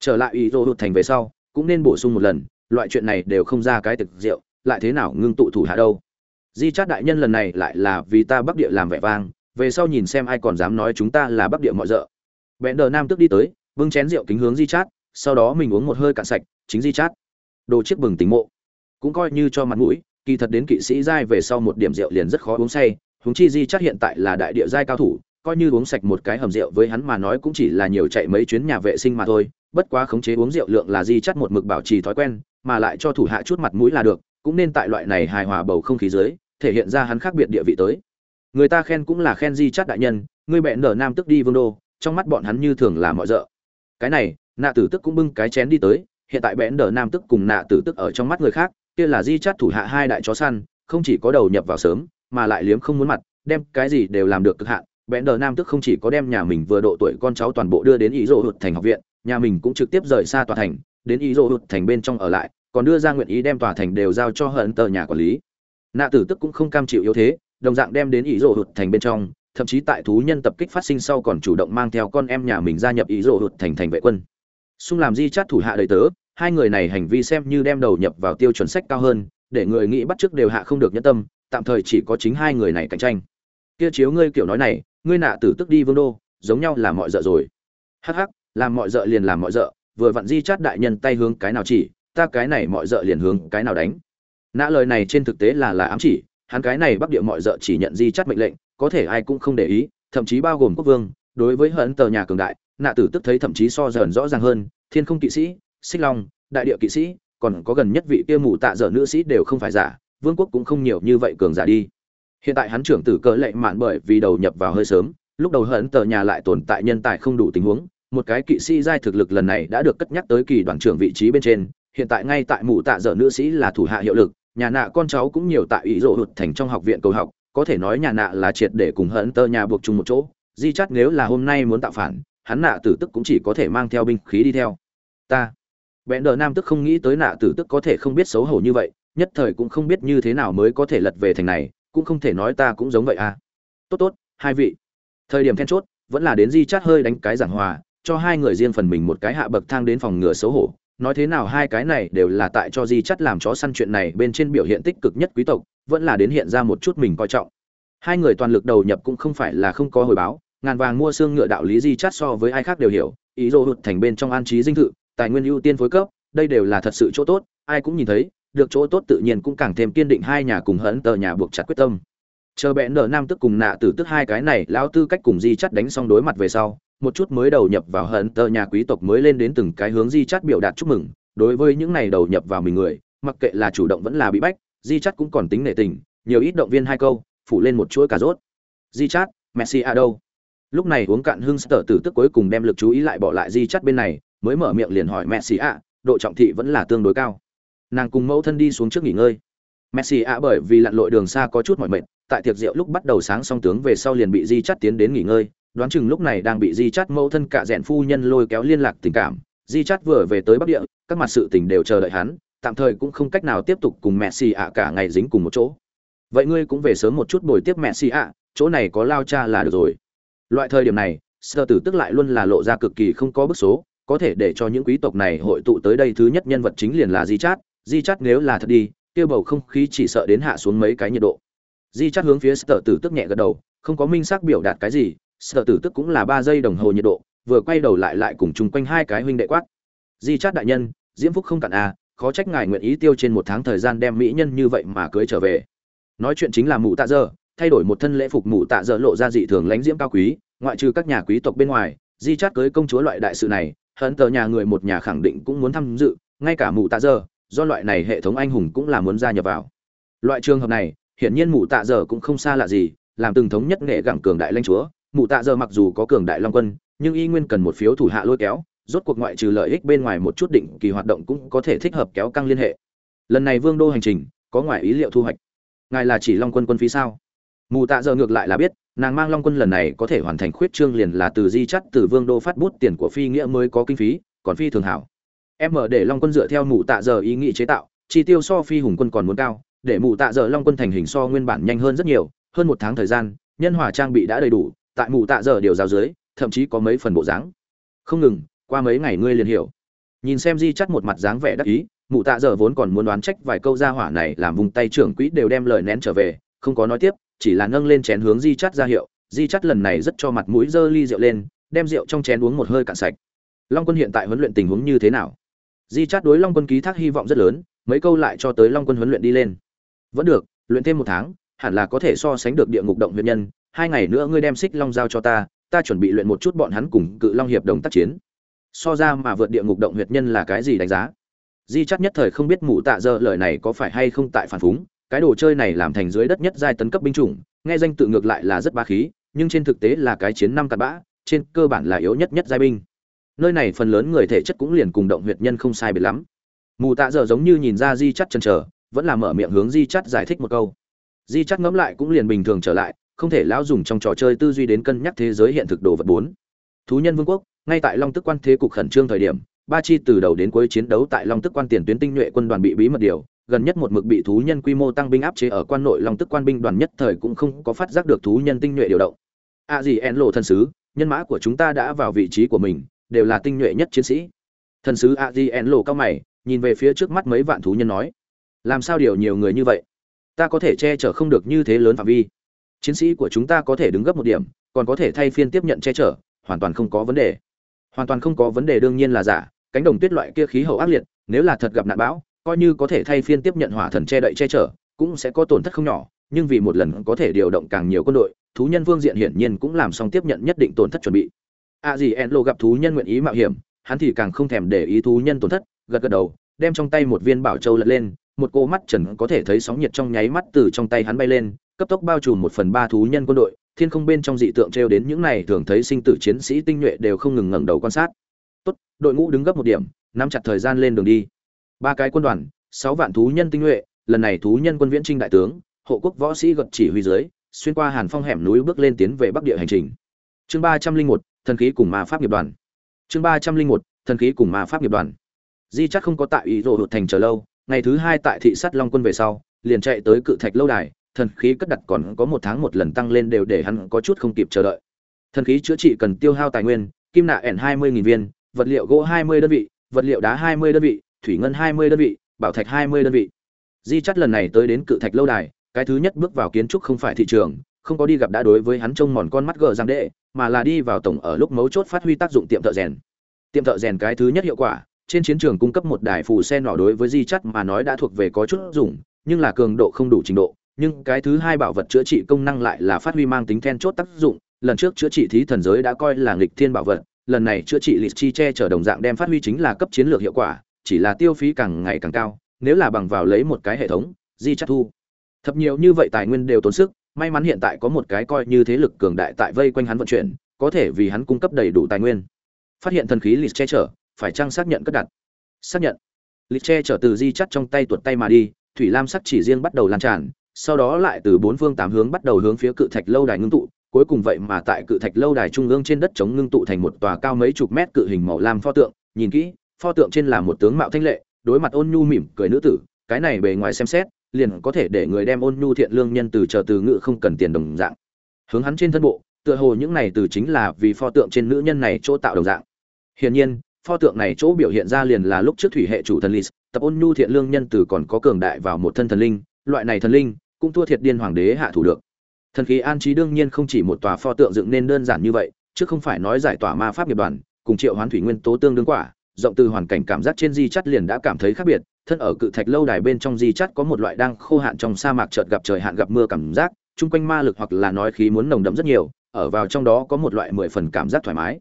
trở lại ý rô hụt thành về sau, cũng nên bổ sung một lần, loại chuyện này đều không ra cái thực rượu, lại thế nào ngưng tụ thủ hạ đâu. Di chát đại nhân lần này lại là vì ta bắc địa làm vẻ vang, về sau nhìn xem ai còn dám nói chúng ta là bắc địa mọi rợ. Bẽn đờ nam tức đi tới, bưng chén rượu kính hướng di chát, sau đó mình uống một hơi cạn sạch, chính di chát. Đồ chiếc bừng tính mộ. Cũng coi như cho mặt mũi, kỳ thật đến kỵ sĩ giai về sau một điểm rượu liền rất khó uống say, huống chi di chát hiện tại là đại địa giai cao thủ coi như uống sạch một cái hầm rượu với hắn mà nói cũng chỉ là nhiều chạy mấy chuyến nhà vệ sinh mà thôi, bất quá khống chế uống rượu lượng là di chắt một mực bảo trì thói quen, mà lại cho thủ hạ chút mặt mũi là được, cũng nên tại loại này hài hòa bầu không khí dưới, thể hiện ra hắn khác biệt địa vị tới. Người ta khen cũng là khen di chắt đại nhân, người bẹn nở nam tức đi vương đô, trong mắt bọn hắn như thường là mọi rợ. Cái này, nạ tử tức cũng bưng cái chén đi tới, hiện tại bẽn đờ nam tức cùng nạ tử tức ở trong mắt người khác, kia là di chắt thủ hạ hai đại chó săn, không chỉ có đầu nhập vào sớm, mà lại liếm không muốn mặt, đem cái gì đều làm được cực hạn bẽn đờ nam tức không chỉ có đem nhà mình vừa độ tuổi con cháu toàn bộ đưa đến ý rộ hụt thành học viện, nhà mình cũng trực tiếp rời xa tòa thành, đến ý rộ hụt thành bên trong ở lại, còn đưa ra nguyện ý đem tòa thành đều giao cho hận tờ nhà quản lý. Nạ tử tức cũng không cam chịu yếu thế, đồng dạng đem đến ý rộ hụt thành bên trong, thậm chí tại thú nhân tập kích phát sinh sau còn chủ động mang theo con em nhà mình gia nhập ý rộ hụt thành thành vệ quân. Xung làm di chát thủ hạ đầy tớ, hai người này hành vi xem như đem đầu nhập vào tiêu chuẩn sách cao hơn, để người nghĩ bắt trước đều hạ không được nhân tâm, tạm thời chỉ có chính hai người này cạnh tranh. Kia chiếu ngươi kiểu nói này ngươi nạ tử tức đi vương đô, giống nhau là mọi dợ rồi. Hắc hắc, làm mọi dợ liền làm mọi dợ vừa vặn di chát đại nhân tay hướng cái nào chỉ, ta cái này mọi dợ liền hướng cái nào đánh. Nã lời này trên thực tế là là ám chỉ, hắn cái này bắc địa mọi dợ chỉ nhận di chát mệnh lệnh, có thể ai cũng không để ý, thậm chí bao gồm quốc vương, đối với hận tờ nhà cường đại, nạ tử tức thấy thậm chí so dởn rõ ràng hơn, thiên không kỵ sĩ, xích long, đại địa kỵ sĩ, còn có gần nhất vị kia mù tạ dở nữ sĩ đều không phải giả, vương quốc cũng không nhiều như vậy cường giả đi hiện tại hắn trưởng tử cỡ lệ mạn bởi vì đầu nhập vào hơi sớm, lúc đầu hận tờ nhà lại tồn tại nhân tài không đủ tình huống, một cái kỵ sĩ giai thực lực lần này đã được cất nhắc tới kỳ đoàn trưởng vị trí bên trên, hiện tại ngay tại mụ tạ dở nữ sĩ là thủ hạ hiệu lực, nhà nạ con cháu cũng nhiều tại ý rộ hụt thành trong học viện cầu học, có thể nói nhà nạ là triệt để cùng hận tơ nhà buộc chung một chỗ, di chắt nếu là hôm nay muốn tạo phản, hắn nạ tử tức cũng chỉ có thể mang theo binh khí đi theo. Ta bẽn đờ nam tức không nghĩ tới nạ tử tức có thể không biết xấu hổ như vậy, nhất thời cũng không biết như thế nào mới có thể lật về thành này cũng không thể nói ta cũng giống vậy à. Tốt tốt, hai vị. Thời điểm then chốt, vẫn là đến di chát hơi đánh cái giảng hòa, cho hai người riêng phần mình một cái hạ bậc thang đến phòng ngừa xấu hổ. Nói thế nào hai cái này đều là tại cho di chắt làm chó săn chuyện này bên trên biểu hiện tích cực nhất quý tộc, vẫn là đến hiện ra một chút mình coi trọng. Hai người toàn lực đầu nhập cũng không phải là không có hồi báo, ngàn vàng mua xương ngựa đạo lý di chắt so với ai khác đều hiểu, ý đồ hụt thành bên trong an trí dinh thự, tài nguyên ưu tiên phối cấp, đây đều là thật sự chỗ tốt, ai cũng nhìn thấy được chỗ tốt tự nhiên cũng càng thêm kiên định hai nhà cùng hận tờ nhà buộc chặt quyết tâm. Chờ bẹn nở nam tức cùng nạ tử tức hai cái này lão tư cách cùng di chắt đánh xong đối mặt về sau, một chút mới đầu nhập vào hận tờ nhà quý tộc mới lên đến từng cái hướng di chắt biểu đạt chúc mừng. Đối với những này đầu nhập vào mình người, mặc kệ là chủ động vẫn là bị bách, di chắt cũng còn tính nể tình, nhiều ít động viên hai câu, phủ lên một chuỗi cà rốt. Di chắt messi a đâu? Lúc này uống cạn hưng sở tử tức cuối cùng đem lực chú ý lại bỏ lại di chắt bên này, mới mở miệng liền hỏi messi à độ trọng thị vẫn là tương đối cao nàng cùng mẫu thân đi xuống trước nghỉ ngơi. Messi à bởi vì lặn lội đường xa có chút mỏi mệt, tại tiệc rượu lúc bắt đầu sáng song tướng về sau liền bị di chắt tiến đến nghỉ ngơi, đoán chừng lúc này đang bị di chắt mẫu thân cả rẽn phu nhân lôi kéo liên lạc tình cảm. Di chắt vừa về tới bắc địa, các mặt sự tình đều chờ đợi hắn, tạm thời cũng không cách nào tiếp tục cùng mẹ xì ạ cả ngày dính cùng một chỗ. Vậy ngươi cũng về sớm một chút bồi tiếp mẹ xì ạ, chỗ này có lao cha là được rồi. Loại thời điểm này, sơ tử tức lại luôn là lộ ra cực kỳ không có bức số, có thể để cho những quý tộc này hội tụ tới đây thứ nhất nhân vật chính liền là di chát di chắt nếu là thật đi kêu bầu không khí chỉ sợ đến hạ xuống mấy cái nhiệt độ. Di chắt hướng phía sơ tử tức nhẹ gật đầu, không có minh xác biểu đạt cái gì sơ tử tức cũng là ba giây đồng hồ nhiệt độ, vừa quay đầu lại lại cùng chung quanh hai cái huynh đệ quát. Di chắt đại nhân, diễm phúc không cạn à khó trách ngài nguyện ý tiêu trên một tháng thời gian đem mỹ nhân như vậy mà cưới trở về. Nói chuyện chính là mụ tạ dơ, thay đổi một thân lễ phục mụ tạ dơ lộ ra dị thường lãnh diễm cao quý, ngoại trừ các nhà quý tộc bên ngoài, di chát cưới công chúa loại đại sự này hận tờ nhà người một nhà khẳng định cũng muốn tham dự, ngay cả mụ tạ dơ do loại này hệ thống anh hùng cũng là muốn gia nhập vào. Loại trường hợp này, hiển nhiên mụ tạ dơ cũng không xa lạ gì, làm từng thống nhất nghệ gẳng cường đại lãnh chúa. Mụ tạ dơ mặc dù có cường đại long quân, nhưng y nguyên cần một phiếu thủ hạ lôi kéo, rốt cuộc ngoại trừ lợi ích bên ngoài một chút định kỳ hoạt động cũng có thể thích hợp kéo căng liên hệ. Lần này vương đô hành trình, có ngoài ý liệu thu hoạch. Ngài là chỉ long quân quân phí sao? Mù tạ giờ ngược lại là biết, nàng mang long quân lần này có thể hoàn thành khuyết trương liền là từ di chắt từ vương đô phát bút tiền của phi nghĩa mới có kinh phí, còn phi thường hảo em mở để long quân dựa theo mụ tạ giờ ý nghĩ chế tạo, chi tiêu so phi hùng quân còn muốn cao, để mụ tạ giờ long quân thành hình so nguyên bản nhanh hơn rất nhiều, hơn một tháng thời gian, nhân hòa trang bị đã đầy đủ, tại mụ tạ giờ điều giáo dưới, thậm chí có mấy phần bộ dáng. Không ngừng, qua mấy ngày ngươi liền hiểu. Nhìn xem di chắt một mặt dáng vẻ đắc ý mụ tạ giờ vốn còn muốn đoán trách vài câu ra hỏa này làm vùng tay trưởng quỹ đều đem lời nén trở về, không có nói tiếp, chỉ là nâng lên chén hướng di chắt ra hiệu. Di chắt lần này rất cho mặt mũi dơ ly rượu lên, đem rượu trong chén uống một hơi cạn sạch. Long quân hiện tại huấn luyện tình huống như thế nào? Di chát đối long quân ký thác hy vọng rất lớn, mấy câu lại cho tới long quân huấn luyện đi lên. Vẫn được, luyện thêm một tháng, hẳn là có thể so sánh được địa ngục động huyện nhân, hai ngày nữa ngươi đem xích long giao cho ta ta chuẩn bị luyện một chút bọn hắn cùng cự long hiệp đồng tác chiến. So ra mà vượt địa ngục động huyệt nhân là cái gì đánh giá? Di chắc nhất thời không biết mụ tạ dơ lời này có phải hay không tại phản phúng, cái đồ chơi này làm thành dưới đất nhất giai tấn cấp binh chủng, nghe danh tự ngược lại là rất ba khí, nhưng trên thực tế là cái chiến năm cặn bã, trên cơ bản là yếu nhất nhất giai binh nơi này phần lớn người thể chất cũng liền cùng động huyệt nhân không sai biệt lắm. Mù tạ giờ giống như nhìn ra di chắt chân chờ, vẫn là mở miệng hướng di chắt giải thích một câu. Di chắt ngẫm lại cũng liền bình thường trở lại, không thể lão dùng trong trò chơi tư duy đến cân nhắc thế giới hiện thực đồ vật bốn. Thú nhân vương quốc, ngay tại long tức quan thế cục khẩn trương thời điểm, ba chi từ đầu đến cuối chiến đấu tại long tức quan tiền tuyến tinh nhuệ quân đoàn bị bí mật điều, gần nhất một mực bị thú nhân quy mô tăng binh áp chế ở quan nội long tức quan binh đoàn nhất thời cũng không có phát giác được thú nhân tinh nhuệ điều động. A à gì en lộ thân sứ, nhân mã của chúng ta đã vào vị trí của mình đều là tinh nhuệ nhất chiến sĩ. Thần sứ a di en lộ cao mày, nhìn về phía trước mắt mấy vạn thú nhân nói, làm sao điều nhiều người như vậy? Ta có thể che chở không được như thế lớn phạm vi. Chiến sĩ của chúng ta có thể đứng gấp một điểm, còn có thể thay phiên tiếp nhận che chở, hoàn toàn không có vấn đề. Hoàn toàn không có vấn đề đương nhiên là giả, cánh đồng tuyết loại kia khí hậu ác liệt, nếu là thật gặp nạn bão, coi như có thể thay phiên tiếp nhận hỏa thần che đậy che chở, cũng sẽ có tổn thất không nhỏ, nhưng vì một lần có thể điều động càng nhiều quân đội, thú nhân vương diện hiển nhiên cũng làm xong tiếp nhận nhất định tổn thất chuẩn bị a à gì en lộ gặp thú nhân nguyện ý mạo hiểm hắn thì càng không thèm để ý thú nhân tổn thất gật gật đầu đem trong tay một viên bảo châu lật lên một cô mắt trần có thể thấy sóng nhiệt trong nháy mắt từ trong tay hắn bay lên cấp tốc bao trùm một phần ba thú nhân quân đội thiên không bên trong dị tượng treo đến những này thường thấy sinh tử chiến sĩ tinh nhuệ đều không ngừng ngẩng đầu quan sát. Tốt, đội ngũ đứng gấp một điểm, nắm chặt thời gian lên đường đi. Ba cái quân đoàn, sáu vạn thú nhân tinh nhuệ, lần này thú nhân quân viễn trinh đại tướng, hộ quốc võ sĩ gật chỉ huy dưới, xuyên qua Hàn Phong hẻm núi bước lên tiến về bắc địa hành trình. Chương ba trăm linh một thần khí cùng ma pháp nghiệp đoàn. Chương ba trăm linh một, thần khí cùng ma pháp nghiệp đoàn. di chắc không có tại ý rộ hụt thành chờ lâu, ngày thứ hai tại thị sát long quân về sau, liền chạy tới cự thạch lâu đài, thần khí cất đặt còn có một tháng một lần tăng lên đều để hắn có chút không kịp chờ đợi thần khí chữa trị cần tiêu hao tài nguyên, kim nạ ẻn hai mươi viên, vật liệu gỗ hai mươi đơn vị, vật liệu đá hai mươi đơn vị, thủy ngân hai mươi đơn vị, bảo thạch hai mươi đơn vị di chắt lần này tới đến cự thạch lâu đài, cái thứ nhất bước vào kiến trúc không phải thị trường không có đi gặp đã đối với hắn trông mòn con mắt gờ giang đệ, mà là đi vào tổng ở lúc mấu chốt phát huy tác dụng tiệm thợ rèn. Tiệm thợ rèn cái thứ nhất hiệu quả, trên chiến trường cung cấp một đài phù xe nỏ đối với di chắt mà nói đã thuộc về có chút dùng, nhưng là cường độ không đủ trình độ, nhưng cái thứ hai bảo vật chữa trị công năng lại là phát huy mang tính then chốt tác dụng. Lần trước chữa trị thí thần giới đã coi là nghịch thiên bảo vật, lần này chữa trị lịch chi che chở đồng dạng đem phát huy chính là cấp chiến lược hiệu quả, chỉ là tiêu phí càng ngày càng cao, nếu là bằng vào lấy một cái hệ thống, di chắt thu. Thập nhiều như vậy tài nguyên đều tốn sức may mắn hiện tại có một cái coi như thế lực cường đại tại vây quanh hắn vận chuyển, có thể vì hắn cung cấp đầy đủ tài nguyên. Phát hiện thần khí lịch che chở, phải trang xác nhận cất đặt? Xác nhận. Lịch che chở từ di chắt trong tay tuột tay mà đi, thủy lam sắc chỉ riêng bắt đầu lan tràn, sau đó lại từ bốn phương tám hướng bắt đầu hướng phía cự thạch lâu đài ngưng tụ, cuối cùng vậy mà tại cự thạch lâu đài trung ương trên đất chống ngưng tụ thành một tòa cao mấy chục mét cự hình màu lam pho tượng. Nhìn kỹ, pho tượng trên là một tướng mạo thanh lệ, đối mặt ôn nhu mỉm cười nữ tử, cái này bề ngoài xem xét liền có thể để người đem ôn nhu thiện lương nhân từ chờ từ ngữ không cần tiền đồng dạng. Hướng hắn trên thân bộ, tựa hồ những này từ chính là vì pho tượng trên nữ nhân này chỗ tạo đồng dạng. Hiển nhiên, pho tượng này chỗ biểu hiện ra liền là lúc trước thủy hệ chủ thần lis tập ôn nhu thiện lương nhân từ còn có cường đại vào một thân thần linh, loại này thần linh, cũng thua thiệt điên hoàng đế hạ thủ được. Thần khí an trí đương nhiên không chỉ một tòa pho tượng dựng nên đơn giản như vậy, chứ không phải nói giải tỏa ma pháp nghiệp đoàn, cùng triệu hoán thủy nguyên tố tương đương quả, rộng từ hoàn cảnh cảm giác trên di chắt liền đã cảm thấy khác biệt thân ở cự thạch lâu đài bên trong di chắt có một loại đang khô hạn trong sa mạc chợt gặp trời hạn gặp mưa cảm giác, chung quanh ma lực hoặc là nói khí muốn nồng đậm rất nhiều, ở vào trong đó có một loại mười phần cảm giác thoải mái.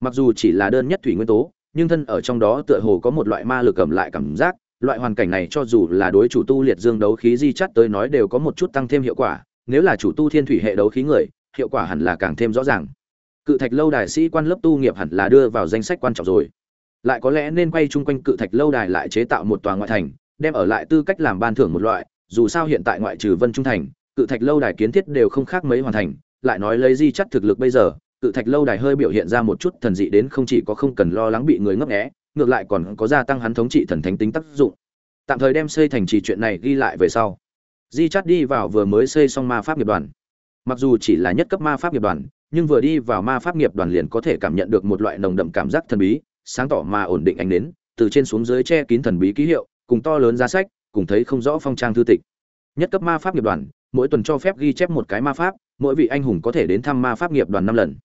Mặc dù chỉ là đơn nhất thủy nguyên tố, nhưng thân ở trong đó tựa hồ có một loại ma lực cầm lại cảm giác, loại hoàn cảnh này cho dù là đối chủ tu liệt dương đấu khí di chắt tới nói đều có một chút tăng thêm hiệu quả, nếu là chủ tu thiên thủy hệ đấu khí người, hiệu quả hẳn là càng thêm rõ ràng. Cự thạch lâu đài sĩ quan lớp tu nghiệp hẳn là đưa vào danh sách quan trọng rồi lại có lẽ nên quay chung quanh cự thạch lâu đài lại chế tạo một tòa ngoại thành, đem ở lại tư cách làm ban thưởng một loại, dù sao hiện tại ngoại trừ vân trung thành, cự thạch lâu đài kiến thiết đều không khác mấy hoàn thành, lại nói lấy di chắt thực lực bây giờ, cự thạch lâu đài hơi biểu hiện ra một chút thần dị đến không chỉ có không cần lo lắng bị người ngấp nghé, ngược lại còn có gia tăng hắn thống trị thần thánh tính tác dụng. Tạm thời đem xây thành trì chuyện này ghi lại về sau. Di chắt đi vào vừa mới xây xong ma pháp nghiệp đoàn. Mặc dù chỉ là nhất cấp ma pháp nghiệp đoàn, nhưng vừa đi vào ma pháp nghiệp đoàn liền có thể cảm nhận được một loại nồng đậm cảm giác thần bí sáng tỏ mà ổn định ánh đến từ trên xuống dưới che kín thần bí ký hiệu, cùng to lớn giá sách, cùng thấy không rõ phong trang thư tịch. Nhất cấp ma pháp nghiệp đoàn, mỗi tuần cho phép ghi chép một cái ma pháp, mỗi vị anh hùng có thể đến thăm ma pháp nghiệp đoàn năm lần.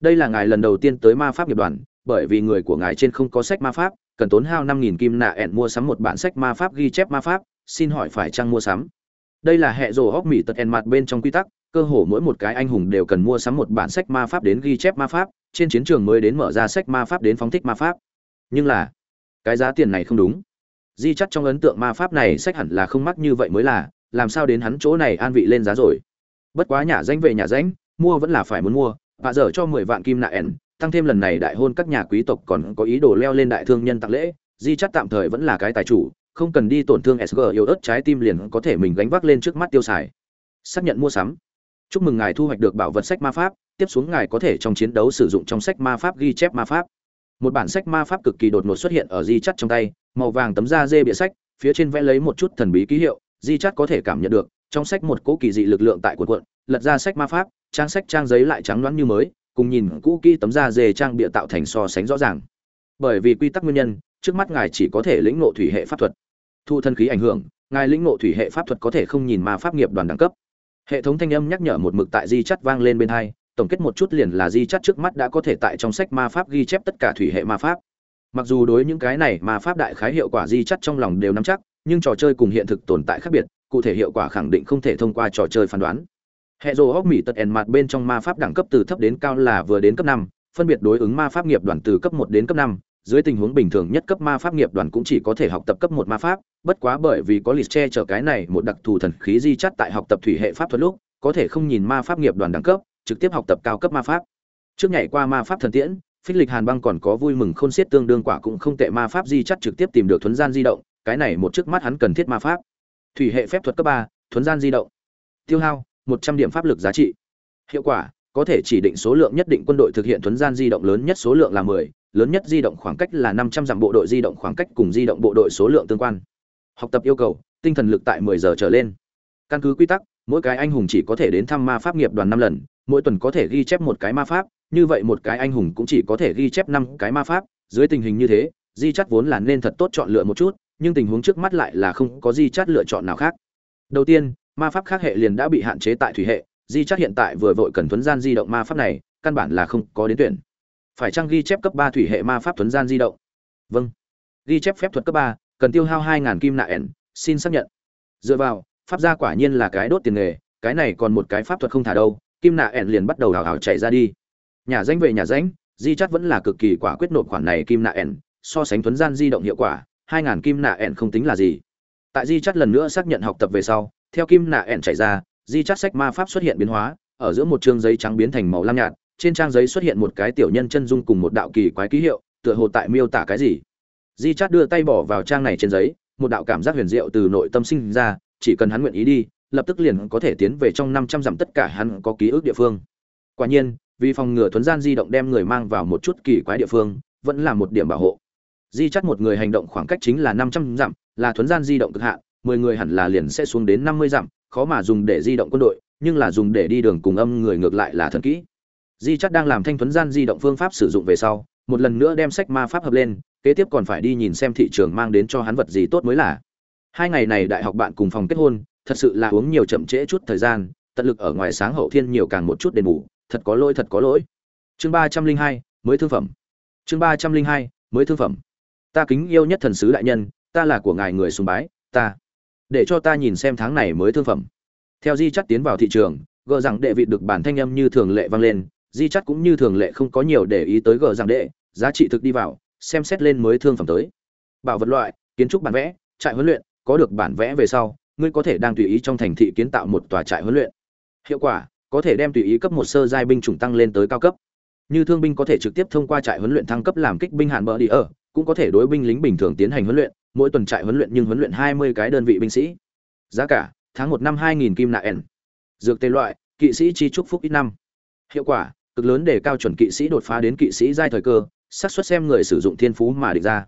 Đây là ngài lần đầu tiên tới ma pháp nghiệp đoàn, bởi vì người của ngài trên không có sách ma pháp, cần tốn hao năm nghìn kim nạ ẹn mua sắm một bản sách ma pháp ghi chép ma pháp, xin hỏi phải chăng mua sắm? Đây là hệ rồ hóc mỹ tật ẹn mặt bên trong quy tắc cơ hồ mỗi một cái anh hùng đều cần mua sắm một bản sách ma pháp đến ghi chép ma pháp, trên chiến trường mới đến mở ra sách ma pháp đến phóng thích ma pháp. Nhưng là, cái giá tiền này không đúng. Di chắc trong ấn tượng ma pháp này sách hẳn là không mắc như vậy mới là, làm sao đến hắn chỗ này an vị lên giá rồi? Bất quá nhà danh về nhà danh, mua vẫn là phải muốn mua, và dở cho mười vạn kim nạ ẻn, tăng thêm lần này đại hôn các nhà quý tộc còn có ý đồ leo lên đại thương nhân tặng lễ, di chắc tạm thời vẫn là cái tài chủ, không cần đi tổn thương sg yếu ớt trái tim liền có thể mình gánh vác lên trước mắt tiêu xài. Xác nhận mua sắm chúc mừng ngài thu hoạch được bảo vật sách ma pháp, tiếp xuống ngài có thể trong chiến đấu sử dụng trong sách ma pháp ghi chép ma pháp. Một bản sách ma pháp cực kỳ đột ngột xuất hiện ở di chắt trong tay, màu vàng tấm da dê bịa sách, phía trên vẽ lấy một chút thần bí ký hiệu, di chắt có thể cảm nhận được, trong sách một cỗ kỳ dị lực lượng tại cuộn cuộn, lật ra sách ma pháp, trang sách trang giấy lại trắng loáng như mới, cùng nhìn cũ kỹ tấm da dê trang bịa tạo thành so sánh rõ ràng. Bởi vì quy tắc nguyên nhân, trước mắt ngài chỉ có thể lĩnh ngộ thủy hệ pháp thuật. Thu thân khí ảnh hưởng, ngài lĩnh ngộ thủy hệ pháp thuật có thể không nhìn ma pháp nghiệp đoàn đẳng cấp hệ thống thanh âm nhắc nhở một mực tại di chắt vang lên bên hai, tổng kết một chút liền là di chắt trước mắt đã có thể tại trong sách ma pháp ghi chép tất cả thủy hệ ma pháp. Mặc dù đối những cái này ma pháp đại khái hiệu quả di chắt trong lòng đều nắm chắc, nhưng trò chơi cùng hiện thực tồn tại khác biệt, cụ thể hiệu quả khẳng định không thể thông qua trò chơi phán đoán. Hệ rồ hóc mỹ tật ẻn mặt bên trong ma pháp đẳng cấp từ thấp đến cao là vừa đến cấp năm, phân biệt đối ứng ma pháp nghiệp đoàn từ cấp một đến cấp năm dưới tình huống bình thường nhất cấp ma pháp nghiệp đoàn cũng chỉ có thể học tập cấp một ma pháp, bất quá bởi vì có lịch che chở cái này một đặc thù thần khí di chắt tại học tập thủy hệ pháp thuật lúc, có thể không nhìn ma pháp nghiệp đoàn đẳng cấp, trực tiếp học tập cao cấp ma pháp. Trước nhảy qua ma pháp thần tiễn, phích lịch hàn băng còn có vui mừng khôn xiết tương đương quả cũng không tệ ma pháp di chắt trực tiếp tìm được thuấn gian di động, cái này một trước mắt hắn cần thiết ma pháp. Thủy hệ phép thuật cấp ba, thuấn gian di động. Tiêu hao, một trăm điểm pháp lực giá trị. Hiệu quả, có thể chỉ định số lượng nhất định quân đội thực hiện thuấn gian di động lớn nhất số lượng là mười lớn nhất di động khoảng cách là 500 dặm bộ đội di động khoảng cách cùng di động bộ đội số lượng tương quan. Học tập yêu cầu, tinh thần lực tại 10 giờ trở lên. Căn cứ quy tắc, mỗi cái anh hùng chỉ có thể đến thăm ma pháp nghiệp đoàn 5 lần, mỗi tuần có thể ghi chép một cái ma pháp, như vậy một cái anh hùng cũng chỉ có thể ghi chép 5 cái ma pháp, dưới tình hình như thế, di chát vốn là nên thật tốt chọn lựa một chút, nhưng tình huống trước mắt lại là không có di chát lựa chọn nào khác. Đầu tiên, ma pháp khác hệ liền đã bị hạn chế tại thủy hệ, di chát hiện tại vừa vội cần thuấn gian di động ma pháp này, căn bản là không có đến tuyển phải chăng ghi chép cấp ba thủy hệ ma pháp thuấn gian di động? Vâng. Ghi chép phép thuật cấp ba, cần tiêu hao hai ngàn kim nạ ẻn, xin xác nhận. Dựa vào, pháp gia quả nhiên là cái đốt tiền nghề, cái này còn một cái pháp thuật không thả đâu, kim nạ ẻn liền bắt đầu hào hào chạy ra đi. Nhà danh về nhà danh, di chắc vẫn là cực kỳ quả quyết nộp khoản này kim nạ ẻn, so sánh thuấn gian di động hiệu quả, hai ngàn kim nạ ẻn không tính là gì. Tại di chắc lần nữa xác nhận học tập về sau, theo kim nạ ẻn chạy ra, di chắc sách ma pháp xuất hiện biến hóa, ở giữa một chương giấy trắng biến thành màu lam nhạt trên trang giấy xuất hiện một cái tiểu nhân chân dung cùng một đạo kỳ quái ký hiệu, tựa hồ tại miêu tả cái gì. Di chát đưa tay bỏ vào trang này trên giấy, một đạo cảm giác huyền diệu từ nội tâm sinh ra, chỉ cần hắn nguyện ý đi, lập tức liền có thể tiến về trong năm trăm dặm tất cả hắn có ký ức địa phương. Quả nhiên, vì phòng ngừa thuấn gian di động đem người mang vào một chút kỳ quái địa phương, vẫn là một điểm bảo hộ. Di chắt một người hành động khoảng cách chính là năm trăm dặm, là thuấn gian di động cực hạn, mười người hẳn là liền sẽ xuống đến năm mươi dặm, khó mà dùng để di động quân đội, nhưng là dùng để đi đường cùng âm người ngược lại là thần kỹ di chắc đang làm thanh thuấn gian di động phương pháp sử dụng về sau, một lần nữa đem sách ma pháp hợp lên, kế tiếp còn phải đi nhìn xem thị trường mang đến cho hắn vật gì tốt mới là. Hai ngày này đại học bạn cùng phòng kết hôn, thật sự là uống nhiều chậm trễ chút thời gian, tận lực ở ngoài sáng hậu thiên nhiều càng một chút đền bù, thật có lỗi, thật có lỗi. Chương ba trăm linh hai, mới thương phẩm. Chương ba trăm linh hai, mới thương phẩm. Ta kính yêu nhất thần sứ đại nhân, ta là của ngài người sùng bái, ta. Để cho ta nhìn xem tháng này mới thương phẩm. Theo di chắc tiến vào thị trường, gỡ rằng đệ vị được bản thanh âm như thường lệ vang lên di chắt cũng như thường lệ không có nhiều để ý tới gờ giang đệ, giá trị thực đi vào, xem xét lên mới thương phẩm tới. Bảo vật loại, kiến trúc bản vẽ, trại huấn luyện, có được bản vẽ về sau, ngươi có thể đang tùy ý trong thành thị kiến tạo một tòa trại huấn luyện. Hiệu quả, có thể đem tùy ý cấp một sơ giai binh chủng tăng lên tới cao cấp. Như thương binh có thể trực tiếp thông qua trại huấn luyện thăng cấp làm kích binh hạn bờ đi ở, cũng có thể đối binh lính bình thường tiến hành huấn luyện, mỗi tuần trại huấn luyện nhưng huấn luyện hai mươi cái đơn vị binh sĩ. Giá cả, tháng một năm hai nghìn kim nạ n dược tê loại, kỵ sĩ chi trúc phúc ít năm. Hiệu quả cực lớn để cao chuẩn kỵ sĩ đột phá đến kỵ sĩ giai thời cơ, xác suất xem người sử dụng thiên phú mà định ra.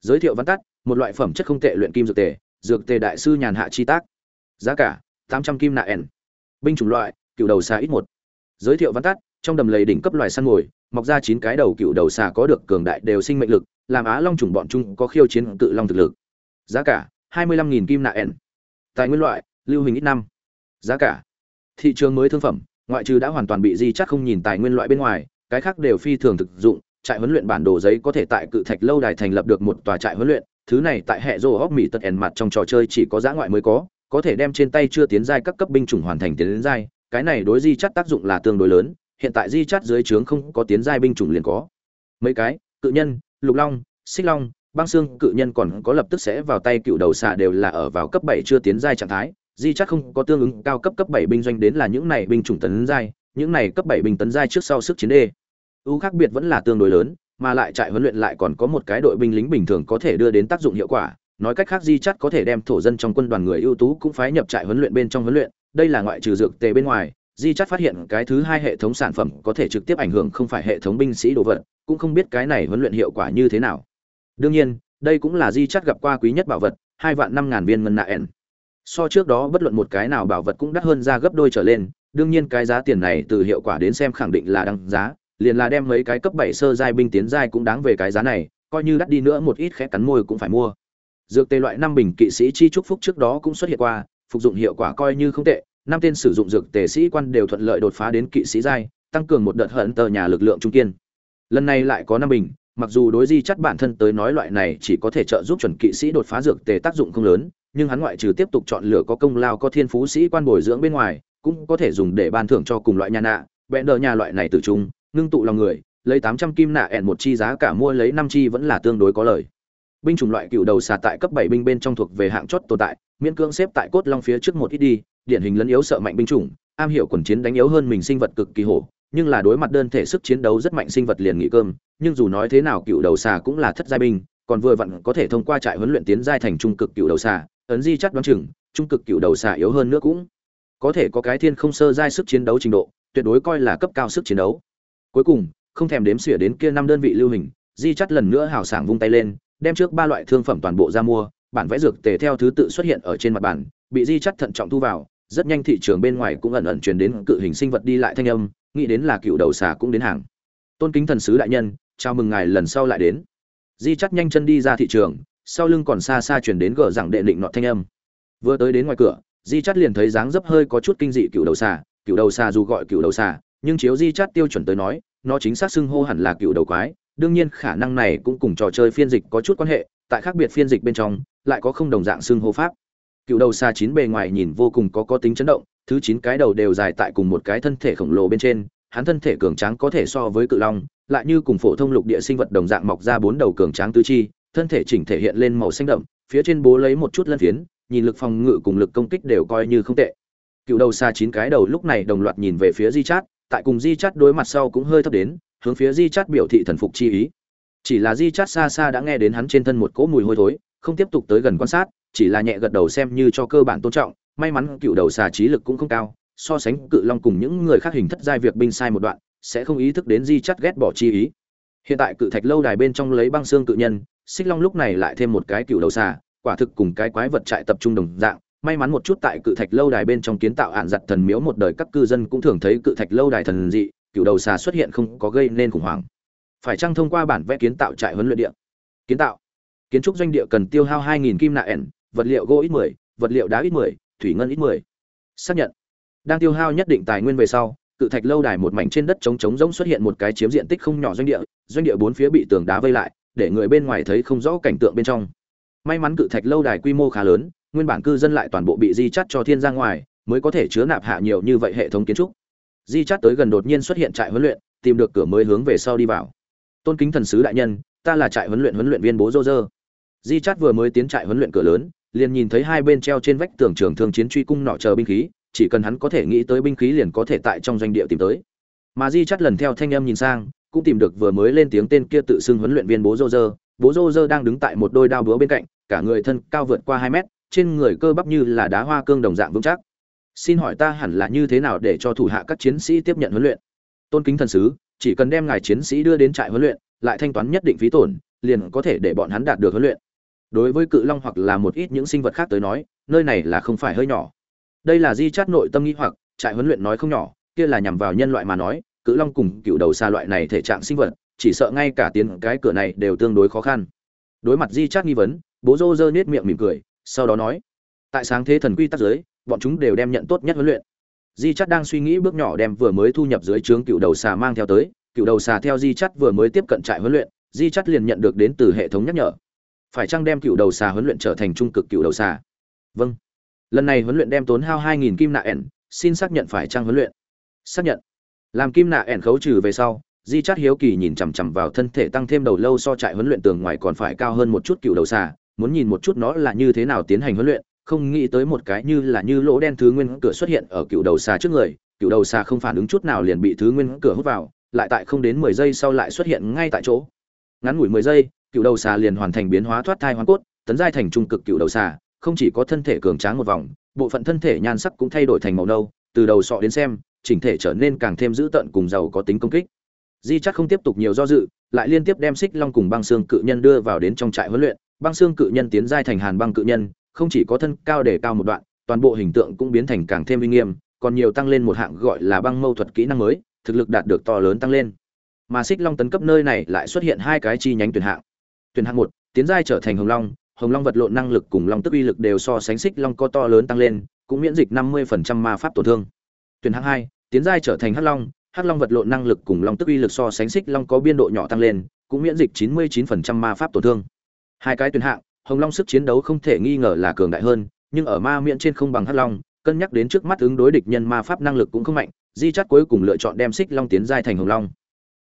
Giới thiệu văn tắt, một loại phẩm chất không tệ luyện kim dược tề dược tề đại sư nhàn hạ chi tác. Giá cả, tám trăm kim nạ n binh chủng loại, cựu đầu xà ít một. Giới thiệu văn tắt, trong đầm lầy đỉnh cấp loài săn mồi, mọc ra chín cái đầu cựu đầu xà có được cường đại đều sinh mệnh lực, làm á long chủng bọn chúng có khiêu chiến cự long thực lực. Giá cả, hai mươi lăm nghìn kim nạ n tài nguyên loại, lưu hình ít năm. Giá cả, thị trường mới thương phẩm ngoại trừ đã hoàn toàn bị di chắc không nhìn tài nguyên loại bên ngoài, cái khác đều phi thường thực dụng, trại huấn luyện bản đồ giấy có thể tại cự thạch lâu đài thành lập được một tòa trại huấn luyện, thứ này tại hệ rô hóc mỹ tật ẻn mặt trong trò chơi chỉ có giã ngoại mới có có thể đem trên tay chưa tiến giai các cấp binh chủng hoàn thành tiến đến giai, cái này đối di chắt tác dụng là tương đối lớn, hiện tại di chắt dưới trướng không có tiến giai binh chủng liền có. Mấy cái, cự nhân, lục long, xích long, băng xương, cự nhân còn có lập tức sẽ vào tay cựu đầu xạ đều là ở vào cấp bảy chưa tiến giai trạng thái di chắc không có tương ứng cao cấp cấp bảy binh doanh đến là những này binh chủng tấn giai, những này cấp bảy binh tấn giai trước sau sức chiến đê. ưu khác biệt vẫn là tương đối lớn, mà lại trại huấn luyện lại còn có một cái đội binh lính bình thường có thể đưa đến tác dụng hiệu quả, nói cách khác di chắc có thể đem thổ dân trong quân đoàn người ưu tú cũng phái nhập trại huấn luyện bên trong huấn luyện, đây là ngoại trừ dược tề bên ngoài, di chắc phát hiện cái thứ hai hệ thống sản phẩm có thể trực tiếp ảnh hưởng không phải hệ thống binh sĩ đồ vật, cũng không biết cái này huấn luyện hiệu quả như thế nào. Đương nhiên, đây cũng là di chắc gặp qua quý nhất bảo vật, hai vạn năm ngàn viên ngân nạ ẻn so trước đó bất luận một cái nào bảo vật cũng đắt hơn ra gấp đôi trở lên, đương nhiên cái giá tiền này từ hiệu quả đến xem khẳng định là đăng giá, liền là đem mấy cái cấp bảy sơ giai binh tiến giai cũng đáng về cái giá này, coi như đắt đi nữa một ít khẽ cắn môi cũng phải mua. Dược tê loại năm bình kỵ sĩ chi trúc phúc trước đó cũng xuất hiện qua, phục dụng hiệu quả coi như không tệ, năm tên sử dụng dược tề sĩ quan đều thuận lợi đột phá đến kỵ sĩ giai, tăng cường một đợt hận tờ nhà lực lượng trung kiên. Lần này lại có năm bình, mặc dù đối di chắt bản thân tới nói loại này chỉ có thể trợ giúp chuẩn kỵ sĩ đột phá dược tề tác dụng không lớn nhưng hắn ngoại trừ tiếp tục chọn lựa có công lao có thiên phú sĩ quan bồi dưỡng bên ngoài, cũng có thể dùng để ban thưởng cho cùng loại nhà nạ vẹn đờ nhà loại này từ chung ngưng tụ lòng người, lấy tám trăm kim nạ ẹn một chi giá cả mua lấy năm chi vẫn là tương đối có lời binh chủng loại cựu đầu xà tại cấp bảy binh bên trong thuộc về hạng chót tồn tại, miễn cưỡng xếp tại cốt long phía trước một ít đi, điển hình lấn yếu sợ mạnh binh chủng, am hiểu quần chiến đánh yếu hơn mình sinh vật cực kỳ hổ, nhưng là đối mặt đơn thể sức chiến đấu rất mạnh sinh vật liền nghị cơm, nhưng dù nói thế nào cựu đầu xà cũng là thất giai binh còn vừa vặn có thể thông qua trại huấn luyện tiến giai thành trung cực cựu đầu xà, ấn di chắc đoán chừng, trung cực cựu đầu xà yếu hơn nữa cũng. Có thể có cái thiên không sơ giai sức chiến đấu trình độ, tuyệt đối coi là cấp cao sức chiến đấu. Cuối cùng, không thèm đếm xỉa đến kia năm đơn vị lưu hình, di chắt lần nữa hào sảng vung tay lên, đem trước ba loại thương phẩm toàn bộ ra mua, bản vẽ dược tề theo thứ tự xuất hiện ở trên mặt bản bị di chắt thận trọng thu vào, rất nhanh thị trường bên ngoài cũng ẩn ẩn truyền đến cự hình sinh vật đi lại thanh âm, nghĩ đến là cựu đầu xà cũng đến hàng. Tôn kính thần sứ đại nhân, chào mừng ngài lần sau lại đến di chắt nhanh chân đi ra thị trường, sau lưng còn xa xa chuyển đến gờ rằng đệ định nọ thanh âm. Vừa tới đến ngoài cửa, di chắt liền thấy dáng dấp hơi có chút kinh dị cựu đầu xà, cựu đầu xà dù gọi cựu đầu xà, nhưng chiếu di chắt tiêu chuẩn tới nói, nó chính xác xưng hô hẳn là cựu đầu quái, đương nhiên khả năng này cũng cùng trò chơi phiên dịch có chút quan hệ, tại khác biệt phiên dịch bên trong, lại có không đồng dạng xưng hô pháp. Cựu đầu xà chín bề ngoài nhìn vô cùng có có tính chấn động, thứ chín cái đầu đều dài tại cùng một cái thân thể khổng lồ bên trên hắn thân thể cường tráng có thể so với cự long, lại như cùng phổ thông lục địa sinh vật đồng dạng mọc ra bốn đầu cường tráng tứ chi, thân thể chỉnh thể hiện lên màu xanh đậm, phía trên bố lấy một chút lân phiến, nhìn lực phòng ngự cùng lực công kích đều coi như không tệ. Cựu đầu xa chín cái đầu lúc này đồng loạt nhìn về phía di chát, tại cùng di chát đối mặt sau cũng hơi thấp đến, hướng phía di chát biểu thị thần phục chi ý. Chỉ là di chát xa xa đã nghe đến hắn trên thân một cỗ mùi hôi thối, không tiếp tục tới gần quan sát, chỉ là nhẹ gật đầu xem như cho cơ bản tôn trọng, may mắn cựu đầu xà trí lực cũng không cao so sánh cự long cùng những người khác hình thất giai việc binh sai một đoạn sẽ không ý thức đến di chắt ghét bỏ chi ý. Hiện tại cự thạch lâu đài bên trong lấy băng xương cự nhân xích long lúc này lại thêm một cái cựu đầu xà quả thực cùng cái quái vật trại tập trung đồng dạng. May mắn một chút tại cự thạch lâu đài bên trong kiến tạo ạn giặt thần miếu một đời các cư dân cũng thường thấy cự thạch lâu đài thần dị cựu đầu xà xuất hiện không có gây nên khủng hoảng. Phải chăng thông qua bản vẽ kiến tạo trại huấn luyện địa? Kiến tạo. Kiến trúc doanh địa cần tiêu hao 2.000 kim nạ ẻn vật liệu gỗ ít 10, vật liệu đá ít 10, thủy ngân ít 10. xác nhận đang tiêu hao nhất định tài nguyên về sau, cự thạch lâu đài một mảnh trên đất trống trống rỗng xuất hiện một cái chiếm diện tích không nhỏ doanh địa doanh địa bốn phía bị tường đá vây lại, để người bên ngoài thấy không rõ cảnh tượng bên trong. May mắn cự thạch lâu đài quy mô khá lớn, nguyên bản cư dân lại toàn bộ bị di chắt cho thiên ra ngoài, mới có thể chứa nạp hạ nhiều như vậy hệ thống kiến trúc. Di chắt tới gần đột nhiên xuất hiện trại huấn luyện, tìm được cửa mới hướng về sau đi vào. Tôn kính thần sứ đại nhân, ta là trại huấn luyện huấn luyện viên bố dô dơ. Di chắt vừa mới tiến trại huấn luyện cửa lớn, liền nhìn thấy hai bên treo trên vách tường trường thương chiến truy cung nọ chờ binh khí chỉ cần hắn có thể nghĩ tới binh khí liền có thể tại trong doanh địa tìm tới. Mà di chắt lần theo thanh âm nhìn sang, cũng tìm được vừa mới lên tiếng tên kia tự xưng huấn luyện viên bố rô rơ. Bố rô rơ đang đứng tại một đôi đao búa bên cạnh, cả người thân cao vượt qua hai mét, trên người cơ bắp như là đá hoa cương đồng dạng vững chắc. Xin hỏi ta hẳn là như thế nào để cho thủ hạ các chiến sĩ tiếp nhận huấn luyện? Tôn kính thần sứ, chỉ cần đem ngài chiến sĩ đưa đến trại huấn luyện, lại thanh toán nhất định phí tổn, liền có thể để bọn hắn đạt được huấn luyện. Đối với cự long hoặc là một ít những sinh vật khác tới nói, nơi này là không phải hơi nhỏ đây là di chát nội tâm nghĩ hoặc, trại huấn luyện nói không nhỏ, kia là nhằm vào nhân loại mà nói, cự long cùng cựu đầu xa loại này thể trạng sinh vật, chỉ sợ ngay cả tiến cái cửa này đều tương đối khó khăn. Đối mặt di chát nghi vấn, bố rô rơ nết miệng mỉm cười, sau đó nói, tại sáng thế thần quy tắc giới, bọn chúng đều đem nhận tốt nhất huấn luyện. Di chắt đang suy nghĩ bước nhỏ đem vừa mới thu nhập dưới trướng cựu đầu xà mang theo tới, cựu đầu xà theo di chắt vừa mới tiếp cận trại huấn luyện, di chắt liền nhận được đến từ hệ thống nhắc nhở. Phải chăng đem cựu đầu xà huấn luyện trở thành trung cực cựu đầu xà? Vâng lần này huấn luyện đem tốn hao hai nghìn kim nạ ẻn, xin xác nhận phải trang huấn luyện? Xác nhận. Làm kim nạ ẻn khấu trừ về sau, di chát hiếu kỳ nhìn chằm chằm vào thân thể tăng thêm đầu lâu so trại huấn luyện tường ngoài còn phải cao hơn một chút cựu đầu xà, muốn nhìn một chút nó là như thế nào tiến hành huấn luyện, không nghĩ tới một cái như là như lỗ đen thứ nguyên cửa xuất hiện ở cựu đầu xà trước người, cựu đầu xà không phản ứng chút nào liền bị thứ nguyên cửa hút vào, lại tại không đến mười giây sau lại xuất hiện ngay tại chỗ. Ngắn ngủi mười giây, cựu đầu xà liền hoàn thành biến hóa thoát thai hoàn cốt, tấn giai thành trung cực cựu đầu xà không chỉ có thân thể cường tráng một vòng, bộ phận thân thể nhan sắc cũng thay đổi thành màu nâu, từ đầu sọ đến xem, chỉnh thể trở nên càng thêm dữ tợn cùng giàu có tính công kích. Di chắc không tiếp tục nhiều do dự, lại liên tiếp đem xích long cùng băng xương cự nhân đưa vào đến trong trại huấn luyện. Băng xương cự nhân tiến giai thành hàn băng cự nhân, không chỉ có thân cao để cao một đoạn, toàn bộ hình tượng cũng biến thành càng thêm uy nghiêm, còn nhiều tăng lên một hạng gọi là băng mâu thuật kỹ năng mới, thực lực đạt được to lớn tăng lên. Mà xích long tấn cấp nơi này lại xuất hiện hai cái chi nhánh tuyển hạng. Tuyển hạng một, tiến giai trở thành hồng long hồng long vật lộn năng lực cùng long tức uy lực đều so sánh xích long có to lớn tăng lên, cũng miễn dịch 50% ma pháp tổn thương. Tuyển hạng hai, tiến giai trở thành hắc long hắc long vật lộn năng lực cùng long tức uy lực so sánh xích long có biên độ nhỏ tăng lên, cũng miễn dịch 99% ma pháp tổn thương. Hai cái tuyển hạng, hồng long sức chiến đấu không thể nghi ngờ là cường đại hơn, nhưng ở ma miễn trên không bằng hắc long, cân nhắc đến trước mắt ứng đối địch nhân ma pháp năng lực cũng không mạnh, di chắt cuối cùng lựa chọn đem xích long tiến giai thành hồng long.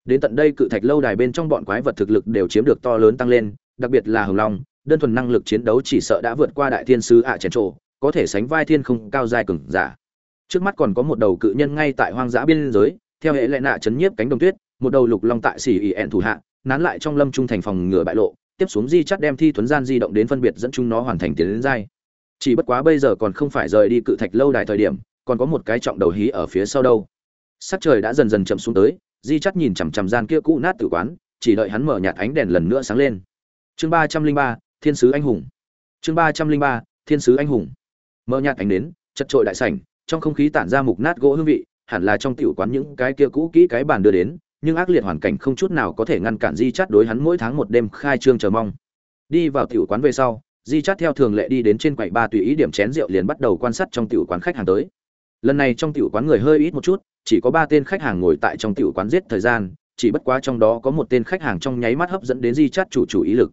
Đến tận đây cự thạch lâu đài bên trong bọn quái vật thực lực đều chiếm được to lớn tăng lên, đặc biệt là hồng long đơn thuần năng lực chiến đấu chỉ sợ đã vượt qua đại thiên sứ ạ chèn trộ có thể sánh vai thiên không cao dài cường giả. Trước mắt còn có một đầu cự nhân ngay tại hoang dã biên giới, theo hệ lệ nạ chấn nhiếp cánh đồng tuyết, một đầu lục long tại xỉ ỉ ẹn thủ hạ, nán lại trong lâm trung thành phòng ngừa bại lộ, tiếp xuống di chắt đem thi thuấn gian di động đến phân biệt dẫn chúng nó hoàn thành tiến đến giai. Chỉ bất quá bây giờ còn không phải rời đi cự thạch lâu đài thời điểm, còn có một cái trọng đầu hí ở phía sau đâu. Sắc trời đã dần dần chậm xuống tới, di chắt nhìn chằm chằm gian kia cũ nát tử quán, chỉ đợi hắn mở nhạt ánh đèn lần nữa sáng lên. Chương ba trăm linh ba thiên sứ anh hùng. Chương ba trăm linh ba, thiên sứ anh hùng. Mở nhạt ánh đến chật trội đại sảnh, trong không khí tản ra mục nát gỗ hương vị, hẳn là trong tiểu quán những cái kia cũ kỹ cái bàn đưa đến, nhưng ác liệt hoàn cảnh không chút nào có thể ngăn cản di chắt đối hắn mỗi tháng một đêm khai trương chờ mong. Đi vào tiểu quán về sau, di chắt theo thường lệ đi đến trên quầy ba tùy ý điểm chén rượu liền bắt đầu quan sát trong tiểu quán khách hàng tới. Lần này trong tiểu quán người hơi ít một chút, chỉ có ba tên khách hàng ngồi tại trong tiểu quán giết thời gian, chỉ bất quá trong đó có một tên khách hàng trong nháy mắt hấp dẫn đến di chắt chủ chủ ý lực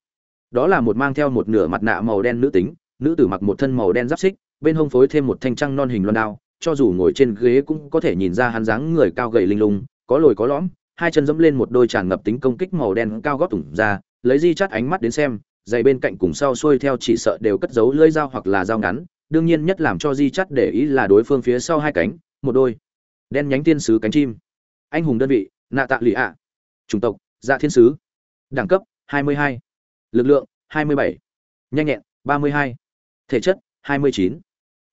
đó là một mang theo một nửa mặt nạ màu đen nữ tính, nữ tử mặc một thân màu đen giáp xích, bên hông phối thêm một thanh trăng non hình loan đao, cho dù ngồi trên ghế cũng có thể nhìn ra hắn dáng người cao gầy linh lung, có lồi có lõm, hai chân dẫm lên một đôi tràn ngập tính công kích màu đen cao gót tủng ra, lấy di chắt ánh mắt đến xem, giày bên cạnh cùng sau xuôi theo chỉ sợ đều cất giấu lưỡi dao hoặc là dao ngắn, đương nhiên nhất làm cho di chắt để ý là đối phương phía sau hai cánh, một đôi đen nhánh tiên sứ cánh chim. Anh hùng đơn vị, nạ tạ lụy ạ. Chủng tộc dạ thiên sứ. Đẳng cấp 22 lực lượng 27. nhanh nhẹn 32. thể chất 29.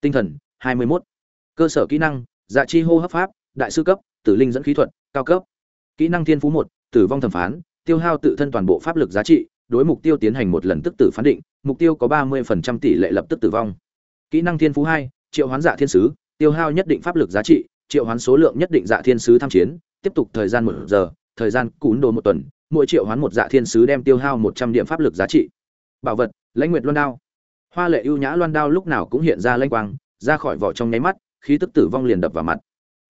tinh thần 21. cơ sở kỹ năng dạ chi hô hấp pháp, đại sư cấp, tử linh dẫn khí thuật, cao cấp kỹ năng thiên phú một, tử vong thẩm phán, tiêu hao tự thân toàn bộ pháp lực giá trị, đối mục tiêu tiến hành một lần tức tử phán định, mục tiêu có 30% tỷ lệ lập tức tử vong kỹ năng thiên phú hai, triệu hoán dạ thiên sứ, tiêu hao nhất định pháp lực giá trị, triệu hoán số lượng nhất định dạ thiên sứ tham chiến, tiếp tục thời gian một giờ, thời gian cún đồ một tuần mỗi triệu hoán một dạ thiên sứ đem tiêu hao một trăm điểm pháp lực giá trị. Bảo vật, lãnh nguyệt loan đao. Hoa lệ ưu nhã loan đao lúc nào cũng hiện ra lanh quang, ra khỏi vỏ trong nháy mắt, khí tức tử vong liền đập vào mặt.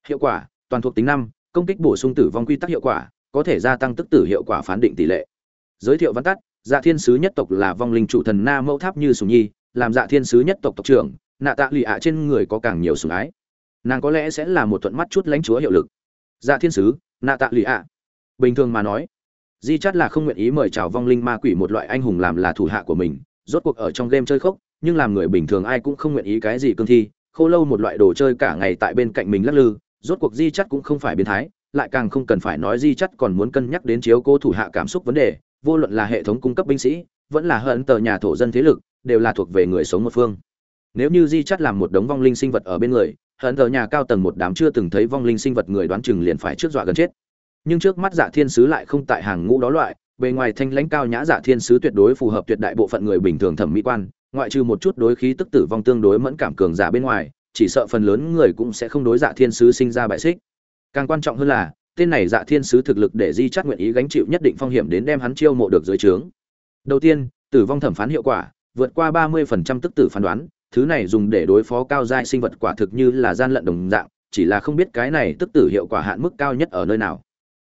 Hiệu quả, toàn thuộc tính năm, công kích bổ sung tử vong quy tắc hiệu quả, có thể gia tăng tức tử hiệu quả phán định tỷ lệ. Giới thiệu văn tắt dạ thiên sứ nhất tộc là vong linh chủ thần na mẫu tháp như sùng nhi, làm dạ thiên sứ nhất tộc tộc trưởng, nạ tạ lụy ạ trên người có càng nhiều sùng ái. Nàng có lẽ sẽ là một thuận mắt chút lãnh chúa hiệu lực. Dạ thiên sứ, nạ tạ lụy ạ. Bình thường mà nói di chắt là không nguyện ý mời chào vong linh ma quỷ một loại anh hùng làm là thủ hạ của mình, rốt cuộc ở trong game chơi khốc, nhưng làm người bình thường ai cũng không nguyện ý cái gì cương thi, khô lâu một loại đồ chơi cả ngày tại bên cạnh mình lắc lư, rốt cuộc di chắt cũng không phải biến thái, lại càng không cần phải nói di chắt còn muốn cân nhắc đến chiếu cố thủ hạ cảm xúc vấn đề, vô luận là hệ thống cung cấp binh sĩ, vẫn là hận tờ nhà thổ dân thế lực, đều là thuộc về người sống một phương. Nếu như di chắt làm một đống vong linh sinh vật ở bên người, hận tờ nhà cao tầng một đám chưa từng thấy vong linh sinh vật người đoán chừng liền phải trước dọa gần chết nhưng trước mắt dạ thiên sứ lại không tại hàng ngũ đó loại, bề ngoài thanh lãnh cao nhã dạ thiên sứ tuyệt đối phù hợp tuyệt đại bộ phận người bình thường thẩm mỹ quan, ngoại trừ một chút đối khí tức tử vong tương đối mẫn cảm cường giả bên ngoài, chỉ sợ phần lớn người cũng sẽ không đối dạ thiên sứ sinh ra bại xích. Càng quan trọng hơn là, tên này dạ thiên sứ thực lực để di chắc nguyện ý gánh chịu nhất định phong hiểm đến đem hắn chiêu mộ được dưới trướng. Đầu tiên, tử vong thẩm phán hiệu quả, vượt qua ba mươi phần trăm tức tử phán đoán, thứ này dùng để đối phó cao giai sinh vật quả thực như là gian lận đồng dạng, chỉ là không biết cái này tức tử hiệu quả hạn mức cao nhất ở nơi nào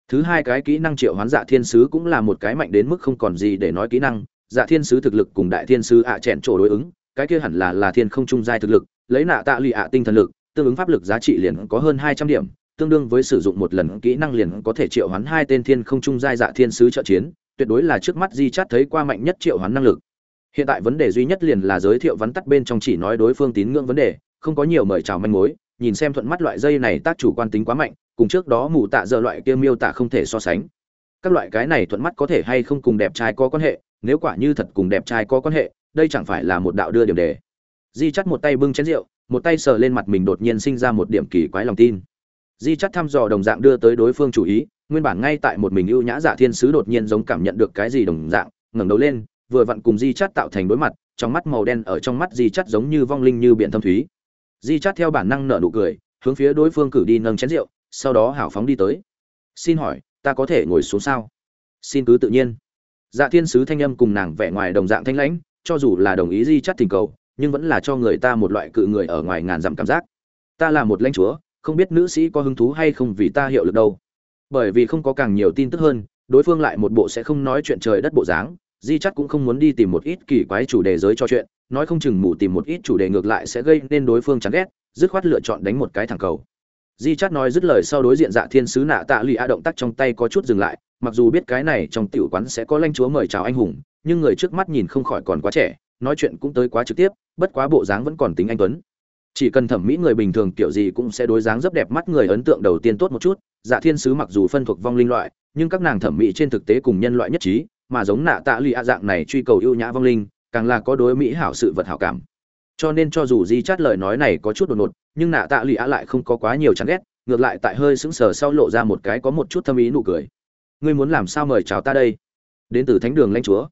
thứ hai cái kỹ năng triệu hoán dạ thiên sứ cũng là một cái mạnh đến mức không còn gì để nói kỹ năng. Dạ thiên sứ thực lực cùng đại thiên sứ ạ à chèn trổ đối ứng, cái kia hẳn là là thiên không trung giai thực lực, lấy nạ tạ lụy ạ tinh thần lực, tương ứng pháp lực giá trị liền có hơn hai trăm điểm, tương đương với sử dụng một lần kỹ năng liền có thể triệu hoán hai tên thiên không trung giai dạ thiên sứ trợ chiến, tuyệt đối là trước mắt di chát thấy qua mạnh nhất triệu hoán năng lực. Hiện tại vấn đề duy nhất liền là giới thiệu vắn tắt bên trong chỉ nói đối phương tín ngưỡng vấn đề, không có nhiều mời chào manh mối, nhìn xem thuận mắt loại dây này tác chủ quan tính quá mạnh cùng trước đó mù tạ dở loại kia miêu tả không thể so sánh. Các loại cái này thuận mắt có thể hay không cùng đẹp trai có quan hệ, nếu quả như thật cùng đẹp trai có quan hệ, đây chẳng phải là một đạo đưa điểm đề. Di chắt một tay bưng chén rượu, một tay sờ lên mặt mình đột nhiên sinh ra một điểm kỳ quái lòng tin. Di chắt thăm dò đồng dạng đưa tới đối phương chủ ý, nguyên bản ngay tại một mình ưu nhã giả thiên sứ đột nhiên giống cảm nhận được cái gì đồng dạng, ngẩng đầu lên, vừa vặn cùng di chắt tạo thành đối mặt, trong mắt màu đen ở trong mắt di chắt giống như vong linh như biển thâm thúy. Di chắt theo bản năng nở nụ cười, hướng phía đối phương cử đi nâng chén rượu sau đó hảo phóng đi tới. Xin hỏi, ta có thể ngồi xuống sao? Xin cứ tự nhiên. Dạ thiên sứ thanh âm cùng nàng vẻ ngoài đồng dạng thanh lãnh, cho dù là đồng ý di chắt tình cầu, nhưng vẫn là cho người ta một loại cự người ở ngoài ngàn dặm cảm giác. Ta là một lãnh chúa, không biết nữ sĩ có hứng thú hay không vì ta hiệu lực đâu. Bởi vì không có càng nhiều tin tức hơn, đối phương lại một bộ sẽ không nói chuyện trời đất bộ dáng, di chắt cũng không muốn đi tìm một ít kỳ quái chủ đề giới cho chuyện, nói không chừng mù tìm một ít chủ đề ngược lại sẽ gây nên đối phương chán ghét, dứt khoát lựa chọn đánh một cái thẳng cầu di chát nói dứt lời sau đối diện dạ thiên sứ nạ tạ lụy a động tác trong tay có chút dừng lại, mặc dù biết cái này trong tiểu quán sẽ có lanh chúa mời chào anh hùng, nhưng người trước mắt nhìn không khỏi còn quá trẻ, nói chuyện cũng tới quá trực tiếp, bất quá bộ dáng vẫn còn tính anh tuấn. Chỉ cần thẩm mỹ người bình thường kiểu gì cũng sẽ đối dáng rất đẹp mắt người ấn tượng đầu tiên tốt một chút dạ thiên sứ mặc dù phân thuộc vong linh loại, nhưng các nàng thẩm mỹ trên thực tế cùng nhân loại nhất trí, mà giống nạ tạ lụy a dạng này truy cầu ưu nhã vong linh, càng là có đối mỹ hảo sự vật hảo cảm cho nên cho dù di chát lời nói này có chút đột ngột, nhưng nạ tạ lụy a lại không có quá nhiều chán ghét, ngược lại tại hơi sững sờ sau lộ ra một cái có một chút thâm ý nụ cười. Ngươi muốn làm sao mời chào ta đây? Đến từ thánh đường lãnh chúa.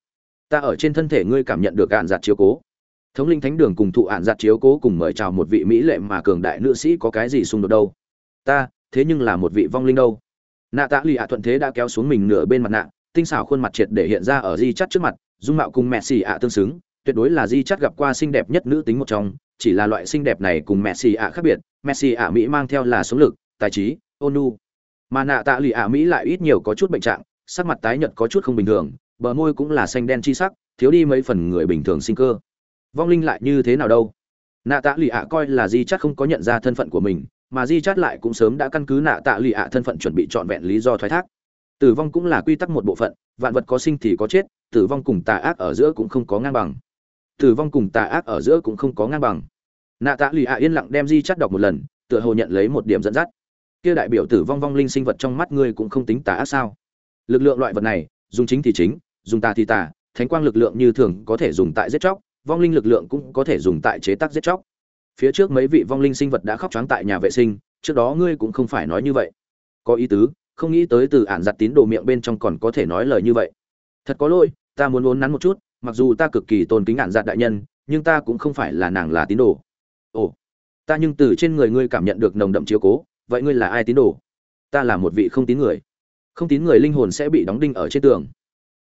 Ta ở trên thân thể ngươi cảm nhận được ạn giặt chiếu cố. Thống linh thánh đường cùng thụ ạn giặt chiếu cố cùng mời chào một vị mỹ lệ mà cường đại nữ sĩ có cái gì xung đột đâu? Ta, thế nhưng là một vị vong linh đâu. Nạ tạ lụy ạ thuận thế đã kéo xuống mình nửa bên mặt nạ, tinh xảo khuôn mặt triệt để hiện ra ở di chắt trước mặt, dung mạo cùng mẹ xì ạ tương xứng tuyệt đối là di chắt gặp qua xinh đẹp nhất nữ tính một trong, chỉ là loại xinh đẹp này cùng Messi ạ khác biệt Messi ạ mỹ mang theo là sống lực, tài trí ônu mà nạ tạ lì ạ mỹ lại ít nhiều có chút bệnh trạng, sắc mặt tái nhợt có chút không bình thường, bờ môi cũng là xanh đen chi sắc, thiếu đi mấy phần người bình thường sinh cơ. Vong linh lại như thế nào đâu? Nạ tạ lì ạ coi là di chắt không có nhận ra thân phận của mình, mà di chắt lại cũng sớm đã căn cứ nạ tạ lì ạ thân phận chuẩn bị trọn vẹn lý do thoái thác. Tử vong cũng là quy tắc một bộ phận, vạn vật có sinh thì có chết, tử vong cùng tà ác ở giữa cũng không có ngang bằng tử vong cùng tà ác ở giữa cũng không có ngang bằng. Nạ tạ lì ạ yên lặng đem di chắt đọc một lần, tựa hồ nhận lấy một điểm dẫn dắt. Kia đại biểu tử vong vong linh sinh vật trong mắt ngươi cũng không tính tà ác sao? Lực lượng loại vật này, dùng chính thì chính, dùng tà thì tà, thánh quang lực lượng như thường có thể dùng tại giết chóc, vong linh lực lượng cũng có thể dùng tại chế tác giết chóc. Phía trước mấy vị vong linh sinh vật đã khóc trắng tại nhà vệ sinh, trước đó ngươi cũng không phải nói như vậy. Có ý tứ, không nghĩ tới từ ản giặt tín đồ miệng bên trong còn có thể nói lời như vậy. Thật có lỗi, ta muốn uốn nắn một chút mặc dù ta cực kỳ tôn kính ngạn dạ đại nhân, nhưng ta cũng không phải là nàng là tín đồ. Ồ, ta nhưng từ trên người ngươi cảm nhận được nồng đậm chiếu cố, vậy ngươi là ai tín đồ? Ta là một vị không tín người. Không tín người linh hồn sẽ bị đóng đinh ở trên tường.